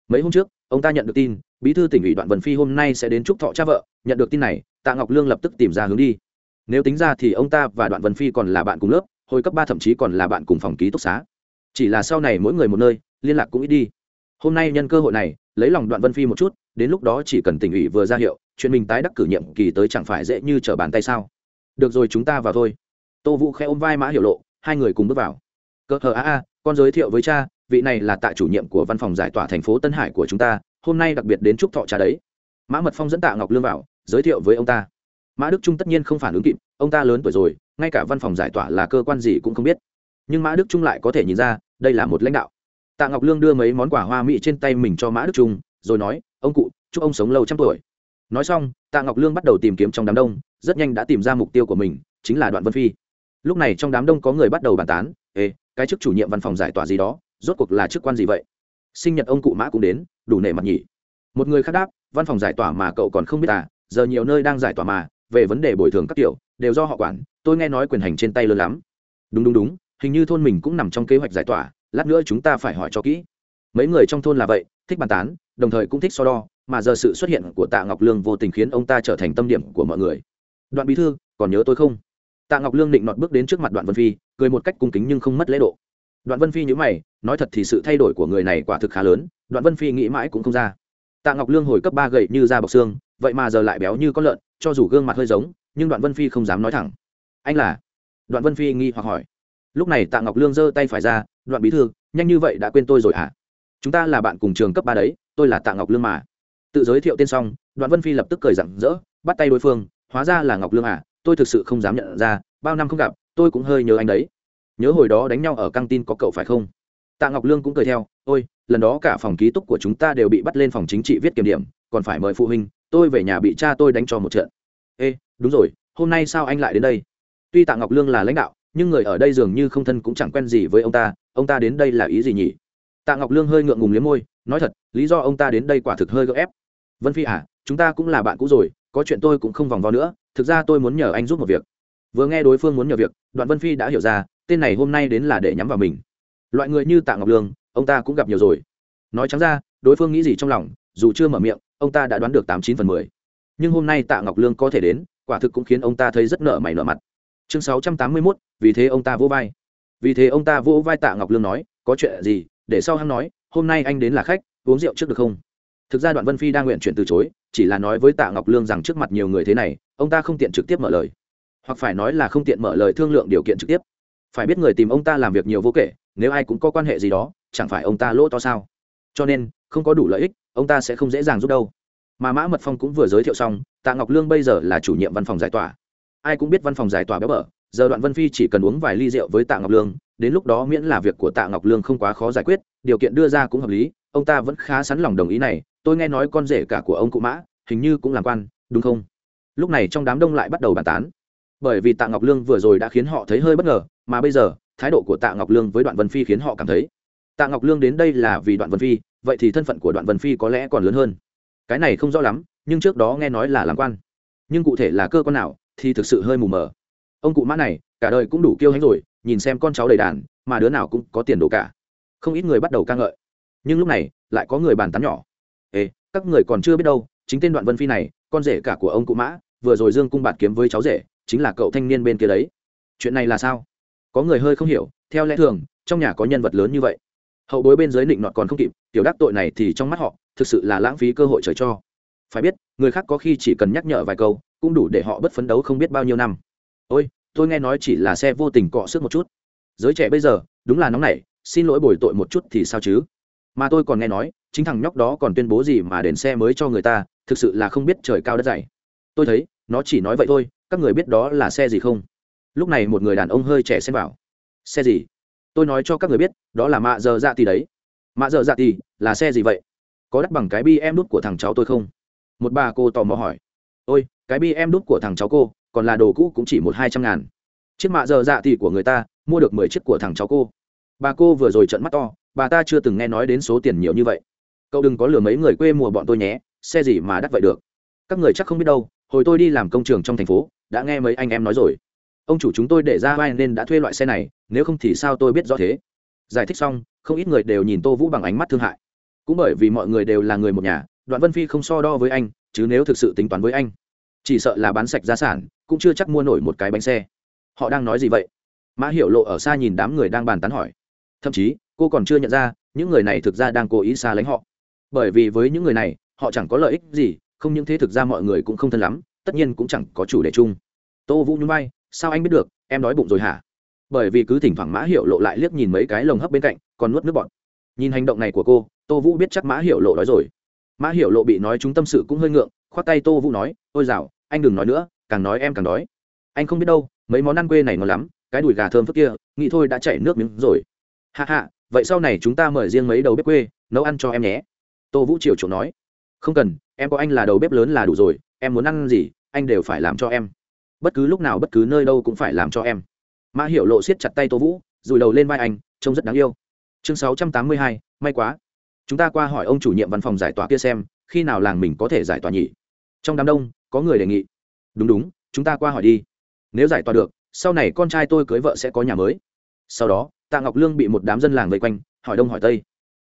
[SPEAKER 1] Mấy hôm trước, ông ta nhận được tin, bí thư tỉnh ủy đoạn vân phi hôm nay sẽ đến chúc thọ cha vợ, nhận được tin này, tạ ngọc lương lập tức tìm ra hướng đi. Nếu tính ra thì ông ta và đoạn vân phi còn là bạn cùng lớp, hồi cấp ba thậm chí còn là bạn cùng phòng ký túc xá. Chỉ là sau này mỗi người một nơi, liên lạc cũng ít đi. Hôm nay nhân cơ hội này, lấy lòng đoạn vân phi một chút, đến lúc đó chỉ cần tỉnh ủy vừa ra hiệu, chuyện mình tái đắc cử nhiệm kỳ tới chẳng phải dễ như trở bàn tay sao? Được rồi, chúng ta vào thôi. Tô vũ khẽ ôm vai mã hiểu lộ hai người cùng bước vào. Cỡ hờ a a, con giới thiệu với cha, vị này là tạ chủ nhiệm của văn phòng giải tỏa thành phố tân hải của chúng ta, hôm nay đặc biệt đến chúc thọ trà đấy. Mã mật phong dẫn tạ ngọc lương vào, giới thiệu với ông ta. Mã đức trung tất nhiên không phản ứng kịp, ông ta lớn tuổi rồi, ngay cả văn phòng giải tỏa là cơ quan gì cũng không biết. Nhưng mã đức trung lại có thể nhìn ra, đây là một lãnh đạo. Tạ ngọc lương đưa mấy món quà hoa mỹ trên tay mình cho mã đức trung, rồi nói, ông cụ, chúc ông sống lâu trăm tuổi. Nói xong, tạ ngọc lương bắt đầu tìm kiếm trong đám đông, rất nhanh đã tìm ra mục tiêu của mình, chính là đoạn vân phi lúc này trong đám đông có người bắt đầu bàn tán, ê, cái chức chủ nhiệm văn phòng giải tỏa gì đó, rốt cuộc là chức quan gì vậy? Sinh nhật ông cụ mã cũng đến, đủ nể mặt nhỉ. Một người khác đáp, văn phòng giải tỏa mà cậu còn không biết à giờ nhiều nơi đang giải tỏa mà, về vấn đề bồi thường các kiểu, đều do họ quản, tôi nghe nói quyền hành trên tay lớn lắm. Đúng đúng đúng, hình như thôn mình cũng nằm trong kế hoạch giải tỏa, lát nữa chúng ta phải hỏi cho kỹ. Mấy người trong thôn là vậy, thích bàn tán, đồng thời cũng thích so đo, mà giờ sự xuất hiện của tạ ngọc lương vô tình khiến ông ta trở thành tâm điểm của mọi người. Đoạn bí thư, còn nhớ tôi không? Tạ ngọc lương định nọt bước đến trước mặt đoạn vân phi, cười một cách cung kính nhưng không mất lễ độ. Đoạn vân phi nhữ mày, nói thật thì sự thay đổi của người này quả thực khá lớn, đoạn vân phi nghĩ mãi cũng không ra. Tạ ngọc lương hồi cấp ba gậy như da bọc xương, vậy mà giờ lại béo như con lợn, cho dù gương mặt hơi giống, nhưng đoạn vân phi không dám nói thẳng. Anh là? Đoạn vân phi nghi hoặc hỏi. Lúc này tạ ngọc lương giơ tay phải ra, đoạn bí thư, nhanh như vậy đã quên tôi rồi hả? Chúng ta là bạn cùng trường cấp ba đấy, tôi là tạ ngọc lương mà. Tự giới thiệu tên xong, đoạn vân phi lập tức cười rặng rỡ, bắt tay đối phương, hóa ra là ngọc lương à tôi thực sự không dám nhận ra, bao năm không gặp, tôi cũng hơi nhớ anh đấy. Nhớ hồi đó đánh nhau ở căng tin có cậu phải không? Tạ ngọc lương cũng cười theo, ôi, lần đó cả phòng ký túc của chúng ta đều bị bắt lên phòng chính trị viết kiểm điểm, còn phải mời phụ huynh, tôi về nhà bị cha tôi đánh cho một trận. Ê, đúng rồi, hôm nay sao anh lại đến đây? Tuy tạ ngọc lương là lãnh đạo, nhưng người ở đây dường như không thân cũng chẳng quen gì với ông ta ông ta đến đây là ý gì nhỉ? Tạ ngọc lương hơi ngượng ngùng liếm môi, nói thật, lý do ông ta đến đây quả thực hơi gợ ép. Vân phi à chúng ta cũng là bạn cũ rồi, có chuyện tôi cũng không vòng vo nữa thực ra tôi muốn nhờ anh giúp một việc. Vừa nghe đối phương muốn nhờ việc, đoạn vân phi đã hiểu ra, tên này hôm nay đến là để nhắm vào mình. Loại người như tạ ngọc lương, ông ta cũng gặp nhiều rồi. Nói trắng ra, đối phương nghĩ gì trong lòng, dù chưa mở miệng, ông ta đã đoán được tám chín phần mười. Nhưng hôm nay tạ ngọc lương có thể đến, quả thực cũng khiến ông ta thấy rất nợ mày nợ mặt. Chương sáu trăm tám mươi mốt, vì thế ông ta vỗ vai. Vì thế ông ta vỗ vai tạ ngọc lương nói, có chuyện gì? Để sau hắn nói, hôm nay anh đến là khách, uống rượu trước được không? Thực ra đoạn vân phi đang nguyện chuyển từ chối, chỉ là nói với tạ ngọc lương rằng trước mặt nhiều người thế này, ông ta không tiện trực tiếp mở lời. Hoặc phải nói là không tiện mở lời thương lượng điều kiện trực tiếp. Phải biết người tìm ông ta làm việc nhiều vô kể, nếu ai cũng có quan hệ gì đó, chẳng phải ông ta lỗ to sao? Cho nên, không có đủ lợi ích, ông ta sẽ không dễ dàng giúp đâu. Mà mã mật phong cũng vừa giới thiệu xong, tạ ngọc lương bây giờ là chủ nhiệm văn phòng giải tỏa. Ai cũng biết văn phòng giải tỏa béo bở, giờ đoạn vân phi chỉ cần uống vài ly rượu với tạ ngọc lương, đến lúc đó miễn là việc của tạ ngọc lương không quá khó giải quyết, điều kiện đưa ra cũng hợp lý ông ta vẫn khá sẵn lòng đồng ý này, tôi nghe nói con rể cả của ông cụ mã, hình như cũng làm quan, đúng không? Lúc này trong đám đông lại bắt đầu bàn tán. Bởi vì tạ ngọc lương vừa rồi đã khiến họ thấy hơi bất ngờ, mà bây giờ, thái độ của tạ ngọc lương với đoạn vân phi khiến họ cảm thấy, tạ ngọc lương đến đây là vì đoạn vân phi, vậy thì thân phận của đoạn vân phi có lẽ còn lớn hơn. Cái này không rõ lắm, nhưng trước đó nghe nói là làm quan. Nhưng cụ thể là cơ quan nào thì thực sự hơi mù mờ. Ông cụ mã này, cả đời cũng đủ kiêu hãnh rồi, nhìn xem con cháu đầy đàn, mà đứa nào cũng có tiền đồ cả. Không ít người bắt đầu ca ngợi nhưng lúc này lại có người bàn tán nhỏ. Ê, các người còn chưa biết đâu, chính tên đoạn vân phi này, con rể cả của ông cụ mã, vừa rồi dương cung bạt kiếm với cháu rể, chính là cậu thanh niên bên kia đấy. Chuyện này là sao? Có người hơi không hiểu, theo lẽ thường, trong nhà có nhân vật lớn như vậy. Hậu bối bên dưới định nọt còn không kịp, tiểu đắc tội này thì trong mắt họ, thực sự là lãng phí cơ hội trời cho. Phải biết, người khác có khi chỉ cần nhắc nhở vài câu, cũng đủ để họ bất phấn đấu không biết bao nhiêu năm. Ôi, tôi nghe nói chỉ là xe vô tình cọ sức một chút. Giới trẻ bây giờ, đúng là nóng nảy, xin lỗi bồi tội một chút thì sao chứ? Mà tôi còn nghe nói, chính thằng nhóc đó còn tuyên bố gì mà đền xe mới cho người ta, thực sự là không biết trời cao đất dày. Tôi thấy, nó chỉ nói vậy thôi, các người biết đó là xe gì không? Lúc này một người đàn ông hơi trẻ xem vào. Xe gì? Tôi nói cho các người biết, đó là mạ giờ dạ tỷ đấy. Mạ giờ dạ tỷ là xe gì vậy? Có đắt bằng cái bi em đút của thằng cháu tôi không? Một bà cô tò mò hỏi. Ôi, cái bi em đút của thằng cháu cô, còn là đồ cũ cũng chỉ một hai trăm ngàn. Chiếc mạ giờ dạ tỷ của người ta, mua được mười chiếc của thằng cháu cô. Bà cô vừa rồi trận mắt to bà ta chưa từng nghe nói đến số tiền nhiều như vậy. Cậu đừng có lừa mấy người quê mùa bọn tôi nhé, xe gì mà đắt vậy được. Các người chắc không biết đâu, hồi tôi đi làm công trường trong thành phố, đã nghe mấy anh em nói rồi. Ông chủ chúng tôi để ra vai nên đã thuê loại xe này, nếu không thì sao tôi biết rõ thế? Giải thích xong, không ít người đều nhìn tô vũ bằng ánh mắt thương hại. Cũng bởi vì mọi người đều là người một nhà, đoạn vân phi không so đo với anh, chứ nếu thực sự tính toán với anh, chỉ sợ là bán sạch gia sản, cũng chưa chắc mua nổi một cái bánh xe. Họ đang nói gì vậy? Mã hiểu lộ ở xa nhìn đám người đang bàn tán hỏi. Thậm chí cô còn chưa nhận ra, những người này thực ra đang cố ý xa lánh họ. Bởi vì với những người này, họ chẳng có lợi ích gì, không những thế thực ra mọi người cũng không thân lắm, tất nhiên cũng chẳng có chủ đề chung. Tô vũ nhún vai, sao anh biết được, em đói bụng rồi hả? Bởi vì cứ thỉnh thoảng mã hiệu lộ lại liếc nhìn mấy cái lồng hấp bên cạnh, còn nuốt nước bọt. Nhìn hành động này của cô, tô vũ biết chắc mã hiệu lộ đói rồi. Mã hiệu lộ bị nói chúng tâm sự cũng hơi ngượng, khoát tay tô vũ nói, ôi dào, anh đừng nói nữa, càng nói em càng đói. Anh không biết đâu, mấy món ăn quê này ngon lắm, cái đùi gà thơm phức kia, nghĩ thôi đã chảy nước miếng rồi. Hạ hạ vậy sau này chúng ta mời riêng mấy đầu bếp quê nấu ăn cho em nhé. Tô vũ triều chỗ nói, không cần, em có anh là đầu bếp lớn là đủ rồi, em muốn ăn gì, anh đều phải làm cho em. Bất cứ lúc nào bất cứ nơi đâu cũng phải làm cho em. Mã hiểu lộ siết chặt tay tô vũ dùi đầu lên vai anh, trông rất đáng yêu. Chương sáu trăm tám mươi hai, may quá. Chúng ta qua hỏi ông chủ nhiệm văn phòng giải tỏa kia xem, khi nào làng mình có thể giải tỏa nhỉ? Trong đám đông, có người đề nghị. Đúng đúng, chúng ta qua hỏi đi. Nếu giải tỏa được, sau này con trai tôi cưới vợ sẽ có nhà mới. Sau đó tạ ngọc lương bị một đám dân làng vây quanh, hỏi đông hỏi tây.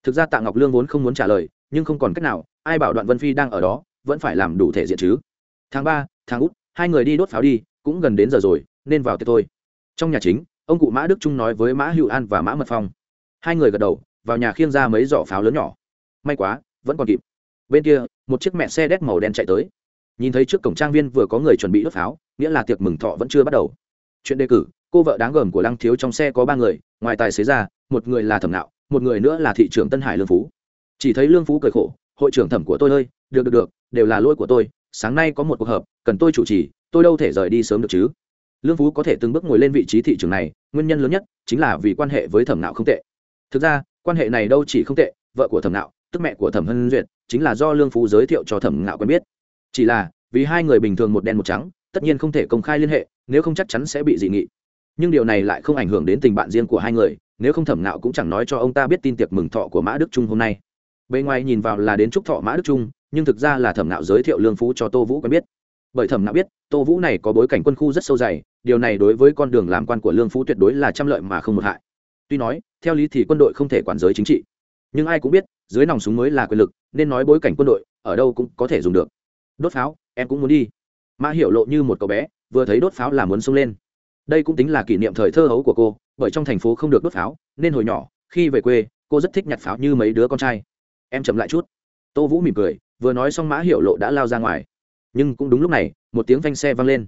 [SPEAKER 1] Thực ra tạ ngọc lương vốn không muốn trả lời, nhưng không còn cách nào, ai bảo đoạn vân phi đang ở đó, vẫn phải làm đủ thể diện chứ. Tháng ba, tháng út, hai người đi đốt pháo đi, cũng gần đến giờ rồi, nên vào tiệc thôi. Trong nhà chính, ông cụ mã đức trung nói với mã hữu an và mã mật phong. Hai người gật đầu, vào nhà khiêng ra mấy giỏ pháo lớn nhỏ. May quá, vẫn còn kịp. Bên kia, một chiếc mẹ xe đét màu đen chạy tới. Nhìn thấy trước cổng trang viên vừa có người chuẩn bị đốt pháo, nghĩa là tiệc mừng thọ vẫn chưa bắt đầu. Chuyện đề cử cô vợ đáng gờm của lăng thiếu trong xe có ba người, ngoài tài xế ra, một người là thẩm nạo, một người nữa là thị trưởng tân hải lương phú. Chỉ thấy lương phú cười khổ, hội trưởng thẩm của tôi ơi, được được được, đều là lỗi của tôi, sáng nay có một cuộc họp, cần tôi chủ trì, tôi đâu thể rời đi sớm được chứ? Lương phú có thể từng bước ngồi lên vị trí thị trường này, nguyên nhân lớn nhất chính là vì quan hệ với thẩm nạo không tệ. Thực ra, quan hệ này đâu chỉ không tệ, vợ của thẩm nạo, tức mẹ của thẩm hân duyệt, chính là do lương phú giới thiệu cho thẩm nạo quen biết. Chỉ là, vì hai người bình thường một đen một trắng, tất nhiên không thể công khai liên hệ, nếu không chắc chắn sẽ bị dị nghị nhưng điều này lại không ảnh hưởng đến tình bạn riêng của hai người, nếu không thẩm nạo cũng chẳng nói cho ông ta biết tin tiệc mừng thọ của mã đức trung hôm nay. Bề ngoài nhìn vào là đến chúc thọ mã đức trung, nhưng thực ra là thẩm nạo giới thiệu lương phú cho tô vũ quen biết. Bởi thẩm nạo biết, tô vũ này có bối cảnh quân khu rất sâu dày, điều này đối với con đường làm quan của lương phú tuyệt đối là trăm lợi mà không một hại. Tuy nói, theo lý thì quân đội không thể quản giới chính trị. Nhưng ai cũng biết, dưới nòng súng mới là quyền lực, nên nói bối cảnh quân đội, ở đâu cũng có thể dùng được. Đốt pháo, em cũng muốn đi. Mã hiểu lộ như một cậu bé, vừa thấy đốt pháo là muốn xông lên đây cũng tính là kỷ niệm thời thơ hấu của cô, bởi trong thành phố không được đốt pháo, nên hồi nhỏ, khi về quê, cô rất thích nhặt pháo như mấy đứa con trai. Em chậm lại chút. Tô vũ mỉm cười, vừa nói xong mã hiệu lộ đã lao ra ngoài. Nhưng cũng đúng lúc này, một tiếng phanh xe vang lên.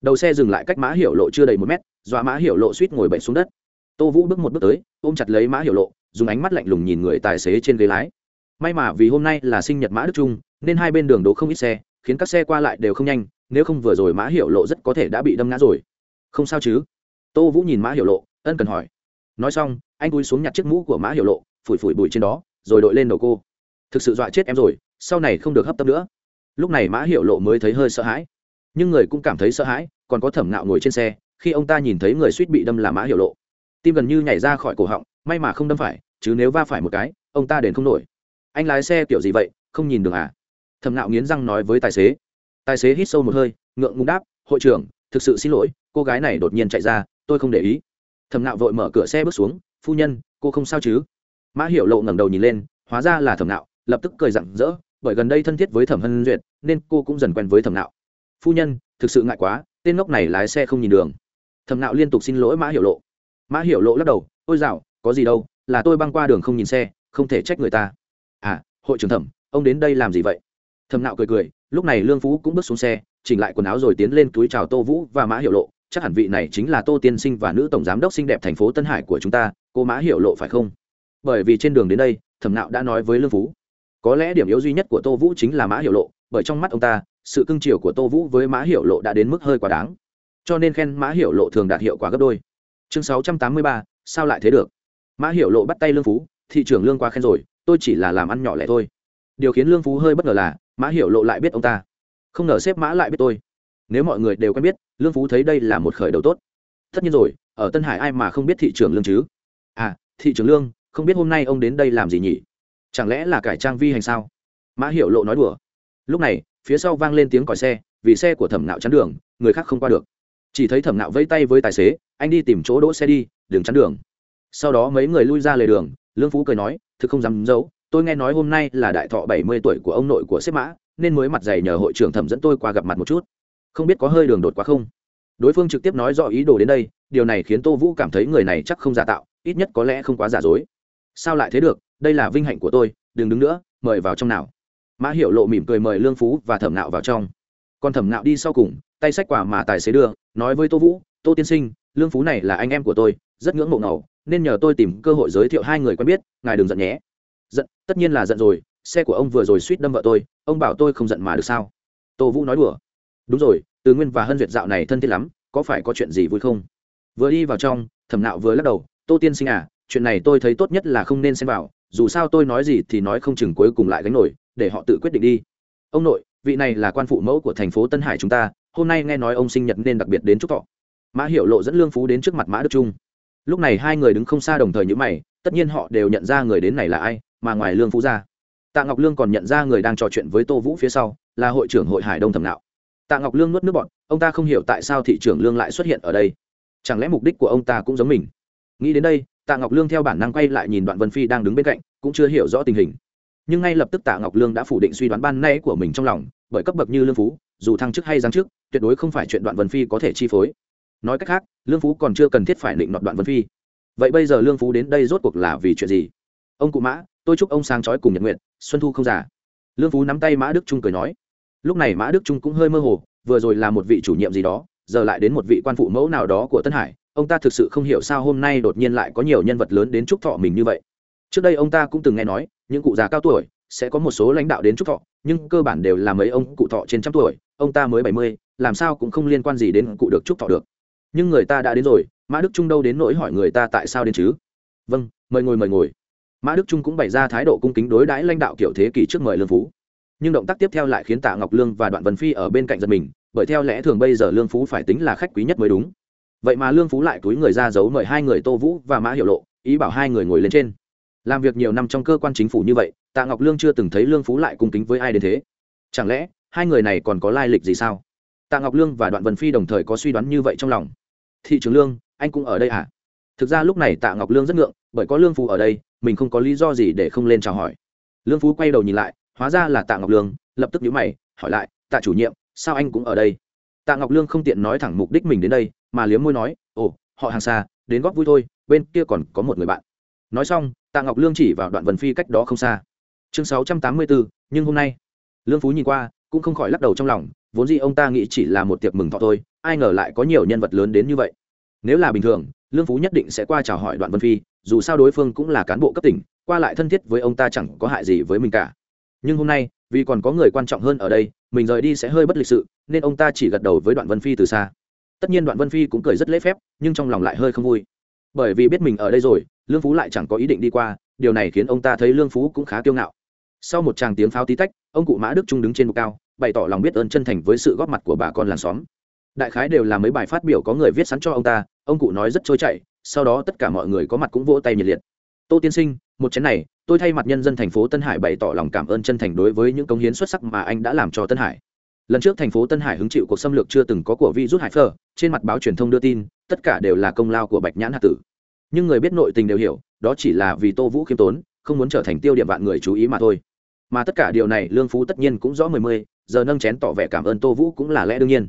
[SPEAKER 1] Đầu xe dừng lại cách mã hiệu lộ chưa đầy một mét, dọa mã hiệu lộ suýt ngồi bệnh xuống đất. Tô vũ bước một bước tới, ôm chặt lấy mã hiệu lộ, dùng ánh mắt lạnh lùng nhìn người tài xế trên ghế lái. May mà vì hôm nay là sinh nhật mã đức trung, nên hai bên đường đỗ không ít xe, khiến các xe qua lại đều không nhanh, nếu không vừa rồi mã hiệu lộ rất có thể đã bị đâm ngã rồi không sao chứ? Tô vũ nhìn mã hiểu lộ, ân cần hỏi. Nói xong, anh cúi xuống nhặt chiếc mũ của mã hiểu lộ, phủi phủi bụi trên đó, rồi đội lên đầu cô. Thực sự dọa chết em rồi, sau này không được hấp tấp nữa. Lúc này mã hiểu lộ mới thấy hơi sợ hãi. Nhưng người cũng cảm thấy sợ hãi, còn có thẩm ngạo ngồi trên xe, khi ông ta nhìn thấy người suýt bị đâm là mã hiểu lộ. Tim gần như nhảy ra khỏi cổ họng, may mà không đâm phải, chứ nếu va phải một cái, ông ta đền không nổi. Anh lái xe kiểu gì vậy, không nhìn đường à? Thẩm ngạo nghiến răng nói với tài xế. Tài xế hít sâu một hơi, ngượng ngùng đáp, hội trưởng, thực sự xin lỗi cô gái này đột nhiên chạy ra tôi không để ý. Thẩm Nạo vội mở cửa xe bước xuống phu nhân cô không sao chứ? Mã hiểu lộ ngẩng đầu nhìn lên hóa ra là thẩm Nạo, lập tức cười rặng rỡ bởi gần đây thân thiết với thẩm hân duyệt nên cô cũng dần quen với thẩm Nạo. phu nhân thực sự ngại quá tên ngốc này lái xe không nhìn đường. Thẩm Nạo liên tục xin lỗi mã hiểu lộ. Mã hiểu lộ lắc đầu ôi dạo có gì đâu là tôi băng qua đường không nhìn xe không thể trách người ta. À hội trưởng thẩm ông đến đây làm gì vậy? Thẩm Nạo cười cười lúc này lương phú cũng bước xuống xe chỉnh lại quần áo rồi tiến lên túi chào tô vũ và mã hiểu lộ chắc hẳn vị này chính là tô tiên sinh và nữ tổng giám đốc xinh đẹp thành phố tân hải của chúng ta, cô mã hiểu lộ phải không? Bởi vì trên đường đến đây, thẩm nạo đã nói với lương phú. Có lẽ điểm yếu duy nhất của tô vũ chính là mã hiểu lộ, bởi trong mắt ông ta, sự cưng chiều của tô vũ với mã hiểu lộ đã đến mức hơi quá đáng. Cho nên khen mã hiểu lộ thường đạt hiệu quả gấp đôi. Chương sáu trăm tám mươi ba, sao lại thế được? Mã hiểu lộ bắt tay lương phú, thị trưởng lương qua khen rồi, tôi chỉ là làm ăn nhỏ lẻ thôi. Điều khiến lương phú hơi bất ngờ là, mã hiểu lộ lại biết ông ta. Không ngờ sếp mã lại biết tôi nếu mọi người đều quen biết, lương phú thấy đây là một khởi đầu tốt. Tất nhiên rồi, ở tân hải ai mà không biết thị trường lương chứ? À thị trường lương, không biết hôm nay ông đến đây làm gì nhỉ? Chẳng lẽ là cải trang vi hành sao? Mã hiểu lộ nói đùa. Lúc này, phía sau vang lên tiếng còi xe, vì xe của thẩm nạo chắn đường, người khác không qua được. Chỉ thấy thẩm nạo vẫy tay với tài xế, anh đi tìm chỗ đỗ xe đi đừng chắn đường. Sau đó mấy người lui ra lề đường, lương phú cười nói, thực không dám giấu, tôi nghe nói hôm nay là đại thọ bảy mươi tuổi của ông nội của sếp mã, nên mới mặt dày nhờ hội trưởng thẩm dẫn tôi qua gặp mặt một chút không biết có hơi đường đột quá không. Đối phương trực tiếp nói rõ ý đồ đến đây, điều này khiến tô vũ cảm thấy người này chắc không giả tạo, ít nhất có lẽ không quá giả dối. Sao lại thế được, đây là vinh hạnh của tôi, đừng đứng nữa, mời vào trong nào. Mã hiệu lộ mỉm cười mời lương phú và thẩm nạo vào trong. Còn thẩm nạo đi sau cùng, tay sách quả mà tài xế đưa, nói với tô vũ, tô tiên sinh, lương phú này là anh em của tôi, rất ngưỡng mộ ngầu, nên nhờ tôi tìm cơ hội giới thiệu hai người quen biết, ngài đừng giận nhé. Giận, tất nhiên là giận rồi, xe của ông vừa rồi suýt đâm vợ tôi, ông bảo tôi không giận mà được sao? Tô vũ nói đùa. Đúng rồi từ nguyên và hân duyệt dạo này thân thiết lắm, có phải có chuyện gì vui không? Vừa đi vào trong, thẩm nạo vừa lắc đầu, tô tiên sinh à chuyện này tôi thấy tốt nhất là không nên xem vào, dù sao tôi nói gì thì nói không chừng cuối cùng lại gánh nổi, để họ tự quyết định đi. Ông nội, vị này là quan phụ mẫu của thành phố tân hải chúng ta, hôm nay nghe nói ông sinh nhật nên đặc biệt đến chúc thọ. Mã hiệu lộ dẫn lương phú đến trước mặt mã đức trung. Lúc này hai người đứng không xa đồng thời như mày, tất nhiên họ đều nhận ra người đến này là ai, mà ngoài lương phú ra, tạ ngọc lương còn nhận ra người đang trò chuyện với tô vũ phía sau, là hội trưởng hội hải đông thẩm nạo tạ ngọc lương nuốt nước bọn ông ta không hiểu tại sao thị trưởng lương lại xuất hiện ở đây. Chẳng lẽ mục đích của ông ta cũng giống mình? Nghĩ đến đây, tạ ngọc lương theo bản năng quay lại nhìn đoạn vân phi đang đứng bên cạnh, cũng chưa hiểu rõ tình hình. Nhưng ngay lập tức tạ ngọc lương đã phủ định suy đoán ban nay của mình trong lòng, bởi cấp bậc như lương phú, dù thăng chức hay giáng chức, tuyệt đối không phải chuyện đoạn vân phi có thể chi phối. Nói cách khác, lương phú còn chưa cần thiết phải định nọt đoạn vân phi. Vậy bây giờ lương phú đến đây rốt cuộc là vì chuyện gì? Ông cụ mã, tôi chúc ông sáng trói cùng nhật nguyện xuân thu không già. Lương phú nắm tay mã đức trung cười nói lúc này mã đức trung cũng hơi mơ hồ, vừa rồi là một vị chủ nhiệm gì đó, giờ lại đến một vị quan phụ mẫu nào đó của tân hải. Ông ta thực sự không hiểu sao hôm nay đột nhiên lại có nhiều nhân vật lớn đến chúc thọ mình như vậy. Trước đây ông ta cũng từng nghe nói, những cụ già cao tuổi sẽ có một số lãnh đạo đến chúc thọ, nhưng cơ bản đều là mấy ông cụ thọ trên trăm tuổi, ông ta mới bảy mươi, làm sao cũng không liên quan gì đến cụ được chúc thọ được. Nhưng người ta đã đến rồi, mã đức trung đâu đến nỗi hỏi người ta tại sao đến chứ? Vâng mời ngồi mời ngồi. Mã đức trung cũng bày ra thái độ cung kính đối đãi lãnh đạo kiểu thế kỷ trước mời lương phú nhưng động tác tiếp theo lại khiến tạ ngọc lương và đoạn vân phi ở bên cạnh giật mình, bởi theo lẽ thường bây giờ lương phú phải tính là khách quý nhất mới đúng. Vậy mà lương phú lại túi người ra giấu mời hai người tô vũ và mã hiệu lộ, ý bảo hai người ngồi lên trên. Làm việc nhiều năm trong cơ quan chính phủ như vậy, tạ ngọc lương chưa từng thấy lương phú lại cung kính với ai đến thế. Chẳng lẽ, hai người này còn có lai lịch gì sao? Tạ ngọc lương và đoạn vân phi đồng thời có suy đoán như vậy trong lòng. Thị trường lương, anh cũng ở đây à? Thực ra lúc này tạ ngọc lương rất ngượng, bởi có lương phú ở đây, mình không có lý do gì để không lên chào hỏi. Lương phú quay đầu nhìn lại hóa ra là tạ ngọc lương, lập tức nhíu mày, hỏi lại, tạ chủ nhiệm, sao anh cũng ở đây? Tạ ngọc lương không tiện nói thẳng mục đích mình đến đây, mà liếm môi nói, ồ, họ hàng xa, đến góp vui thôi, bên kia còn có một người bạn. Nói xong, tạ ngọc lương chỉ vào đoạn vần phi cách đó không xa. Chương sáu trăm tám mươi bốn nhưng hôm nay. Lương phú nhìn qua, cũng không khỏi lắc đầu trong lòng, vốn gì ông ta nghĩ chỉ là một tiệc mừng thọ thôi, ai ngờ lại có nhiều nhân vật lớn đến như vậy. Nếu là bình thường, lương phú nhất định sẽ qua chào hỏi đoạn vân phi, dù sao đối phương cũng là cán bộ cấp tỉnh, qua lại thân thiết với ông ta chẳng có hại gì với mình cả nhưng hôm nay, vì còn có người quan trọng hơn ở đây, mình rời đi sẽ hơi bất lịch sự, nên ông ta chỉ gật đầu với đoạn vân phi từ xa. Tất nhiên đoạn vân phi cũng cười rất lễ phép, nhưng trong lòng lại hơi không vui. Bởi vì biết mình ở đây rồi, lương phú lại chẳng có ý định đi qua, điều này khiến ông ta thấy lương phú cũng khá kiêu ngạo. Sau một tràng tiếng pháo tí tách, ông cụ mã đức trung đứng trên bục cao, bày tỏ lòng biết ơn chân thành với sự góp mặt của bà con làng xóm. Đại khái đều là mấy bài phát biểu có người viết sẵn cho ông ta, ông cụ nói rất trôi chảy, sau đó tất cả mọi người có mặt cũng vỗ tay nhiệt liệt tô tiên sinh, một chén này, tôi thay mặt nhân dân thành phố tân hải bày tỏ lòng cảm ơn chân thành đối với những công hiến xuất sắc mà anh đã làm cho tân hải. Lần trước thành phố tân hải hứng chịu cuộc xâm lược chưa từng có của virus hải phơ trên mặt báo truyền thông đưa tin, tất cả đều là công lao của bạch nhãn hạt tử. Nhưng người biết nội tình đều hiểu, đó chỉ là vì tô vũ khiêm tốn, không muốn trở thành tiêu điểm vạn người chú ý mà thôi. Mà tất cả điều này, lương phú tất nhiên cũng rõ mười mươi, giờ nâng chén tỏ vẻ cảm ơn tô vũ cũng là lẽ đương nhiên.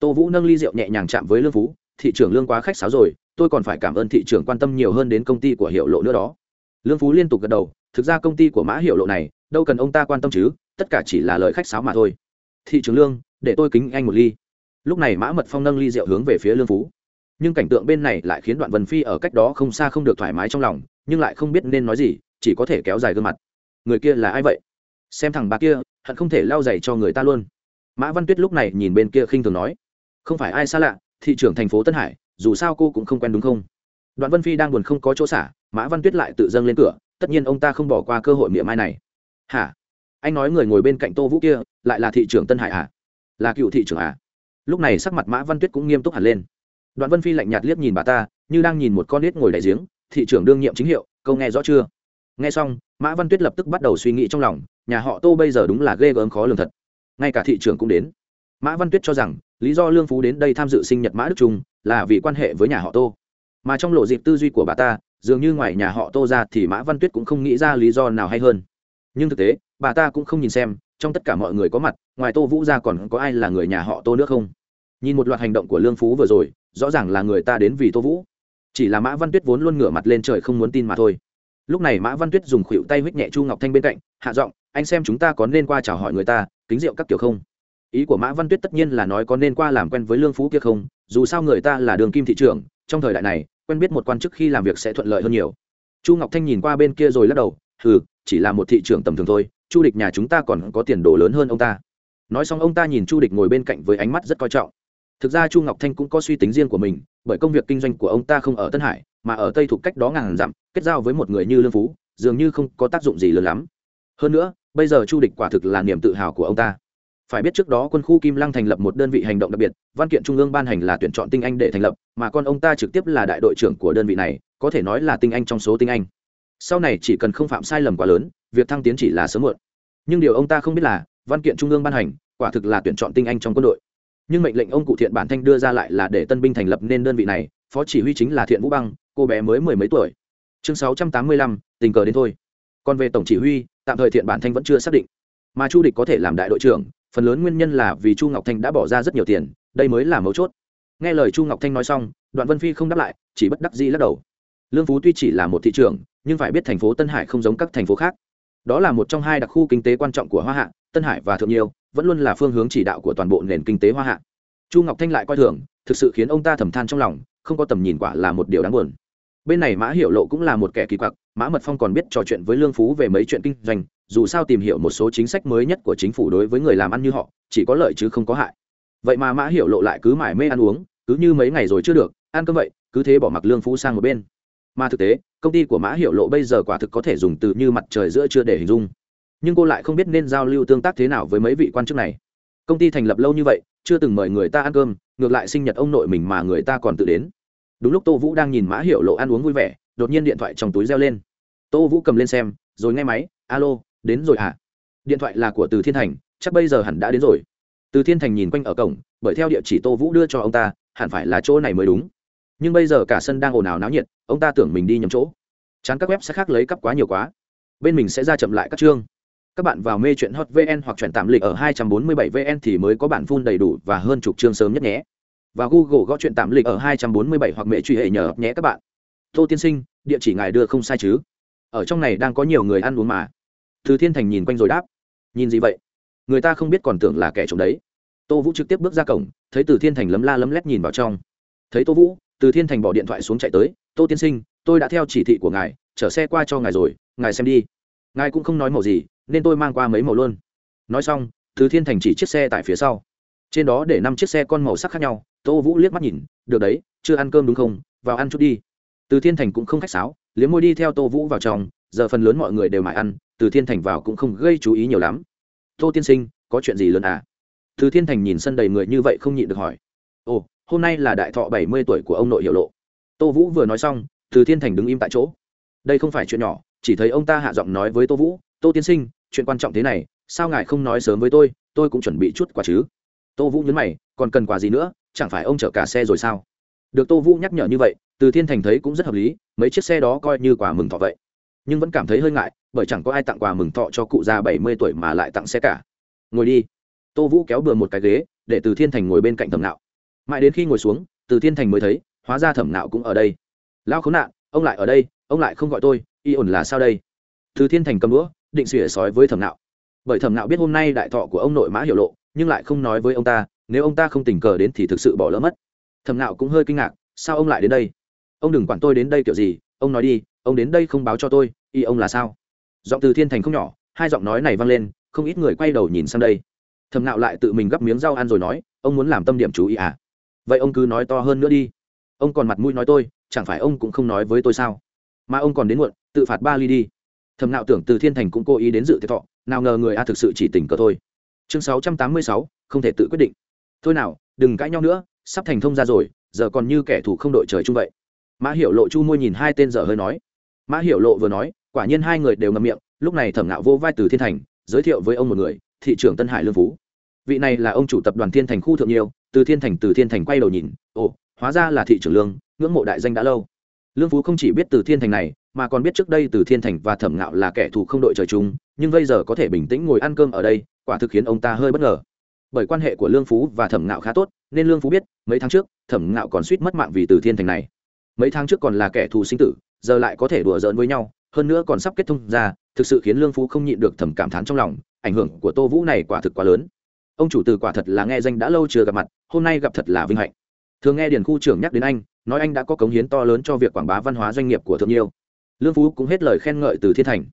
[SPEAKER 1] Tô vũ nâng ly rượu nhẹ nhàng chạm với lương phú, thị trưởng lương quá khách sáo rồi tôi còn phải cảm ơn thị trưởng quan tâm nhiều hơn đến công ty của hiệu lộ nữa đó. Lương phú liên tục gật đầu, thực ra công ty của mã hiệu lộ này, đâu cần ông ta quan tâm chứ, tất cả chỉ là lời khách sáo mà thôi. Thị trưởng lương, để tôi kính anh một ly. Lúc này mã mật phong nâng ly rượu hướng về phía lương phú. Nhưng cảnh tượng bên này lại khiến đoạn vân phi ở cách đó không xa không được thoải mái trong lòng, nhưng lại không biết nên nói gì, chỉ có thể kéo dài gương mặt. Người kia là ai vậy? Xem thằng bà kia, hận không thể lao dày cho người ta luôn. Mã văn tuyết lúc này nhìn bên kia khinh thường nói. Không phải ai xa lạ, thị trưởng thành phố tân hải dù sao cô cũng không quen đúng không? Đoạn vân phi đang buồn không có chỗ xả, mã văn tuyết lại tự dâng lên cửa, tất nhiên ông ta không bỏ qua cơ hội miệng mai này. Hả? Anh nói người ngồi bên cạnh tô vũ kia, lại là thị trưởng tân hải à? Là cựu thị trưởng à? Lúc này sắc mặt mã văn tuyết cũng nghiêm túc hẳn lên. Đoạn vân phi lạnh nhạt liếc nhìn bà ta, như đang nhìn một con nết ngồi đại giếng, thị trưởng đương nhiệm chính hiệu, câu nghe rõ chưa? Nghe xong, mã văn tuyết lập tức bắt đầu suy nghĩ trong lòng, nhà họ tô bây giờ đúng là ghê gớm khó lường thật. Ngay cả thị trưởng cũng đến. Mã văn tuyết cho rằng, lý do lương phú đến đây tham dự sinh nhật mã đức trung là vì quan hệ với nhà họ tô. Mà trong lộ dịp tư duy của bà ta, dường như ngoài nhà họ tô ra thì mã văn tuyết cũng không nghĩ ra lý do nào hay hơn. Nhưng thực tế, bà ta cũng không nhìn xem, trong tất cả mọi người có mặt, ngoài tô vũ ra còn có ai là người nhà họ tô nữa không? Nhìn một loạt hành động của lương phú vừa rồi, rõ ràng là người ta đến vì tô vũ. Chỉ là mã văn tuyết vốn luôn ngửa mặt lên trời không muốn tin mà thôi. Lúc này mã văn tuyết dùng khuỷu tay huých nhẹ chu ngọc thanh bên cạnh, hạ giọng, anh xem chúng ta có nên qua chào hỏi người ta, kính rượu các kiểu không? Ý của mã văn tuyết tất nhiên là nói có nên qua làm quen với lương phú kia không dù sao người ta là đường kim thị trường, trong thời đại này, quen biết một quan chức khi làm việc sẽ thuận lợi hơn nhiều. Chu ngọc thanh nhìn qua bên kia rồi lắc đầu ừ chỉ là một thị trường tầm thường thôi, chu địch nhà chúng ta còn có tiền đồ lớn hơn ông ta. Nói xong ông ta nhìn chu địch ngồi bên cạnh với ánh mắt rất coi trọng. Thực ra chu ngọc thanh cũng có suy tính riêng của mình, bởi công việc kinh doanh của ông ta không ở tân hải, mà ở tây thuộc cách đó ngàn dặm, kết giao với một người như lương phú, dường như không có tác dụng gì lớn lắm. Hơn nữa, bây giờ chu địch quả thực là niềm tự hào của ông ta phải biết trước đó quân khu kim lăng thành lập một đơn vị hành động đặc biệt, văn kiện trung ương ban hành là tuyển chọn tinh anh để thành lập, mà con ông ta trực tiếp là đại đội trưởng của đơn vị này, có thể nói là tinh anh trong số tinh anh. Sau này chỉ cần không phạm sai lầm quá lớn, việc thăng tiến chỉ là sớm muộn. Nhưng điều ông ta không biết là, văn kiện trung ương ban hành, quả thực là tuyển chọn tinh anh trong quân đội. Nhưng mệnh lệnh ông cụ thiện bản thanh đưa ra lại là để tân binh thành lập nên đơn vị này, phó chỉ huy chính là thiện vũ băng, cô bé mới mười mấy tuổi. Chương sáu trăm tám mươi lăm, tình cờ đến thôi. Còn về tổng chỉ huy, tạm thời thiện bản thanh vẫn chưa xác định. Mà chu địch có thể làm đại đội trưởng phần lớn nguyên nhân là vì chu ngọc thanh đã bỏ ra rất nhiều tiền, đây mới là mấu chốt. Nghe lời chu ngọc thanh nói xong, đoạn vân phi không đáp lại, chỉ bất đắc dĩ lắc đầu. Lương phú tuy chỉ là một thị trường nhưng phải biết thành phố tân hải không giống các thành phố khác. Đó là một trong hai đặc khu kinh tế quan trọng của hoa hạ, tân hải và thượng nhiêu vẫn luôn là phương hướng chỉ đạo của toàn bộ nền kinh tế hoa hạ. Chu ngọc thanh lại coi thường, thực sự khiến ông ta thầm than trong lòng, không có tầm nhìn quả là một điều đáng buồn. Bên này mã hiểu lộ cũng là một kẻ kỳ quặc, mã mật phong còn biết trò chuyện với lương phú về mấy chuyện kinh doanh dù sao tìm hiểu một số chính sách mới nhất của chính phủ đối với người làm ăn như họ, chỉ có lợi chứ không có hại. Vậy mà mã hiểu lộ lại cứ mải mê ăn uống, cứ như mấy ngày rồi chưa được, ăn cơm vậy, cứ thế bỏ mặc lương phú sang một bên. Mà thực tế, công ty của mã hiểu lộ bây giờ quả thực có thể dùng từ như mặt trời giữa chưa để hình dung. Nhưng cô lại không biết nên giao lưu tương tác thế nào với mấy vị quan chức này. Công ty thành lập lâu như vậy, chưa từng mời người ta ăn cơm, ngược lại sinh nhật ông nội mình mà người ta còn tự đến. Đúng lúc tô vũ đang nhìn mã hiểu lộ ăn uống vui vẻ, đột nhiên điện thoại trong túi reo lên. Tô vũ cầm lên xem, rồi nghe máy, alo đến rồi à? điện thoại là của từ thiên thành, chắc bây giờ hẳn đã đến rồi. Từ thiên thành nhìn quanh ở cổng, bởi theo địa chỉ tô vũ đưa cho ông ta, hẳn phải là chỗ này mới đúng. Nhưng bây giờ cả sân đang ồn ào náo nhiệt, ông ta tưởng mình đi nhầm chỗ. Chán các web sẽ khác lấy cắp quá nhiều quá. Bên mình sẽ ra chậm lại các chương. Các bạn vào mê chuyện hot vn hoặc chuyển tạm lịch ở 247 vn thì mới có bản phun đầy đủ và hơn chục chương sớm nhất nhé. Và google gõ chuyện tạm lịch ở 247 hoặc mẹ truy hệ nhờ nhé các bạn. Tô tiên sinh, địa chỉ ngài đưa không sai chứ? Ở trong này đang có nhiều người ăn uống mà từ thiên thành nhìn quanh rồi đáp. Nhìn gì vậy? Người ta không biết còn tưởng là kẻ trộm đấy. Tô vũ trực tiếp bước ra cổng, thấy từ thiên thành lấm la lấm lét nhìn vào trong. Thấy tô vũ, từ thiên thành bỏ điện thoại xuống chạy tới. Tô tiên sinh, tôi đã theo chỉ thị của ngài, chở xe qua cho ngài rồi, ngài xem đi. Ngài cũng không nói màu gì, nên tôi mang qua mấy màu luôn. Nói xong, từ thiên thành chỉ chiếc xe tại phía sau. Trên đó để năm chiếc xe con màu sắc khác nhau. Tô vũ liếc mắt nhìn, được đấy, chưa ăn cơm đúng không? Vào ăn chút đi. Từ thiên thành cũng không khách sáo, liếm môi đi theo tô vũ vào trong. Giờ phần lớn mọi người đều mải ăn từ thiên thành vào cũng không gây chú ý nhiều lắm. Tô tiên sinh, có chuyện gì lớn à? Từ thiên thành nhìn sân đầy người như vậy không nhịn được hỏi. Ồ, hôm nay là đại thọ bảy mươi tuổi của ông nội hiệu lộ. Tô vũ vừa nói xong, từ thiên thành đứng im tại chỗ. Đây không phải chuyện nhỏ, chỉ thấy ông ta hạ giọng nói với tô vũ, tô tiên sinh, chuyện quan trọng thế này, sao ngài không nói sớm với tôi tôi cũng chuẩn bị chút quà chứ tô vũ nhấn mày, còn cần quà gì nữa, chẳng phải ông chở cả xe rồi sao? Được tô vũ nhắc nhở như vậy, từ thiên thành thấy cũng rất hợp lý, mấy chiếc xe đó coi như quà mừng thọ vậy nhưng vẫn cảm thấy hơi ngại, bởi chẳng có ai tặng quà mừng thọ cho cụ già bảy mươi tuổi mà lại tặng xe cả. Ngồi đi. Tô vũ kéo bừa một cái ghế, để từ thiên thành ngồi bên cạnh thẩm nạo. Mãi đến khi ngồi xuống, từ thiên thành mới thấy, hóa ra thẩm nạo cũng ở đây. Lao khốn nạn, ông lại ở đây, ông lại không gọi tôi, y ổn là sao đây? Từ thiên thành cầm đũa, định xỉa sói với thẩm nạo. Bởi thẩm nạo biết hôm nay đại thọ của ông nội mã hiệu lộ, nhưng lại không nói với ông ta, nếu ông ta không tình cờ đến thì thực sự bỏ lỡ mất. Thẩm nạo cũng hơi kinh ngạc, sao ông lại đến đây? Ông đừng quản tôi đến đây kiểu gì, ông nói đi, ông đến đây không báo cho tôi y ông là sao? Giọng từ thiên thành không nhỏ, hai giọng nói này vang lên, không ít người quay đầu nhìn sang đây. Thầm nạo lại tự mình gắp miếng rau ăn rồi nói, ông muốn làm tâm điểm chú ý à? Vậy ông cứ nói to hơn nữa đi. Ông còn mặt mũi nói tôi, chẳng phải ông cũng không nói với tôi sao? Mà ông còn đến muộn, tự phạt ba ly đi. Thầm nạo tưởng từ thiên thành cũng cố ý đến dự tiệc thọ, nào ngờ người a thực sự chỉ tình cờ thôi. Chương sáu trăm tám mươi sáu, không thể tự quyết định. Thôi nào, đừng cãi nhau nữa, sắp thành thông ra rồi, giờ còn như kẻ thù không đội trời chung vậy. Mã hiểu lộ chu môi nhìn hai tên dở hơi nói. Mã hiểu lộ vừa nói quả nhiên hai người đều ngậm miệng, lúc này thẩm ngạo vô vai từ thiên thành, giới thiệu với ông một người, thị trưởng tân hải lương phú. Vị này là ông chủ tập đoàn thiên thành khu thượng nhiều. từ thiên thành, từ thiên thành quay đầu nhìn, ồ, hóa ra là thị trưởng lương, ngưỡng mộ đại danh đã lâu. Lương phú không chỉ biết từ thiên thành này, mà còn biết trước đây từ thiên thành và thẩm ngạo là kẻ thù không đội trời chung, nhưng bây giờ có thể bình tĩnh ngồi ăn cơm ở đây, quả thực khiến ông ta hơi bất ngờ. Bởi quan hệ của lương phú và thẩm ngạo khá tốt, nên lương phú biết, mấy tháng trước, thẩm ngạo còn suýt mất mạng vì từ thiên thành này. Mấy tháng trước còn là kẻ thù sinh tử, giờ lại có thể đùa giỡn với nhau hơn nữa còn sắp kết thông ra, thực sự khiến lương phú không nhịn được thầm cảm thán trong lòng, ảnh hưởng của tô vũ này quả thực quá lớn. Ông chủ từ quả thật là nghe danh đã lâu chưa gặp mặt, hôm nay gặp thật là vinh hạnh. Thường nghe điền khu trưởng nhắc đến anh, nói anh đã có cống hiến to lớn cho việc quảng bá văn hóa doanh nghiệp của thượng nhiêu lương phú cũng hết lời khen ngợi từ thiên thành.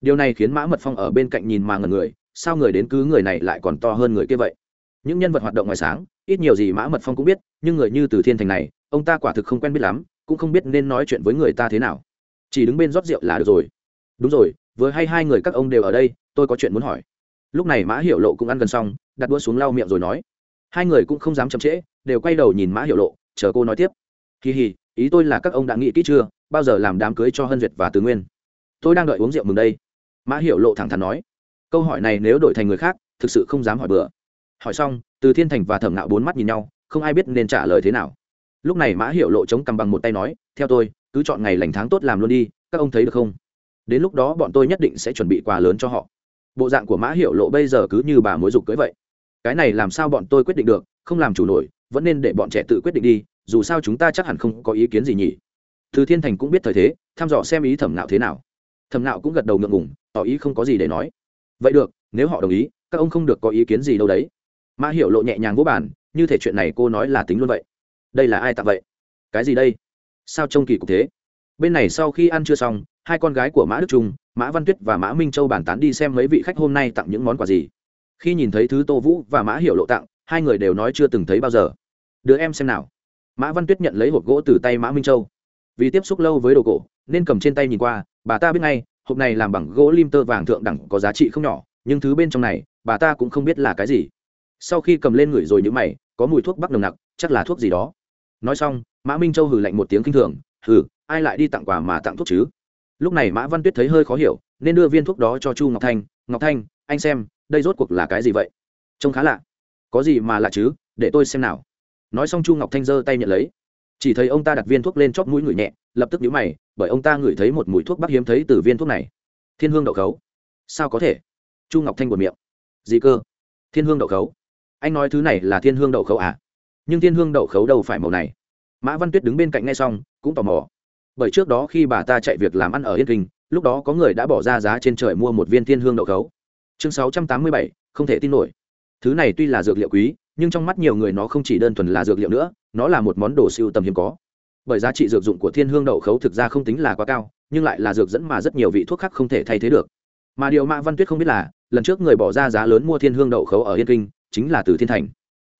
[SPEAKER 1] Điều này khiến mã mật phong ở bên cạnh nhìn mà ngần người, sao người đến cứ người này lại còn to hơn người kia vậy? Những nhân vật hoạt động ngoài sáng, ít nhiều gì mã mật phong cũng biết, nhưng người như từ thiên thành này, ông ta quả thực không quen biết lắm, cũng không biết nên nói chuyện với người ta thế nào chỉ đứng bên rót rượu là được rồi. Đúng rồi, vừa hay hai người các ông đều ở đây, tôi có chuyện muốn hỏi. Lúc này mã hiểu lộ cũng ăn gần xong, đặt đũa xuống lau miệng rồi nói. Hai người cũng không dám chậm trễ, đều quay đầu nhìn mã hiểu lộ, chờ cô nói tiếp. Kỳ hì ý tôi là các ông đã nghĩ kỹ chưa, bao giờ làm đám cưới cho hân duyệt và tứ nguyên? Tôi đang đợi uống rượu mừng đây. Mã hiểu lộ thẳng thắn nói. Câu hỏi này nếu đổi thành người khác, thực sự không dám hỏi bừa. Hỏi xong, từ thiên thành và thẩm nạo bốn mắt nhìn nhau, không ai biết nên trả lời thế nào. Lúc này mã hiểu lộ chống cầm bằng một tay nói, theo tôi cứ chọn ngày lành tháng tốt làm luôn đi, các ông thấy được không? Đến lúc đó bọn tôi nhất định sẽ chuẩn bị quà lớn cho họ. Bộ dạng của mã hiệu lộ bây giờ cứ như bà mối dục cưới vậy. Cái này làm sao bọn tôi quyết định được, không làm chủ nổi, vẫn nên để bọn trẻ tự quyết định đi, dù sao chúng ta chắc hẳn không có ý kiến gì nhỉ. Từ thiên thành cũng biết thời thế, thăm dò xem ý thẩm nạo thế nào. Thẩm nạo cũng gật đầu ngượng ngùng, tỏ ý không có gì để nói. Vậy được, nếu họ đồng ý, các ông không được có ý kiến gì đâu đấy. Mã hiểu lộ nhẹ nhàng vô bản như thể chuyện này cô nói là tính luôn vậy. Đây là ai tạm vậy? Cái gì đây? Sao trông kỳ cục thế? Bên này sau khi ăn chưa xong, hai con gái của mã đức trung, mã văn tuyết và mã minh châu bàn tán đi xem mấy vị khách hôm nay tặng những món quà gì. Khi nhìn thấy thứ tô vũ và mã hiểu lộ tặng, hai người đều nói chưa từng thấy bao giờ. Đứa em xem nào. Mã văn tuyết nhận lấy hộp gỗ từ tay mã minh châu. Vì tiếp xúc lâu với đồ cổ, nên cầm trên tay nhìn qua, bà ta biết ngay, hộp này làm bằng gỗ lim tơ vàng thượng đẳng có giá trị không nhỏ, nhưng thứ bên trong này, bà ta cũng không biết là cái gì. Sau khi cầm lên ngửi rồi nhữ mày, có mùi thuốc bắc nồng nặc, chắc là thuốc gì đó. Nói xong mã minh châu hừ lạnh một tiếng k i n h thường, hừ, ai lại đi tặng quà mà tặng thuốc chứ? Lúc này mã văn tuyết thấy hơi khó hiểu, nên đưa viên thuốc đó cho chu ngọc thanh. Ngọc thanh, anh xem, đây rốt cuộc là cái gì vậy? Trông khá lạ. Có gì mà lạ chứ? Để tôi xem nào. Nói xong chu ngọc thanh giơ tay nhận lấy. Chỉ thấy ông ta đặt viên thuốc lên chóp mũi ngửi nhẹ, lập tức nhíu mày, bởi ông ta ngửi thấy một mùi thuốc bắc hiếm thấy từ viên thuốc này. Thiên hương đậu khấu. Sao có thể? Chu ngọc thanh buồn miệng. Gì cơ? Thiên hương đậu khấu. Anh nói thứ này là thiên hương đậu khấu à? Nhưng thiên hương đậu khấu đâu phải màu này? Mã văn tuyết đứng bên cạnh ngay xong, cũng tò mò. Bởi trước đó khi bà ta chạy việc làm ăn ở yên kinh, lúc đó có người đã bỏ ra giá trên trời mua một viên thiên hương đậu khấu. Chương sáu trăm tám mươi bảy, không thể tin nổi. Thứ này tuy là dược liệu quý, nhưng trong mắt nhiều người nó không chỉ đơn thuần là dược liệu nữa, nó là một món đồ siêu tầm hiếm có. Bởi giá trị dược dụng của thiên hương đậu khấu thực ra không tính là quá cao, nhưng lại là dược dẫn mà rất nhiều vị thuốc khác không thể thay thế được. Mà điều mã văn tuyết không biết là, lần trước người bỏ ra giá lớn mua thiên hương đậu khấu ở yên kinh, chính là từ thiên thành.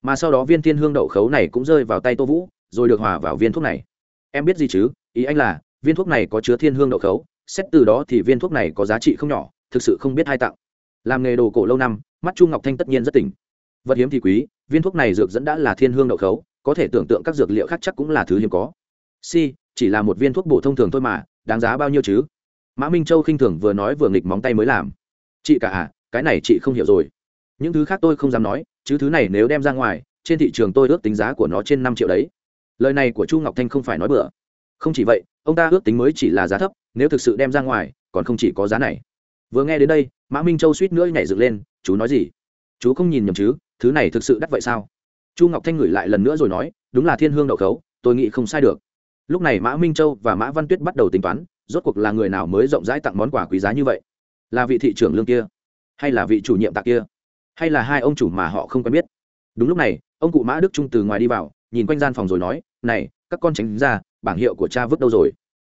[SPEAKER 1] Mà sau đó viên thiên hương đậu khấu này cũng rơi vào tay tô vũ rồi được hòa vào viên thuốc này. Em biết gì chứ? Ý anh là, viên thuốc này có chứa thiên hương đậu khấu. Xét từ đó thì viên thuốc này có giá trị không nhỏ, thực sự không biết hai tặng. Làm nghề đồ cổ lâu năm, mắt chu ngọc thanh tất nhiên rất tỉnh. Vật hiếm thì quý, viên thuốc này dược dẫn đã là thiên hương đậu khấu, có thể tưởng tượng các dược liệu khác chắc cũng là thứ hiếm có. Si, chỉ là một viên thuốc bổ thông thường thôi mà, đáng giá bao nhiêu chứ? Mã minh châu khinh thường vừa nói vừa nghịch móng tay mới làm. Chị cả à cái này chị không hiểu rồi. Những thứ khác tôi không dám nói, chứ thứ này nếu đem ra ngoài, trên thị trường tôi ước tính giá của nó trên năm triệu đấy lời này của chu ngọc thanh không phải nói bừa. Không chỉ vậy, ông ta ước tính mới chỉ là giá thấp, nếu thực sự đem ra ngoài, còn không chỉ có giá này. Vừa nghe đến đây, mã minh châu suýt nữa nhảy dựng lên, chú nói gì? Chú không nhìn nhầm chứ? Thứ này thực sự đắt vậy sao? Chu ngọc thanh ngửi lại lần nữa rồi nói, đúng là thiên hương đậu khấu, tôi nghĩ không sai được. Lúc này mã minh châu và mã văn tuyết bắt đầu tính toán, rốt cuộc là người nào mới rộng rãi tặng món quà quý giá như vậy? Là vị thị trưởng lương kia, hay là vị chủ nhiệm tạ kia, hay là hai ông chủ mà họ không quen biết? Đúng lúc này, ông cụ mã đức trung từ ngoài đi vào, nhìn quanh gian phòng rồi nói này, các con tránh ra, bảng hiệu của cha vứt đâu rồi?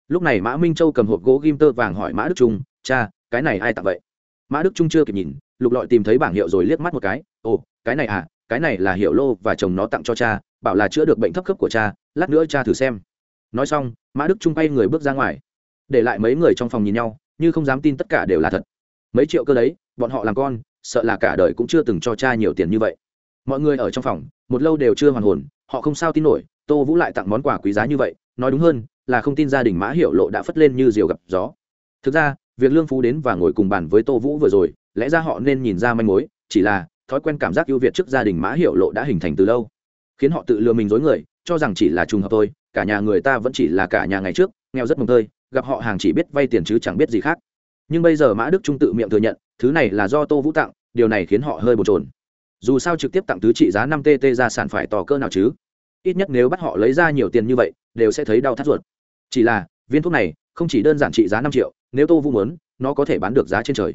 [SPEAKER 1] Lúc này mã minh châu cầm hộp gỗ ghim tơ vàng hỏi mã đức trung, cha, cái này ai tặng vậy? Mã đức trung chưa kịp nhìn, lục lọi tìm thấy bảng hiệu rồi liếc mắt một cái, ồ, cái này à cái này là hiệu lô và chồng nó tặng cho cha, bảo là chữa được bệnh thấp khớp của cha, lát nữa cha thử xem. Nói xong, mã đức trung bay người bước ra ngoài. Để lại mấy người trong phòng nhìn nhau, như không dám tin tất cả đều là thật. Mấy triệu cơ đấy, bọn họ làm con, sợ là cả đời cũng chưa từng cho cha nhiều tiền như vậy. Mọi người ở trong phòng, một lâu đều chưa hoàn hồn, họ không sao tin nổi tô vũ lại tặng món quà quý giá như vậy, nói đúng hơn, là không tin gia đình mã hiệu lộ đã phất lên như diều gặp gió. Thực ra, việc lương phú đến và ngồi cùng bàn với tô vũ vừa rồi, lẽ ra họ nên nhìn ra manh mối, chỉ là, thói quen cảm giác ưu việt trước gia đình mã hiệu lộ đã hình thành từ lâu. Khiến họ tự lừa mình dối người, cho rằng chỉ là trùng hợp thôi, cả nhà người ta vẫn chỉ là cả nhà ngày trước, nghèo rất mồng tơi, gặp họ hàng chỉ biết vay tiền chứ chẳng biết gì khác. Nhưng bây giờ mã đức trung tự miệng thừa nhận, thứ này là do tô vũ tặng, điều này khiến họ hơi bồn trồn dù sao trực tiếp tặng thứ trị giá năm tt ra sản phải tò cơ nào chứ? Ít nhất nếu bắt họ lấy ra nhiều tiền như vậy, đều sẽ thấy đau thắt ruột. Chỉ là, viên thuốc này không chỉ đơn giản trị giá năm triệu, nếu tô vũ muốn, nó có thể bán được giá trên trời.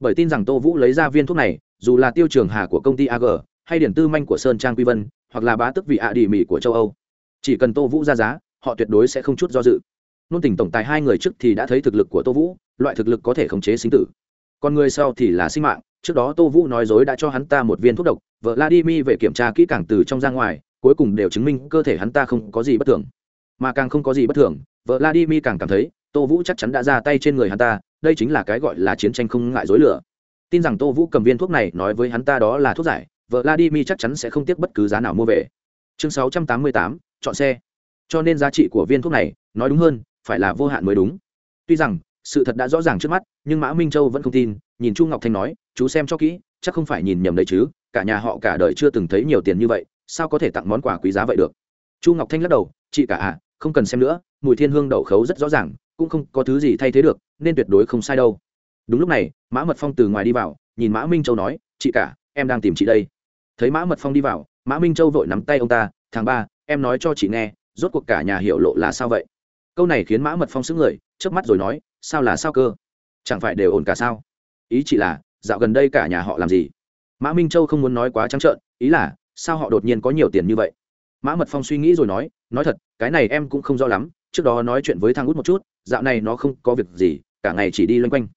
[SPEAKER 1] Bởi tin rằng tô vũ lấy ra viên thuốc này, dù là tiêu trường hà của công ty ag hay điển tư manh của sơn trang quy vân, hoặc là bá tức vị ạ à đi mỹ của châu âu, chỉ cần tô vũ ra giá, họ tuyệt đối sẽ không chút do dự. Nôn tỉnh tổng tài hai người trước thì đã thấy thực lực của tô vũ, loại thực lực có thể khống chế sinh tử. Còn người sau thì là sinh mạng, trước đó tô vũ nói dối đã cho hắn ta một viên thuốc độc, vợ vladimir về kiểm tra kỹ càng từ trong ra ngoài cuối cùng đều chứng minh cơ thể hắn ta không có gì bất thường. Mà càng không có gì bất thường vợ vladimir càng cảm thấy tô vũ chắc chắn đã ra tay trên người hắn ta đây chính là cái gọi là chiến tranh không ngại dối lửa. Tin rằng tô vũ cầm viên thuốc này nói với hắn ta đó là thuốc giải vợ vladimir chắc chắn sẽ không tiếc bất cứ giá nào mua về. Chương 688, chọn xe. Cho nên giá trị của viên thuốc này nói đúng hơn phải là vô hạn mới đúng. Tuy rằng sự thật đã rõ ràng trước mắt nhưng mã minh châu vẫn không tin nhìn chu ngọc thanh nói chú xem cho kỹ chắc không phải nhìn nhầm đấy chứ cả nhà họ cả đời chưa từng thấy nhiều tiền như vậy sao có thể tặng món quà quý giá vậy được? Chu ngọc thanh lắc đầu, chị cả à không cần xem nữa, mùi thiên hương đậu khấu rất rõ ràng, cũng không có thứ gì thay thế được, nên tuyệt đối không sai đâu. Đúng lúc này, mã mật phong từ ngoài đi vào, nhìn mã minh châu nói, chị cả, em đang tìm chị đây. Thấy mã mật phong đi vào, mã minh châu vội nắm tay ông ta tháng ba, em nói cho chị nghe, rốt cuộc cả nhà hiểu lộ là sao vậy? Câu này khiến mã mật phong xứng người trước mắt rồi nói, sao là sao cơ? Chẳng phải đều ổn cả sao? Ý chị là, dạo gần đây cả nhà họ làm gì? Mã minh châu không muốn nói quá trắng trợn, ý là sao họ đột nhiên có nhiều tiền như vậy? Mã mật phong suy nghĩ rồi nói nói thật, cái này em cũng không rõ lắm, trước đó nói chuyện với Thang út một chút, dạo này nó không có việc gì, cả ngày chỉ đi loanh quanh.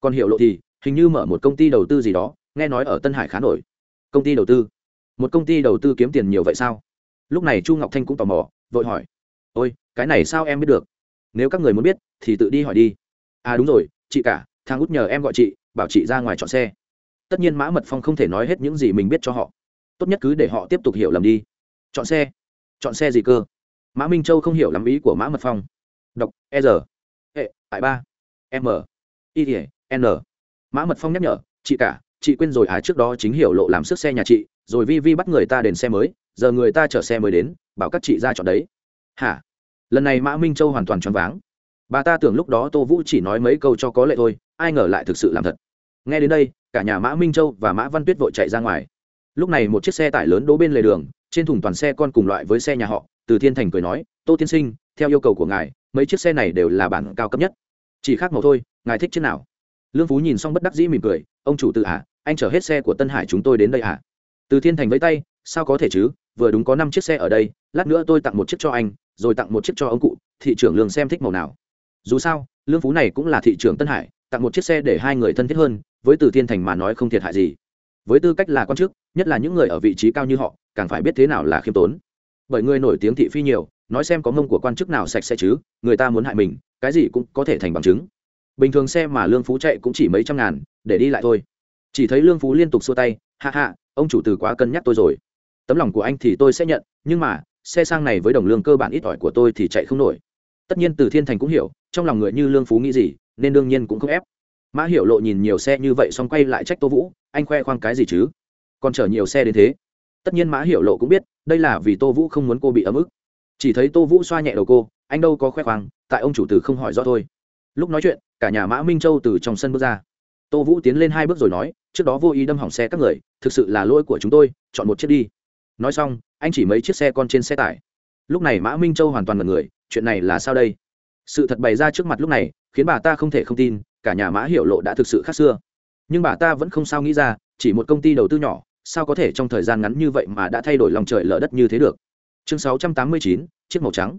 [SPEAKER 1] Còn Hiệu lộ thì, hình như mở một công ty đầu tư gì đó, nghe nói ở tân hải khá nổi. Công ty đầu tư? Một công ty đầu tư kiếm tiền nhiều vậy sao? Lúc này chu ngọc thanh cũng tò mò, vội hỏi. Ôi, cái này sao em biết được? Nếu các người muốn biết, thì tự đi hỏi đi. À đúng rồi, chị cả, Thang út nhờ em gọi chị, bảo chị ra ngoài chọn xe. Tất nhiên mã mật phong không thể nói hết những gì mình biết cho họ tốt nhất cứ để họ tiếp tục hiểu lầm đi. Chọn xe. Chọn xe gì cơ? Mã minh châu không hiểu lắm ý của mã mật phong. Đọc e r hệ e, tại ba, m, i n. Mã mật phong nhắc nhở, chị cả, chị quên rồi à trước đó chính hiểu lộ làm sức xe nhà chị, rồi vi vi bắt người ta đền xe mới, giờ người ta chở xe mới đến, bảo các chị ra chọn đấy. Hả? Lần này mã minh châu hoàn toàn choáng váng. Bà ta tưởng lúc đó tô vũ chỉ nói mấy câu cho có lệ thôi, ai ngờ lại thực sự làm thật. Nghe đến đây, cả nhà mã minh châu và mã văn tuyết vội chạy ra ngoài lúc này một chiếc xe tải lớn đỗ bên lề đường trên thùng toàn xe con cùng loại với xe nhà họ. Từ thiên thành cười nói tô tiên sinh theo yêu cầu của ngài mấy chiếc xe này đều là bản cao cấp nhất. Chỉ khác màu thôi ngài thích chiếc nào? Lương phú nhìn xong bất đắc dĩ mỉm cười ông chủ tự ạ à, anh chở hết xe của tân hải chúng tôi đến đây ạ. À? từ thiên thành với tay sao có thể chứ vừa đúng có năm chiếc xe ở đây lát nữa tôi tặng một chiếc cho anh rồi tặng một chiếc cho ông cụ thị trưởng lương xem thích màu nào. Dù sao lương phú này cũng là thị trưởng tân hải tặng một chiếc xe để hai người thân thiết hơn với từ thiên thành mà nói không thiệt hại gì với tư cách là quan chức nhất là những người ở vị trí cao như họ, càng phải biết thế nào là khiêm tốn. Bởi người nổi tiếng thị phi nhiều, nói xem có mông của quan chức nào sạch sẽ chứ, người ta muốn hại mình, cái gì cũng có thể thành bằng chứng. Bình thường xe mà lương phú chạy cũng chỉ mấy trăm ngàn, để đi lại thôi. Chỉ thấy lương phú liên tục xua tay hạ hạ ông chủ từ quá cân nhắc tôi rồi. Tấm lòng của anh thì tôi sẽ nhận, nhưng mà, xe sang này với đồng lương cơ bản ít ỏi của tôi thì chạy không nổi. Tất nhiên từ thiên thành cũng hiểu, trong lòng người như lương phú nghĩ gì, nên đương nhiên cũng không ép. Mã hiểu lộ nhìn nhiều xe như vậy xong quay lại trách tô vũ anh khoe khoang cái gì chứ? Còn chở nhiều xe đến thế. Tất nhiên mã hiểu lộ cũng biết, đây là vì tô vũ không muốn cô bị ấm ức. Chỉ thấy tô vũ xoa nhẹ đầu cô, anh đâu có khoe khoang, tại ông chủ từ không hỏi rõ thôi. Lúc nói chuyện, cả nhà mã minh châu từ trong sân bước ra. Tô vũ tiến lên hai bước rồi nói, trước đó vô ý đâm hỏng xe các người, thực sự là lỗi của chúng tôi, chọn một chiếc đi. Nói xong, anh chỉ mấy chiếc xe con trên xe tải. Lúc này mã minh châu hoàn toàn là người, chuyện này là sao đây? Sự thật bày ra trước mặt lúc này, khiến bà ta không thể không tin, cả nhà mã hiểu lộ đã thực sự khác xưa nhưng bà ta vẫn không sao nghĩ ra chỉ một công ty đầu tư nhỏ sao có thể trong thời gian ngắn như vậy mà đã thay đổi lòng trời lở đất như thế được? Chương 689, chiếc màu trắng.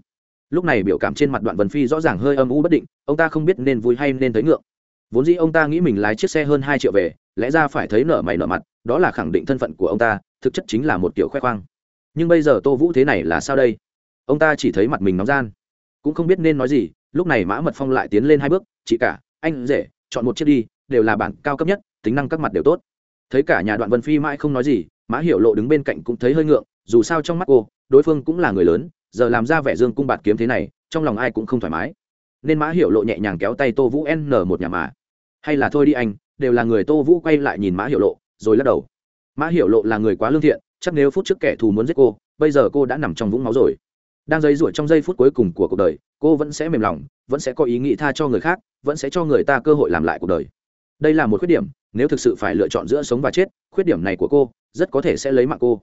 [SPEAKER 1] Lúc này biểu cảm trên mặt đoạn vân phi rõ ràng hơi âm u bất định ông ta không biết nên vui hay nên thấy ngượng. Vốn dĩ ông ta nghĩ mình lái chiếc xe hơn hai triệu về lẽ ra phải thấy nở mày nở mặt đó là khẳng định thân phận của ông ta thực chất chính là một kiểu khoe khoang. Nhưng bây giờ tô vũ thế này là sao đây? Ông ta chỉ thấy mặt mình nóng gian. Cũng không biết nên nói gì lúc này mã mật phong lại tiến lên hai bước chị cả anh rể chọn một chiếc đi đều là bản cao cấp nhất, tính năng các mặt đều tốt. Thấy cả nhà đoạn vân phi mãi không nói gì, mã hiểu lộ đứng bên cạnh cũng thấy hơi ngượng, dù sao trong mắt cô, đối phương cũng là người lớn, giờ làm ra vẻ dương cung bạt kiếm thế này, trong lòng ai cũng không thoải mái. Nên mã hiểu lộ nhẹ nhàng kéo tay tô vũ n một nhà mà. Hay là thôi đi anh, đều là người tô vũ quay lại nhìn mã hiểu lộ, rồi lắc đầu. Mã hiểu lộ là người quá lương thiện, chắc nếu phút trước kẻ thù muốn giết cô, bây giờ cô đã nằm trong vũng máu rồi. Đang dây rủi trong giây phút cuối cùng của cuộc đời, cô vẫn sẽ mềm lòng, vẫn sẽ có ý nghĩ tha cho người khác, vẫn sẽ cho người ta cơ hội làm lại cuộc đời đây là một khuyết điểm, nếu thực sự phải lựa chọn giữa sống và chết, khuyết điểm này của cô rất có thể sẽ lấy mạng cô.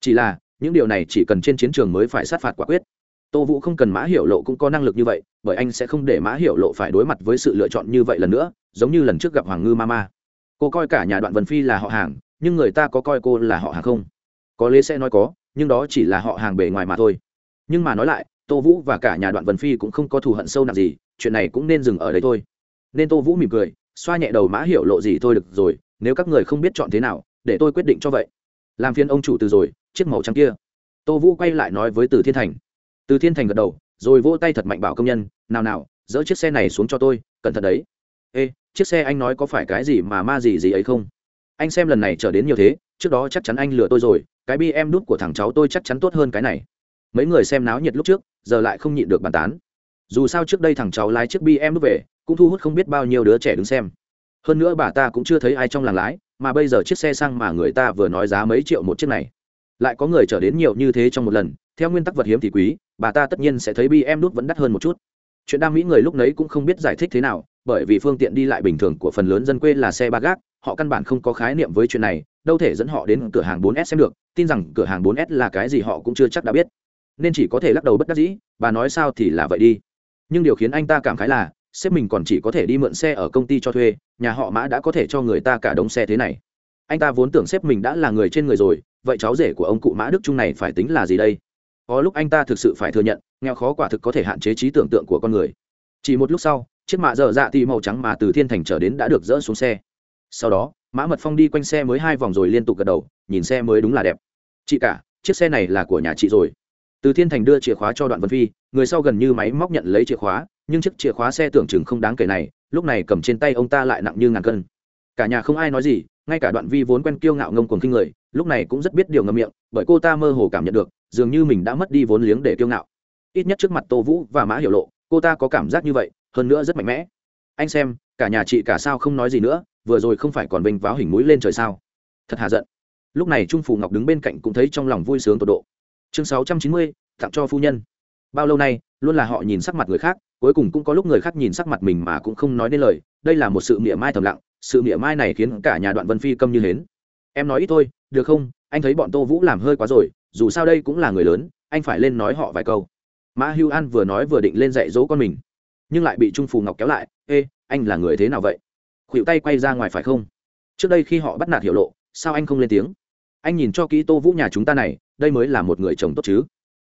[SPEAKER 1] Chỉ là, những điều này chỉ cần trên chiến trường mới phải sát phạt quả quyết. Tô vũ không cần mã hiểu lộ cũng có năng lực như vậy, bởi anh sẽ không để mã hiểu lộ phải đối mặt với sự lựa chọn như vậy lần nữa, giống như lần trước gặp hoàng ngư ma ma cô coi cả nhà đoạn vân phi là họ hàng, nhưng người ta có coi cô là họ hàng không? Có lẽ sẽ nói có, nhưng đó chỉ là họ hàng bề ngoài mà thôi. Nhưng mà nói lại, tô vũ và cả nhà đoạn vân phi cũng không có thù hận sâu nặng gì, chuyện này cũng nên dừng ở đây thôi. Nên tô vũ mỉm cười xoa nhẹ đầu mã hiểu lộ gì thôi được rồi, nếu các người không biết chọn thế nào, để tôi quyết định cho vậy. Làm phiên ông chủ từ rồi, chiếc màu trắng kia. Tô vũ quay lại nói với từ thiên thành. Từ thiên thành gật đầu, rồi vỗ tay thật mạnh bảo công nhân, nào nào, dỡ chiếc xe này xuống cho tôi, cẩn thận đấy. Ê, chiếc xe anh nói có phải cái gì mà ma gì gì ấy không? Anh xem lần này trở đến nhiều thế, trước đó chắc chắn anh lừa tôi rồi, cái bi em đút của thằng cháu tôi chắc chắn tốt hơn cái này. Mấy người xem náo nhiệt lúc trước, giờ lại không nhịn được bàn tán. Dù sao trước đây thằng cháu lái chiếc bi em đút về cũng thu hút không biết bao nhiêu đứa trẻ đứng xem. Hơn nữa bà ta cũng chưa thấy ai trong làng lái, mà bây giờ chiếc xe sang mà người ta vừa nói giá mấy triệu một chiếc này. Lại có người trở đến nhiều như thế trong một lần, theo nguyên tắc vật hiếm thì quý, bà ta tất nhiên sẽ thấy bi em đút vẫn đắt hơn một chút. Chuyện đam mỹ người lúc nấy cũng không biết giải thích thế nào, bởi vì phương tiện đi lại bình thường của phần lớn dân quê là xe ba gác, họ căn bản không có khái niệm với chuyện này, đâu thể dẫn họ đến cửa hàng 4S xem được, tin rằng cửa hàng 4S là cái gì họ cũng chưa chắc đã biết. Nên chỉ có thể lắc đầu bất đắc dĩ, bà nói sao thì là vậy đi. Nhưng điều khiến anh ta cảm khái là sếp mình còn chỉ có thể đi mượn xe ở công ty cho thuê, nhà họ mã đã có thể cho người ta cả đống xe thế này. Anh ta vốn tưởng sếp mình đã là người trên người rồi, vậy cháu rể của ông cụ mã đức trung này phải tính là gì đây? Có lúc anh ta thực sự phải thừa nhận, nghèo khó quả thực có thể hạn chế trí tưởng tượng của con người. Chỉ một lúc sau, chiếc mạ dở dạ thì màu trắng mà từ thiên thành trở đến đã được dỡ xuống xe. Sau đó, mã mật phong đi quanh xe mới hai vòng rồi liên tục gật đầu, nhìn xe mới đúng là đẹp. Chị cả, chiếc xe này là của nhà chị rồi. Từ thiên thành đưa chìa khóa cho đoạn vân phi, người sau gần như máy móc nhận lấy chìa khóa nhưng chiếc chìa khóa xe tưởng chừng không đáng kể này, lúc này cầm trên tay ông ta lại nặng như ngàn cân. Cả nhà không ai nói gì, ngay cả đoạn vi vốn quen kiêu ngạo ngông cuồng kinh người, lúc này cũng rất biết điều ngâm miệng, bởi cô ta mơ hồ cảm nhận được, dường như mình đã mất đi vốn liếng để kiêu ngạo. Ít nhất trước mặt tô vũ và mã hiểu lộ, cô ta có cảm giác như vậy, hơn nữa rất mạnh mẽ. Anh xem, cả nhà chị cả sao không nói gì nữa, vừa rồi không phải còn vênh váo hình mũi lên trời sao? Thật hà giận. Lúc này trung phù ngọc đứng bên cạnh cũng thấy trong lòng vui sướng tột độ. Chương sáu trăm chín mươi, tặng cho phu nhân. Bao lâu nay, luôn là họ nhìn sắc mặt người khác cuối cùng cũng có lúc người khác nhìn sắc mặt mình mà cũng không nói nên lời, đây là một sự mỉa mai thầm lặng, sự mỉa mai này khiến cả nhà đoạn vân phi câm như hến. Em nói ít thôi, được không? Anh thấy bọn tô vũ làm hơi quá rồi, dù sao đây cũng là người lớn, anh phải lên nói họ vài câu. Mã hưu an vừa nói vừa định lên dạy dỗ con mình, nhưng lại bị trung phù ngọc kéo lại, ê, anh là người thế nào vậy? Khuỵu tay quay ra ngoài phải không? Trước đây khi họ bắt nạt hiểu lộ, sao anh không lên tiếng? Anh nhìn cho kỹ tô vũ nhà chúng ta này, đây mới là một người chồng tốt chứ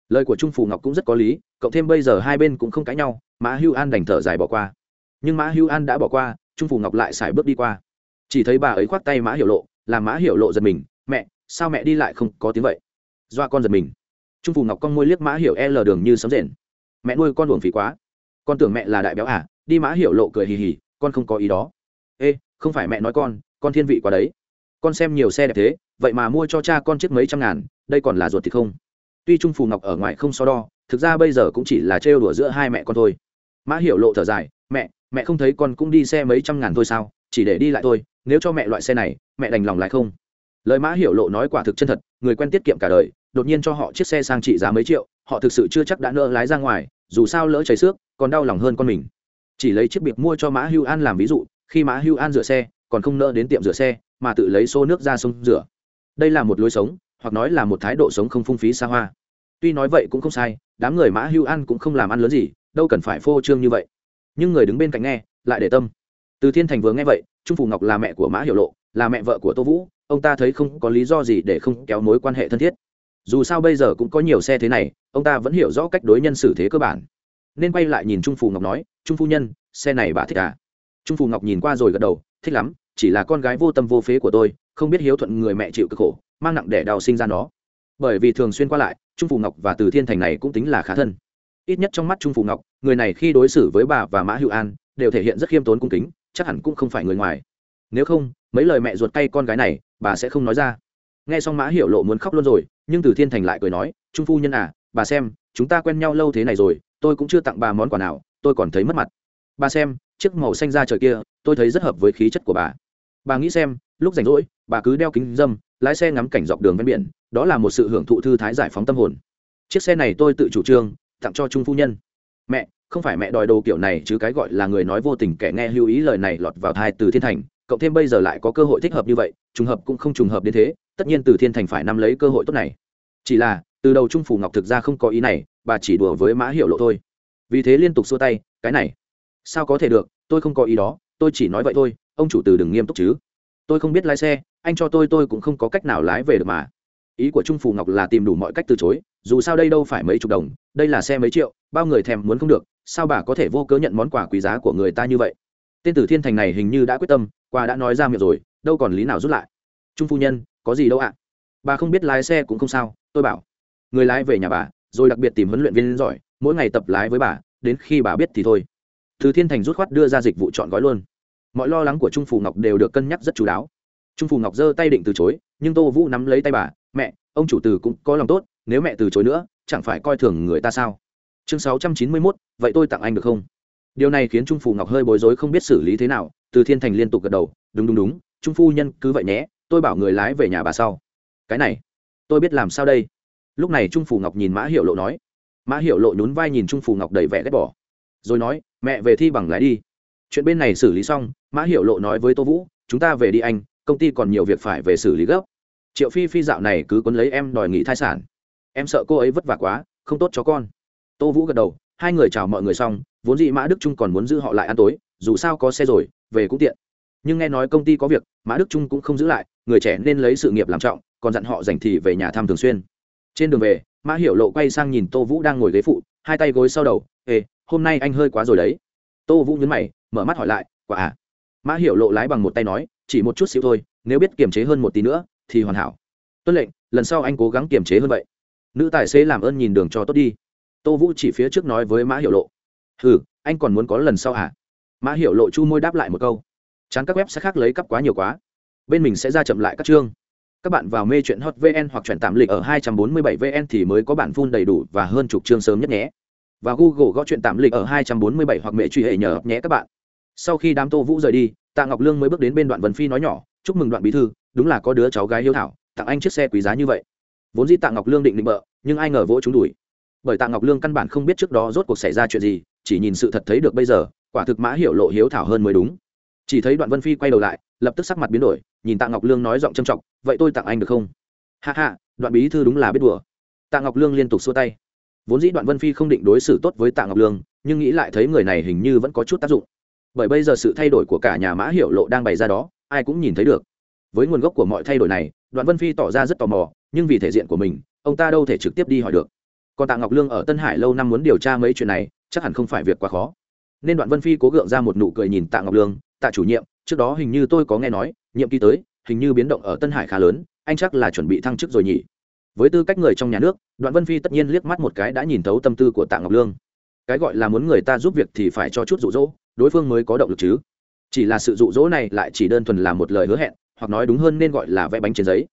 [SPEAKER 1] lời của trung phù ngọc cũng rất có lý, cộng thêm bây giờ hai bên cũng không cãi nhau, mã hưu an đành thở dài bỏ qua. Nhưng mã hưu an đã bỏ qua, trung phù ngọc lại xài bước đi qua. Chỉ thấy bà ấy khoác tay mã hiểu lộ, làm mã hiểu lộ giật mình, mẹ, sao mẹ đi lại không có tiếng vậy? Doa con giật mình. Trung phù ngọc con môi liếc mã hiểu l đường như sấm rền. Mẹ nuôi con luồng phí quá. Con tưởng mẹ là đại béo à đi mã hiểu lộ cười hì hì, con không có ý đó. Ê, không phải mẹ nói con con thiên vị quá đấy. Con xem nhiều xe đẹp thế, vậy mà mua cho cha con chiếc mấy trăm ngàn, đây còn là ruột thì không? Tuy trung phù ngọc ở ngoài không so đo, thực ra bây giờ cũng chỉ là trêu đùa giữa hai mẹ con thôi. Mã hiểu lộ thở dài, mẹ mẹ không thấy con cũng đi xe mấy trăm ngàn thôi sao? Chỉ để đi lại thôi, nếu cho mẹ loại xe này, mẹ đành lòng lại không? Lời mã hiểu lộ nói quả thực chân thật, người quen tiết kiệm cả đời, đột nhiên cho họ chiếc xe sang trị giá mấy triệu, họ thực sự chưa chắc đã nỡ lái ra ngoài, dù sao lỡ cháy xước, còn đau lòng hơn con mình. Chỉ lấy chiếc biệt mua cho mã hưu an làm ví dụ, khi mã hưu an rửa xe, còn không nỡ đến tiệm rửa xe, mà tự lấy xô nước ra sông rửa. Đây là một lối sống hoặc nói là một thái độ sống không phung phí xa hoa. Tuy nói vậy cũng không sai, đám người mã hưu an cũng không làm ăn lớn gì, đâu cần phải phô trương như vậy. Nhưng người đứng bên cạnh nghe, lại để tâm. Từ thiên thành vừa nghe vậy, trung phủ ngọc là mẹ của mã hiểu lộ, là mẹ vợ của tô vũ, ông ta thấy không có lý do gì để không kéo mối quan hệ thân thiết. Dù sao bây giờ cũng có nhiều xe thế này, ông ta vẫn hiểu rõ cách đối nhân xử thế cơ bản. Nên quay lại nhìn trung phù ngọc nói, trung phu nhân, xe này bà thích à? Trung phù ngọc nhìn qua rồi gật đầu, thích lắm, chỉ là con gái vô tâm vô phế của tôi, không biết hiếu thuận người mẹ chịu cực khổ mang nặng đẻ đau sinh ra nó. Bởi vì thường xuyên qua lại, trung phù ngọc và từ thiên thành này cũng tính là khá thân. Ít nhất trong mắt trung phù ngọc, người này khi đối xử với bà và mã hữu an, đều thể hiện rất khiêm tốn cung kính, chắc hẳn cũng không phải người ngoài. Nếu không, mấy lời mẹ ruột cay con gái này, bà sẽ không nói ra. Nghe xong mã hiểu lộ muốn khóc luôn rồi, nhưng từ thiên thành lại cười nói, trung phu nhân à bà xem, chúng ta quen nhau lâu thế này rồi, tôi cũng chưa tặng bà món quà nào, tôi còn thấy mất mặt. Bà xem, chiếc màu xanh da trời kia, tôi thấy rất hợp với khí chất của bà. Bà nghĩ xem, lúc rảnh rỗi, bà cứ đeo kính dâm lái xe ngắm cảnh dọc đường ven biển, đó là một sự hưởng thụ thư thái giải phóng tâm hồn. Chiếc xe này tôi tự chủ trương, tặng cho trung phu nhân. Mẹ, không phải mẹ đòi đồ kiểu này chứ cái gọi là người nói vô tình kẻ nghe lưu ý lời này lọt vào thai từ thiên thành, cộng thêm bây giờ lại có cơ hội thích hợp như vậy, trùng hợp cũng không trùng hợp đến thế, tất nhiên từ thiên thành phải nắm lấy cơ hội tốt này. Chỉ là, từ đầu trung phủ ngọc thực ra không có ý này, bà chỉ đùa với mã hiệu lộ thôi. Vì thế liên tục xua tay, cái này, sao có thể được? Tôi không có ý đó, tôi chỉ nói vậy thôi, ông chủ từ đừng nghiêm túc chứ. Tôi không biết lái xe anh cho tôi tôi cũng không có cách nào lái về được mà. Ý của trung phù ngọc là tìm đủ mọi cách từ chối, dù sao đây đâu phải mấy chục đồng, đây là xe mấy triệu, bao người thèm muốn không được, sao bà có thể vô cớ nhận món quà quý giá của người ta như vậy? Tên tử thiên thành này hình như đã quyết tâm, quà đã nói ra miệng rồi, đâu còn lý nào rút lại. Trung phu nhân, có gì đâu ạ? Bà không biết lái xe cũng không sao, tôi bảo. Người lái về nhà bà, rồi đặc biệt tìm huấn luyện viên giỏi, mỗi ngày tập lái với bà, đến khi bà biết thì thôi. Từ thiên thành rút khoát đưa ra dịch vụ chọn gói luôn. Mọi lo lắng của trung phù ngọc đều được cân nhắc rất chú đáo trung phù ngọc giơ tay định từ chối, nhưng tô vũ nắm lấy tay bà, mẹ, ông chủ từ cũng có lòng tốt, nếu mẹ từ chối nữa, chẳng phải coi thường người ta sao? Chương sáu trăm chín mươi mốt, vậy tôi tặng anh được không? Điều này khiến trung phù ngọc hơi bối rối không biết xử lý thế nào, từ thiên thành liên tục gật đầu, đúng đúng đúng, trung phu nhân cứ vậy nhé, tôi bảo người lái về nhà bà sau. Cái này, tôi biết làm sao đây? Lúc này trung phù ngọc nhìn mã hiệu lộ nói. Mã hiệu lộ nhún vai nhìn trung phù ngọc đầy vẻ ghét bỏ, rồi nói, mẹ về thi bằng lái đi. Chuyện bên này xử lý xong, mã hiệu lộ nói với tô vũ, chúng ta về đi anh công ty còn nhiều việc phải về xử lý gấp. Triệu phi phi dạo này cứ quấn lấy em đòi nghỉ thai sản. Em sợ cô ấy vất vả quá, không tốt cho con. Tô vũ gật đầu, hai người chào mọi người xong, vốn dĩ mã đức trung còn muốn giữ họ lại ăn tối, dù sao có xe rồi, về cũng tiện. Nhưng nghe nói công ty có việc, mã đức trung cũng không giữ lại, người trẻ nên lấy sự nghiệp làm trọng, còn dặn họ dành thì về nhà thăm thường xuyên. Trên đường về, mã hiểu lộ quay sang nhìn tô vũ đang ngồi ghế phụ, hai tay gối sau đầu, ê, hôm nay anh hơi quá rồi đấy. Tô vũ nhấn mày, mở mắt hỏi lại, quả à? Mã hiểu lộ lái bằng một tay nói chỉ một chút xíu thôi, nếu biết kiềm chế hơn một tí nữa, thì hoàn hảo. Tuân lệnh, lần sau anh cố gắng kiềm chế hơn vậy. Nữ tài xế làm ơn nhìn đường cho tốt đi. Tô vũ chỉ phía trước nói với mã hiểu lộ. Ừ anh còn muốn có lần sau hả? Mã hiểu lộ chu môi đáp lại một câu. Chán các web sẽ khác lấy cắp quá nhiều quá. Bên mình sẽ ra chậm lại các chương. Các bạn vào mê chuyện hot vn hoặc chuyển tạm lịch ở 247 vn thì mới có bản full đầy đủ và hơn chục chương sớm nhất nhé. Và google gõ chuyện tạm lịch ở 247 hoặc mẹ truy hệ nhờ nhé các bạn. Sau khi đám tô vũ rời đi tạ ngọc lương mới bước đến bên đoạn vân phi nói nhỏ, chúc mừng đoạn bí thư, đúng là có đứa cháu gái hiếu thảo, tặng anh chiếc xe quý giá như vậy. Vốn dĩ tạ ngọc lương định định bợ, nhưng ai ngờ vỗ chúng đuổi. Bởi tạ ngọc lương căn bản không biết trước đó rốt cuộc xảy ra chuyện gì, chỉ nhìn sự thật thấy được bây giờ, quả thực mã hiểu lộ hiếu thảo hơn mới đúng. Chỉ thấy đoạn vân phi quay đầu lại, lập tức sắc mặt biến đổi, nhìn tạ ngọc lương nói giọng trầm trọng, vậy tôi tặng anh được không? Hạ hạ đoạn bí thư đúng là biết đùa. Tạ ngọc lương liên tục xua tay. Vốn dĩ đoạn vân phi không định đối xử tốt với tạ ngọc lương, nhưng nghĩ lại thấy người này hình như vẫn có chút tác dụng bởi bây giờ sự thay đổi của cả nhà mã hiệu lộ đang bày ra đó, ai cũng nhìn thấy được. Với nguồn gốc của mọi thay đổi này, đoạn vân phi tỏ ra rất tò mò, nhưng vì thể diện của mình, ông ta đâu thể trực tiếp đi hỏi được. Còn tạ ngọc lương ở tân hải lâu năm muốn điều tra mấy chuyện này, chắc hẳn không phải việc quá khó. Nên đoạn vân phi cố gượng ra một nụ cười nhìn tạ ngọc lương, tạ chủ nhiệm, trước đó hình như tôi có nghe nói, nhiệm kỳ tới, hình như biến động ở tân hải khá lớn, anh chắc là chuẩn bị thăng chức rồi nhỉ? Với tư cách người trong nhà nước, đoạn vân phi tất nhiên liếc mắt một cái đã nhìn thấu tâm tư của tạ ngọc lương cái gọi là muốn người ta giúp việc thì phải cho chút rụ rỗ đối phương mới có động lực chứ. Chỉ là sự rụ rỗ này lại chỉ đơn thuần là một lời hứa hẹn, hoặc nói đúng hơn nên gọi là vẽ bánh trên giấy.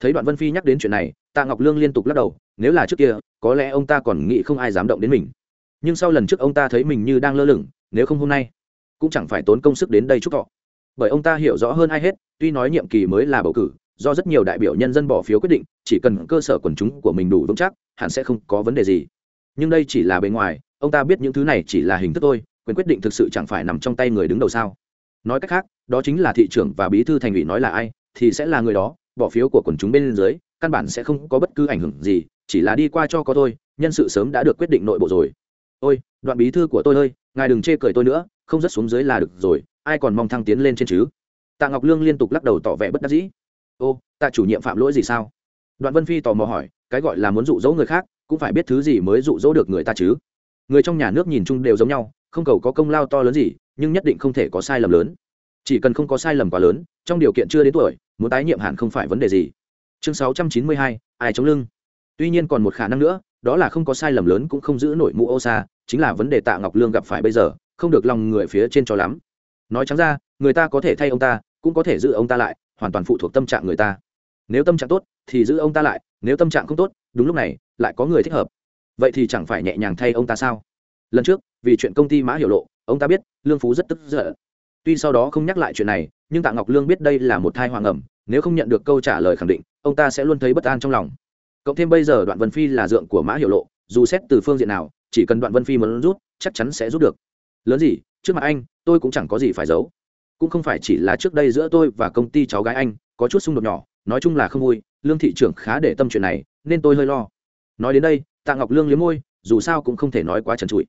[SPEAKER 1] Thấy đoạn vân phi nhắc đến chuyện này, tạ ngọc lương liên tục lắc đầu, nếu là trước kia, có lẽ ông ta còn nghĩ không ai dám động đến mình. Nhưng sau lần trước ông ta thấy mình như đang lơ lửng, nếu không hôm nay, cũng chẳng phải tốn công sức đến đây chúc thọ. Bởi ông ta hiểu rõ hơn ai hết, tuy nói nhiệm kỳ mới là bầu cử, do rất nhiều đại biểu nhân dân bỏ phiếu quyết định, chỉ cần cơ sở quần chúng của mình đủ vững chắc, hẳn sẽ không có vấn đề gì. Nhưng đây chỉ là bề ngoài ông ta biết những thứ này chỉ là hình thức thôi, quyền quyết định thực sự chẳng phải nằm trong tay người đứng đầu sao? Nói cách khác, đó chính là thị trưởng và bí thư thành ủy nói là ai, thì sẽ là người đó, bỏ phiếu của quần chúng bên dưới, căn bản sẽ không có bất cứ ảnh hưởng gì, chỉ là đi qua cho có thôi, nhân sự sớm đã được quyết định nội bộ rồi. Ôi, đoạn bí thư của tôi ơi, ngài đừng chê cười tôi nữa, không rất xuống dưới là được rồi, ai còn mong thăng tiến lên trên chứ? Tạ ngọc lương liên tục lắc đầu tỏ vẻ bất đắc dĩ. Ô, tạ chủ nhiệm phạm lỗi gì sao? Đoạn vân phi tò mò hỏi, cái gọi là muốn dụ dỗ người khác, cũng phải biết thứ gì mới dụ dỗ được người ta chứ? Người trong nhà nước nhìn chung đều giống nhau, không cầu có công lao to lớn gì, nhưng nhất định không thể có sai lầm lớn. Chỉ cần không có sai lầm quá lớn, trong điều kiện chưa đến tuổi, muốn tái nhiệm hẳn không phải vấn đề gì. Chương sáu trăm chín mươi hai, ai chống lưng? Tuy nhiên còn một khả năng nữa, đó là không có sai lầm lớn cũng không giữ nổi mũ ô xa chính là vấn đề tạ ngọc lương gặp phải bây giờ, không được lòng người phía trên cho lắm. Nói trắng ra, người ta có thể thay ông ta, cũng có thể giữ ông ta lại, hoàn toàn phụ thuộc tâm trạng người ta. Nếu tâm trạng tốt, thì giữ ông ta lại, nếu tâm trạng không tốt, đúng lúc này, lại có người thích hợp vậy thì chẳng phải nhẹ nhàng thay ông ta sao? Lần trước, vì chuyện công ty mã hiểu lộ, ông ta biết lương phú rất tức giận. Tuy sau đó không nhắc lại chuyện này, nhưng tạ ngọc lương biết đây là một thai hoàng ẩm, nếu không nhận được câu trả lời khẳng định, ông ta sẽ luôn thấy bất an trong lòng. Cộng thêm bây giờ đoạn vân phi là dượng của mã hiểu lộ, dù xét từ phương diện nào, chỉ cần đoạn vân phi muốn rút, chắc chắn sẽ rút được. Lớn gì, trước mặt anh, tôi cũng chẳng có gì phải giấu. Cũng không phải chỉ là trước đây giữa tôi và công ty cháu gái anh, có chút xung đột nhỏ, nói chung là không vui, lương thị trưởng khá để tâm chuyện này, nên tôi hơi lo. Nói đến đây tạ ngọc lương liếm môi, dù sao cũng không thể nói quá trần trụi.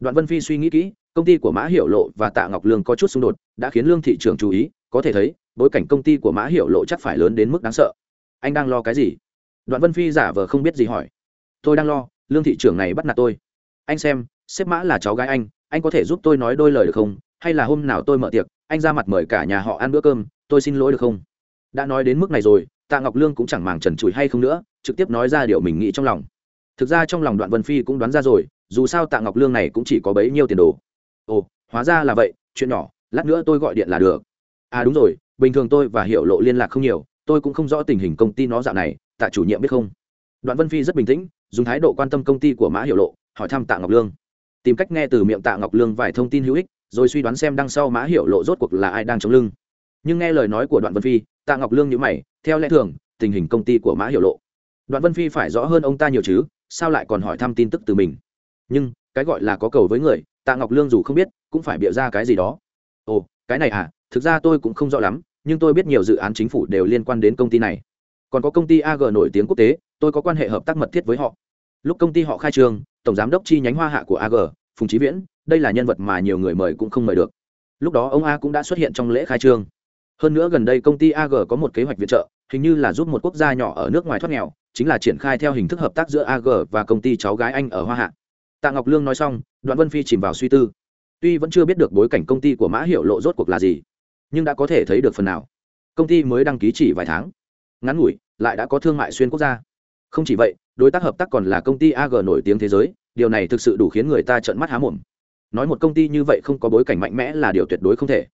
[SPEAKER 1] Đoạn vân phi suy nghĩ kỹ, công ty của mã Hiểu lộ và tạ ngọc lương có chút xung đột, đã khiến lương thị trường chú ý, có thể thấy, bối cảnh công ty của mã Hiểu lộ chắc phải lớn đến mức đáng sợ. Anh đang lo cái gì? Đoạn vân phi giả vờ không biết gì hỏi. Tôi đang lo, lương thị trường này bắt nạt tôi. Anh xem sếp mã là cháu gái anh anh có thể giúp tôi nói đôi lời được không? Hay là hôm nào tôi mở tiệc, anh ra mặt mời cả nhà họ ăn bữa cơm, tôi xin lỗi được không? Đã nói đến mức này rồi, tạ ngọc lương cũng chẳng màng trần trụi hay không nữa, trực tiếp nói ra điều mình nghĩ trong lòng thực ra trong lòng đoạn vân phi cũng đoán ra rồi, dù sao tạ ngọc lương này cũng chỉ có bấy nhiêu tiền đồ. Ồ, hóa ra là vậy, chuyện nhỏ, lát nữa tôi gọi điện là được. À đúng rồi, bình thường tôi và hiệu lộ liên lạc không nhiều, tôi cũng không rõ tình hình công ty nó dạo này, tạ chủ nhiệm biết không? Đoạn vân phi rất bình tĩnh, dùng thái độ quan tâm công ty của mã hiệu lộ, hỏi thăm tạ ngọc lương. Tìm cách nghe từ miệng tạ ngọc lương vài thông tin hữu ích, rồi suy đoán xem đằng sau mã hiệu lộ rốt cuộc là ai đang chống lưng. Nhưng nghe lời nói của đoạn vân phi, tạ ngọc lương nhữ mày, theo lẽ thường, tình hình công ty của mã hiệu lộ. Đoạn vân phi phải rõ hơn ông ta nhiều chứ sao lại còn hỏi thăm tin tức từ mình? Nhưng, cái gọi là có cầu với người, tạ ngọc lương dù không biết, cũng phải bịa ra cái gì đó. Ồ, cái này à thực ra tôi cũng không rõ lắm, nhưng tôi biết nhiều dự án chính phủ đều liên quan đến công ty này. Còn có công ty ag nổi tiếng quốc tế, tôi có quan hệ hợp tác mật thiết với họ. Lúc công ty họ khai trương, tổng giám đốc chi nhánh hoa hạ của ag phùng trí viễn, đây là nhân vật mà nhiều người mời cũng không mời được. Lúc đó ông a cũng đã xuất hiện trong lễ khai trương. Hơn nữa gần đây công ty ag có một kế hoạch viện trợ, hình như là giúp một quốc gia nhỏ ở nước ngoài thoát nghèo chính là triển khai theo hình thức hợp tác giữa ag và công ty cháu gái anh ở hoa hạ. Tạ ngọc lương nói xong, đoạn vân phi chìm vào suy tư. Tuy vẫn chưa biết được bối cảnh công ty của mã hiệu lộ rốt cuộc là gì, nhưng đã có thể thấy được phần nào. Công ty mới đăng ký chỉ vài tháng. Ngắn ngủi, lại đã có thương mại xuyên quốc gia. Không chỉ vậy, đối tác hợp tác còn là công ty ag nổi tiếng thế giới, điều này thực sự đủ khiến người ta trợn mắt há mồm. Nói một công ty như vậy không có bối cảnh mạnh mẽ là điều tuyệt đối không thể.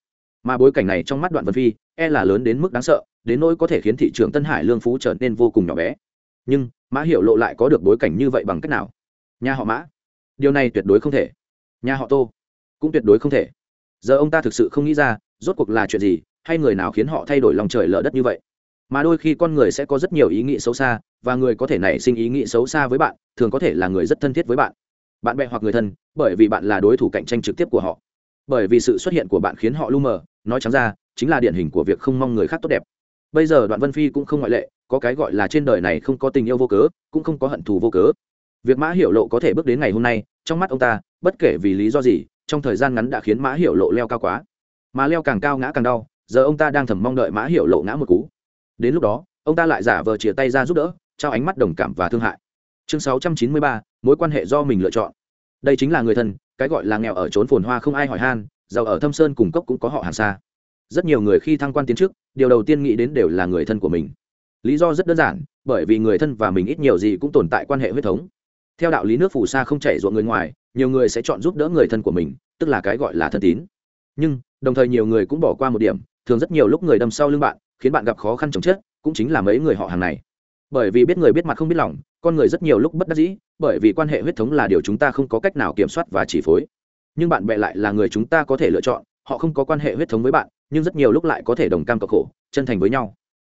[SPEAKER 1] Mà bối cảnh này trong mắt đoạn vân phi e là lớn đến mức đáng sợ, đến nỗi có thể khiến thị trường tân hải lương phú trở nên vô cùng nhỏ bé nhưng mã hiệu lộ lại có được bối cảnh như vậy bằng cách nào? Nhà họ mã. Điều này tuyệt đối không thể. Nhà họ tô. Cũng tuyệt đối không thể. Giờ ông ta thực sự không nghĩ ra, rốt cuộc là chuyện gì, hay người nào khiến họ thay đổi lòng trời lở đất như vậy? Mà đôi khi con người sẽ có rất nhiều ý nghĩ xấu xa, và người có thể nảy sinh ý nghĩ xấu xa với bạn, thường có thể là người rất thân thiết với bạn. Bạn bè hoặc người thân, bởi vì bạn là đối thủ cạnh tranh trực tiếp của họ. Bởi vì sự xuất hiện của bạn khiến họ lu mờ, nói trắng ra, chính là điển hình của việc không mong người khác tốt đẹp. Bây giờ đoạn vân phi cũng không ngoại lệ có cái gọi là trên đời này không có tình yêu vô cớ cũng không có hận thù vô cớ. Việc mã hiểu lộ có thể bước đến ngày hôm nay trong mắt ông ta bất kể vì lý do gì trong thời gian ngắn đã khiến mã hiểu lộ leo cao quá. Mà leo càng cao ngã càng đau giờ ông ta đang thầm mong đợi mã hiểu lộ ngã một cú. Đến lúc đó ông ta lại giả vờ chia tay ra giúp đỡ trao ánh mắt đồng cảm và thương hại. Chương 693, mối quan hệ do mình lựa chọn. Đây chính là người thân cái gọi là nghèo ở trốn phồn hoa không ai hỏi han giàu ở thâm sơn cùng cốc cũng có họ hàng xa. Rất nhiều người khi thăng quan tiến chức điều đầu tiên nghĩ đến đều là người thân của mình lý do rất đơn giản, bởi vì người thân và mình ít nhiều gì cũng tồn tại quan hệ huyết thống. Theo đạo lý nước phù sa không chảy ruộng người ngoài, nhiều người sẽ chọn giúp đỡ người thân của mình, tức là cái gọi là thân tín. Nhưng, đồng thời nhiều người cũng bỏ qua một điểm, thường rất nhiều lúc người đâm sau lưng bạn, khiến bạn gặp khó khăn chồng chết cũng chính là mấy người họ hàng này. Bởi vì biết người biết mặt không biết lòng, con người rất nhiều lúc bất đắc dĩ, bởi vì quan hệ huyết thống là điều chúng ta không có cách nào kiểm soát và chỉ phối. Nhưng bạn bè lại là người chúng ta có thể lựa chọn, họ không có quan hệ huyết thống với bạn, nhưng rất nhiều lúc lại có thể đồng cam cộng khổ, chân thành với nhau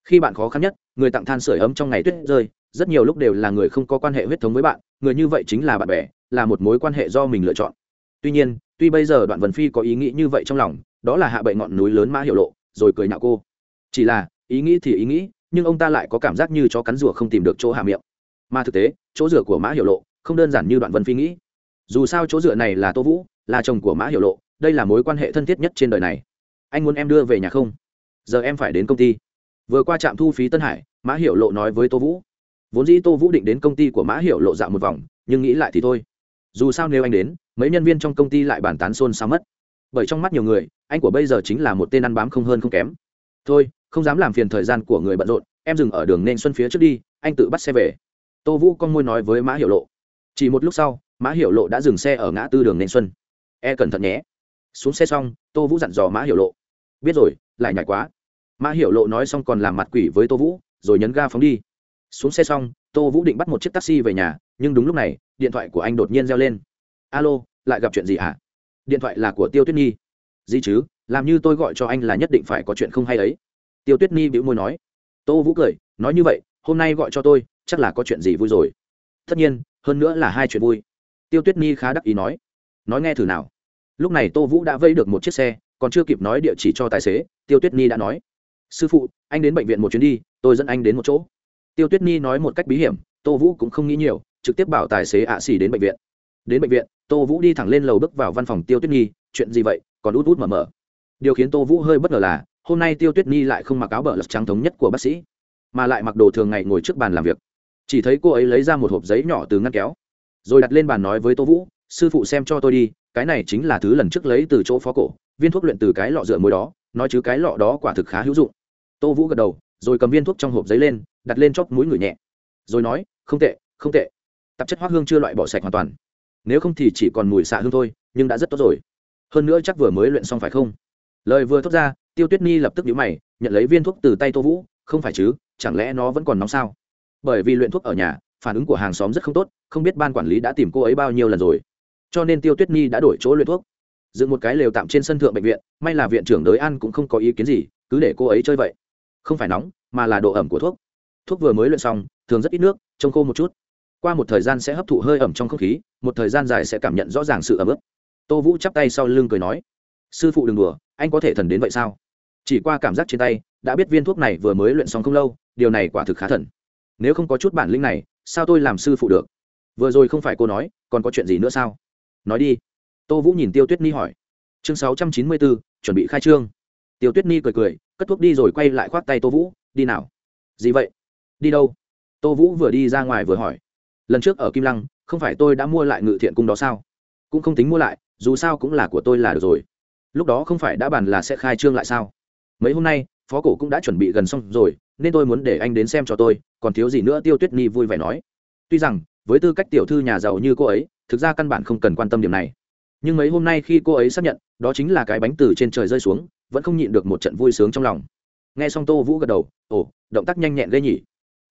[SPEAKER 1] khi bạn khó khăn nhất, người tặng than sửa ấm trong ngày tuyết rơi, rất nhiều lúc đều là người không có quan hệ huyết thống với bạn, người như vậy chính là bạn bè, là một mối quan hệ do mình lựa chọn. Tuy nhiên, tuy bây giờ đoạn vân phi có ý nghĩ như vậy trong lòng, đó là hạ bậy ngọn núi lớn mã hiệu lộ, rồi cười nhạo cô. Chỉ là, ý nghĩ thì ý nghĩ, nhưng ông ta lại có cảm giác như chó cắn rùa không tìm được chỗ hạ miệng. Mà thực tế, chỗ rửa của mã hiệu lộ không đơn giản như đoạn vân phi nghĩ. Dù sao chỗ dựa này là tô vũ, là chồng của mã hiệu lộ, đây là mối quan hệ thân thiết nhất trên đời này. Anh muốn em đưa về nhà không? Giờ em phải đến công ty vừa qua trạm thu phí tân hải, mã hiệu lộ nói với tô vũ. Vốn dĩ tô vũ định đến công ty của mã hiệu lộ dạo một vòng, nhưng nghĩ lại thì thôi. Dù sao nếu anh đến, mấy nhân viên trong công ty lại bàn tán xôn xao mất. Bởi trong mắt nhiều người, anh của bây giờ chính là một tên ăn bám không hơn không kém. Thôi, không dám làm phiền thời gian của người bận rộn, em dừng ở đường nên xuân phía trước đi, anh tự bắt xe về. Tô vũ con môi nói với mã hiệu lộ. Chỉ một lúc sau, mã hiệu lộ đã dừng xe ở ngã tư đường nên xuân. E cẩn thận nhé. Xuống xe xong, tô vũ dặn dò mã hiệu lộ. Biết rồi, lại nhảy quá mã hiểu lộ nói xong còn làm mặt quỷ với tô vũ, rồi nhấn ga phóng đi. Xuống xe xong, tô vũ định bắt một chiếc taxi về nhà, nhưng đúng lúc này, điện thoại của anh đột nhiên reo lên. Alo, lại gặp chuyện gì hả? Điện thoại là của tiêu tuyết nhi. Gì chứ? Làm như tôi gọi cho anh là nhất định phải có chuyện không hay ấy. Tiêu tuyết nhi bĩu môi nói. Tô vũ cười, nói như vậy, hôm nay gọi cho tôi, chắc là có chuyện gì vui rồi. Tất nhiên, hơn nữa là hai chuyện vui. Tiêu tuyết nhi khá đắc ý nói. Nói nghe thử nào. Lúc này tô vũ đã vây được một chiếc xe, còn chưa kịp nói địa chỉ cho tài xế, tiêu tuyết nhi đã nói sư phụ, anh đến bệnh viện một chuyến đi, tôi dẫn anh đến một chỗ. Tiêu tuyết nhi nói một cách bí hiểm, tô vũ cũng không nghĩ nhiều, trực tiếp bảo tài xế ạ xỉ đến bệnh viện. Đến bệnh viện, tô vũ đi thẳng lên lầu bước vào văn phòng tiêu tuyết nhi chuyện gì vậy, còn út út mở mở. Điều khiến tô vũ hơi bất ngờ là, hôm nay tiêu tuyết nhi lại không mặc áo bờ lật trắng thống nhất của bác sĩ, mà lại mặc đồ thường ngày ngồi trước bàn làm việc. Chỉ thấy cô ấy lấy ra một hộp giấy nhỏ từ ngăn kéo, rồi đặt lên bàn nói với tô vũ, sư phụ xem cho tôi đi, cái này chính là thứ lần trước lấy từ chỗ phó cổ, viên thuốc luyện từ cái lọ rửa mối đó nói chứ cái lọ đó quả thực khá hữu dụng. Tô vũ gật đầu, rồi cầm viên thuốc trong hộp giấy lên, đặt lên chóp mũi người nhẹ. Rồi nói, không tệ không tệ. Tạp chất hoác hương chưa loại bỏ sạch hoàn toàn. Nếu không thì chỉ còn mùi xạ hương thôi, nhưng đã rất tốt rồi. Hơn nữa chắc vừa mới luyện xong phải không? Lời vừa thốt ra, tiêu tuyết nhi lập tức nhíu mày, nhận lấy viên thuốc từ tay tô vũ, không phải chứ, chẳng lẽ nó vẫn còn nóng sao? Bởi vì luyện thuốc ở nhà, phản ứng của hàng xóm rất không tốt, không biết ban quản lý đã tìm cô ấy bao nhiêu lần rồi. Cho nên tiêu tuyết nhi đã đổi chỗ luyện thuốc dựng một cái lều tạm trên sân thượng bệnh viện, may là viện trưởng đới an cũng không có ý kiến gì, cứ để cô ấy chơi vậy. Không phải nóng, mà là độ ẩm của thuốc. Thuốc vừa mới luyện xong, thường rất ít nước, trông khô một chút. Qua một thời gian sẽ hấp thụ hơi ẩm trong không khí, một thời gian dài sẽ cảm nhận rõ ràng sự ẩm ướt. Tô vũ chắp tay sau lưng cười nói, sư phụ đừng đùa, anh có thể thần đến vậy sao? Chỉ qua cảm giác trên tay, đã biết viên thuốc này vừa mới luyện xong không lâu, điều này quả thực khá thần. Nếu không có chút bản lĩnh này, sao tôi làm sư phụ được? Vừa rồi không phải cô nói, còn có chuyện gì nữa sao? Nói đi tô vũ nhìn tiêu tuyết ni hỏi. Chương sáu trăm chín mươi bốn, chuẩn bị khai trương. Tiêu tuyết ni cười cười, cất thuốc đi rồi quay lại khoác tay tô vũ, đi nào. Gì vậy? Đi đâu? Tô vũ vừa đi ra ngoài vừa hỏi. Lần trước ở kim lăng, không phải tôi đã mua lại ngự thiện cung đó sao? Cũng không tính mua lại, dù sao cũng là của tôi là được rồi. Lúc đó không phải đã bàn là sẽ khai trương lại sao? Mấy hôm nay, phó cổ cũng đã chuẩn bị gần xong rồi, nên tôi muốn để anh đến xem cho tôi, còn thiếu gì nữa? Tiêu tuyết nhi vui vẻ nói. Tuy rằng, với tư cách tiểu thư nhà giàu như cô ấy, thực ra căn bản không cần quan tâm điểm này nhưng mấy hôm nay khi cô ấy xác nhận, đó chính là cái bánh từ trên trời rơi xuống, vẫn không nhịn được một trận vui sướng trong lòng. Nghe xong tô vũ gật đầu, ồ, động tác nhanh nhẹn gây nhỉ.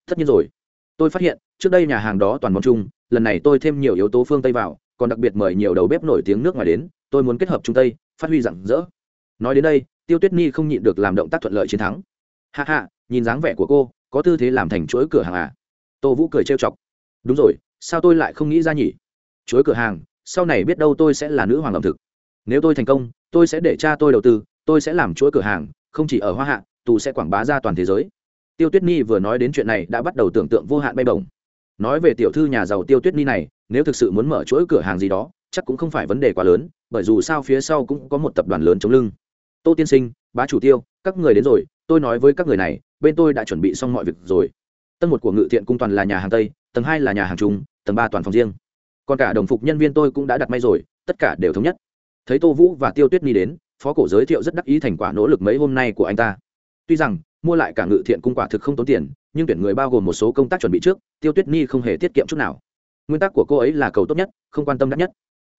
[SPEAKER 1] Tất nhiên rồi. Tôi phát hiện, trước đây nhà hàng đó toàn món chung, lần này tôi thêm nhiều yếu tố phương tây vào, còn đặc biệt mời nhiều đầu bếp nổi tiếng nước ngoài đến, tôi muốn kết hợp trung tây, phát huy rạng rỡ. Nói đến đây, tiêu tuyết nhi không nhịn được làm động tác thuận lợi chiến thắng. Hạ hạ nhìn dáng vẻ của cô, có tư thế làm thành chuỗi cửa hàng à? Tô vũ cười trêu chọc. Đúng rồi, sao tôi lại không nghĩ ra nhỉ? Chuỗi cửa hàng sau này biết đâu tôi sẽ là nữ hoàng ẩm thực. Nếu tôi thành công, tôi sẽ để cha tôi đầu tư, tôi sẽ làm chuỗi cửa hàng, không chỉ ở hoa hạ, tù sẽ quảng bá ra toàn thế giới. Tiêu tuyết nhi vừa nói đến chuyện này đã bắt đầu tưởng tượng vô hạn bay bổng. Nói về tiểu thư nhà giàu tiêu tuyết nhi này, nếu thực sự muốn mở chuỗi cửa hàng gì đó, chắc cũng không phải vấn đề quá lớn, bởi dù sao phía sau cũng có một tập đoàn lớn chống lưng. Tô tiên sinh, bá chủ tiêu, các người đến rồi, tôi nói với các người này, bên tôi đã chuẩn bị xong mọi việc rồi. Tầng một của ngự thiện cung toàn là nhà hàng tây, tầng hai là nhà hàng trung, tầng ba toàn phòng riêng còn cả đồng phục nhân viên tôi cũng đã đặt may rồi, tất cả đều thống nhất. Thấy tô vũ và tiêu tuyết nhi đến, phó cổ giới thiệu rất đắc ý thành quả nỗ lực mấy hôm nay của anh ta. Tuy rằng, mua lại cả ngự thiện cung quả thực không tốn tiền, nhưng tuyển người bao gồm một số công tác chuẩn bị trước, tiêu tuyết nhi không hề tiết kiệm chút nào. Nguyên tắc của cô ấy là cầu tốt nhất, không quan tâm đắt nhất.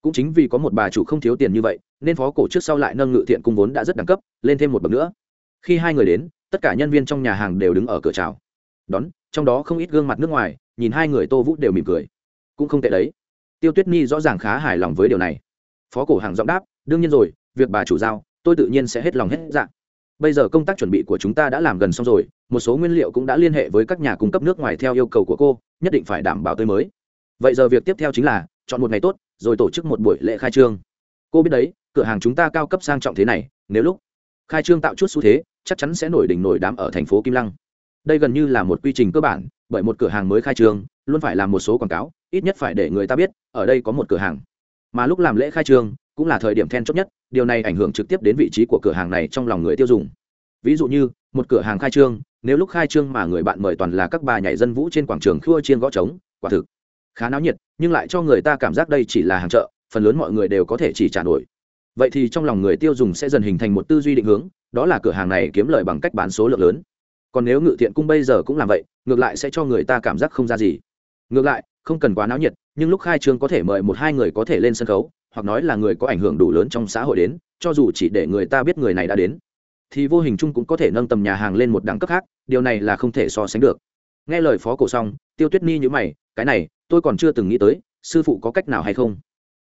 [SPEAKER 1] Cũng chính vì có một bà chủ không thiếu tiền như vậy, nên phó cổ trước sau lại nâng ngự thiện cung vốn đã rất đẳng cấp, lên thêm một bậc nữa. Khi hai người đến, tất cả nhân viên trong nhà hàng đều đứng ở cửa chào. Đón, trong đó không ít gương mặt nước ngoài, nhìn hai người tô vũ đều mỉm cười. Cũng không tệ đấy tiêu tuyết nhi rõ ràng khá hài lòng với điều này. Phó cổ hàng giọng đáp, đương nhiên rồi, việc bà chủ giao, tôi tự nhiên sẽ hết lòng hết dạng bây giờ công tác chuẩn bị của chúng ta đã làm gần xong rồi, một số nguyên liệu cũng đã liên hệ với các nhà cung cấp nước ngoài theo yêu cầu của cô, nhất định phải đảm bảo tươi mới. Vậy giờ việc tiếp theo chính là, chọn một ngày tốt, rồi tổ chức một buổi lễ khai trương. Cô biết đấy, cửa hàng chúng ta cao cấp sang trọng thế này, nếu lúc khai trương tạo chút xu thế, chắc chắn sẽ nổi đỉnh nổi đám ở thành phố kim lăng. Đây gần như là một quy trình cơ bản, bởi một cửa hàng mới khai trương, luôn phải làm một số quảng cáo ít nhất phải để người ta biết, ở đây có một cửa hàng. Mà lúc làm lễ khai trương, cũng là thời điểm then chốt nhất, điều này ảnh hưởng trực tiếp đến vị trí của cửa hàng này trong lòng người tiêu dùng. Ví dụ như, một cửa hàng khai trương, nếu lúc khai trương mà người bạn mời toàn là các bà nhảy dân vũ trên quảng trường khua chiên gõ trống, quả thực khá náo nhiệt, nhưng lại cho người ta cảm giác đây chỉ là hàng chợ, phần lớn mọi người đều có thể chỉ trả nổi. Vậy thì trong lòng người tiêu dùng sẽ dần hình thành một tư duy định hướng, đó là cửa hàng này kiếm lời bằng cách bán số lượng lớn. Còn nếu ngự thiện cung bây giờ cũng làm vậy, ngược lại sẽ cho người ta cảm giác không ra gì. Ngược lại không cần quá náo nhiệt, nhưng lúc khai trương có thể mời một hai người có thể lên sân khấu, hoặc nói là người có ảnh hưởng đủ lớn trong xã hội đến, cho dù chỉ để người ta biết người này đã đến, thì vô hình chung cũng có thể nâng tầm nhà hàng lên một đẳng cấp khác, điều này là không thể so sánh được. Nghe lời phó cổ xong, tiêu tuyết ni nhữ mày, cái này, tôi còn chưa từng nghĩ tới, sư phụ có cách nào hay không?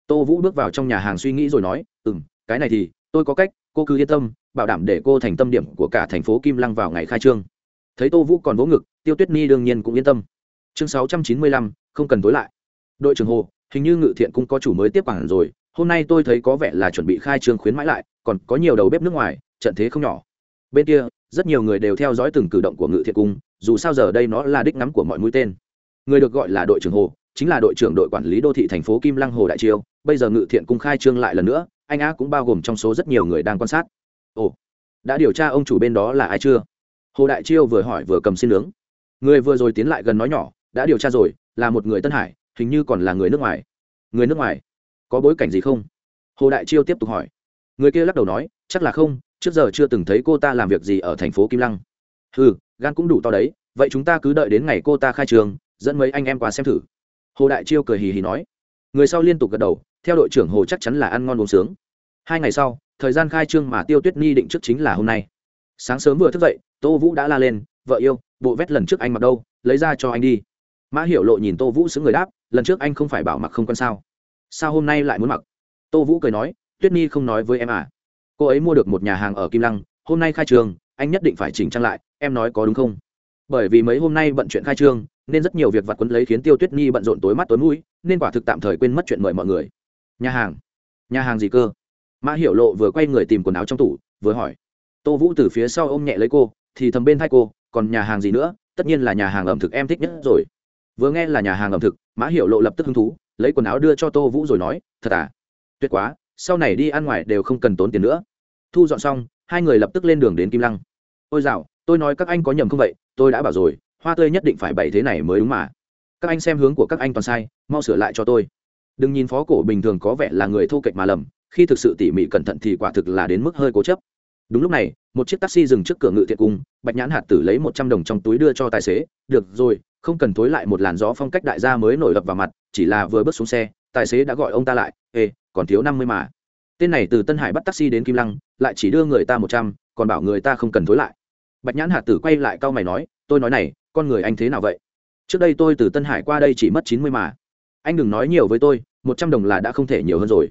[SPEAKER 1] Tô vũ bước vào trong nhà hàng suy nghĩ rồi nói ừ m cái này thì, tôi có cách, cô cứ yên tâm, bảo đảm để cô thành tâm điểm của cả thành phố kim lăng vào ngày khai trương. Thấy tô vũ còn vỗ ngực, tiêu tuyết ni đương nhiên cũng yên tâm chương sáu trăm chín mươi lăm, không cần tối lại. Đội trưởng hồ, hình như ngự thiện cũng có chủ mới tiếp quản rồi, hôm nay tôi thấy có vẻ là chuẩn bị khai trương khuyến mãi lại, còn có nhiều đầu bếp nước ngoài, trận thế không nhỏ. Bên kia, rất nhiều người đều theo dõi từng cử động của ngự thiện cung dù sao giờ đây nó là đích ngắm của mọi mũi tên. Người được gọi là đội trưởng hồ, chính là đội trưởng đội quản lý đô thị thành phố kim lăng hồ đại chiêu bây giờ ngự thiện cung khai trương lại lần nữa, anh á cũng bao gồm trong số rất nhiều người đang quan sát. Ồ, đã điều tra ông chủ bên đó là ai chưa? Hồ đại chiêu vừa hỏi vừa cầm xin nướng. Người vừa rồi tiến lại gần nói nhỏ đã điều tra rồi, là một người tân hải, hình như còn là người nước ngoài. Người nước ngoài? Có bối cảnh gì không? Hồ đại chiêu tiếp tục hỏi. Người kia lắc đầu nói, chắc là không, trước giờ chưa từng thấy cô ta làm việc gì ở thành phố kim lăng. Ừ gan cũng đủ to đấy, vậy chúng ta cứ đợi đến ngày cô ta khai trường, dẫn mấy anh em qua xem thử. Hồ đại chiêu cười hì hì nói. Người sau liên tục gật đầu, theo đội trưởng hồ chắc chắn là ăn ngon uống sướng. Hai ngày sau, thời gian khai trương mà tiêu tuyết Nhi định trước chính là hôm nay. Sáng sớm vừa thức dậy, tô vũ đã la lên, vợ yêu, bộ vét lần trước anh mặc đâu, lấy ra cho anh đi mã hiểu lộ nhìn tô vũ xứng người đáp, lần trước anh không phải bảo mặc không quan sao? Sao hôm nay lại muốn mặc? Tô vũ cười nói, tuyết Nhi không nói với em à. Cô ấy mua được một nhà hàng ở kim lăng, hôm nay khai trường, anh nhất định phải chỉnh trang lại, em nói có đúng không? Bởi vì mấy hôm nay bận chuyện khai trương nên rất nhiều việc vặt quấn lấy khiến tiêu tuyết nhi bận rộn tối mắt tối mũi, nên quả thực tạm thời quên mất chuyện mời mọi người. Nhà hàng? Nhà hàng gì cơ? Mã hiểu lộ vừa quay người tìm quần áo trong tủ, vừa hỏi. Tô vũ từ phía sau ôm nhẹ lấy cô, thì thầm bên thai cô, còn nhà hàng gì nữa? Tất nhiên là nhà hàng ẩm thực em thích nhất rồi vừa nghe là nhà hàng ẩm thực, mã hiểu lộ lập tức hứng thú, lấy quần áo đưa cho tô vũ rồi nói, thật à? Tuyệt quá, sau này đi ăn ngoài đều không cần tốn tiền nữa. Thu dọn xong, hai người lập tức lên đường đến kim lăng. Ôi dạo tôi nói các anh có nhầm không vậy? Tôi đã bảo rồi, hoa tươi nhất định phải bày thế này mới đúng mà. Các anh xem hướng của các anh toàn sai, mau sửa lại cho tôi. Đừng nhìn phó cổ bình thường có vẻ là người thô kệch mà lầm, khi thực sự tỉ mỉ cẩn thận thì quả thực là đến mức hơi cố chấp. Đúng lúc này, một chiếc taxi dừng trước cửa ngự thiện cung, bạch nhãn hạt tử lấy một trăm đồng trong túi đưa cho tài xế, được rồi không cần thối lại một làn gió phong cách đại gia mới nổi lập vào mặt, chỉ là vừa bước xuống xe, tài xế đã gọi ông ta lại, ê, còn thiếu năm mươi mà. Tên này từ tân hải bắt taxi đến kim lăng, lại chỉ đưa người ta một trăm, còn bảo người ta không cần thối lại. Bạch nhãn hạt tử quay lại cau mày nói, tôi nói này, con người anh thế nào vậy? Trước đây tôi từ tân hải qua đây chỉ mất chín mươi mà. Anh đừng nói nhiều với tôi, một trăm đồng là đã không thể nhiều hơn rồi.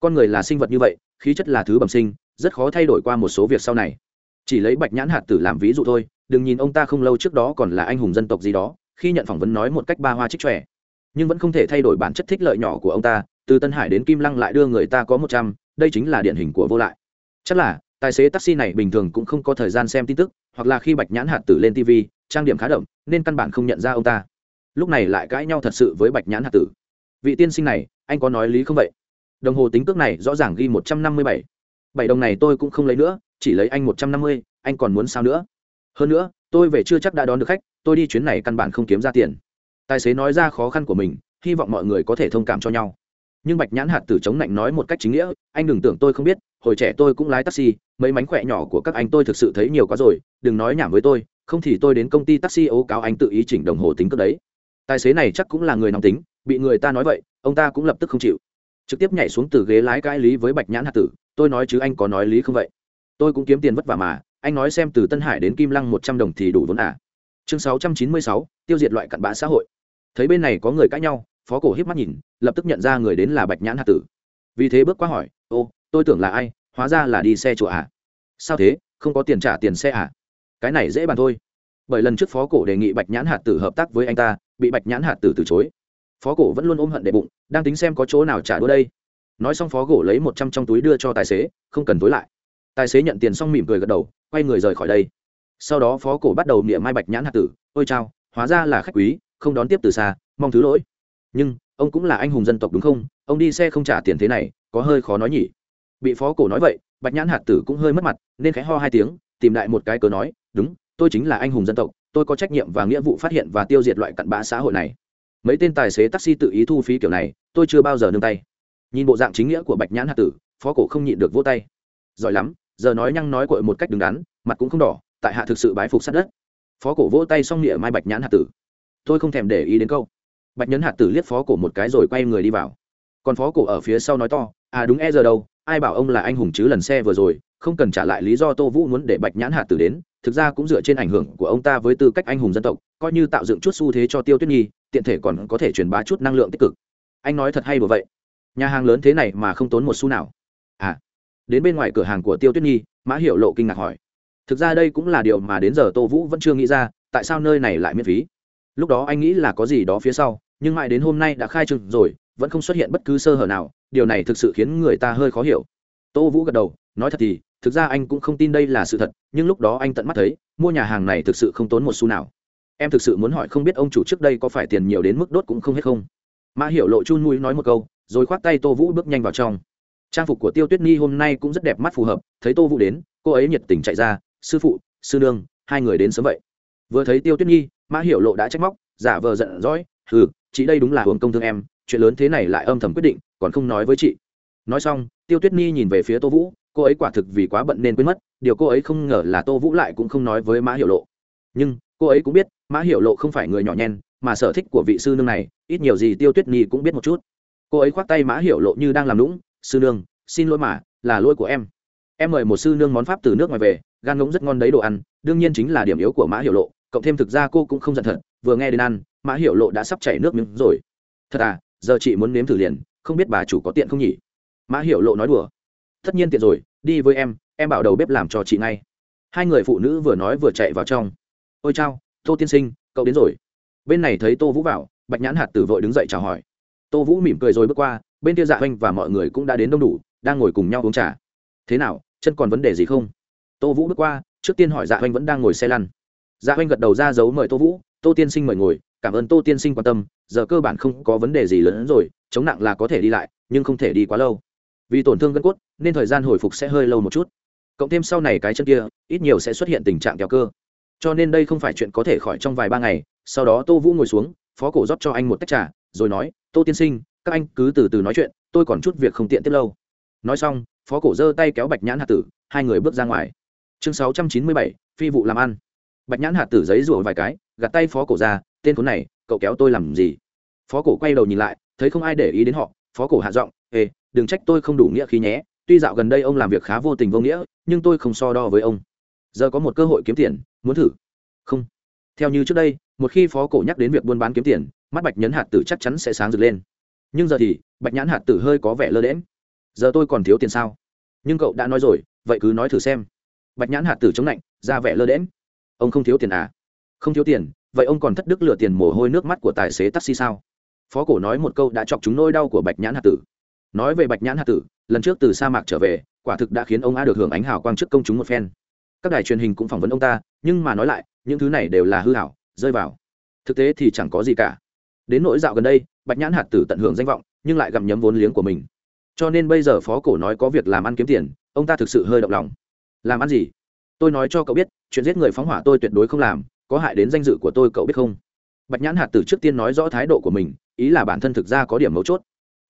[SPEAKER 1] Con người là sinh vật như vậy, khí chất là thứ bẩm sinh, rất khó thay đổi qua một số việc sau này. Chỉ lấy bạch nhãn hạt tử làm ví dụ thôi, đừng nhìn ông ta không lâu trước đó còn là anh hùng dân tộc gì đó khi nhận phỏng vấn nói một cách ba hoa trích trẻ. Nhưng vẫn không thể thay đổi bản chất thích lợi nhỏ của ông ta, từ tân hải đến kim lăng lại đưa người ta có một trăm, đây chính là điển hình của vô lại. Chắc là, tài xế taxi này bình thường cũng không có thời gian xem tin tức, hoặc là khi bạch nhãn hạt tử lên tv trang điểm khá đậm, nên căn bản không nhận ra ông ta. Lúc này lại cãi nhau thật sự với bạch nhãn hạt tử. Vị tiên sinh này, anh có nói lý không vậy? Đồng hồ tính cước này rõ ràng ghi một trăm năm mươi bảy. Bảy đồng này tôi cũng không lấy nữa, chỉ lấy anh một trăm năm mươi, anh còn muốn sao nữa? Hơn nữa tôi về chưa chắc đã đón được khách, tôi đi chuyến này căn bản không kiếm ra tiền. Tài xế nói ra khó khăn của mình, hy vọng mọi người có thể thông cảm cho nhau. Nhưng bạch nhãn hạt tử chống lạnh nói một cách chính nghĩa, anh đừng tưởng tôi không biết, hồi trẻ tôi cũng lái taxi, mấy mánh khỏe nhỏ của các anh tôi thực sự thấy nhiều quá rồi, đừng nói nhảm với tôi, không thì tôi đến công ty taxi ố cáo anh tự ý chỉnh đồng hồ tính cước đấy. Tài xế này chắc cũng là người nóng tính, bị người ta nói vậy, ông ta cũng lập tức không chịu. Trực tiếp nhảy xuống từ ghế lái cãi lý với bạch nhãn hạt tử, tôi nói chứ anh có nói lý không vậy? Tôi cũng kiếm tiền vất vả mà anh nói xem từ tân hải đến kim lăng một trăm đồng thì đủ vốn à? Chương sáu trăm chín mươi sáu, tiêu diệt loại cặn bã xã hội. Thấy bên này có người cãi nhau, phó cổ hiếp mắt nhìn, lập tức nhận ra người đến là bạch nhãn hạt tử. Vì thế bước qua hỏi, ô, tôi tưởng là ai? Hóa ra là đi xe chùa à? Sao thế? Không có tiền trả tiền xe à? Cái này dễ bàn thôi. Bởi lần trước phó cổ đề nghị bạch nhãn hạt tử hợp tác với anh ta, bị bạch nhãn hạt tử từ chối. Phó cổ vẫn luôn ôm hận đệ bụng, đang tính xem có chỗ nào trả đũa đây. Nói xong phó cổ lấy một trăm trong túi đưa cho tài xế, không cần tối lại. Tài xế nhận tiền xong mỉm cười gật đầu quay người rời khỏi đây. Sau đó phó cổ bắt đầu niệm mai bạch nhãn hạt tử, ôi chao, hóa ra là khách quý, không đón tiếp từ xa, mong thứ lỗi. Nhưng, ông cũng là anh hùng dân tộc đúng không? Ông đi xe không trả tiền thế này, có hơi khó nói nhỉ. Bị phó cổ nói vậy, bạch nhãn hạt tử cũng hơi mất mặt, nên khẽ ho hai tiếng, tìm lại một cái cớ nói, đúng, tôi chính là anh hùng dân tộc, tôi có trách nhiệm và nghĩa vụ phát hiện và tiêu diệt loại cặn bã xã hội này. Mấy tên tài xế taxi tự ý thu phí kiểu này, tôi chưa bao giờ nương tay. Nhìn bộ dạng chính nghĩa của bạch nhãn hạt tử, phó cổ không nhịn được vỗ tay. Giỏi lắm giờ nói nhăng nói cội một cách đứng đắn, mặt cũng không đỏ, tại hạ thực sự bái phục sát đất. Phó cổ vỗ tay xong nghĩa mai bạch nhãn hạt tử. Tôi không thèm để ý đến câu. Bạch nhấn hạt tử liếc phó cổ một cái rồi quay người đi vào. Còn phó cổ ở phía sau nói to à đúng e giờ đâu, ai bảo ông là anh hùng chứ lần xe vừa rồi, không cần trả lại lý do tô vũ muốn để bạch nhãn hạt tử đến, thực ra cũng dựa trên ảnh hưởng của ông ta với tư cách anh hùng dân tộc, coi như tạo dựng chút xu thế cho tiêu tuyết nhi, tiện thể còn có thể truyền bá chút năng lượng tích cực. Anh nói thật hay vừa vậy? Nhà hàng lớn thế này mà không tốn một xu nào. À đến bên ngoài cửa hàng của tiêu tuyết nhi, mã hiệu lộ kinh ngạc hỏi. Thực ra đây cũng là điều mà đến giờ tô vũ vẫn chưa nghĩ ra, tại sao nơi này lại miễn phí? Lúc đó anh nghĩ là có gì đó phía sau, nhưng mãi đến hôm nay đã khai trương rồi, vẫn không xuất hiện bất cứ sơ hở nào, điều này thực sự khiến người ta hơi khó hiểu. Tô vũ gật đầu, nói thật thì, thực ra anh cũng không tin đây là sự thật, nhưng lúc đó anh tận mắt thấy, mua nhà hàng này thực sự không tốn một xu nào. Em thực sự muốn hỏi không biết ông chủ trước đây có phải tiền nhiều đến mức đốt cũng không hết không? Mã hiểu lộ chun mũi nói một câu, rồi khoác tay tô vũ bước nhanh vào trong trang phục của tiêu tuyết nhi hôm nay cũng rất đẹp mắt phù hợp, thấy tô vũ đến, cô ấy nhiệt tình chạy ra, sư phụ, sư nương, hai người đến sớm vậy. Vừa thấy tiêu tuyết nhi, mã hiểu lộ đã trách móc, giả vờ giận dõi ừ chị đây đúng là hưởng công thương em, chuyện lớn thế này lại âm thầm quyết định, còn không nói với chị. Nói xong, tiêu tuyết nhi nhìn về phía tô vũ, cô ấy quả thực vì quá bận nên quên mất, điều cô ấy không ngờ là tô vũ lại cũng không nói với mã hiểu lộ. Nhưng, cô ấy cũng biết, mã hiểu lộ không phải người nhỏ nhen, mà sở thích của vị sư nương này, ít nhiều gì tiêu tuyết nhi cũng biết một chút. Cô ấy khoác tay mã hiểu lộ như đang làm lũng sư nương, xin lỗi mà, là lỗi của em. Em mời một sư nương món pháp từ nước ngoài về, gan ngỗng rất ngon đấy đồ ăn, đương nhiên chính là điểm yếu của mã hiểu lộ, cộng thêm thực ra cô cũng không giận thật, vừa nghe đến ăn, mã hiểu lộ đã sắp chảy nước miếng rồi. Thật à giờ chị muốn nếm thử liền, không biết bà chủ có tiện không nhỉ? Mã hiểu lộ nói đùa. Tất nhiên tiện rồi, đi với em em bảo đầu bếp làm cho chị ngay. Hai người phụ nữ vừa nói vừa chạy vào trong. Ôi chao, tô tiên sinh, cậu đến rồi. Bên này thấy tô vũ vào, bạch nhãn hạt tử vội đứng dậy chào hỏi. Tô vũ mỉm cười rồi bước qua bên kia dạ oanh và mọi người cũng đã đến đông đủ, đang ngồi cùng nhau uống trà. Thế nào, chân còn vấn đề gì không? Tô vũ bước qua, trước tiên hỏi dạ oanh vẫn đang ngồi xe lăn. Dạ oanh gật đầu ra dấu mời tô vũ, tô tiên sinh mời ngồi, cảm ơn tô tiên sinh quan tâm, giờ cơ bản không có vấn đề gì lớn hơn rồi, chống nặng là có thể đi lại, nhưng không thể đi quá lâu. Vì tổn thương gân cốt, nên thời gian hồi phục sẽ hơi lâu một chút. Cộng thêm sau này cái chân kia, ít nhiều sẽ xuất hiện tình trạng kéo cơ. Cho nên đây không phải chuyện có thể khỏi trong vài ba ngày. Sau đó tô vũ ngồi xuống, phó cổ rót cho anh một tách trà, rồi nói, tô tiên sinh các anh cứ từ từ nói chuyện, tôi còn chút việc không tiện tiếp lâu. Nói xong, phó cổ giơ tay kéo bạch nhãn hạt tử, hai người bước ra ngoài. Chương sáu trăm chín mươi bảy, phi vụ làm ăn. Bạch nhãn hạt tử giấy rủa vài cái, gạt tay phó cổ ra, tên khốn này, cậu kéo tôi làm gì? Phó cổ quay đầu nhìn lại, thấy không ai để ý đến họ, phó cổ hạ giọng, ê, đừng trách tôi không đủ nghĩa khí nhé, tuy dạo gần đây ông làm việc khá vô tình vô nghĩa, nhưng tôi không so đo với ông. Giờ có một cơ hội kiếm tiền, muốn thử. Không. Theo như trước đây, một khi phó cổ nhắc đến việc buôn bán kiếm tiền, mắt bạch nhấn hạt tử chắc chắn sẽ sáng rực lên nhưng giờ thì bạch nhãn hạt tử hơi có vẻ lơ đễm giờ tôi còn thiếu tiền sao? Nhưng cậu đã nói rồi, vậy cứ nói thử xem. Bạch nhãn hạt tử chống lạnh, ra vẻ lơ đễm ông không thiếu tiền à? Không thiếu tiền, vậy ông còn thất đức lừa tiền mồ hôi nước mắt của tài xế taxi sao? Phó cổ nói một câu đã chọc chúng nỗi đau của bạch nhãn hạt tử. Nói về bạch nhãn hạt tử, lần trước từ sa mạc trở về, quả thực đã khiến ông a được hưởng ánh hào quang trước công chúng một phen. Các đài truyền hình cũng phỏng vấn ông ta, nhưng mà nói lại, những thứ này đều là hư hảo, rơi vào. Thực tế thì chẳng có gì cả. Đến nỗi dạo gần đây bạch nhãn hạt tử tận hưởng danh vọng, nhưng lại gặm nhấm vốn liếng của mình. Cho nên bây giờ phó cổ nói có việc làm ăn kiếm tiền, ông ta thực sự hơi động lòng. Làm ăn gì? Tôi nói cho cậu biết, chuyện giết người phóng hỏa tôi tuyệt đối không làm, có hại đến danh dự của tôi cậu biết không? Bạch nhãn hạt tử trước tiên nói rõ thái độ của mình, ý là bản thân thực ra có điểm mấu chốt.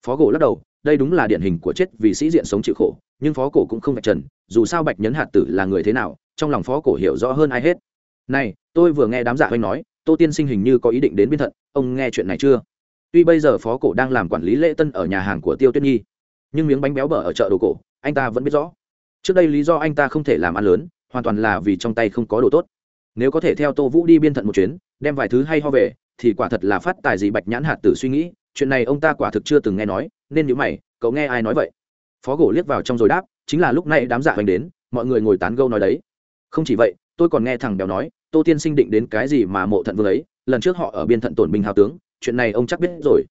[SPEAKER 1] Phó cổ lắc đầu, đây đúng là điển hình của chết vì sĩ diện sống chịu khổ, nhưng phó cổ cũng không vạch trần, dù sao bạch nhấn hạt tử là người thế nào, trong lòng phó cổ hiểu rõ hơn ai hết. Này, tôi vừa nghe đám giả oanh nói, tô tiên sinh hình như có ý định đến biên thận, ông nghe chuyện này chưa? Tuy bây giờ phó cổ đang làm quản lý lễ tân ở nhà hàng của tiêu tuyết nhi, nhưng miếng bánh béo bở ở chợ đồ cổ, anh ta vẫn biết rõ. Trước đây lý do anh ta không thể làm ăn lớn, hoàn toàn là vì trong tay không có đồ tốt. Nếu có thể theo tô vũ đi biên thận một chuyến, đem vài thứ hay ho về, thì quả thật là phát tài gì bạch nhãn hạt tử suy nghĩ, chuyện này ông ta quả thực chưa từng nghe nói, nên nhữ mày, cậu nghe ai nói vậy? Phó gỗ liếc vào trong rồi đáp, chính là lúc này đám dạ hoành đến, mọi người ngồi tán gâu nói đấy. Không chỉ vậy, tôi còn nghe thằng béo nói, tô tiên sinh định đến cái gì mà mộ thận vương ấy, lần trước họ ở biên thận tổn binh hào tướng chuyện này ông chắc biết rồi.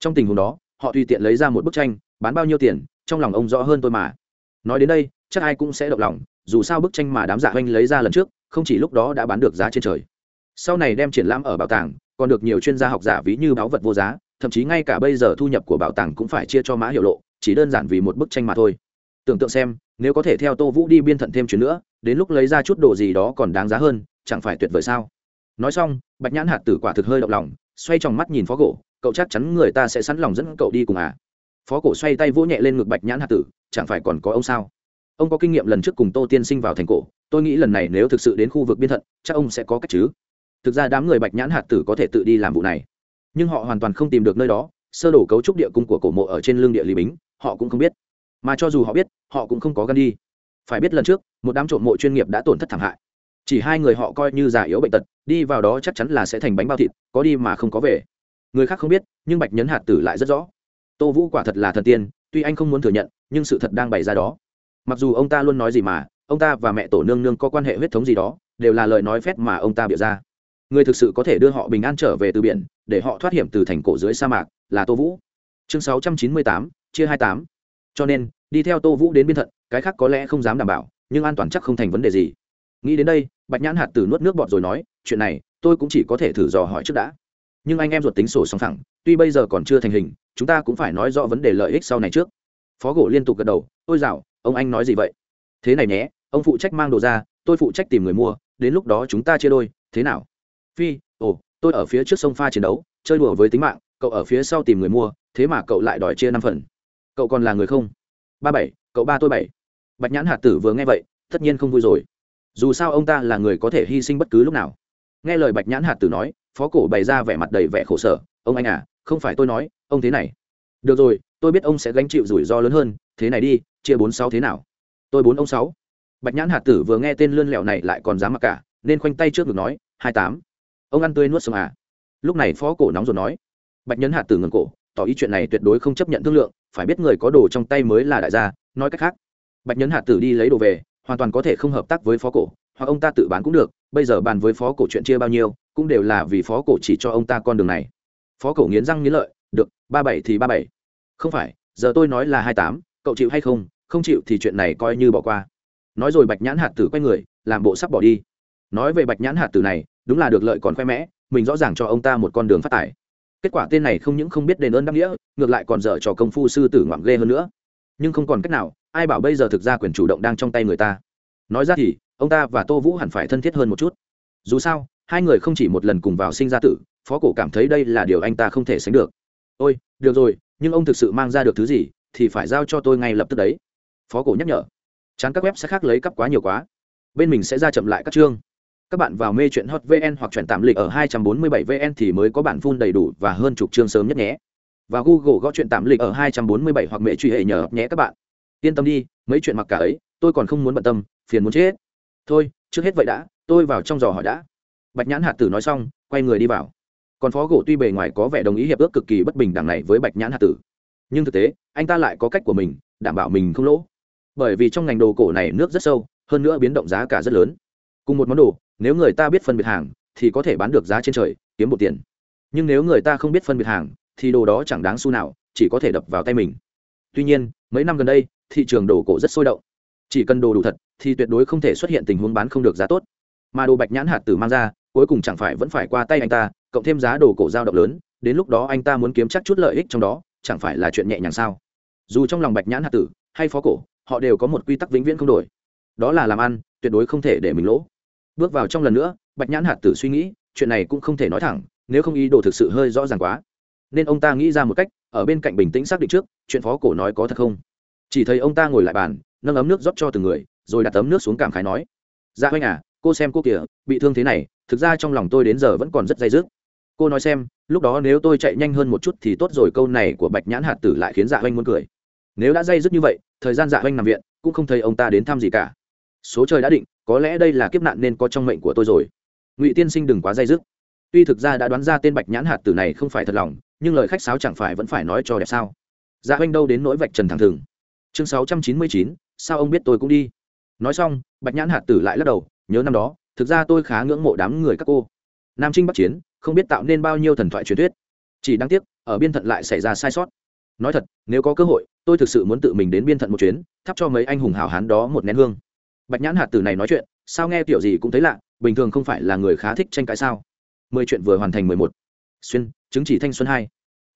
[SPEAKER 1] Trong tình huống đó, họ tùy tiện lấy ra một bức tranh, bán bao nhiêu tiền, trong lòng ông rõ hơn tôi mà. Nói đến đây, chắc ai cũng sẽ động lòng, dù sao bức tranh mà đám giả hoanh lấy ra lần trước, không chỉ lúc đó đã bán được giá trên trời. Sau này đem triển lãm ở bảo tàng, còn được nhiều chuyên gia học giả ví như báu vật vô giá, thậm chí ngay cả bây giờ thu nhập của bảo tàng cũng phải chia cho mã hiệu lộ, chỉ đơn giản vì một bức tranh mà thôi. Tưởng tượng xem, nếu có thể theo tô vũ đi biên thận thêm chuyến nữa, đến lúc lấy ra chút đồ gì đó còn đáng giá hơn, chẳng phải tuyệt vời sao? Nói xong, bạch nhãn hạt tử quả thực hơi động lòng xoay tròng mắt nhìn phó cổ, cậu chắc chắn người ta sẽ sẵn lòng dẫn cậu đi cùng à? Phó cổ xoay tay vỗ nhẹ lên ngực bạch nhãn hạt tử, chẳng phải còn có ông sao? Ông có kinh nghiệm lần trước cùng tô tiên sinh vào thành cổ, tôi nghĩ lần này nếu thực sự đến khu vực biên thận, chắc ông sẽ có cách chứ. Thực ra đám người bạch nhãn hạt tử có thể tự đi làm vụ này, nhưng họ hoàn toàn không tìm được nơi đó, sơ đổ cấu trúc địa cung của cổ mộ ở trên lương địa lý bính, họ cũng không biết. Mà cho dù họ biết, họ cũng không có gan đi. Phải biết lần trước, một đám trộm mộ chuyên nghiệp đã tổn thất thảm hại chỉ hai người họ coi như già yếu bệnh tật, đi vào đó chắc chắn là sẽ thành bánh bao thịt, có đi mà không có về. Người khác không biết, nhưng bạch nhấn hạt tử lại rất rõ. Tô vũ quả thật là thần tiên, tuy anh không muốn thừa nhận, nhưng sự thật đang bày ra đó. Mặc dù ông ta luôn nói gì mà, ông ta và mẹ tổ nương nương có quan hệ huyết thống gì đó, đều là lời nói phép mà ông ta biểu ra. Người thực sự có thể đưa họ bình an trở về từ biển, để họ thoát hiểm từ thành cổ dưới sa mạc, là tô vũ. Chương sáu trăm chín mươi tám, chia hai tám. Cho nên, đi theo tô vũ đến biên thận, cái khác có lẽ không dám đảm bảo, nhưng an toàn chắc không thành vấn đề gì nghĩ đến đây, bạch nhãn hạt tử nuốt nước bọt rồi nói, chuyện này, tôi cũng chỉ có thể thử dò hỏi trước đã. Nhưng anh em ruột tính sổ song thẳng tuy bây giờ còn chưa thành hình, chúng ta cũng phải nói rõ vấn đề lợi ích sau này trước. Phó gỗ liên tục gật đầu tôi rào ông anh nói gì vậy? Thế này nhé, ông phụ trách mang đồ ra, tôi phụ trách tìm người mua, đến lúc đó chúng ta chia đôi, thế nào? Phi, ồ, tôi ở phía trước sông pha chiến đấu, chơi đùa với tính mạng, cậu ở phía sau tìm người mua, thế mà cậu lại đòi chia năm phần. Cậu còn là người không? Ba bảy, cậu ba tôi bảy. Bạch nhãn hạt tử vừa nghe vậy, tất nhiên không vui rồi dù sao ông ta là người có thể hy sinh bất cứ lúc nào. Nghe lời bạch nhãn hạt tử nói, phó cổ bày ra vẻ mặt đầy vẻ khổ sở, ông anh à không phải tôi nói, ông thế này. Được rồi, tôi biết ông sẽ gánh chịu rủi ro lớn hơn, thế này đi, chia bốn sáu thế nào? Tôi bốn ông sáu. Bạch nhãn hạt tử vừa nghe tên lươn lẹo này lại còn dám mặc cả, nên khoanh tay trước ngực nói, hai tám. Ông ăn tươi nuốt sông à? Lúc này phó cổ nóng rồi nói. Bạch nhấn hạt tử ngừng cổ, tỏ ý chuyện này tuyệt đối không chấp nhận thương lượng, phải biết người có đồ trong tay mới là đại gia, nói cách khác. Bạch nhấn hạt tử đi lấy đồ về hoàn toàn có thể không hợp tác với phó cổ, hoặc ông ta tự bán cũng được, bây giờ bàn với phó cổ chuyện chia bao nhiêu, cũng đều là vì phó cổ chỉ cho ông ta con đường này. Phó cổ nghiến răng nghiến lợi, được, ba bảy thì ba bảy. Không phải, giờ tôi nói là hai tám, cậu chịu hay không không chịu thì chuyện này coi như bỏ qua. Nói rồi bạch nhãn hạt tử quay người, làm bộ sắp bỏ đi. Nói về bạch nhãn hạt tử này, đúng là được lợi còn khoe mẽ, mình rõ ràng cho ông ta một con đường phát tải kết quả tên này không những không biết đền ơn đáp nghĩa, ngược lại còn dở cho công phu sư tử ngoạm ghê hơn nữa. Nhưng không còn cách nào ai bảo bây giờ thực ra quyền chủ động đang trong tay người ta? Nói ra thì, ông ta và tô vũ hẳn phải thân thiết hơn một chút. Dù sao, hai người không chỉ một lần cùng vào sinh ra tử, phó cổ cảm thấy đây là điều anh ta không thể sánh được. Ôi, được rồi, nhưng ông thực sự mang ra được thứ gì, thì phải giao cho tôi ngay lập tức đấy. Phó cổ nhắc nhở. Chán các web sẽ khác lấy cắp quá nhiều quá. Bên mình sẽ ra chậm lại các chương. Các bạn vào mê chuyện hot vn hoặc chuyển tạm lịch ở 247 vn thì mới có bản full đầy đủ và hơn chục chương sớm nhất nhé. Và google gõ chuyện tạm lịch ở 247 hoặc mẹ truy hệ nhờ nhé các bạn yên tâm đi, mấy chuyện mặc cả ấy, tôi còn không muốn bận tâm, phiền muốn chết. Thôi, trước hết vậy đã, tôi vào trong giò hỏi đã. Bạch nhãn hạt tử nói xong, quay người đi vào. Còn phó gỗ tuy bề ngoài có vẻ đồng ý hiệp ước cực kỳ bất bình đẳng này với bạch nhãn hạt tử, nhưng thực tế, anh ta lại có cách của mình, đảm bảo mình không lỗ. Bởi vì trong ngành đồ cổ này nước rất sâu, hơn nữa biến động giá cả rất lớn. Cùng một món đồ, nếu người ta biết phân biệt hàng, thì có thể bán được giá trên trời, kiếm một tiền. Nhưng nếu người ta không biết phân biệt hàng, thì đồ đó chẳng đáng xu nào, chỉ có thể đập vào tay mình. Tuy nhiên, mấy năm gần đây thị trường đồ cổ rất sôi động. Chỉ cần đồ đủ thật, thì tuyệt đối không thể xuất hiện tình huống bán không được giá tốt. Mà đồ bạch nhãn hạt tử mang ra, cuối cùng chẳng phải vẫn phải qua tay anh ta, cộng thêm giá đồ cổ giao động lớn, đến lúc đó anh ta muốn kiếm chắc chút lợi ích trong đó, chẳng phải là chuyện nhẹ nhàng sao? Dù trong lòng bạch nhãn hạt tử, hay phó cổ, họ đều có một quy tắc vĩnh viễn không đổi. Đó là làm ăn, tuyệt đối không thể để mình lỗ. Bước vào trong lần nữa, bạch nhãn hạt tử suy nghĩ, chuyện này cũng không thể nói thẳng, nếu không ý đồ thực sự hơi rõ ràng quá. Nên ông ta nghĩ ra một cách, ở bên cạnh bình tĩnh xác định trước, chuyện phó cổ nói có thật không? Chỉ thấy ông ta ngồi lại bàn, nâng ấm nước rót cho từng người, rồi đặt ấm nước xuống cảm khái nói dạ huynh à cô xem cô kìa, bị thương thế này, thực ra trong lòng tôi đến giờ vẫn còn rất dây dứt. Cô nói xem, lúc đó nếu tôi chạy nhanh hơn một chút thì tốt rồi, câu này của bạch nhãn hạt tử lại khiến dạ huynh muốn cười. Nếu đã dây dứt như vậy, thời gian dạ huynh nằm viện, cũng không thấy ông ta đến thăm gì cả. Số trời đã định, có lẽ đây là kiếp nạn nên có trong mệnh của tôi rồi. Ngụy tiên sinh đừng quá dây dứt. Tuy thực ra đã đoán ra tên bạch nhãn hạt tử này không phải thật lòng, nhưng lời khách sáo chẳng phải vẫn phải nói cho đẹp sao. Dạ huynh đâu đến nỗi vạch trần thẳng thừng chương sáu trăm chín mươi chín, sao ông biết tôi cũng đi? Nói xong, bạch nhãn hạt tử lại lắc đầu, nhớ năm đó, thực ra tôi khá ngưỡng mộ đám người các cô. Nam trinh bắc chiến, không biết tạo nên bao nhiêu thần thoại truyền thuyết. Chỉ đáng tiếc, ở biên thận lại xảy ra sai sót. Nói thật, nếu có cơ hội, tôi thực sự muốn tự mình đến biên thận một chuyến, thắp cho mấy anh hùng hào hán đó một nén hương. Bạch nhãn hạt tử này nói chuyện, sao nghe kiểu gì cũng thấy lạ, bình thường không phải là người khá thích tranh cãi sao? Mười chuyện vừa hoàn thành mười một. Xuyên, chứng chỉ thanh xuân hai.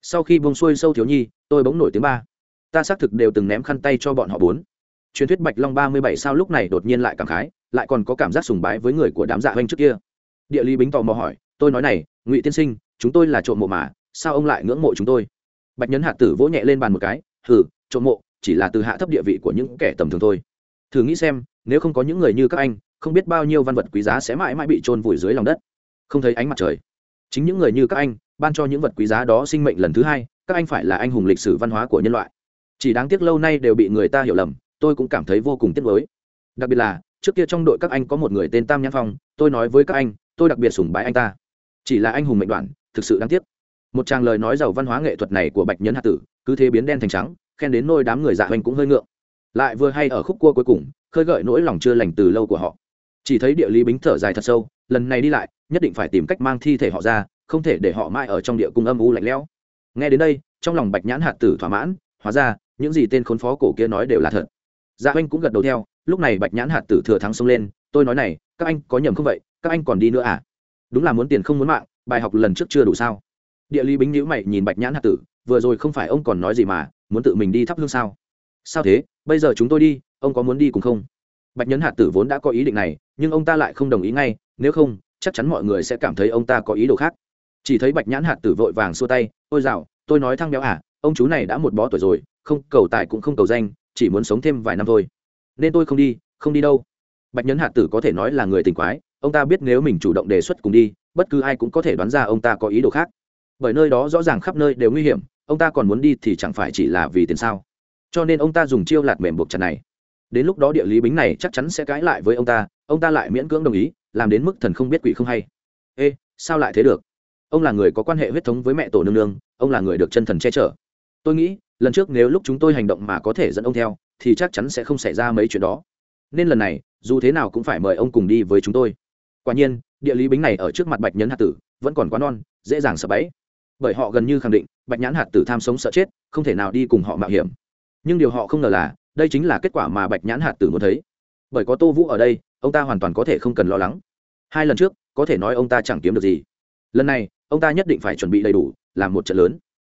[SPEAKER 1] Sau khi bông xuôi sâu thiếu nhi, tôi bỗng nổi tiếng ba ta xác thực đều từng ném khăn tay cho bọn họ bốn. Truyền thuyết bạch long ba mươi bảy sao lúc này đột nhiên lại cảm khái, lại còn có cảm giác sùng bái với người của đám dạ hoanh trước kia. Địa lý bính tò mò hỏi, tôi nói này, ngụy tiên sinh, chúng tôi là trộm mộ mà, sao ông lại ngưỡng mộ chúng tôi? Bạch nhấn hạt tử vỗ nhẹ lên bàn một cái, hừ, trộm mộ, chỉ là từ hạ thấp địa vị của những kẻ tầm thường thôi. Thử nghĩ xem, nếu không có những người như các anh, không biết bao nhiêu văn vật quý giá sẽ mãi mãi bị trôn vùi dưới lòng đất. Không thấy ánh mặt trời. Chính những người như các anh, ban cho những vật quý giá đó sinh mệnh lần thứ hai, các anh phải là anh hùng lịch sử văn hóa của nhân loại chỉ đáng tiếc lâu nay đều bị người ta hiểu lầm, tôi cũng cảm thấy vô cùng tiếc nuối. Đặc biệt là, trước kia trong đội các anh có một người tên tam nhãn phong, tôi nói với các anh, tôi đặc biệt sùng bái anh ta. Chỉ là anh hùng mệnh đoạn, thực sự đáng tiếc. Một tràng lời nói giàu văn hóa nghệ thuật này của bạch nhấn hạt tử, cứ thế biến đen thành trắng, khen đến nôi đám người dạ hoành cũng hơi ngượng. Lại vừa hay ở khúc cua cuối cùng, khơi gợi nỗi lòng chưa lành từ lâu của họ. Chỉ thấy địa lý bính thở dài thật sâu, lần này đi lại, nhất định phải tìm cách mang thi thể họ ra, không thể để họ mãi ở trong địa cung âm u lạnh lẽo. Nghe đến đây, trong lòng bạch nhãn hạt tử thỏa mãn, hóa ra những gì tên khốn phó cổ kia nói đều là thật. Dạ anh cũng gật đầu theo, lúc này bạch nhãn hạt tử thừa thắng xông lên, tôi nói này, các anh có nhầm không vậy? Các anh còn đi nữa à? Đúng là muốn tiền không muốn mạng, bài học lần trước chưa đủ sao? Địa lý bính nhữ mày nhìn bạch nhãn hạt tử, vừa rồi không phải ông còn nói gì mà, muốn tự mình đi thắp hương sao? Sao thế? Bây giờ chúng tôi đi, ông có muốn đi cùng không? Bạch nhấn hạt tử vốn đã có ý định này, nhưng ông ta lại không đồng ý ngay, nếu không, chắc chắn mọi người sẽ cảm thấy ông ta có ý đồ khác. Chỉ thấy bạch nhãn hạt tử vội vàng xua tay, ôi dạo tôi nói thăng béo à ông chú này đã một bó tuổi rồi không, cầu tài cũng không cầu danh, chỉ muốn sống thêm vài năm thôi. Nên tôi không đi không đi đâu. Bạch nhấn hạt tử có thể nói là người tình quái, ông ta biết nếu mình chủ động đề xuất cùng đi, bất cứ ai cũng có thể đoán ra ông ta có ý đồ khác. Bởi nơi đó rõ ràng khắp nơi đều nguy hiểm, ông ta còn muốn đi thì chẳng phải chỉ là vì tiền sao? Cho nên ông ta dùng chiêu lạt mềm buộc chặt này. Đến lúc đó địa lý bính này chắc chắn sẽ cãi lại với ông ta ông ta lại miễn cưỡng đồng ý, làm đến mức thần không biết quỷ không hay. Ê, sao lại thế được? Ông là người có quan hệ huyết thống với mẹ tổ nương nương, ông là người được chân thần che chở. Tôi nghĩ lần trước nếu lúc chúng tôi hành động mà có thể dẫn ông theo, thì chắc chắn sẽ không xảy ra mấy chuyện đó. Nên lần này, dù thế nào cũng phải mời ông cùng đi với chúng tôi. Quả nhiên, địa lý bính này ở trước mặt bạch nhấn hạt tử vẫn còn quá non, dễ dàng sợ bẫy. Bởi họ gần như khẳng định, bạch nhãn hạt tử tham sống sợ chết, không thể nào đi cùng họ mạo hiểm. Nhưng điều họ không ngờ là, đây chính là kết quả mà bạch nhãn hạt tử muốn thấy. Bởi có tô vũ ở đây, ông ta hoàn toàn có thể không cần lo lắng. Hai lần trước, có thể nói ông ta chẳng kiếm được gì. Lần này, ông ta nhất định phải chuẩn bị đầy đủ, làm một trận lớn.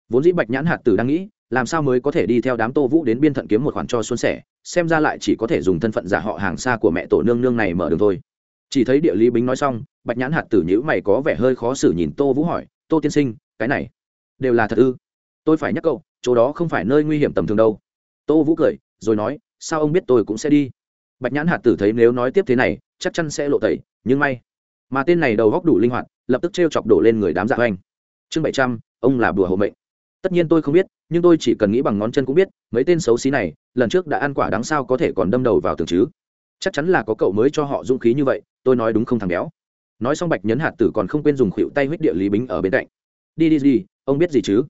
[SPEAKER 1] Vốn dĩ bạch nhãn hạt tử đang nghĩ làm sao mới có thể đi theo đám tô vũ đến biên thận kiếm một khoản cho xuân sẻ, xem ra lại chỉ có thể dùng thân phận giả họ hàng xa của mẹ tổ nương nương này mở đường thôi. Chỉ thấy địa lý bính nói xong, bạch nhãn hạt tử nhữ mày có vẻ hơi khó xử nhìn tô vũ hỏi, tô tiên sinh, cái này đều là thật ư? Tôi phải nhắc cậu, chỗ đó không phải nơi nguy hiểm tầm thường đâu. Tô vũ cười, rồi nói, sao ông biết tôi cũng sẽ đi? Bạch nhãn hạt tử thấy nếu nói tiếp thế này, chắc chắn sẽ lộ tẩy, nhưng may mà tên này đầu góc đủ linh hoạt, lập tức t r e o chọc đổ lên người đám dạ oanh chương bảy trăm, ông là bùa hộ mệnh tất nhiên tôi không biết, nhưng tôi chỉ cần nghĩ bằng ngón chân cũng biết, mấy tên xấu xí này, lần trước đã ăn quả đáng sao có thể còn đâm đầu vào tường chứ? Chắc chắn là có cậu mới cho họ dũng khí như vậy, tôi nói đúng không thằng béo? Nói xong bạch nhấn hạt tử còn không quên dùng khuỵu tay huyết địa lý bính ở bên cạnh. Đi đi đi, ông biết gì chứ?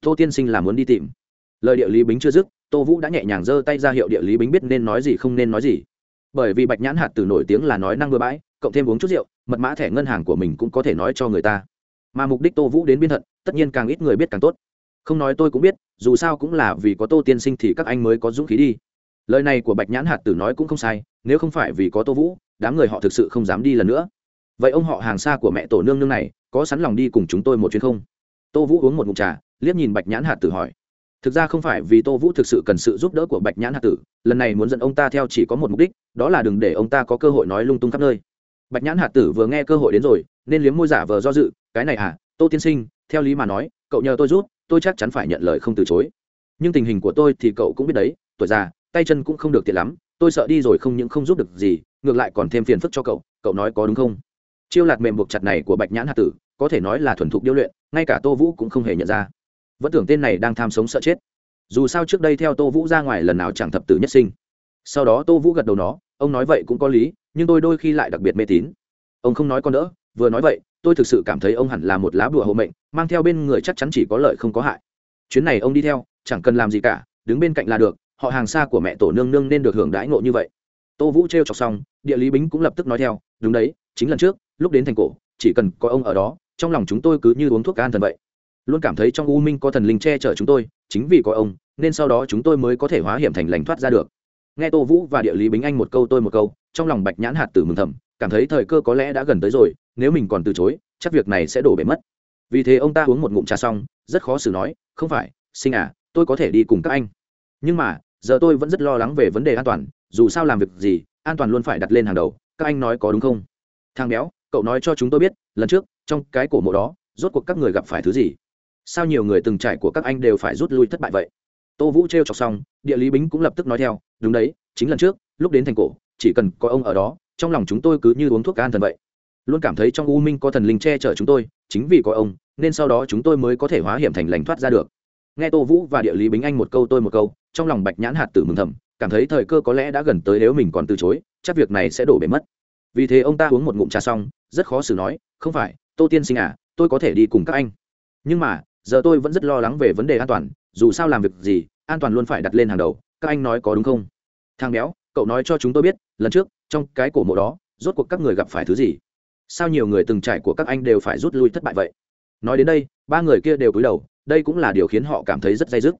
[SPEAKER 1] Tô tiên sinh là muốn đi tìm. Lời địa lý bính chưa dứt, tô vũ đã nhẹ nhàng giơ tay ra hiệu địa lý bính biết nên nói gì không nên nói gì. Bởi vì bạch nhãn hạt tử nổi tiếng là nói năng bừa bãi, cộng thêm uống chút rượu, mật mã thẻ ngân hàng của mình cũng có thể nói cho người ta. Mà mục đích tô vũ đến biên thận tất nhiên càng ít người biết càng tốt không nói tôi cũng biết, dù sao cũng là vì có tô tiên sinh thì các anh mới có dũng khí đi. Lời này của bạch nhãn hạt tử nói cũng không sai, nếu không phải vì có tô vũ, đám người họ thực sự không dám đi lần nữa. Vậy ông họ hàng xa của mẹ tổ nương nương này, có sẵn lòng đi cùng chúng tôi một chuyến không? Tô vũ uống một mụn trà, liếc nhìn bạch nhãn hạt tử hỏi. Thực ra không phải vì tô vũ thực sự cần sự giúp đỡ của bạch nhãn hạt tử, lần này muốn dẫn ông ta theo chỉ có một mục đích, đó là đừng để ông ta có cơ hội nói lung tung khắp nơi. Bạch nhãn hạt tử vừa nghe cơ hội đến rồi, nên liếm môi giả vờ do dự, cái này à tô tiên sinh, theo lý mà nói cậu nhờ tôi rút tôi chắc chắn phải nhận lời không từ chối. Nhưng tình hình của tôi thì cậu cũng biết đấy, tuổi già, tay chân cũng không được tiện lắm, tôi sợ đi rồi không những không giúp được gì, ngược lại còn thêm phiền phức cho cậu cậu nói có đúng không? Chiêu lạt mềm buộc chặt này của bạch nhãn hạt tử, có thể nói là thuần thục điêu luyện, ngay cả tô vũ cũng không hề nhận ra. Vẫn tưởng tên này đang tham sống sợ chết. Dù sao trước đây theo tô vũ ra ngoài lần nào chẳng thập tử nhất sinh. Sau đó tô vũ gật đầu nó, ông nói vậy cũng có lý, nhưng tôi đôi khi lại đặc biệt mê tín. Ông không nói con đỡ vừa nói vậy, tôi thực sự cảm thấy ông hẳn là một lá bùa hộ mệnh, mang theo bên người chắc chắn chỉ có lợi không có hại. Chuyến này ông đi theo, chẳng cần làm gì cả, đứng bên cạnh là được, họ hàng xa của mẹ tổ nương nương nên được hưởng đãi ngộ như vậy. Tô vũ t r e o chọc xong, địa lý bính cũng lập tức nói theo, đúng đấy, chính lần trước, lúc đến thành cổ, chỉ cần có ông ở đó, trong lòng chúng tôi cứ như uống thuốc an thần vậy. Luôn cảm thấy trong u minh có thần linh che chở chúng tôi, chính vì có ông, nên sau đó chúng tôi mới có thể hóa hiểm thành lành thoát ra được. Nghe tô vũ và địa lý bính anh một câu tôi một câu, trong lòng bạch nhãn hạt tử mừng thầm, cảm thấy thời cơ có lẽ đã gần tới rồi nếu mình còn từ chối, chắc việc này sẽ đổ bể mất. Vì thế ông ta uống một ngụm trà xong, rất khó xử nói, không phải, sinh à tôi có thể đi cùng các anh. Nhưng mà, giờ tôi vẫn rất lo lắng về vấn đề an toàn, dù sao làm việc gì, an toàn luôn phải đặt lên hàng đầu, các anh nói có đúng không? Thang béo, cậu nói cho chúng tôi biết, lần trước, trong cái cổ mộ đó, rốt cuộc các người gặp phải thứ gì? Sao nhiều người từng trải của các anh đều phải rút lui thất bại vậy? Tô vũ t r e o chọc xong, địa lý bính cũng lập tức nói theo, đúng đấy, chính lần trước, lúc đến thành cổ, chỉ cần có ông ở đó, trong lòng chúng tôi cứ như uống thuốc an thần vậy luôn cảm thấy trong u minh có thần linh che chở chúng tôi, chính vì có ông, nên sau đó chúng tôi mới có thể hóa hiểm thành lành thoát ra được. Nghe tô vũ và địa lý bính anh một câu tôi một câu, trong lòng bạch nhãn hạt tử mừng thầm, cảm thấy thời cơ có lẽ đã gần tới nếu mình còn từ chối, chắc việc này sẽ đổ bể mất. Vì thế ông ta uống một ngụm trà xong, rất khó xử nói, không phải, tô tiên sinh à tôi có thể đi cùng các anh. Nhưng mà, giờ tôi vẫn rất lo lắng về vấn đề an toàn, dù sao làm việc gì, an toàn luôn phải đặt lên hàng đầu, các anh nói có đúng không? Thang béo, cậu nói cho chúng tôi biết, lần trước, trong cái cổ mộ đó, rốt cuộc các người gặp phải thứ gì? Sao nhiều người từng trải của các anh đều phải rút lui thất bại vậy? Nói đến đây, ba người kia đều cúi đầu, đây cũng là điều khiến họ cảm thấy rất dây dứt.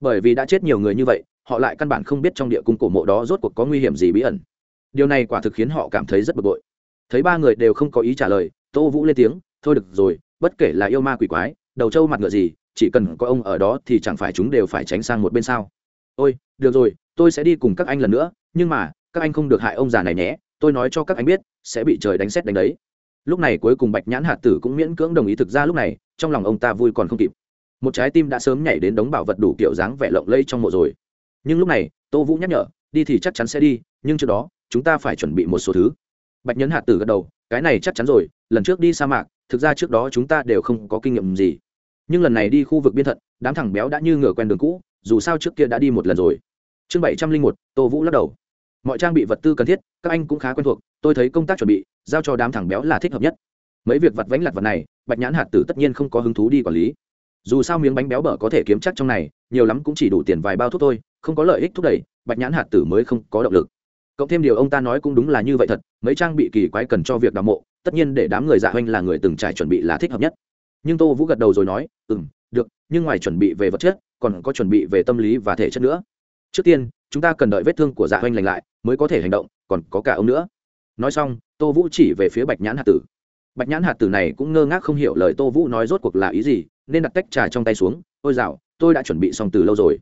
[SPEAKER 1] Bởi vì đã chết nhiều người như vậy, họ lại căn bản không biết trong địa cung cổ mộ đó rốt cuộc có nguy hiểm gì bí ẩn. Điều này quả thực khiến họ cảm thấy rất bực bội. Thấy ba người đều không có ý trả lời, tô vũ lên tiếng, thôi được rồi, bất kể là yêu ma quỷ quái, đầu trâu mặt ngựa gì, chỉ cần có ông ở đó thì chẳng phải chúng đều phải tránh sang một bên sao? Ôi, được rồi, tôi sẽ đi cùng các anh lần nữa, nhưng mà, các anh không được hại ông già này nhé, tôi nói cho các anh biết, sẽ bị trời đánh xét đánh đấy lúc này cuối cùng bạch nhãn hạt tử cũng miễn cưỡng đồng ý thực ra lúc này, trong lòng ông ta vui còn không kịp. Một trái tim đã sớm nhảy đến đống bảo vật đủ kiểu dáng vẻ lộng lẫy trong mộ rồi. Nhưng lúc này, tô vũ nhắc nhở, đi thì chắc chắn sẽ đi, nhưng trước đó, chúng ta phải chuẩn bị một số thứ. Bạch nhấn hạt tử gật đầu, cái này chắc chắn rồi, lần trước đi sa mạc, thực ra trước đó chúng ta đều không có kinh nghiệm gì. Nhưng lần này đi khu vực biên thận, đám thằng béo đã như ngửa quen đường cũ, dù sao trước kia đã đi một lần rồi. Chương bảy trăm linh một, tô vũ lắc đầu mọi trang bị vật tư cần thiết, các anh cũng khá quen thuộc, tôi thấy công tác chuẩn bị, giao cho đám thằng béo là thích hợp nhất. Mấy việc vặt vánh lặt vật này, bạch nhãn hạt tử tất nhiên không có hứng thú đi quản lý. Dù sao miếng bánh béo bở có thể kiếm chắc trong này, nhiều lắm cũng chỉ đủ tiền vài bao thuốc thôi, không có lợi ích thúc đẩy, bạch nhãn hạt tử mới không có động lực. Cộng thêm điều ông ta nói cũng đúng là như vậy thật, mấy trang bị kỳ quái cần cho việc đào mộ, tất nhiên để đám người dạ hoanh là người từng trải chuẩn bị là thích hợp nhất. Nhưng tô vũ gật đầu rồi nói ừ m được, nhưng ngoài chuẩn bị về vật chất, còn có chuẩn bị về tâm lý và thể chất nữa. Trước tiên chúng ta cần đợi vết thương của dạ hoanh lành lại mới có thể hành động, còn có cả ông nữa. Nói xong, tô vũ chỉ về phía bạch nhãn hạt tử. Bạch nhãn hạt tử này cũng ngơ ngác không hiểu lời tô vũ nói rốt cuộc là ý gì, nên đặt tách trà trong tay xuống, ôi dạo tôi đã chuẩn bị xong từ lâu rồi.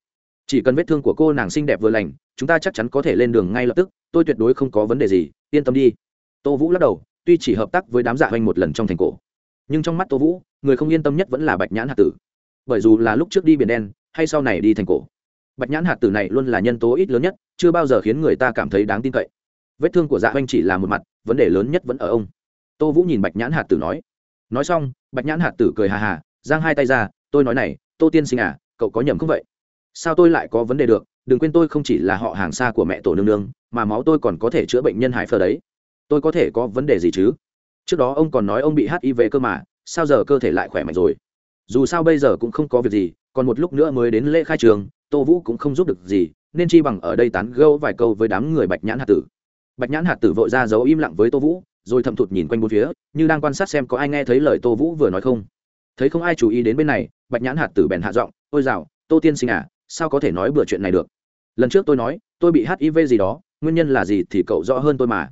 [SPEAKER 1] Chỉ cần vết thương của cô nàng xinh đẹp vừa lành, chúng ta chắc chắn có thể lên đường ngay lập tức, tôi tuyệt đối không có vấn đề gì, yên tâm đi. Tô vũ lắc đầu, tuy chỉ hợp tác với đám dạ hoanh một lần trong thành cổ, nhưng trong mắt tô vũ, người không yên tâm nhất vẫn là bạch nhãn hạt tử. Bởi dù là lúc trước đi biển đen, hay sau này đi thành cổ bạch nhãn hạt tử này luôn là nhân tố ít lớn nhất, chưa bao giờ khiến người ta cảm thấy đáng tin cậy. Vết thương của dạ oanh chỉ là một mặt, vấn đề lớn nhất vẫn ở ông. Tô vũ nhìn bạch nhãn hạt tử nói. Nói xong, bạch nhãn hạt tử cười hà hà, giang hai tay ra, tôi nói này, tô tiên sinh à cậu có nhầm không vậy? Sao tôi lại có vấn đề được? Đừng quên tôi không chỉ là họ hàng xa của mẹ tổ nương nương, mà máu tôi còn có thể chữa bệnh nhân hải phờ đấy. Tôi có thể có vấn đề gì chứ? Trước đó ông còn nói ông bị hiv cơ mà, sao giờ cơ thể lại khỏe mạnh rồi? Dù sao bây giờ cũng không có việc gì, còn một lúc nữa mới đến lễ khai trường tô vũ cũng không giúp được gì, nên chi bằng ở đây tán gâu vài câu với đám người bạch nhãn hạt tử. Bạch nhãn hạt tử vội ra giấu im lặng với tô vũ, rồi thậm thụt nhìn quanh bốn phía, như đang quan sát xem có ai nghe thấy lời tô vũ vừa nói không. Thấy không ai chú ý đến bên này, bạch nhãn hạt tử bèn hạ giọng, ôi dạo tô tiên sinh à sao có thể nói bừa chuyện này được? Lần trước tôi nói, tôi bị hiv gì đó, nguyên nhân là gì thì cậu rõ hơn tôi mà.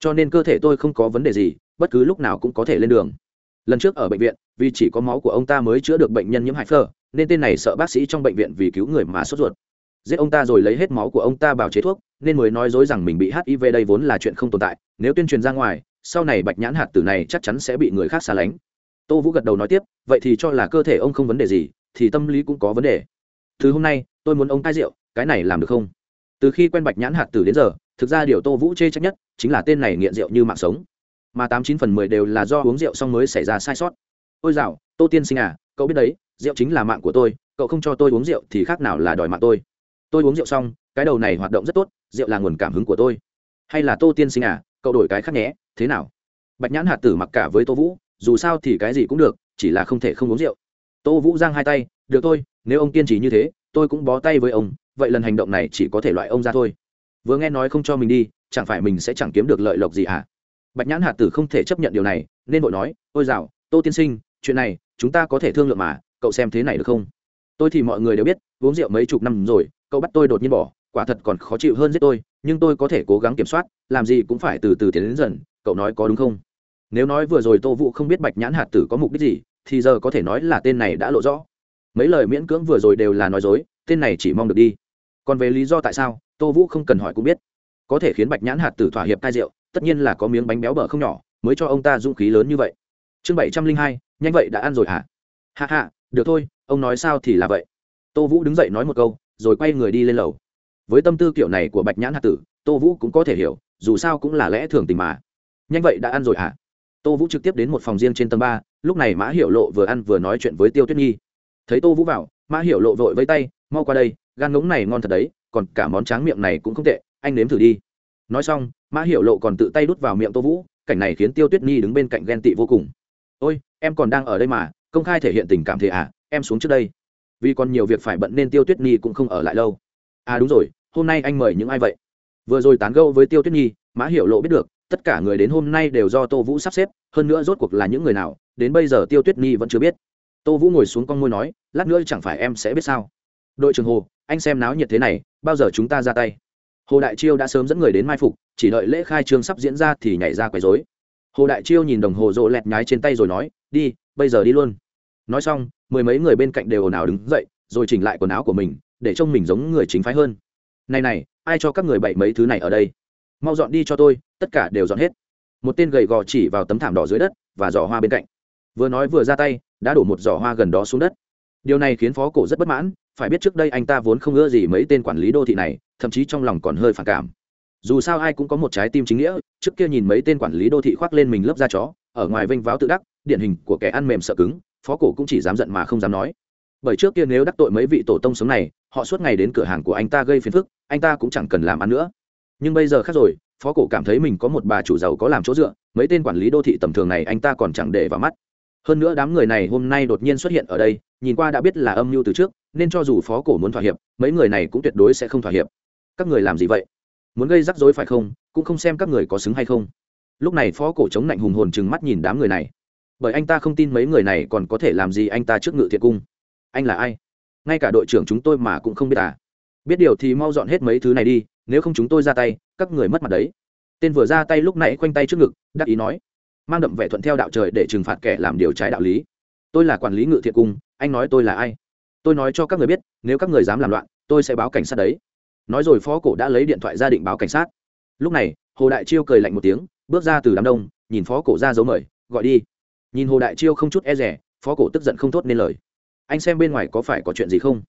[SPEAKER 1] Cho nên cơ thể tôi không có vấn đề gì, bất cứ lúc nào cũng có thể lên đường. Lần trước ở bệnh viện, vì chỉ có máu của ông ta mới chữa được bệnh nhân nhiễm hạch phơ nên tên này sợ bác sĩ trong bệnh viện vì cứu người mà sốt ruột. Giết ông ta rồi lấy hết máu của ông ta bào chế thuốc, nên mới nói dối rằng mình bị hiv đây vốn là chuyện không tồn tại, nếu tuyên truyền ra ngoài, sau này bạch nhãn hạt tử này chắc chắn sẽ bị người khác xa lánh. Tô vũ gật đầu nói tiếp, vậy thì cho là cơ thể ông không vấn đề gì, thì tâm lý cũng có vấn đề. Thứ hôm nay, tôi muốn ông cai rượu, cái này làm được không? Từ khi quen bạch nhãn hạt tử đến giờ, thực ra điều tô vũ chê trách nhất chính là tên này nghiện rượu như mạng sống. Mà tám chín phần mười đều là do uống rượu xong mới xảy ra sai sót. Ôi dạo tô tiên sinh à cậu biết đấy, rượu chính là mạng của tôi, cậu không cho tôi uống rượu thì khác nào là đòi mạng tôi. Tôi uống rượu xong, cái đầu này hoạt động rất tốt, rượu là nguồn cảm hứng của tôi. Hay là tô tiên sinh à cậu đổi cái khác nhé, thế nào? Bạch nhãn hạt tử mặc cả với tô vũ, dù sao thì cái gì cũng được, chỉ là không thể không uống rượu. Tô vũ giang hai tay, được thôi, nếu ông kiên trì như thế, tôi cũng bó tay với ông, vậy lần hành động này chỉ có thể loại ông ra thôi. Vừa nghe nói không cho mình đi, chẳng phải mình sẽ chẳng kiếm được lợi lộc gì hả? Bạch nhãn hạt tử không thể chấp nhận điều này, nên vội nói, ôi dạo tô tiên sinh, chuyện này chúng ta có thể thương lượng mà, cậu xem thế này được không? Tôi thì mọi người đều biết, uống rượu mấy chục năm rồi, cậu bắt tôi đột nhiên bỏ, quả thật còn khó chịu hơn giết tôi, nhưng tôi có thể cố gắng kiểm soát, làm gì cũng phải từ từ tiến đến dần, cậu nói có đúng không? Nếu nói vừa rồi tô vũ không biết bạch nhãn hạt tử có mục đích gì, thì giờ có thể nói là tên này đã lộ rõ. Mấy lời miễn cưỡng vừa rồi đều là nói dối, tên này chỉ mong được đi. Còn về lý do tại sao, tô vũ không cần hỏi cũng biết. Có thể khiến bạch nhãn hạt tử thỏa hiệp cai rượu, tất nhiên là có miếng bánh béo bở không nhỏ, mới cho ông ta dũng khí lớn như vậy. Chương bảy trăm linh hai nhanh vậy đã ăn rồi hả? Hạ hạ được thôi, ông nói sao thì là vậy. Tô vũ đứng dậy nói một câu, rồi quay người đi lên lầu. Với tâm tư kiểu này của bạch nhãn hạ tử, tô vũ cũng có thể hiểu, dù sao cũng là lẽ thường tình mà. Nhanh vậy đã ăn rồi hả? Tô vũ trực tiếp đến một phòng riêng trên tầng ba, lúc này mã hiểu lộ vừa ăn vừa nói chuyện với tiêu tuyết nhi. Thấy tô vũ vào, mã hiểu lộ vội với tay, mau qua đây, gan ngỗng này ngon thật đấy, còn cả món tráng miệng này cũng không tệ, anh nếm thử đi. Nói xong, mã hiểu lộ còn tự tay đút vào miệng tô vũ, cảnh này khiến tiêu tuyết nhi đứng bên cạnh ghen tị vô cùng ôi, em còn đang ở đây mà, công khai thể hiện tình cảm thế à em xuống trước đây. Vì còn nhiều việc phải bận nên tiêu tuyết nhi cũng không ở lại lâu. À đúng rồi, hôm nay anh mời những ai vậy? Vừa rồi tán gâu với tiêu tuyết nhi, mã hiểu lộ biết được, tất cả người đến hôm nay đều do tô vũ sắp xếp, hơn nữa rốt cuộc là những người nào, đến bây giờ tiêu tuyết nhi vẫn chưa biết. Tô vũ ngồi xuống con môi nói, lát nữa chẳng phải em sẽ biết sao. Đội trưởng hồ, anh xem náo nhiệt thế này, bao giờ chúng ta ra tay? Hồ đại chiêu đã sớm dẫn người đến mai phục, chỉ đợi lễ khai trương sắp diễn ra thì nhảy ra quấy dối hồ đại chiêu nhìn đồng hồ rộ lẹt nhái trên tay rồi nói, đi, bây giờ đi luôn. Nói xong, mười mấy người bên cạnh đều ồn ào đứng dậy, rồi chỉnh lại quần áo của mình, để trông mình giống người chính phái hơn. Này này, ai cho các người bậy mấy thứ này ở đây? Mau dọn đi cho tôi, tất cả đều dọn hết. Một tên gầy gò chỉ vào tấm thảm đỏ dưới đất và giỏ hoa bên cạnh. Vừa nói vừa ra tay, đã đổ một giỏ hoa gần đó xuống đất. Điều này khiến phó cổ rất bất mãn, phải biết trước đây anh ta vốn không ưa gì mấy tên quản lý đô thị này, thậm chí trong lòng còn hơi phản cảm dù sao ai cũng có một trái tim chính nghĩa, trước kia nhìn mấy tên quản lý đô thị khoác lên mình lớp da chó, ở ngoài vênh váo tự đắc, điển hình của kẻ ăn mềm sợ cứng, phó cổ cũng chỉ dám giận mà không dám nói. Bởi trước kia nếu đắc tội mấy vị tổ tông sống này, họ suốt ngày đến cửa hàng của anh ta gây phiền phức, anh ta cũng chẳng cần làm ăn nữa. Nhưng bây giờ khác rồi, phó cổ cảm thấy mình có một bà chủ giàu có làm chỗ dựa, mấy tên quản lý đô thị tầm thường này anh ta còn chẳng để vào mắt. Hơn nữa đám người này hôm nay đột nhiên xuất hiện ở đây, nhìn qua đã biết là âm mưu từ trước, nên cho dù phó cổ muốn thỏa hiệp, mấy người này cũng tuyệt đối sẽ không thỏa hiệp. Các người làm gì vậy? Muốn gây rắc rối phải không, cũng không xem các người có xứng hay không. Lúc này phó cổ chống lạnh hùng hồn chừng mắt nhìn đám người này. Bởi anh ta không tin mấy người này còn có thể làm gì anh ta trước ngự thiện cung. Anh là ai? Ngay cả đội trưởng chúng tôi mà cũng không biết à. Biết điều thì mau dọn hết mấy thứ này đi, nếu không chúng tôi ra tay, các người mất mặt đấy. Tên vừa ra tay lúc nãy khoanh tay trước ngực, đắc ý nói. Mang đậm vẻ thuận theo đạo trời để trừng phạt kẻ làm điều trái đạo lý. Tôi là quản lý ngự thiện cung, anh nói tôi là ai? Tôi nói cho các người biết, nếu các người dám làm loạn, tôi sẽ báo cảnh sát đấy nói rồi phó cổ đã lấy điện thoại ra định báo cảnh sát. Lúc này, hồ đại chiêu cười lạnh một tiếng, bước ra từ đám đông, nhìn phó cổ ra dấu mời, gọi đi. Nhìn hồ đại chiêu không chút e rẻ, phó cổ tức giận không thốt nên lời. Anh xem bên ngoài có phải có chuyện gì không?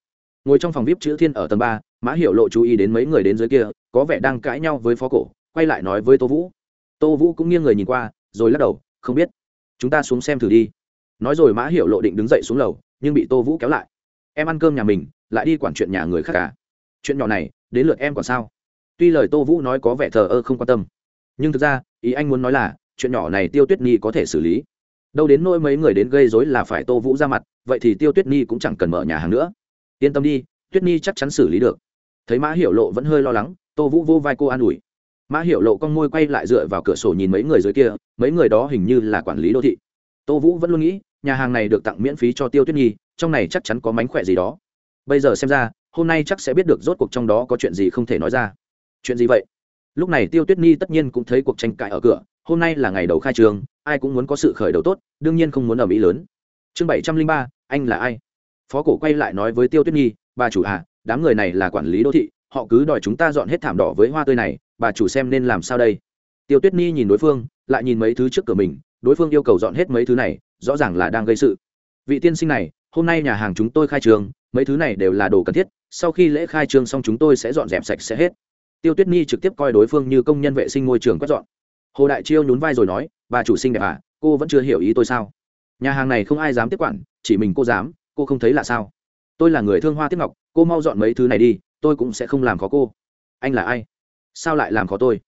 [SPEAKER 1] Ngồi trong phòng vip chữ thiên ở tầng ba, mã hiệu lộ chú ý đến mấy người đến dưới kia, có vẻ đang cãi nhau với phó cổ, quay lại nói với tô vũ. Tô vũ cũng nghiêng người nhìn qua, rồi lắc đầu, không biết. Chúng ta xuống xem thử đi. Nói rồi mã hiệu lộ định đứng dậy xuống lầu, nhưng bị tô vũ kéo lại. Em ăn cơm nhà mình, lại đi quản chuyện nhà người khác cả chuyện nhỏ này, đến lượt em còn sao? Tuy lời tô vũ nói có vẻ thờ ơ không quan tâm, nhưng thực ra, ý anh muốn nói là, chuyện nhỏ này tiêu tuyết nhi có thể xử lý. Đâu đến nỗi mấy người đến gây dối là phải tô vũ ra mặt, vậy thì tiêu tuyết nhi cũng chẳng cần mở nhà hàng nữa. Yên tâm đi, tuyết nhi chắc chắn xử lý được. Thấy mã hiểu lộ vẫn hơi lo lắng, tô vũ vô vai cô an ủi. Mã hiểu lộ con môi quay lại dựa vào cửa sổ nhìn mấy người dưới kia, mấy người đó hình như là quản lý đô thị. Tô vũ vẫn luôn nghĩ, nhà hàng này được tặng miễn phí cho tiêu tuyết nhi, trong này chắc chắn có mánh khỏe gì đó. Bây giờ xem ra hôm nay chắc sẽ biết được rốt cuộc trong đó có chuyện gì không thể nói ra. Chuyện gì vậy? Lúc này tiêu tuyết nhi tất nhiên cũng thấy cuộc tranh cãi ở cửa, hôm nay là ngày đầu khai trường, ai cũng muốn có sự khởi đầu tốt, đương nhiên không muốn ở mỹ lớn. Chương bảy trăm linh ba, anh là ai? Phó cổ quay lại nói với tiêu tuyết nhi, bà chủ à đám người này là quản lý đô thị, họ cứ đòi chúng ta dọn hết thảm đỏ với hoa tươi này, bà chủ xem nên làm sao đây? Tiêu tuyết nhi nhìn đối phương, lại nhìn mấy thứ trước cửa mình, đối phương yêu cầu dọn hết mấy thứ này, rõ ràng là đang gây sự. Vị tiên sinh này, hôm nay nhà hàng chúng tôi khai trường mấy thứ này đều là đồ cần thiết, sau khi lễ khai trương xong chúng tôi sẽ dọn dẹp sạch sẽ hết. Tiêu tuyết nhi trực tiếp coi đối phương như công nhân vệ sinh môi trường quét dọn. Hồ đại chiêu nhún vai rồi nói, bà chủ sinh đẹp à cô vẫn chưa hiểu ý tôi sao? Nhà hàng này không ai dám tiếp quản, chỉ mình cô dám, cô không thấy là sao? Tôi là người thương hoa tiếp ngọc, cô mau dọn mấy thứ này đi, tôi cũng sẽ không làm khó cô. Anh là ai? Sao lại làm khó tôi?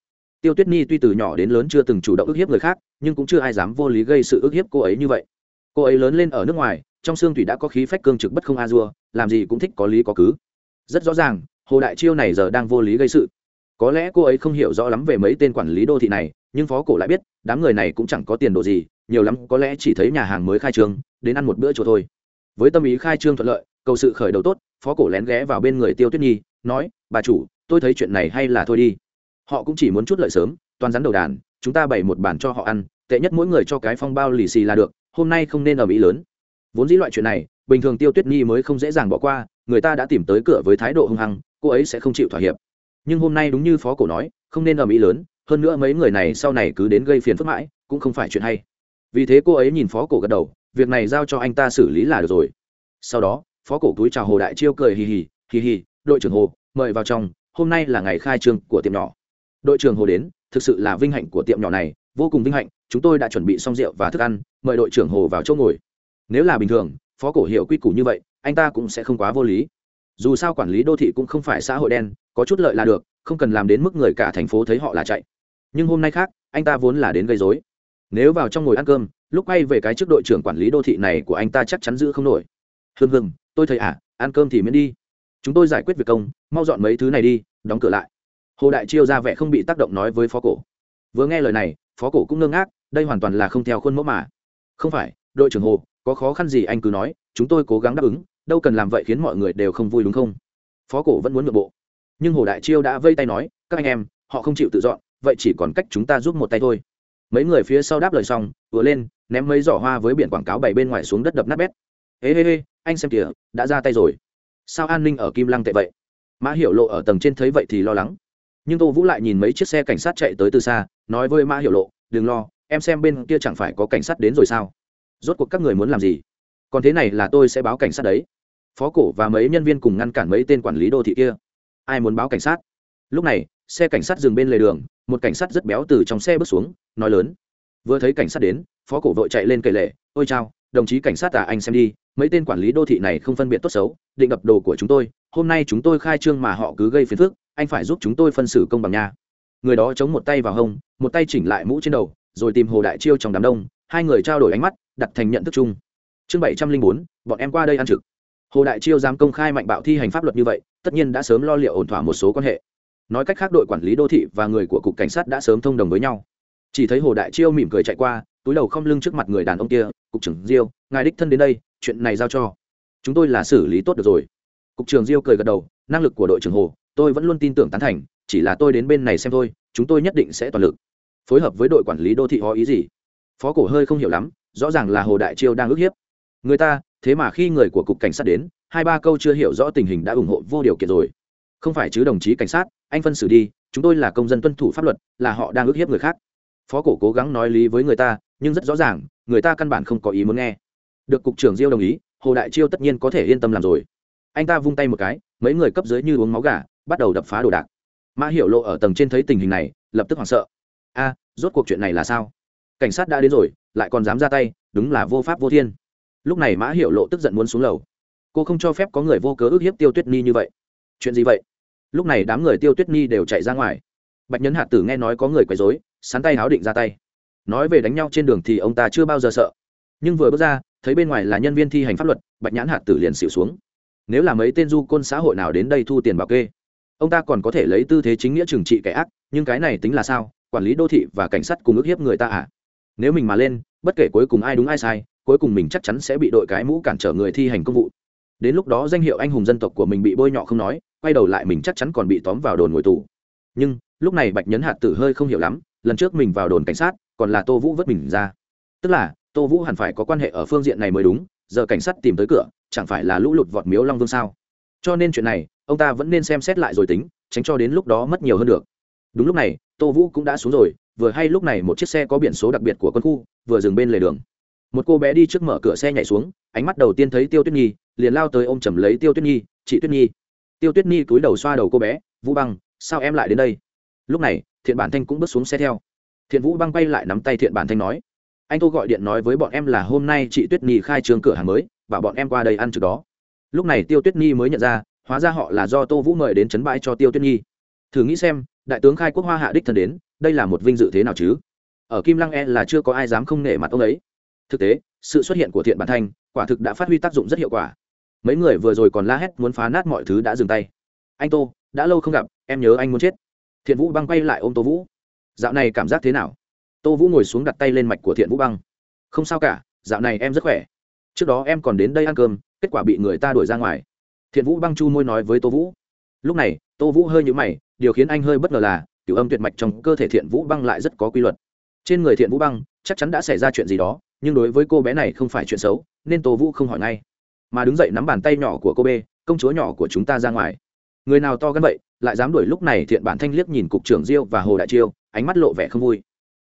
[SPEAKER 1] Tiêu tuyết nhi tuy từ nhỏ đến lớn chưa từng chủ động ức hiếp người khác, nhưng cũng chưa ai dám vô lý gây sự ức hiếp cô ấy như vậy. Cô ấy lớn lên ở nước ngoài trong xương thủy đã có khí phách cương trực bất không a dua, làm gì cũng thích có lý có cứ. Rất rõ ràng, hồ đại chiêu này giờ đang vô lý gây sự. Có lẽ cô ấy không hiểu rõ lắm về mấy tên quản lý đô thị này, nhưng phó cổ lại biết, đám người này cũng chẳng có tiền đồ gì, nhiều lắm có lẽ chỉ thấy nhà hàng mới khai trương, đến ăn một bữa chỗ thôi. Với tâm ý khai trương thuận lợi, cầu sự khởi đầu tốt, phó cổ lén ghé vào bên người tiêu tuyết nhi, nói, bà chủ, tôi thấy chuyện này hay là thôi đi. Họ cũng chỉ muốn chút lợi sớm, toàn rắn đầu đàn, chúng ta bày một bàn cho họ ăn, tệ nhất mỗi người cho cái phong bao lì xì là được, hôm nay không nên ở mỹ lớn vốn dĩ loại chuyện này, bình thường tiêu tuyết nhi mới không dễ dàng bỏ qua, người ta đã tìm tới cửa với thái độ hung hăng, cô ấy sẽ không chịu thỏa hiệp. Nhưng hôm nay đúng như phó cổ nói, không nên ở mỹ lớn, hơn nữa mấy người này sau này cứ đến gây phiền phức mãi, cũng không phải chuyện hay. Vì thế cô ấy nhìn phó cổ gật đầu, việc này giao cho anh ta xử lý là được rồi. Sau đó, phó cổ túi chào hồ đại chiêu cười hì hì hì hì, đội trưởng hồ, mời vào trong, hôm nay là ngày khai trương của tiệm nhỏ. Đội trưởng hồ đến, thực sự là vinh hạnh của tiệm nhỏ này, vô cùng vinh hạnh, chúng tôi đã chuẩn bị xong rượu và thức ăn, mời đội trưởng hồ vào chỗ ngồi nếu là bình thường, phó cổ hiệu quy củ như vậy, anh ta cũng sẽ không quá vô lý. Dù sao quản lý đô thị cũng không phải xã hội đen, có chút lợi là được, không cần làm đến mức người cả thành phố thấy họ là chạy. Nhưng hôm nay khác, anh ta vốn là đến gây dối nếu vào trong ngồi ăn cơm, lúc quay về cái chức đội trưởng quản lý đô thị này của anh ta chắc chắn giữ không nổi. Hương hương tôi thấy à ăn cơm thì miễn đi. Chúng tôi giải quyết việc công, mau dọn mấy thứ này đi, đóng cửa lại. Hồ đại chiêu ra vẻ không bị tác động nói với phó cổ. Vừa nghe lời này, phó cổ cũng ngơ ngác, đây hoàn toàn là không theo khuôn mẫu mà. Không phải, đội trưởng hồ có khó khăn gì anh cứ nói, chúng tôi cố gắng đáp ứng, đâu cần làm vậy khiến mọi người đều không vui đúng không? Phó cổ vẫn muốn nội bộ. Nhưng hồ đại chiêu đã vây tay nói, các anh em, họ không chịu tự dọn, vậy chỉ còn cách chúng ta giúp một tay thôi. Mấy người phía sau đáp lời xong, vừa lên, ném mấy giỏ hoa với biển quảng cáo bày bên ngoài xuống đất đập nát bét. Ê ê ê anh xem kìa, đã ra tay rồi. Sao an ninh ở kim lăng tệ vậy? Mã hiểu lộ ở tầng trên thấy vậy thì lo lắng. Nhưng tô vũ lại nhìn mấy chiếc xe cảnh sát chạy tới từ xa, nói với mã hiểu lộ, đừng lo, em xem bên kia chẳng phải có cảnh sát đến rồi sao? Rốt cuộc các người muốn làm gì? Còn thế này là tôi sẽ báo cảnh sát đấy. Phó cổ và mấy nhân viên cùng ngăn cản mấy tên quản lý đô thị kia. Ai muốn báo cảnh sát? Lúc này, xe cảnh sát dừng bên lề đường, một cảnh sát rất béo từ trong xe bước xuống, nói lớn. Vừa thấy cảnh sát đến, phó cổ vội chạy lên kể lệ, ôi chao, đồng chí cảnh sát à anh xem đi, mấy tên quản lý đô thị này không phân biệt tốt xấu, định đập đồ của chúng tôi, hôm nay chúng tôi khai trương mà họ cứ gây phiền phức, anh phải giúp chúng tôi phân xử công bằng nha. Người đó chống một tay vào hông, một tay chỉnh lại mũ trên đầu, rồi tìm hồ đại chiêu trong đám đông, hai người trao đổi ánh mắt đặt thành nhận thức chung. Chương bảy trăm linh bốn, bọn em qua đây ăn trực. Hồ đại chiêu dám công khai mạnh bạo thi hành pháp luật như vậy, tất nhiên đã sớm lo liệu ổn thỏa một số quan hệ. Nói cách khác đội quản lý đô thị và người của cục cảnh sát đã sớm thông đồng với nhau. Chỉ thấy hồ đại chiêu mỉm cười chạy qua, túi đầu không lưng trước mặt người đàn ông kia, cục trưởng diêu, ngài đích thân đến đây, chuyện này giao cho. Chúng tôi là xử lý tốt được rồi. Cục trưởng diêu cười gật đầu, năng lực của đội trưởng hồ, tôi vẫn luôn tin tưởng tán thành, chỉ là tôi đến bên này xem thôi, chúng tôi nhất định sẽ toàn lực. Phối hợp với đội quản lý đô thị có ý gì? Phó cổ hơi không hiểu lắm rõ ràng là hồ đại chiêu đang ức hiếp. Người ta, thế mà khi người của cục cảnh sát đến, hai ba câu chưa hiểu rõ tình hình đã ủng hộ vô điều kiện rồi. Không phải chứ đồng chí cảnh sát, anh phân xử đi, chúng tôi là công dân tuân thủ pháp luật, là họ đang ức hiếp người khác. Phó cổ cố gắng nói lý với người ta, nhưng rất rõ ràng, người ta căn bản không có ý muốn nghe. Được cục trưởng diêu đồng ý, hồ đại chiêu tất nhiên có thể yên tâm làm rồi. Anh ta vung tay một cái, mấy người cấp dưới như uống máu gà, bắt đầu đập phá đồ đạc. Mã hiểu lộ ở tầng trên thấy tình hình này, lập tức hoảng sợ. A, rốt cuộc chuyện này là sao? Cảnh sát đã đến rồi lại còn dám ra tay, đúng là vô pháp vô thiên. Lúc này mã hiểu lộ tức giận muốn xuống lầu. Cô không cho phép có người vô cớ ức hiếp tiêu tuyết ni như vậy. Chuyện gì vậy? Lúc này đám người tiêu tuyết ni đều chạy ra ngoài. Bạch nhấn hạ tử nghe nói có người quấy dối sắn tay háo định ra tay. Nói về đánh nhau trên đường thì ông ta chưa bao giờ sợ. Nhưng vừa bước ra, thấy bên ngoài là nhân viên thi hành pháp luật, bạch nhãn hạ tử liền xịu xuống. Nếu là mấy tên du côn xã hội nào đến đây thu tiền bảo kê, ông ta còn có thể lấy tư thế chính nghĩa trừng trị kẻ ác, nhưng cái này tính là sao? Quản lý đô thị và cảnh sát cùng ức hiếp người ta à? Nếu mình mà lên, bất kể cuối cùng ai đúng ai sai, cuối cùng mình chắc chắn sẽ bị đội cái mũ cản trở người thi hành công vụ. Đến lúc đó danh hiệu anh hùng dân tộc của mình bị bôi nhọ không nói, quay đầu lại mình chắc chắn còn bị tóm vào đồn ngồi tù. Nhưng, lúc này bạch nhấn hạt tử hơi không hiểu lắm, lần trước mình vào đồn cảnh sát, còn là tô vũ vớt mình ra. Tức là, tô vũ hẳn phải có quan hệ ở phương diện này mới đúng, giờ cảnh sát tìm tới cửa, chẳng phải là lũ lụt vọt miếu long vương sao? Cho nên chuyện này, ông ta vẫn nên xem xét lại rồi tính, tránh cho đến lúc đó mất nhiều hơn được. Đúng lúc này, tô vũ cũng đã xuống rồi vừa hay lúc này một chiếc xe có biển số đặc biệt của quân khu, vừa dừng bên lề đường. Một cô bé đi trước mở cửa xe nhảy xuống, ánh mắt đầu tiên thấy tiêu tuyết nhi, liền lao tới ôm chầm lấy tiêu tuyết nhi, chị tuyết nhi. Tiêu tuyết nhi cúi đầu xoa đầu cô bé, vũ băng, sao em lại đến đây? Lúc này, thiện bản thanh cũng bước xuống xe theo. Thiện vũ băng quay lại nắm tay thiện bản thanh nói, anh tô gọi điện nói với bọn em là hôm nay chị tuyết nhi khai trương cửa hàng mới và bọn em qua đây ăn trực đó. Lúc này tiêu tuyết nhi mới nhận ra, hóa ra họ là do tô vũ mời đến chấn bãi cho tiêu tuyết nhi. Thử nghĩ xem, đại tướng khai quốc hoa hạ đích thân đến đây là một vinh dự thế nào chứ? Ở kim lăng e là chưa có ai dám không nể mặt ông ấy. Thực tế, sự xuất hiện của thiện bản thanh quả thực đã phát huy tác dụng rất hiệu quả. Mấy người vừa rồi còn la hét muốn phá nát mọi thứ đã dừng tay. Anh tô, đã lâu không gặp, em nhớ anh muốn chết. Thiện vũ băng quay lại ôm tô vũ. Dạo này cảm giác thế nào? Tô vũ ngồi xuống đặt tay lên mạch của thiện vũ băng. Không sao cả, dạo này em rất khỏe. Trước đó em còn đến đây ăn cơm, kết quả bị người ta đuổi ra ngoài. Thiện vũ băng chu môi nói với tô vũ. Lúc này, tô vũ hơi nhũ mày, điều khiến anh hơi bất ngờ là kiểu âm tuyệt mạch trong cơ thể thiện vũ băng lại rất có quy luật. Trên người thiện vũ băng, chắc chắn đã xảy ra chuyện gì đó, nhưng đối với cô bé này không phải chuyện xấu, nên tô vũ không hỏi ngay. Mà đứng dậy nắm bàn tay nhỏ của cô bê công chúa nhỏ của chúng ta ra ngoài. Người nào to gan vậy, lại dám đuổi lúc này thiện bản thanh liếc nhìn cục trưởng diêu và hồ đại chiêu, ánh mắt lộ vẻ không vui.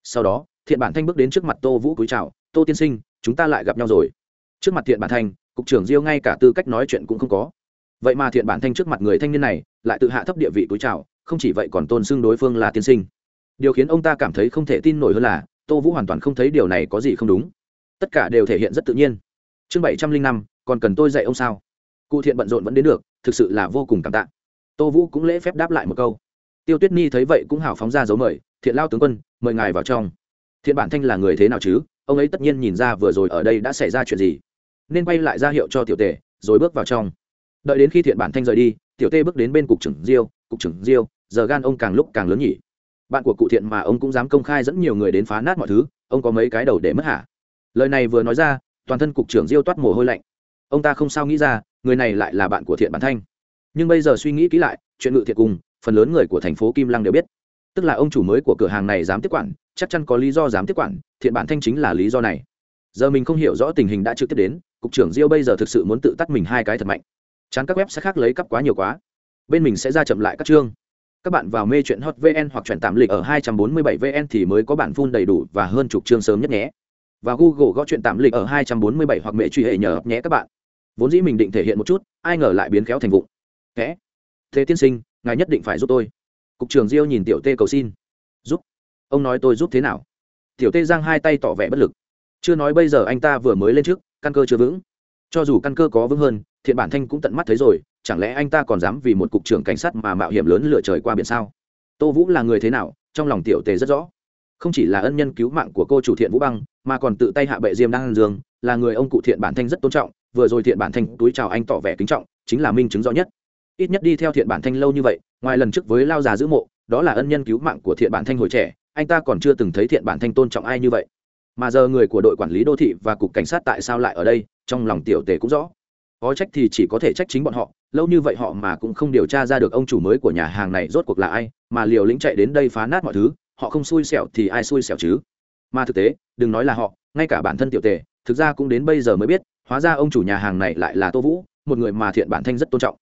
[SPEAKER 1] Sau đó, thiện bản thanh bước đến trước mặt tô vũ cúi chào, tô tiên sinh, chúng ta lại gặp nhau rồi. Trước mặt thiện bản thanh, cục trưởng diêu ngay cả tư cách nói chuyện cũng không có. Vậy mà thiện bản thanh trước mặt người thanh niên này, lại tự hạ thấp địa vị cúi chào không chỉ vậy còn tôn xưng đối phương là tiên sinh. Điều khiến ông ta cảm thấy không thể tin nổi hơn là, tô vũ hoàn toàn không thấy điều này có gì không đúng. Tất cả đều thể hiện rất tự nhiên. Chương bảy trăm linh năm, còn cần tôi dạy ông sao? Cụ thiện bận rộn vẫn đến được, thực sự là vô cùng cảm tạ. Tô vũ cũng lễ phép đáp lại một câu. Tiêu tuyết nhi thấy vậy cũng hào phóng ra dấu mời, thiện lao tướng quân, mời ngài vào trong. Thiện bản thanh là người thế nào chứ? Ông ấy tất nhiên nhìn ra vừa rồi ở đây đã xảy ra chuyện gì. Nên quay lại ra hiệu cho tiểu tề rồi bước vào trong. Đợi đến khi thiện bản thanh rời đi tiểu tê bước đến bên cục trưởng diêu, cục trưởng diêu, giờ gan ông càng lúc càng lớn nhỉ. Bạn của cụ thiện mà ông cũng dám công khai dẫn nhiều người đến phá nát mọi thứ, ông có mấy cái đầu để mất hả? Lời này vừa nói ra, toàn thân cục trưởng diêu toát mồ hôi lạnh. Ông ta không sao nghĩ ra, người này lại là bạn của thiện bản thanh. Nhưng bây giờ suy nghĩ kỹ lại, chuyện ngự thiện cùng, phần lớn người của thành phố kim lăng đều biết. Tức là ông chủ mới của cửa hàng này dám tiếp quản, chắc chắn có lý do dám tiếp quản, thiện bản thanh chính là lý do này. Giờ mình không hiểu rõ tình hình đã trực tiếp đến, cục trưởng diêu bây giờ thực sự muốn tự tắt mình hai cái thật mạnh chán các web sẽ khác lấy cắp quá nhiều quá. Bên mình sẽ ra chậm lại các chương. Các bạn vào mê chuyện hot vn hoặc chuyển tạm lịch ở 247 vn thì mới có bản phun đầy đủ và hơn chục chương sớm nhất nhé. Và google gõ chuyện tạm lịch ở 247 hoặc mẹ truy hệ nhờ nhé các bạn. Vốn dĩ mình định thể hiện một chút, ai ngờ lại biến khéo thành vụng. Kẽ thế tiên sinh, ngài nhất định phải giúp tôi. Cục trưởng diêu nhìn tiểu tê cầu xin. Giúp. Ông nói tôi giúp thế nào? Tiểu tê giang hai tay tỏ vẻ bất lực. Chưa nói bây giờ anh ta vừa mới lên trước, căn cơ chưa vững. Cho dù căn cơ có vững hơn thiện bản thanh cũng tận mắt thấy rồi, chẳng lẽ anh ta còn dám vì một cục trưởng cảnh sát mà mạo hiểm lớn lựa trời qua biển sao? Tô vũ là người thế nào, trong lòng tiểu tề rất rõ. Không chỉ là ân nhân cứu mạng của cô chủ thiện vũ băng, mà còn tự tay hạ bệ diêm đăng dương, là người ông cụ thiện bản thanh rất tôn trọng, vừa rồi thiện bản thanh túi chào anh tỏ vẻ kính trọng, chính là minh chứng rõ nhất. Ít nhất đi theo thiện bản thanh lâu như vậy, ngoài lần trước với lao già giữ mộ, đó là ân nhân cứu mạng của thiện bản thanh hồi trẻ, anh ta còn chưa từng thấy thiện bản thanh tôn trọng ai như vậy. Mà giờ người của đội quản lý đô thị và cục cảnh sát tại sao lại ở đây, trong lòng tiểu tề cũng rõ có trách thì chỉ có thể trách chính bọn họ, lâu như vậy họ mà cũng không điều tra ra được ông chủ mới của nhà hàng này rốt cuộc là ai, mà liều lĩnh chạy đến đây phá nát mọi thứ, họ không xui xẻo thì ai xui xẻo chứ? Mà thực tế, đừng nói là họ, ngay cả bản thân tiểu tề, thực ra cũng đến bây giờ mới biết, hóa ra ông chủ nhà hàng này lại là tô vũ, một người mà thiện bản thanh rất tôn trọng.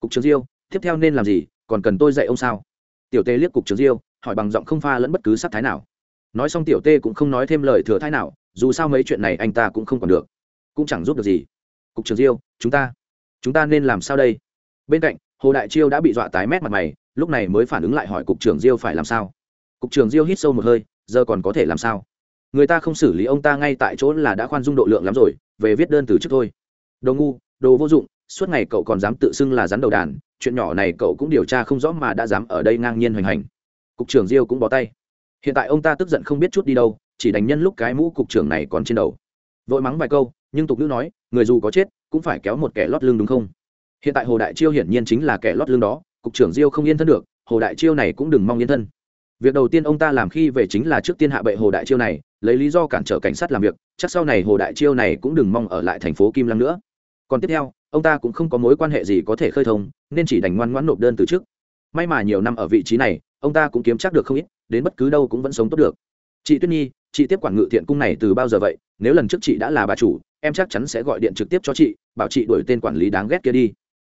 [SPEAKER 1] Cục trưởng diêu, tiếp theo nên làm gì, còn cần tôi dạy ông sao? Tiểu tê liếc cục trưởng diêu, hỏi bằng giọng không pha lẫn bất cứ sắc thái nào. Nói xong tiểu tê cũng không nói thêm lời thừa thái nào, dù sao mấy chuyện này anh ta cũng không còn được. Cũng chẳng giúp được gì cục trưởng diêu, chúng ta chúng ta nên làm sao đây? Bên cạnh, hồ đại chiêu đã bị dọa tái mét mặt mày, lúc này mới phản ứng lại hỏi cục trưởng diêu phải làm sao? Cục trưởng diêu hít sâu một hơi, giờ còn có thể làm sao? Người ta không xử lý ông ta ngay tại chỗ là đã khoan dung độ lượng lắm rồi, về viết đơn từ trước thôi. Đồ ngu, đồ vô dụng, suốt ngày cậu còn dám tự xưng là rắn đầu đàn, chuyện nhỏ này cậu cũng điều tra không rõ mà đã dám ở đây ngang nhiên hoành hành. Cục trưởng diêu cũng bó tay. Hiện tại ông ta tức giận không biết chút đi đâu, chỉ đánh nhân lúc cái mũ cục trưởng này còn trên đầu. Vội mắng vài câu, nhưng tục nữ nói người dù có chết, cũng phải kéo một kẻ lót lưng đúng không? Hiện tại hồ đại chiêu hiển nhiên chính là kẻ lót lưng đó, cục trưởng diêu không yên thân được, hồ đại chiêu này cũng đừng mong yên thân. Việc đầu tiên ông ta làm khi về chính là trước tiên hạ bệ hồ đại chiêu này, lấy lý do cản trở cảnh sát làm việc, chắc sau này hồ đại chiêu này cũng đừng mong ở lại thành phố kim lăng nữa. Còn tiếp theo, ông ta cũng không có mối quan hệ gì có thể khơi thông, nên chỉ đành ngoan ngoãn nộp đơn từ trước. May mà nhiều năm ở vị trí này, ông ta cũng kiếm chắc được không ít, đến bất cứ đâu cũng vẫn sống tốt được. Chị tuyết nhi, chị tiếp quản ngự thiện cung này từ bao giờ vậy? Nếu lần trước chị đã là bà chủ em chắc chắn sẽ gọi điện trực tiếp cho chị, bảo chị đổi tên quản lý đáng ghét kia đi.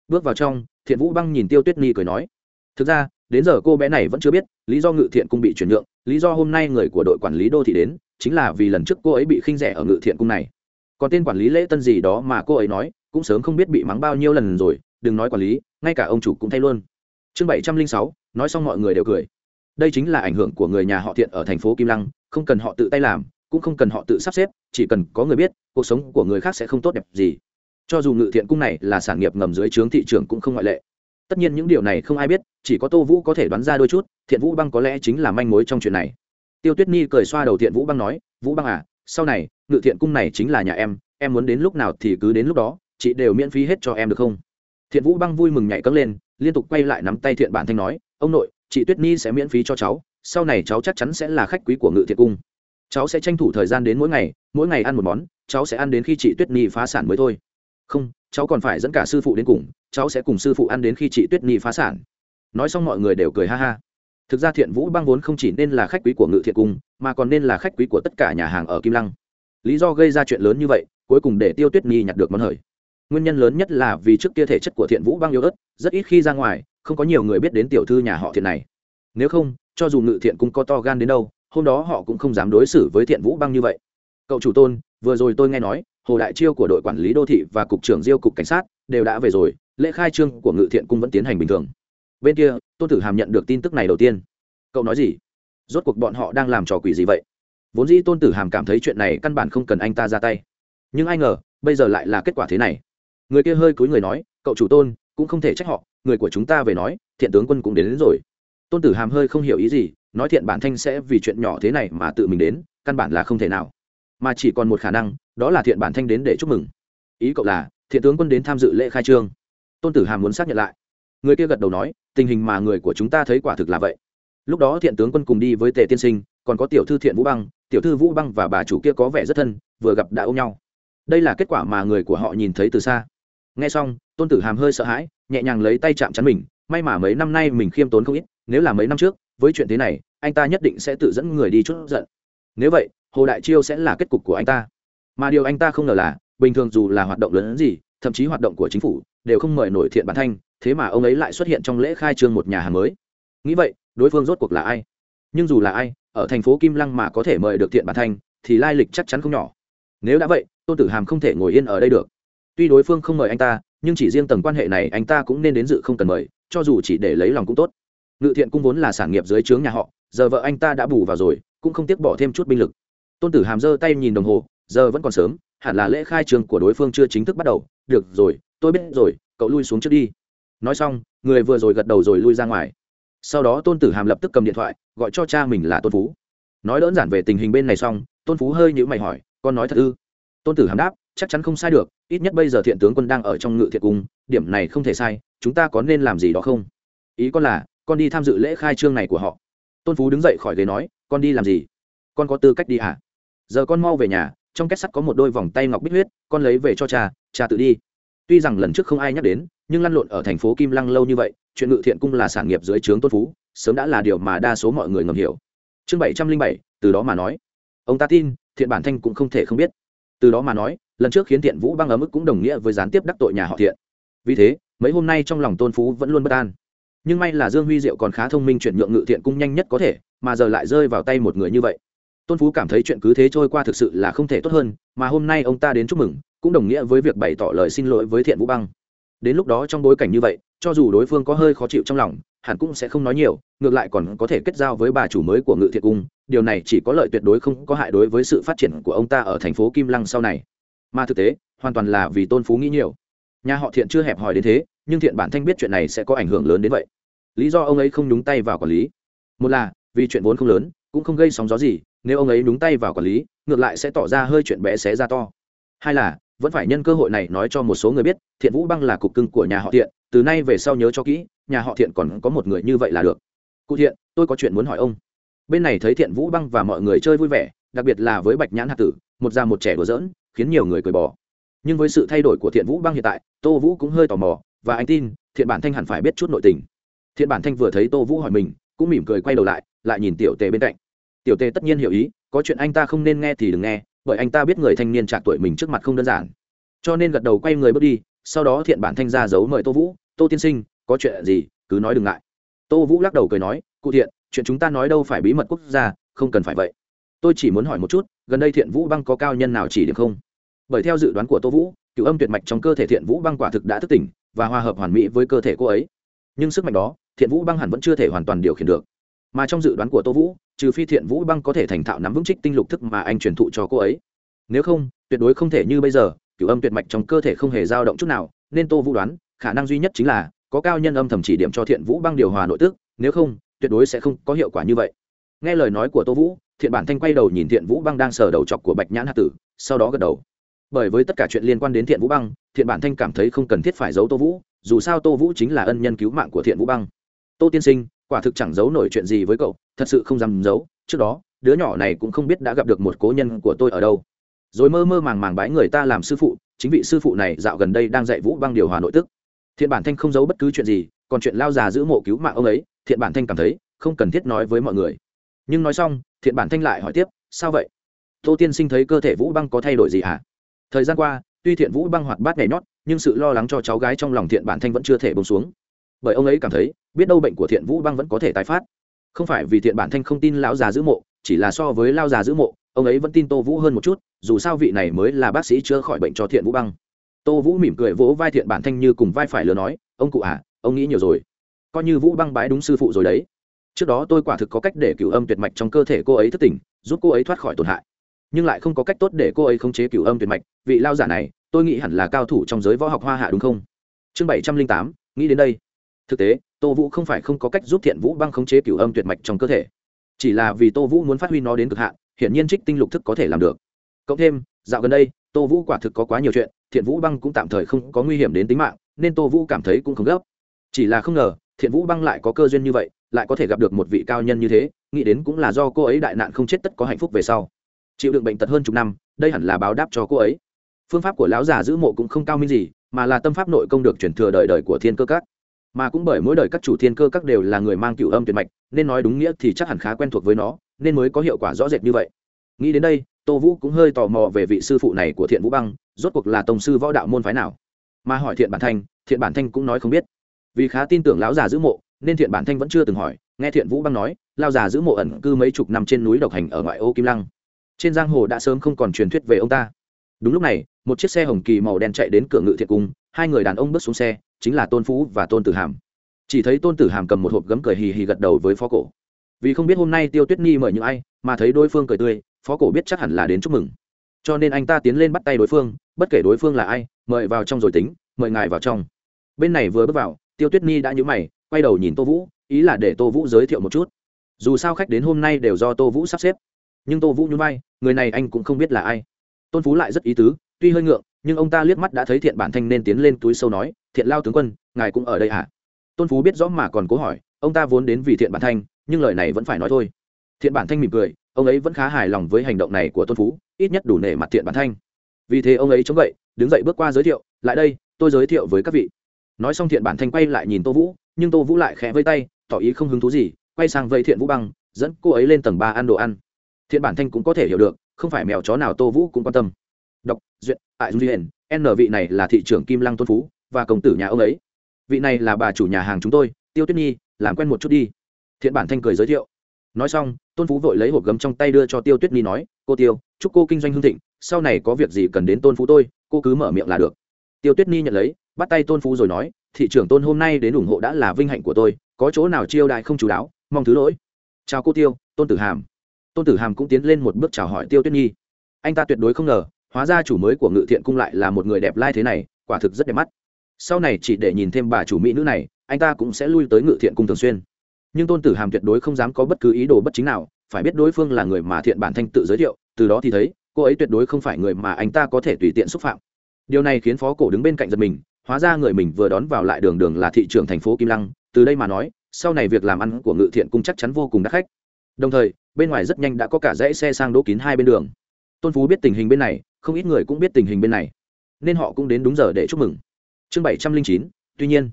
[SPEAKER 1] Bước vào trong, thiện vũ băng nhìn tiêu tuyết nhi cười nói, thực ra, đến giờ cô bé này vẫn chưa biết, lý do ngự thiện cung bị chuyển nhượng, lý do hôm nay người của đội quản lý đô thị đến, chính là vì lần trước cô ấy bị khinh rẻ ở ngự thiện cung này. Còn tên quản lý lễ tân gì đó mà cô ấy nói, cũng sớm không biết bị mắng bao nhiêu lần rồi, đừng nói quản lý, ngay cả ông chủ cũng thay luôn. Chương bảy trăm linh sáu, nói xong mọi người đều cười. Đây chính là ảnh hưởng của người nhà họ thiện ở thành phố kim lăng, không cần họ tự tay làm cũng không cần họ tự sắp xếp, chỉ cần có người biết, cuộc sống của người khác sẽ không tốt đẹp gì. Cho dù ngự thiện cung này là sản nghiệp ngầm dưới trướng thị trường cũng không ngoại lệ. Tất nhiên những điều này không ai biết, chỉ có tô vũ có thể đoán ra đôi chút, thiện vũ băng có lẽ chính là manh mối trong chuyện này. Tiêu tuyết nhi cười xoa đầu thiện vũ băng nói, vũ băng à sau này, ngự thiện cung này chính là nhà em em muốn đến lúc nào thì cứ đến lúc đó, chị đều miễn phí hết cho em được không? Thiện vũ băng vui mừng nhảy cấm lên, liên tục quay lại nắm tay thiện bản thanh nói, ông nội, chị tuyết nhi sẽ miễn phí cho cháu, sau này cháu chắc chắn sẽ là khách quý của ngự thiện cung cháu sẽ tranh thủ thời gian đến mỗi ngày mỗi ngày ăn một món, cháu sẽ ăn đến khi chị tuyết nhi phá sản mới thôi. Không, cháu còn phải dẫn cả sư phụ đến cùng, cháu sẽ cùng sư phụ ăn đến khi chị tuyết nhi phá sản. Nói xong mọi người đều cười ha ha. Thực ra thiện vũ băng vốn không chỉ nên là khách quý của ngự thiện cung, mà còn nên là khách quý của tất cả nhà hàng ở kim lăng. Lý do gây ra chuyện lớn như vậy, cuối cùng để tiêu tuyết nhi nhặt được món hời. Nguyên nhân lớn nhất là vì trước kia thể chất của thiện vũ băng yếu ớt, rất ít khi ra ngoài, không có nhiều người biết đến tiểu thư nhà họ thiện này. Nếu không, cho dù ngự thiện cung có to gan đến đâu hôm đó họ cũng không dám đối xử với thiện vũ băng như vậy. Cậu chủ tôn vừa rồi tôi nghe nói hồ đại chiêu của đội quản lý đô thị và cục trưởng diêu cục cảnh sát đều đã về rồi lễ khai trương của ngự thiện cung vẫn tiến hành bình thường. Bên kia tôn tử hàm nhận được tin tức này đầu tiên. Cậu nói gì? Rốt cuộc bọn họ đang làm trò quỷ gì vậy? Vốn dĩ tôn tử hàm cảm thấy chuyện này căn bản không cần anh ta ra tay. Nhưng ai ngờ bây giờ lại là kết quả thế này. Người kia hơi cúi người nói cậu chủ tôn cũng không thể trách họ người của chúng ta về nói thiện tướng quân cũng đến, đến rồi. Tôn tử hàm hơi không hiểu ý gì nói thiện bản thanh sẽ vì chuyện nhỏ thế này mà tự mình đến, căn bản là không thể nào. Mà chỉ còn một khả năng, đó là thiện bản thanh đến để chúc mừng. Ý cậu là, thiện tướng quân đến tham dự lễ khai trương. Tôn tử hàm muốn xác nhận lại. Người kia gật đầu nói, tình hình mà người của chúng ta thấy quả thực là vậy. Lúc đó thiện tướng quân cùng đi với tề tiên sinh, còn có tiểu thư thiện vũ băng, tiểu thư vũ băng và bà chủ kia có vẻ rất thân, vừa gặp đã ôm nhau. Đây là kết quả mà người của họ nhìn thấy từ xa. Nghe xong, tôn tử hàm hơi sợ hãi, nhẹ nhàng lấy tay chạm chắn mình, may mà mấy năm nay mình khiêm tốn không ít, nếu là mấy năm trước với chuyện thế này, anh ta nhất định sẽ tự dẫn người đi chút giận. Nếu vậy, hồ đại chiêu sẽ là kết cục của anh ta. Mà điều anh ta không ngờ là, bình thường dù là hoạt động lớn gì, thậm chí hoạt động của chính phủ, đều không mời nổi thiện bản thanh, thế mà ông ấy lại xuất hiện trong lễ khai trương một nhà hàng mới. Nghĩ vậy, đối phương rốt cuộc là ai? Nhưng dù là ai, ở thành phố kim lăng mà có thể mời được thiện bản thanh, thì lai lịch chắc chắn không nhỏ. Nếu đã vậy, tôn tử hàm không thể ngồi yên ở đây được. Tuy đối phương không mời anh ta, nhưng chỉ riêng tầng quan hệ này anh ta cũng nên đến dự không cần mời, cho dù chỉ để lấy lòng cũng tốt ngự thiện cung vốn là sản nghiệp dưới trướng nhà họ, giờ vợ anh ta đã bù vào rồi, cũng không tiếc bỏ thêm chút binh lực. Tôn tử hàm giơ tay nhìn đồng hồ, giờ vẫn còn sớm, hẳn là lễ khai trường của đối phương chưa chính thức bắt đầu. Được rồi, tôi biết rồi, cậu lui xuống trước đi. Nói xong, người vừa rồi gật đầu rồi lui ra ngoài. Sau đó tôn tử hàm lập tức cầm điện thoại, gọi cho cha mình là tôn phú. Nói đơn giản về tình hình bên này xong, tôn phú hơi nhữ mày hỏi, con nói thật ư? Tôn tử hàm đáp, chắc chắn không sai được, ít nhất bây giờ thiện tướng quân đang ở trong ngự thiện cung, điểm này không thể sai, chúng ta có nên làm gì đó không? Ý con là con đi tham dự lễ khai trương này của họ. Tôn phú đứng dậy khỏi ghế nói, con đi làm gì? Con có tư cách đi à giờ con mau về nhà, trong kết sắt có một đôi vòng tay ngọc bích huyết, con lấy về cho cha cha tự đi. Tuy rằng lần trước không ai nhắc đến, nhưng lăn lộn ở thành phố kim lăng lâu như vậy, chuyện ngự thiện cung là sản nghiệp dưới trướng tôn phú, sớm đã là điều mà đa số mọi người ngầm hiểu. Chương bảy trăm linh bảy, từ đó mà nói. Ông ta tin, thiện bản thanh cũng không thể không biết. Từ đó mà nói, lần trước khiến thiện vũ băng ở mức cũng đồng nghĩa với gián tiếp đắc tội nhà họ thiện. Vì thế, mấy hôm nay trong lòng tôn phú vẫn luôn bất an nhưng may là dương huy diệu còn khá thông minh chuyển nhượng ngự thiện cung nhanh nhất có thể, mà giờ lại rơi vào tay một người như vậy. Tôn phú cảm thấy chuyện cứ thế trôi qua thực sự là không thể tốt hơn, mà hôm nay ông ta đến chúc mừng, cũng đồng nghĩa với việc bày tỏ lời xin lỗi với thiện vũ băng. Đến lúc đó trong bối cảnh như vậy, cho dù đối phương có hơi khó chịu trong lòng, hẳn cũng sẽ không nói nhiều, ngược lại còn có thể kết giao với bà chủ mới của ngự thiện cung, điều này chỉ có lợi tuyệt đối không có hại đối với sự phát triển của ông ta ở thành phố kim lăng sau này. Mà thực tế, hoàn toàn là vì tôn phú nghĩ nhiều. Nhà họ thiện chưa hẹp hòi đến thế nhưng thiện bản thanh biết chuyện này sẽ có ảnh hưởng lớn đến vậy. Lý do ông ấy không nhúng tay vào quản lý. Một là, vì chuyện vốn không lớn, cũng không gây sóng gió gì, nếu ông ấy nhúng tay vào quản lý, ngược lại sẽ tỏ ra hơi chuyện bé xé ra to. Hai là, vẫn phải nhân cơ hội này nói cho một số người biết, thiện vũ băng là cục cưng của nhà họ thiện, từ nay về sau nhớ cho kỹ, nhà họ thiện còn có một người như vậy là được. Cụ thiện, tôi có chuyện muốn hỏi ông. Bên này thấy thiện vũ băng và mọi người chơi vui vẻ, đặc biệt là với bạch nhãn hạt tử, một già một trẻ đùa giỡn, khiến nhiều người cười bỏ nhưng với sự thay đổi của thiện vũ băng hiện tại, tô vũ cũng hơi tò mò và anh tin, thiện bản thanh hẳn phải biết chút nội tình. Thiện bản thanh vừa thấy tô vũ hỏi mình, cũng mỉm cười quay đầu lại lại nhìn tiểu tề bên cạnh. Tiểu tề tất nhiên hiểu ý, có chuyện anh ta không nên nghe thì đừng nghe, bởi anh ta biết người thanh niên trạc tuổi mình trước mặt không đơn giản. Cho nên gật đầu quay người bước đi, sau đó thiện bản thanh ra giấu mời tô vũ, tô tiên sinh, có chuyện gì, cứ nói đừng ngại. Tô vũ lắc đầu cười nói, cụ thiện, chuyện chúng ta nói đâu phải bí mật quốc gia, không cần phải vậy. Tôi chỉ muốn hỏi một chút, gần đây thiện vũ băng có cao nhân nào chỉ điểm không? Bởi theo dự đoán của tô vũ, cựu âm tuyệt mạch trong cơ thể thiện vũ băng quả thực đã thức tỉnh và hòa hợp hoàn mỹ với cơ thể cô ấy. Nhưng sức mạnh đó, thiện vũ băng hẳn vẫn chưa thể hoàn toàn điều khiển được. Mà trong dự đoán của tô vũ, trừ phi thiện vũ băng có thể thành thạo nắm vững trích tinh lục thức mà anh truyền thụ cho cô ấy. Nếu không, tuyệt đối không thể như bây giờ cựu âm tuyệt mạch trong cơ thể không hề dao động chút nào, nên tô vũ đoán, khả năng duy nhất chính là có cao nhân âm thầm chỉ điểm cho thiện vũ băng điều hòa nội tức, nếu không, tuyệt đối sẽ không có hiệu quả như vậy. Nghe lời nói của tô vũ, thiện bản thanh quay đầu nhìn thiện vũ băng đang sờ đầu chọc của bạch nhãn hạ tử, sau đó gật đầu bởi với tất cả chuyện liên quan đến thiện vũ băng, thiện bản thanh cảm thấy không cần thiết phải giấu tô vũ, dù sao tô vũ chính là ân nhân cứu mạng của thiện vũ băng. Tô tiên sinh, quả thực chẳng giấu nổi chuyện gì với cậu, thật sự không dám giấu. Trước đó, đứa nhỏ này cũng không biết đã gặp được một cố nhân của tôi ở đâu. Rồi mơ mơ màng màng bái người ta làm sư phụ, chính vị sư phụ này dạo gần đây đang dạy vũ băng điều hòa nội tức. Thiện bản thanh không giấu bất cứ chuyện gì, còn chuyện lao già giữ mộ cứu mạng ông ấy, thiện bản thanh cảm thấy không cần thiết nói với mọi người. Nhưng nói xong, thiện bản thanh lại hỏi tiếp, sao vậy? Tô tiên sinh thấy cơ thể vũ băng có thay đổi gì hả? Thời gian qua, tuy thiện vũ băng hoạt bát nhảy nhót, nhưng sự lo lắng cho cháu gái trong lòng thiện bản thanh vẫn chưa thể bông xuống. Bởi ông ấy cảm thấy, biết đâu bệnh của thiện vũ băng vẫn có thể tái phát. Không phải vì thiện bản thanh không tin lão già giữ mộ, chỉ là so với lao già giữ mộ, ông ấy vẫn tin tô vũ hơn một chút, dù sao vị này mới là bác sĩ chữa khỏi bệnh cho thiện vũ băng. Tô vũ mỉm cười vỗ vai thiện bản thanh như cùng vai phải lừa nói, ông cụ à ông nghĩ nhiều rồi. Coi như vũ băng bái đúng sư phụ rồi đấy. Trước đó tôi quả thực có cách để cửu âm tuyệt mạch trong cơ thể cô ấy thất tỉnh giúp cô ấy thoát khỏi tổn hại nhưng lại không có cách tốt để cô ấy khống chế cửu âm tuyệt mạch, vị lao giả này, tôi nghĩ hẳn là cao thủ trong giới võ học hoa hạ đúng không? Chương bảy trăm linh tám, nghĩ đến đây. Thực tế, tô vũ không phải không có cách giúp thiện vũ băng khống chế cửu âm tuyệt mạch trong cơ thể. Chỉ là vì tô vũ muốn phát huy nó đến cực hạn, hiển nhiên trích tinh lục thức có thể làm được. Cộng thêm, dạo gần đây, tô vũ quả thực có quá nhiều chuyện, thiện vũ băng cũng tạm thời không có nguy hiểm đến tính mạng, nên tô vũ cảm thấy cũng không gấp. Chỉ là không ngờ, thiện vũ băng lại có cơ duyên như vậy, lại có thể gặp được một vị cao nhân như thế, nghĩ đến cũng là do cô ấy đại nạn không chết tất có hạnh phúc về sau chịu đựng bệnh tật hơn chục năm, đây hẳn là báo đáp cho cô ấy. Phương pháp của lão già giữ mộ cũng không cao minh gì, mà là tâm pháp nội công được chuyển thừa đời đời của thiên cơ các. Mà cũng bởi mỗi đời các chủ thiên cơ các đều là người mang cựu âm tuyệt mạch, nên nói đúng nghĩa thì chắc hẳn khá quen thuộc với nó, nên mới có hiệu quả rõ rệt như vậy. Nghĩ đến đây, tô vũ cũng hơi tò mò về vị sư phụ này của thiện vũ băng, rốt cuộc là tổng sư võ đạo môn phái nào? Mà hỏi thiện bản thanh, thiện bản thanh cũng nói không biết. Vì khá tin tưởng lão già giữ mộ, nên thiện bản thanh vẫn chưa từng hỏi, nghe thiện vũ băng nói lao già giữ mộ ẩn cư mấy chục năm trên núi độc hành ở ngoại ô kim lăng trên giang hồ đã sớm không còn truyền thuyết về ông ta. Đúng lúc này, một chiếc xe hồng kỳ màu đen chạy đến cửa ngự thiện cung, hai người đàn ông bước xuống xe, chính là tôn phú và tôn tử hàm. Chỉ thấy tôn tử hàm cầm một hộp gấm cười hì hì gật đầu với phó cổ. Vì không biết hôm nay tiêu tuyết nhi mời những ai, mà thấy đối phương cười tươi, phó cổ biết chắc hẳn là đến chúc mừng. Cho nên anh ta tiến lên bắt tay đối phương, bất kể đối phương là ai, mời vào trong rồi tính, mời ngài vào trong. Bên này vừa bước vào, tiêu tuyết nhi đã nhũ mày, quay đầu nhìn tô vũ, ý là để tô vũ giới thiệu một chút. Dù sao khách đến hôm nay đều do tô vũ sắp xếp nhưng tô vũ nhún vai, người này anh cũng không biết là ai. Tôn phú lại rất ý tứ, tuy hơi ngượng, nhưng ông ta liếc mắt đã thấy thiện bản thanh nên tiến lên túi sâu nói, thiện lao tướng quân, ngài cũng ở đây à? Tôn phú biết rõ mà còn cố hỏi, ông ta vốn đến vì thiện bản thanh, nhưng lời này vẫn phải nói thôi. Thiện bản thanh mỉm cười, ông ấy vẫn khá hài lòng với hành động này của tôn phú, ít nhất đủ nể mặt thiện bản thanh. Vì thế ông ấy chống gậy, đứng dậy bước qua giới thiệu, lại đây, tôi giới thiệu với các vị. Nói xong thiện bản thanh quay lại nhìn tô vũ, nhưng tô vũ lại khẽ vây tay, tỏ ý không hứng thú gì, quay sang vây thiện vũ băng, dẫn cô ấy lên tầng ba ăn đồ ăn thiện bản thanh cũng có thể hiểu được, không phải mèo chó nào tô vũ cũng quan tâm. Đọc duyệt tại duyên n vị này là thị trưởng kim lăng tôn phú và công tử nhà ông ấy. Vị này là bà chủ nhà hàng chúng tôi, tiêu tuyết nhi, làm quen một chút đi. Thiện bản thanh cười giới thiệu. Nói xong, tôn phú vội lấy hộp gấm trong tay đưa cho tiêu tuyết nhi nói, cô tiêu, chúc cô kinh doanh hương thịnh, sau này có việc gì cần đến tôn phú tôi, cô cứ mở miệng là được. Tiêu tuyết nhi nhận lấy, bắt tay tôn phú rồi nói, thị trưởng tôn hôm nay đến ủng hộ đã là vinh hạnh của tôi, có chỗ nào chiêu đại không chú đáo, mong thứ lỗi. Chào cô tiêu, tôn tử hàm tôn tử hàm cũng tiến lên một bước chào hỏi tiêu tuyết nhi. Anh ta tuyệt đối không ngờ, hóa ra chủ mới của ngự thiện cung lại là một người đẹp lai、like、thế thế này, quả thực rất đẹp mắt. Sau này chỉ để nhìn thêm bà chủ mỹ nữ này, anh ta cũng sẽ lui tới ngự thiện cung thường xuyên. Nhưng tôn tử hàm tuyệt đối không dám có bất cứ ý đồ bất chính nào, phải biết đối phương là người mà thiện bản thanh tự giới thiệu, từ đó thì thấy, cô ấy tuyệt đối không phải người mà anh ta có thể tùy tiện xúc phạm. Điều này khiến phó cổ đứng bên cạnh giật mình, hóa ra người mình vừa đón vào lại đường đường là thị trường thành phố kim lăng, từ đây mà nói, sau này việc làm ăn của ngự thiện cung chắc chắn vô cùng đắt khách đồng thời, bên ngoài rất nhanh đã có cả dãy xe sang đỗ kín hai bên đường. Tôn phú biết tình hình bên này, không ít người cũng biết tình hình bên này, nên họ cũng đến đúng giờ để chúc mừng. Chương bảy trăm linh chín, tuy nhiên,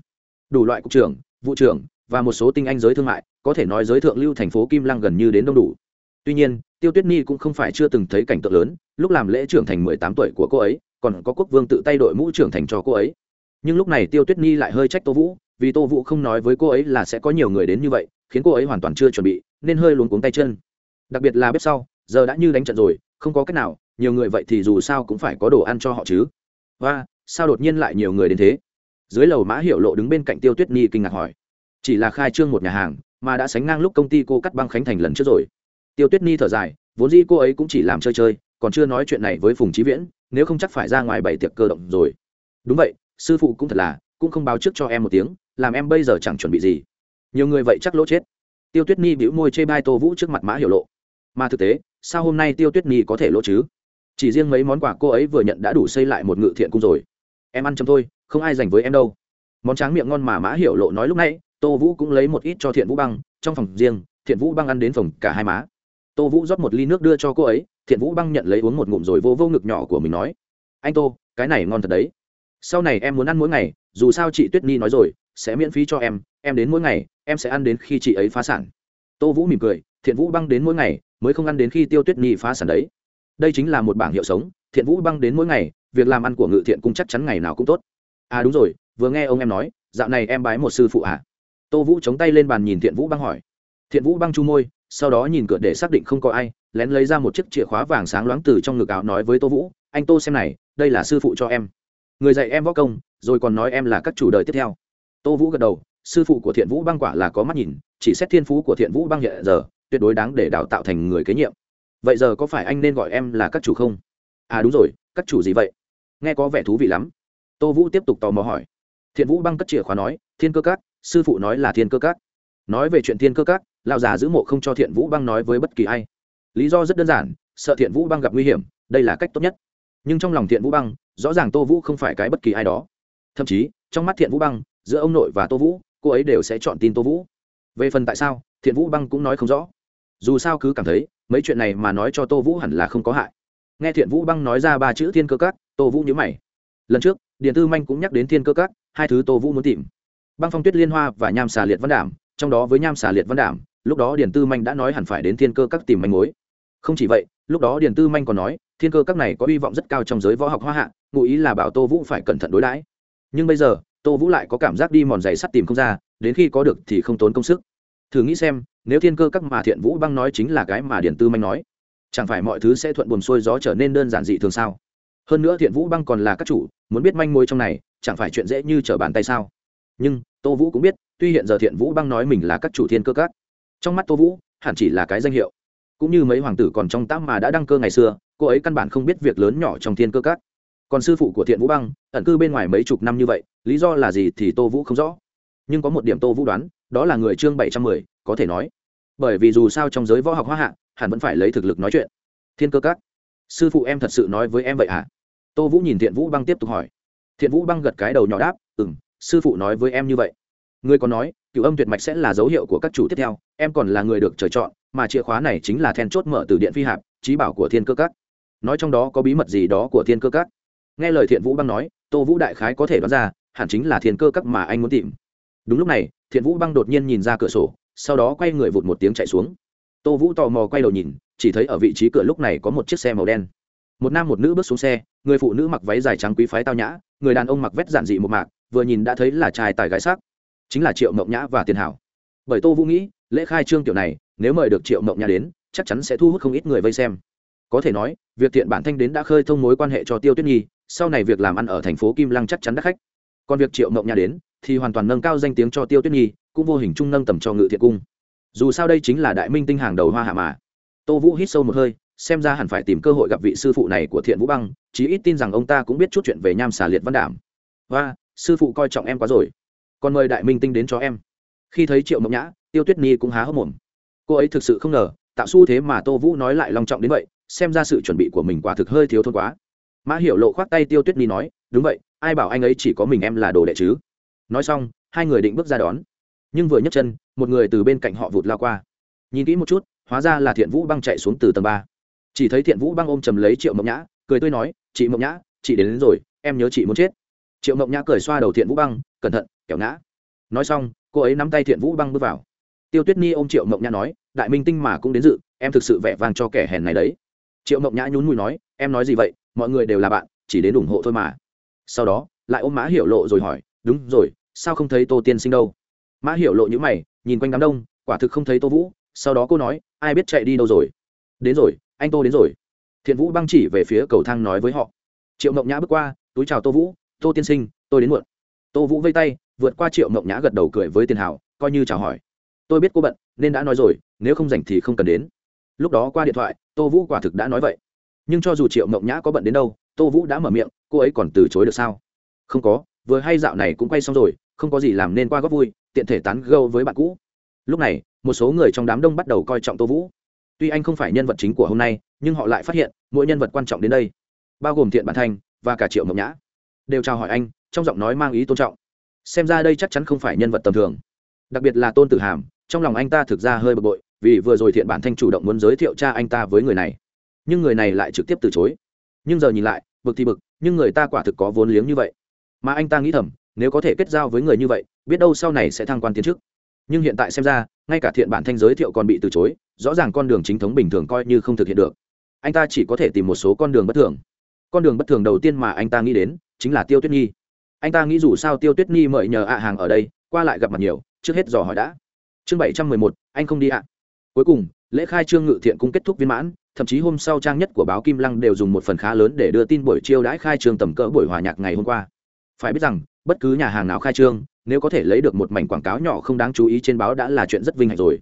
[SPEAKER 1] đủ loại cục trưởng, vụ trưởng và một số tinh anh giới thương mại, có thể nói giới thượng lưu thành phố kim lăng gần như đến đông đủ. Tuy nhiên, tiêu tuyết nhi cũng không phải chưa từng thấy cảnh tượng lớn, lúc làm lễ trưởng thành mười tám tuổi của cô ấy, còn có quốc vương tự tay đội mũ trưởng thành cho cô ấy. Nhưng lúc này tiêu tuyết nhi lại hơi trách tô vũ, vì tô vũ không nói với cô ấy là sẽ có nhiều người đến như vậy, khiến cô ấy hoàn toàn chưa chuẩn bị nên hơi luống cuống tay chân. Đặc biệt là bếp sau, giờ đã như đánh trận rồi, không có cách nào, nhiều người vậy thì dù sao cũng phải có đồ ăn cho họ chứ. Và, sao đột nhiên lại nhiều người đến thế? Dưới lầu mã Hiểu lộ đứng bên cạnh tiêu tuyết nhi kinh ngạc hỏi. Chỉ là khai trương một nhà hàng, mà đã sánh ngang lúc công ty cô cắt băng khánh thành lần trước rồi. Tiêu tuyết nhi thở dài, vốn dĩ cô ấy cũng chỉ làm chơi chơi, còn chưa nói chuyện này với phùng trí viễn, nếu không chắc phải ra ngoài bảy tiệc cơ động rồi. Đúng vậy, sư phụ cũng thật là, cũng không báo trước cho em một tiếng, làm em bây giờ chẳng chuẩn bị gì. Nhiều người vậy chắc lỗ chết tiêu tuyết nhi bĩu môi chê bai tô vũ trước mặt mã hiểu lộ. Mà thực tế, sao hôm nay tiêu tuyết nhi có thể lỗ chứ? Chỉ riêng mấy món quà cô ấy vừa nhận đã đủ xây lại một ngự thiện cung rồi. Em ăn chấm thôi, không ai dành với em đâu. Món tráng miệng ngon mà mã hiểu lộ nói lúc nãy, tô vũ cũng lấy một ít cho thiện vũ băng. Trong phòng riêng, thiện vũ băng ăn đến phòng cả hai má. Tô vũ rót một ly nước đưa cho cô ấy, thiện vũ băng nhận lấy uống một ngụm rồi vô vô ngực nhỏ của mình nói, anh tô, cái này ngon thật đấy. Sau này em muốn ăn mỗi ngày, dù sao chị tuyết nhi nói rồi, sẽ miễn phí cho em em đến mỗi ngày em sẽ ăn đến khi chị ấy phá sản. Tô vũ mỉm cười, thiện vũ băng đến mỗi ngày, mới không ăn đến khi tiêu tuyết nhi phá sản đấy. Đây chính là một bảng hiệu sống, thiện vũ băng đến mỗi ngày, việc làm ăn của ngự thiện cũng chắc chắn ngày nào cũng tốt. À đúng rồi, vừa nghe ông em nói, dạo này em bái một sư phụ à? Tô vũ chống tay lên bàn nhìn thiện vũ băng hỏi. Thiện vũ băng chu môi, sau đó nhìn cửa để xác định không có ai, lén lấy ra một chiếc chìa khóa vàng sáng loáng từ trong ngực áo nói với tô vũ, anh tô xem này, đây là sư phụ cho em. Người dạy em võ công, rồi còn nói em là các chủ đời tiếp theo. Tô vũ gật đầu sư phụ của thiện vũ băng quả là có mắt nhìn, chỉ xét thiên phú của thiện vũ băng hiện giờ, tuyệt đối đáng để đào tạo thành người kế nhiệm. Vậy giờ có phải anh nên gọi em là các chủ không? À đúng rồi, các chủ gì vậy? Nghe có vẻ thú vị lắm. Tô vũ tiếp tục tò mò hỏi. Thiện vũ băng cất chìa khóa nói, thiên cơ các, sư phụ nói là thiên cơ các. Nói về chuyện thiên cơ các, lão già giữ mộ không cho thiện vũ băng nói với bất kỳ ai. Lý do rất đơn giản, sợ thiện vũ băng gặp nguy hiểm, đây là cách tốt nhất. Nhưng trong lòng thiện vũ băng, rõ ràng tô vũ không phải cái bất kỳ ai đó. Thậm chí, trong mắt thiện vũ băng, giữa ông nội và tô vũ cô ấy đều sẽ chọn tin tô vũ. Về phần tại sao, thiện vũ băng cũng nói không rõ. Dù sao cứ cảm thấy, mấy chuyện này mà nói cho tô vũ hẳn là không có hại. Nghe thiện vũ băng nói ra ba chữ thiên cơ các, tô vũ nhớ mày. Lần trước, điện tư manh cũng nhắc đến thiên cơ các, hai thứ tô vũ muốn tìm. Băng phong tuyết liên hoa và nham xà liệt văn đảm, trong đó với nham xà liệt văn đảm, lúc đó điện tư manh đã nói hẳn phải đến thiên cơ các tìm manh mối. Không chỉ vậy, lúc đó điện tư manh còn nói, thiên cơ các này có hy vọng rất cao trong giới võ học hoa hạ, ngụ ý là bảo tô vũ phải cẩn thận đối đãi. Nhưng bây giờ tô vũ lại có cảm giác đi mòn giày sắt tìm không ra, đến khi có được thì không tốn công sức. Thử nghĩ xem, nếu thiên cơ các mà thiện vũ băng nói chính là cái mà điền tư manh nói, chẳng phải mọi thứ sẽ thuận buồm xuôi gió trở nên đơn giản dị thường sao? Hơn nữa thiện vũ băng còn là các chủ, muốn biết manh mối trong này, chẳng phải chuyện dễ như trở bàn tay sao? Nhưng, tô vũ cũng biết, tuy hiện giờ thiện vũ băng nói mình là các chủ thiên cơ các, trong mắt tô vũ, hẳn chỉ là cái danh hiệu. Cũng như mấy hoàng tử còn trong tám mà đã đăng cơ ngày xưa, cô ấy căn bản không biết việc lớn nhỏ trong thiên cơ các còn sư phụ của thiện vũ băng, ẩn cư bên ngoài mấy chục năm như vậy, lý do là gì thì tô vũ không rõ. Nhưng có một điểm tô vũ đoán, đó là người chương bảy trăm mười, có thể nói. Bởi vì dù sao trong giới võ học hoa hạ, hẳn vẫn phải lấy thực lực nói chuyện. Thiên cơ các. Sư phụ em thật sự nói với em vậy hả? Tô vũ nhìn thiện vũ băng tiếp tục hỏi. Thiện vũ băng gật cái đầu nhỏ đáp ừ m sư phụ nói với em như vậy. Ngươi còn nói cựu âm tuyệt mạch sẽ là dấu hiệu của các chủ tiếp theo, em còn là người được trời chọn, mà chìa khóa này chính là then chốt mở từ điện phi hạp trí bảo của thiên cơ các. Nói trong đó có bí mật gì đó của thiên cơ các? Nghe lời thiện vũ băng nói, tô vũ đại khái có thể đoán ra, hẳn chính là thiên cơ các mà anh muốn tìm. Đúng lúc này, thiện vũ băng đột nhiên nhìn ra cửa sổ, sau đó quay người vụt một tiếng chạy xuống. Tô vũ tò mò quay đầu nhìn, chỉ thấy ở vị trí cửa lúc này có một chiếc xe màu đen. Một nam một nữ bước xuống xe, người phụ nữ mặc váy dài trắng quý phái tao nhã, người đàn ông mặc vét giản dị một mạc, vừa nhìn đã thấy là trai tài gái sắc. Chính là triệu mộng nhã và tiền hảo. Bởi tô vũ nghĩ, lễ khai trương kiểu này, nếu mời được triệu mộng nhã đến, chắc chắn sẽ thu hút không ít người vây xem. Có thể nói, việc thiện bản thanh đến đã khơi thông mối quan hệ cho tiêu tuyết nhi sau này việc làm ăn ở thành phố kim lăng chắc chắn đắt khách. Còn việc triệu mộng nhã đến, thì hoàn toàn nâng cao danh tiếng cho tiêu tuyết nhi, cũng vô hình chung nâng tầm cho ngự thiện cung. Dù sao đây chính là đại minh tinh hàng đầu hoa hạ mà. Tô vũ hít sâu một hơi, xem ra hẳn phải tìm cơ hội gặp vị sư phụ này của thiện vũ băng, chí ít tin rằng ông ta cũng biết chút chuyện về nham xà liệt văn đảm. Và sư phụ coi trọng em quá rồi. Còn mời đại minh tinh đến cho em. Khi thấy triệu mộng nhã, tiêu tuyết nhi cũng há hốc mồm. Cô ấy thực sự không ngờ, tạo xu thế mà tô vũ nói lại long trọng đến vậy, xem ra sự chuẩn bị của mình quả thực hơi thiếu thốn quá mã hiểu lộ khoác tay tiêu tuyết nhi nói đúng vậy ai bảo anh ấy chỉ có mình em là đồ đệ chứ? Nói xong hai người định bước ra đón. Nhưng vừa nhấc chân một người từ bên cạnh họ vụt lao qua. Nhìn kỹ một chút hóa ra là thiện vũ băng chạy xuống từ tầng ba. Chỉ thấy thiện vũ băng ôm chầm lấy triệu mộng nhã cười tươi nói chị mộng nhã chị đến, đến rồi em nhớ chị muốn chết. Triệu mộng nhã cười xoa đầu thiện vũ băng cẩn thận kẻo ngã. Nói xong cô ấy nắm tay thiện vũ băng bước vào. Tiêu tuyết ni ôm triệu mộng nhã nói đại minh tinh mà cũng đến dự em thực sự vẻ vang cho kẻ hèn này đấy triệu mộng nhã nhún mùi nói, em nói gì vậy? Mọi người đều là bạn, chỉ đến ủng hộ thôi mà. Sau đó, lại ôm mã hiểu lộ rồi hỏi, đúng rồi, sao không thấy tô tiên sinh đâu? Mã hiểu lộ n h ư mày, nhìn quanh đám đông, quả thực không thấy tô vũ, sau đó cô nói, ai biết chạy đi đâu rồi? Đến rồi, anh tô đến rồi. Thiện vũ băng chỉ về phía cầu thang nói với họ. Triệu mộng nhã bước qua, túi chào tô vũ, tô tiên sinh, tôi đến muộn. Tô vũ vây tay, vượt qua triệu mộng nhã gật đầu cười với tiền hảo, coi như chào hỏi. Tôi biết cô bận, nên đã nói rồi, nếu không rảnh thì không cần đến. Lúc đó qua điện thoại tô vũ quả thực đã nói vậy. Nhưng cho dù triệu mộng nhã có bận đến đâu, tô vũ đã mở miệng, cô ấy còn từ chối được sao? Không có, vừa hay dạo này cũng quay xong rồi, không có gì làm nên qua góp vui, tiện thể tán gâu với bạn cũ. Lúc này, một số người trong đám đông bắt đầu coi trọng tô vũ. Tuy anh không phải nhân vật chính của hôm nay, nhưng họ lại phát hiện, mỗi nhân vật quan trọng đến đây, bao gồm thiện bản thanh và cả triệu mộng nhã, đều chào hỏi anh, trong giọng nói mang ý tôn trọng. Xem ra đây chắc chắn không phải nhân vật tầm thường. Đặc biệt là tôn tử hàm, trong lòng anh ta thực ra hơi bực bội vì vừa rồi thiện bản thanh chủ động muốn giới thiệu cha anh ta với người này. Nhưng người này lại trực tiếp từ chối. Nhưng giờ nhìn lại, bực thì bực, nhưng người ta quả thực có vốn liếng như vậy. Mà anh ta nghĩ thầm, nếu có thể kết giao với người như vậy, biết đâu sau này sẽ thăng quan tiến chức. Nhưng hiện tại xem ra, ngay cả thiện bản thanh giới thiệu còn bị từ chối, rõ ràng con đường chính thống bình thường coi như không thực hiện được. Anh ta chỉ có thể tìm một số con đường bất thường. Con đường bất thường đầu tiên mà anh ta nghĩ đến, chính là tiêu tuyết nhi. Anh ta nghĩ dù sao tiêu tuyết nhi mời nhờ ạ hàng ở đây, qua lại gặp mặt nhiều, trước hết dò hỏi đã. Chương bảy trăm mười một, anh không đi ạ cuối cùng, lễ khai trương ngự thiện cung kết thúc viên mãn, thậm chí hôm sau trang nhất của báo kim lăng đều dùng một phần khá lớn để đưa tin buổi chiêu đãi khai trương tầm cỡ buổi hòa nhạc ngày hôm qua. Phải biết rằng, bất cứ nhà hàng nào khai trương, nếu có thể lấy được một mảnh quảng cáo nhỏ không đáng chú ý trên báo đã là chuyện rất vinh hạnh rồi.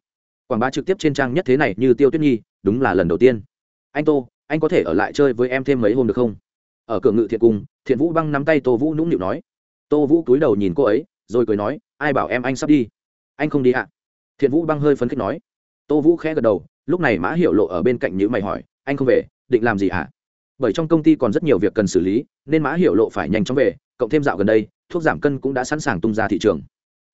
[SPEAKER 1] Quảng bá trực tiếp trên trang nhất thế này như tiêu tuyết nhi, đúng là lần đầu tiên. Anh tô, anh có thể ở lại chơi với em thêm mấy hôm được không? Ở cửa ngự thiện cung, thiện vũ băng nắm tay tô vũ nũng nịu nói. Tô vũ cúi đầu nhìn cô ấy, rồi cười nói, ai bảo em anh sắp đi? Anh không đi ạ. À? thiện vũ băng hơi phấn khích nói tô vũ khẽ gật đầu, lúc này mã hiểu lộ ở bên cạnh nhữ mày hỏi, anh không về, định làm gì hả? Bởi trong công ty còn rất nhiều việc cần xử lý, nên mã hiểu lộ phải nhanh chóng về, cộng thêm dạo gần đây, thuốc giảm cân cũng đã sẵn sàng tung ra thị trường.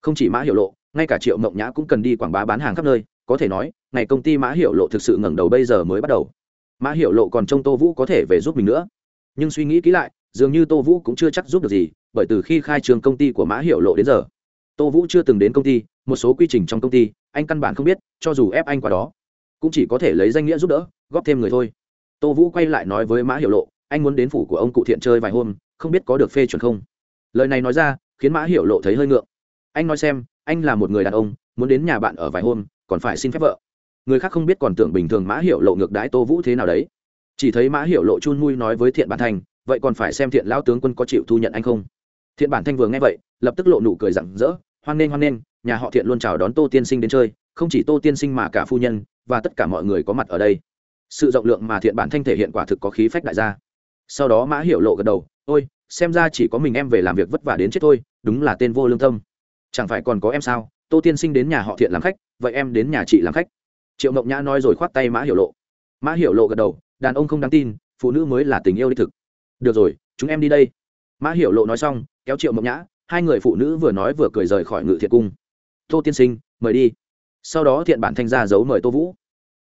[SPEAKER 1] Không chỉ mã hiểu lộ, ngay cả triệu mộng nhã cũng cần đi quảng bá bán hàng khắp nơi, có thể nói, ngày công ty mã hiểu lộ thực sự ngẩng đầu bây giờ mới bắt đầu. Mã hiểu lộ còn trông tô vũ có thể về giúp mình nữa. Nhưng suy nghĩ kỹ lại, dường như tô vũ cũng chưa chắc giúp được gì, bởi từ khi khai trường công ty của mã hiểu lộ đến giờ, tô vũ chưa từng đến công ty, một số quy trình trong công ty anh căn bản không biết, cho dù ép anh qua đó, cũng chỉ có thể lấy danh nghĩa giúp đỡ, góp thêm người thôi. Tô vũ quay lại nói với mã hiệu lộ, anh muốn đến phủ của ông cụ thiện chơi vài hôm, không biết có được phê chuẩn không? Lời này nói ra, khiến mã hiệu lộ thấy hơi ngượng. Anh nói xem, anh là một người đàn ông, muốn đến nhà bạn ở vài hôm, còn phải xin phép vợ. Người khác không biết còn tưởng bình thường mã hiệu lộ ngược đãi tô vũ thế nào đấy. Chỉ thấy mã hiệu lộ chun mui nói với thiện bản thanh, vậy còn phải xem thiện lão tướng quân có chịu thu nhận anh không? Thiện bản thanh vừa nghe vậy, lập tức lộ nụ cười rặng rỡ, hoan nghênh hoan nghênh nhà họ thiện luôn chào đón tô tiên sinh đến chơi, không chỉ tô tiên sinh mà cả phu nhân, và tất cả mọi người có mặt ở đây. Sự rộng lượng mà thiện bản thanh thể hiện quả thực có khí phách đại gia. Sau đó mã hiểu lộ gật đầu, ôi, xem ra chỉ có mình em về làm việc vất vả đến chết thôi, đúng là tên vô lương tâm. Chẳng phải còn có em sao? Tô tiên sinh đến nhà họ thiện làm khách, vậy em đến nhà chị làm khách. Triệu mộng nhã nói rồi khoát tay mã hiểu lộ. Mã hiểu lộ gật đầu, đàn ông không đáng tin, phụ nữ mới là tình yêu đích thực. Được rồi, chúng em đi đây. Mã hiểu lộ nói xong, kéo triệu mộng nhã, hai người phụ nữ vừa nói vừa cười rời khỏi ngự thiện cung tô tiên sinh, mời đi. Sau đó thiện bản thanh ra giấu mời tô vũ.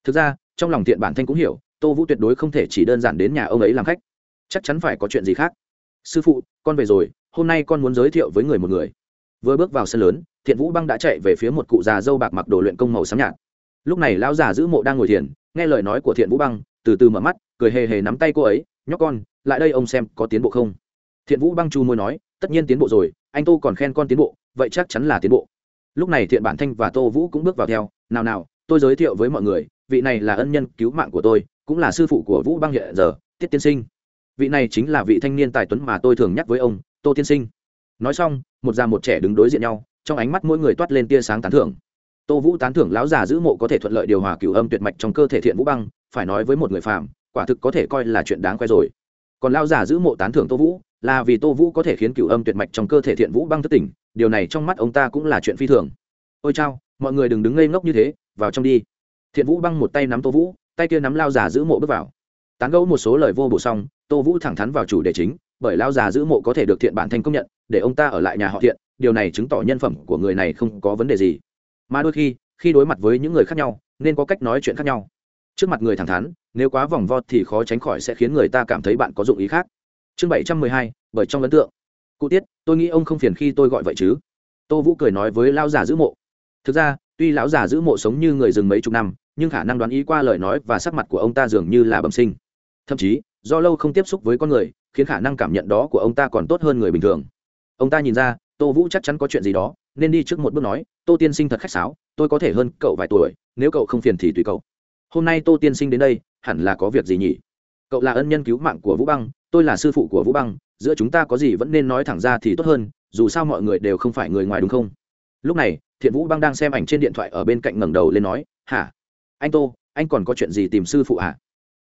[SPEAKER 1] Thực ra, trong lòng thiện bản thanh cũng hiểu, tô vũ tuyệt đối không thể chỉ đơn giản đến nhà ông ấy làm khách. Chắc chắn phải có chuyện gì khác. Sư phụ, con về rồi, hôm nay con muốn giới thiệu với người một người. Vừa bước vào sân lớn, thiện vũ băng đã chạy về phía một cụ già dâu bạc mặc đồ luyện công màu xám nhạt. Lúc này lão già giữ mộ đang ngồi thiền, nghe lời nói của thiện vũ băng, từ từ mở mắt, cười hề hề nắm tay cô ấy, nhóc con, lại đây ông xem có tiến bộ không? Thiện vũ băng chu môi nói, tất nhiên tiến bộ rồi, anh tô còn khen con tiến bộ, vậy chắc chắn là tiến bộ lúc này thiện bản thanh và tô vũ cũng bước vào theo, nào nào, tôi giới thiệu với mọi người, vị này là ân nhân cứu mạng của tôi, cũng là sư phụ của vũ băng hiện giờ, tiết tiên sinh. Vị này chính là vị thanh niên tài tuấn mà tôi thường nhắc với ông, tô tiên sinh. Nói xong, một già một trẻ đứng đối diện nhau, trong ánh mắt mỗi người toát lên tia sáng tán thưởng. Tô vũ tán thưởng lão già giữ mộ có thể thuận lợi điều hòa cửu âm tuyệt mạch trong cơ thể thiện vũ băng, phải nói với một người phàm, quả thực có thể coi là chuyện đáng khoe rồi. Còn lão già giữ mộ tán thưởng tô vũ là vì tô vũ có thể khiến cửu âm tuyệt mạch trong cơ thể thiện vũ băng thất tỉnh, điều này trong mắt ông ta cũng là chuyện phi thường. Ôi chao, mọi người đừng đứng ngây ngốc như thế, vào trong đi. Thiện vũ băng một tay nắm tô vũ, tay kia nắm lao già giữ mộ bước vào. Tán gẫu một số lời vô bổ xong, tô vũ thẳng thắn vào chủ đề chính, bởi lao già giữ mộ có thể được thiện bản thành công nhận, để ông ta ở lại nhà họ thiện, điều này chứng tỏ nhân phẩm của người này không có vấn đề gì. Mà đôi khi khi đối mặt với những người khác nhau, nên có cách nói chuyện khác nhau. Trước mặt người thẳng thắn, nếu quá vòng vo thì khó tránh khỏi sẽ khiến người ta cảm thấy bạn có dụng ý khác chương bảy trăm mười hai, bởi trong ấn tượng. Cụ tiết, tôi nghĩ ông không phiền khi tôi gọi vậy chứ? Tô vũ cười nói với lão già giữ mộ. Thực ra, tuy lão già giữ mộ sống như người rừng mấy chục năm, nhưng khả năng đoán ý qua lời nói và sắc mặt của ông ta dường như là bẩm sinh. Thậm chí, do lâu không tiếp xúc với con người, khiến khả năng cảm nhận đó của ông ta còn tốt hơn người bình thường. Ông ta nhìn ra, tô vũ chắc chắn có chuyện gì đó, nên đi trước một bước nói, tô tiên sinh thật khách sáo, tôi có thể hơn cậu vài tuổi, nếu cậu không phiền thì tùy cậu. Hôm nay tô tiên sinh đến đây, hẳn là có việc gì nhỉ? Cậu là ân nhân cứu mạng của vũ băng tôi là sư phụ của vũ băng giữa chúng ta có gì vẫn nên nói thẳng ra thì tốt hơn dù sao mọi người đều không phải người ngoài đúng không lúc này thiện vũ băng đang xem ảnh trên điện thoại ở bên cạnh ngẩng đầu lên nói hả anh tô anh còn có chuyện gì tìm sư phụ hả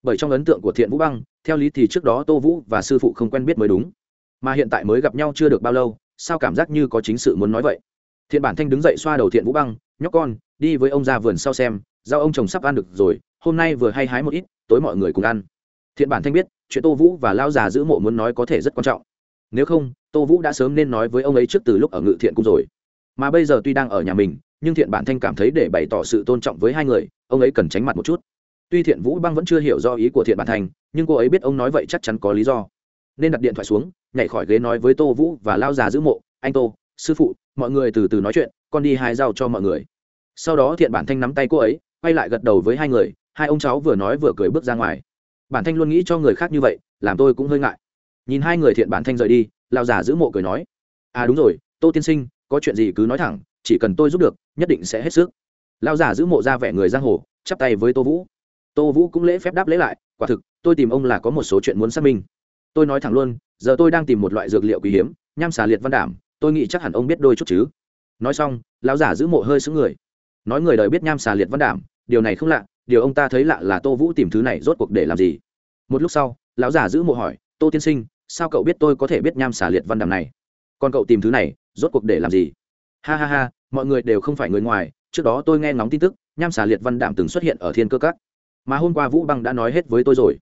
[SPEAKER 1] bởi trong ấn tượng của thiện vũ băng theo lý thì trước đó tô vũ và sư phụ không quen biết mới đúng mà hiện tại mới gặp nhau chưa được bao lâu sao cảm giác như có chính sự muốn nói vậy thiện bản thanh đứng dậy xoa đầu thiện vũ băng nhóc con đi với ông ra vườn sau xem rau ông chồng sắp ăn được rồi hôm nay vừa hay hái một ít tối mọi người cùng ăn thiện bản thanh biết, chuyện tô vũ và lao già giữ mộ muốn nói có thể rất quan trọng. Nếu không, tô vũ đã sớm nên nói với ông ấy trước từ lúc ở ngự thiện cung rồi. Mà bây giờ tuy đang ở nhà mình, nhưng thiện bản thanh cảm thấy để bày tỏ sự tôn trọng với hai người, ông ấy cần tránh mặt một chút. Tuy thiện vũ băng vẫn chưa hiểu do ý của thiện bản thanh, nhưng cô ấy biết ông nói vậy chắc chắn có lý do. Nên đặt điện thoại xuống, nhảy khỏi ghế nói với tô vũ và lao già giữ mộ, anh tô, sư phụ, mọi người từ từ nói chuyện, con đi hai dao cho mọi người. Sau đó thiện bản thanh nắm tay cô ấy, quay lại gật đầu với hai người, hai ông cháu vừa nói vừa cười bước ra ngoài bản thanh luôn nghĩ cho người khác như vậy, làm tôi cũng hơi ngại. Nhìn hai người thiện bản thanh rời đi lao già giữ mộ cười nói à đúng rồi, tô tiên sinh, có chuyện gì cứ nói thẳng, chỉ cần tôi giúp được, nhất định sẽ hết sức. Lao già giữ mộ ra vẻ người giang hồ, chắp tay với tô vũ. Tô vũ cũng lễ phép đáp lễ lại, quả thực, tôi tìm ông là có một số chuyện muốn xác minh. Tôi nói thẳng luôn, giờ tôi đang tìm một loại dược liệu quý hiếm, nham xà liệt văn đảm, tôi nghĩ chắc hẳn ông biết đôi chút chứ. Nói xong, lão giả giữ mộ hơi xứ người. Nói người đời biết nham xà liệt văn đảm, điều này không lạ điều ông ta thấy lạ là tô vũ tìm thứ này rốt cuộc để làm gì? Một lúc sau, lão giả giữ mộ hỏi, tô tiên sinh, sao cậu biết tôi có thể biết nham xà liệt văn đàm này? Còn cậu tìm thứ này, rốt cuộc để làm gì? Ha ha ha, mọi người đều không phải người ngoài, trước đó tôi nghe ngóng tin tức, nham xà liệt văn đàm từng xuất hiện ở thiên cơ các. Mà hôm qua vũ băng đã nói hết với tôi rồi.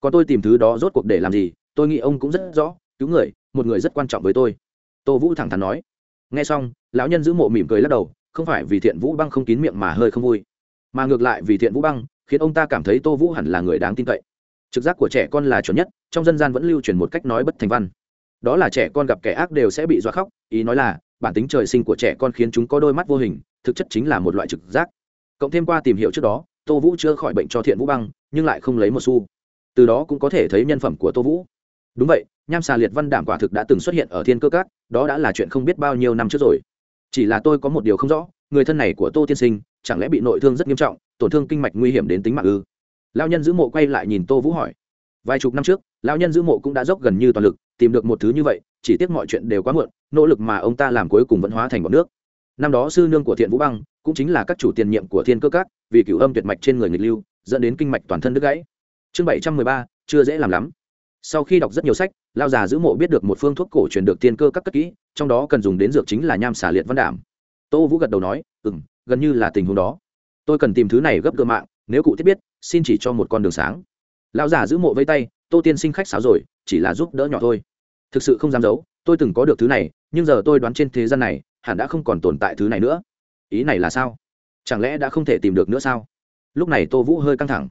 [SPEAKER 1] Còn tôi tìm thứ đó rốt cuộc để làm gì, tôi nghĩ ông cũng rất rõ, cứu người, một người rất quan trọng với tôi. Tô vũ thẳng thắn nói. Nghe xong, lão nhân giữ mộ mỉm cười lắc đầu, không phải vì thiện vũ băng không kín miệng mà hơi không vui mà ngược lại vì thiện vũ băng, khiến ông ta cảm thấy tô vũ hẳn là người đáng tin cậy. Trực giác của trẻ con là chuẩn nhất, trong dân gian vẫn lưu truyền một cách nói bất thành văn. Đó là trẻ con gặp kẻ ác đều sẽ bị dọa khóc, ý nói là, bản tính trời sinh của trẻ con khiến chúng có đôi mắt vô hình, thực chất chính là một loại trực giác. Cộng thêm qua tìm hiểu trước đó, tô vũ chưa khỏi bệnh cho thiện vũ băng, nhưng lại không lấy một xu. Từ đó cũng có thể thấy nhân phẩm của tô vũ. Đúng vậy, nham xà liệt văn đảm quả thực đã từng xuất hiện ở thiên cơ cát đó đã là chuyện không biết bao nhiêu năm trước rồi. Chỉ là tôi có một điều không rõ, người thân này của tô tiên sinh chẳng lẽ bị nội thương rất nghiêm trọng, tổn thương kinh mạch nguy hiểm đến tính mạng ư? Lao nhân giữ mộ quay lại nhìn tô vũ hỏi. Vài chục năm trước lao nhân giữ mộ cũng đã dốc gần như toàn lực, tìm được một thứ như vậy, chỉ tiếc mọi chuyện đều quá muộn, nỗ lực mà ông ta làm cuối cùng vẫn hóa thành bọn nước. Năm đó sư nương của thiện vũ băng, cũng chính là các chủ tiền nhiệm của thiên cơ các, vì cửu âm tuyệt mạch trên người nghịch lưu, dẫn đến kinh mạch toàn thân đứt gãy. Chương bảy trăm mười ba, chưa dễ làm lắm. Sau khi đọc rất nhiều sách lao già giữ mộ biết được một phương thuốc cổ truyền được tiên cơ các cất kỹ, trong đó cần dùng đến dược chính là nham xả liệt văn đảm. Tô vũ gật đầu nói ừ m gần như là tình huống đó. Tôi cần tìm thứ này gấp cơ mạng, nếu cụ thiết biết, xin chỉ cho một con đường sáng. Lão già giữ mộ với tay, tô tiên sinh khách sáo rồi, chỉ là giúp đỡ nhỏ thôi. Thực sự không dám giấu, tôi từng có được thứ này, nhưng giờ tôi đoán trên thế gian này, hẳn đã không còn tồn tại thứ này nữa. Ý này là sao? Chẳng lẽ đã không thể tìm được nữa sao? Lúc này tô vũ hơi căng thẳng.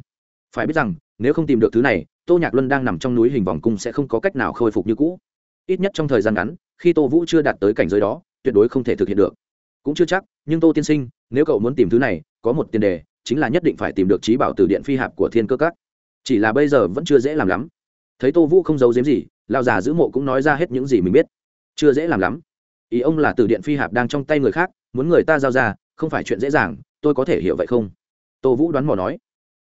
[SPEAKER 1] Phải biết rằng, nếu không tìm được thứ này, tô nhạc luân đang nằm trong núi hình vòng cung sẽ không có cách nào khôi phục như cũ. Ít nhất trong thời gian ngắn, khi tô vũ chưa đạt tới cảnh giới đó, tuyệt đối không thể thực hiện được. Cũng chưa chắc nhưng tô tiên sinh, nếu cậu muốn tìm thứ này, có một tiền đề, chính là nhất định phải tìm được trí bảo từ điện phi hạp của thiên cơ các. Chỉ là bây giờ vẫn chưa dễ làm lắm. Thấy tô vũ không giấu giếm gì lao già giữ mộ cũng nói ra hết những gì mình biết. Chưa dễ làm lắm. Ý ông là từ điện phi hạp đang trong tay người khác, muốn người ta giao ra, không phải chuyện dễ dàng, tôi có thể hiểu vậy không? Tô vũ đoán mò nói.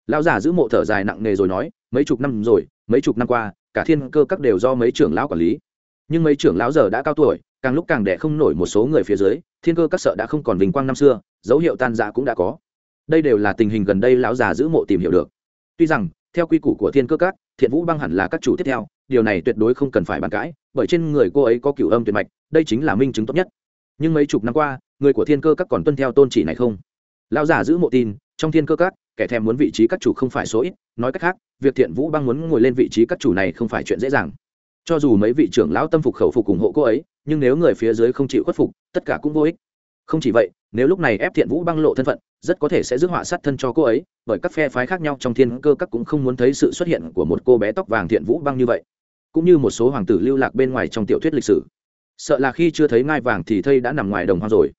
[SPEAKER 1] Lao già giữ mộ thở dài nặng nề rồi nói, mấy chục năm rồi, mấy chục năm qua, cả thiên cơ các đều do mấy trưởng lão quản lý nhưng mấy trưởng lão giờ đã cao tuổi, càng lúc càng đẻ không nổi một số người phía dưới, thiên cơ các sợ đã không còn vinh quang năm xưa, dấu hiệu tan dạ cũng đã có. Đây đều là tình hình gần đây lão già giữ mộ tìm hiểu được. Tuy rằng, theo quy củ của thiên cơ các, thiện vũ băng hẳn là các chủ tiếp theo, điều này tuyệt đối không cần phải bàn cãi, bởi trên người cô ấy có cửu âm tuyệt mạch, đây chính là minh chứng tốt nhất. Nhưng mấy chục năm qua, người của thiên cơ các còn tuân theo tôn chỉ này không? Lão già giữ mộ tin, trong thiên cơ các, kẻ thèm muốn vị trí các chủ không phải số ít, nói cách khác, việc thiện vũ băng muốn ngồi lên vị trí các chủ này không phải chuyện dễ dàng cho dù mấy vị trưởng lão tâm phục khẩu phục ủng hộ cô ấy, nhưng nếu người phía dưới không chịu khuất phục, tất cả cũng vô ích. Không chỉ vậy, nếu lúc này ép thiện vũ băng lộ thân phận, rất có thể sẽ rước họa sát thân cho cô ấy, bởi các phe phái khác nhau trong thiên cơ các cũng không muốn thấy sự xuất hiện của một cô bé tóc vàng thiện vũ băng như vậy. Cũng như một số hoàng tử lưu lạc bên ngoài trong tiểu thuyết lịch sử. Sợ là khi chưa thấy ngai vàng thì thây đã nằm ngoài đồng hoa rồi.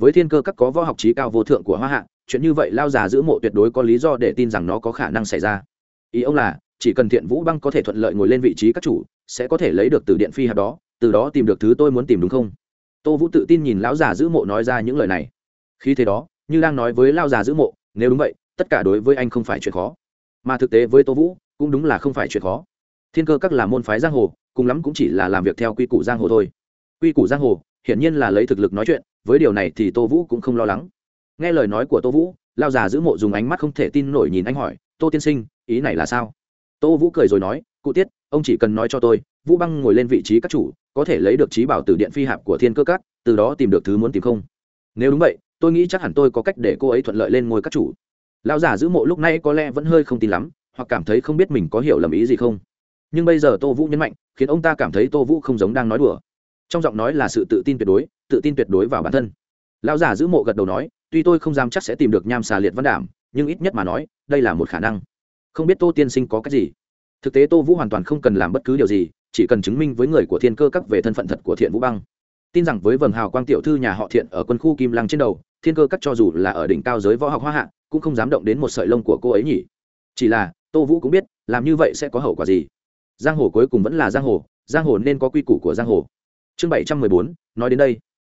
[SPEAKER 1] Với thiên cơ các có võ học trí cao vô thượng của hoa hạ, chuyện như vậy lao già giữ mộ tuyệt đối có lý do để tin rằng nó có khả năng xảy ra. Ý ông là, chỉ cần thiện vũ băng có thể thuận lợi ngồi lên vị trí các chủ sẽ có thể lấy được từ điện phi hạt đó, từ đó tìm được thứ tôi muốn tìm đúng không? Tô vũ tự tin nhìn lão già giữ mộ nói ra những lời này. Khi thế đó, như đang nói với lao già giữ mộ, nếu đúng vậy, tất cả đối với anh không phải chuyện khó. Mà thực tế với tô vũ, cũng đúng là không phải chuyện khó. Thiên cơ các là môn phái giang hồ, cùng lắm cũng chỉ là làm việc theo quy củ giang hồ thôi. Quy củ giang hồ, hiển nhiên là lấy thực lực nói chuyện, với điều này thì tô vũ cũng không lo lắng. Nghe lời nói của tô vũ lao già giữ mộ dùng ánh mắt không thể tin nổi nhìn anh hỏi, tô tiên sinh, ý này là sao? Tô vũ cười rồi nói, cụ tiết ông chỉ cần nói cho tôi, vũ băng ngồi lên vị trí các chủ, có thể lấy được trí bảo từ điện phi hạp của thiên cơ cát từ đó tìm được thứ muốn tìm không? Nếu đúng vậy, tôi nghĩ chắc hẳn tôi có cách để cô ấy thuận lợi lên ngôi các chủ. Lão giả giữ mộ lúc này có lẽ vẫn hơi không tin lắm, hoặc cảm thấy không biết mình có hiểu lầm ý gì không. Nhưng bây giờ tô vũ nhấn mạnh, khiến ông ta cảm thấy tô vũ không giống đang nói đùa. Trong giọng nói là sự tự tin tuyệt đối, tự tin tuyệt đối vào bản thân. Lão giả giữ mộ gật đầu nói, tuy tôi không dám chắc sẽ tìm được nham xà liệt văn đảm, nhưng ít nhất mà nói, đây là một khả năng. Không biết tô tiên sinh có cách gì? Thực tế tô vũ hoàn toàn không cần làm bất cứ điều gì, chỉ cần chứng minh với người của thiên cơ các về thân phận thật của thiện vũ băng. Tin rằng với vầng hào quang tiểu thư nhà họ thiện ở quân khu kim lăng trên đầu, thiên cơ các cho dù là ở đỉnh cao giới võ học hoa hạ, cũng không dám động đến một sợi lông của cô ấy nhỉ. Chỉ là, tô vũ cũng biết, làm như vậy sẽ có hậu quả gì. Giang hồ cuối cùng vẫn là giang hồ giang hồ nên có quy củ của giang hồ. Chương bảy trăm mười bốn, nói đến đây.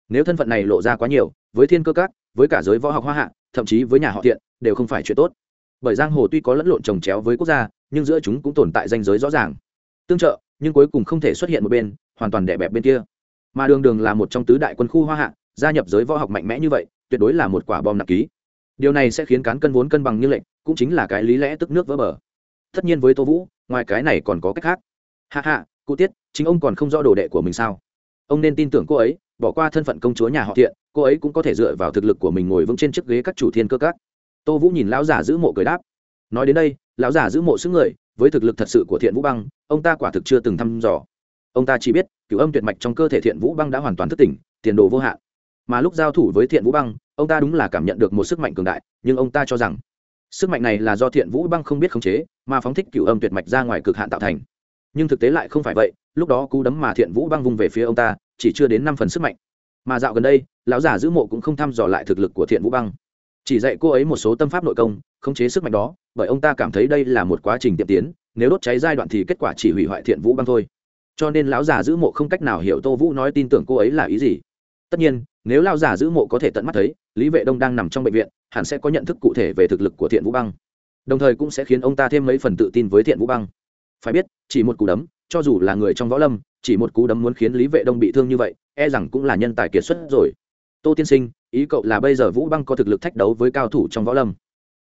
[SPEAKER 1] Nếu thân phận này lộ ra quá nhiều, với thiên cơ các, với cả giới võ học hoa hạ, thậm chí với nhà họ thiện, đều không phải chuyện tốt bởi giang hồ tuy có lẫn lộn trồng chéo với quốc gia, nhưng giữa chúng cũng tồn tại danh giới rõ ràng. Tương trợ, nhưng cuối cùng không thể xuất hiện một bên, hoàn toàn đẻ bẹp bên kia. Mà đường đường là một trong tứ đại quân khu hoa hạ, gia nhập giới võ học mạnh mẽ như vậy, tuyệt đối là một quả bom nặng ký. Điều này sẽ khiến cán cân vốn cân bằng như lệnh, cũng chính là cái lý lẽ tức nước vỡ bờ. Tất nhiên với tô vũ, ngoài cái này còn có cách khác. Hạ hạ cụ tiết, chính ông còn không rõ đồ đệ của mình sao? Ông nên tin tưởng cô ấy, bỏ qua thân phận công chúa nhà họ thiện, cô ấy cũng có thể dựa vào thực lực của mình ngồi vững trên chiếc ghế các chủ thiên cơ các tô vũ nhìn lão giả giữ mộ cười đáp. Nói đến đây, lão giả giữ mộ xứ người, với thực lực thật sự của thiện vũ băng, ông ta quả thực chưa từng thăm dò. Ông ta chỉ biết, cửu âm tuyệt mạch trong cơ thể thiện vũ băng đã hoàn toàn thất tỉnh, tiền đồ vô hạn. Mà lúc giao thủ với thiện vũ băng, ông ta đúng là cảm nhận được một sức mạnh cường đại, nhưng ông ta cho rằng, sức mạnh này là do thiện vũ băng không biết khống chế, mà phóng thích cửu âm tuyệt mạch ra ngoài cực hạn tạo thành. Nhưng thực tế lại không phải vậy, lúc đó cú đấm mà thiện vũ băng vung về phía ông ta, chỉ chưa đến năm phần sức mạnh. Mà dạo gần đây, lão giả giữ mộ cũng không thăm dò lại thực lực của thiện vũ băng chỉ dạy cô ấy một số tâm pháp nội công, khống chế sức mạnh đó, bởi ông ta cảm thấy đây là một quá trình tiệm tiến, nếu đốt cháy giai đoạn thì kết quả chỉ hủy hoại thiện vũ băng thôi. Cho nên lão già giữ mộ không cách nào hiểu tô vũ nói tin tưởng cô ấy là ý gì. Tất nhiên, nếu lão già giữ mộ có thể tận mắt thấy, lý vệ đông đang nằm trong bệnh viện, hẳn sẽ có nhận thức cụ thể về thực lực của thiện vũ băng. Đồng thời cũng sẽ khiến ông ta thêm mấy phần tự tin với thiện vũ băng. Phải biết, chỉ một cú đấm, cho dù là người trong võ lâm, chỉ một cú đấm muốn khiến lý vệ đông bị thương như vậy e rằng cũng là nhân tài kiệt xuất rồi tô tiên sinh, ý cậu là bây giờ vũ băng có thực lực thách đấu với cao thủ trong võ lâm.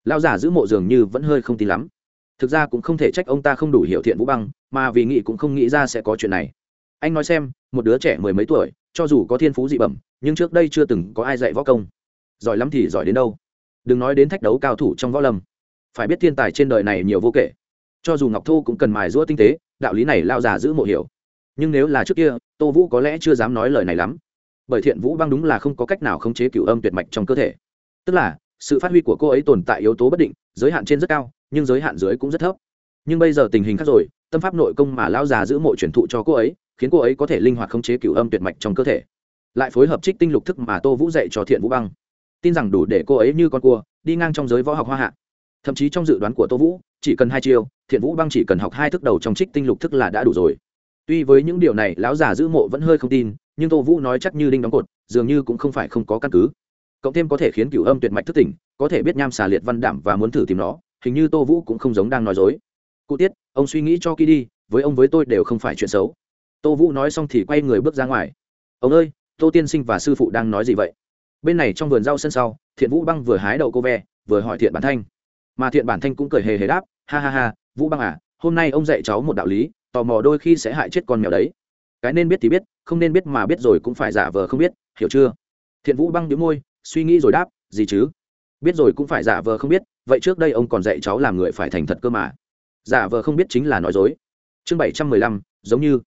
[SPEAKER 1] Lao giả giữ mộ dường như vẫn hơi không tin lắm. Thực ra cũng không thể trách ông ta không đủ hiểu thiện vũ băng, mà vì nghĩ cũng không nghĩ ra sẽ có chuyện này. Anh nói xem, một đứa trẻ mười mấy tuổi, cho dù có thiên phú dị bẩm, nhưng trước đây chưa từng có ai dạy võ công. Giỏi lắm thì giỏi đến đâu? Đừng nói đến thách đấu cao thủ trong võ lâm. Phải biết thiên tài trên đời này nhiều vô kể. Cho dù ngọc Thu cũng cần mài giũa tinh tế, đạo lý này lao già giữ mộ hiểu. Nhưng nếu là trước kia, tô vũ có lẽ chưa dám nói lời này lắm bởi thiện vũ băng đúng là không có cách nào khống chế cựu âm tuyệt mạch trong cơ thể. Tức là, sự phát huy của cô ấy tồn tại yếu tố bất định, giới hạn trên rất cao, nhưng giới hạn dưới cũng rất thấp. Nhưng bây giờ tình hình khác rồi, tâm pháp nội công mà lão già giữ mộ truyền thụ cho cô ấy, khiến cô ấy có thể linh hoạt khống chế cựu âm tuyệt mạch trong cơ thể. Lại phối hợp trích tinh lục thức mà tô vũ dạy cho thiện vũ băng. Tin rằng đủ để cô ấy như con cua, đi ngang trong giới võ học hoa hạ. Thậm chí trong dự đoán của tô vũ, chỉ cần hai chiêu, thiện vũ băng chỉ cần học hai thức đầu trong trích tinh lục thức là đã đủ rồi tuy với những điều này, lão già giữ mộ vẫn hơi không tin, nhưng tô vũ nói chắc như đinh đóng cột, dường như cũng không phải không có căn cứ. Cộng thêm có thể khiến cửu âm tuyệt mạch thức tỉnh, có thể biết nham xà liệt văn đảm và muốn thử tìm nó, hình như tô vũ cũng không giống đang nói dối. Cụ tiết, ông suy nghĩ cho kỹ đi, với ông với tôi đều không phải chuyện xấu. Tô vũ nói xong thì quay người bước ra ngoài. Ông ơi, tô tiên sinh và sư phụ đang nói gì vậy? Bên này trong vườn rau sân sau, thiện vũ băng vừa hái đậu cô ve, vừa hỏi thiện bản thanh. Mà thiện bản thanh cũng cười hề hề đáp, ha ha ha, vũ băng à hôm nay ông dạy cháu một đạo lý tò mò đôi khi sẽ hại chết con mèo đấy. Cái nên biết thì biết, không nên biết mà biết rồi cũng phải giả vờ không biết, hiểu chưa? Thiện vũ băng đĩu môi, suy nghĩ rồi đáp, gì chứ? Biết rồi cũng phải giả vờ không biết, vậy trước đây ông còn dạy cháu làm người phải thành thật cơ mà. Giả vờ không biết chính là nói dối. Chương bảy trăm mười lăm, giống như.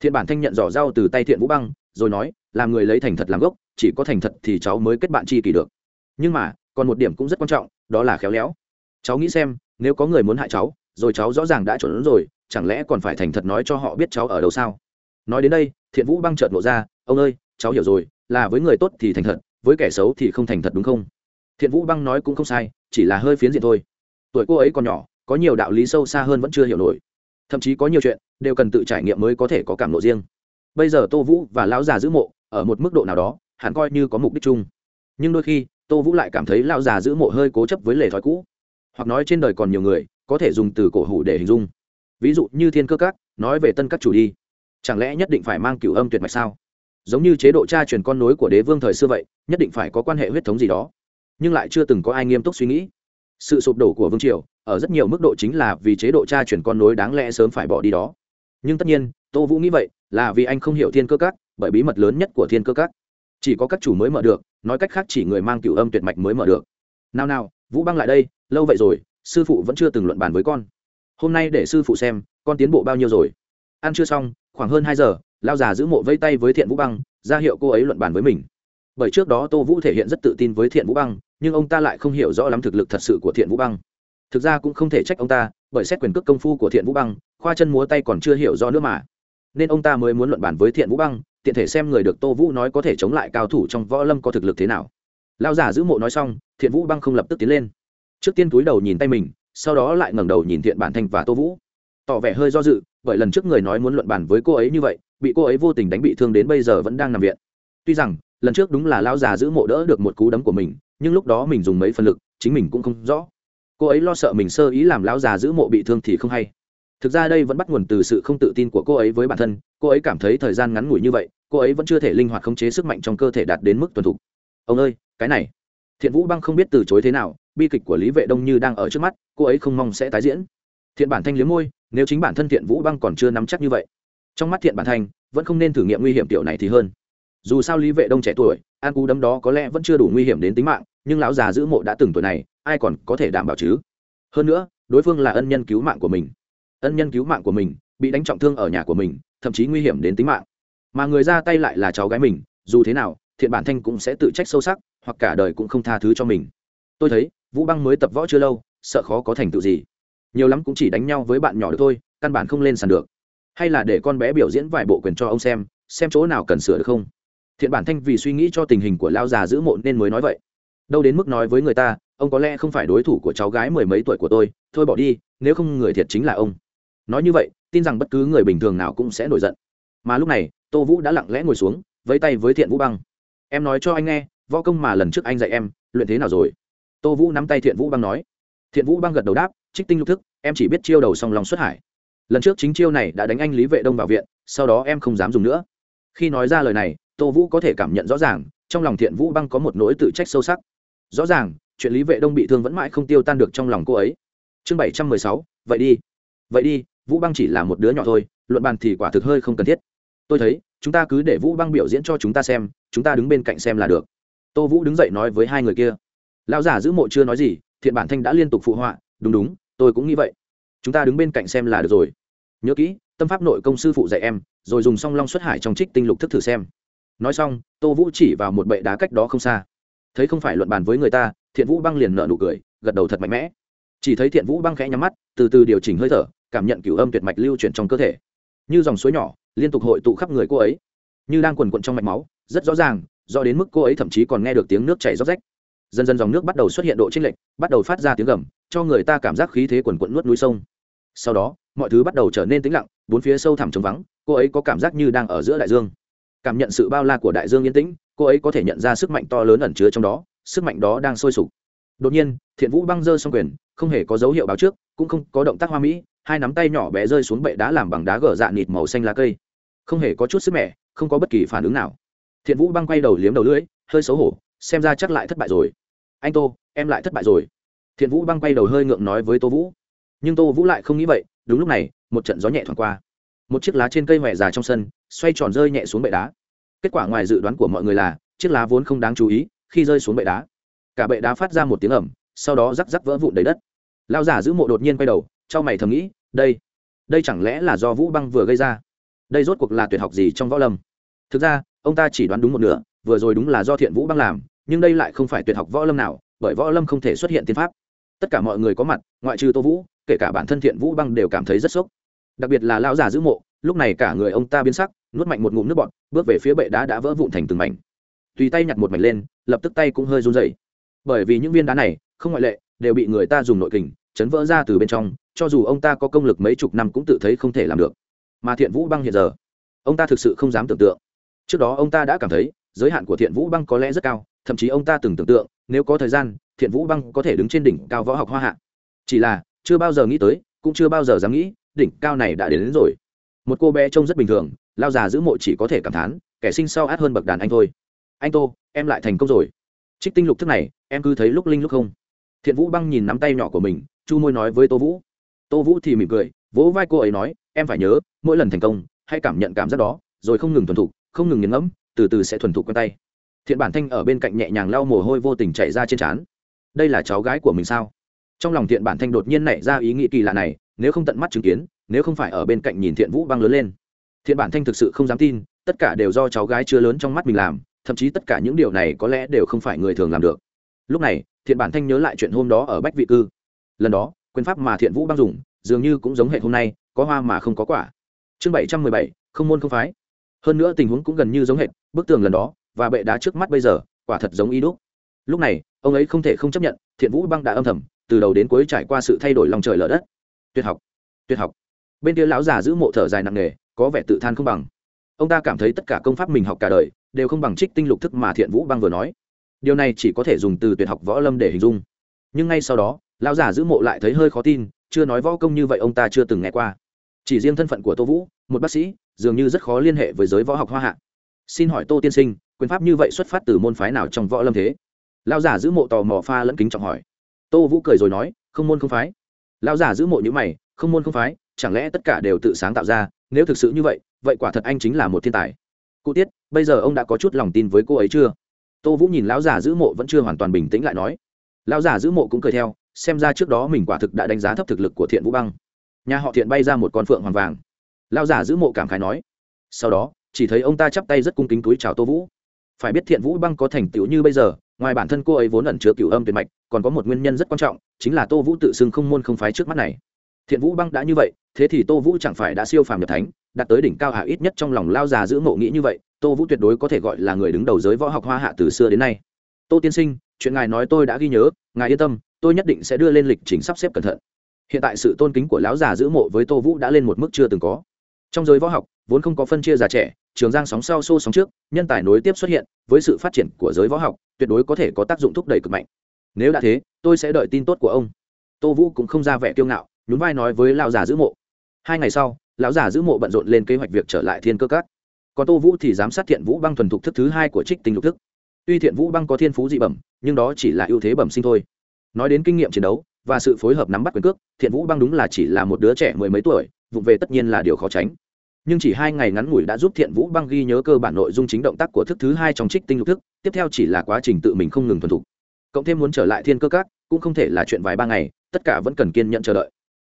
[SPEAKER 1] Thiện bản thanh nhận giỏ dao từ tay thiện vũ băng, rồi nói, làm người lấy thành thật làm gốc, chỉ có thành thật thì cháu mới kết bạn tri kỷ được. Nhưng mà, còn một điểm cũng rất quan trọng, đó là khéo léo. Cháu nghĩ xem, nếu có người muốn hại cháu, rồi cháu rõ ràng đã chuẩn rồi chẳng lẽ còn phải thành thật nói cho họ biết cháu ở đâu sao? Nói đến đây, thiện vũ băng trợn nộ ra, ông ơi, cháu hiểu rồi, là với người tốt thì thành thật, với kẻ xấu thì không thành thật đúng không? Thiện vũ băng nói cũng không sai, chỉ là hơi phiến diện thôi. Tuổi cô ấy còn nhỏ, có nhiều đạo lý sâu xa hơn vẫn chưa hiểu nổi. Thậm chí có nhiều chuyện đều cần tự trải nghiệm mới có thể có cảm lộ riêng. Bây giờ tô vũ và lão già giữ mộ ở một mức độ nào đó, hẳn coi như có mục đích chung. Nhưng đôi khi, tô vũ lại cảm thấy lão già giữ mộ hơi cố chấp với lề thói cũ. Hoặc nói trên đời còn nhiều người, có thể dùng từ cổ hủ để hình dung ví dụ như thiên cơ các, nói về tân các chủ đi. Chẳng lẽ nhất định phải mang cửu âm tuyệt mạch sao? Giống như chế độ cha truyền con nối của đế vương thời xưa vậy, nhất định phải có quan hệ huyết thống gì đó. Nhưng lại chưa từng có ai nghiêm túc suy nghĩ. Sự sụp đổ của vương triều, ở rất nhiều mức độ chính là vì chế độ cha truyền con nối đáng lẽ sớm phải bỏ đi đó. Nhưng tất nhiên, tô vũ nghĩ vậy, là vì anh không hiểu thiên cơ các, bởi bí mật lớn nhất của thiên cơ các. Chỉ có các chủ mới mở được, nói cách khác chỉ người mang cựu âm tuyệt mạch mới mở được. Nào nào, vũ băng lại đây, lâu vậy rồi, sư phụ vẫn chưa từng luận bàn với con hôm nay để sư phụ xem, con tiến bộ bao nhiêu rồi. Ăn chưa xong, khoảng hơn hai giờ lao già giữ mộ vây tay với thiện vũ băng, ra hiệu cô ấy luận bàn với mình. Bởi trước đó tô vũ thể hiện rất tự tin với thiện vũ băng, nhưng ông ta lại không hiểu rõ lắm thực lực thật sự của thiện vũ băng. Thực ra cũng không thể trách ông ta, bởi xét quyền cước công phu của thiện vũ băng, khoa chân múa tay còn chưa hiểu rõ nữa mà. Nên ông ta mới muốn luận bàn với thiện vũ băng, tiện thể xem người được tô vũ nói có thể chống lại cao thủ trong võ lâm có thực lực thế nào. Lao giả giữ mộ nói xong, thiện vũ băng không lập tức tiến lên. Trước tiên túi đầu nhìn tay mình sau đó lại ngẩng đầu nhìn thiện bản thanh và tô vũ. Tỏ vẻ hơi do dự, bởi lần trước người nói muốn luận bàn với cô ấy như vậy, bị cô ấy vô tình đánh bị thương đến bây giờ vẫn đang nằm viện. Tuy rằng, lần trước đúng là lão già giữ mộ đỡ được một cú đấm của mình, nhưng lúc đó mình dùng mấy phần lực, chính mình cũng không rõ. Cô ấy lo sợ mình sơ ý làm lão già giữ mộ bị thương thì không hay. Thực ra đây vẫn bắt nguồn từ sự không tự tin của cô ấy với bản thân, cô ấy cảm thấy thời gian ngắn ngủi như vậy, cô ấy vẫn chưa thể linh hoạt khống chế sức mạnh trong cơ thể đạt đến mức tuần thục. Ông ơi, cái này. Thiện vũ băng không biết từ chối thế nào, bi kịch của lý vệ đông như đang ở trước mắt cô ấy không mong sẽ tái diễn. Thiện bản thanh liếm môi, nếu chính bản thân thiện vũ băng còn chưa nắm chắc như vậy. Trong mắt thiện bản thanh, vẫn không nên thử nghiệm nguy hiểm tiểu này thì hơn. Dù sao lý vệ đông trẻ tuổi, an cú đấm đó có lẽ vẫn chưa đủ nguy hiểm đến tính mạng, nhưng lão già giữ mộ đã từng tuổi này, ai còn có thể đảm bảo chứ? Hơn nữa, đối phương là ân nhân cứu mạng của mình. Ân nhân cứu mạng của mình, bị đánh trọng thương ở nhà của mình, thậm chí nguy hiểm đến tính mạng. Mà người ra tay lại là cháu gái mình, dù thế nào, thiện bản thanh cũng sẽ tự trách sâu sắc, hoặc cả đời cũng không tha thứ cho mình. Tôi thấy, vũ băng mới tập võ chưa lâu sợ khó có thành tựu gì. Nhiều lắm cũng chỉ đánh nhau với bạn nhỏ được thôi, căn bản không lên sàn được. Hay là để con bé biểu diễn vài bộ quyền cho ông xem xem chỗ nào cần sửa được không? Thiện bản thanh vì suy nghĩ cho tình hình của lao già giữ mộ nên mới nói vậy. Đâu đến mức nói với người ta, ông có lẽ không phải đối thủ của cháu gái mười mấy tuổi của tôi, thôi bỏ đi, nếu không người thiệt chính là ông. Nói như vậy, tin rằng bất cứ người bình thường nào cũng sẽ nổi giận. Mà lúc này, tô vũ đã lặng lẽ ngồi xuống, vẫy tay với thiện vũ băng. Em nói cho anh nghe, võ công mà lần trước anh dạy em, luyện thế nào rồi? Tô vũ nắm tay thiện vũ băng nói thiện vũ băng gật đầu đáp, trích tinh lục thức, em chỉ biết chiêu đầu song lòng xuất hải. Lần trước chính chiêu này đã đánh anh lý vệ đông vào viện, sau đó em không dám dùng nữa. Khi nói ra lời này, tô vũ có thể cảm nhận rõ ràng, trong lòng thiện vũ băng có một nỗi tự trách sâu sắc. Rõ ràng, chuyện lý vệ đông bị thương vẫn mãi không tiêu tan được trong lòng cô ấy. Chương bảy trăm mười sáu, vậy đi vậy đi, vũ băng chỉ là một đứa nhỏ thôi, luận bàn thì quả thực hơi không cần thiết. Tôi thấy, chúng ta cứ để vũ băng biểu diễn cho chúng ta xem, chúng ta đứng bên cạnh xem là được. Tô vũ đứng dậy nói với hai người kia. Lão giả giữ mộ chưa nói gì thiện bản thanh đã liên tục phụ họa, đúng đúng, tôi cũng nghĩ vậy. Chúng ta đứng bên cạnh xem là được rồi. Nhớ kỹ, tâm pháp nội công sư phụ dạy em, rồi dùng song long xuất hải trong trích tinh lục thức thử xem. Nói xong, tô vũ chỉ vào một bệ đá cách đó không xa. Thấy không phải luận bàn với người ta, thiện vũ băng liền nợ nụ cười, gật đầu thật mạnh mẽ. Chỉ thấy thiện vũ băng khẽ nhắm mắt, từ từ điều chỉnh hơi thở, cảm nhận cửu âm tuyệt mạch lưu chuyển trong cơ thể. Như dòng suối nhỏ, liên tục hội tụ khắp người cô ấy. Như đang quần quận trong mạch máu, rất rõ ràng, do đến mức cô ấy thậm chí còn nghe được tiếng nước chảy róc rách dần dần dòng nước bắt đầu xuất hiện độ chênh lệch, bắt đầu phát ra tiếng gầm, cho người ta cảm giác khí thế quần quận nuốt núi sông. Sau đó, mọi thứ bắt đầu trở nên tĩnh lặng, bốn phía sâu thẳm trống vắng, cô ấy có cảm giác như đang ở giữa đại dương. Cảm nhận sự bao la của đại dương yên tĩnh, cô ấy có thể nhận ra sức mạnh to lớn ẩn chứa trong đó, sức mạnh đó đang sôi sục. Đột nhiên, thiện vũ băng rơi xong quyền, không hề có dấu hiệu báo trước, cũng không có động tác hoa mỹ, hai nắm tay nhỏ bé rơi xuống bệ đá làm bằng đá gở dạ nịt màu xanh lá cây. Không hề có chút sức mẻ, không có bất kỳ phản ứng nào. Thiện vũ băng quay đầu liếm đầu lưỡi, hơi xấu hổ, xem ra chắc lại thất bại rồi anh tô, em lại thất bại rồi. Thiện vũ băng quay đầu hơi ngượng nói với tô vũ. Nhưng tô vũ lại không nghĩ vậy, đúng lúc này, một trận gió nhẹ thoảng qua. Một chiếc lá trên cây mẹ già trong sân, xoay tròn rơi nhẹ xuống bệ đá. Kết quả ngoài dự đoán của mọi người là, chiếc lá vốn không đáng chú ý, khi rơi xuống bệ đá, cả bệ đá phát ra một tiếng ẩm sau đó rắc rắc vỡ vụn đầy đất. Lao giả giữ mộ đột nhiên quay đầu cho mày thầm nghĩ, đây đây chẳng lẽ là do vũ băng vừa gây ra? Đây rốt cuộc là tuyệt học gì trong võ lâm? Thực ra, ông ta chỉ đoán đúng một nửa, vừa rồi đúng là do thiện vũ băng làm nhưng đây lại không phải tuyệt học võ lâm nào, bởi võ lâm không thể xuất hiện tiên pháp. Tất cả mọi người có mặt, ngoại trừ tô vũ, kể cả bản thân thiện vũ băng đều cảm thấy rất sốc. Đặc biệt là lão già giữ mộ, lúc này cả người ông ta biến sắc, nuốt mạnh một ngụm nước bọt, bước về phía bệ đá đã vỡ vụn thành từng mảnh. Tùy tay nhặt một mảnh lên, lập tức tay cũng hơi run rẩy. Bởi vì những viên đá này, không ngoại lệ, đều bị người ta dùng nội kình, chấn vỡ ra từ bên trong, cho dù ông ta có công lực mấy chục năm cũng tự thấy không thể làm được. Mà thiện vũ băng hiện giờ, ông ta thực sự không dám tưởng tượng. Trước đó ông ta đã cảm thấy, giới hạn của thiện vũ băng có lẽ rất cao thậm chí ông ta từng tưởng tượng nếu có thời gian thiện vũ băng có thể đứng trên đỉnh cao võ học hoa hạ. Chỉ là chưa bao giờ nghĩ tới cũng chưa bao giờ dám nghĩ đỉnh cao này đã đến, đến rồi. Một cô bé trông rất bình thường lao già giữ mộ chỉ có thể cảm thán kẻ sinh sau át hơn bậc đàn anh thôi. Anh tô em lại thành công rồi. Trích tinh lục thức này em cứ thấy lúc linh lúc không. Thiện vũ băng nhìn nắm tay nhỏ của mình chu môi nói với tô vũ. Tô vũ thì mỉm cười vỗ vai cô ấy nói em phải nhớ mỗi lần thành công hãy cảm nhận cảm giác đó rồi không ngừng thuần thục không ngừng nghiền ngẫm từ từ sẽ thuần thục quen tay thiện bản thanh ở bên cạnh nhẹ nhàng lau mồ hôi vô tình chạy ra trên trán. Đây là cháu gái của mình sao? Trong lòng thiện bản thanh đột nhiên nảy ra ý nghĩ kỳ lạ này, nếu không tận mắt chứng kiến, nếu không phải ở bên cạnh nhìn thiện vũ băng lớn lên. Thiện bản thanh thực sự không dám tin, tất cả đều do cháu gái chưa lớn trong mắt mình làm, thậm chí tất cả những điều này có lẽ đều không phải người thường làm được. Lúc này, thiện bản thanh nhớ lại chuyện hôm đó ở bách vị cư. Lần đó, quyền pháp mà thiện vũ băng dùng, dường như cũng giống hệ hôm nay, có hoa mà không có quả. Chương bảy trăm mười bảy, không môn không phái. Hơn nữa tình huống cũng gần như giống hệ bức tường lần đó và bệ đá trước mắt bây giờ, quả thật giống y đúc. Lúc này, ông ấy không thể không chấp nhận, thiện vũ băng đã âm thầm, từ đầu đến cuối trải qua sự thay đổi lòng trời lở đất. Tuyệt học tuyệt học. Bên kia lão già giữ mộ thở dài nặng nề, có vẻ tự than không bằng. Ông ta cảm thấy tất cả công pháp mình học cả đời, đều không bằng trích tinh lục thức mà thiện vũ băng vừa nói. Điều này chỉ có thể dùng từ tuyệt học võ lâm để hình dung. Nhưng ngay sau đó, lão già giữ mộ lại thấy hơi khó tin, chưa nói võ công như vậy ông ta chưa từng nghe qua. Chỉ riêng thân phận của tô vũ, một bác sĩ, dường như rất khó liên hệ với giới võ học hoa hạ. Xin hỏi tô tiên sinh quyền pháp như vậy xuất phát từ môn phái nào trong võ lâm thế? Lão giả giữ mộ tò mò pha lẫn kính trọng hỏi. Tô vũ cười rồi nói, không môn không phái. Lão giả giữ mộ như mày, không môn không phái, chẳng lẽ tất cả đều tự sáng tạo ra? Nếu thực sự như vậy vậy quả thật anh chính là một thiên tài. Cụ tiết, bây giờ ông đã có chút lòng tin với cô ấy chưa? Tô vũ nhìn lão già giữ mộ vẫn chưa hoàn toàn bình tĩnh lại nói. Lão già giữ mộ cũng cười theo, xem ra trước đó mình quả thực đã đánh giá thấp thực lực của thiện vũ băng. Nhà họ thiện bay ra một con phượng hoàng vàng. Lão già giữ mộ cảm khái nói. Sau đó, chỉ thấy ông ta chắp tay rất cung kính túi chào tô vũ phải biết thiện vũ băng có thành tựu như bây giờ, ngoài bản thân cô ấy vốn ẩn chứa cửu âm tuyệt mạch, còn có một nguyên nhân rất quan trọng, chính là tô vũ tự xưng không môn không phái trước mắt này. Thiện vũ băng đã như vậy, thế thì tô vũ chẳng phải đã siêu phàm nhập thánh, đạt tới đỉnh cao hạ ít nhất trong lòng lao già giữ ngộ nghĩ như vậy, tô vũ tuyệt đối có thể gọi là người đứng đầu giới võ học hoa hạ từ xưa đến nay. Tô tiên sinh, chuyện ngài nói tôi đã ghi nhớ, ngài yên tâm, tôi nhất định sẽ đưa lên lịch trình sắp xếp cẩn thận. Hiện tại sự tôn kính của lão già giữ mộ với tô vũ đã lên một mức chưa từng có. Trong giới võ học vốn không có phân chia già trẻ, trường giang sóng sau xô sóng trước, nhân tài nối tiếp xuất hiện, với sự phát triển của giới võ học, tuyệt đối có thể có tác dụng thúc đẩy cực mạnh. Nếu đã thế, tôi sẽ đợi tin tốt của ông. Tô vũ cũng không ra vẻ kiêu ngạo, nhún vai nói với lão già giữ mộ. Hai ngày sau, lão già giữ mộ bận rộn lên kế hoạch việc trở lại thiên cơ cát còn tô vũ thì giám sát thiện vũ băng thuần thục thức thứ hai của trích tinh lục thức. Tuy thiện vũ băng có thiên phú dị bẩm, nhưng đó chỉ là ưu thế bẩm sinh thôi. Nói đến kinh nghiệm chiến đấu và sự phối hợp nắm bắt quyền cước, thiện vũ băng đúng là chỉ là một đứa trẻ mười mấy tuổi, vụng về tất nhiên là điều khó tránh nhưng chỉ hai ngày ngắn ngủi đã giúp thiện vũ băng ghi nhớ cơ bản nội dung chính động tác của thức thứ hai trong trích tinh lục thức, tiếp theo chỉ là quá trình tự mình không ngừng thuần thục. Cộng thêm muốn trở lại thiên cơ các, cũng không thể là chuyện vài ba ngày, tất cả vẫn cần kiên nhận chờ đợi.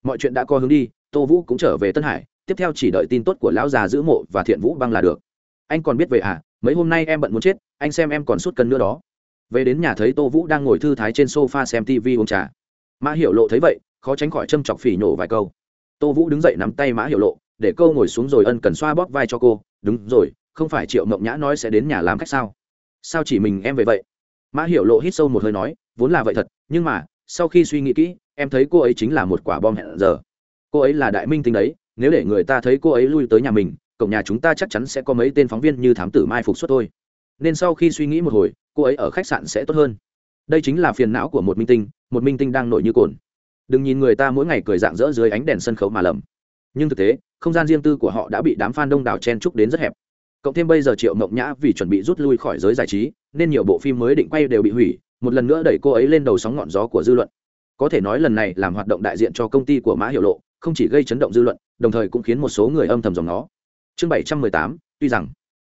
[SPEAKER 1] Mọi chuyện đã có hướng đi, tô vũ cũng trở về tân hải, tiếp theo chỉ đợi tin tốt của lão già giữ mộ và thiện vũ băng là được. Anh còn biết về à mấy hôm nay em bận muốn chết, anh xem em còn sút cân nữa đó. Về đến nhà thấy tô vũ đang ngồi thư thái trên sofa xem tv uống trà. Mã hiểu lộ thấy vậy, khó tránh khỏi châm chọc phỉ nhổ vài câu. Tô vũ đứng dậy nắm tay mã hiểu lộ để câu ngồi xuống rồi ân cần xoa bóp vai cho cô, đúng rồi, không phải triệu mộng nhã nói sẽ đến nhà làm khách sao? Sao chỉ mình em về vậy? Mã hiểu lộ hít sâu một hơi nói, vốn là vậy thật, nhưng mà, sau khi suy nghĩ kỹ, em thấy cô ấy chính là một quả bom hẹn giờ. Cô ấy là đại minh tinh đấy, nếu để người ta thấy cô ấy lui tới nhà mình, cổng nhà chúng ta chắc chắn sẽ có mấy tên phóng viên như thám tử mai phục xuất thôi. Nên sau khi suy nghĩ một hồi, cô ấy ở khách sạn sẽ tốt hơn. Đây chính là phiền não của một minh tinh, một minh tinh đang nổi như cồn. Đừng nhìn người ta mỗi ngày cười dạng dỡ dưới ánh đèn sân khấu mà lầm nhưng thực tế, không gian riêng tư của họ đã bị đám f a n đông đảo chen trúc đến rất hẹp. Cộng thêm bây giờ triệu mộng nhã vì chuẩn bị rút lui khỏi giới giải trí, nên nhiều bộ phim mới định quay đều bị hủy, một lần nữa đẩy cô ấy lên đầu sóng ngọn gió của dư luận. Có thể nói lần này làm hoạt động đại diện cho công ty của mã hiệu lộ, không chỉ gây chấn động dư luận, đồng thời cũng khiến một số người âm thầm dòng nó. Chương bảy trăm mười tám, tuy rằng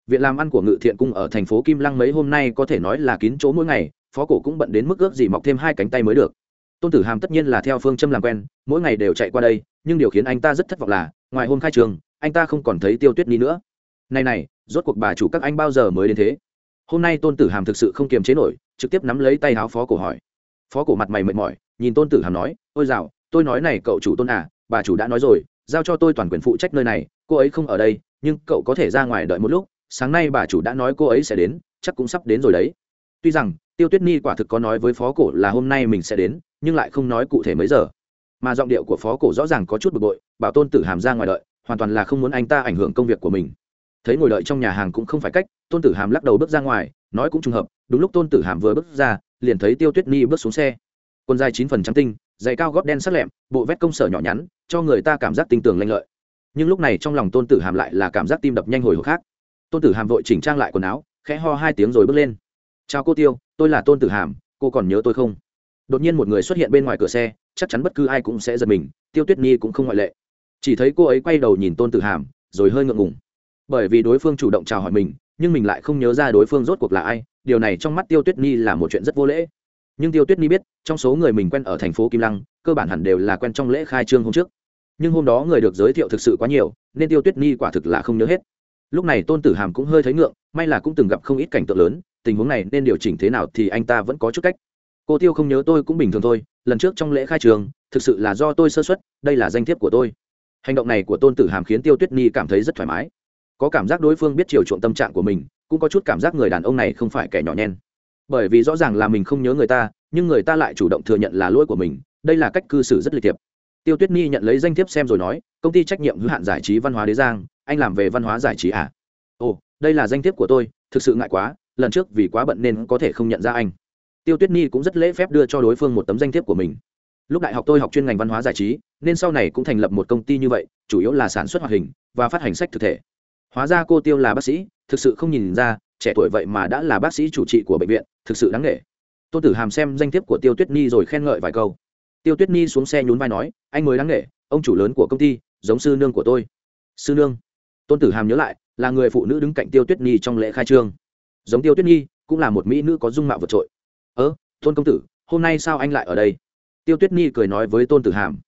[SPEAKER 1] viện làm ăn của ngự thiện cung ở thành phố kim lăng mấy hôm nay có thể nói là kín chỗ mỗi ngày, phó cổ cũng bận đến mức ước gì mọc thêm hai cánh tay mới được tôn tử hàm tất nhiên là theo phương châm làm quen, mỗi ngày đều chạy qua đây, nhưng điều khiến anh ta rất thất vọng là, ngoài hôm khai trường, anh ta không còn thấy tiêu tuyết ni nữa. Này này, rốt cuộc bà chủ các anh bao giờ mới đến thế? Hôm nay tôn tử hàm thực sự không kiềm chế nổi, trực tiếp nắm lấy tay áo phó cổ hỏi. Phó cổ mặt mày mệt mỏi, nhìn tôn tử hàm nói, ôi dạo tôi nói này cậu chủ tôn à bà chủ đã nói rồi, giao cho tôi toàn quyền phụ trách nơi này, cô ấy không ở đây, nhưng cậu có thể ra ngoài đợi một lúc, sáng nay bà chủ đã nói cô ấy sẽ đến, chắc cũng sắp đến rồi đấy. Tuy rằng, tiêu tuyết nhi quả thực có nói với phó cổ là hôm nay mình sẽ đến nhưng lại không nói cụ thể mấy giờ. Mà giọng điệu của phó cổ rõ ràng có chút bực bội, bảo tôn tử hàm ra ngoài đợi, hoàn toàn là không muốn anh ta ảnh hưởng công việc của mình. Thấy ngồi đợi trong nhà hàng cũng không phải cách, tôn tử hàm lắc đầu bước ra ngoài, nói cũng trùng hợp, đúng lúc tôn tử hàm vừa bước ra, liền thấy tiêu tuyết ni bước xuống xe. Quần dài chín phần trắng tinh, giày cao gót đen sắc lẹm, bộ vét công sở nhỏ nhắn, cho người ta cảm giác tinh tường lanh lợi. Nhưng lúc này trong lòng tôn tử hàm lại là cảm giác tim đập nhanh hồi hộp khác. Tôn tử hàm vội chỉnh trang lại quần áo, khẽ ho hai tiếng rồi bước lên. Chào cô tiêu, tôi là tôn tử hàm, cô còn nhớ tôi không? Đột nhiên một người xuất hiện bên ngoài cửa xe, chắc chắn bất cứ ai cũng sẽ giật mình, tiêu tuyết nhi cũng không ngoại lệ. Chỉ thấy cô ấy quay đầu nhìn tôn tử hàm, rồi hơi ngượng ngùng. Bởi vì đối phương chủ động chào hỏi mình, nhưng mình lại không nhớ ra đối phương rốt cuộc là ai, điều này trong mắt tiêu tuyết nhi là một chuyện rất vô lễ. Nhưng tiêu tuyết nhi biết, trong số người mình quen ở thành phố kim lăng, cơ bản hẳn đều là quen trong lễ khai trương hôm trước. Nhưng hôm đó người được giới thiệu thực sự quá nhiều, nên tiêu tuyết nhi quả thực là không nhớ hết. Lúc này tôn tử hàm cũng hơi thấy ngượng, may là cũng từng gặp không ít cảnh tượng lớn, tình huống này nên điều chỉnh thế nào thì anh ta vẫn có chút cách cô tiêu không nhớ tôi cũng bình thường thôi, lần trước trong lễ khai trường, thực sự là do tôi sơ xuất đây là danh thiếp của tôi. Hành động này của tôn tử hàm khiến tiêu tuyết nhi cảm thấy rất thoải mái. Có cảm giác đối phương biết chiều chuộng tâm trạng của mình, cũng có chút cảm giác người đàn ông này không phải kẻ nhỏ nhen. Bởi vì rõ ràng là mình không nhớ người ta, nhưng người ta lại chủ động thừa nhận là lỗi của mình, đây là cách cư xử rất lịch thiệp. Tiêu tuyết nhi nhận lấy danh thiếp xem rồi nói, công ty trách nhiệm hữu hạn giải trí văn hóa đế giang, anh làm về văn hóa giải trí à? Ồ, đây là danh thiếp của tôi, thực sự ngại quá, lần trước vì quá bận nên có thể không nhận ra anh tiêu tuyết nhi cũng rất lễ phép đưa cho đối phương một tấm danh thiếp của mình. Lúc đại học tôi học chuyên ngành văn hóa giải trí, nên sau này cũng thành lập một công ty như vậy, chủ yếu là sản xuất hoạt hình và phát hành sách thực thể. Hóa ra cô tiêu là bác sĩ, thực sự không nhìn ra, trẻ tuổi vậy mà đã là bác sĩ chủ trị của bệnh viện, thực sự đáng nể. Tôn tử hàm xem danh thiếp của tiêu tuyết nhi rồi khen ngợi vài câu. Tiêu tuyết nhi xuống xe nhún vai nói, anh mới đáng nể, ông chủ lớn của công ty, giống sư nương của tôi. Sư nương? Tôn tử hàm nhớ lại, là người phụ nữ đứng cạnh tiêu tuyết nhi trong lễ khai trương. Giống tiêu tuyết nhi, cũng là một mỹ nữ có dung mạo vượt trội ơ, tôn công tử, hôm nay sao anh lại ở đây? Tiêu tuyết nhi cười nói với tôn tử hàm.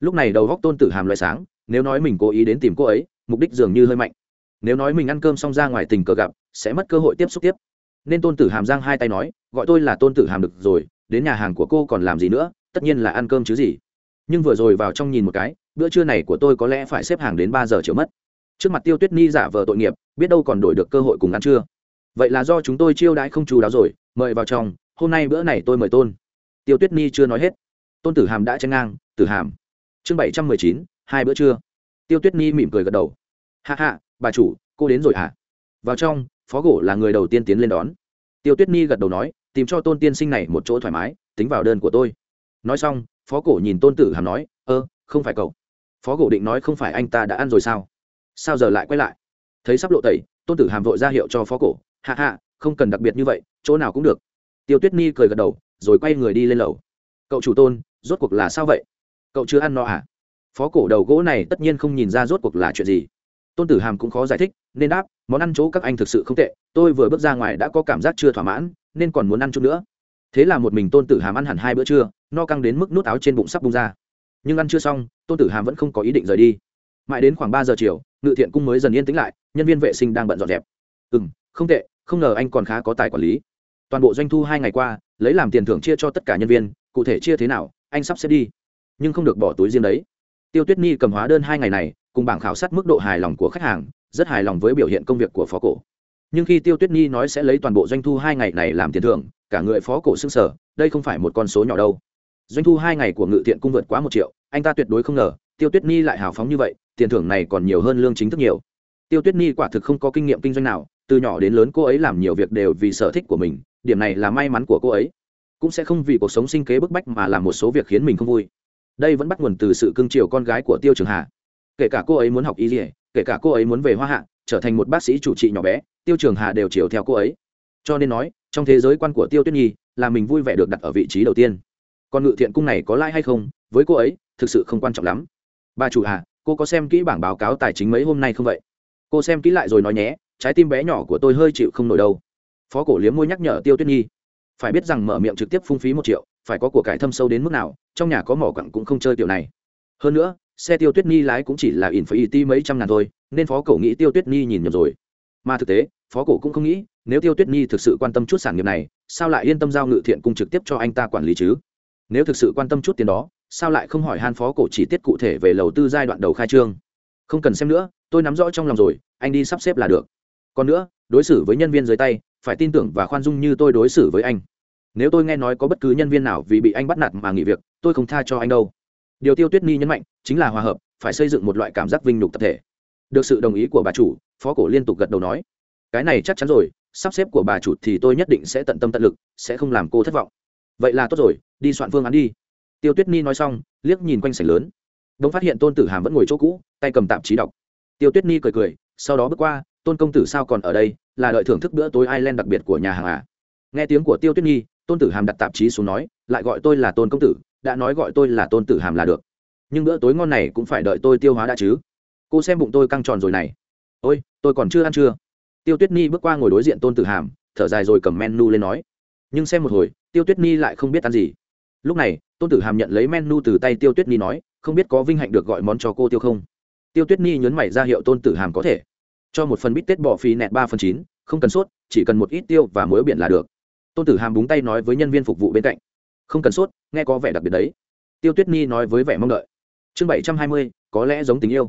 [SPEAKER 1] Lúc này đầu góc tôn tử hàm loại sáng, nếu nói mình cố ý đến tìm cô ấy, mục đích dường như hơi mạnh. Nếu nói mình ăn cơm xong ra ngoài tình cờ gặp, sẽ mất cơ hội tiếp xúc tiếp. Nên tôn tử hàm giang hai tay nói, gọi tôi là tôn tử hàm được rồi, đến nhà hàng của cô còn làm gì nữa, tất nhiên là ăn cơm chứ gì. Nhưng vừa rồi vào trong nhìn một cái, bữa trưa này của tôi có lẽ phải xếp hàng đến ba giờ chiều mất. Trước mặt tiêu tuyết nhi giả vờ tội nghiệp, biết đâu còn đổi được cơ hội cùng ăn trưa. Vậy là do chúng tôi chiêu đãi không chú đáo rồi, mời vào trong hôm nay bữa này tôi mời tôn. Tiêu tuyết ni chưa nói hết. Tôn tử hàm đã chen ngang, tử hàm, chương bảy trăm mười chín, hai bữa trưa. Tiêu tuyết ni mỉm cười gật đầu. Hạ hạ bà chủ, cô đến rồi hả? Vào trong, phó gỗ là người đầu tiên tiến lên đón. Tiêu tuyết ni gật đầu nói, tìm cho tôn tiên sinh này một chỗ thoải mái, tính vào đơn của tôi. Nói xong, phó cổ nhìn tôn tử hàm nói, ơ, không phải cậu. Phó cổ định nói, không phải anh ta đã ăn rồi sao? Sao giờ lại quay lại? Thấy sắp lộ tẩy, tôn tử hàm vội ra hiệu cho phó cổ hạ hạ không cần đặc biệt như vậy, chỗ nào cũng được tiêu tuyết ni cười gật đầu, rồi quay người đi lên lầu. Cậu chủ tôn, rốt cuộc là sao vậy? Cậu chưa ăn no à? Phó cổ đầu gỗ này tất nhiên không nhìn ra rốt cuộc là chuyện gì. Tôn tử hàm cũng khó giải thích, nên đáp, món ăn chỗ các anh thực sự không tệ, tôi vừa bước ra ngoài đã có cảm giác chưa thỏa mãn, nên còn muốn ăn chút nữa. Thế là một mình tôn tử hàm ăn hẳn hai bữa trưa, no căng đến mức nút áo trên bụng sắp bung ra. Nhưng ăn chưa xong, tôn tử hàm vẫn không có ý định rời đi. Mãi đến khoảng ba giờ chiều, ngự thiện cung mới dần yên tĩnh lại, nhân viên vệ sinh đang bận dọn dẹp. Ừ m không tệ, không ngờ anh còn khá có tài quản lý toàn bộ doanh thu hai ngày qua, lấy làm tiền thưởng chia cho tất cả nhân viên, cụ thể chia thế nào, anh sắp xếp đi. Nhưng không được bỏ túi riêng đấy. Tiêu tuyết nhi cầm hóa đơn hai ngày này, cùng bảng khảo sát mức độ hài lòng của khách hàng, rất hài lòng với biểu hiện công việc của phó cổ. Nhưng khi tiêu tuyết nhi nói sẽ lấy toàn bộ doanh thu hai ngày này làm tiền thưởng, cả người phó cổ xưng sở đây không phải một con số nhỏ đâu. Doanh thu hai ngày của ngự thiện cung vượt quá một triệu, anh ta tuyệt đối không ngờ, tiêu tuyết nhi lại hào phóng như vậy, tiền thưởng này còn nhiều hơn lương chính thức nhiều. Tiêu tuyết nhi quả thực không có kinh nghiệm kinh doanh nào, từ nhỏ đến lớn cô ấy làm nhiều việc đều vì sở thích của mình điểm này là may mắn của cô ấy. Cũng sẽ không vì cuộc sống sinh kế bức bách mà làm một số việc khiến mình không vui. Đây vẫn bắt nguồn từ sự cưng chiều con gái của tiêu trường hà. Kể cả cô ấy muốn học y dỉa kể cả cô ấy muốn về hoa hạ, trở thành một bác sĩ chủ trị nhỏ bé, tiêu trường hà đều chiều theo cô ấy. Cho nên nói, trong thế giới quan của tiêu tuyết nhi, là mình vui vẻ được đặt ở vị trí đầu tiên. Còn ngự thiện cung này có lãi hay không, với cô ấy, thực sự không quan trọng lắm. Bà chủ hà cô có xem kỹ bảng báo cáo tài chính mấy hôm nay không vậy? Cô xem kỹ lại rồi nói nhé, trái tim bé nhỏ của tôi hơi chịu không nổi đâu phó cổ liếm môi nhắc nhở tiêu tuyết nhi. Phải biết rằng mở miệng trực tiếp phung phí một triệu, phải có của cải thâm sâu đến mức nào, trong nhà có mỏ quặng cũng không chơi kiểu này. Hơn nữa, xe tiêu tuyết nhi lái cũng chỉ là in phải ti mấy trăm ngàn thôi, nên phó cổ nghĩ tiêu tuyết nhi nhìn nhầm rồi. Mà thực tế, phó cổ cũng không nghĩ, nếu tiêu tuyết nhi thực sự quan tâm chút sản nghiệp này, sao lại yên tâm giao ngự thiện cung trực tiếp cho anh ta quản lý chứ? Nếu thực sự quan tâm chút tiền đó, sao lại không hỏi han phó cổ chỉ tiết cụ thể về đầu tư giai đoạn đầu khai trương? Không cần xem nữa, tôi nắm rõ trong lòng rồi, anh đi sắp xếp là được. Còn nữa, đối xử với nhân viên dưới tay phải tin tưởng và khoan dung như tôi đối xử với anh. Nếu tôi nghe nói có bất cứ nhân viên nào vì bị anh bắt nạt mà nghỉ việc, tôi không tha cho anh đâu. Điều tiêu tuyết ni nhấn mạnh, chính là hòa hợp, phải xây dựng một loại cảm giác vinh nhục tập thể. Được sự đồng ý của bà chủ, phó cổ liên tục gật đầu nói, cái này chắc chắn rồi, sắp xếp của bà chủ thì tôi nhất định sẽ tận tâm tận lực, sẽ không làm cô thất vọng. Vậy là tốt rồi, đi soạn phương án đi. Tiêu tuyết ni nói xong, liếc nhìn quanh sảnh lớn. Đ ỗ n g phát hiện tôn tử hàm vẫn ngồi chỗ cũ, tay cầm tạp chí đọc. Tiêu tuyết ni cười cười, sau đó bước qua, tôn công tử sao còn ở đây? Là đợi thưởng thức bữa tối ireland đặc biệt của nhà hàng à. Nghe tiếng của tiêu tuyết nhi, tôn tử hàm đặt tạp chí xuống nói, lại gọi tôi là tôn công tử, đã nói gọi tôi là tôn tử hàm là được. Nhưng bữa tối ngon này cũng phải đợi tôi tiêu hóa đã chứ. Cô xem bụng tôi căng tròn rồi này. Ôi, tôi còn chưa ăn chưa? Tiêu tuyết nhi bước qua ngồi đối diện tôn tử hàm, thở dài rồi cầm menu lên nói. Nhưng xem một hồi, tiêu tuyết nhi lại không biết ăn gì. Lúc này, tôn tử hàm nhận lấy menu từ tay tiêu tuyết nhi nói, không biết có vinh hạnh được gọi món cho cô tiêu không? Tiêu tuyết nhi nhấn mày ra hiệu tôn tử hàm có thể cho một phần bít tết bỏ phí nẹt ba phần chín, không cần sốt, chỉ cần một ít tiêu và muối biển là được. Tôn tử hàm búng tay nói với nhân viên phục vụ bên cạnh. Không cần sốt, nghe có vẻ đặc biệt đấy. Tiêu tuyết nhi nói với vẻ mong đợi. Chương bảy trăm hai mươi, có lẽ giống tình yêu.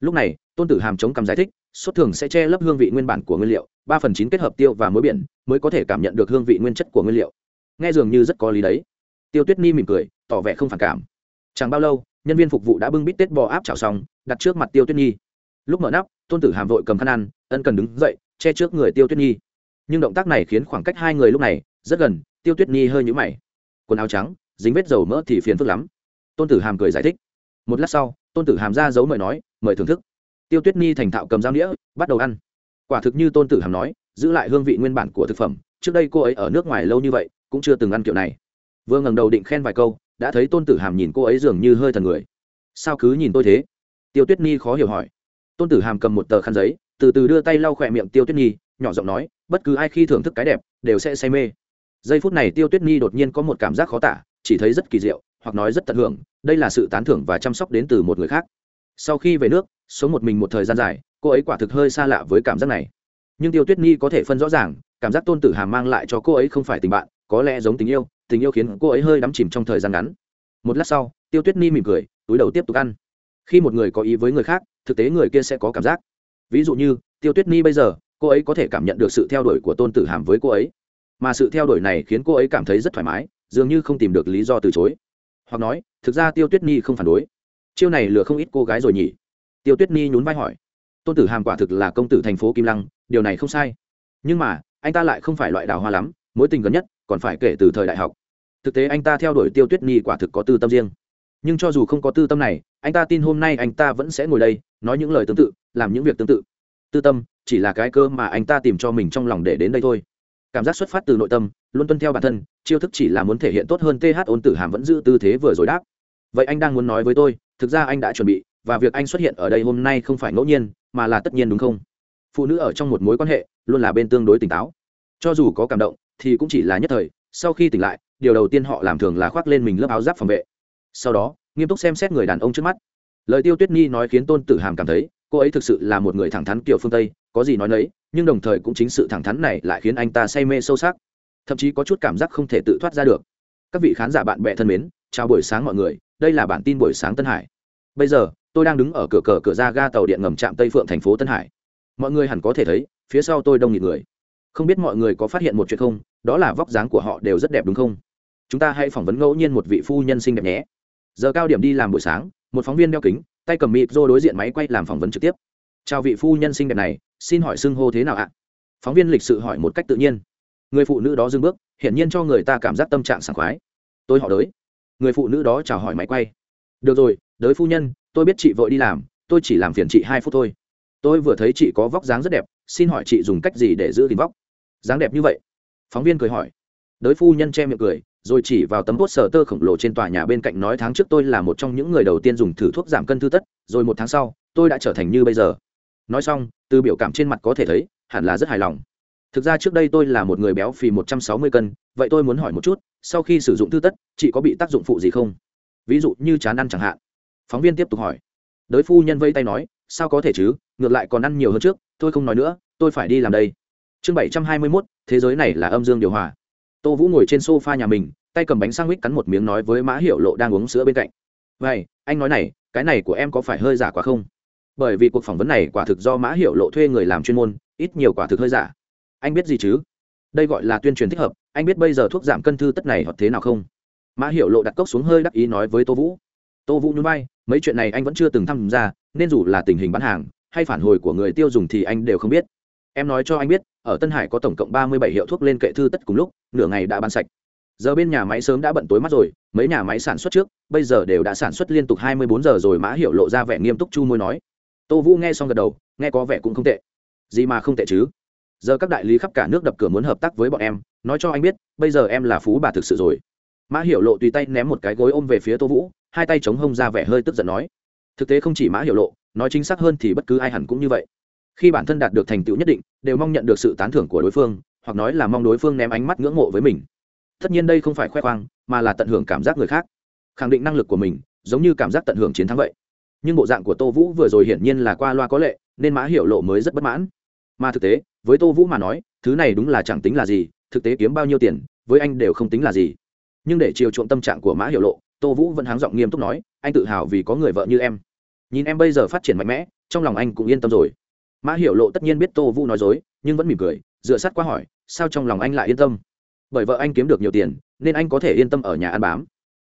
[SPEAKER 1] Lúc này, tôn tử hàm chống cằm giải thích, sốt thường sẽ che lấp hương vị nguyên bản của nguyên liệu, ba phần chín kết hợp tiêu và muối biển, mới có thể cảm nhận được hương vị nguyên chất của nguyên liệu. Nghe dường như rất có lý đấy. Tiêu tuyết ni mỉm cười, tỏ vẻ không phản cảm. Chẳng bao lâu, nhân viên phục vụ đã bưng bít tết bò áp chảo xong, đặt trước mặt tiêu tuyết nhi lúc mở nắp, tôn tử hàm vội cầm khăn ăn, ân cần đứng dậy, che trước người tiêu tuyết nhi. Nhưng động tác này khiến khoảng cách hai người lúc này rất gần, tiêu tuyết nhi hơi nhũ mày. Quần áo trắng, dính vết dầu mỡ thì phiền phức lắm. Tôn tử hàm cười giải thích. Một lát sau, tôn tử hàm ra dấu mời nói, mời thưởng thức. Tiêu tuyết nhi thành thạo cầm dao đĩa bắt đầu ăn. Quả thực như tôn tử hàm nói, giữ lại hương vị nguyên bản của thực phẩm, trước đây cô ấy ở nước ngoài lâu như vậy, cũng chưa từng ăn kiểu này. Vừa ngẩng đầu định khen vài câu, đã thấy tôn tử hàm nhìn cô ấy dường như hơi thần người. Sao cứ nhìn tôi thế? Tiêu tuyết nhi khó hiểu hỏi tôn tử hàm cầm một tờ khăn giấy, từ từ đưa tay lau khỏe miệng tiêu tuyết nhi, nhỏ giọng nói, bất cứ ai khi thưởng thức cái đẹp, đều sẽ say mê. Giây phút này tiêu tuyết nhi đột nhiên có một cảm giác khó tả, chỉ thấy rất kỳ diệu, hoặc nói rất tận hưởng, đây là sự tán thưởng và chăm sóc đến từ một người khác. Sau khi về nước, sống một mình một thời gian dài, cô ấy quả thực hơi xa lạ với cảm giác này. Nhưng tiêu tuyết nhi có thể phân rõ ràng, cảm giác tôn tử hàm mang lại cho cô ấy không phải tình bạn, có lẽ giống tình yêu tình yêu khiến cô ấy hơi đắm chìm trong thời gian ngắn. Một lát sau, tiêu tuyết nhi mỉm cười, túi đầu tiếp tục ăn. Khi một người có ý với người khác thực tế người kia sẽ có cảm giác. Ví dụ như, tiêu tuyết ni bây giờ, cô ấy có thể cảm nhận được sự theo đuổi của tôn tử hàm với cô ấy. Mà sự theo đuổi này khiến cô ấy cảm thấy rất thoải mái, dường như không tìm được lý do từ chối. Hoặc nói, thực ra tiêu tuyết ni không phản đối. Chiêu này lừa không ít cô gái rồi nhỉ? Tiêu tuyết ni nhún vai hỏi. Tôn tử hàm quả thực là công tử thành phố kim lăng, điều này không sai. Nhưng mà, anh ta lại không phải loại đào hoa lắm, mối tình gần nhất, còn phải kể từ thời đại học. Thực tế anh ta theo đuổi tiêu tuyết ni quả thực có tư tâm riêng. Nhưng cho dù không có tư tâm này, anh ta tin hôm nay anh ta vẫn sẽ ngồi đây nói những lời tương tự, làm những việc tương tự. Tư tâm, chỉ là cái cơ mà anh ta tìm cho mình trong lòng để đến đây thôi. Cảm giác xuất phát từ nội tâm, luôn tuân theo bản thân, chiêu thức chỉ là muốn thể hiện tốt hơn th ôn tử hàm vẫn giữ tư thế vừa rồi đáp. Vậy anh đang muốn nói với tôi, thực ra anh đã chuẩn bị, và việc anh xuất hiện ở đây hôm nay không phải ngẫu nhiên, mà là tất nhiên đúng không? Phụ nữ ở trong một mối quan hệ, luôn là bên tương đối tỉnh táo. Cho dù có cảm động, thì cũng chỉ là nhất thời, sau khi tỉnh lại, điều đầu tiên họ làm thường là khoác lên mình lớp áo giáp phòng vệ. Sau đó, nghiêm túc xem xét người đàn ông trước mắt lời tiêu tuyết nhi nói khiến tôn tử hàm cảm thấy, cô ấy thực sự là một người thẳng thắn kiểu phương tây, có gì nói nấy, nhưng đồng thời cũng chính sự thẳng thắn này lại khiến anh ta say mê sâu sắc. Thậm chí có chút cảm giác không thể tự thoát ra được. Các vị khán giả bạn bè thân mến, chào buổi sáng mọi người, đây là bản tin buổi sáng tân hải. Bây giờ, tôi đang đứng ở cửa cờ cửa ra ga tàu điện ngầm trạm tây phượng thành phố tân hải. Mọi người hẳn có thể thấy, phía sau tôi đông nghịt người. Không biết mọi người có phát hiện một chuyện không? Đó là vóc dáng của họ đều rất đẹp đúng không? Chúng ta hãy phỏng vấn ngẫu nhiên một vị phu nhân xinh đẹp nhé. Giờ cao điểm đi làm buổi sáng một phóng viên đeo kính, tay cầm mịt rô đối diện máy quay làm phỏng vấn trực tiếp. Chào vị phu nhân xinh đẹp này, xin hỏi xưng hô thế nào ạ? Phóng viên lịch sự hỏi một cách tự nhiên. Người phụ nữ đó dưng bước, hiển nhiên cho người ta cảm giác tâm trạng sảng khoái. Tôi họ đới. Người phụ nữ đó chào hỏi máy quay. Được rồi, đới phu nhân, tôi biết chị vội đi làm, tôi chỉ làm phiền chị hai phút thôi. Tôi vừa thấy chị có vóc dáng rất đẹp, xin hỏi chị dùng cách gì để giữ gìn vóc? Dáng đẹp như vậy? Phóng viên cười hỏi. Đới phu nhân che miệng cười rồi chỉ vào tấm bốt sở tơ khổng lồ trên tòa nhà bên cạnh nói tháng trước tôi là một trong những người đầu tiên dùng thử thuốc giảm cân thư tất, rồi một tháng sau, tôi đã trở thành như bây giờ. Nói xong, từ biểu cảm trên mặt có thể thấy, hẳn là rất hài lòng. Thực ra trước đây tôi là một người béo phì một trăm sáu mươi cân, vậy tôi muốn hỏi một chút, sau khi sử dụng thư tất, chị có bị tác dụng phụ gì không? Ví dụ như chán ăn chẳng hạn. Phóng viên tiếp tục hỏi. Đới phu nhân vây tay nói, sao có thể chứ, ngược lại còn ăn nhiều hơn trước, tôi không nói nữa, tôi phải đi làm đây. Chương bảy trăm hai mươi mốt, thế giới này là âm dương điều hòa tô vũ ngồi trên s o f a nhà mình, tay cầm bánh sang mít cắn một miếng nói với mã hiệu lộ đang uống sữa bên cạnh. Vậy, anh nói này, cái này của em có phải hơi giả quá không? Bởi vì cuộc phỏng vấn này quả thực do mã hiệu lộ thuê người làm chuyên môn, ít nhiều quả thực hơi giả. Anh biết gì chứ? Đây gọi là tuyên truyền thích hợp, anh biết bây giờ thuốc giảm cân thư tất này hoặc thế nào không? Mã hiệu lộ đặt cốc xuống hơi đắc ý nói với tô vũ. Tô vũ nhún vai, mấy chuyện này anh vẫn chưa từng tham gia, nên dù là tình hình bán hàng, hay phản hồi của người tiêu dùng thì anh đều không biết em nói cho anh biết, ở tân hải có tổng cộng ba mươi bảy hiệu thuốc lên kệ thư tất cùng lúc, nửa ngày đã bán sạch. Giờ bên nhà máy sớm đã bận tối mắt rồi, mấy nhà máy sản xuất trước, bây giờ đều đã sản xuất liên tục hai mươi bốn giờ rồi, mã hiệu lộ ra vẻ nghiêm túc chu môi nói. Tô vũ nghe xong gật đầu, nghe có vẻ cũng không tệ. Gì mà không tệ chứ? Giờ các đại lý khắp cả nước đập cửa muốn hợp tác với bọn em, nói cho anh biết, bây giờ em là phú bà thực sự rồi. Mã hiểu lộ tùy tay ném một cái gối ôm về phía tô vũ, hai tay chống hông ra vẻ hơi tức giận nói. Thực tế không chỉ mã hiểu lộ, nói chính xác hơn thì bất cứ ai hẳn cũng như vậy khi bản thân đạt được thành tựu nhất định, đều mong nhận được sự tán thưởng của đối phương, hoặc nói là mong đối phương ném ánh mắt ngưỡng mộ với mình. Tất nhiên đây không phải khoe khoang, mà là tận hưởng cảm giác người khác. Khẳng định năng lực của mình, giống như cảm giác tận hưởng chiến thắng vậy. Nhưng bộ dạng của tô vũ vừa rồi hiển nhiên là qua loa có lệ, nên mã hiểu lộ mới rất bất mãn. Mà thực tế, với tô vũ mà nói, thứ này đúng là chẳng tính là gì, thực tế kiếm bao nhiêu tiền, với anh đều không tính là gì. Nhưng để chiều chuộng tâm trạng của mã hiểu lộ, tô vũ vẫn háng giọng nghiêm túc nói, anh tự hào vì có người vợ như em. Nhìn em bây giờ phát triển mạnh mẽ, trong lòng anh cũng yên tâm rồi mã hiểu lộ tất nhiên biết tô vũ nói dối nhưng vẫn mỉm cười dựa sát qua hỏi sao trong lòng anh lại yên tâm? Bởi vợ anh kiếm được nhiều tiền nên anh có thể yên tâm ở nhà ăn bám.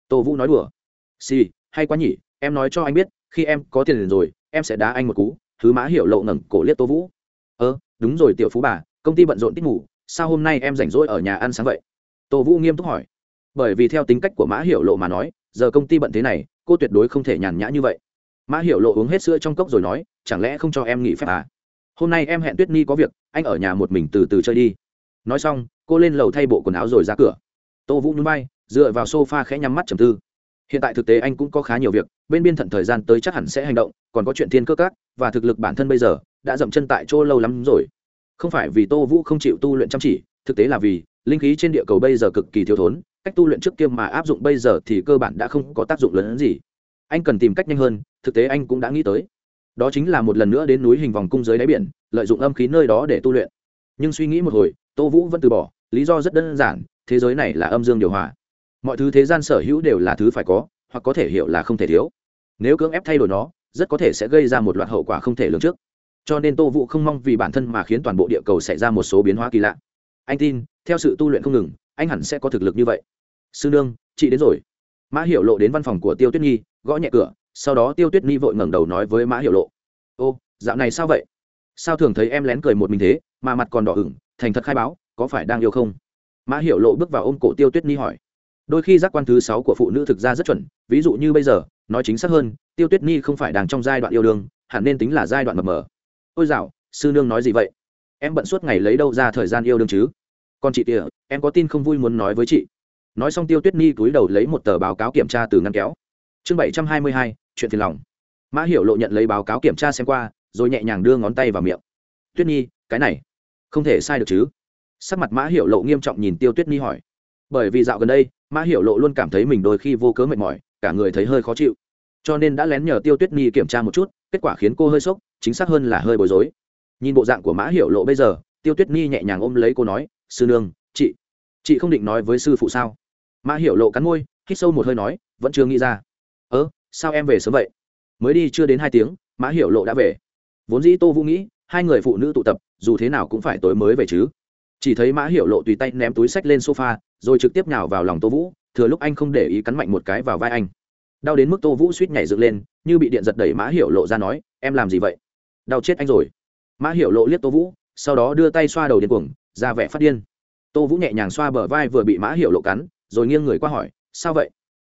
[SPEAKER 1] Tô vũ nói đùa. Xì、sì, hay quá nhỉ em nói cho anh biết khi em có tiền rồi em sẽ đá anh một cú thứ mã hiểu lộ ngẩng cổ liếc tô vũ. Ơ đúng rồi tiểu phú bà công ty bận rộn tích ngủ sao hôm nay em rảnh rỗi ở nhà ăn sáng vậy? Tô vũ nghiêm túc hỏi. Bởi vì theo tính cách của mã hiểu lộ mà nói giờ công ty bận thế này cô tuyệt đối không thể nhàn nhã như vậy. Mã hiểu lộ uống hết sữa trong cốc rồi nói chẳng lẽ không cho em nghỉ phép à? Hôm nay em hẹn tuyết nhi có việc, anh ở nhà một mình từ từ chơi đi. Nói xong, cô lên lầu thay bộ quần áo rồi ra cửa. Tô vũ núi bay dựa vào s o f a khẽ nhắm mắt trầm tư. Hiện tại thực tế anh cũng có khá nhiều việc, bên biên thận thời gian tới chắc hẳn sẽ hành động, còn có chuyện thiên cơ cát và thực lực bản thân bây giờ, đã dậm chân tại chỗ lâu lắm rồi. Không phải vì tô vũ không chịu tu luyện chăm chỉ, thực tế là vì, linh khí trên địa cầu bây giờ cực kỳ thiếu thốn, cách tu luyện trước kia mà áp dụng bây giờ thì cơ bản đã không có tác dụng lớn hơn gì. Anh cần tìm cách nhanh hơn, thực tế anh cũng đã nghĩ tới đó chính là một lần nữa đến núi hình vòng cung dưới đáy biển, lợi dụng âm khí nơi đó để tu luyện. Nhưng suy nghĩ một hồi, tô vũ vẫn từ bỏ, lý do rất đơn giản, thế giới này là âm dương điều hòa. Mọi thứ thế gian sở hữu đều là thứ phải có, hoặc có thể hiểu là không thể thiếu. Nếu cưỡng ép thay đổi nó, rất có thể sẽ gây ra một loạt hậu quả không thể lường trước. Cho nên tô vũ không mong vì bản thân mà khiến toàn bộ địa cầu xảy ra một số biến hóa kỳ lạ. Anh tin, theo sự tu luyện không ngừng, anh hẳn sẽ có thực lực như vậy. Sư nương, chị đến rồi. Mã hiểu lộ đến văn phòng của tiêu tuyết nhi, gõ nhẹ cửa sau đó tiêu tuyết ni vội ngẩng đầu nói với mã hiểu lộ, ô, dạo này sao vậy? Sao thường thấy em lén cười một mình thế, mà mặt còn đỏ ửng, thành thật khai báo, có phải đang yêu không? Mã hiểu lộ bước vào ôm cổ tiêu tuyết ni hỏi. Đôi khi giác quan thứ sáu của phụ nữ thực ra rất chuẩn, ví dụ như bây giờ, nói chính xác hơn, tiêu tuyết ni không phải đang trong giai đoạn yêu đương, hẳn nên tính là giai đoạn mập mờ. Ôi dạo sư nương nói gì vậy? Em bận suốt ngày lấy đâu ra thời gian yêu đương chứ? Còn chị tỉa em có tin không vui muốn nói với chị. Nói xong tiêu tuyết ni cúi đầu lấy một tờ báo cáo kiểm tra từ ngăn kéo. Chương bảy trăm hai mươi hai chuyện phiền lòng. Mã hiểu lộ nhận lấy báo cáo kiểm tra xem qua, rồi nhẹ nhàng đưa ngón tay vào miệng. Tuyết nhi, cái này, không thể sai được chứ? Sắc mặt mã hiểu lộ nghiêm trọng nhìn tiêu tuyết nhi hỏi. Bởi vì dạo gần đây, mã hiểu lộ luôn cảm thấy mình đôi khi vô cớ mệt mỏi, cả người thấy hơi khó chịu. Cho nên đã lén nhờ tiêu tuyết nhi kiểm tra một chút, kết quả khiến cô hơi sốc, chính xác hơn là hơi bối rối. Nhìn bộ dạng của mã hiểu lộ bây giờ, tiêu tuyết nhi nhẹ nhàng ôm lấy cô nói, sư nương, chị chị không định nói với sư phụ sao? Mã hiểu lộ cắn môi, hít sâu một hơi nói, vẫn chưa nghĩ ra sao em về sớm vậy? Mới đi chưa đến hai tiếng, mã hiểu lộ đã về. Vốn dĩ tô vũ nghĩ, hai người phụ nữ tụ tập, dù thế nào cũng phải tối mới về chứ. Chỉ thấy mã hiểu lộ tùy tay ném túi sách lên sofa, rồi trực tiếp nhào vào lòng tô vũ, thừa lúc anh không để ý cắn mạnh một cái vào vai anh. Đau đến mức tô vũ suýt nhảy dựng lên, như bị điện giật đẩy mã hiểu lộ ra nói, em làm gì vậy? Đau chết anh rồi. Mã hiểu lộ liếc tô vũ, sau đó đưa tay xoa đầu điên cuồng, ra vẻ phát điên. Tô vũ nhẹ nhàng xoa bờ vai vừa bị mã hiểu lộ cắn, rồi nghiêng người qua hỏi, sao vậy?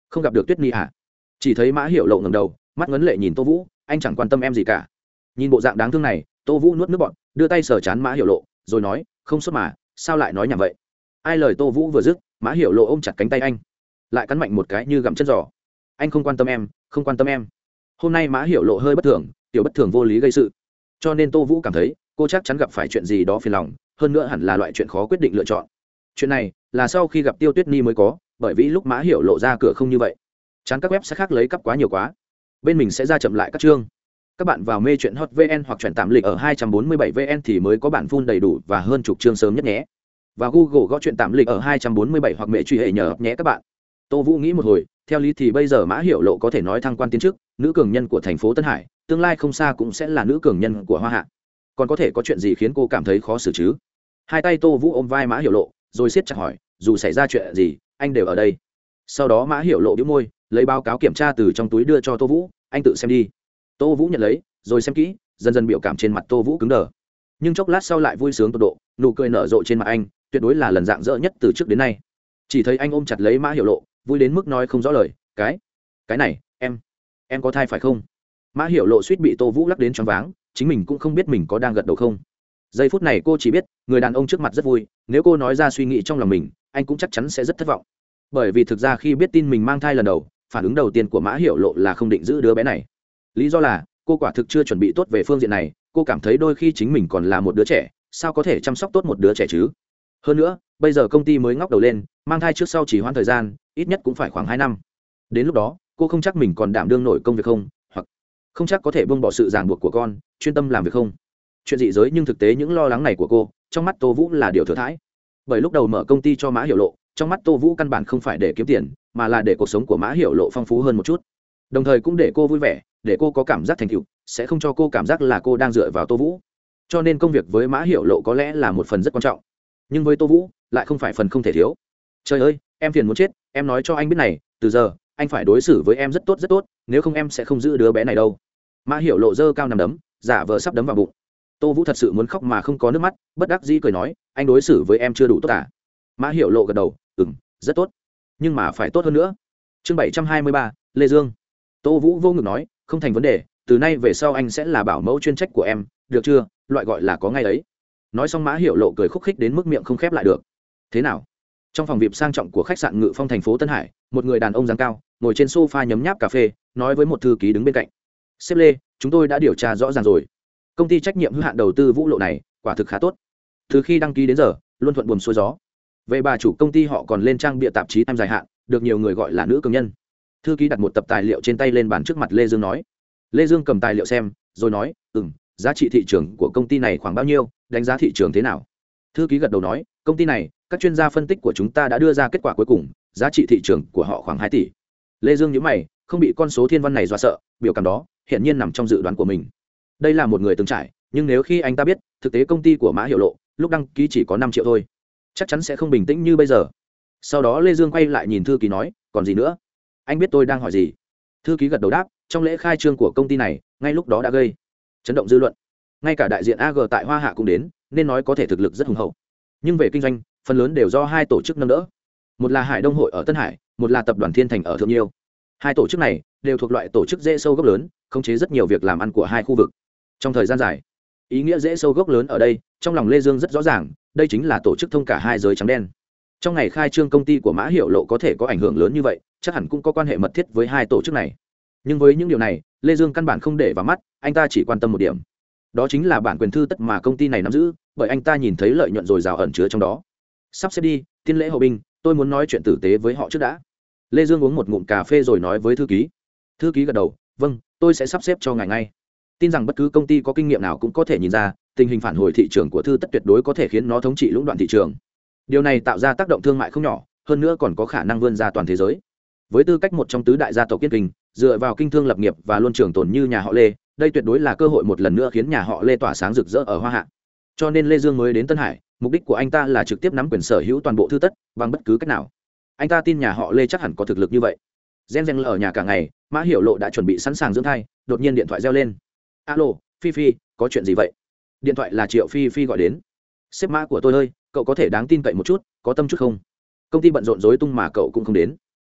[SPEAKER 1] Không gặp được tuyết nhi à? Chỉ thấy mã hiểu lộ ngầm đầu, mắt ngấn lệ nhìn tô vũ, anh chẳng quan tâm em gì cả. Nhìn bộ dạng đáng thương này, tô vũ nuốt nước bọn đưa tay sờ chán mã hiểu lộ, rồi nói, không xuất mà, sao lại nói nhảm vậy? Ai lời tô vũ vừa dứt, mã hiểu lộ ôm chặt cánh tay anh, lại cắn mạnh một cái như gặm chân giò. Anh không quan tâm em, không quan tâm em. Hôm nay mã hiểu lộ hơi bất thường, tiểu bất thường vô lý gây sự. Cho nên tô vũ cảm thấy, cô chắc chắn gặp phải chuyện gì đó phiền lòng, hơn nữa hẳn là loại chuyện khó quyết định lựa chọn. Chuyện này là sau khi gặp tiêu tuyết ni mới có, bởi vì lúc mã hiểu lộ ra cửa không như vậy chán các web sẽ khác lấy cắp quá nhiều quá. Bên mình sẽ ra chậm lại các chương. Các bạn vào mê chuyện hot vn hoặc chuyển tạm lịch ở 247 vn thì mới có bản phun đầy đủ và hơn chục chương sớm nhất nhé. Và google gõ chuyện tạm lịch ở 247 hoặc mẹ truy hệ nhờ nhé các bạn. Tô vũ nghĩ một hồi, theo lý thì bây giờ mã hiệu lộ có thể nói thăng quan tiến chức, nữ cường nhân của thành phố tân hải, tương lai không xa cũng sẽ là nữ cường nhân của hoa hạ. Còn có thể có chuyện gì khiến cô cảm thấy khó xử chứ? Hai tay tô vũ ôm vai mã hiệu lộ, rồi siết chặt hỏi, dù xảy ra chuyện gì, anh đều ở đây. Sau đó mã hiệu lộ đĩu môi lấy báo cáo kiểm tra từ trong túi đưa cho tô vũ, anh tự xem đi. Tô vũ nhận lấy, rồi xem kỹ, dần dần biểu cảm trên mặt tô vũ cứng đờ. Nhưng chốc lát sau lại vui sướng tột độ, nụ cười nở rộ trên mặt anh, tuyệt đối là lần dạng dỡ nhất từ trước đến nay. Chỉ thấy anh ôm chặt lấy mã hiệu lộ, vui đến mức nói không rõ lời, cái cái này, em em có thai phải không? Mã hiệu lộ suýt bị tô vũ lắc đến choáng váng, chính mình cũng không biết mình có đang gật đầu không. Giây phút này cô chỉ biết, người đàn ông trước mặt rất vui, nếu cô nói ra suy nghĩ trong lòng mình, anh cũng chắc chắn sẽ rất thất vọng. Bởi vì thực ra khi biết tin mình mang thai lần đầu phản ứng đầu tiên của mã hiệu lộ là không định giữ đứa bé này. Lý do là, cô quả thực chưa chuẩn bị tốt về phương diện này, cô cảm thấy đôi khi chính mình còn là một đứa trẻ, sao có thể chăm sóc tốt một đứa trẻ chứ? Hơn nữa, bây giờ công ty mới ngóc đầu lên, mang thai trước sau chỉ hoãn thời gian, ít nhất cũng phải khoảng hai năm. Đến lúc đó, cô không chắc mình còn đảm đương nổi công việc không, hoặc không chắc có thể buông bỏ sự ràng buộc của con, chuyên tâm làm việc không. Chuyện dị giới nhưng thực tế những lo lắng này của cô, trong mắt tô vũ là điều thừa thãi. Bởi lúc đầu mở công ty cho mã hiểu lộ, trong mắt tô vũ căn bản không phải để kiếm tiền mà là để cuộc sống của mã hiểu lộ phong phú hơn một chút. Đồng thời cũng để cô vui vẻ, để cô có cảm giác thành tựu, sẽ không cho cô cảm giác là cô đang dựa vào tô vũ. Cho nên công việc với mã hiểu lộ có lẽ là một phần rất quan trọng. Nhưng với tô vũ, lại không phải phần không thể thiếu. Trời ơi, em phiền muốn chết, em nói cho anh biết này, từ giờ, anh phải đối xử với em rất tốt rất tốt, nếu không em sẽ không giữ đứa bé này đâu. Mã hiểu lộ dơ cao nằm đấm, giả vờ sắp đấm vào bụng. Tô vũ thật sự muốn khóc mà không có nước mắt, bất đắc dĩ cười nói, anh đối xử với em chưa đủ tốt cả. mã hiểu lộ gật đầu ừ m rất tốt nhưng mà phải tốt hơn nữa. Chương bảy trăm hai mươi ba, lê dương. Tô vũ vô ngực nói, không thành vấn đề, từ nay về sau anh sẽ là bảo mẫu chuyên trách của em, được chưa? Loại gọi là có ngay đấy. Nói xong mã hiệu lộ cười khúc khích đến mức miệng không khép lại được. Thế nào? Trong phòng vip sang trọng của khách sạn ngự phong thành phố tân hải, một người đàn ông dáng cao, ngồi trên sofa nhấm nháp cà phê, nói với một thư ký đứng bên cạnh. Sếp lê, chúng tôi đã điều tra rõ ràng rồi. Công ty trách nhiệm hữu hạn đầu tư vũ lộ này, quả thực khá tốt. Từ khi đăng ký đến giờ, luôn thuận buồm xuôi gió về bà chủ công ty họ còn lên trang bịa tạp chí em dài hạn, được nhiều người gọi là nữ công nhân. Thư ký đặt một tập tài liệu trên tay lên bàn trước mặt lê dương nói. Lê dương cầm tài liệu xem, rồi nói ừ m giá trị thị trường của công ty này khoảng bao nhiêu, đánh giá thị trường thế nào? Thư ký gật đầu nói, công ty này, các chuyên gia phân tích của chúng ta đã đưa ra kết quả cuối cùng, giá trị thị trường của họ khoảng hai tỷ. Lê dương nhớ mày, không bị con số thiên văn này do sợ, biểu cảm đó hiện nhiên nằm trong dự đoán của mình. Đây là một người từng trải, nhưng nếu khi anh ta biết, thực tế công ty của mã hiệu lộ, lúc đăng ký chỉ có năm triệu thôi chắc chắn sẽ không bình tĩnh như bây giờ. Sau đó lê dương quay lại nhìn thư ký nói, còn gì nữa? Anh biết tôi đang hỏi gì? Thư ký gật đầu đáp, trong lễ khai trương của công ty này, ngay lúc đó đã gây chấn động dư luận. Ngay cả đại diện ag tại hoa hạ cũng đến, nên nói có thể thực lực rất hùng hậu. Nhưng về kinh doanh, phần lớn đều do hai tổ chức nâng đỡ. Một là hải đông hội ở tân hải, một là tập đoàn thiên thành ở thượng nhiêu. Hai tổ chức này đều thuộc loại tổ chức dễ sâu gốc lớn, khống chế rất nhiều việc làm ăn của hai khu vực. Trong thời gian dài, ý nghĩa dễ sâu gốc lớn ở đây, trong lòng lê dương rất rõ ràng đây chính là tổ chức thông cả hai giới trắng đen. Trong ngày khai trương công ty của mã hiệu lộ có thể có ảnh hưởng lớn như vậy, chắc hẳn cũng có quan hệ mật thiết với hai tổ chức này. Nhưng với những điều này, lê dương căn bản không để vào mắt, anh ta chỉ quan tâm một điểm. Đó chính là bản quyền thư tất mà công ty này nắm giữ, bởi anh ta nhìn thấy lợi nhuận dồi dào ẩn chứa trong đó. Sắp xếp đi, tiên lễ hậu binh, tôi muốn nói chuyện tử tế với họ trước đã. Lê dương uống một ngụm cà phê rồi nói với thư ký. Thư ký gật đầu vâng tôi sẽ sắp xếp cho ngài ngay. Tin rằng bất cứ công ty có kinh nghiệm nào cũng có thể nhìn ra tình hình phản hồi thị trường của thư tất tuyệt đối có thể khiến nó thống trị lũng đoạn thị trường. Điều này tạo ra tác động thương mại không nhỏ, hơn nữa còn có khả năng vươn ra toàn thế giới. Với tư cách một trong tứ đại gia tộc kiên kinh dựa vào kinh thương lập nghiệp và luôn trường tồn như nhà họ lê, đây tuyệt đối là cơ hội một lần nữa khiến nhà họ lê tỏa sáng rực rỡ ở hoa hạ. Cho nên lê dương mới đến tân hải, mục đích của anh ta là trực tiếp nắm quyền sở hữu toàn bộ thư tất, bằng bất cứ cách nào. Anh ta tin nhà họ lê chắc hẳn có thực lực như vậy. Gen gen ở nhà cả ngày, mã hiểu lộ đã chuẩn bị sẵn sàng dưỡng thai, đột nhiên điện thoại reo lên. Alo, phi phi, có chuyện gì vậy? Điện thoại là triệu phi phi gọi đến. Xếp mã của tôi ơi, cậu có thể đáng tin cậy một chút, có tâm chút không? Công ty bận rộn rối tung mà cậu cũng không đến.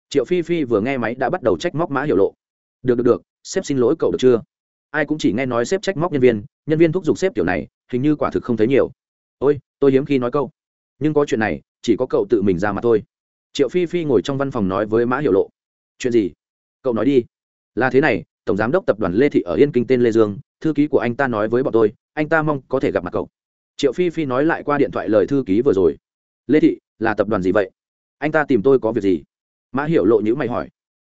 [SPEAKER 1] Triệu phi phi vừa nghe máy đã bắt đầu trách móc mã hiểu lộ. Được được được, sếp xin lỗi cậu được chưa? Ai cũng chỉ nghe nói sếp trách móc nhân viên nhân viên thúc giục sếp kiểu này, hình như quả thực không thấy nhiều. Ôi, tôi hiếm khi nói câu. Nhưng có chuyện này, chỉ có cậu tự mình ra mà thôi. Triệu phi phi ngồi trong văn phòng nói với mã hiểu lộ. Chuyện gì? Cậu nói đi. Là thế này, tổng giám đốc tập đoàn lê thị ở yên kinh tên lê dương, thư ký của anh ta nói với bọn tôi anh ta mong có thể gặp mặt cậu. Triệu phi phi nói lại qua điện thoại lời thư ký vừa rồi. Lê thị, là tập đoàn gì vậy? Anh ta tìm tôi có việc gì? Mã hiểu lộ nhữ mày hỏi.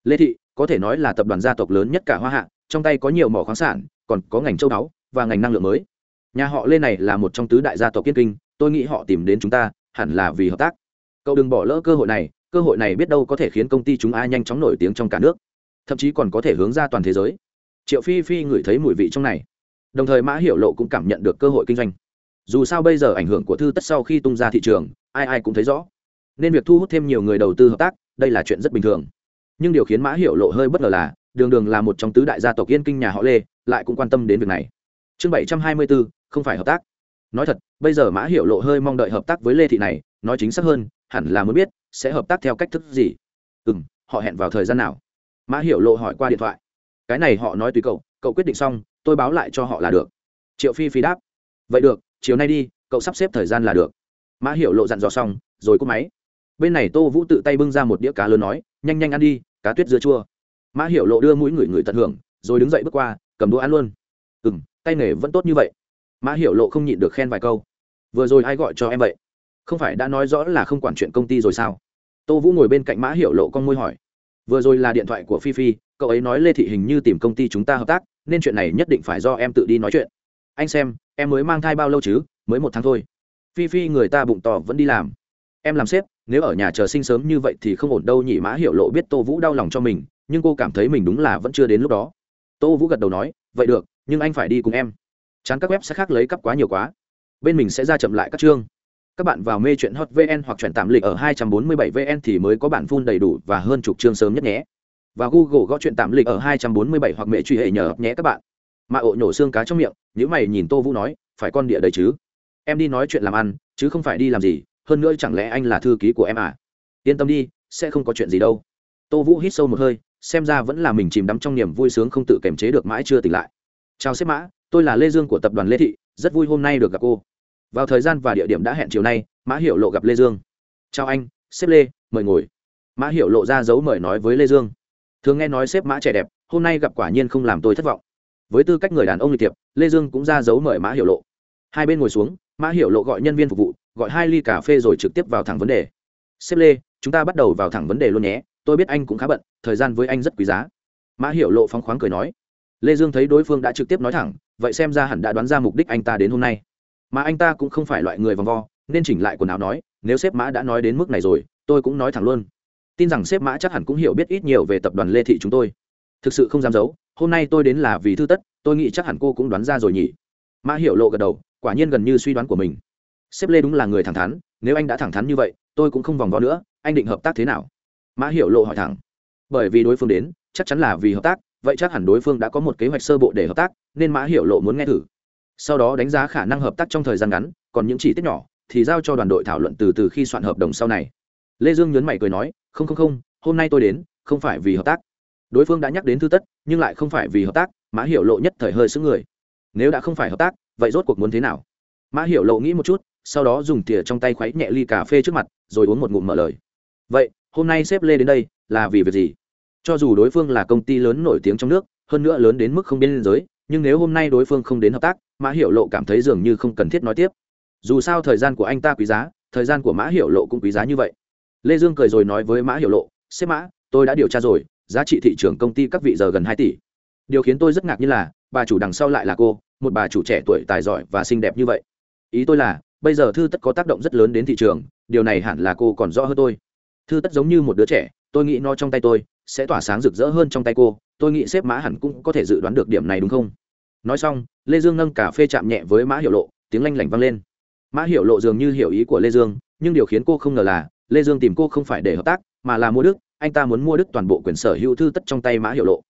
[SPEAKER 1] Lê thị, có thể nói là tập đoàn gia tộc lớn nhất cả hoa hạ, trong tay có nhiều mỏ khoáng sản, còn có ngành châu báu và ngành năng lượng mới. Nhà họ lê này là một trong tứ đại gia tộc kiên kinh, tôi nghĩ họ tìm đến chúng ta hẳn là vì hợp tác. Cậu đừng bỏ lỡ cơ hội này, cơ hội này biết đâu có thể khiến công ty chúng a nhanh chóng nổi tiếng trong cả nước, thậm chí còn có thể hướng ra toàn thế giới. Triệu phi phi ngửi thấy mùi vị trong này đồng thời mã hiểu lộ cũng cảm nhận được cơ hội kinh doanh. Dù sao bây giờ ảnh hưởng của thư tất sau khi tung ra thị trường, ai ai cũng thấy rõ. Nên việc thu hút thêm nhiều người đầu tư hợp tác, đây là chuyện rất bình thường. Nhưng điều khiến mã hiểu lộ hơi bất ngờ là, đường đường là một trong tứ đại gia tộc yên kinh nhà họ lê, lại cũng quan tâm đến việc này. Chương bảy trăm hai mươi bốn không phải hợp tác. Nói thật, bây giờ mã hiểu lộ hơi mong đợi hợp tác với lê thị này, nói chính xác hơn, hẳn là muốn biết sẽ hợp tác theo cách thức gì. Ừ m họ hẹn vào thời gian nào? Mã hiểu lộ hỏi qua điện thoại. Cái này họ nói tùy cậu cậu quyết định xong tôi báo lại cho họ là được. Triệu phi phi đáp, vậy được, chiều nay đi, cậu sắp xếp thời gian là được. Mã hiểu lộ dặn dò xong, rồi cúp máy. Bên này tô vũ tự tay bưng ra một đĩa cá lớn nói, nhanh nhanh ăn đi, cá tuyết dưa chua. Mã hiểu lộ đưa mũi người người tận hưởng, rồi đứng dậy bước qua, cầm đũa ăn luôn. Ừ m tay nghề vẫn tốt như vậy. Mã hiểu lộ không nhịn được khen vài câu. Vừa rồi ai gọi cho em vậy? Không phải đã nói rõ là không quản chuyện công ty rồi sao? Tô vũ ngồi bên cạnh mã hiểu lộ con môi hỏi. Vừa rồi là điện thoại của phi phi, cậu ấy nói lê thị hình như tìm công ty chúng ta hợp tác nên chuyện này nhất định phải do em tự đi nói chuyện. Anh xem, em mới mang thai bao lâu chứ? Mới một tháng thôi. Phi phi người ta bụng to vẫn đi làm. Em làm sếp, nếu ở nhà chờ sinh sớm như vậy thì không ổn đâu nhỉ? Mã hiểu lộ biết tô vũ đau lòng cho mình, nhưng cô cảm thấy mình đúng là vẫn chưa đến lúc đó. Tô vũ gật đầu nói, vậy được, nhưng anh phải đi cùng em. Chán các web sẽ khác lấy cắp quá nhiều quá. Bên mình sẽ ra chậm lại các chương. Các bạn vào mê chuyện hot vn hoặc chuyển tạm lịch ở 247 vn thì mới có bản phun đầy đủ và hơn chục chương sớm nhất nhé và google gõ chuyện tạm lịch ở 247 hoặc mẹ truy hệ nhờ nhé các bạn. Mà ộ nhổ xương cá trong miệng nếu mày nhìn tô vũ nói, phải con địa đấy chứ? Em đi nói chuyện làm ăn, chứ không phải đi làm gì, hơn nữa chẳng lẽ anh là thư ký của em à? Yên tâm đi, sẽ không có chuyện gì đâu. Tô vũ hít sâu một hơi, xem ra vẫn là mình chìm đắm trong niềm vui sướng không tự kiềm chế được mãi chưa tỉnh lại. Chào sếp mã, tôi là lê dương của tập đoàn lê thị, rất vui hôm nay được gặp cô. Vào thời gian và địa điểm đã hẹn chiều nay, mã hiệu lộ gặp lê dương. Chào anh, sếp lê, mời ngồi. Mã hiệu lộ ra dấu mời nói với lê dương thường nghe nói xếp mã trẻ đẹp, hôm nay gặp quả nhiên không làm tôi thất vọng. Với tư cách người đàn ông lịch thiệp, lê dương cũng ra dấu mời mã hiểu lộ. Hai bên ngồi xuống, mã hiểu lộ gọi nhân viên phục vụ, gọi hai ly cà phê rồi trực tiếp vào thẳng vấn đề. Xếp lê, chúng ta bắt đầu vào thẳng vấn đề luôn nhé, tôi biết anh cũng khá bận, thời gian với anh rất quý giá. Mã hiểu lộ phóng khoáng cười nói. Lê dương thấy đối phương đã trực tiếp nói thẳng, vậy xem ra hẳn đã đoán ra mục đích anh ta đến hôm nay. Mà anh ta cũng không phải loại người vòng vo, nên chỉnh lại quần áo nói, nếu sếp mã đã nói đến mức này rồi, tôi cũng nói thẳng luôn tin rằng sếp mã chắc hẳn cũng hiểu biết ít nhiều về tập đoàn lê thị chúng tôi. Thực sự không dám giấu, hôm nay tôi đến là vì thư tất, tôi nghĩ chắc hẳn cô cũng đoán ra rồi nhỉ. Mã hiểu lộ gật đầu, quả nhiên gần như suy đoán của mình. Sếp lê đúng là người thẳng thắn, nếu anh đã thẳng thắn như vậy, tôi cũng không vòng vo nữa, anh định hợp tác thế nào? Mã hiểu lộ hỏi thẳng. Bởi vì đối phương đến, chắc chắn là vì hợp tác, vậy chắc hẳn đối phương đã có một kế hoạch sơ bộ để hợp tác, nên mã hiểu lộ muốn nghe thử. Sau đó đánh giá khả năng hợp tác trong thời gian ngắn, còn những chi tiết nhỏ, thì giao cho đoàn đội thảo luận từ từ khi soạn hợp đồng sau này lê dương nhấn mày cười nói, không không không, hôm nay tôi đến, không phải vì hợp tác. Đối phương đã nhắc đến thư tất, nhưng lại không phải vì hợp tác, mã hiểu lộ nhất thời hơi xứng người. Nếu đã không phải hợp tác, vậy rốt cuộc muốn thế nào? Mã hiểu lộ nghĩ một chút, sau đó dùng tỉa trong tay khuấy nhẹ ly cà phê trước mặt, rồi uống một ngụm mở lời. Vậy, hôm nay sếp lê đến đây, là vì việc gì? Cho dù đối phương là công ty lớn nổi tiếng trong nước, hơn nữa lớn đến mức không biên giới, nhưng nếu hôm nay đối phương không đến hợp tác, mã hiểu lộ cảm thấy dường như không cần thiết nói tiếp. Dù sao thời gian của anh ta quý giá, thời gian của mã hiểu lộ cũng quý giá như vậy lê dương cười rồi nói với mã hiểu lộ, sếp mã, tôi đã điều tra rồi, giá trị thị trường công ty các vị giờ gần hai tỷ. Điều khiến tôi rất ngạc nhiên là, bà chủ đằng sau lại là cô, một bà chủ trẻ tuổi tài giỏi và xinh đẹp như vậy. Ý tôi là, bây giờ thư tất có tác động rất lớn đến thị trường, điều này hẳn là cô còn rõ hơn tôi. Thư tất giống như một đứa trẻ, tôi nghĩ nó trong tay tôi, sẽ tỏa sáng rực rỡ hơn trong tay cô, tôi nghĩ sếp mã hẳn cũng có thể dự đoán được điểm này đúng không? Nói xong, lê dương nâng cà phê chạm nhẹ với mã hiệu lộ, tiếng lanh lảnh vang lên. Mã hiệu lộ dường như hiểu ý của lê dương, nhưng điều khiến cô không ngờ là lê dương tìm cô không phải để hợp tác, mà là mua đức anh ta muốn mua đức toàn bộ quyền sở hữu thư tất trong tay mã hiệu lộ.